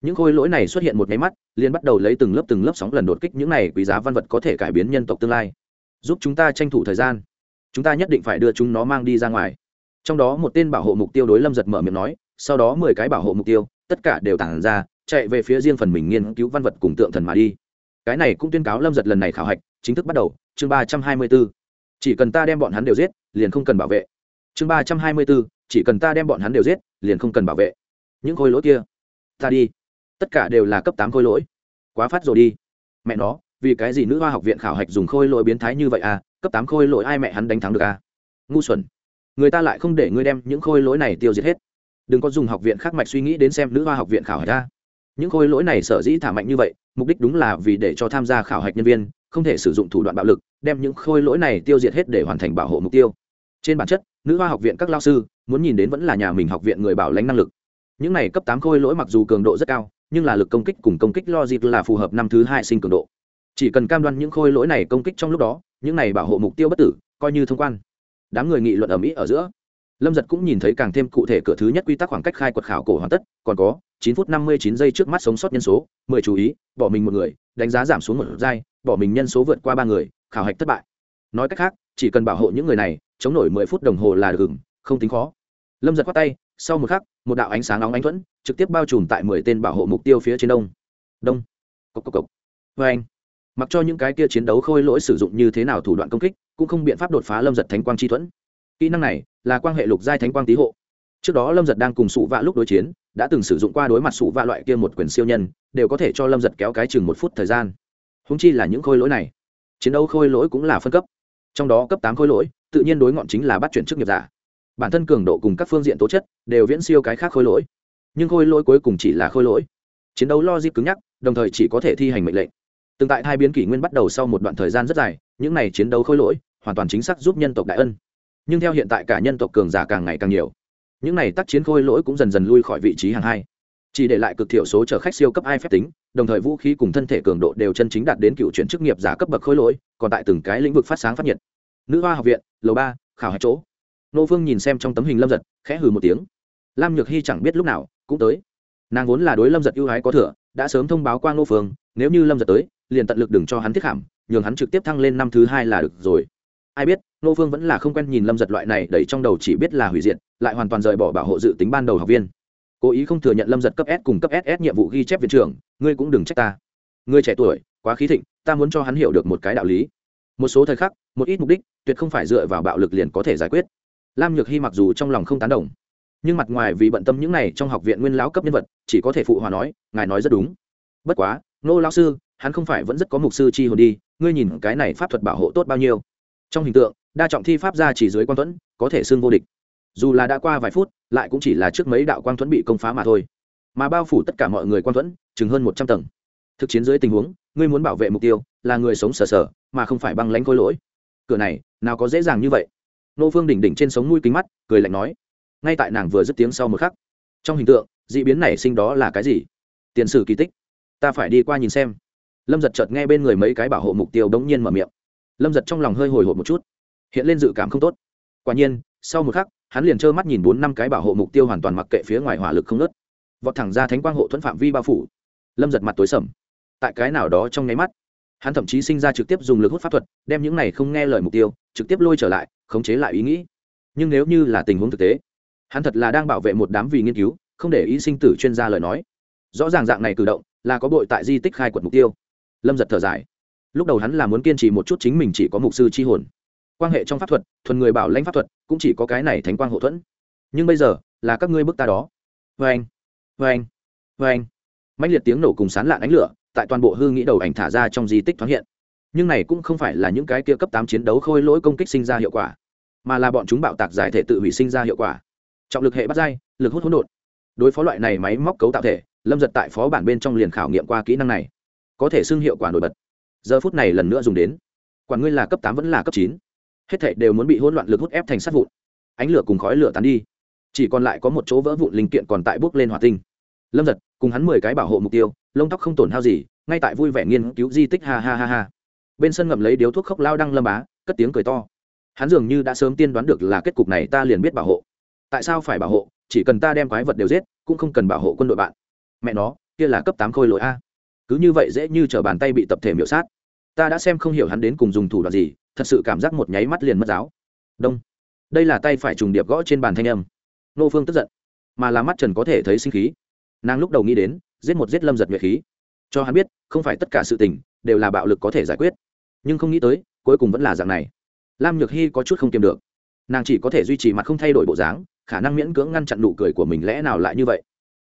Những khôi lỗi này xuất hiện một nháy mắt, liền bắt đầu lấy từng lớp từng lớp sóng lần đột kích những này quý giá văn vật có thể cải biến nhân tộc tương lai. Giúp chúng ta tranh thủ thời gian. Chúng ta nhất định phải đưa chúng nó mang đi ra ngoài. Trong đó một tên bảo hộ mục tiêu đối lâm giật mở miệng nói, sau đó mười cái bảo hộ mục tiêu, tất cả đều tản ra, chạy về phía riêng phần mình nghiên cứu văn vật cùng tượng thần mà đi. Cái này cũng tuyên cáo lâm giật lần này khảo hạch, chính thức bắt đầu, chương ba trăm hai mươi bốn chỉ cần ta đem bọn hắn đều giết liền không cần bảo vệ. Chương ba trăm hai mươi bốn, chỉ cần ta đem bọn hắn đều giết liền không cần bảo vệ. Những khôi lỗi kia ta đi. Tất cả đều là cấp tám khôi lỗi. Quá phát rồi đi. Mẹ nó vì cái gì nữ hoa học viện khảo hạch dùng khôi lỗi biến thái như vậy à? Cấp tám khôi lỗi ai mẹ hắn đánh thắng được à? Ngu xuẩn. Người ta lại không để ngươi đem những khôi lỗi này tiêu diệt hết. Đừng có dùng học viện khác mạch suy nghĩ đến xem nữ hoa học viện khảo hạch ra những khôi lỗi này sở dĩ thả mạnh như vậy mục đích đúng là vì để cho tham gia khảo hạch nhân viên không thể sử dụng thủ đoạn bạo lực, đem những khôi lỗi này tiêu diệt hết để hoàn thành bảo hộ mục tiêu. Trên bản chất, nữ hoa học viện các lao sư muốn nhìn đến vẫn là nhà mình học viện người bảo lãnh năng lực. Những này cấp tám khôi lỗi mặc dù cường độ rất cao, nhưng là lực công kích cùng công kích logic là phù hợp năm thứ hai sinh cường độ. Chỉ cần cam đoan những khôi lỗi này công kích trong lúc đó, những này bảo hộ mục tiêu bất tử, coi như thông quan. Đám người nghị luận ở mỹ ở giữa. Lâm giật cũng nhìn thấy càng thêm cụ thể cửa thứ nhất quy tắc khoảng cách khai quật khảo cổ hoàn tất, còn có chín phút năm mươi chín giây trước mắt sống sót nhân số, mười chú ý, bỏ mình một người, đánh giá giảm xuống một giai bỏ mình nhân số vượt qua ba người, khảo hạch thất bại. Nói cách khác, chỉ cần bảo hộ những người này, chống nổi mười phút đồng hồ là được không tính khó. Lâm giật khoát tay, sau một khắc, một đạo ánh sáng nóng ánh thuẫn, trực tiếp bao trùm tại mười tên bảo hộ mục tiêu phía trên đông. Đông. Cốc cốc cốc. vê anh, mặc cho những cái kia chiến đấu khôi lỗi sử dụng như thế nào thủ đoạn công kích, cũng không biện pháp đột phá lâm giật thánh quang chi thuẫn. Kỹ năng này là quan hệ lục giai thánh quang tý hộ. Trước đó lâm giật đang cùng sụ vạ lúc đối chiến, đã từng sử dụng qua đối mặt sụ vạ loại kia một quyền siêu nhân, đều có thể cho lâm giật kéo cái chừng một phút thời gian húng chi là những khôi lỗi này. Chiến đấu khôi lỗi cũng là phân cấp. Trong đó cấp tám khôi lỗi, tự nhiên đối ngọn chính là bắt chuyển chức nghiệp giả. Bản thân cường độ cùng các phương diện tố chất đều viễn siêu cái khác khôi lỗi. Nhưng khôi lỗi cuối cùng chỉ là khôi lỗi. Chiến đấu logic cứng nhắc, đồng thời chỉ có thể thi hành mệnh lệnh. Từng tại hai biến kỷ nguyên bắt đầu sau một đoạn thời gian rất dài, những này chiến đấu khôi lỗi hoàn toàn chính xác giúp nhân tộc đại ân. Nhưng theo hiện tại cả nhân tộc cường giả càng ngày càng nhiều. Những này tác chiến khôi lỗi cũng dần dần lui khỏi vị trí hàng hai chỉ để lại cực thiểu số chở khách siêu cấp ai phép tính, đồng thời vũ khí cùng thân thể cường độ đều chân chính đạt đến cựu chuyển chức nghiệp giả cấp bậc khôi lỗi, còn tại từng cái lĩnh vực phát sáng phát nhiệt. Nữ hoa học viện, lầu ba, khảo hai chỗ. Nô phương nhìn xem trong tấm hình lâm giật, khẽ hừ một tiếng. Lam nhược hy chẳng biết lúc nào, cũng tới. Nàng vốn là đối lâm giật ưu ái có thừa, đã sớm thông báo qua nô phương, nếu như lâm giật tới, liền tận lực đừng cho hắn thiết hàm nhường hắn trực tiếp thăng lên năm thứ hai là được rồi. Ai biết, nô phương vẫn là không quen nhìn lâm giật loại này đẩy trong đầu chỉ biết là hủy diệt, lại hoàn toàn rời bỏ bảo hộ dự tính ban đầu học viên cố ý không thừa nhận lâm giật cấp s cùng cấp ss nhiệm vụ ghi chép viện trưởng, ngươi cũng đừng trách ta. Ngươi trẻ tuổi, quá khí thịnh, ta muốn cho hắn hiểu được một cái đạo lý. Một số thời khắc, một ít mục đích, tuyệt không phải dựa vào bạo lực liền có thể giải quyết. Lam nhược hy mặc dù trong lòng không tán đồng, nhưng mặt ngoài vì bận tâm những này trong học viện nguyên lão cấp nhân vật, chỉ có thể phụ hòa nói, ngài nói rất đúng. Bất quá, nô lão sư, hắn không phải vẫn rất có mục sư chi hồn đi, ngươi nhìn cái này pháp thuật bảo hộ tốt bao nhiêu. Trong hình tượng, đa trọng thi pháp ra chỉ dưới quan tuẫn, có thể xưng vô địch dù là đã qua vài phút, lại cũng chỉ là trước mấy đạo quang thuẫn bị công phá mà thôi. Mà bao phủ tất cả mọi người quang thuẫn, chừng hơn một trăm tầng. Thực chiến dưới tình huống, ngươi muốn bảo vệ mục tiêu là người sống sờ sờ, mà không phải băng lánh khôi lỗi. Cửa này, nào có dễ dàng như vậy? Nô phương đỉnh đỉnh trên sống mũi kính mắt, cười lạnh nói. Ngay tại nàng vừa dứt tiếng sau một khắc, trong hình tượng d ị biến nảy sinh đó là cái gì? Tiền sử kỳ tích. Ta phải đi qua nhìn xem. Lâm giật chợt nghe bên người mấy cái bảo hộ mục tiêu đ ố n g nhiên mở miệng. Lâm giật trong lòng hơi hồi hộp một chút, hiện lên dự cảm không tốt. Quả nhiên, sau một khắc hắn liền trơ mắt nhìn bốn năm cái bảo hộ mục tiêu hoàn toàn mặc kệ phía ngoài hỏa lực không nớt vọt thẳng ra thánh quang hộ thuẫn phạm vi bao phủ. Lâm giật mặt tối sầm. Tại cái nào đó trong nháy mắt, hắn thậm chí sinh ra trực tiếp dùng lực hút pháp thuật, đem những này không nghe lời mục tiêu, trực tiếp lôi trở lại, khống chế lại ý nghĩ. Nhưng nếu như là tình huống thực tế, hắn thật là đang bảo vệ một đám vì nghiên cứu, không để ý sinh tử chuyên gia lời nói. Rõ ràng dạng này cử động, là có bội tại di tích khai quật mục tiêu. Lâm giật thở dài. Lúc đầu hắn là muốn kiên trì một chút chính mình chỉ có mục sư c h i hồn quan hệ trong pháp thuật, thuần người bảo lãnh pháp thuật, cũng chỉ có cái này thánh quang hậu thuẫn. Nhưng bây giờ, là các ngươi bức ta đó. Vê anh vê anh vê anh mạnh liệt tiếng nổ cùng sán lạn ánh lửa, tại toàn bộ hư nghĩ đầu ảnh thả ra trong di tích thoáng hiện. Nhưng này cũng không phải là những cái kia cấp tám chiến đấu khôi lỗi công kích sinh ra hiệu quả, mà là bọn chúng bạo tạc giải thể tự hủy sinh ra hiệu quả. Trọng lực hệ bắt dai, lực hút hỗn độn. Đối phó loại này máy móc cấu tạo thể, lâm giật tại phó bản bên trong liền khảo nghiệm qua kỹ năng này. Có thể xưng hiệu quả nổi bật. Giờ phút này lần nữa dùng đến. Quản ngươi là cấp tám vẫn là cấp chín hết thảy đều muốn bị hỗn loạn lực hút ép thành sát vụn. Ánh lửa cùng khói lửa tán đi. Chỉ còn lại có một chỗ vỡ vụn linh kiện còn tại bước lên hỏa tinh. Lâm giật cùng hắn mười cái bảo hộ mục tiêu, lông tóc không tổn hao gì, ngay tại vui vẻ nghiên cứu di tích, ha ha ha ha. Bên sân ngậm lấy điếu thuốc khốc lao đăng lâm bá, cất tiếng cười to. Hắn dường như đã sớm tiên đoán được là kết cục này ta liền biết bảo hộ. Tại sao phải bảo hộ? Chỉ cần ta đem quái vật đều giết, cũng không cần bảo hộ quân đội bạn. Mẹ nó, kia là cấp tám khôi lỗi a. Cứ như vậy dễ như t r ở bàn tay bị tập thể miểu sát. Ta đã xem không hiểu hắn đến cùng dùng thủ đoạn gì thật sự cảm giác một nháy mắt liền mất giáo. Đông. Đây là tay phải trùng điệp gõ trên bàn thanh âm. Nô phương tức giận, mà là mắt trần có thể thấy sinh khí. Nàng lúc đầu nghĩ đến, giết một giết lâm giật nguyệt khí. Cho hắn biết, không phải tất cả sự tình đều là bạo lực có thể giải quyết. Nhưng không nghĩ tới, cuối cùng vẫn là dạng này. Lam nhược hy có chút không kiềm được. Nàng chỉ có thể duy trì mặt không thay đổi bộ dáng, khả năng miễn cưỡng ngăn chặn nụ cười của mình lẽ nào lại như vậy.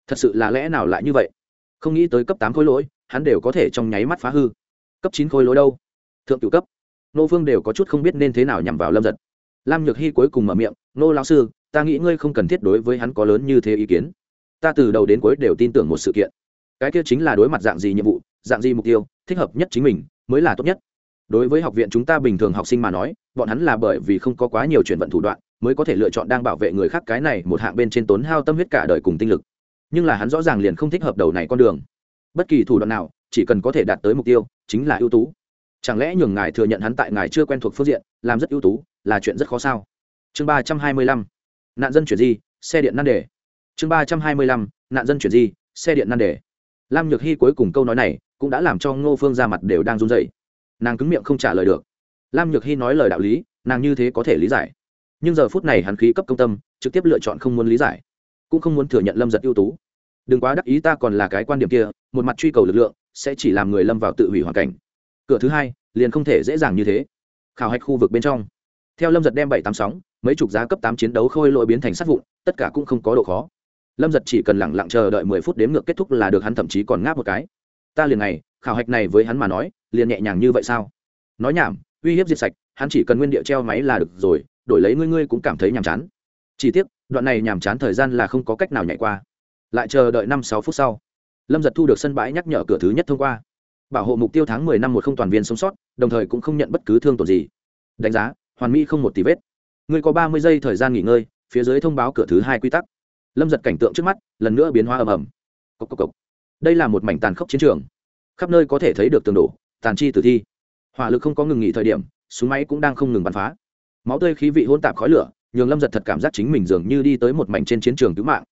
Thật sự là lẽ nào lại như vậy? Không nghĩ tới cấp tám khối lỗi, hắn đều có thể trong nháy mắt phá hư. Cấp chín khối lỗi đâu? Thượng cựu cấp nô phương đều có chút không biết nên thế nào nhằm vào lâm giật. Lam nhược hy cuối cùng mở miệng, nô lão sư, ta nghĩ ngươi không cần thiết đối với hắn có lớn như thế ý kiến. Ta từ đầu đến cuối đều tin tưởng một sự kiện. Cái kia chính là đối mặt dạng gì nhiệm vụ, dạng gì mục tiêu, thích hợp nhất chính mình, mới là tốt nhất. Đối với học viện chúng ta bình thường học sinh mà nói, bọn hắn là bởi vì không có quá nhiều chuyển vận thủ đoạn, mới có thể lựa chọn đang bảo vệ người khác cái này một hạng bên trên tốn hao tâm huyết cả đời cùng tinh lực. Nhưng là hắn rõ ràng liền không thích hợp đầu này con đường. Bất kỳ thủ đoạn nào, chỉ cần có thể đạt tới mục tiêu, chính là ưu tú chẳng lẽ nhường ngài thừa nhận hắn tại ngài chưa quen thuộc phương diện, làm rất ưu tú, là chuyện rất khó sao? Chương ba trăm hai mươi lăm, nạn dân chuyển di, xe điện nan đề. Chương ba trăm hai mươi lăm, nạn dân chuyển di, xe điện nan đề. Lam nhược hy cuối cùng câu nói này cũng đã làm cho ngô phương ra mặt đều đang run dậy nàng cứng miệng không trả lời được. Lam nhược hy nói lời đạo lý, nàng như thế có thể lý giải. Nhưng giờ phút này hắn khí cấp công tâm, trực tiếp lựa chọn không muốn lý giải. Cũng không muốn thừa nhận lâm giật ưu tú. Đừng quá đắc ý ta còn là cái quan điểm kia, một mặt truy cầu lực lượng, sẽ chỉ làm người lâm vào tự hủy hoàn cảnh cửa thứ hai liền không thể dễ dàng như thế. Khảo hạch khu vực bên trong. Theo lâm giật đem bảy tám sóng, mấy chục giá cấp tám chiến đấu khôi lỗi biến thành sát vụn, tất cả cũng không có độ khó. Lâm giật chỉ cần lẳng lặng chờ đợi mười phút đếm ngược kết thúc là được, hắn thậm chí còn ngáp một cái. Ta liền này, khảo hạch này với hắn mà nói, liền nhẹ nhàng như vậy sao? Nói nhảm, uy hiếp diệt sạch, hắn chỉ cần nguyên địa treo máy là được rồi, đổi lấy ngươi ngươi cũng cảm thấy nhàm chán. Chỉ tiếc, đoạn này nhàm chán thời gian là không có cách nào nhảy qua. Lại chờ đợi năm sáu phút sau, lâm giật thu được sân bãi nhắc nhở cửa thứ nhất thông qua bảo hộ mục tiêu tháng mười năm một không toàn viên sống sót, đồng thời cũng không nhận bất cứ thương tổn gì. Đánh giá, hoàn mỹ không một tí vết. Ngươi có ba mươi giây thời gian nghỉ ngơi, phía dưới thông báo cửa thứ hai quy tắc. Lâm giật cảnh tượng trước mắt, lần nữa biến hóa ầm ầm. Cốc cốc cốc. đây là một mảnh tàn khốc chiến trường. Khắp nơi có thể thấy được tường đổ, tàn chi tử thi. Hỏa lực không có ngừng nghỉ thời điểm, súng máy cũng đang không ngừng bắn phá. Máu tươi khí vị hôn tạp khói lửa, nhường lâm giật thật cảm giác chính mình dường như đi tới một mảnh trên chiến trường cứu mạng.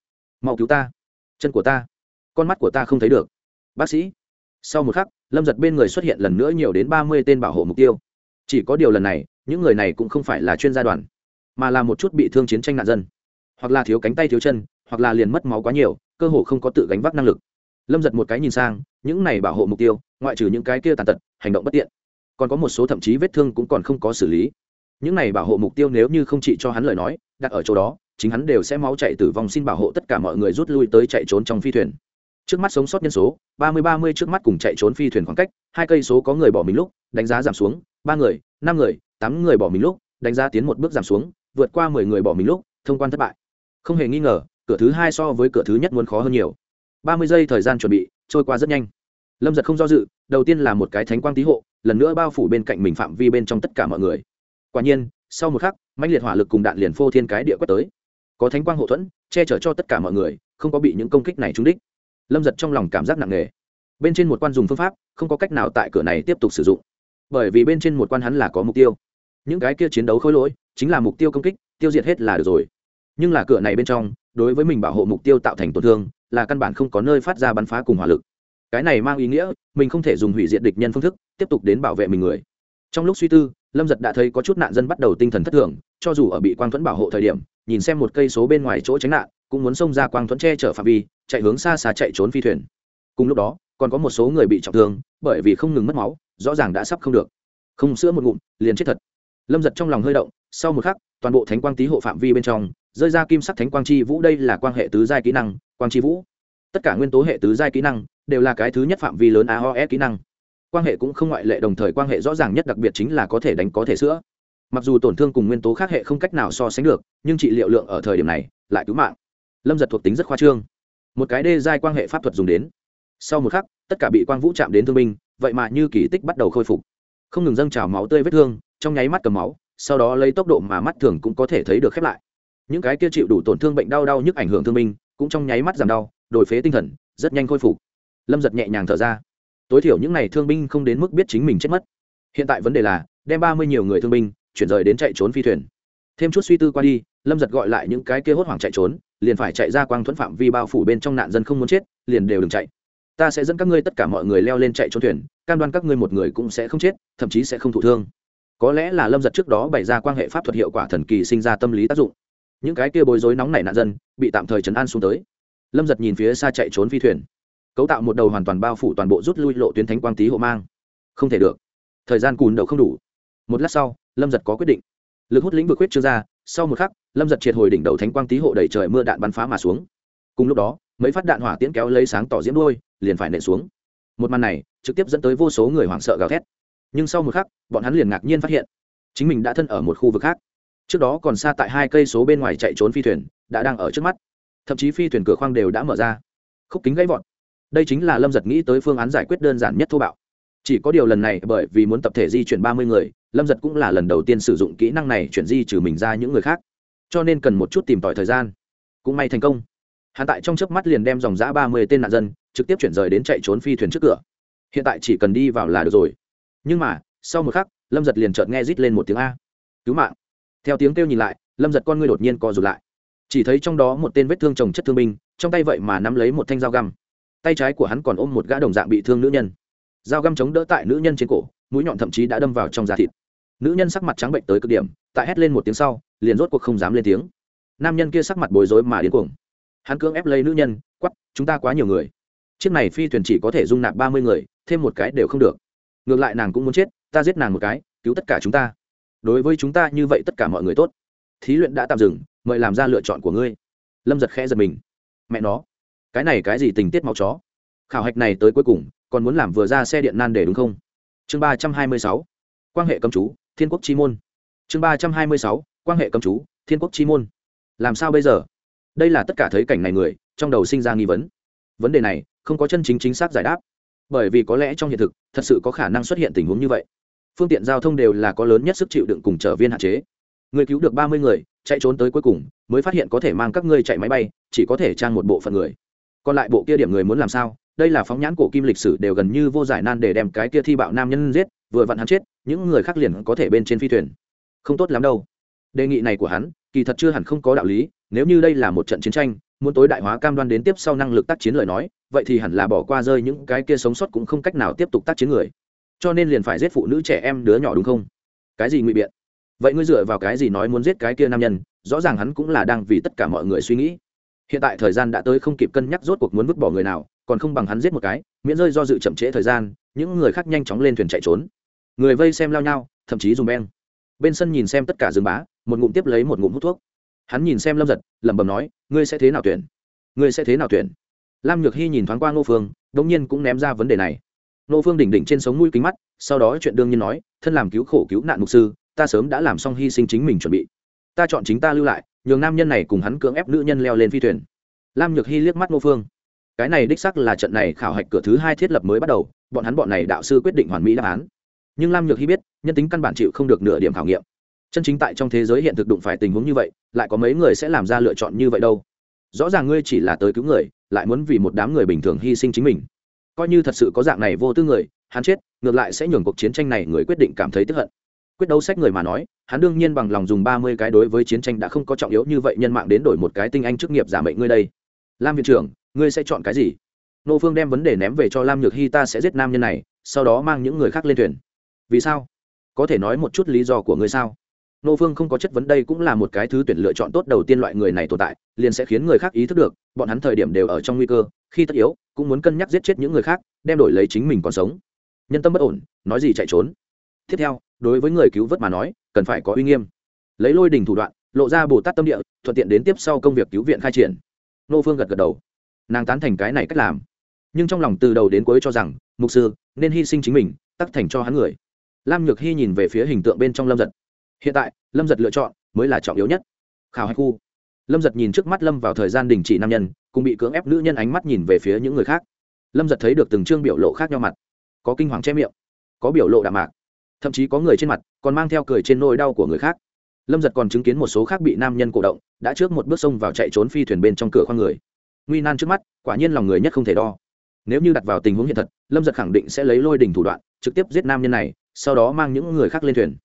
Mau cứu ta. Chân của ta. Con mắt của ta không thấy được. Bác sĩ sau một khắc, lâm giật bên người xuất hiện lần nữa nhiều đến ba mươi tên bảo hộ mục tiêu. Chỉ có điều lần này, những người này cũng không phải là chuyên gia đoàn, mà là một chút bị thương chiến tranh nạn dân. Hoặc là thiếu cánh tay thiếu chân, hoặc là liền mất máu quá nhiều, cơ hồ không có tự gánh vác năng lực. Lâm giật một cái nhìn sang, những này bảo hộ mục tiêu, ngoại trừ những cái kia tàn tật, hành động bất tiện. Còn có một số thậm chí vết thương cũng còn không có xử lý. Những này bảo hộ mục tiêu nếu như không chỉ cho hắn lời nói, đặt ở chỗ đó, chính hắn đều sẽ máu chạy tử vong xin bảo hộ tất cả mọi người rút lui tới chạy trốn trong phi thuyền trước mắt sống sót nhân số, ba mươi ba mươi trước mắt cùng chạy trốn phi thuyền khoảng cách, hai cây số có người bỏ mình lúc, đánh giá giảm xuống, ba người, năm người, tám người bỏ mình lúc, đánh giá tiến một bước giảm xuống, vượt qua mười người bỏ mình lúc, thông quan thất bại. Không hề nghi ngờ, cửa thứ hai so với cửa thứ nhất muốn khó hơn nhiều. ba mươi giây thời gian chuẩn bị, trôi qua rất nhanh. Lâm giật không do dự, đầu tiên là một cái thánh quang tý hộ, lần nữa bao phủ bên cạnh mình phạm vi bên trong tất cả mọi người. Quả nhiên, sau một khắc mạnh liệt hỏa lực cùng đạn liền phô thiên cái địa quét tới. Có thánh quang hậu thuẫn, che chở cho tất cả mọi người, không có bị những công kích này trúng đích lâm giật trong lòng cảm giác nặng nề. Bên trên một quan dùng phương pháp, không có cách nào tại cửa này tiếp tục sử dụng. Bởi vì bên trên một quan hắn là có mục tiêu. Những cái kia chiến đấu khối lỗi, chính là mục tiêu công kích, tiêu diệt hết là được rồi. Nhưng là cửa này bên trong, đối với mình bảo hộ mục tiêu tạo thành tổn thương, là căn bản không có nơi phát ra bắn phá cùng hỏa lực. Cái này mang ý nghĩa, mình không thể dùng hủy diệt địch nhân phương thức, tiếp tục đến bảo vệ mình người. Trong lúc suy tư, lâm giật đã thấy có chút nạn dân bắt đầu tinh thần thất thường, cho dù ở bị quang thuẫn bảo hộ thời điểm, nhìn xem một cây số bên ngoài chỗ tránh nạn, cũng muốn xông ra quang thuẫn che chở phạm vi chạy hướng xa xa chạy trốn phi thuyền. Cùng lúc đó, còn có một số người bị trọng thương, bởi vì không ngừng mất máu, rõ ràng đã sắp không được. Không sữa một ngụm, liền chết thật. Lâm giật trong lòng hơi động, sau một khắc, toàn bộ thánh quang tý hộ phạm vi bên trong, rơi ra kim sắc thánh quang chi vũ, đây là quan hệ tứ giai kỹ năng, quang chi vũ. Tất cả nguyên tố hệ tứ giai kỹ năng, đều là cái thứ nhất phạm vi lớn aos kỹ năng. Quan hệ cũng không ngoại lệ, đồng thời quan hệ rõ ràng nhất đặc biệt chính là có thể đánh có thể sữa. Mặc dù tổn thương cùng nguyên tố khác hệ không cách nào so sánh được, nhưng trị liệu lượng ở thời điểm này, lại cứu mạng. Lâm giật thuộc tính rất khoa trương một cái đê giai quan hệ pháp thuật dùng đến. Sau một khắc, tất cả bị quang vũ chạm đến thương binh, vậy mà như kỳ tích bắt đầu khôi phục. Không ngừng dâng trào máu tươi vết thương, trong nháy mắt cầm máu, sau đó lấy tốc độ mà mắt thường cũng có thể thấy được khép lại. Những cái kia chịu đủ tổn thương bệnh đau đau nhức ảnh hưởng thương binh, cũng trong nháy mắt giảm đau, đổi phế tinh thần, rất nhanh khôi phục. Lâm giật nhẹ nhàng thở ra. Tối thiểu những n à y thương binh không đến mức biết chính mình chết mất. Hiện tại vấn đề là, đem ba mươi nhiều người thương binh, chuyển rời đến chạy trốn phi thuyền. Thêm chút suy tư qua đi lâm giật gọi lại những cái kia hốt hoảng chạy trốn, liền phải chạy ra quang thuẫn phạm vi bao phủ bên trong nạn dân không muốn chết, liền đều đừng chạy. Ta sẽ dẫn các ngươi tất cả mọi người leo lên chạy trốn thuyền, cam đoan các ngươi một người cũng sẽ không chết, thậm chí sẽ không thụ thương. Có lẽ là lâm giật trước đó bày ra quan hệ pháp thuật hiệu quả thần kỳ sinh ra tâm lý tác dụng. Những cái kia bối rối nóng nảy nạn dân, bị tạm thời chấn an xuống tới. Lâm giật nhìn phía xa chạy trốn phi thuyền. Cấu tạo một đầu hoàn toàn bao phủ toàn bộ rút lui lộ tuyến thánh quang tý hộ mang. Không thể được. Thời gian cùn đầu không đủ. Một lát sau, lâm giật có quyết định. Lực hút lĩnh vực huyết chưa ra sau một khắc, lâm giật triệt hồi đỉnh đầu thánh quang tý hộ đẩy trời mưa đạn bắn phá mà xuống. Cùng lúc đó, mấy phát đạn hỏa tiễn kéo lấy sáng tỏ diễm đôi, liền phải nện xuống. Một màn này, trực tiếp dẫn tới vô số người hoảng sợ gào thét. Nhưng sau một khắc, bọn hắn liền ngạc nhiên phát hiện, chính mình đã thân ở một khu vực khác. Trước đó còn xa tại hai cây số bên ngoài chạy trốn phi thuyền, đã đang ở trước mắt. Thậm chí phi thuyền cửa khoang đều đã mở ra. Khúc kính gãy vọt. Đây chính là lâm giật nghĩ tới phương án giải quyết đơn giản nhất thô bạo chỉ có điều lần này bởi vì muốn tập thể di chuyển ba mươi người, lâm giật cũng là lần đầu tiên sử dụng kỹ năng này chuyển di trừ mình ra những người khác. Cho nên cần một chút tìm tòi thời gian. Cũng may thành công. Hạ tại trong chớp mắt liền đem dòng giã ba mươi tên nạn dân, trực tiếp chuyển rời đến chạy trốn phi thuyền trước cửa. Hiện tại chỉ cần đi vào là được rồi. Nhưng mà, sau một khắc, lâm giật liền chợt nghe rít lên một tiếng a. Cứu mạng. Theo tiếng kêu nhìn lại, lâm giật con ngươi đột nhiên co rụt lại. Chỉ thấy trong đó một tên vết thương chồng chất thương binh, trong tay vậy mà nắm lấy một thanh dao găm. Tay trái của hắn còn ôm một gã đồng dạng bị thương nữ nhân dao găm chống đỡ tại nữ nhân trên cổ, mũi nhọn thậm chí đã đâm vào trong da thịt. Nữ nhân sắc mặt trắng bệnh tới cực điểm, tại hét lên một tiếng sau, liền rốt cuộc không dám lên tiếng. Nam nhân kia sắc mặt bối rối mà điên cuồng. Hắn cưỡng ép lấy nữ nhân quắp chúng ta quá nhiều người. Chiếc này phi thuyền chỉ có thể dung nạp ba mươi người, thêm một cái đều không được. Ngược lại nàng cũng muốn chết, ta giết nàng một cái, cứu tất cả chúng ta. Đối với chúng ta như vậy tất cả mọi người tốt. Thí luyện đã tạm dừng, mời làm ra lựa chọn của ngươi. Lâm giật khẽ giật mình. Mẹ nó, cái này cái gì tình tiết máu chó. Khảo hạch này tới cuối cùng còn muốn làm vừa ra xe điện nan để đúng không? Chương ba trăm hai mươi sáu, quan hệ cầm chú, thiên quốc chi môn. Chương ba trăm hai mươi sáu, quan hệ cầm chú, thiên quốc chi môn. Làm sao bây giờ? Đây là tất cả thấy cảnh này người, trong đầu sinh ra nghi vấn. Vấn đề này, không có chân chính chính xác giải đáp. Bởi vì có lẽ trong hiện thực, thật sự có khả năng xuất hiện tình huống như vậy. Phương tiện giao thông đều là có lớn nhất sức chịu đựng cùng trở viên hạn chế. Người cứu được ba mươi người, chạy trốn tới cuối cùng, mới phát hiện có thể mang các ngươi chạy máy bay, chỉ có thể trang một bộ phận người. Còn lại bộ kia điểm người muốn làm sao? Đây là phóng nhãn cổ kim lịch sử đều gần như vô giải nan để đem cái kia thi bạo nam nhân giết, vừa vặn hắn chết, những người khác liền có thể bên trên phi thuyền. Không tốt lắm đâu. Đề nghị này của hắn, kỳ thật chưa hẳn không có đạo lý, nếu như đây là một trận chiến tranh, muốn tối đại hóa cam đoan đến tiếp sau năng lực tác chiến lời nói, vậy thì hẳn là bỏ qua rơi những cái kia sống sót cũng không cách nào tiếp tục tác chiến người. Cho nên liền phải giết phụ nữ trẻ em đứa nhỏ đúng không? Cái gì ngụy biện? Vậy ngươi dựa vào cái gì nói muốn giết cái kia nam nhân, rõ ràng hắn cũng là đang vì tất cả mọi người suy nghĩ. Hiện tại thời gian đã tới không kịp cân nhắc rốt cuộc muốn vứt bỏ người nào còn không bằng hắn giết một cái, miễn rơi do dự chậm trễ thời gian, những người khác nhanh chóng lên thuyền chạy trốn. Người vây xem lao nhau, thậm chí dùng beng. Bên sân nhìn xem tất cả rừng bá, một ngụm tiếp lấy một ngụm hút thuốc. Hắn nhìn xem lâm giật, lẩm bẩm nói, ngươi sẽ thế nào tuyển? Ngươi sẽ thế nào tuyển? Lam nhược hy nhìn thoáng qua ngô phương đ ỗ n g nhiên cũng ném ra vấn đề này. Ngô phương đỉnh đỉnh trên sống mũi kính mắt, sau đó chuyện đương nhiên nói, thân làm cứu khổ cứu nạn mục sư, ta sớm đã làm xong hy sinh chính mình chuẩn bị. Ta chọn chính ta lưu lại, nhường nam nhân này cùng hắn cưỡng ép nữ nhân leo lên phi thuyền. Lam nhược hy liếc mắt ngô phương cái này đích sắc là trận này khảo hạch cửa thứ hai thiết lập mới bắt đầu, bọn hắn bọn này đạo sư quyết định hoàn mỹ đáp án. Nhưng lam nhược hy biết, nhân tính căn bản chịu không được nửa điểm khảo nghiệm. Chân chính tại trong thế giới hiện thực đụng phải tình huống như vậy, lại có mấy người sẽ làm ra lựa chọn như vậy đâu? Rõ ràng ngươi chỉ là tới cứu người, lại muốn vì một đám người bình thường hy sinh chính mình. Coi như thật sự có dạng này vô tư người, hắn chết, ngược lại sẽ nhường cuộc chiến tranh này người quyết định cảm thấy tức hận. Quyết đấu sách người mà nói, hắn đương nhiên bằng lòng dùng ba mươi cái đối với chiến tranh đã không có trọng yếu như vậy nhân mạng đến đổi một cái tinh anh chức nghiệp giả mệnh ngươi đây. Lam viện trưởng ngươi sẽ chọn cái gì? Nô phương đem vấn đề ném về cho lam nhược hy ta sẽ giết nam nhân này, sau đó mang những người khác lên thuyền. Vì sao? Có thể nói một chút lý do của ngươi sao? Nô phương không có chất vấn, đây cũng là một cái thứ tuyển lựa chọn tốt đầu tiên loại người này tồn tại, liền sẽ khiến người khác ý thức được, bọn hắn thời điểm đều ở trong nguy cơ, khi tất yếu, cũng muốn cân nhắc giết chết những người khác, đem đổi lấy chính mình còn sống. Nhân tâm bất ổn, nói gì chạy trốn. Tiếp theo, đối với người cứu vớt mà nói, cần phải có uy nghiêm. Lấy lôi đình thủ đoạn, lộ ra bồ tát tâm địa, thuận tiện đến tiếp sau công việc cứu viện khai triển. Nô phương gật gật đầu nàng tán thành cái này cách làm. Nhưng trong lòng từ đầu đến cuối cho rằng, mục sư, nên hy sinh chính mình, tắc thành cho hắn người. Lam nhược hy nhìn về phía hình tượng bên trong lâm giật. Hiện tại, lâm giật lựa chọn mới là trọng yếu nhất. Khảo hạch khu. Lâm giật nhìn trước mắt lâm vào thời gian đình chỉ nam nhân, cùng bị cưỡng ép nữ nhân ánh mắt nhìn về phía những người khác. Lâm giật thấy được từng chương biểu lộ khác nhau mặt. Có kinh hoàng che miệng, có biểu lộ đạm mạc, thậm chí có người trên mặt còn mang theo cười trên nỗi đau của người khác. Lâm giật còn chứng kiến một số khác bị nam nhân cổ động, đã trước một bước sông vào chạy trốn phi thuyền bên trong cửa khoang người nguy nan trước mắt, quả nhiên lòng người nhất không thể đo. Nếu như đặt vào tình huống hiện thật, lâm giật khẳng định sẽ lấy lôi đình thủ đoạn, trực tiếp giết nam nhân này, sau đó mang những người khác lên thuyền.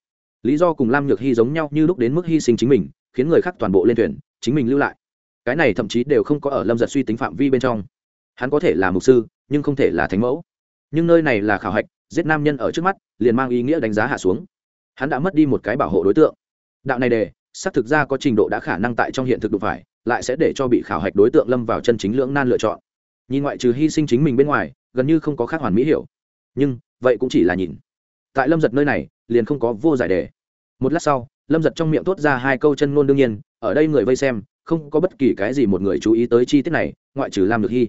Lý do cùng lam nhược hy giống nhau như lúc đến mức hy sinh chính mình, khiến người khác toàn bộ lên thuyền, chính mình lưu lại. Cái này thậm chí đều không có ở lâm giật suy tính phạm vi bên trong. Hắn có thể là mục sư, nhưng không thể là thánh mẫu. Nhưng nơi này là khảo hạch, giết nam nhân ở trước mắt, liền mang ý nghĩa đánh giá hạ xuống. Hắn đã mất đi một cái bảo hộ đối tượng. Đạo này đề, xác thực ra có trình độ đã khả năng tại trong hiện thực đụng phải lại sẽ để cho bị khảo hạch đối tượng lâm vào chân chính lưỡng nan lựa chọn. Nhìn ngoại trừ hy sinh chính mình bên ngoài, gần như không có khác hoàn mỹ hiểu. Nhưng, vậy cũng chỉ là nhìn. Tại lâm giật nơi này, liền không có vô giải đề. Một lát sau, lâm giật trong miệng thốt ra hai câu chân ngôn đương nhiên, ở đây người vây xem, không có bất kỳ cái gì một người chú ý tới chi tiết này, ngoại trừ làm được hy.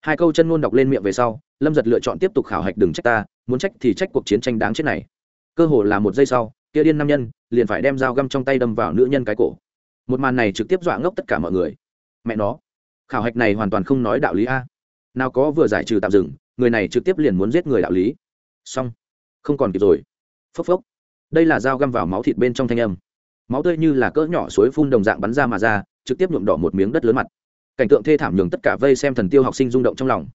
Hai câu chân ngôn đọc lên miệng về sau, lâm giật lựa chọn tiếp tục khảo hạch đừng trách ta, muốn trách thì trách cuộc chiến tranh đáng chết này. Cơ hồ là một giây sau, kia điên nam nhân, liền phải đem dao găm trong tay đâm vào nữ nhân cái cổ một màn này trực tiếp dọa ngốc tất cả mọi người. Mẹ nó, khảo hạch này hoàn toàn không nói đạo lý a. Nào có vừa giải trừ tạm dừng, người này trực tiếp liền muốn giết người đạo lý. Xong, không còn kịp rồi. Phốc phốc. Đây là dao găm vào máu thịt bên trong thanh âm. Máu tươi như là cỡ nhỏ suối phun đồng dạng bắn ra mà ra, trực tiếp nhuộm đỏ một miếng đất lớn mặt. Cảnh tượng thê thảm nhường tất cả vây xem thần tiêu học sinh rung động trong lòng.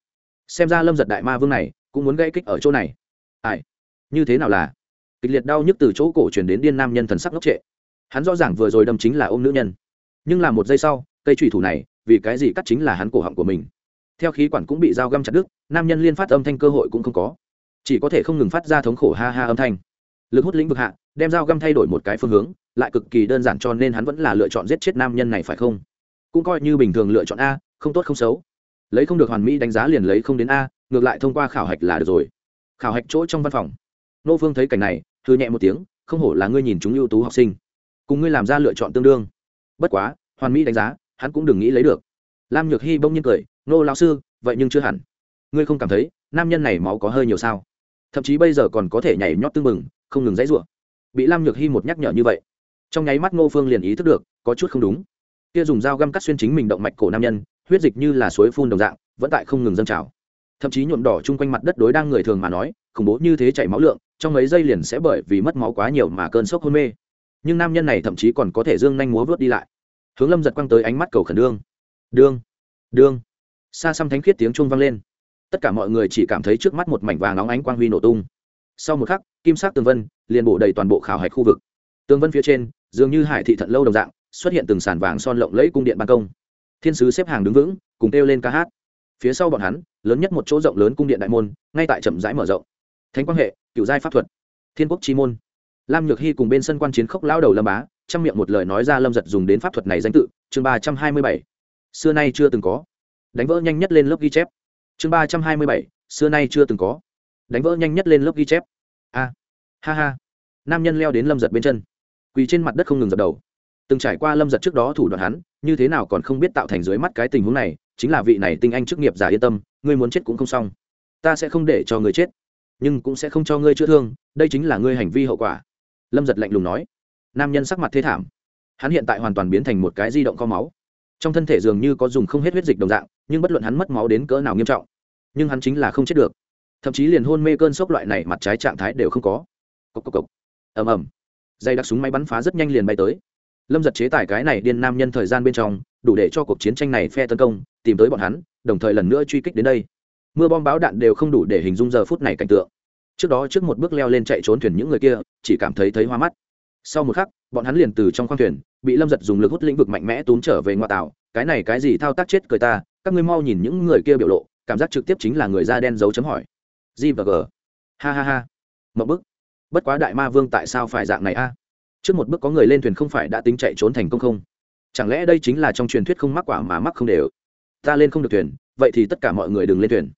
Xem ra lâm giật đại ma vương này cũng muốn gây kích ở chỗ này. Ai? Như thế nào là? Kịch liệt đau nhức từ chỗ cổ truyền đến điên nam nhân thần sắc ngốc trệ hắn rõ ràng vừa rồi đâm chính là ôm nữ nhân. Nhưng là một giây sau, cây trùy thủ này, vì cái gì cắt chính là hắn cổ họng của mình. Theo khí quản cũng bị dao găm chặt đứt, nam nhân liên phát âm thanh cơ hội cũng không có. Chỉ có thể không ngừng phát ra thống khổ ha ha âm thanh. Lực hút lĩnh vực hạ, đem dao găm thay đổi một cái phương hướng, lại cực kỳ đơn giản cho nên hắn vẫn là lựa chọn giết chết nam nhân này phải không? Cũng coi như bình thường lựa chọn a, không tốt không xấu. Lấy không được hoàn mỹ đánh giá liền lấy không đến a, ngược lại thông qua khảo hạch là được rồi. Khảo hạch chỗ trong văn phòng. Nô phương thấy cảnh này thư nhẹ một tiếng, không hổ là ngươi nhìn chúng ưu tú học sinh cùng ngươi làm ra lựa chọn tương đương. Bất quá, hoàn mỹ đánh giá, hắn cũng đừng nghĩ lấy được. Lam nhược hy bỗng nhiên cười, nô lão sư, vậy nhưng chưa hẳn. Ngươi không cảm thấy, nam nhân này máu có hơi nhiều sao? Thậm chí bây giờ còn có thể nhảy nhót tưng bừng, không ngừng dãy rủa. Bị lam nhược hy một nhắc nhở như vậy, trong nháy mắt ngô phương liền ý thức được, có chút không đúng. Kia dùng dao găm cắt xuyên chính mình động mạch cổ nam nhân, huyết dịch như là suối phun đồng dạng, vẫn tại không ngừng dâng trào. Thậm chí nhuộm đỏ chung quanh mặt đất đối đang người thường mà nói, khủng bố như thế chảy máu lượng, trong mấy giây liền sẽ bởi vì mất máu quá nhiều mà cơn sốc hôn mê nhưng nam nhân này thậm chí còn có thể dương nhanh múa vớt đi lại. Hướng lâm giật quăng tới ánh mắt cầu khẩn đương. Đương đương. Xa xăm thánh khiết tiếng chuông vang lên. Tất cả mọi người chỉ cảm thấy trước mắt một mảnh vàng nóng ánh quang huy nổ tung. Sau một khắc, kim sắc tường vân liền bổ đầy toàn bộ khảo hạch khu vực. Tường vân phía trên, dường như hải thị thận lâu đồng dạng, xuất hiện từng sàn vàng son lộng lẫy cung điện ban công. Thiên sứ xếp hàng đứng vững, cùng kêu lên ca hát. Phía sau bọn hắn, lớn nhất một chỗ rộng lớn cung điện đại môn, ngay tại chậm rãi mở rộng. Thánh quan hệ, cựu giai pháp thuật. Thiên quốc chi môn lam nhược hy cùng bên sân quan chiến khốc lao đầu lâm bá, trong miệng một lời nói ra lâm giật dùng đến pháp thuật này danh tự, chương ba trăm hai mươi bảy. Xưa nay chưa từng có. Đánh vỡ nhanh nhất lên lớp ghi chép. Chương ba trăm hai mươi bảy, xưa nay chưa từng có. Đánh vỡ nhanh nhất lên lớp ghi chép. A. Ha ha. Nam nhân leo đến lâm giật bên chân. Quỳ trên mặt đất không ngừng dập đầu. Từng trải qua lâm giật trước đó thủ đoạn hắn, như thế nào còn không biết tạo thành dưới mắt cái tình huống này, chính là vị này tinh anh chức nghiệp giả yên tâm, ngươi muốn chết cũng không xong. Ta sẽ không để cho ngươi chết, nhưng cũng sẽ không cho ngươi chữa thương, đây chính là ngươi hành vi hậu quả lâm giật lạnh lùng nói, nam nhân sắc mặt thế thảm, hắn hiện tại hoàn toàn biến thành một cái di động có máu, trong thân thể dường như có dùng không hết huyết dịch đồng dạng, nhưng bất luận hắn mất máu đến cỡ nào nghiêm trọng, nhưng hắn chính là không chết được, thậm chí liền hôn mê cơn sốc loại này mặt trái trạng thái đều không có. Cốc cốc cốc. ầm ầm. Dây đặc súng máy bắn phá rất nhanh liền bay tới. Lâm giật chế tài cái này điên nam nhân thời gian bên trong, đủ để cho cuộc chiến tranh này phe tấn công, tìm tới bọn hắn, đồng thời lần nữa truy kích đến đây. Mưa bom báo đạn đều không đủ để hình dung giờ phút này cảnh tượng trước đó trước một bước leo lên chạy trốn thuyền những người kia, chỉ cảm thấy thấy hoa mắt. Sau một khắc, bọn hắn liền từ trong khoang thuyền, bị lâm giật dùng lực hút lĩnh vực mạnh mẽ túm trở về ngoại tảo cái này cái gì thao tác chết cười ta, các ngươi mau nhìn những người kia biểu lộ, cảm giác trực tiếp chính là người da đen dấu chấm hỏi. G và g. Ha ha ha. Mậu bức. Bất quá đại ma vương tại sao phải dạng này a? Trước một bước có người lên thuyền không phải đã tính chạy trốn thành công không? Chẳng lẽ đây chính là trong truyền thuyết không mắc quả mà mắc không đều? Ta lên không được thuyền, vậy thì tất cả mọi người đừng lên thuyền.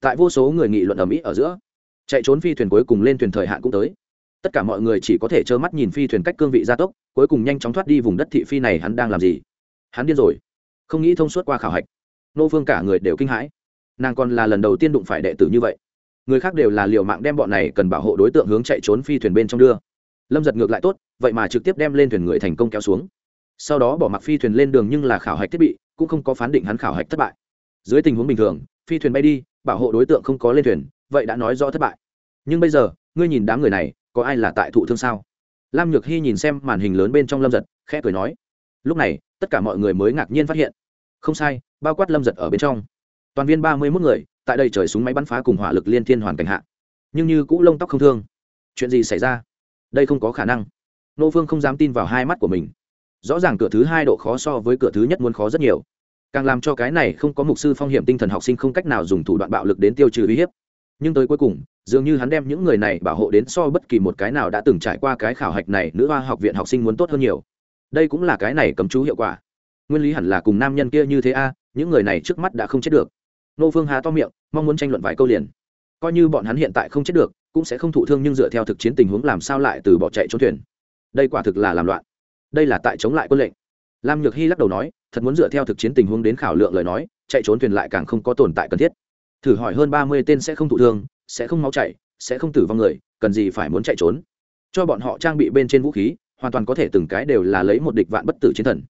Tại vô số người nghị luận ở mỹ ở giữa chạy trốn phi thuyền cuối cùng lên thuyền thời hạn cũng tới. Tất cả mọi người chỉ có thể trơ mắt nhìn phi thuyền cách cương vị gia tốc, cuối cùng nhanh chóng thoát đi vùng đất thị phi này hắn đang làm gì? Hắn điên rồi. Không nghĩ thông suốt qua khảo hạch. Nô phương cả người đều kinh hãi. Nàng còn là lần đầu tiên đụng phải đệ tử như vậy. Người khác đều là liều mạng đem bọn này cần bảo hộ đối tượng hướng chạy trốn phi thuyền bên trong đưa. Lâm giật ngược lại tốt, vậy mà trực tiếp đem lên thuyền người thành công kéo xuống. Sau đó bỏ mặc phi thuyền lên đường nhưng là khảo hạch thiết bị, cũng không có phán định hắn khảo hạch thất bại. Dưới tình huống bình thường, phi thuyền bay đi, bảo hộ đối tượng không có lên thuyền vậy đã nói rõ thất bại. Nhưng bây giờ, ngươi nhìn đám người này, có ai là tại thụ thương sao? Lam nhược hy nhìn xem màn hình lớn bên trong lâm giật, khẽ cười nói. Lúc này, tất cả mọi người mới ngạc nhiên phát hiện. Không sai, bao quát lâm giật ở bên trong. Toàn viên ba mươi mốt người, tại đây trời súng máy bắn phá cùng hỏa lực liên thiên hoàn cảnh hạ. Nhưng như cũ lông tóc không thương. Chuyện gì xảy ra? Đây không có khả năng. Nô phương không dám tin vào hai mắt của mình. Rõ ràng cửa thứ hai độ khó so với cửa thứ nhất muốn khó rất nhiều. Càng làm cho cái này không có mục sư phong hiểm tinh thần học sinh không cách nào dùng thủ đoạn bạo lực đến tiêu trừ uy hiếp nhưng tới cuối cùng, dường như hắn đem những người này bảo hộ đến so bất kỳ một cái nào đã từng trải qua cái khảo hạch này nữ hoa học viện học sinh muốn tốt hơn nhiều. Đây cũng là cái này cấm chú hiệu quả. Nguyên lý hẳn là cùng nam nhân kia như thế a, những người này trước mắt đã không chết được. Nô phương hà to miệng, mong muốn tranh luận vài câu liền. Coi như bọn hắn hiện tại không chết được, cũng sẽ không thụ thương nhưng dựa theo thực chiến tình huống làm sao lại từ bỏ chạy trốn thuyền. Đây quả thực là làm loạn. Đây là tại chống lại quân lệnh. Lam nhược hy lắc đầu nói, thật muốn dựa theo thực chiến tình huống đến khảo lượng lời nói, chạy trốn thuyền lại càng không có tồn tại cần thiết thử hỏi hơn ba mươi tên sẽ không thụ thương, sẽ không máu chảy, sẽ không tử vong người, cần gì phải muốn chạy trốn? Cho bọn họ trang bị bên trên vũ khí, hoàn toàn có thể từng cái đều là lấy một địch vạn bất tử chiến thần.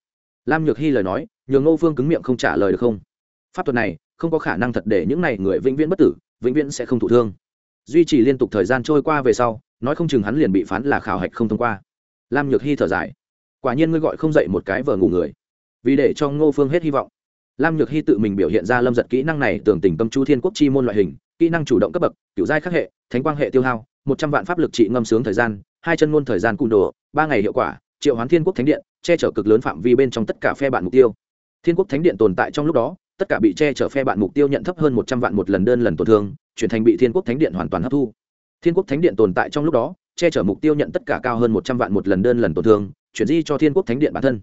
Lam nhược hy lời nói, nhường ngô phương cứng miệng không trả lời được không? Pháp thuật này, không có khả năng thật để những này người vĩnh viễn bất tử, vĩnh viễn sẽ không thụ thương. Duy trì liên tục thời gian trôi qua về sau, nói không chừng hắn liền bị phán là khảo hạch không thông qua. Lam nhược hy thở dài. Quả nhiên ngươi gọi không dậy một cái vờ ngủ người. Vì để cho ngô phương hết hy vọng lam nhược hy tự mình biểu hiện ra lâm giật kỹ năng này tưởng tình tâm chu thiên quốc chi môn loại hình, kỹ năng chủ động cấp bậc, kiểu giai khắc hệ, thánh quang hệ tiêu hao, một trăm vạn pháp lực trị ngâm sướng thời gian, hai chân ngôn thời gian cung đồ, ba ngày hiệu quả, triệu hoán thiên quốc thánh điện, che chở cực lớn phạm vi bên trong tất cả phe bạn mục tiêu. Thiên quốc thánh điện tồn tại trong lúc đó, tất cả bị che chở phe bạn mục tiêu nhận thấp hơn một trăm vạn một lần đơn lần tổn thương, chuyển thành bị thiên quốc thánh điện hoàn toàn hấp thu. Thiên quốc thánh điện tồn tại trong lúc đó, che chở mục tiêu nhận tất cả cao hơn một trăm vạn một lần đơn lần tổn thương, chuyển di cho thiên quốc thánh điện bản thân.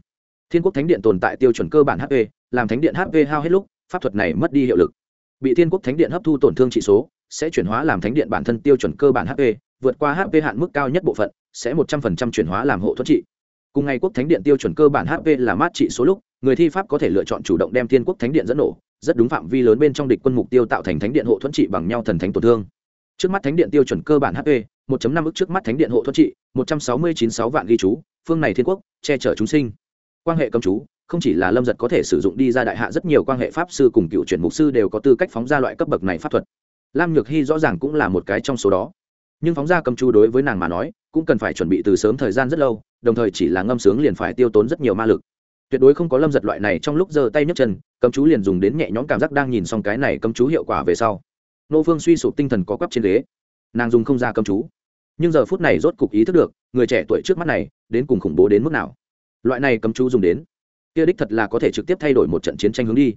Thiên quốc thánh điện tồn tại tiêu chuẩn cơ bản hp làm thánh điện hp hao hết lúc pháp thuật này mất đi hiệu lực. Bị thiên quốc thánh điện hấp thu tổn thương trị số sẽ chuyển hóa làm thánh điện bản thân tiêu chuẩn cơ bản hp vượt qua hp hạn mức cao nhất bộ phận sẽ một trăm phần trăm chuyển hóa làm hộ thuẫn trị. Cùng ngày quốc thánh điện tiêu chuẩn cơ bản hp là mát trị số lúc người thi pháp có thể lựa chọn chủ động đem thiên quốc thánh điện dẫn nổ rất đúng phạm vi lớn bên trong địch quân mục tiêu tạo thành thánh điện hộ thuẫn trị bằng nhau thần thánh tổn thương. Trước mắt thánh điện tiêu chuẩn cơ bản hp 1.5 ức trước mắt thánh điện hộ thuẫn trị 169,6 vạn ghi chú phương này thiên quốc che chở chúng sinh. Quan hệ công chú không chỉ là lâm giật có thể sử dụng đi ra đại hạ rất nhiều quan hệ pháp sư cùng cựu chuyển mục sư đều có tư cách phóng ra loại cấp bậc này pháp thuật. Lam nhược hy rõ ràng cũng là một cái trong số đó. Nhưng phóng ra cầm chú đối với nàng mà nói, cũng cần phải chuẩn bị từ sớm thời gian rất lâu, đồng thời chỉ là ngâm sướng liền phải tiêu tốn rất nhiều ma lực. Tuyệt đối không có lâm giật loại này trong lúc giơ tay nhấc chân, cầm chú liền dùng đến nhẹ nhõm cảm giác đang nhìn xong cái này cầm chú hiệu quả về sau. Nô phương suy sụp tinh thần có quắp trên ghế. Nàng dùng không ra cầm chú. Nhưng giờ phút này rốt cục ý thức được, người trẻ tuổi trước mắt này, đến cùng khủng bố đến mức nào. Loại này cầm chú dùng đến kia đích thật là có thể trực tiếp thay đổi một trận chiến tranh hướng đi.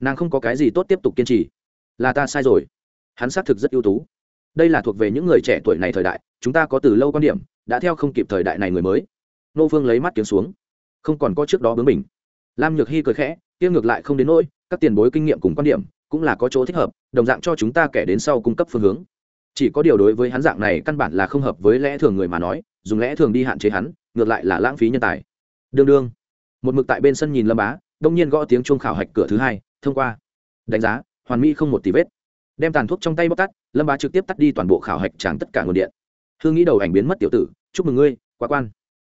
Nàng không có cái gì tốt tiếp tục kiên trì. Là ta sai rồi. Hắn xác thực rất ưu tú. Đây là thuộc về những người trẻ tuổi này thời đại, chúng ta có từ lâu quan điểm, đã theo không kịp thời đại này người mới. Nô phương lấy mắt kiếm xuống. Không còn có trước đó bướng mình lam nhược hy cười khẽ, kia ngược lại không đến nỗi, các tiền bối kinh nghiệm cùng quan điểm, cũng là có chỗ thích hợp, đồng dạng cho chúng ta kẻ đến sau cung cấp phương hướng. Chỉ có điều đối với hắn dạng này căn bản là không hợp với lẽ thường người mà nói, dùng lẽ thường đi hạn chế hắn, ngược lại là lãng phí nhân tài. Đương đương một mực tại bên sân nhìn lâm bá, đông nhiên gõ tiếng chuông khảo hạch cửa thứ hai, thông qua. Đánh giá, hoàn mỹ không một tí vết. Đem tàn thuốc trong tay bóc tắt, lâm bá trực tiếp tắt đi toàn bộ khảo hạch tràng tất cả nguồn điện. Hương nghĩ đầu ảnh biến mất tiểu tử, chúc mừng ngươi, quá quan.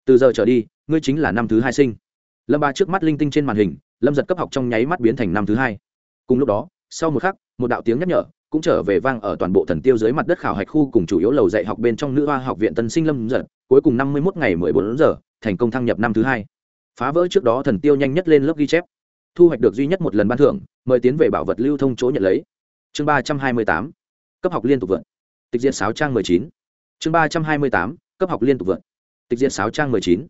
Từ giờ trở đi, ngươi chính là năm thứ hai sinh. Lâm bá trước mắt linh tinh trên màn hình, lâm giật cấp học trong nháy mắt biến thành năm thứ hai. Cùng lúc đó, sau một khắc, một đạo tiếng nhắc nhở cũng trở về vang ở toàn bộ thần tiêu dưới mặt đất khảo hạch khu cùng chủ yếu lầu dạy học bên trong nữ hoa học viện tân sinh lâm giật, cuối cùng năm mươi một ngày mười bốn giờ, thành công thăng nhập năm thứ hai phá vỡ trước đó thần tiêu nhanh nhất lên lớp ghi chép. Thu hoạch được duy nhất một lần ban thưởng, mời tiến về bảo vật lưu thông chỗ nhận lấy. Chương ba trăm hai mươi tám, cấp học liên tục vượt. Tịch diện sáu trang mười chín. Chương ba trăm hai mươi tám, cấp học liên tục vượt. Tịch diện sáu trang mười chín.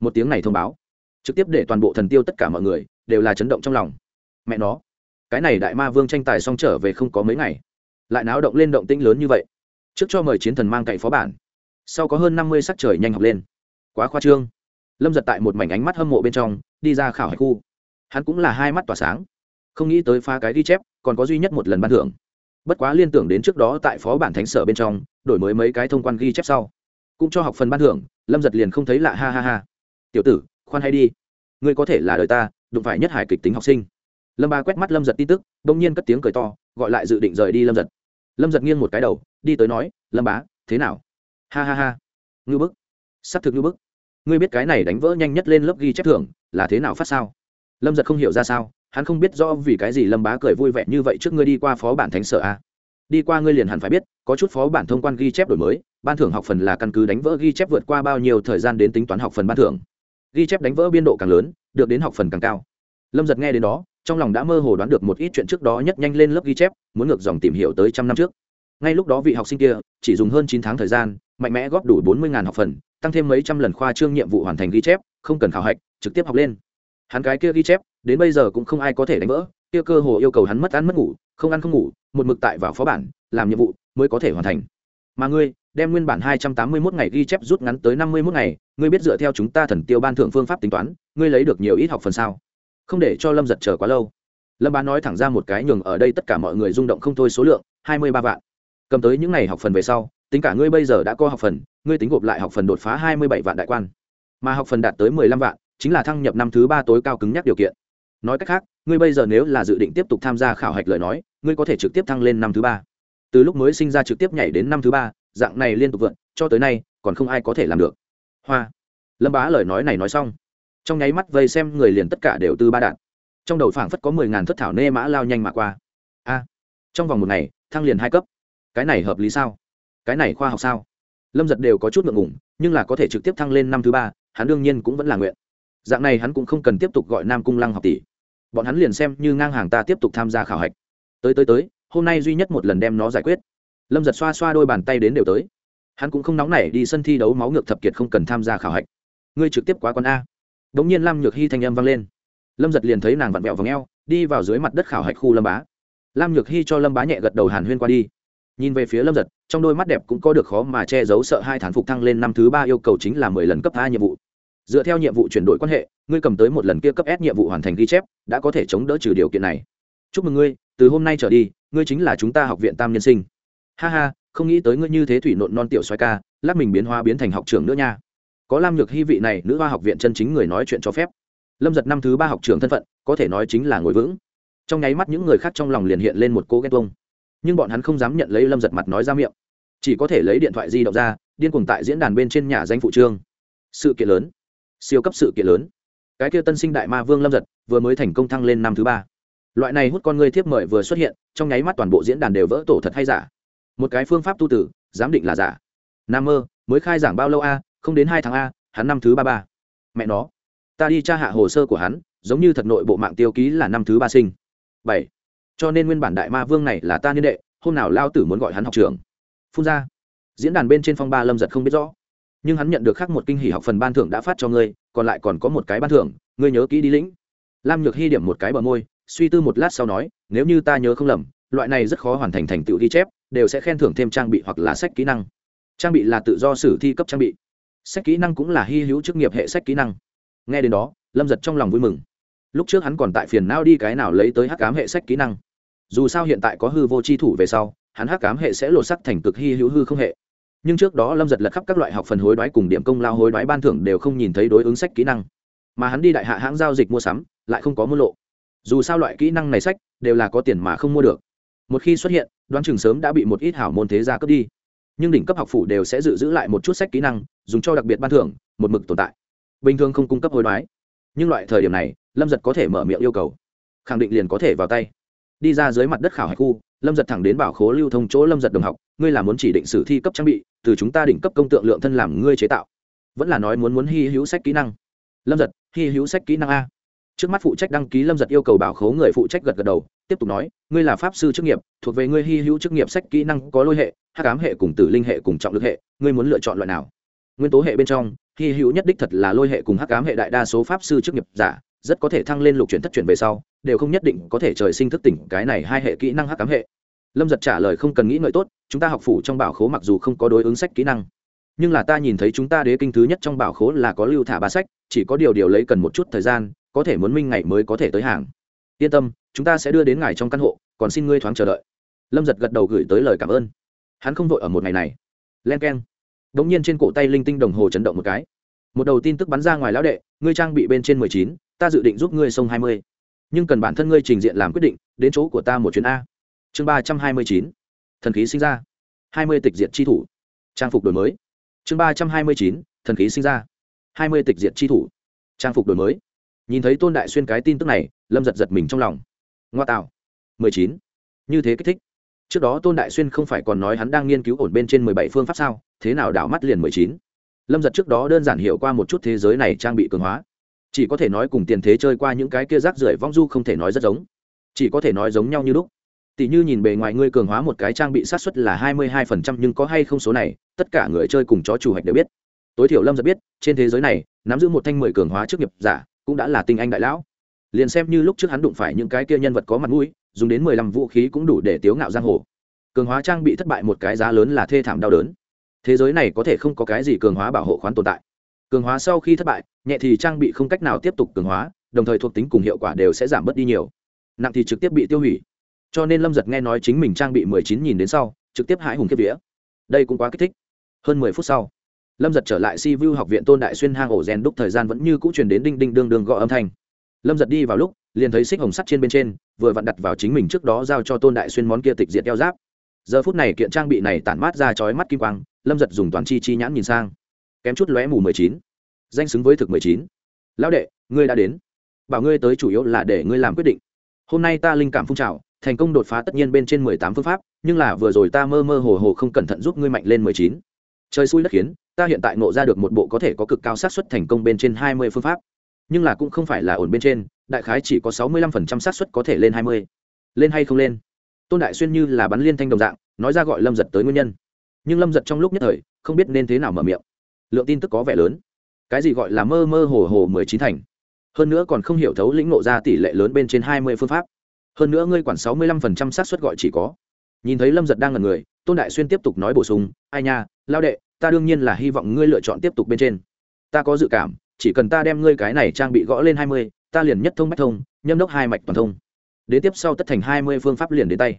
Một tiếng này thông báo, trực tiếp để toàn bộ thần tiêu tất cả mọi người đều là chấn động trong lòng. Mẹ nó, cái này đại ma vương tranh tài xong trở về không có mấy ngày. Lại náo động lên động tĩnh lớn như vậy. Trước cho mời chiến thần mang cậy phó bản. Sau có hơn năm mươi sắc trời nhanh học lên. Quá khoa trương lâm giật tại một mảnh ánh mắt hâm mộ bên trong, đi ra khảo hải khu. Hắn cũng là hai mắt tỏa sáng. Không nghĩ tới pha cái ghi chép, còn có duy nhất một lần ban thưởng. Bất quá liên tưởng đến trước đó tại phó bản thánh sở bên trong, đổi mới mấy cái thông quan ghi chép sau. Cũng cho học phần ban thưởng, lâm giật liền không thấy lạ, ha ha ha. Tiểu tử, khoan hay đi. Ngươi có thể là đời ta, đụng phải nhất hải kịch tính học sinh. Lâm ba quét mắt lâm giật tin tức đ ỗ n g nhiên cất tiếng cười to, gọi lại dự định rời đi lâm giật. Lâm giật nghiêng một cái đầu, đi tới nói, lâm bá, thế nào? Ha ha ha. Ngư bức. S ắ c thực ngư bức ngươi biết cái này đánh vỡ nhanh nhất lên lớp ghi chép thưởng là thế nào phát sao? Lâm giật không hiểu ra sao, hắn không biết rõ vì cái gì lâm bá cười vui vẻ như vậy trước ngươi đi qua phó bản thánh sở a. Đi qua ngươi liền hẳn phải biết, có chút phó bản thông quan ghi chép đổi mới, ban thưởng học phần là căn cứ đánh vỡ ghi chép vượt qua bao nhiêu thời gian đến tính toán học phần ban thưởng. Ghi chép đánh vỡ biên độ càng lớn, được đến học phần càng cao. Lâm giật nghe đến đó, trong lòng đã mơ hồ đoán được một ít chuyện trước đó nhất nhanh lên lớp ghi chép, muốn ngược dòng tìm hiểu tới trăm năm trước. Ngay lúc đó vị học sinh kia chỉ dùng hơn chín tháng thời gian, mạnh mẽ góp đủ bốn mươi học phần tăng thêm mấy trăm lần khoa trương nhiệm vụ hoàn thành ghi chép, không cần khảo hạch, trực tiếp học lên. Hắn cái kia ghi chép, đến bây giờ cũng không ai có thể đánh vỡ, kia cơ hồ yêu cầu hắn mất ăn mất ngủ, không ăn không ngủ, một mực tại vào phó bản, làm nhiệm vụ, mới có thể hoàn thành. Mà ngươi, đem nguyên bản hai trăm tám mươi 281 ngày ghi chép rút ngắn tới năm mươi 51 ngày, ngươi biết dựa theo chúng ta thần tiêu ban thượng phương pháp tính toán, ngươi lấy được nhiều ít học phần sao? Không để cho lâm giật chờ quá lâu. Lâm bá nói thẳng ra một cái nhường ở đây tất cả mọi người rung động không thôi số lượng, hai mươi ba vạn. Cầm tới những ngày học phần về sau, tính cả ngươi bây giờ đã có học phần ngươi tính gộp lại học phần đột phá hai mươi bảy vạn đại quan, mà học phần đạt tới mười lăm vạn, chính là thăng nhập năm thứ ba tối cao cứng nhắc điều kiện. Nói cách khác, ngươi bây giờ nếu là dự định tiếp tục tham gia khảo hạch lời nói, ngươi có thể trực tiếp thăng lên năm thứ ba. Từ lúc mới sinh ra trực tiếp nhảy đến năm thứ ba, dạng này liên tục vượn, cho tới nay, còn không ai có thể làm được. Hoa. Lâm bá lời nói này nói xong, trong nháy mắt vây xem người liền tất cả đều tư ba đạn. Trong đầu phảng phất có mười ngàn thất thảo nê mã lao nhanh mà qua. A. Trong vòng một ngày, thăng liền hai cấp. Cái này hợp lý sao? Cái này khoa học sao? Lâm giật đều có chút ngượng ngủng nhưng là có thể trực tiếp thăng lên năm thứ ba, hắn đương nhiên cũng vẫn là nguyện. Dạng này hắn cũng không cần tiếp tục gọi nam cung lăng học tỷ. Bọn hắn liền xem như ngang hàng ta tiếp tục tham gia khảo hạch. Tới tới tới, hôm nay duy nhất một lần đem nó giải quyết. Lâm giật xoa xoa đôi bàn tay đến đều tới. Hắn cũng không nóng nảy đi sân thi đấu máu ngược thập kiệt không cần tham gia khảo hạch. Ngươi trực tiếp quá con a. Đ ỗ n g nhiên lam nhược hy thanh âm vang lên. Lâm giật liền thấy nàng vặn vẹo v ò đi vào dưới mặt đất khảo hạch khu lâm bá. Lam nhược hy cho lâm bá nhẹ gật đầu hàn huyên qua đi nhìn về phía lâm giật, trong đôi mắt đẹp cũng có được khó mà che giấu sợ hai thán phục thăng lên năm thứ ba yêu cầu chính là mười lần cấp a nhiệm vụ. Dựa theo nhiệm vụ chuyển đổi quan hệ, ngươi cầm tới một lần kia cấp s nhiệm vụ hoàn thành ghi chép, đã có thể chống đỡ trừ điều kiện này. Chúc mừng ngươi, từ hôm nay trở đi, ngươi chính là chúng ta học viện tam nhân sinh. Ha ha, không nghĩ tới ngươi như thế thủy nộn non tiểu xoay ca lắc mình biến hoa biến thành học trưởng nữa nha. Có lam nhược hy vị này, nữ hoa học viện chân chính người nói chuyện cho phép. Lâm giật năm thứ ba học trưởng thân phận, có thể nói chính là ngồi vững. Trong nháy mắt những người khác trong lòng liền hiện lên một cô ghét vông nhưng bọn hắn không dám nhận lấy lâm giật mặt nói ra miệng. Chỉ có thể lấy điện thoại di động ra, điên cuồng tại diễn đàn bên trên nhà danh phụ trương. Sự kiện lớn. Siêu cấp sự kiện lớn. Cái kia tân sinh đại ma vương lâm giật, vừa mới thành công thăng lên năm thứ ba. Loại này hút con người thiếp mời vừa xuất hiện, trong nháy mắt toàn bộ diễn đàn đều vỡ tổ thật hay giả. Một cái phương pháp tu tử, giám định là giả. Nam mơ, mới khai giảng bao lâu a? Không đến hai tháng a, hắn năm thứ ba ba. Mẹ nó. Ta đi tra hạ hồ sơ của hắn, giống như thật nội bộ mạng tiêu ký là năm thứ ba sinh. Bảy cho nên nguyên bản đại ma vương này là ta niên đệ, hôm nào lao tử muốn gọi hắn học trường phun ra. Diễn đàn bên trên phong ba lâm giật không biết rõ. Nhưng hắn nhận được khác một kinh hỷ học phần ban thưởng đã phát cho ngươi, còn lại còn có một cái ban thưởng, ngươi nhớ kỹ đi lĩnh. Lam nhược hy điểm một cái bờ môi, suy tư một lát sau nói, nếu như ta nhớ không lầm, loại này rất khó hoàn thành thành tựu ghi chép, đều sẽ khen thưởng thêm trang bị hoặc là sách kỹ năng. Trang bị là tự do sử thi cấp trang bị. Sách kỹ năng cũng là hy hữu chức nghiệp hệ sách kỹ năng. Nghe đến đó, lâm giật trong lòng vui mừng. Lúc trước hắn còn tại phiền não đi cái nào lấy tới hắc cám hệ sách kỹ năng dù sao hiện tại có hư vô c h i thủ về sau, hắn hắc cám hệ sẽ lột sắc thành cực hy hữu hư không hệ. Nhưng trước đó lâm giật lật khắp các loại học phần hối đoái cùng điểm công lao hối đoái ban thưởng đều không nhìn thấy đối ứng sách kỹ năng. Mà hắn đi đại hạ hãng giao dịch mua sắm, lại không có mua lộ. Dù sao loại kỹ năng này sách đều là có tiền mà không mua được. Một khi xuất hiện, đoán chừng sớm đã bị một ít hảo môn thế gia cướp đi. Nhưng đỉnh cấp học phủ đều sẽ dự giữ lại một chút sách kỹ năng, dùng cho đặc biệt ban thưởng, một mực tồn tại. Bình thường không cung cấp hối đoái. Nhưng loại thời điểm này, lâm giật có thể mở miệng yêu cầu. Khẳng định liền có thể vào tay đi ra dưới mặt đất khảo hải khu, lâm giật thẳng đến bảo khố lưu thông chỗ lâm giật đồng học, ngươi là muốn chỉ định sử thi cấp trang bị, từ chúng ta đỉnh cấp công tượng lượng thân làm ngươi chế tạo. Vẫn là nói muốn muốn hy hữu sách kỹ năng. Lâm giật, hy hữu sách kỹ năng a. Trước mắt phụ trách đăng ký lâm giật yêu cầu bảo khố người phụ trách gật gật đầu, tiếp tục nói, ngươi là pháp sư chức nghiệp, thuộc về ngươi hy hữu chức nghiệp sách kỹ năng có lôi hệ, hắc ám hệ cùng tử linh hệ cùng trọng lực hệ, ngươi muốn lựa chọn loại nào? Nguyên tố hệ bên trong, hy hữu nhất đích thật là lôi hệ cùng hắc ám hệ đại đa số pháp sư chức nghiệp giả rất có thể thăng lên lục chuyển thất chuyển về sau, đều không nhất định có thể trời sinh thức tỉnh cái này hai hệ kỹ năng hắc ám hệ. Lâm giật trả lời không cần nghĩ ngợi tốt, chúng ta học phủ trong bảo khố mặc dù không có đối ứng sách kỹ năng, nhưng là ta nhìn thấy chúng ta đế kinh thứ nhất trong bảo khố là có lưu thả ba sách, chỉ có điều điều lấy cần một chút thời gian, có thể muốn minh ngày mới có thể tới hàng. Yên tâm, chúng ta sẽ đưa đến ngài trong căn hộ, còn xin ngươi thoáng chờ đợi. Lâm giật gật đầu gửi tới lời cảm ơn. Hắn không vội ở một ngày này. Len k e n đ ỗ n g nhiên trên cổ tay linh tinh đồng hồ chấn động một cái. Một đầu tin tức bắn ra ngoài lão đệ, ngươi trang bị bên trên mười chín ta dự định giúp ngươi sông hai mươi. Nhưng cần bản thân ngươi trình diện làm quyết định, đến chỗ của ta một chuyến a. Chương ba trăm hai mươi chín. Thần khí sinh ra. Hai mươi tịch diệt chi thủ. Trang phục đổi mới. Chương ba trăm hai mươi chín. Thần khí sinh ra. Hai mươi tịch diệt chi thủ. Trang phục đổi mới. Nhìn thấy tôn đại xuyên cái tin tức này, lâm giật giật mình trong lòng. Ngoa tạo. Mười chín. Như thế kích thích. Trước đó tôn đại xuyên không phải còn nói hắn đang nghiên cứu ổn bên trên mười bảy phương pháp sao? Thế nào đảo mắt liền mười chín? Lâm giật trước đó đơn giản hiểu qua một chút thế giới này trang bị cường hóa chỉ có thể nói cùng tiền thế chơi qua những cái kia rác rưởi vong du không thể nói rất giống. Chỉ có thể nói giống nhau như lúc. Tỷ như nhìn bề ngoài ngươi cường hóa một cái trang bị sát xuất là hai mươi hai phần trăm nhưng có hay không số này, tất cả người chơi cùng chó chủ hạch đều biết. Tối thiểu lâm giật biết, trên thế giới này, nắm giữ một thanh mười cường hóa trước nghiệp giả, cũng đã là tinh anh đại lão. Liền xem như lúc trước hắn đụng phải những cái kia nhân vật có mặt mũi, dùng đến mười lăm vũ khí cũng đủ để tiếu ngạo giang hồ. Cường hóa trang bị thất bại một cái giá lớn là thê thảm đau đớn. Thế giới này có thể không có cái gì cường hóa bảo hộ khoán tồn tại cường hóa sau khi thất bại, nhẹ thì trang bị không cách nào tiếp tục cường hóa, đồng thời thuộc tính cùng hiệu quả đều sẽ giảm bớt đi nhiều. Nặng thì trực tiếp bị tiêu hủy. Cho nên lâm giật nghe nói chính mình trang bị mười chín nhìn đến sau, trực tiếp hãi hùng kiếp vía. Đây cũng quá kích thích. Hơn mười phút sau, lâm giật trở lại si vu học viện tôn đại xuyên hang ổ rèn đúc thời gian vẫn như cũ truyền đến đinh đinh đương đương gõ âm thanh. Lâm giật đi vào lúc, liền thấy xích hồng sắt trên bên trên, vừa vặn đặt vào chính mình trước đó giao cho tôn đại xuyên món kia tịch diệt keo giáp. Giờ phút này kiện trang bị này tản mát ra chói mắt kim quang, lâm giật dùng toàn chi chi nhãn nhìn sang kém chút lóe mù mười chín. Danh xứng với thực mười chín. Lão đệ, ngươi đã đến. Bảo ngươi tới chủ yếu là để ngươi làm quyết định. Hôm nay ta linh cảm phun trào, thành công đột phá tất nhiên bên trên mười tám phương pháp, nhưng là vừa rồi ta mơ mơ hồ hồ không cẩn thận giúp ngươi mạnh lên mười chín. Trời xui đất khiến, ta hiện tại nộ ra được một bộ có thể có cực cao xác suất thành công bên trên hai mươi phương pháp. Nhưng là cũng không phải là ổn bên trên, đại khái chỉ có sáu mươi lăm phần trăm xác suất có thể lên hai mươi. Lên hay không lên? Tôn đại xuyên như là bắn liên thanh đồng dạng, nói ra gọi lâm giật tới nguyên nhân. Nhưng lâm giật trong lúc nhất thời, không biết nên thế nào mở miệng lượng tin tức có vẻ lớn. Cái gì gọi là mơ mơ hồ hồ mười chín thành? Hơn nữa còn không hiểu thấu lĩnh nộ ra tỷ lệ lớn bên trên hai mươi phương pháp. Hơn nữa ngươi quản sáu mươi lăm phần trăm xác suất gọi chỉ có. Nhìn thấy lâm giật đang ngần người, tôn đại xuyên tiếp tục nói bổ sung, ai nha, lao đệ, ta đương nhiên là hy vọng ngươi lựa chọn tiếp tục bên trên. Ta có dự cảm, chỉ cần ta đem ngươi cái này trang bị gõ lên hai mươi, ta liền nhất thông bách thông, nhâm đốc hai mạch toàn thông. Đến tiếp sau tất thành hai mươi phương pháp liền đến tay.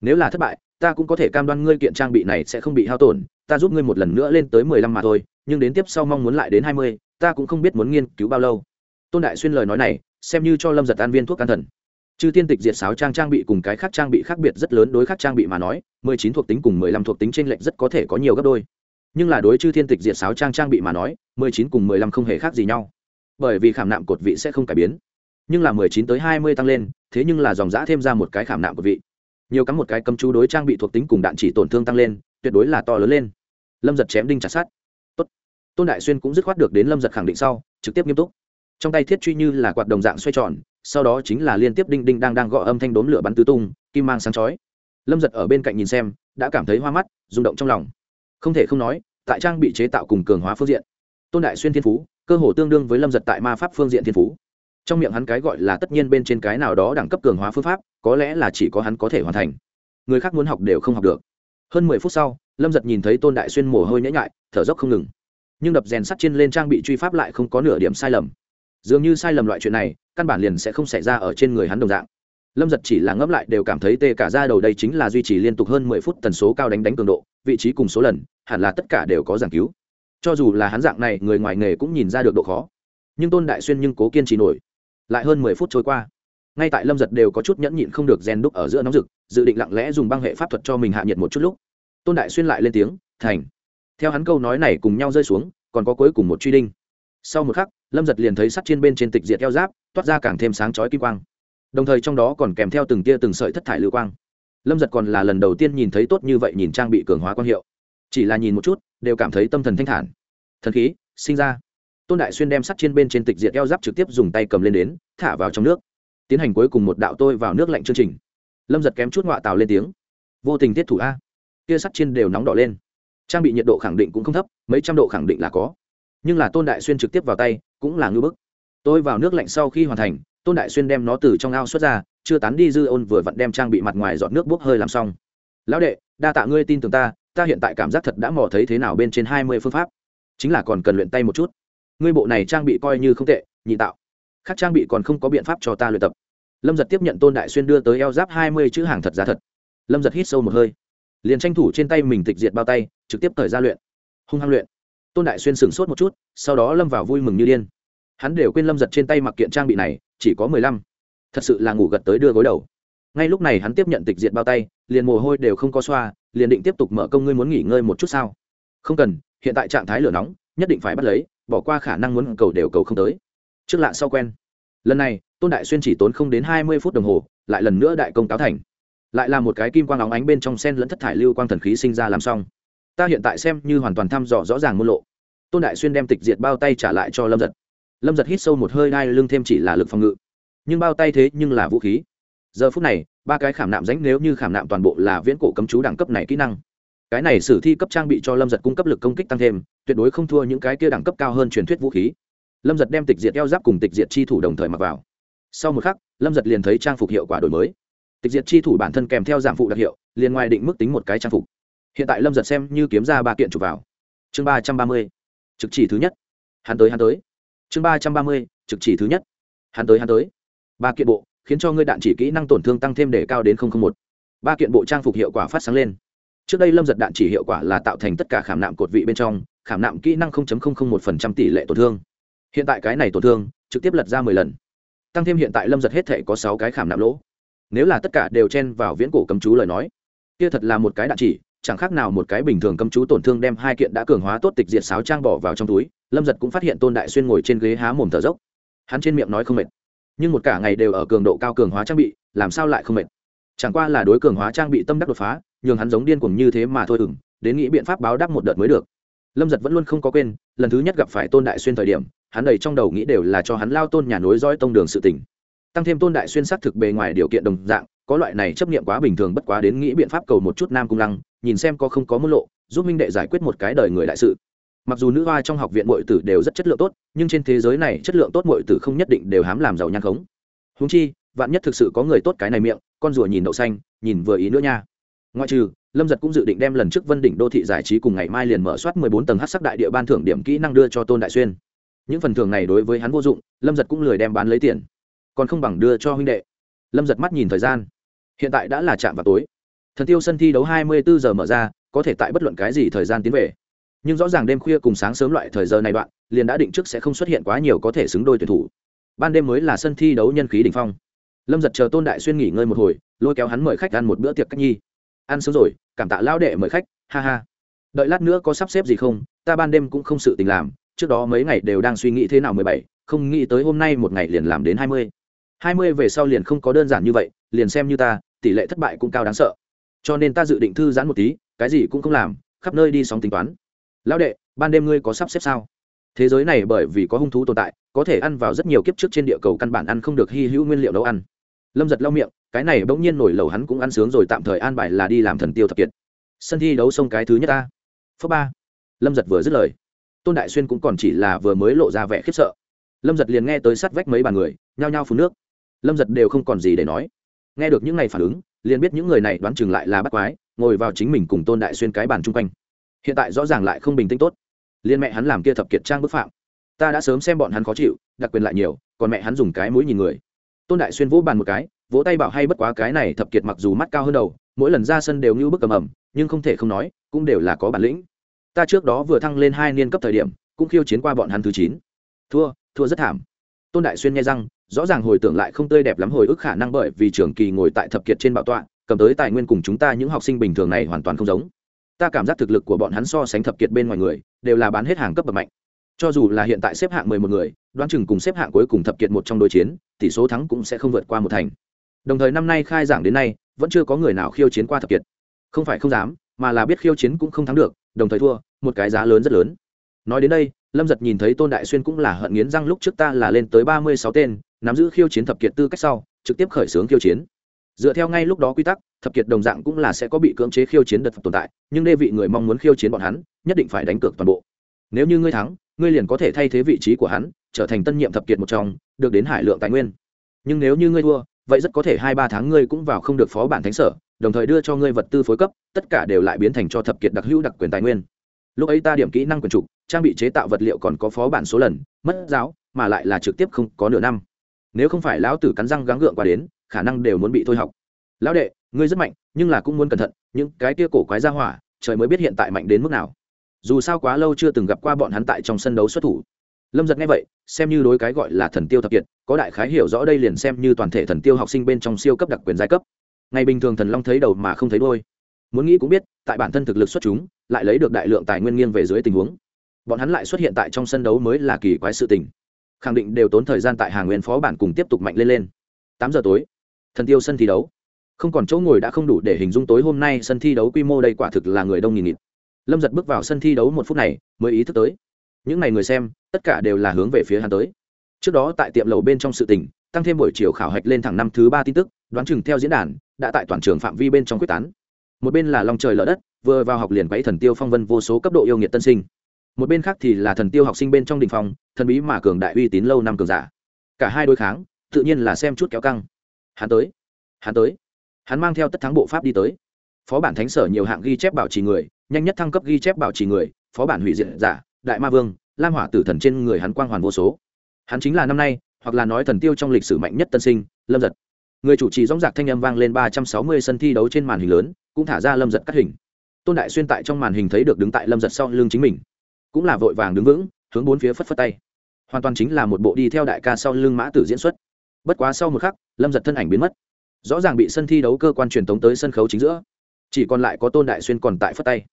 Nếu là thất bại, ta cũng có thể cam đoan ngươi kiện trang bị này sẽ không bị hao tổn, ta giúp ngươi một lần nữa lên tới mười lăm mà thôi nhưng đến tiếp sau mong muốn lại đến hai mươi, ta cũng không biết muốn nghiên cứu bao lâu. Tôn đại xuyên lời nói này, xem như cho lâm giật an viên thuốc căn thần. Chư tiên tịch diệt sáo trang trang bị cùng cái khác trang bị khác biệt rất lớn, đối khác trang bị mà nói, mười chín thuộc tính cùng mười lăm thuộc tính t r ê n lệch rất có thể có nhiều gấp đôi. Nhưng là đối chư thiên tịch diệt sáo trang trang bị mà nói, mười chín cùng mười lăm không hề khác gì nhau. Bởi vì khảm nạm cột vị sẽ không cải biến. Nhưng là mười chín tới hai mươi tăng lên, thế nhưng là dòng giã thêm ra một cái khảm nạm cột vị. Nhiều cắm một cái cầm chú đối trang bị thuộc tính cùng đạn chỉ tổn thương tăng lên, tuyệt đối là to lớn lên. Lâm giật chém đinh chặt sát tôn đại xuyên cũng dứt khoát được đến lâm giật khẳng định sau, trực tiếp nghiêm túc. Trong tay thiết truy như là quạt đồng dạng xoay tròn, sau đó chính là liên tiếp đinh đinh đang đang gõ âm thanh đốm lửa bắn tứ tung, kim mang sáng chói. Lâm giật ở bên cạnh nhìn xem, đã cảm thấy hoa mắt, rung động trong lòng. Không thể không nói, tại trang bị chế tạo cùng cường hóa phương diện, tôn đại xuyên thiên phú, cơ hồ tương đương với lâm giật tại ma pháp phương diện thiên phú. Trong miệng hắn cái gọi là tất nhiên bên trên cái nào đó đẳng cấp cường hóa phương pháp, có lẽ là chỉ có hắn có thể hoàn thành. Người khác muốn học đều không học được. Hơn mười phút sau, lâm giật nhìn thấy tôn đại xuyên mồ hôi nhễ nhại, thở dốc không ngừng nhưng đập rèn sắt trên lên trang bị truy pháp lại không có nửa điểm sai lầm. Dường như sai lầm loại chuyện này, căn bản liền sẽ không xảy ra ở trên người hắn đồng dạng. Lâm giật chỉ là ngẫm lại đều cảm thấy tê cả ra đầu đây chính là duy trì liên tục hơn mười phút tần số cao đánh đánh cường độ, vị trí cùng số lần, hẳn là tất cả đều có giảng cứu. Cho dù là hắn dạng này, người ngoài nghề cũng nhìn ra được độ khó. Nhưng tôn đại xuyên nhưng cố kiên trì nổi. Lại hơn mười phút trôi qua, ngay tại lâm giật đều có chút nhẫn nhịn không được rèn đúc ở giữa nóng rực, dự định lặng lẽ dùng băng hệ pháp thuật cho mình hạ nhiệt một chút lúc. Tôn đại xuyên lại lên tiếng, thành theo hắn câu nói này cùng nhau rơi xuống, còn có cuối cùng một truy đinh. Sau một khắc, lâm giật liền thấy sắt trên bên trên tịch diệt eo giáp, toát ra càng thêm sáng chói kim quang. Đồng thời trong đó còn kèm theo từng tia từng sợi thất thải lưu quang. Lâm giật còn là lần đầu tiên nhìn thấy tốt như vậy nhìn trang bị cường hóa quang hiệu. Chỉ là nhìn một chút, đều cảm thấy tâm thần thanh thản. Thần khí, sinh ra. Tôn đại xuyên đem sắt trên bên trên tịch diệt eo giáp trực tiếp dùng tay cầm lên đến, thả vào trong nước. Tiến hành cuối cùng một đạo tôi vào nước lạnh chương trình. Lâm giật kém chút ngọa tàu lên tiếng. Vô tình tiết thủ a. Kia sắt trên đều nóng đỏ lên trang bị nhiệt độ khẳng định cũng không thấp, mấy trăm độ khẳng định là có. Nhưng là tôn đại xuyên trực tiếp vào tay, cũng là ngư bức. Tôi vào nước lạnh sau khi hoàn thành, tôn đại xuyên đem nó từ trong ao xuất ra, chưa tán đi dư ôn vừa vặn đem trang bị mặt ngoài dọn nước bốc hơi làm xong. Lão đệ, đa tạ ngươi tin tưởng ta ta hiện tại cảm giác thật đã mò thấy thế nào bên trên hai mươi phương pháp. Chính là còn cần luyện tay một chút. Ngươi bộ này trang bị coi như không tệ, nhị tạo. Khác trang bị còn không có biện pháp cho ta luyện tập. Lâm giật tiếp nhận tôn đại xuyên đưa tới eo giáp hai mươi chữ hàng thật giá thật. Lâm giật hít sâu một hơi liền tranh thủ trên tay mình tịch diệt bao tay, trực tiếp thời ra luyện. Hung hăng luyện. Tôn đại xuyên sửng sốt một chút, sau đó lâm vào vui mừng như điên. Hắn đều quên lâm giật trên tay mặc kiện trang bị này, chỉ có mười lăm. Thật sự là ngủ gật tới đưa gối đầu. Ngay lúc này hắn tiếp nhận tịch diệt bao tay, liền mồ hôi đều không có xoa, liền định tiếp tục mở công ngươi muốn nghỉ ngơi một chút sao? Không cần, hiện tại trạng thái lửa nóng, nhất định phải bắt lấy, bỏ qua khả năng muốn cầu đều cầu không tới. Trước lạ sau quen. Lần này, tôn đại xuyên chỉ tốn không đến hai mươi phút đồng hồ, lại lần nữa đại công cáo thành lại là một cái kim quang óng ánh bên trong sen lẫn thất thải lưu quang thần khí sinh ra làm xong. Ta hiện tại xem như hoàn toàn thăm dò rõ ràng môn lộ. Tôn đại xuyên đem tịch diệt bao tay trả lại cho lâm giật. Lâm giật hít sâu một hơi, đai lưng thêm chỉ là lực phòng ngự. Nhưng bao tay thế nhưng là vũ khí. Giờ phút này, ba cái khảm nạm ránh nếu như khảm nạm toàn bộ là viễn cổ cấm chú đẳng cấp này kỹ năng. Cái này sử thi cấp trang bị cho lâm giật cung cấp lực công kích tăng thêm, tuyệt đối không thua những cái kia đẳng cấp cao hơn truyền thuyết vũ khí. Lâm giật đem tịch diệt eo giáp cùng tịch diệt chi thủ đồng thời mặc vào. Sau một khắc, lâm giật liền thấy trang phục hiệu quả đổi mới tịch diệt chi thủ bản thân kèm theo giảm phụ đặc hiệu, liền ngoài định mức tính một cái trang phục. Hiện tại lâm giật xem như kiếm ra ba kiện chụp vào. Chương ba trăm ba mươi, trực chỉ thứ nhất. Hắn tới hắn tới. Chương ba trăm ba mươi, trực chỉ thứ nhất. Hắn tới hắn tới. Ba kiện bộ, khiến cho ngươi đạn chỉ kỹ năng tổn thương tăng thêm để cao đến một. Ba kiện bộ trang phục hiệu quả phát sáng lên. Trước đây lâm giật đạn chỉ hiệu quả là tạo thành tất cả khảm nạm cột vị bên trong, khảm nạm kỹ năng một tỷ lệ tổn thương. Hiện tại cái này tổn thương, trực tiếp lật ra mười lần. Tăng thêm hiện tại lâm giật hết thể có sáu cái khảm nạm lỗ nếu là tất cả đều chen vào viễn cổ cấm chú lời nói, kia thật là một cái đạn chỉ, chẳng khác nào một cái bình thường cấm chú tổn thương đem hai kiện đã cường hóa tốt tịch diệt sáo trang bỏ vào trong túi, lâm giật cũng phát hiện tôn đại xuyên ngồi trên ghế há mồm thở dốc. Hắn trên miệng nói không mệt, nhưng một cả ngày đều ở cường độ cao cường hóa trang bị, làm sao lại không mệt? Chẳng qua là đối cường hóa trang bị tâm đắc đột phá, nhường hắn giống điên cuồng như thế mà thôi ừng, đến nghĩ biện pháp báo đáp một đợt mới được. Lâm giật vẫn luôn không có quên, lần thứ nhất gặp phải tôn đại xuyên thời điểm, hắn đầy trong đầu nghĩ đều là cho hắn lao tôn nhà nối dõi tông đường sự tỉnh tăng thêm tôn đại xuyên xác thực bề ngoài điều kiện đồng dạng, có loại này chấp nghiệm quá bình thường bất quá đến nghĩ biện pháp cầu một chút nam cung lăng, nhìn xem có không có môn lộ, giúp minh đệ giải quyết một cái đời người đại sự. Mặc dù nữ hoa trong học viện mọi tử đều rất chất lượng tốt, nhưng trên thế giới này chất lượng tốt mọi tử không nhất định đều hám làm giàu nhan khống. Húng chi, vạn nhất thực sự có người tốt cái này miệng, con rùa nhìn đậu xanh, nhìn vừa ý nữa nha. Ngoại trừ, lâm giật cũng dự định đem lần trước vân đỉnh đô thị giải trí cùng ngày mai liền mở soát mười bốn tầng hát sắc đại địa ban thưởng điểm kỹ năng đưa cho tôn đại xuyên. Những phần thưởng này đối với hắn vô dụng, lâm giật cũng lười đem bán lấy tiền còn không bằng đưa cho huynh đệ. Lâm giật mắt nhìn thời gian. Hiện tại đã là chạm vào tối. Thần tiêu sân thi đấu hai mươi bốn giờ mở ra, có thể tại bất luận cái gì thời gian tiến về. Nhưng rõ ràng đêm khuya cùng sáng sớm loại thời giờ này đoạn, liền đã định trước sẽ không xuất hiện quá nhiều có thể xứng đôi tuyển thủ. Ban đêm mới là sân thi đấu nhân khí đ ỉ n h phong. Lâm giật chờ tôn đại xuyên nghỉ ngơi một hồi, lôi kéo hắn mời khách ăn một bữa tiệc cách nhi. Ăn sớm rồi, cảm tạ lao đệ mời khách, ha ha. Đợi lát nữa có sắp xếp gì không, ta ban đêm cũng không sự tình làm, trước đó mấy ngày đều đang suy nghĩ thế nào mười bảy, không nghĩ tới hôm nay một ngày liền làm đến hai mươi hai mươi về sau liền không có đơn giản như vậy, liền xem như ta, tỷ lệ thất bại cũng cao đáng sợ. Cho nên ta dự định thư giãn một tí, cái gì cũng không làm, khắp nơi đi sóng tính toán. Lão đệ, ban đêm ngươi có sắp xếp sao? Thế giới này bởi vì có hung thú tồn tại, có thể ăn vào rất nhiều kiếp trước trên địa cầu căn bản ăn không được hy hữu nguyên liệu nấu ăn. Lâm giật lau miệng, cái này bỗng nhiên nổi lầu hắn cũng ăn sướng rồi, tạm thời an bài là đi làm thần tiêu thập kiệt. Sân thi đấu xong cái thứ nhất ta. Phớ ba. Lâm giật vừa dứt lời. Tôn đại xuyên cũng còn chỉ là vừa mới lộ ra vẻ khiếp sợ. Lâm giật liền nghe tới sát vách mấy bàn người, nhao nhao phun nước lâm giật đều không còn gì để nói. Nghe được những ngày phản ứng, liền biết những người này đoán chừng lại là bắt quái, ngồi vào chính mình cùng tôn đại xuyên cái bàn chung quanh. Hiện tại rõ ràng lại không bình tĩnh tốt. Liên mẹ hắn làm kia thập kiệt trang bức phạm. Ta đã sớm xem bọn hắn khó chịu, đặc quyền lại nhiều, còn mẹ hắn dùng cái mũi nhìn người. Tôn đại xuyên vỗ bàn một cái, vỗ tay bảo hay bất quá cái này thập kiệt mặc dù mắt cao hơn đầu, mỗi lần ra sân đều như bức cầm ẩm, nhưng không thể không nói, cũng đều là có bản lĩnh. Ta trước đó vừa thăng lên hai niên cấp thời điểm, cũng khiêu chiến qua bọn hắn thứ chín. Thua thua rất thảm. Tôn đại xuyên nghe răng rõ ràng hồi tưởng lại không tươi đẹp lắm hồi ức khả năng bởi vì trường kỳ ngồi tại thập kiệt trên bảo tọa, cầm tới tài nguyên cùng chúng ta những học sinh bình thường này hoàn toàn không giống. Ta cảm giác thực lực của bọn hắn so sánh thập kiệt bên ngoài người, đều là bán hết hàng cấp bậc mạnh. Cho dù là hiện tại xếp hạng mười một người, đoán chừng cùng xếp hạng cuối cùng thập kiệt một trong đối chiến, tỷ số thắng cũng sẽ không vượt qua một thành. Đồng thời năm nay khai giảng đến nay, vẫn chưa có người nào khiêu chiến qua thập kiệt. Không phải không dám, mà là biết khiêu chiến cũng không thắng được, đồng thời thua, một cái giá lớn rất lớn. Nói đến đây, lâm giật nhìn thấy tôn đại xuyên cũng là hận nghiến răng lúc trước ta là lên tới ba mươi sáu tên nắm giữ khiêu chiến thập kiệt tư cách sau, trực tiếp khởi xướng khiêu chiến. Dựa theo ngay lúc đó quy tắc, thập kiệt đồng dạng cũng là sẽ có bị cưỡng chế khiêu chiến đợt tồn tại, nhưng đê vị người mong muốn khiêu chiến bọn hắn, nhất định phải đánh cược toàn bộ. Nếu như ngươi thắng, ngươi liền có thể thay thế vị trí của hắn, trở thành tân nhiệm thập kiệt một trong, được đến hải lượng tài nguyên. Nhưng nếu như ngươi thua, vậy rất có thể hai ba tháng ngươi cũng vào không được phó bản thánh sở, đồng thời đưa cho ngươi vật tư phối cấp, tất cả đều lại biến thành cho thập kiệt đặc hữu đặc quyền tài nguyên. Lúc ấy ta điểm kỹ năng quyền trục, trang bị chế tạo vật liệu còn có phó bản số lần, mất giáo, mà lại là trực tiếp không có nửa năm nếu không phải lão tử cắn răng gắng gượng qua đến, khả năng đều muốn bị thôi học. Lão đệ, ngươi rất mạnh, nhưng là cũng muốn cẩn thận, những cái tia cổ quái ra hỏa, trời mới biết hiện tại mạnh đến mức nào. Dù sao quá lâu chưa từng gặp qua bọn hắn tại trong sân đấu xuất thủ. Lâm giật nghe vậy, xem như đối cái gọi là thần tiêu thập kiệt, có đại khái hiểu rõ đây liền xem như toàn thể thần tiêu học sinh bên trong siêu cấp đặc quyền giai cấp. Ngày bình thường thần long thấy đầu mà không thấy đôi muốn nghĩ cũng biết, tại bản thân thực lực xuất chúng, lại lấy được đại lượng tài nguyên nghiêng về dưới tình huống. Bọn hắn lại xuất hiện tại trong sân đấu mới là kỳ quái sự tình khẳng định đều tốn thời gian tại hàng nguyên phó bản cùng tiếp tục mạnh lên lên. Tám giờ tối, thần tiêu sân thi đấu. Không còn chỗ ngồi đã không đủ để hình dung tối hôm nay sân thi đấu quy mô đây quả thực là người đông nghìn nghịt. Lâm giật bước vào sân thi đấu một phút này mới ý thức tới. Những n à y người xem, tất cả đều là hướng về phía hắn tới. Trước đó tại tiệm lầu bên trong sự tình, tăng thêm buổi chiều khảo hạch lên thẳng năm thứ ba tin tức, đoán chừng theo diễn đàn, đã tại toàn trường phạm vi bên trong quyết tán. Một bên là lòng trời lỡ đất, vừa vào học liền quấy thần tiêu phong vân vô số cấp độ yêu nghiệt tân sinh một bên khác thì là thần tiêu học sinh bên trong đình phòng thần bí mà cường đại uy tín lâu năm cường giả. Cả hai đối kháng, tự nhiên là xem chút kéo căng. Hắn tới hắn tới. Hắn mang theo tất thắng bộ pháp đi tới. Phó bản thánh sở nhiều hạng ghi chép bảo trì người, nhanh nhất thăng cấp ghi chép bảo trì người, phó bản hủy diệt giả, đại ma vương, lam hỏa tử thần trên người hắn quang hoàn vô số. Hắn chính là năm nay, hoặc là nói thần tiêu trong lịch sử mạnh nhất tân sinh, lâm giật. Người chủ trì dóng giặc thanh âm vang lên ba trăm sáu mươi sân thi đấu trên màn hình lớn, cũng thả ra lâm giật cắt hình. Tôn đại xuyên tại trong màn hình thấy được đứng tại lâm giật sau lưng chính mình cũng là vội vàng đứng vững, hướng bốn phía phất phất tay. Hoàn toàn chính là một bộ đi theo đại ca sau lưng mã tử diễn xuất. Bất quá sau một khắc, lâm giật thân ảnh biến mất. Rõ ràng bị sân thi đấu cơ quan truyền tống tới sân khấu chính giữa, chỉ còn lại có tôn đại xuyên còn tại phất tay.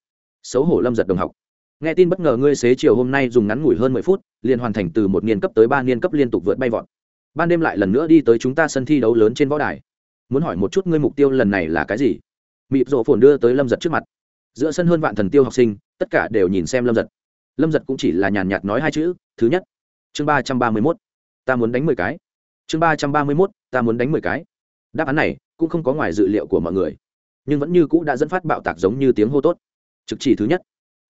Xấu hổ lâm giật đồng học. Nghe tin bất ngờ ngươi xế chiều hôm nay dùng ngắn ngủi hơn mười phút, liền hoàn thành từ một niên cấp tới ba niên cấp liên tục vượt bay vọt. Ban đêm lại lần nữa đi tới chúng ta sân thi đấu lớn trên võ đài. Muốn hỏi một chút ngươi mục tiêu lần này là cái gì? Mịp rộ phồn đưa tới lâm giật trước mặt. Giữa sân hơn vạn thần tiêu học sinh, tất cả đều nhìn xem lâm giật lâm giật cũng chỉ là nhàn nhạt nói hai chữ, thứ nhất, chương ba trăm ba mươi mốt, ta muốn đánh mười cái. Chương ba trăm ba mươi mốt, ta muốn đánh mười cái. Đáp án này cũng không có ngoài dự liệu của mọi người, nhưng vẫn như cũ đã dẫn phát bạo tạc giống như tiếng hô tốt. Trực chỉ thứ nhất.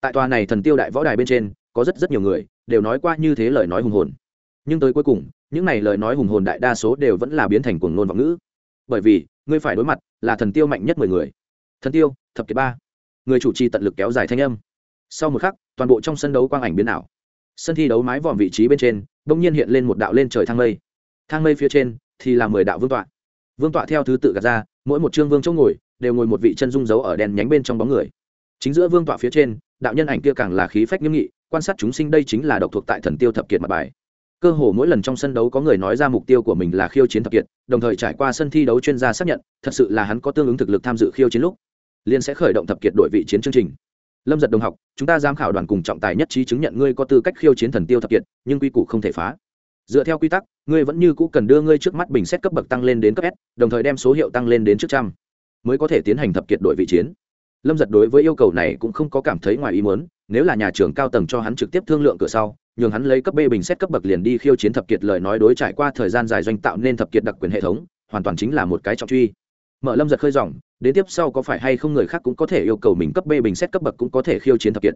Tại tòa này thần tiêu đại võ đài bên trên, có rất rất nhiều người đều nói qua như thế lời nói hùng hồn. Nhưng tới cuối cùng, những này lời nói hùng hồn đại đa số đều vẫn là biến thành cuồng nôn vọng ngữ. Bởi vì ngươi phải đối mặt là thần tiêu mạnh nhất mười người. Thần tiêu, thập kiệt ba. Người chủ trì tận lực kéo dài thanh âm sau một khắc, toàn bộ trong sân đấu quang ảnh biến ảo. Sân thi đấu mái vòm vị trí bên trên đ ỗ n g nhiên hiện lên một đạo lên trời thang mây. Thang mây phía trên thì là mười đạo vương tọa. Vương tọa theo thứ tự gạt ra, mỗi một chương vương chỗ ngồi đều ngồi một vị chân dung giấu ở đèn nhánh bên trong bóng người. Chính giữa vương tọa phía trên, đạo nhân ảnh kia càng là khí phách nghiêm nghị, quan sát chúng sinh đây chính là độc thuộc tại thần tiêu thập kiệt mặt bài. Cơ hồ mỗi lần trong sân đấu có người nói ra mục tiêu của mình là khiêu chiến thập kiệt, đồng thời trải qua sân thi đấu chuyên gia xác nhận, thật sự là hắn có tương ứng thực lực tham dự khiêu chiến lúc liên sẽ khởi động thập kiệt đội vị chiến chương trình lâm giật đồng học chúng ta giám khảo đoàn cùng trọng tài nhất trí chứng nhận ngươi có tư cách khiêu chiến thần tiêu thập kiện, nhưng quy củ không thể phá. Dựa theo quy tắc ngươi vẫn như cũ cần đưa ngươi trước mắt bình xét cấp bậc tăng lên đến cấp s đồng thời đem số hiệu tăng lên đến trước trăm mới có thể tiến hành thập kiệt đội vị chiến. Lâm giật đối với yêu cầu này cũng không có cảm thấy ngoài ý muốn nếu là nhà trường cao tầng cho hắn trực tiếp thương lượng cửa sau nhường hắn lấy cấp b bình xét cấp bậc liền đi khiêu chiến thập kiệt lời nói đối trải qua thời gian dài doanh tạo nên thập kiệt đặc quyền hệ thống hoàn toàn chính là một cái trọng truy mở lâm giật khơi dòng, đến tiếp sau có phải hay không người khác cũng có thể yêu cầu mình cấp b bình xét cấp bậc cũng có thể khiêu chiến thập kiệt.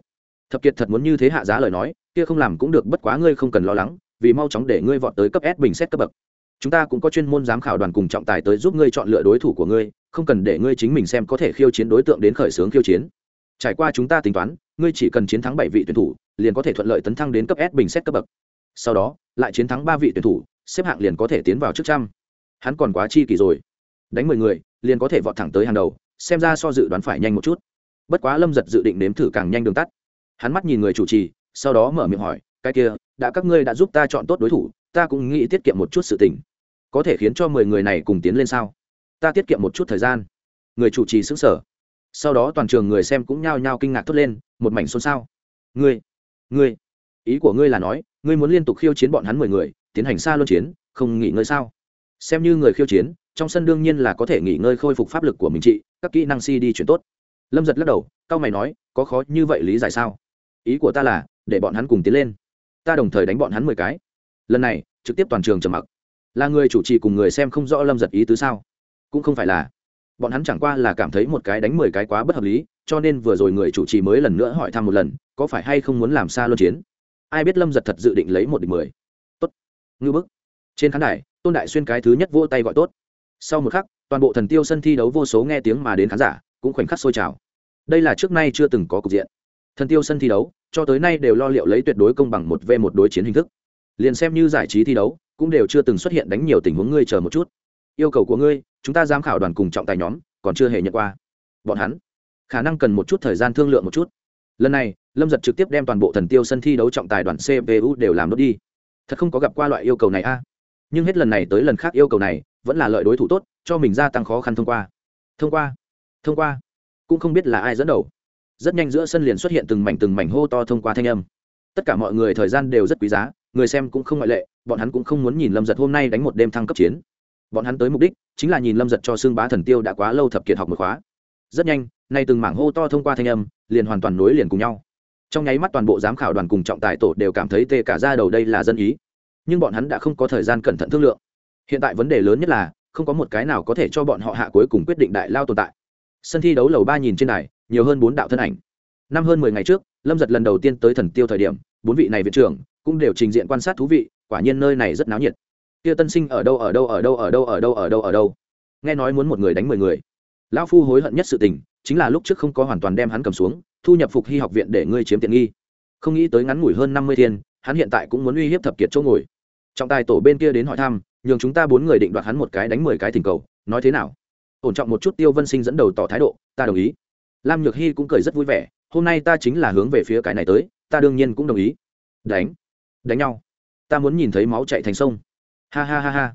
Thập kiệt thật muốn như thế hạ giá lời nói, kia không làm cũng được, bất quá ngươi không cần lo lắng, vì mau chóng để ngươi vọt tới cấp s bình xét cấp bậc. Chúng ta cũng có chuyên môn giám khảo đoàn cùng trọng tài tới giúp ngươi chọn lựa đối thủ của ngươi, không cần để ngươi chính mình xem có thể khiêu chiến đối tượng đến khởi xướng khiêu chiến. Trải qua chúng ta tính toán, ngươi chỉ cần chiến thắng bảy vị tuyển thủ, liền có thể thuận lợi tấn thăng đến cấp s bình xét cấp bậc. Sau đó, lại chiến thắng ba vị tuyển thủ, xếp hạng liền có thể tiến vào trước trăm. Hắn còn quá chi kỳ rồi. Đánh mười người liền có thể vọt thẳng tới hàng đầu, xem ra so dự đoán phải nhanh một chút. Bất quá lâm giật dự định nếm thử càng nhanh đường tắt. Hắn mắt nhìn người chủ trì, sau đó mở miệng hỏi, cái kia, đã các ngươi đã giúp ta chọn tốt đối thủ, ta cũng nghĩ tiết kiệm một chút sự tình. Có thể khiến cho mười người này cùng tiến lên sao? Ta tiết kiệm một chút thời gian. Người chủ trì xứng sở sau đó toàn trường người xem cũng nhao nhao kinh ngạc thốt lên, một mảnh xôn xao. Ngươi ngươi, ý của ngươi là nói, ngươi muốn liên tục khiêu chiến bọn hắn mười người, tiến hành xa luân chiến, không nghỉ ngơi sao? Xem như người khiêu chiến trong sân đương nhiên là có thể nghỉ ngơi khôi phục pháp lực của mình trị các kỹ năng si đi chuyển tốt. Lâm giật lắc đầu, cao mày nói, có khó như vậy lý giải sao? Ý của ta là, để bọn hắn cùng tiến lên. Ta đồng thời đánh bọn hắn mười cái. Lần này, trực tiếp toàn trường trầm mặc. Là người chủ trì cùng người xem không rõ lâm giật ý tứ sao? Cũng không phải là. Bọn hắn chẳng qua là cảm thấy một cái đánh mười cái quá bất hợp lý, cho nên vừa rồi người chủ trì mới lần nữa hỏi thăm một lần, có phải hay không muốn làm xa luân chiến? Ai biết lâm giật thật dự định lấy một địch mười? Tốt. Ngư bức. Trên khán đài, tôn đại xuyên cái thứ nhất vỗ tay gọi tốt sau một khắc, toàn bộ thần tiêu sân thi đấu vô số nghe tiếng mà đến khán giả cũng khoảnh khắc sôi trào. Đây là trước nay chưa từng có cục diện. Thần tiêu sân thi đấu, cho tới nay đều lo liệu lấy tuyệt đối công bằng một v một đối chiến hình thức. Liền xem như giải trí thi đấu, cũng đều chưa từng xuất hiện đánh nhiều tình huống ngươi chờ một chút. Yêu cầu của ngươi, chúng ta giám khảo đoàn cùng trọng tài nhóm, còn chưa hề nhận qua. Bọn hắn, khả năng cần một chút thời gian thương lượng một chút. Lần này, lâm giật trực tiếp đem toàn bộ thần tiêu sân thi đấu trọng tài đoàn cpu đều làm đốt đi. Thật không có gặp qua loại yêu cầu này a. Nhưng hết lần này tới lần khác yêu cầu này vẫn là lợi đối thủ tốt, cho mình gia tăng khó khăn thông qua. Thông qua thông qua. Cũng không biết là ai dẫn đầu. Rất nhanh giữa sân liền xuất hiện từng mảnh từng mảnh hô to thông qua thanh âm. Tất cả mọi người thời gian đều rất quý giá, người xem cũng không ngoại lệ, bọn hắn cũng không muốn nhìn lâm giật hôm nay đánh một đêm thăng cấp chiến. Bọn hắn tới mục đích chính là nhìn lâm giật cho xương bá thần tiêu đã quá lâu thập kiệt học một khóa. Rất nhanh, nay từng mảng hô to thông qua thanh âm, liền hoàn toàn nối liền cùng nhau. Trong nháy mắt toàn bộ giám khảo đoàn cùng trọng tài tổ đều cảm thấy tê cả ra đầu đây là dân ý. Nhưng bọn hắn đã không có thời gian cẩn thận thương lượng hiện tại vấn đề lớn nhất là, không có một cái nào có thể cho bọn họ hạ cuối cùng quyết định đại lao tồn tại. Sân thi đấu lầu ba nhìn trên đài, nhiều hơn bốn đạo thân ảnh. Năm hơn mười ngày trước, lâm giật lần đầu tiên tới thần tiêu thời điểm, bốn vị này viện trưởng cũng đều trình diện quan sát thú vị, quả nhiên nơi này rất náo nhiệt. Kia tân sinh ở đâu ở đâu ở đâu ở đâu ở đâu ở đâu ở đâu? Nghe nói muốn một người đánh mười người. Lão phu hối hận nhất sự tình, chính là lúc trước không có hoàn toàn đem hắn cầm xuống, thu nhập phục hy học viện để ngươi chiếm tiện nghi. Không nghĩ tới ngắn ngủi hơn năm mươi thiên, hắn hiện tại cũng muốn uy hiếp thập kiệt chỗ ngồi. Trọng tài tổ bên kia đến hỏi thăm nhường chúng ta bốn người định đoạt hắn một cái đánh mười cái thỉnh cầu, nói thế nào? Ổn trọng một chút tiêu vân sinh dẫn đầu tỏ thái độ, ta đồng ý. Lam nhược hy cũng cười rất vui vẻ, hôm nay ta chính là hướng về phía cái này tới, ta đương nhiên cũng đồng ý. Đánh. Đánh nhau. Ta muốn nhìn thấy máu chạy thành sông. Ha ha ha ha.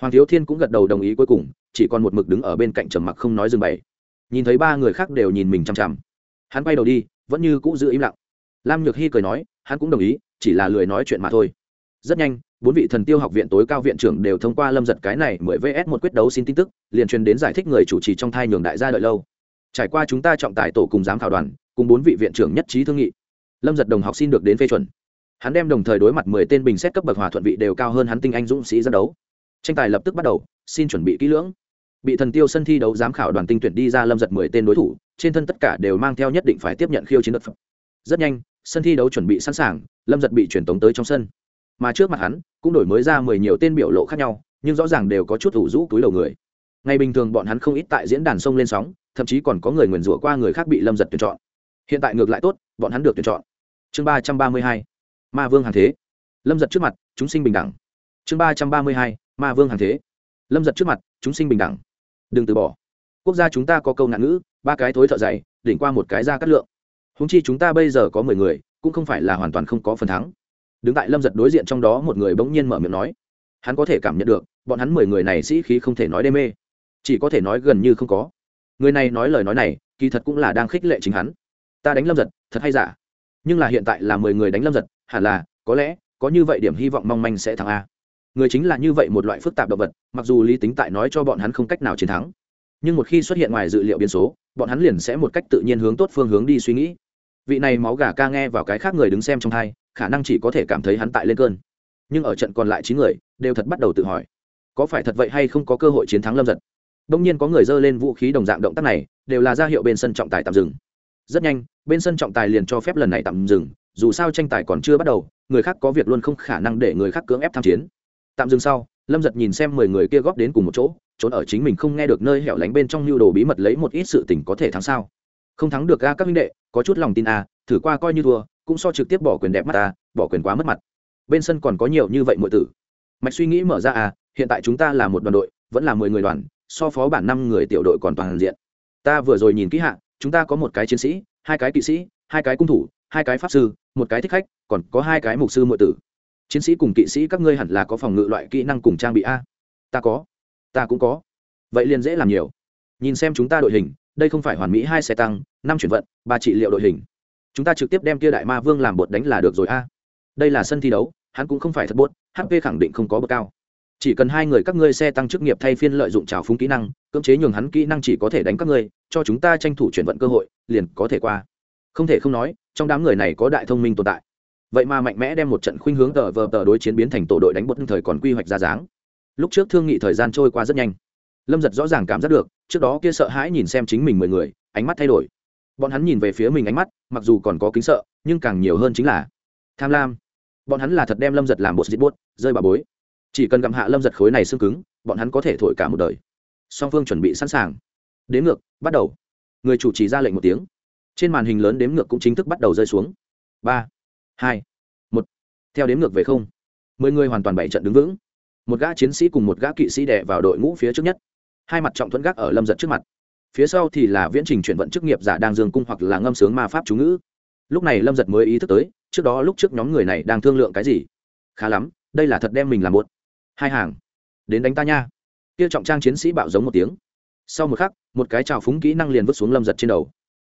Hoàng thiếu thiên cũng gật đầu đồng ý cuối cùng, chỉ còn một mực đứng ở bên cạnh trầm mặc không nói dừng bày nhìn thấy ba người khác đều nhìn mình chằm chằm. Hắn bay đầu đi, vẫn như cũ giữ im lặng. Lam nhược hy cười nói, hắn cũng đồng ý, chỉ là lười nói chuyện mà thôi. Rất nhanh bốn vị thần tiêu học viện tối cao viện trưởng đều thông qua lâm giật cái này mười vs một quyết đấu xin tin tức, liền truyền đến giải thích người chủ trì trong thai nhường đại gia đợi lâu. Trải qua chúng ta trọng tài tổ cùng giám khảo đoàn, cùng bốn vị viện trưởng nhất trí thương nghị, lâm giật đồng học xin được đến phê chuẩn. Hắn đem đồng thời đối mặt mười tên bình xét cấp bậc hòa thuận vị đều cao hơn hắn tinh anh dũng sĩ ra đấu. Tranh tài lập tức bắt đầu, xin chuẩn bị kỹ lưỡng. Bị thần tiêu sân thi đấu giám khảo đoàn tinh tuyển đi ra lâm giật mười tên đối thủ, trên thân tất cả đều mang theo nhất định phải tiếp nhận khiêu chiến đất phẩm rất nhanh, sân thi đấu chuẩn bị sẵn sàng, lâm giật bị truyền tống tới trong sân mà trước mặt hắn cũng đổi mới ra mười nhiều tên biểu lộ khác nhau, nhưng rõ ràng đều có chút ủ rũ túi đầu người. Ngày bình thường bọn hắn không ít tại diễn đàn sông lên sóng, thậm chí còn có người nguyền rủa qua người khác bị lâm giật tuyển chọn. Hiện tại ngược lại tốt, bọn hắn được tuyển chọn. Chương ba trăm ba mươi hai, ma vương hàng thế. Lâm giật trước mặt, chúng sinh bình đẳng. Chương ba trăm ba mươi hai, ma vương hàng thế. Lâm giật trước mặt, chúng sinh bình đẳng. Đừng từ bỏ. Quốc gia chúng ta có câu nạn ngữ, ba cái thối thợ dày, đỉnh qua một cái ra cắt lượng. Húng chi chúng ta bây giờ có mười người, cũng không phải là hoàn toàn không có phần thắng đứng tại lâm giật đối diện trong đó một người bỗng nhiên mở miệng nói, hắn có thể cảm nhận được, bọn hắn mười người này sĩ khí không thể nói đê mê, chỉ có thể nói gần như không có. Người này nói lời nói này, kỳ thật cũng là đang khích lệ chính hắn. Ta đánh lâm giật, thật hay giả? Nhưng là hiện tại là mười người đánh lâm giật, hẳn là, có lẽ, có như vậy điểm hy vọng mong manh sẽ thắng a. Người chính là như vậy một loại phức tạp động vật, mặc dù lý tính tại nói cho bọn hắn không cách nào chiến thắng, nhưng một khi xuất hiện ngoài dự liệu biến số, bọn hắn liền sẽ một cách tự nhiên hướng tốt phương hướng đi suy nghĩ vị này máu gà ca nghe vào cái khác người đứng xem trong hai, khả năng chỉ có thể cảm thấy hắn tại lên cơn. Nhưng ở trận còn lại chín người, đều thật bắt đầu tự hỏi, có phải thật vậy hay không có cơ hội chiến thắng lâm giật? Đông nhiên có người dơ lên vũ khí đồng dạng động tác này, đều là ra hiệu bên sân trọng tài tạm dừng. Rất nhanh, bên sân trọng tài liền cho phép lần này tạm dừng, dù sao tranh tài còn chưa bắt đầu, người khác có việc luôn không khả năng để người khác cưỡng ép tham chiến. Tạm dừng sau, lâm giật nhìn xem mười người kia góp đến cùng một chỗ, trốn ở chính mình không nghe được nơi hẻo lánh bên trong lưu đồ bí mật lấy một ít sự tình có thể thắng sao không thắng được ga các minh đệ, có chút lòng tin à thử qua coi như thua, cũng so trực tiếp bỏ quyền đẹp mắt ta bỏ quyền quá mất mặt. Bên sân còn có nhiều như vậy mọi tử. Mạch suy nghĩ mở ra à hiện tại chúng ta là một đoàn đội, vẫn là mười người đoàn, so phó bản năm người tiểu đội còn toàn diện. Ta vừa rồi nhìn kỹ hạ, chúng ta có một cái chiến sĩ, hai cái kỵ sĩ, hai cái cung thủ, hai cái pháp sư, một cái thích khách, còn có hai cái mục sư mọi tử. Chiến sĩ cùng kỵ sĩ các ngươi hẳn là có phòng ngự loại kỹ năng cùng trang bị a. Ta có. Ta cũng có. Vậy liền dễ làm nhiều. Nhìn xem chúng ta đội hình đây không phải hoàn mỹ hai xe tăng, năm chuyển vận, ba trị liệu đội hình. Chúng ta trực tiếp đem kia đại ma vương làm bột đánh là được rồi a. Đây là sân thi đấu, hắn cũng không phải thật bốt hp khẳng định không có bậc cao. Chỉ cần hai người các ngươi xe tăng chức nghiệp thay phiên lợi dụng trào phúng kỹ năng, cưỡng chế nhường hắn kỹ năng chỉ có thể đánh các ngươi, cho chúng ta tranh thủ chuyển vận cơ hội, liền có thể qua. Không thể không nói, trong đám người này có đại thông minh tồn tại. Vậy mà mạnh mẽ đem một trận khuynh hướng tờ vờ tờ đối chiến biến thành tổ đội đánh bột thời còn quy hoạch ra dáng. Lúc trước thương nghị thời gian trôi qua rất nhanh. Lâm giật rõ ràng cảm giác được trước đó kia sợ hãi nhìn xem chính mình mười người, ánh mắt thay đổi. Bọn hắn nhìn về phía mình ánh mắt, mặc dù còn có kính sợ, nhưng càng nhiều hơn chính là tham lam. Bọn hắn là thật đem lâm giật làm bột giết bốt rơi bà bối. Chỉ cần gặm hạ lâm giật khối này xương cứng, bọn hắn có thể thổi cả một đời. Song phương chuẩn bị sẵn sàng. Đếm ngược, bắt đầu. Người chủ trì ra lệnh một tiếng. Trên màn hình lớn đếm ngược cũng chính thức bắt đầu rơi xuống. Ba, hai, một. Theo đếm ngược về không, mười người hoàn toàn bảy trận đứng vững. Một gã chiến sĩ cùng một gã kỵ sĩ đẻ vào đội ngũ phía trước nhất hai mặt trọng thuẫn gác ở lâm giật trước mặt. Phía sau thì là viễn trình chuyển vận chức nghiệp giả đang dương cung hoặc là ngâm sướng ma pháp chú ngữ. Lúc này lâm giật mới ý thức tới, trước đó lúc trước nhóm người này đang thương lượng cái gì? Khá lắm, đây là thật đem mình làm muộn. hai hàng, đến đánh ta nha. Kia trọng trang chiến sĩ bạo giống một tiếng. Sau một khắc, một cái trào phúng kỹ năng liền vứt xuống lâm giật trên đầu.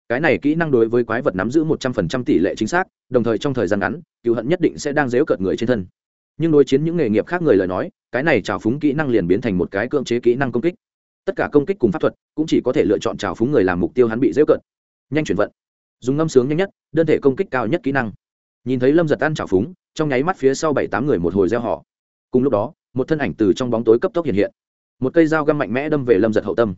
Cái này kỹ năng đối với quái vật nắm giữ một trăm phần trăm tỷ lệ chính xác, đồng thời trong thời gian ngắn, cựu hận nhất định sẽ đang dếu cợt người trên thân. Nhưng đối chiến những nghề nghiệp khác người lời nói, cái này trào phúng kỹ năng liền biến thành một cái cưỡng chế kỹ năng công kích tất cả công kích cùng pháp thuật cũng chỉ có thể lựa chọn trào phúng người làm mục tiêu hắn bị dễ cận nhanh chuyển vận. Dùng ngâm sướng nhanh nhất, đơn thể công kích cao nhất kỹ năng. Nhìn thấy lâm giật ăn trào phúng, trong nháy mắt phía sau bảy tám người một hồi gieo họ. Cùng lúc đó, một thân ảnh từ trong bóng tối cấp tốc hiện hiện. Một cây dao găm mạnh mẽ đâm về lâm giật hậu tâm.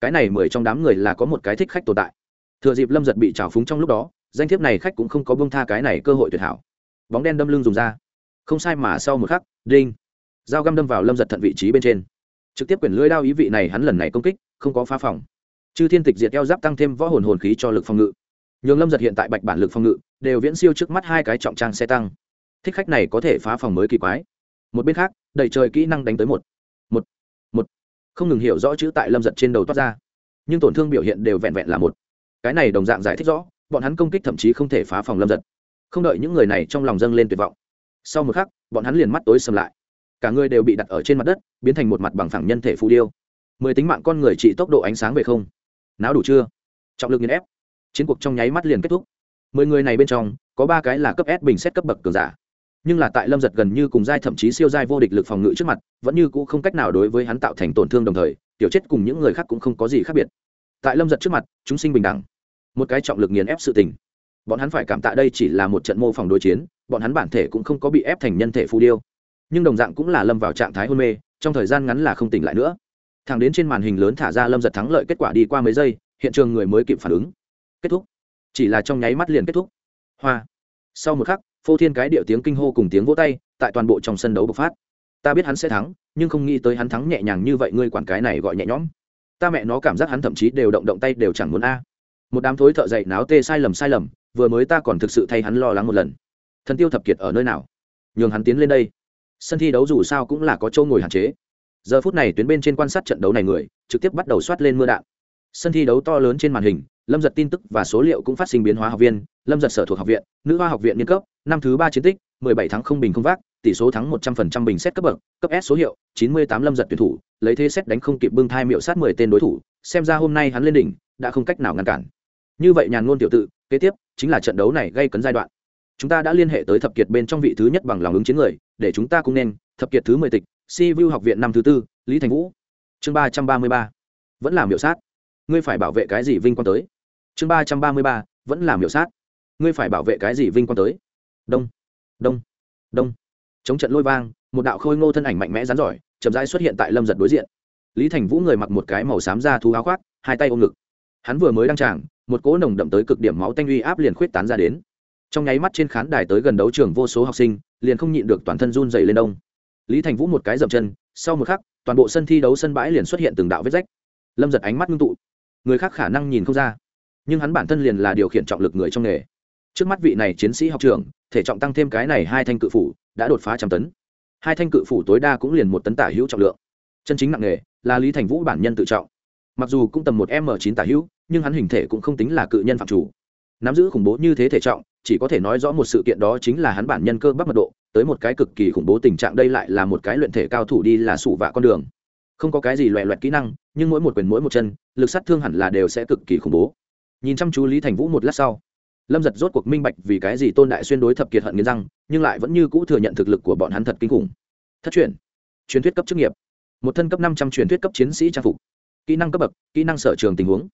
Cái này mười trong đám người là có một cái thích khách tồn tại. Thừa dịp lâm giật bị trào phúng trong lúc đó, danh thiếp này khách cũng không có bông tha cái này cơ hội tuyệt hảo. Bóng đen đâm lưng dùng ra. Không sai mà sau một khắc, đinh. Dao găm đâm vào lâm giật thận vị trí bên trên trực tiếp quyển lưới đao ý vị này hắn lần này công kích, không có phá phòng. Chư thiên tịch diệt eo giáp tăng thêm võ hồn hồn khí cho lực phòng ngự. Nhường lâm giật hiện tại bạch bản lực phòng ngự, đều viễn siêu trước mắt hai cái trọng trang xe tăng. Thích khách này có thể phá phòng mới kỳ quái. Một bên khác, đầy trời kỹ năng đánh tới một. Một. Một. Không ngừng hiểu rõ chữ tại lâm giật trên đầu toát ra. Nhưng tổn thương biểu hiện đều vẹn vẹn là một. Cái này đồng dạng giải thích rõ, bọn hắn công kích thậm chí không thể phá phòng lâm giật. Không đợi những người này trong lòng dâng lên tuyệt vọng. Sau một khắc, bọn hắn liền mắt tối sầm lại cả người đều bị đặt ở trên mặt đất, biến thành một mặt bằng phẳng nhân thể phù điêu. Mười tính mạng con người trị tốc độ ánh sáng về không. Não đủ chưa? Trọng lực nghiền ép. Chiến cuộc trong nháy mắt liền kết thúc. Mười người này bên trong, có ba cái là cấp s bình xét cấp bậc cường giả. Nhưng là tại lâm giật gần như cùng giai thậm chí siêu giai vô địch lực phòng ngự trước mặt, vẫn như cũ không cách nào đối với hắn tạo thành tổn thương đồng thời, tiểu chết cùng những người khác cũng không có gì khác biệt. Tại lâm giật trước mặt, chúng sinh bình đẳng. Một cái trọng lực nghiền ép sự tình. Bọn hắn phải cảm tạ đây chỉ là một trận mô phỏng đối chiến, bọn hắn bản thể cũng không có bị ép thành nhân thể phù điêu nhưng đồng dạng cũng là lâm vào trạng thái hôn mê, trong thời gian ngắn là không tỉnh lại nữa. Thẳng đến trên màn hình lớn thả ra lâm giật thắng lợi kết quả đi qua mấy giây, hiện trường người mới kịp phản ứng. Kết thúc. Chỉ là trong nháy mắt liền kết thúc. Hoa. Sau một khắc, phô thiên cái điệu tiếng kinh hô cùng tiếng vỗ tay, tại toàn bộ trong sân đấu bộc phát. Ta biết hắn sẽ thắng, nhưng không nghĩ tới hắn thắng nhẹ nhàng như vậy, ngươi quản cái này gọi nhẹ nhõm. Ta mẹ nó cảm giác hắn thậm chí đều động động tay đều chẳng muốn a. À. Một đám thối thợ dậy náo tê sai lầm sai lầm, vừa mới ta còn thực sự thay hắn lo lắng một lần. Thần tiêu thập kiệt ở nơi nào? Nhường hắn tiến lên đây sân thi đấu dù sao cũng là có châu ngồi hạn chế. Giờ phút này tuyến bên trên quan sát trận đấu này người, trực tiếp bắt đầu soát lên mưa đạn. Sân thi đấu to lớn trên màn hình, lâm giật tin tức và số liệu cũng phát sinh biến hóa học viên, lâm giật sở thuộc học viện, nữ hoa học viện n cấp, năm thứ ba chiến tích, mười bảy tháng không bình không vác, tỷ số thắng một trăm phần trăm bình xét cấp bậc, cấp s số hiệu, chín mươi tám lâm giật tuyển thủ, lấy thế xét đánh không kịp bưng thai miệu sát mười tên đối thủ, xem ra hôm nay hắn lên đỉnh, đã không cách nào ngăn cản. Như vậy nhàn ngôn tiểu tự, kế tiếp chính là trận đấu này gây cấn giai đoạn chúng ta đã liên hệ tới thập kiệt bên trong vị thứ nhất bằng lòng ứng chiến người, để chúng ta cũng nên, thập kiệt thứ mười tịch, si vu học viện năm thứ tư, lý thành vũ. Chương ba trăm ba mươi ba. Vẫn làm hiệu sát. Ngươi phải bảo vệ cái gì vinh quang tới? Chương ba trăm ba mươi ba, vẫn làm hiệu sát. Ngươi phải bảo vệ cái gì vinh quang tới? Đông. Đông. Đông. Chống trận lôi vang, một đạo khôi ngô thân ảnh mạnh mẽ rắn giỏi, chậm rãi xuất hiện tại lâm giật đối diện. Lý thành vũ người mặc một cái màu xám da thú áo khoác, hai tay ôm ngực. Hắn vừa mới đăng tràng, một cỗ nồng đậm tới cực điểm máu tanh uy áp liền khuyết tán ra đến trong nháy mắt trên khán đài tới gần đấu trường vô số học sinh, liền không nhịn được toàn thân run dày lên đông. Lý thành vũ một cái dậm chân, sau một khắc, toàn bộ sân thi đấu sân bãi liền xuất hiện từng đạo vết rách. Lâm giật ánh mắt ngưng tụ. Người khác khả năng nhìn không ra, nhưng hắn bản thân liền là điều khiển trọng lực người trong nghề. Trước mắt vị này chiến sĩ học trường thể trọng tăng thêm cái này hai thanh cự phủ, đã đột phá trăm tấn. Hai thanh cự phủ tối đa cũng liền một tấn tả hữu trọng lượng. Chân chính nặng nghề là lý thành vũ bản nhân tự trọng. Mặc dù cũng tầm một m chín tả hữu, nhưng hắn hình thể cũng không tính là cự nhân phạm chủ nắm giữ khủng bố như thế thể trọng, chỉ có thể nói rõ một sự kiện đó chính là hắn bản nhân cơ bắp mật độ, tới một cái cực kỳ khủng bố tình trạng đây lại là một cái luyện thể cao thủ đi là sủ vạ con đường. Không có cái gì loẹ loẹt kỹ năng, nhưng mỗi một quyền mỗi một chân, lực sát thương hẳn là đều sẽ cực kỳ khủng bố. Nhìn chăm chú lý thành vũ một lát sau, lâm giật rốt cuộc minh bạch vì cái gì tôn đại xuyên đối thập kiệt hận nghiến răng, nhưng lại vẫn như cũ thừa nhận thực lực của bọn hắn thật kinh khủng. Thất truyền truyền thuyết cấp chức nghiệp, một thân cấp năm trăm truyền thuyết cấp chiến sĩ trang phục, kỹ năng cấp bậc, kỹ năng sở trường tình huống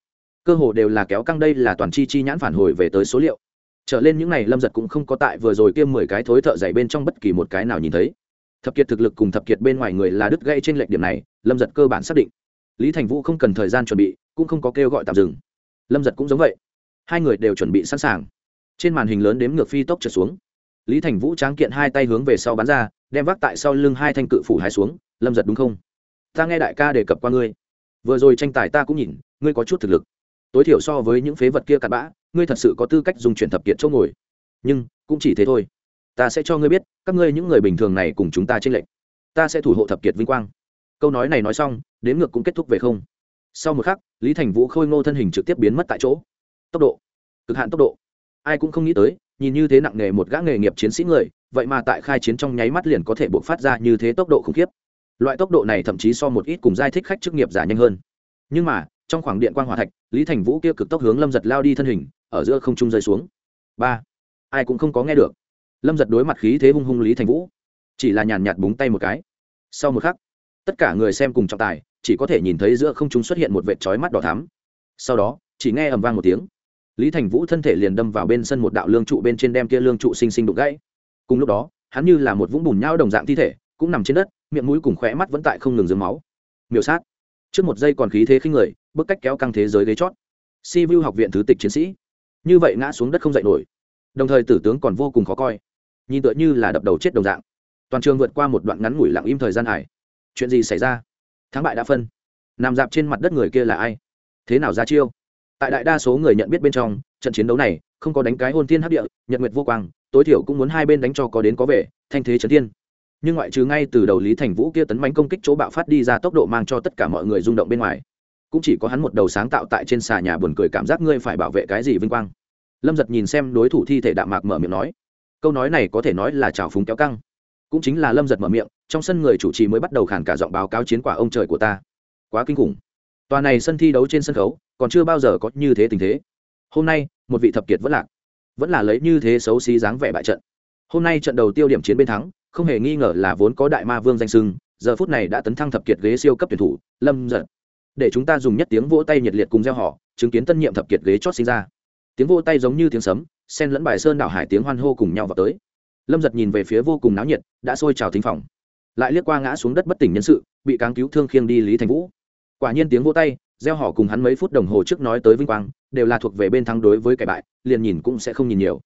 cơ hồ đều là kéo căng đây là toàn chi chi nhãn phản hồi về tới số liệu. Trở lên những n à y lâm giật cũng không có tại vừa rồi kiêm mười cái thối thợ dày bên trong bất kỳ một cái nào nhìn thấy. Thập kiệt thực lực cùng thập kiệt bên ngoài người là đứt gây trên lệnh điểm này, lâm giật cơ bản xác định. Lý thành vũ không cần thời gian chuẩn bị, cũng không có kêu gọi tạm dừng. Lâm giật cũng giống vậy. Hai người đều chuẩn bị sẵn sàng. Trên màn hình lớn đếm ngược phi tốc trở xuống. Lý thành vũ tráng kiện hai tay hướng về sau bắn ra, đem vác tại sau lưng hai thanh cự phủ hai xuống. Lâm giật đúng không? Ta nghe đại ca đề cập qua ngươi. Vừa rồi tranh tài ta cũng nhìn, ngươi có chút thực lực tối thiểu so với những phế vật kia cặn bã, ngươi thật sự có tư cách dùng chuyển thập kiệt chỗ ngồi. Nhưng, cũng chỉ thế thôi. Ta sẽ cho ngươi biết, các ngươi những người bình thường này cùng chúng ta trên lệnh ta sẽ thủ hộ thập kiệt vinh quang. Câu nói này nói xong, đến ngược cũng kết thúc về không. Sau một khắc, lý thành vũ khôi ngô thân hình trực tiếp biến mất tại chỗ. Tốc độ. Cực hạn tốc độ. Ai cũng không nghĩ tới, nhìn như thế nặng nề một gã nghề nghiệp chiến sĩ người, vậy mà tại khai chiến trong nháy mắt liền có thể buộc phát ra như thế tốc độ khủng khiếp. Loại tốc độ này thậm chí so một ít cùng giai thích khách chức nghiệp giả nhanh hơn. Nhưng mà trong khoảng điện quan hòa thạch, lý thành vũ kia cực tốc hướng lâm giật lao đi thân hình, ở giữa không trung rơi xuống. Ba, ai cũng không có nghe được. Lâm giật đối mặt khí thế hung hung lý thành vũ, chỉ là nhàn nhạt búng tay một cái. Sau một khắc, tất cả người xem cùng trọng tài, chỉ có thể nhìn thấy giữa không trung xuất hiện một vệt trói mắt đỏ thắm. Sau đó, chỉ nghe ầm vang một tiếng. Lý thành vũ thân thể liền đâm vào bên sân một đạo lương trụ bên trên đem kia lương trụ xinh xinh đục gãy. Cùng lúc đó, hắn như là một vũng bùn nhau đồng dạng thi thể, cũng nằm trên đất, miệng mũi cùng khóe mắt vẫn tại không ngừng dưới máu. Miểu sát. Trước một giây còn khí thế khinh người bức cách kéo căng thế giới ghế chót. Si vu học viện thứ tịch chiến sĩ. Như vậy ngã xuống đất không dậy nổi. Đồng thời tử tướng còn vô cùng khó coi. Nhìn tựa như là đập đầu chết đồng dạng. Toàn trường vượt qua một đoạn ngắn ngủi lặng im thời gian hải chuyện gì xảy ra? Thắng bại đã phân. Nằm dạp trên mặt đất người kia là ai? Thế nào ra chiêu? Tại đại đa số người nhận biết bên trong, trận chiến đấu này không có đánh cái hôn thiên hấp địa, nhật nguyệt vô quang, tối thiểu cũng muốn hai bên đánh cho có đến có về, thanh thế trấn thiên. Nhưng ngoại trừ ngay từ đầu lý thành vũ kia tấn bánh công kích chỗ bạo phát đi ra tốc độ mang cho tất cả mọi người rung động bên ngoài cũng chỉ có hắn một đầu sáng tạo tại trên xà nhà buồn cười cảm giác ngươi phải bảo vệ cái gì vinh quang. Lâm giật nhìn xem đối thủ thi thể đạm mạc mở miệng nói, câu nói này có thể nói là trào phúng kéo căng. Cũng chính là lâm giật mở miệng, trong sân người chủ trì mới bắt đầu khản cả giọng báo cáo chiến quả ông trời của ta. Quá kinh khủng. Tòa này sân thi đấu trên sân khấu, còn chưa bao giờ có như thế tình thế. Hôm nay, một vị thập kiệt vẫn lạc, vẫn là lấy như thế xấu xí dáng vẻ bại trận. Hôm nay trận đầu tiêu điểm chiến bên thắng, không hề nghi ngờ là vốn có đại ma vương danh sưng, giờ phút này đã tấn thăng thập kiệt ghế siêu cấp tuyển thủ, lâm giật để chúng ta dùng nhất tiếng vỗ tay nhiệt liệt cùng gieo họ, chứng kiến tân nhiệm thập kiệt ghế chót sinh ra. Tiếng vỗ tay giống như tiếng sấm sen lẫn bài sơn đảo hải tiếng hoan hô cùng nhau vào tới. Lâm giật nhìn về phía vô cùng náo nhiệt, đã sôi trào thính phòng. Lại liếc qua ngã xuống đất bất tỉnh nhân sự, bị cáng cứu thương khiêng đi lý thành vũ. Quả nhiên tiếng vỗ tay, gieo họ cùng hắn mấy phút đồng hồ trước nói tới vinh quang, đều là thuộc về bên thắng đối với kẻ bại, liền nhìn cũng sẽ không nhìn nhiều.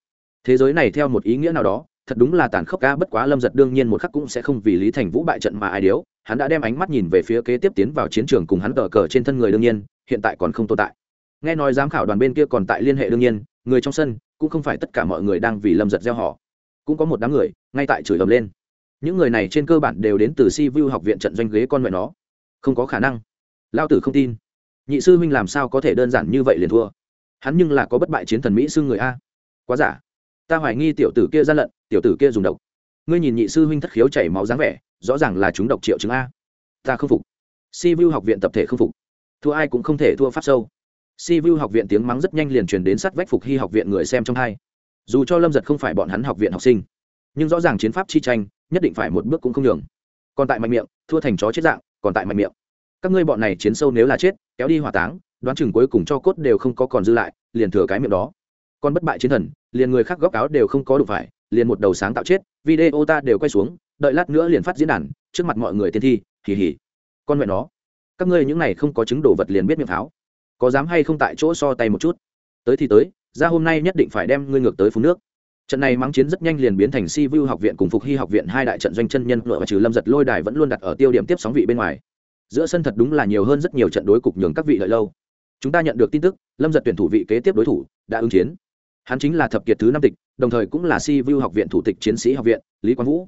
Thế giới này theo một ý nghĩa nào đó, thật đúng là tàn khốc ca bất quá lâm giật đương nhiên một khắc cũng sẽ không vì lý thành vũ bại trận mà ai điếu hắn đã đem ánh mắt nhìn về phía kế tiếp tiến vào chiến trường cùng hắn cờ cờ trên thân người đương nhiên, hiện tại còn không tồn tại. Nghe nói giám khảo đoàn bên kia còn tại liên hệ đương nhiên, người trong sân, cũng không phải tất cả mọi người đang vì lâm giật gieo họ. Cũng có một đám người, ngay tại chửi ầm lên. Những người này trên cơ bản đều đến từ si vu học viện trận doanh ghế con mẹ nó. Không có khả năng. Lao tử không tin. Nhị sư huynh làm sao có thể đơn giản như vậy liền thua? Hắn nhưng là có bất bại chiến thần mỹ xưng người a. Quá giả. Ta hoài nghi tiểu tử kia gian lận, tiểu tử kia dùng độc. Ngươi nhìn nhị sư huynh thất khiếu chảy máu dáng vẻ rõ ràng là chúng độc triệu chứng a. Ta không phục. Si vu học viện tập thể không phục. Thua ai cũng không thể thua pháp sâu. Si vu học viện tiếng mắng rất nhanh liền truyền đến sát vách phục hy học viện người xem trong hai. Dù cho lâm giật không phải bọn hắn học viện học sinh, nhưng rõ ràng chiến pháp chi tranh, nhất định phải một bước cũng không nhường. Còn tại mạnh miệng, thua thành chó chết dạng, còn tại mạnh miệng. Các ngươi bọn này chiến sâu nếu là chết, kéo đi hỏa táng, đoán chừng cuối cùng cho cốt đều không có còn dư lại, liền thừa cái miệng đó. Còn bất bại chiến thần, liền người khác góc áo đều không có đủ phải, liền một đầu sáng tạo chết, video ta đều quay xuống đợi lát nữa liền phát diễn đàn, trước mặt mọi người tiên thi, hì hì. Con mẹ nó, các ngươi những này không có chứng đồ vật liền biết miệng pháo. Có dám hay không tại chỗ so tay một chút? Tới thì tới, ra hôm nay nhất định phải đem ngươi ngược tới phú nước. Trận này mắng chiến rất nhanh liền biến thành si vu học viện cùng phục hy học viện hai đại trận doanh chân nhân nội và trừ lâm giật lôi đài vẫn luôn đặt ở tiêu điểm tiếp sóng vị bên ngoài. Giữa sân thật đúng là nhiều hơn rất nhiều trận đối cục nhường các vị lợi lâu. Chúng ta nhận được tin tức, lâm giật tuyển thủ vị kế tiếp đối thủ đã ứng chiến. Hắn chính là thập kiệt thứ năm tịch, đồng thời cũng là si vu học viện thủ tịch chiến sĩ học viện, lý quang vũ.